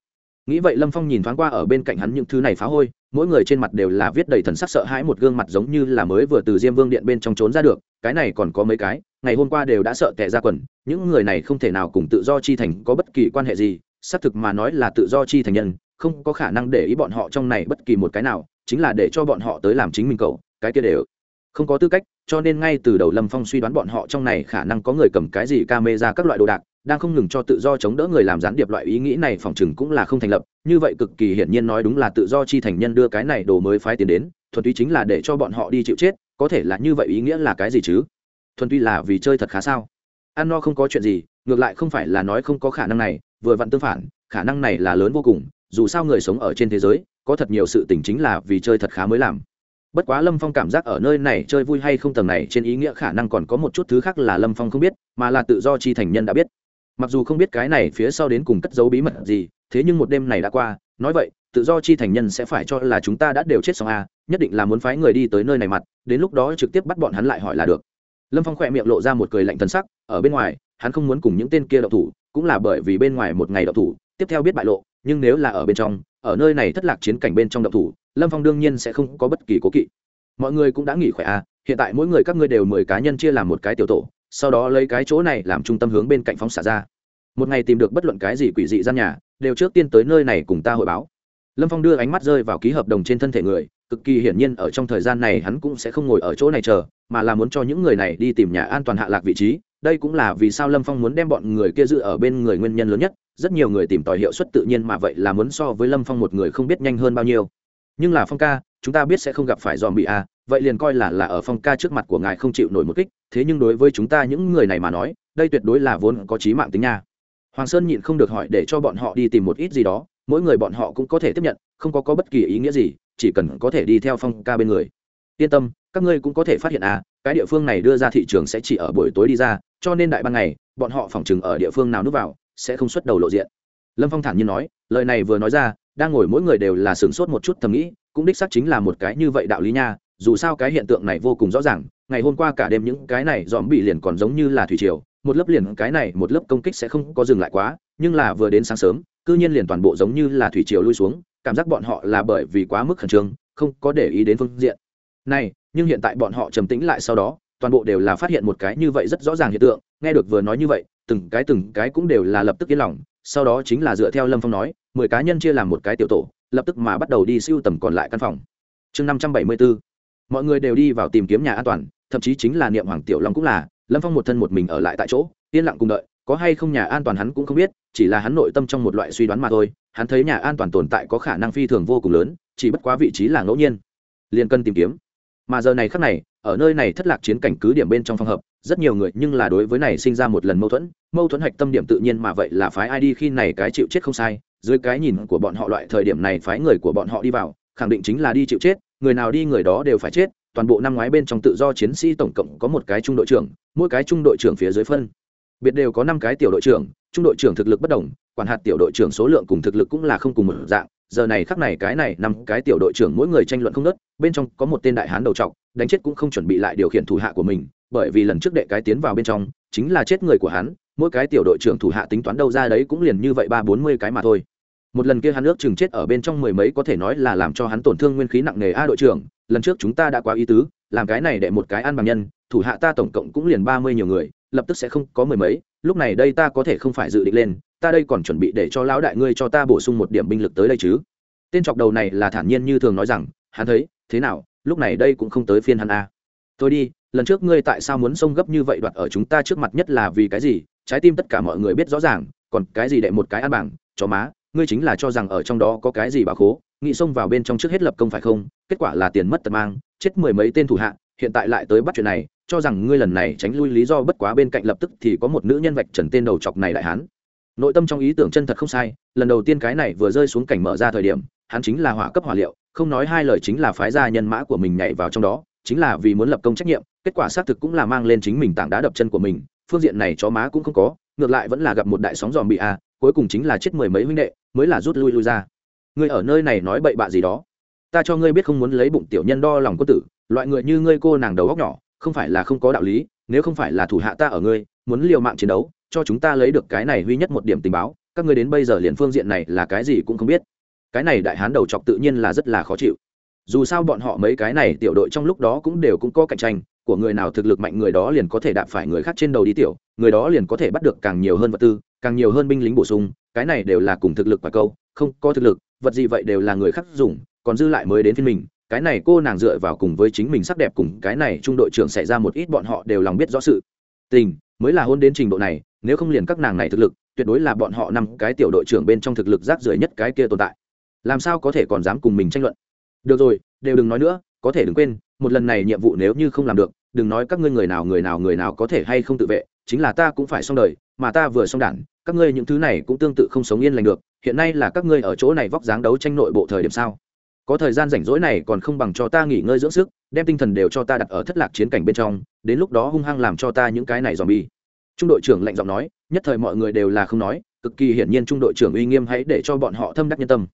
Nghĩ vậy lâm phong nhìn thoáng qua ở bên cạnh hắn những thứ này phá hôi, mỗi người trên mặt đều là viết đầy thần sắc sợ hãi một gương mặt giống như là mới vừa từ diêm vương điện bên trong trốn ra được, cái này còn có mấy cái, ngày hôm qua đều đã sợ tệ ra quần, những người này không thể nào cùng tự do chi thành có bất kỳ quan hệ gì, xác thực mà nói là tự do chi thành nhân, không có khả năng để ý bọn họ trong này bất kỳ một cái nào, chính là để cho bọn họ tới làm chính mình cậu, cái kia đều không có tư cách cho nên ngay từ đầu lâm phong suy đoán bọn họ trong này khả năng có người cầm cái gì ca mê ra các loại đồ đạc, đang không ngừng cho tự do chống đỡ người làm gián điệp loại ý nghĩ này phòng chừng cũng là không thành lập. Như vậy cực kỳ hiển nhiên nói đúng là tự do chi thành nhân đưa cái này đồ mới phái tiền đến, thuần túy chính là để cho bọn họ đi chịu chết, có thể là như vậy ý nghĩa là cái gì chứ? Thuần túy là vì chơi thật khá sao? Ăn no không có chuyện gì, ngược lại không phải là nói không có khả năng này, vừa vặn tương phản, khả năng này là lớn vô cùng, dù sao người sống ở trên thế giới, có thật nhiều sự tình chính là vì chơi thật khá mới làm bất quá lâm phong cảm giác ở nơi này chơi vui hay không tầng này trên ý nghĩa khả năng còn có một chút thứ khác là lâm phong không biết mà là tự do chi thành nhân đã biết. Mặc dù không biết cái này phía sau đến cùng cất giấu bí mật gì thế nhưng một đêm này đã qua nói vậy tự do chi thành nhân sẽ phải cho là chúng ta đã đều chết xong a à, nhất định là muốn phái người đi tới nơi này mặt đến lúc đó trực tiếp bắt bọn hắn lại hỏi là được. Lâm phong khỏe miệng lộ ra một cười lạnh thần sắc ở bên ngoài hắn không muốn cùng những tên kia đậu thủ cũng là bởi vì bên ngoài một ngày đậu thủ tiếp theo biết bại lộ nhưng nếu là ở bên trong ở nơi này thất lạc chiến cảnh bên trong đậu thủ lâm phong đương nhiên sẽ không có bất kỳ cố kỵ. Mọi người cũng đã nghỉ khỏe à hiện tại mỗi người các ngươi đều mười cá nhân chia làm một cái tiểu tổ, sau đó lấy cái chỗ này làm trung tâm hướng bên cạnh phóng xả ra. Một ngày tìm được bất luận cái gì quỷ dị gian nhà, đều trước tiên tới nơi này cùng ta hội báo. Lâm phong đưa ánh mắt rơi vào ký hợp đồng trên thân thể người, cực kỳ hiển nhiên ở trong thời gian này hắn cũng sẽ không ngồi ở chỗ này chờ, mà là muốn cho những người này đi tìm nhà an toàn hạ lạc vị trí. Đây cũng là vì sao lâm phong muốn đem bọn người kia giữ ở bên người nguyên nhân lớn nhất, rất nhiều người tìm tòi hiệu suất tự nhiên mà vậy là muốn so với lâm phong một người không biết nhanh hơn bao nhiêu nhưng là phong ca chúng ta biết sẽ không gặp phải dòm bị a vậy liền coi là là ở phong ca trước mặt của ngài không chịu nổi một kích thế nhưng đối với chúng ta những người này mà nói đây tuyệt đối là vốn có trí mạng tính nha. Hoàng sơn nhịn không được hỏi để cho bọn họ đi tìm một ít gì đó mỗi người bọn họ cũng có thể tiếp nhận không có, có bất kỳ ý nghĩa gì chỉ cần có thể đi theo phong ca bên người. Yên tâm các ngươi cũng có thể phát hiện à cái địa phương này đưa ra thị trường sẽ chỉ ở buổi tối đi ra cho nên đại ban ngày bọn họ phỏng chừng ở địa phương nào núp vào sẽ không xuất đầu lộ diện. Lâm phong thản nhiên nói lời này vừa nói ra đang ngồi mỗi người đều là sửng sốt một chút thầm nghĩ, cũng đích xác chính là một cái như vậy đạo lý nha, dù sao cái hiện tượng này vô cùng rõ ràng, ngày hôm qua cả đêm những cái này dòm bị liền còn giống như là thủy triều, một lớp liền cái này, một lớp công kích sẽ không có dừng lại quá, nhưng là vừa đến sáng sớm, cư nhiên liền toàn bộ giống như là thủy triều lui xuống, cảm giác bọn họ là bởi vì quá mức khẩn trương, không có để ý đến phương diện. Này, nhưng hiện tại bọn họ trầm tĩnh lại sau đó, toàn bộ đều là phát hiện một cái như vậy rất rõ ràng hiện tượng, nghe được vừa nói như vậy, từng cái từng cái cũng đều là lập tức yên lòng sau đó chính là dựa theo lâm phong nói, mười cá nhân chia làm một cái tiểu tổ, lập tức mà bắt đầu đi siêu tầm còn lại căn phòng. Chương năm trăm bảy mươi bốn mọi người đều đi vào tìm kiếm nhà an toàn, thậm chí chính là niệm hoàng tiểu long cũng là, lâm phong một thân một mình ở lại tại chỗ, yên lặng cùng đợi, có hay không nhà an toàn hắn cũng không biết, chỉ là hắn nội tâm trong một loại suy đoán mà thôi, hắn thấy nhà an toàn tồn tại có khả năng phi thường vô cùng lớn, chỉ bất quá vị trí là ngẫu nhiên, liền cần tìm kiếm. Mà giờ này khắc này, ở nơi này thất lạc chiến cảnh cứ điểm bên trong phòng hợp rất nhiều người nhưng là đối với này sinh ra một lần mâu thuẫn mâu thuẫn hạch tâm điểm tự nhiên mà vậy là phái ai đi khi này cái chịu chết không sai, dưới cái nhìn của bọn họ loại thời điểm này phái người của bọn họ đi vào, khẳng định chính là đi chịu chết, người nào đi người đó đều phải chết, toàn bộ năm ngoái bên trong tự do chiến sĩ tổng cộng có một cái trung đội trưởng, mỗi cái trung đội trưởng phía dưới phân. Biệt đều có năm cái tiểu đội trưởng, trung đội trưởng thực lực bất đồng, quản hạt tiểu đội trưởng số lượng cùng thực lực cũng là không cùng một dạng giờ này khắc này cái này năm cái tiểu đội trưởng mỗi người tranh luận không nớt bên trong có một tên đại hán đầu trọc, đánh chết cũng không chuẩn bị lại điều khiển thủ hạ của mình, bởi vì lần trước đệ cái tiến vào bên trong, chính là chết người của hắn, mỗi cái tiểu đội trưởng thủ hạ tính toán đâu ra đấy cũng liền như vậy ba bốn mươi cái mà thôi. Một lần kia hắn ước chừng chết ở bên trong mười mấy có thể nói là làm cho hắn tổn thương nguyên khí nặng nề a đội trưởng, lần trước chúng ta đã quá ý tứ làm cái này để một cái ăn bằng nhân, thủ hạ ta tổng cộng cũng liền ba mươi nhiều người, lập tức sẽ không có mười mấy, lúc này đây ta có thể không phải dự định lên, ta đây còn chuẩn bị để cho lão đại ngươi cho ta bổ sung một điểm binh lực tới đây chứ tên chọc đầu này là thản nhiên như thường nói rằng, hắn thấy, thế nào, lúc này đây cũng không tới phiên hắn a à. tôi đi, lần trước ngươi tại sao muốn xông gấp như vậy đoạt ở chúng ta trước mặt nhất là vì cái gì, trái tim tất cả mọi người biết rõ ràng, còn cái gì đệ một cái ăn bảng chó má, ngươi chính là cho rằng ở trong đó có cái gì bà khố nghị xông vào bên trong trước hết lập công phải không, kết quả là tiền mất tật mang chết mười mấy tên thủ hạ, hiện tại lại tới bắt chuyện này, cho rằng ngươi lần này tránh lui lý do bất quá bên cạnh lập tức thì có một nữ nhân vạch trần tên đầu chọc này đại hán. Nội tâm trong ý tưởng chân thật không sai, lần đầu tiên cái này vừa rơi xuống cảnh mở ra thời điểm, hắn chính là hỏa cấp hỏa liệu, không nói hai lời chính là phái gia nhân mã của mình nhảy vào trong đó, chính là vì muốn lập công trách nhiệm, kết quả xác thực cũng là mang lên chính mình tảng đá đập chân của mình, phương diện này chó má cũng không có, ngược lại vẫn là gặp một đại sóng dòm bị a, cuối cùng chính là chết mười mấy huynh đệ, mới là rút lui lui ra. Ngươi ở nơi này nói bậy bạ gì đó? Ta cho ngươi biết không muốn lấy bụng tiểu nhân đo lòng quân tử, loại người như ngươi cô nàng đầu góc nhỏ, không phải là không có đạo lý, nếu không phải là thủ hạ ta ở ngươi, muốn liều mạng chiến đấu, cho chúng ta lấy được cái này duy nhất một điểm tình báo, các ngươi đến bây giờ liền phương diện này là cái gì cũng không biết. Cái này đại hán đầu chọc tự nhiên là rất là khó chịu. Dù sao bọn họ mấy cái này tiểu đội trong lúc đó cũng đều cũng có cạnh tranh, của người nào thực lực mạnh người đó liền có thể đạp phải người khác trên đầu đi tiểu, người đó liền có thể bắt được càng nhiều hơn vật tư, càng nhiều hơn binh lính bổ sung, cái này đều là cùng thực lực và câu, không có thực lực, vật gì vậy đều là người khác dùng còn dư lại mới đến phiên mình, cái này cô nàng dựa vào cùng với chính mình sắc đẹp cùng cái này trung đội trưởng xảy ra một ít bọn họ đều lòng biết rõ sự. Tình, mới là hôn đến trình độ này, nếu không liền các nàng này thực lực, tuyệt đối là bọn họ nằm cái tiểu đội trưởng bên trong thực lực rác rưởi nhất cái kia tồn tại. Làm sao có thể còn dám cùng mình tranh luận? Được rồi, đều đừng nói nữa, có thể đừng quên, một lần này nhiệm vụ nếu như không làm được, đừng nói các ngươi người nào người nào người nào có thể hay không tự vệ, chính là ta cũng phải xong đời, mà ta vừa xong đản các ngươi những thứ này cũng tương tự không sống yên lành được, hiện nay là các ngươi ở chỗ này vóc dáng đấu tranh nội bộ thời điểm sao? Có thời gian rảnh rỗi này còn không bằng cho ta nghỉ ngơi dưỡng sức, đem tinh thần đều cho ta đặt ở thất lạc chiến cảnh bên trong, đến lúc đó hung hăng làm cho ta những cái này dòm bi trung đội trưởng lạnh giọng nói, nhất thời mọi người đều là không nói, cực kỳ hiển nhiên trung đội trưởng uy nghiêm hãy để cho bọn họ thâm đắc nhân tâm.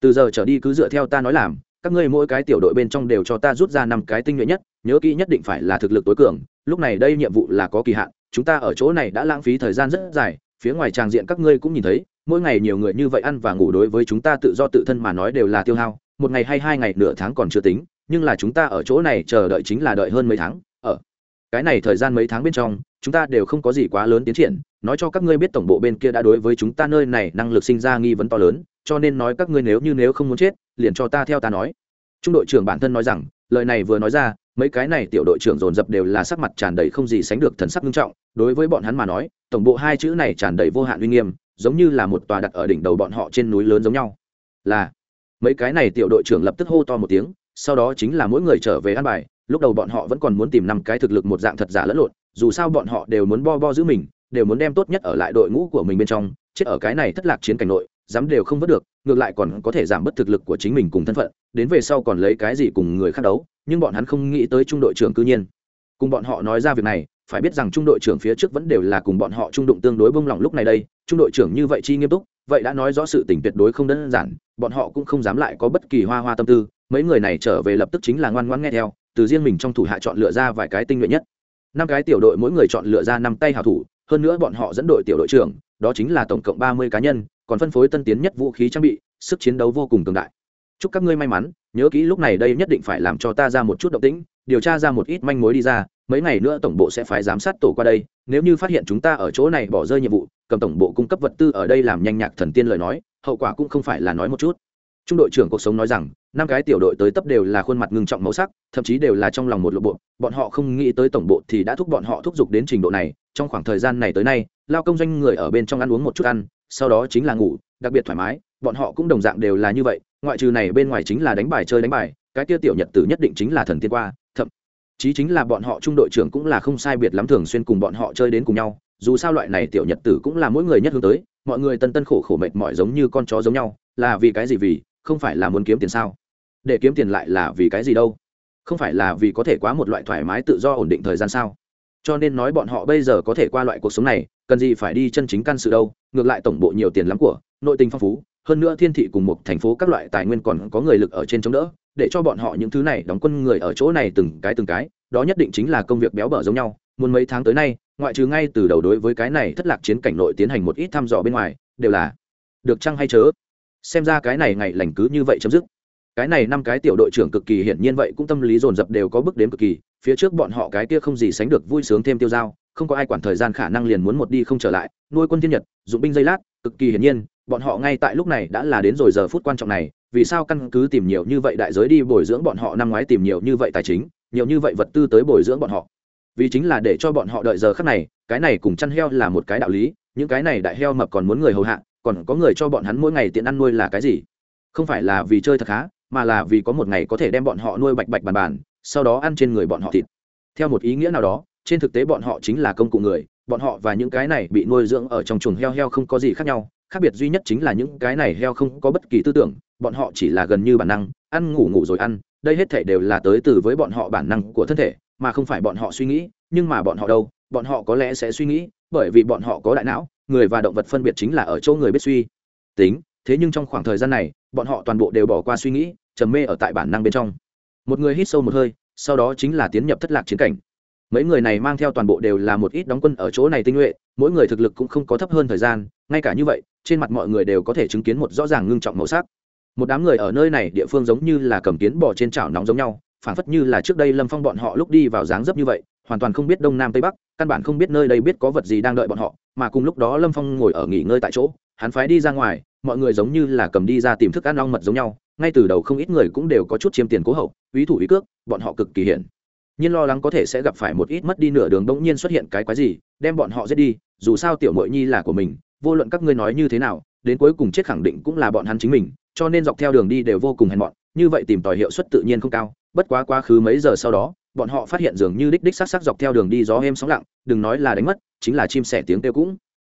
Từ giờ trở đi cứ dựa theo ta nói làm, các ngươi mỗi cái tiểu đội bên trong đều cho ta rút ra năm cái tinh nhuệ nhất, nhớ kỹ nhất định phải là thực lực tối cường, lúc này đây nhiệm vụ là có kỳ hạn, chúng ta ở chỗ này đã lãng phí thời gian rất dài, phía ngoài tràng diện các ngươi cũng nhìn thấy, mỗi ngày nhiều người như vậy ăn và ngủ đối với chúng ta tự do tự thân mà nói đều là tiêu hao một ngày hay hai ngày nửa tháng còn chưa tính, nhưng là chúng ta ở chỗ này chờ đợi chính là đợi hơn mấy tháng. Ở cái này thời gian mấy tháng bên trong, chúng ta đều không có gì quá lớn tiến triển. Nói cho các ngươi biết tổng bộ bên kia đã đối với chúng ta nơi này năng lực sinh ra nghi vấn to lớn, cho nên nói các ngươi nếu như nếu không muốn chết, liền cho ta theo ta nói. Trung đội trưởng bản thân nói rằng, lời này vừa nói ra, mấy cái này tiểu đội trưởng dồn dập đều là sắc mặt tràn đầy không gì sánh được thần sắc nghiêm trọng. Đối với bọn hắn mà nói, tổng bộ hai chữ này tràn đầy vô hạn uy nghiêm, giống như là một tòa đặt ở đỉnh đầu bọn họ trên núi lớn giống nhau. Là mấy cái này tiểu đội trưởng lập tức hô to một tiếng, sau đó chính là mỗi người trở về ăn bài, lúc đầu bọn họ vẫn còn muốn tìm năm cái thực lực một dạng thật giả lẫn lộn, dù sao bọn họ đều muốn bo bo giữ mình, đều muốn đem tốt nhất ở lại đội ngũ của mình bên trong, chết ở cái này thất lạc chiến cảnh nội, dám đều không vớt được, ngược lại còn có thể giảm bớt thực lực của chính mình cùng thân phận, đến về sau còn lấy cái gì cùng người khác đấu, nhưng bọn hắn không nghĩ tới trung đội trưởng cư nhiên. Cùng bọn họ nói ra việc này phải biết rằng trung đội trưởng phía trước vẫn đều là cùng bọn họ trung đụng tương đối bông lỏng lúc này đây, trung đội trưởng như vậy chi nghiêm túc, vậy đã nói rõ sự tình tuyệt đối không đơn giản, bọn họ cũng không dám lại có bất kỳ hoa hoa tâm tư, mấy người này trở về lập tức chính là ngoan ngoãn nghe theo, từ riêng mình trong thủ hạ chọn lựa ra vài cái tinh nhuệ nhất. Năm cái tiểu đội mỗi người chọn lựa ra năm tay hảo thủ, hơn nữa bọn họ dẫn đội tiểu đội trưởng, đó chính là tổng cộng ba mươi cá nhân, còn phân phối tân tiến nhất vũ khí trang bị, sức chiến đấu vô cùng cường đại. Chúc các ngươi may mắn, nhớ kỹ lúc này đây nhất định phải làm cho ta ra một chút động tĩnh, điều tra ra một ít manh mối đi ra mấy ngày nữa tổng bộ sẽ phải giám sát tổ qua đây, nếu như phát hiện chúng ta ở chỗ này bỏ rơi nhiệm vụ, cầm tổng bộ cung cấp vật tư ở đây làm nhanh nhạc thần tiên lời nói, hậu quả cũng không phải là nói một chút. Trung đội trưởng cuộc sống nói rằng, năm cái tiểu đội tới tấp đều là khuôn mặt ngưng trọng màu sắc, thậm chí đều là trong lòng một lộ bộ, bọn họ không nghĩ tới tổng bộ thì đã thúc bọn họ thúc giục đến trình độ này, trong khoảng thời gian này tới nay, lao công doanh người ở bên trong ăn uống một chút ăn, sau đó chính là ngủ, đặc biệt thoải mái, bọn họ cũng đồng dạng đều là như vậy, ngoại trừ này bên ngoài chính là đánh bài chơi đánh bài, cái tiêu tiểu nhật tử nhất định chính là thần tiên qua, thậm chí chính là bọn họ trung đội trưởng cũng là không sai biệt lắm thường xuyên cùng bọn họ chơi đến cùng nhau, dù sao loại này tiểu nhật tử cũng là mỗi người nhất hướng tới, mọi người tân tân khổ khổ mệt mỏi giống như con chó giống nhau, là vì cái gì vì, không phải là muốn kiếm tiền sao? Để kiếm tiền lại là vì cái gì đâu? Không phải là vì có thể quá một loại thoải mái tự do ổn định thời gian sao? Cho nên nói bọn họ bây giờ có thể qua loại cuộc sống này, cần gì phải đi chân chính căn sự đâu, ngược lại tổng bộ nhiều tiền lắm của, nội tình phong phú, hơn nữa thiên thị cùng một thành phố các loại tài nguyên còn có người lực ở trên chống đỡ để cho bọn họ những thứ này đóng quân người ở chỗ này từng cái từng cái, đó nhất định chính là công việc béo bở giống nhau. Muốn mấy tháng tới nay, ngoại trừ ngay từ đầu đối với cái này thất lạc chiến cảnh nội tiến hành một ít thăm dò bên ngoài, đều là được chăng hay chớ? Xem ra cái này ngày lành cứ như vậy chấm dứt. Cái này năm cái tiểu đội trưởng cực kỳ hiển nhiên vậy cũng tâm lý dồn dập đều có bước đến cực kỳ, phía trước bọn họ cái kia không gì sánh được vui sướng thêm tiêu dao, không có ai quản thời gian khả năng liền muốn một đi không trở lại. Nuôi quân thiên nhật, dụng binh dây lát, cực kỳ hiển nhiên, bọn họ ngay tại lúc này đã là đến rồi giờ phút quan trọng này vì sao căn cứ tìm nhiều như vậy đại giới đi bồi dưỡng bọn họ năm ngoái tìm nhiều như vậy tài chính, nhiều như vậy vật tư tới bồi dưỡng bọn họ? Vì chính là để cho bọn họ đợi giờ khắc này, cái này cùng chăn heo là một cái đạo lý, những cái này đại heo mập còn muốn người hầu hạ, còn có người cho bọn hắn mỗi ngày tiện ăn nuôi là cái gì? Không phải là vì chơi thật khá, mà là vì có một ngày có thể đem bọn họ nuôi bạch bạch bàn bàn, sau đó ăn trên người bọn họ thịt. Theo một ý nghĩa nào đó, trên thực tế bọn họ chính là công cụ người, bọn họ và những cái này bị nuôi dưỡng ở trong chuồng heo heo không có gì khác nhau, khác biệt duy nhất chính là những cái này heo không có bất kỳ tư tưởng bọn họ chỉ là gần như bản năng, ăn ngủ ngủ rồi ăn, đây hết thể đều là tới từ với bọn họ bản năng của thân thể, mà không phải bọn họ suy nghĩ, nhưng mà bọn họ đâu, bọn họ có lẽ sẽ suy nghĩ, bởi vì bọn họ có đại não, người và động vật phân biệt chính là ở chỗ người biết suy. Tính, thế nhưng trong khoảng thời gian này, bọn họ toàn bộ đều bỏ qua suy nghĩ, trầm mê ở tại bản năng bên trong. Một người hít sâu một hơi, sau đó chính là tiến nhập thất lạc chiến cảnh. Mấy người này mang theo toàn bộ đều là một ít đóng quân ở chỗ này tinh nhuệ, mỗi người thực lực cũng không có thấp hơn thời gian, ngay cả như vậy, trên mặt mọi người đều có thể chứng kiến một rõ ràng ngưng trọng màu sắc một đám người ở nơi này địa phương giống như là cầm kiến bò trên chảo nóng giống nhau phản phất như là trước đây lâm phong bọn họ lúc đi vào dáng dấp như vậy, hoàn toàn không biết đông nam tây bắc, căn bản không biết nơi đây biết có vật gì đang đợi bọn họ, mà cùng lúc đó lâm phong ngồi ở nghỉ ngơi tại chỗ, hắn phái đi ra ngoài, mọi người giống như là cầm đi ra tìm thức ăn long mật giống nhau, ngay từ đầu không ít người cũng đều có chút chiêm tiền cố hậu, ý thủ ý cước, bọn họ cực kỳ hiển. Nhiên lo lắng có thể sẽ gặp phải một ít mất đi nửa đường bỗng nhiên xuất hiện cái quái gì, đem bọn họ giết đi, dù sao tiểu mội nhi là của mình, vô luận các ngươi nói như thế nào, đến cuối cùng chết khẳng định cũng là bọn hắn chính mình cho nên dọc theo đường đi đều vô cùng hèn mọn, như vậy tìm tòi hiệu suất tự nhiên không cao, bất quá quá khứ mấy giờ sau đó, bọn họ phát hiện dường như đích đích sắc sắc dọc theo đường đi gió êm sóng lặng, đừng nói là đánh mất, chính là chim sẻ tiếng kêu cũng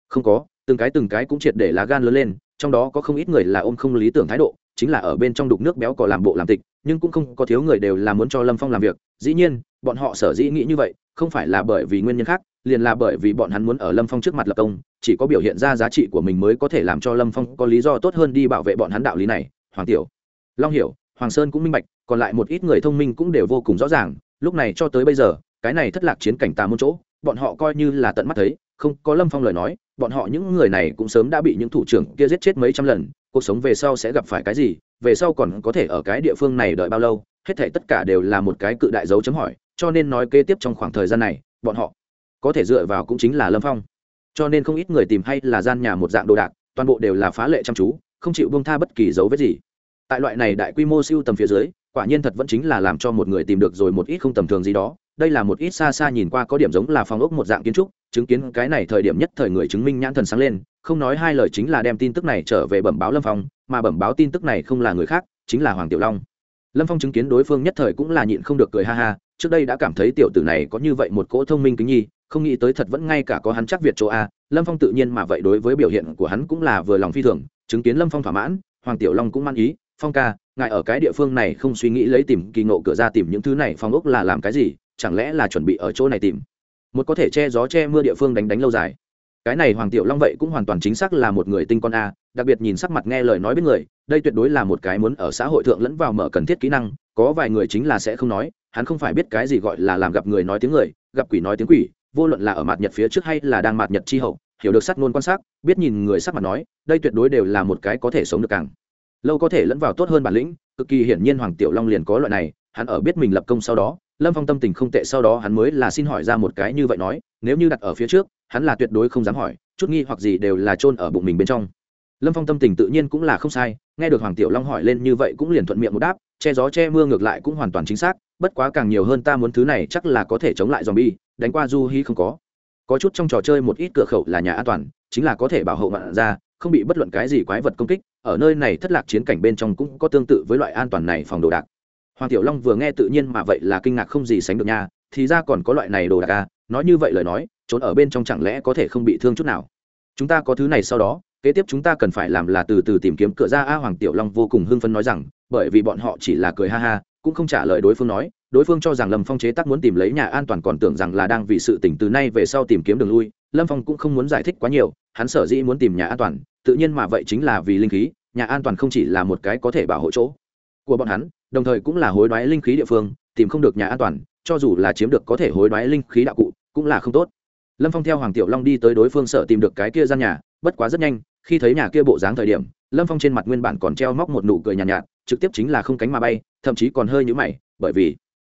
không có, từng cái từng cái cũng triệt để lá gan lớn lên, trong đó có không ít người là ôm không lý tưởng thái độ, chính là ở bên trong đục nước béo cò làm bộ làm tịch, nhưng cũng không có thiếu người đều là muốn cho lâm phong làm việc, dĩ nhiên, bọn họ sở dĩ nghĩ như vậy, không phải là bởi vì nguyên nhân khác liền là bởi vì bọn hắn muốn ở lâm phong trước mặt lập công, chỉ có biểu hiện ra giá trị của mình mới có thể làm cho lâm phong có lý do tốt hơn đi bảo vệ bọn hắn đạo lý này, hoàng tiểu. Long hiểu, hoàng sơn cũng minh bạch, còn lại một ít người thông minh cũng đều vô cùng rõ ràng, lúc này cho tới bây giờ, cái này thất lạc chiến cảnh tà môn chỗ, bọn họ coi như là tận mắt thấy, không có lâm phong lời nói, bọn họ những người này cũng sớm đã bị những thủ trưởng kia giết chết mấy trăm lần, cuộc sống về sau sẽ gặp phải cái gì, về sau còn có thể ở cái địa phương này đợi bao lâu, hết thể tất cả đều là một cái cự đại dấu chấm hỏi, cho nên nói kế tiếp trong khoảng thời gian này, bọn họ có thể dựa vào cũng chính là lâm phong. Cho nên không ít người tìm hay là gian nhà một dạng đồ đạc, toàn bộ đều là phá lệ chăm chú, không chịu bông tha bất kỳ dấu vết gì. Tại loại này đại quy mô siêu tầm phía dưới, quả nhiên thật vẫn chính là làm cho một người tìm được rồi một ít không tầm thường gì đó. Đây là một ít xa xa nhìn qua có điểm giống là phòng ốc một dạng kiến trúc, chứng kiến cái này thời điểm nhất thời người chứng minh nhãn thần sáng lên, không nói hai lời chính là đem tin tức này trở về bẩm báo lâm phong, mà bẩm báo tin tức này không là người khác, chính là hoàng tiểu long. Lâm phong chứng kiến đối phương nhất thời cũng là nhịn không được cười ha ha, trước đây đã cảm thấy tiểu tử này có như vậy một cỗ thông minh kính nhi không nghĩ tới thật vẫn ngay cả có hắn chắc việt chỗ a, lâm phong tự nhiên mà vậy đối với biểu hiện của hắn cũng là vừa lòng phi thường, chứng kiến lâm phong thỏa mãn, hoàng tiểu long cũng mang ý, phong ca, ngài ở cái địa phương này không suy nghĩ lấy tìm kỳ ngộ cửa ra tìm những thứ này, phong ốc là làm cái gì, chẳng lẽ là chuẩn bị ở chỗ này tìm? Một có thể che gió che mưa địa phương đánh đánh lâu dài. Cái này hoàng tiểu long vậy cũng hoàn toàn chính xác là một người tinh con a, đặc biệt nhìn sắc mặt nghe lời nói biết người, đây tuyệt đối là một cái muốn ở xã hội thượng lẫn vào mở cần thiết kỹ năng, có vài người chính là sẽ không nói, hắn không phải biết cái gì gọi là làm gặp người nói tiếng người, gặp quỷ nói tiếng quỷ vô luận là ở mặt nhật phía trước hay là đang mặt nhật chi hậu, hiểu được sắc nôn quan sát, biết nhìn người sắc mặt nói, đây tuyệt đối đều là một cái có thể sống được càng. Lâu có thể lẫn vào tốt hơn bản lĩnh, cực kỳ hiển nhiên hoàng tiểu long liền có loại này, hắn ở biết mình lập công sau đó, lâm phong tâm tình không tệ sau đó hắn mới là xin hỏi ra một cái như vậy nói, nếu như đặt ở phía trước, hắn là tuyệt đối không dám hỏi, chút nghi hoặc gì đều là chôn ở bụng mình bên trong. Lâm phong tâm tình tự nhiên cũng là không sai, nghe được hoàng tiểu long hỏi lên như vậy cũng liền thuận miệng một đáp, che gió che mưa ngược lại cũng hoàn toàn chính xác bất quá càng nhiều hơn ta muốn thứ này chắc là có thể chống lại zombie. đánh qua du hí không có có chút trong trò chơi một ít cửa khẩu là nhà an toàn, chính là có thể bảo hộ bạn ra, không bị bất luận cái gì quái vật công kích, ở nơi này thất lạc chiến cảnh bên trong cũng có tương tự với loại an toàn này phòng đồ đạc hoàng tiểu long vừa nghe tự nhiên mà vậy là kinh ngạc không gì sánh được nha, thì ra còn có loại này đồ đạc à nói như vậy lời nói, trốn ở bên trong chẳng lẽ có thể không bị thương chút nào chúng ta có thứ này sau đó, kế tiếp chúng ta cần phải làm là từ từ tìm kiếm cửa ra, a hoàng tiểu long vô cùng hưng phấn nói rằng, bởi vì bọn họ chỉ là cười ha ha cũng không trả lời đối phương nói, đối phương cho rằng lâm phong chế tác muốn tìm lấy nhà an toàn còn tưởng rằng là đang vì sự tỉnh từ nay về sau tìm kiếm đường lui, lâm phong cũng không muốn giải thích quá nhiều, hắn sở dĩ muốn tìm nhà an toàn, tự nhiên mà vậy chính là vì linh khí, nhà an toàn không chỉ là một cái có thể bảo hộ chỗ của bọn hắn, đồng thời cũng là hối đoái linh khí địa phương, tìm không được nhà an toàn, cho dù là chiếm được có thể hối đoái linh khí đạo cụ, cũng là không tốt. Lâm phong theo hoàng tiểu long đi tới đối phương sở tìm được cái kia gian nhà, bất quá rất nhanh, khi thấy nhà kia bộ dáng thời điểm lâm phong trên mặt nguyên bản còn treo móc một nụ cười nhàn nhạt, nhạt trực tiếp chính là không cánh mà bay thậm chí còn hơi nhũ mày bởi vì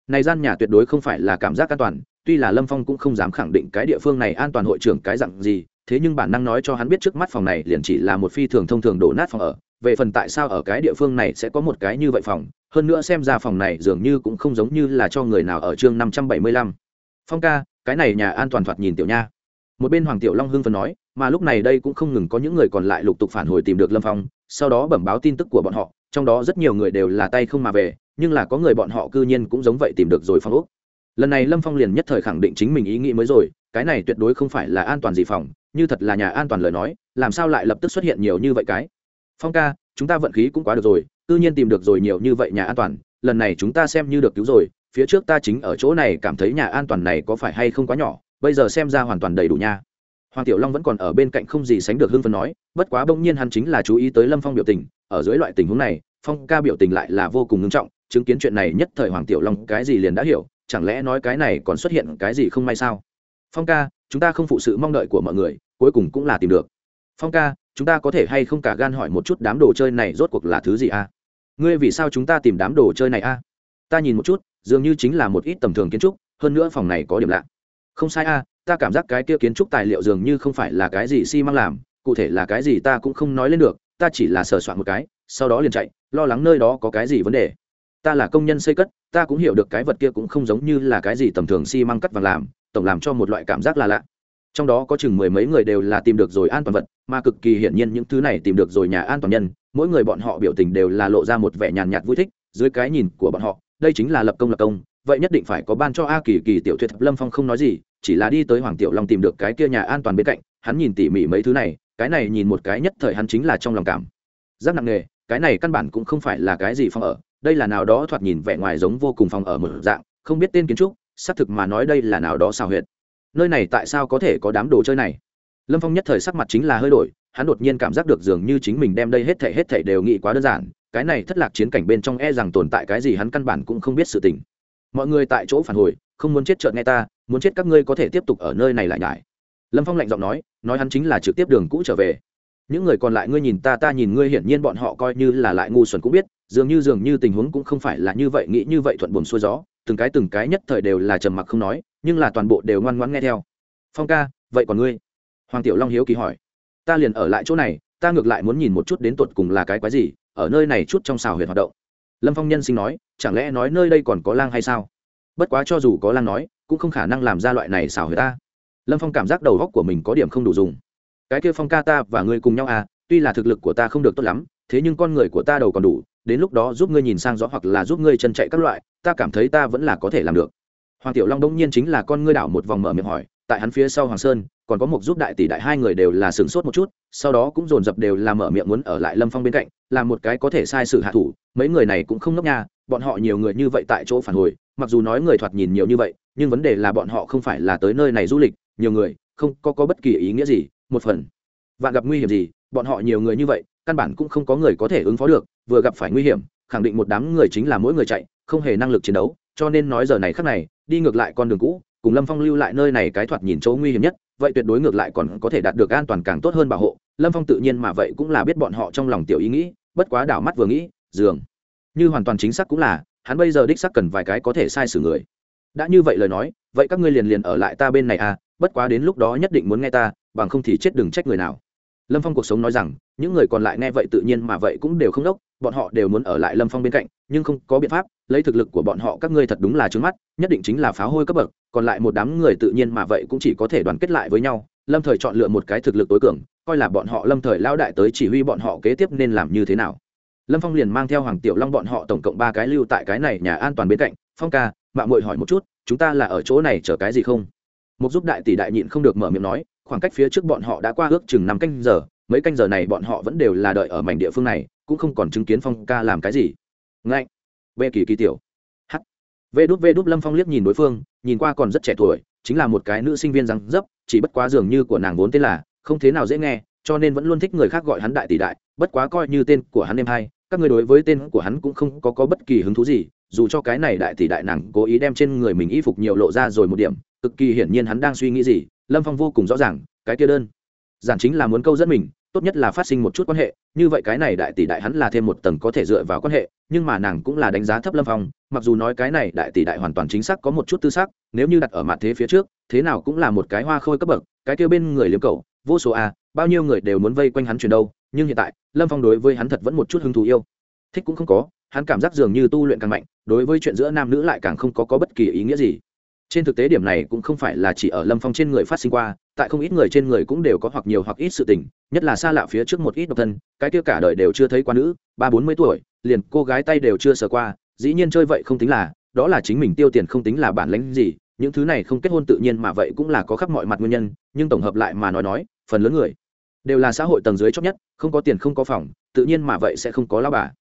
này gian nhà tuyệt đối không phải là cảm giác an toàn tuy là lâm phong cũng không dám khẳng định cái địa phương này an toàn hội trưởng cái dặn gì thế nhưng bản năng nói cho hắn biết trước mắt phòng này liền chỉ là một phi thường thông thường đổ nát phòng ở về phần tại sao ở cái địa phương này sẽ có một cái như vậy phòng hơn nữa xem ra phòng này dường như cũng không giống như là cho người nào ở chương năm trăm bảy mươi lăm. Phong ca cái này nhà an toàn thoạt nhìn tiểu nha. Một bên hoàng tiểu long hưng phần nói mà lúc này đây cũng không ngừng có những người còn lại lục tục phản hồi tìm được lâm phong, sau đó bẩm báo tin tức của bọn họ, trong đó rất nhiều người đều là tay không mà về, nhưng là có người bọn họ cư nhiên cũng giống vậy tìm được rồi phong úc. Lần này lâm phong liền nhất thời khẳng định chính mình ý nghĩ mới rồi, cái này tuyệt đối không phải là an toàn gì phòng, như thật là nhà an toàn lời nói, làm sao lại lập tức xuất hiện nhiều như vậy cái? Phong ca, chúng ta vận khí cũng quá được rồi, cư nhiên tìm được rồi nhiều như vậy nhà an toàn, lần này chúng ta xem như được cứu rồi, phía trước ta chính ở chỗ này cảm thấy nhà an toàn này có phải hay không quá nhỏ, bây giờ xem ra hoàn toàn đầy đủ nha hoàng tiểu long vẫn còn ở bên cạnh không gì sánh được hưng phấn nói, bất quá bỗng nhiên hắn chính là chú ý tới lâm phong biểu tình, ở dưới loại tình huống này, phong ca biểu tình lại là vô cùng nghiêm trọng, chứng kiến chuyện này nhất thời hoàng tiểu long cái gì liền đã hiểu, chẳng lẽ nói cái này còn xuất hiện cái gì không may sao? Phong ca, chúng ta không phụ sự mong đợi của mọi người, cuối cùng cũng là tìm được. Phong ca, chúng ta có thể hay không cả gan hỏi một chút đám đồ chơi này rốt cuộc là thứ gì a? Ngươi vì sao chúng ta tìm đám đồ chơi này a? Ta nhìn một chút, dường như chính là một ít tầm thường kiến trúc, hơn nữa phòng này có điểm lạ. Không sai a ta cảm giác cái kia kiến trúc tài liệu dường như không phải là cái gì xi、si、măng làm, cụ thể là cái gì ta cũng không nói lên được, ta chỉ là sờ soạn một cái, sau đó liền chạy, lo lắng nơi đó có cái gì vấn đề. Ta là công nhân xây cất, ta cũng hiểu được cái vật kia cũng không giống như là cái gì tầm thường xi、si、măng cắt vàng làm, tổng làm cho một loại cảm giác là lạ. Trong đó có chừng mười mấy người đều là tìm được rồi an toàn vật, mà cực kỳ hiển nhiên những thứ này tìm được rồi nhà an toàn nhân, mỗi người bọn họ biểu tình đều là lộ ra một vẻ nhàn nhạt vui thích, dưới cái nhìn của bọn họ, đây chính là lập công lập công, vậy nhất định phải có ban cho a kỳ kỳ tiểu thuyết lâm phong không nói gì chỉ là đi tới hoàng tiểu long tìm được cái kia nhà an toàn bên cạnh, hắn nhìn tỉ mỉ mấy thứ này, cái này nhìn một cái nhất thời hắn chính là trong lòng cảm giác nặng nề, cái này căn bản cũng không phải là cái gì phòng ở, đây là nào đó thoạt nhìn vẻ ngoài giống vô cùng phòng ở một dạng, không biết tên kiến trúc, xác thực mà nói đây là nào đó xào huyệt. Nơi này tại sao có thể có đám đồ chơi này? Lâm phong nhất thời sắc mặt chính là hơi đổi, hắn đột nhiên cảm giác được dường như chính mình đem đây hết thể hết thể đều nghĩ quá đơn giản, cái này thất lạc chiến cảnh bên trong e rằng tồn tại cái gì hắn căn bản cũng không biết sự tình. Mọi người tại chỗ phản hồi, không muốn chết trợn nghe ta muốn chết các ngươi có thể tiếp tục ở nơi này lại nhải. Lâm phong lạnh giọng nói nói hắn chính là trực tiếp đường cũ trở về. Những người còn lại ngươi nhìn ta ta nhìn ngươi, hiển nhiên bọn họ coi như là lại ngu xuẩn cũng biết, dường như dường như tình huống cũng không phải là như vậy, nghĩ như vậy thuận buồm xuôi gió, từng cái từng cái nhất thời đều là trầm mặc không nói, nhưng là toàn bộ đều ngoan ngoãn nghe theo. Phong ca, vậy còn ngươi? Hoàng tiểu long hiếu kỳ hỏi. Ta liền ở lại chỗ này, ta ngược lại muốn nhìn một chút đến tột cùng là cái quái gì, ở nơi này chút trong xào huyệt hoạt động. Lâm phong nhân sinh nói, chẳng lẽ nói nơi đây còn có lang hay sao? Bất quá cho dù có lang nói cũng không khả năng làm ra loại này xào huyệt ta. Lâm phong cảm giác đầu góc của mình có điểm không đủ dùng. Cái kia phong ca ta và ngươi cùng nhau à tuy là thực lực của ta không được tốt lắm, thế nhưng con người của ta đầu còn đủ, đến lúc đó giúp ngươi nhìn sang rõ hoặc là giúp ngươi chân chạy các loại, ta cảm thấy ta vẫn là có thể làm được. Hoàng tiểu long đông nhiên chính là con ngươi đảo một vòng mở miệng hỏi, tại hắn phía sau hoàng sơn, còn có một giúp đại tỷ đại hai người đều là sửng sốt một chút, sau đó cũng dồn dập đều là mở miệng muốn ở lại lâm phong bên cạnh, là một cái có thể sai sự hạ thủ, mấy người này cũng không ngốc nha, bọn họ nhiều người như vậy tại chỗ phản hồi, mặc dù nói người thoạt nhìn nhiều như vậy nhưng vấn đề là bọn họ không phải là tới nơi này du lịch nhiều người không có, có bất kỳ ý nghĩa gì một phần. Vạn gặp nguy hiểm gì bọn họ nhiều người như vậy căn bản cũng không có người có thể ứng phó được vừa gặp phải nguy hiểm khẳng định một đám người chính là mỗi người chạy không hề năng lực chiến đấu cho nên nói giờ này khác này đi ngược lại con đường cũ cùng lâm phong lưu lại nơi này cái thoạt nhìn chỗ nguy hiểm nhất vậy tuyệt đối ngược lại còn có thể đạt được an toàn càng tốt hơn bảo hộ. Lâm phong tự nhiên mà vậy cũng là biết bọn họ trong lòng tiểu ý nghĩ bất quá đảo mắt vừa nghĩ dường như hoàn toàn chính xác cũng là hắn bây giờ đích xác cần vài cái có thể sai sử người đã như vậy lời nói, vậy các ngươi liền liền ở lại ta bên này à bất quá đến lúc đó nhất định muốn nghe ta, bằng không thì chết đừng trách người nào. Lâm phong cuộc sống nói rằng, những người còn lại nghe vậy tự nhiên mà vậy cũng đều không đốc, bọn họ đều muốn ở lại lâm phong bên cạnh, nhưng không có biện pháp, lấy thực lực của bọn họ các ngươi thật đúng là trướng mắt, nhất định chính là phá hôi cấp bậc, còn lại một đám người tự nhiên mà vậy cũng chỉ có thể đoàn kết lại với nhau. Lâm thời chọn lựa một cái thực lực tối cường, coi là bọn họ lâm thời lao đại tới chỉ huy bọn họ kế tiếp nên làm như thế nào. Lâm phong liền mang theo hoàng tiểu long bọn họ tổng cộng ba cái lưu tại cái này nhà an toàn bên cạnh. Phong ca mạng mội hỏi một chút chúng ta là ở chỗ này chờ cái gì không? Một giúp đại tỷ đại nhịn không được mở miệng nói khoảng cách phía trước bọn họ đã qua ước chừng năm canh giờ mấy canh giờ này bọn họ vẫn đều là đợi ở mảnh địa phương này cũng không còn chứng kiến phong ca làm cái gì. Ngạnh. Bê kỳ kỳ tiểu. H vê đút vê đút lâm phong liếc nhìn đối phương nhìn qua còn rất trẻ tuổi chính là một cái nữ sinh viên răng dấp chỉ bất quá dường như của nàng vốn tên là không thế nào dễ nghe cho nên vẫn luôn thích người khác gọi hắn đại tỷ đại bất quá coi như tên của hắn em hai các người đối với tên của hắn cũng không có, có bất kỳ hứng thú gì dù cho cái này đại tỷ đại nàng cố ý đem trên người mình y phục nhiều lộ ra rồi một điểm, cực kỳ hiển nhiên hắn đang suy nghĩ gì, lâm phong vô cùng rõ ràng, cái kia đơn, giản chính là muốn câu dẫn mình, tốt nhất là phát sinh một chút quan hệ, như vậy cái này đại tỷ đại hắn là thêm một tầng có thể dựa vào quan hệ, nhưng mà nàng cũng là đánh giá thấp lâm phong, mặc dù nói cái này đại tỷ đại hoàn toàn chính xác có một chút tư xác nếu như đặt ở mặt thế phía trước, thế nào cũng là một cái hoa khôi cấp bậc, cái kêu bên người liếm cầu vô số a, bao nhiêu người đều muốn vây quanh hắn chuyển đâu, nhưng hiện tại, lâm phong đối với hắn thật vẫn một chút hứng thú yêu. Thích cũng không có hắn cảm giác dường như tu luyện càng mạnh đối với chuyện giữa nam nữ lại càng không có, có bất kỳ ý nghĩa gì. Trên thực tế điểm này cũng không phải là chỉ ở lâm phong trên người phát sinh qua tại không ít người trên người cũng đều có hoặc nhiều hoặc ít sự tình nhất là xa lạ phía trước một ít độc thân cái kia cả đời đều chưa thấy qua nữ ba bốn mươi tuổi liền cô gái tay đều chưa sờ qua dĩ nhiên chơi vậy không tính là đó là chính mình tiêu tiền không tính là bản lánh gì những thứ này không kết hôn tự nhiên mà vậy cũng là có khắp mọi mặt nguyên nhân nhưng tổng hợp lại mà nói nói phần lớn người đều là xã hội tầng dưới chót nhất không có tiền không có phòng tự nhiên mà vậy sẽ không có lao bà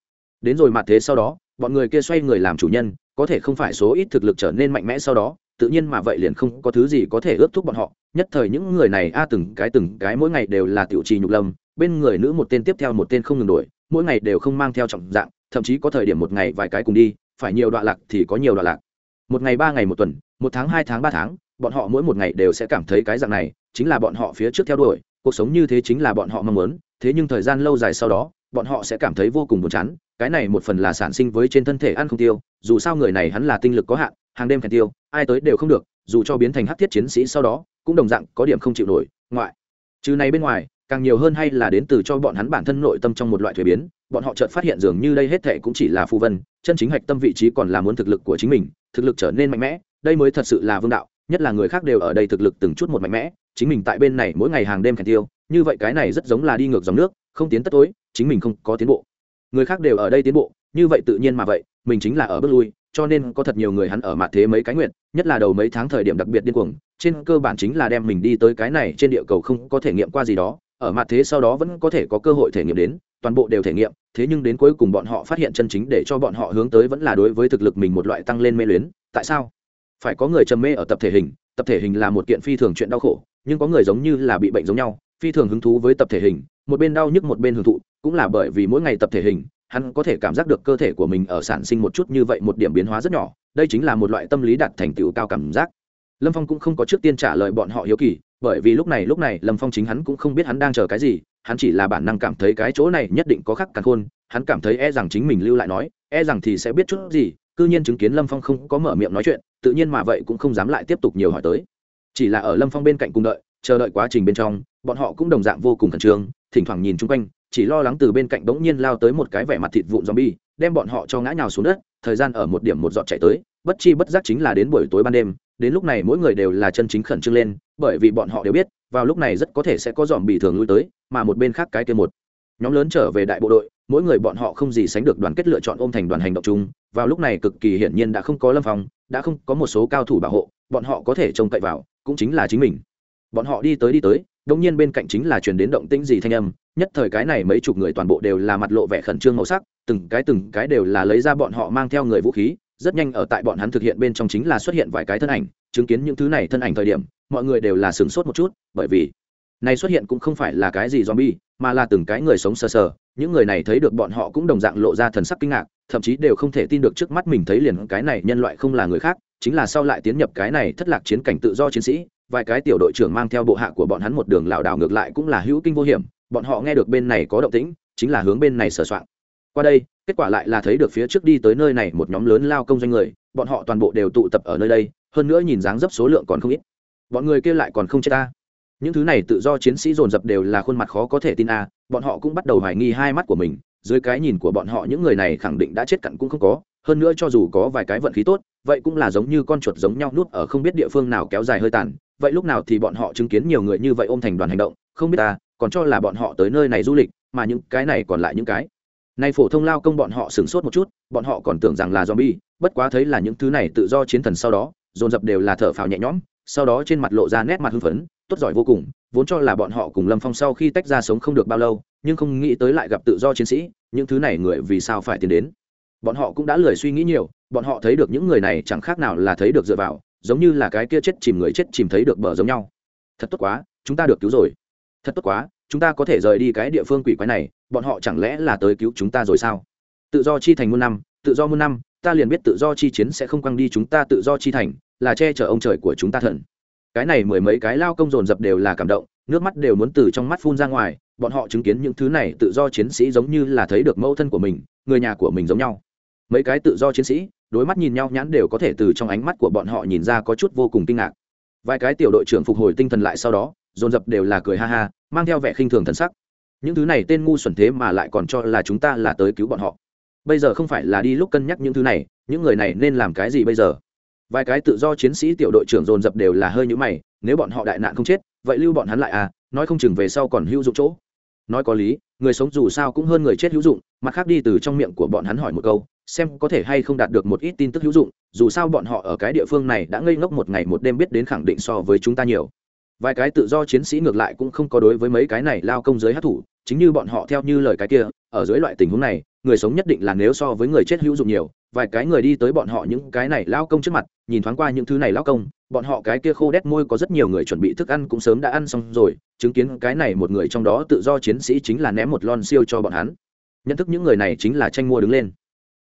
đến rồi mặt thế sau đó, bọn người kia xoay người làm chủ nhân, có thể không phải số ít thực lực trở nên mạnh mẽ sau đó, tự nhiên mà vậy liền không có thứ gì có thể ướt thúc bọn họ. Nhất thời những người này, a, từng cái từng cái mỗi ngày đều là tiểu trì nhục lâm, bên người nữ một tên tiếp theo một tên không ngừng đổi mỗi ngày đều không mang theo trọng dạng, thậm chí có thời điểm một ngày vài cái cùng đi, phải nhiều đoạn lạc thì có nhiều đoạn lạc. Một ngày ba ngày một tuần, một tháng hai tháng ba tháng, bọn họ mỗi một ngày đều sẽ cảm thấy cái dạng này, chính là bọn họ phía trước theo đuổi, cuộc sống như thế chính là bọn họ mong muốn, thế nhưng thời gian lâu dài sau đó bọn họ sẽ cảm thấy vô cùng buồn chán, cái này một phần là sản sinh với trên thân thể ăn không tiêu, dù sao người này hắn là tinh lực có hạn, hàng đêm kèn tiêu, ai tới đều không được, dù cho biến thành hắc thiết chiến sĩ sau đó, cũng đồng dạng có điểm không chịu nổi, ngoại. Trừ này bên ngoài, càng nhiều hơn hay là đến từ cho bọn hắn bản thân nội tâm trong một loại thuế biến, bọn họ chợt phát hiện dường như đây hết thệ cũng chỉ là phù vân, chân chính hạch tâm vị trí còn là muốn thực lực của chính mình, thực lực trở nên mạnh mẽ, đây mới thật sự là vương đạo, nhất là người khác đều ở đây thực lực từng chút một mạnh mẽ, chính mình tại bên này mỗi ngày hàng đêm kèn tiêu, như vậy cái này rất giống là đi ngược dòng nước không tiến tất tối, chính mình không có tiến bộ. Người khác đều ở đây tiến bộ, như vậy tự nhiên mà vậy, mình chính là ở bước lui, cho nên có thật nhiều người hắn ở mặt thế mấy cái nguyện, nhất là đầu mấy tháng thời điểm đặc biệt điên cuồng, trên cơ bản chính là đem mình đi tới cái này trên địa cầu không có thể nghiệm qua gì đó, ở mặt thế sau đó vẫn có thể có cơ hội thể nghiệm đến, toàn bộ đều thể nghiệm, thế nhưng đến cuối cùng bọn họ phát hiện chân chính để cho bọn họ hướng tới vẫn là đối với thực lực mình một loại tăng lên mê luyến, tại sao? Phải có người trầm mê ở tập thể hình, tập thể hình là một kiện phi thường chuyện đau khổ nhưng có người giống như là bị bệnh giống nhau, phi thường hứng thú với tập thể hình, một bên đau nhức một bên hưởng thụ, cũng là bởi vì mỗi ngày tập thể hình, hắn có thể cảm giác được cơ thể của mình ở sản sinh một chút như vậy một điểm biến hóa rất nhỏ, đây chính là một loại tâm lý đạt thành tựu cao cảm giác. Lâm phong cũng không có trước tiên trả lời bọn họ hiếu kỳ, bởi vì lúc này lúc này lâm phong chính hắn cũng không biết hắn đang chờ cái gì, hắn chỉ là bản năng cảm thấy cái chỗ này nhất định có khắc càng khôn, hắn cảm thấy e rằng chính mình lưu lại nói e rằng thì sẽ biết chút gì c ư nhiên chứng kiến lâm phong không có mở miệng nói chuyện, tự nhiên mà vậy cũng không dám lại tiếp tục nhiều hỏi tới chỉ là ở lâm phong bên cạnh cùng đợi chờ đợi quá trình bên trong bọn họ cũng đồng dạng vô cùng khẩn trương thỉnh thoảng nhìn chung quanh chỉ lo lắng từ bên cạnh bỗng nhiên lao tới một cái vẻ mặt thịt vụn zombie, đem bọn họ cho ngã nhào xuống đất, thời gian ở một điểm một dọn chạy tới, bất chi bất giác chính là đến buổi tối ban đêm, đến lúc này mỗi người đều là chân chính khẩn trương lên, bởi vì bọn họ đều biết, vào lúc này rất có thể sẽ có zombie thường lui tới, mà một bên khác cái kia một nhóm lớn trở về đại bộ đội, mỗi người bọn họ không gì sánh được đoàn kết lựa chọn ôm thành đoàn hành động chung, vào lúc này cực kỳ hiển nhiên đã không có lâm phòng, đã không có một số cao thủ bảo hộ, bọn họ có thể trông cậy vào, cũng chính là chính mình. Bọn họ đi tới đi tới, đột nhiên bên cạnh chính là truyền đến động tĩnh gì thanh âm, nhất thời cái này mấy chục người toàn bộ đều là mặt lộ vẻ khẩn trương màu sắc từng cái từng cái đều là lấy ra bọn họ mang theo người vũ khí rất nhanh ở tại bọn hắn thực hiện bên trong chính là xuất hiện vài cái thân ảnh chứng kiến những thứ này thân ảnh thời điểm mọi người đều là sửng sốt một chút bởi vì này xuất hiện cũng không phải là cái gì zombie mà là từng cái người sống sờ sờ những người này thấy được bọn họ cũng đồng dạng lộ ra thần sắc kinh ngạc thậm chí đều không thể tin được trước mắt mình thấy liền cái này nhân loại không là người khác chính là sau lại tiến nhập cái này thất lạc chiến cảnh tự do chiến sĩ, vài cái tiểu đội trưởng mang theo bộ hạ của bọn hắn một đường lảo đảo ngược lại cũng là hữu kinh vô hiểm, bọn họ nghe được bên này có động tĩnh, chính là hướng bên này sửa soạn qua đây, kết quả lại là thấy được phía trước đi tới nơi này một nhóm lớn lao công doanh người, bọn họ toàn bộ đều tụ tập ở nơi đây, hơn nữa nhìn dáng dấp số lượng còn không ít. Bọn người kia lại còn không chết ta. Những thứ này tự do chiến sĩ dồn dập đều là khuôn mặt khó có thể tin a, bọn họ cũng bắt đầu hoài nghi hai mắt của mình, dưới cái nhìn của bọn họ những người này khẳng định đã chết cặn cũng không có, hơn nữa cho dù có vài cái vận khí tốt vậy cũng là giống như con chuột giống nhau nuốt ở không biết địa phương nào kéo dài hơi tàn, vậy lúc nào thì bọn họ chứng kiến nhiều người như vậy ôm thành đoàn hành động, không biết ta, còn cho là bọn họ tới nơi này du lịch, mà những cái này còn lại những cái. Này phổ thông lao công bọn họ sửng sốt một chút, bọn họ còn tưởng rằng là zombie, bất quá thấy là những thứ này tự do chiến thần sau đó, dồn dập đều là thở phào nhẹ nhõm, sau đó trên mặt lộ ra nét mặt hưng phấn, tốt giỏi vô cùng, vốn cho là bọn họ cùng lâm phong sau khi tách ra sống không được bao lâu, nhưng không nghĩ tới lại gặp tự do chiến sĩ, những thứ này người vì sao phải tiến đến. Bọn họ cũng đã lười suy nghĩ nhiều bọn họ thấy được những người này chẳng khác nào là thấy được dựa vào, giống như là cái kia chết chìm người chết chìm thấy được bờ giống nhau. Thật tốt quá, chúng ta được cứu rồi. Thật tốt quá, chúng ta có thể rời đi cái địa phương quỷ quái này, bọn họ chẳng lẽ là tới cứu chúng ta rồi sao? Tự do chi thành muôn năm, tự do muôn năm, ta liền biết tự do chi chiến sẽ không quăng đi chúng ta tự do chi thành, là che chở ông trời của chúng ta thần. Cái này mười mấy cái lao công dồn dập đều là cảm động, nước mắt đều muốn từ trong mắt phun ra ngoài, bọn họ chứng kiến những thứ này tự do chiến sĩ giống như là thấy được mẫu thân của mình, người nhà của mình giống nhau. Mấy cái tự do chiến sĩ đối mắt nhìn nhau nhãn đều có thể từ trong ánh mắt của bọn họ nhìn ra có chút vô cùng kinh ngạc. Vài cái tiểu đội trưởng phục hồi tinh thần lại sau đó, dồn dập đều là cười ha ha, mang theo vẻ khinh thường thân sắc. Những thứ này tên ngu xuẩn thế mà lại còn cho là chúng ta là tới cứu bọn họ. Bây giờ không phải là đi lúc cân nhắc những thứ này, những người này nên làm cái gì bây giờ? Vài cái tự do chiến sĩ tiểu đội trưởng dồn dập đều là hơi nhũ mày, nếu bọn họ đại nạn không chết, vậy lưu bọn hắn lại à? Nói không chừng về sau còn hữu dụng chỗ. Nói có lý, người sống dù sao cũng hơn người chết hữu dụng, mặt khác đi từ trong miệng của bọn hắn hỏi một câu xem có thể hay không đạt được một ít tin tức hữu dụng, dù sao bọn họ ở cái địa phương này đã ngây ngốc một ngày một đêm biết đến khẳng định so với chúng ta nhiều. Vài cái tự do chiến sĩ ngược lại cũng không có đối với mấy cái này lao công giới hát thủ chính như bọn họ theo như lời cái kia, ở dưới loại tình huống này, người sống nhất định là nếu so với người chết hữu dụng nhiều. Vài cái người đi tới bọn họ những cái này lao công trước mặt, nhìn thoáng qua những thứ này lao công, bọn họ cái kia khô đét môi có rất nhiều người chuẩn bị thức ăn cũng sớm đã ăn xong rồi, chứng kiến cái này một người trong đó tự do chiến sĩ chính là ném một lon siêu cho bọn hắn. Nhận thức những người này chính là tranh mua đứng lên.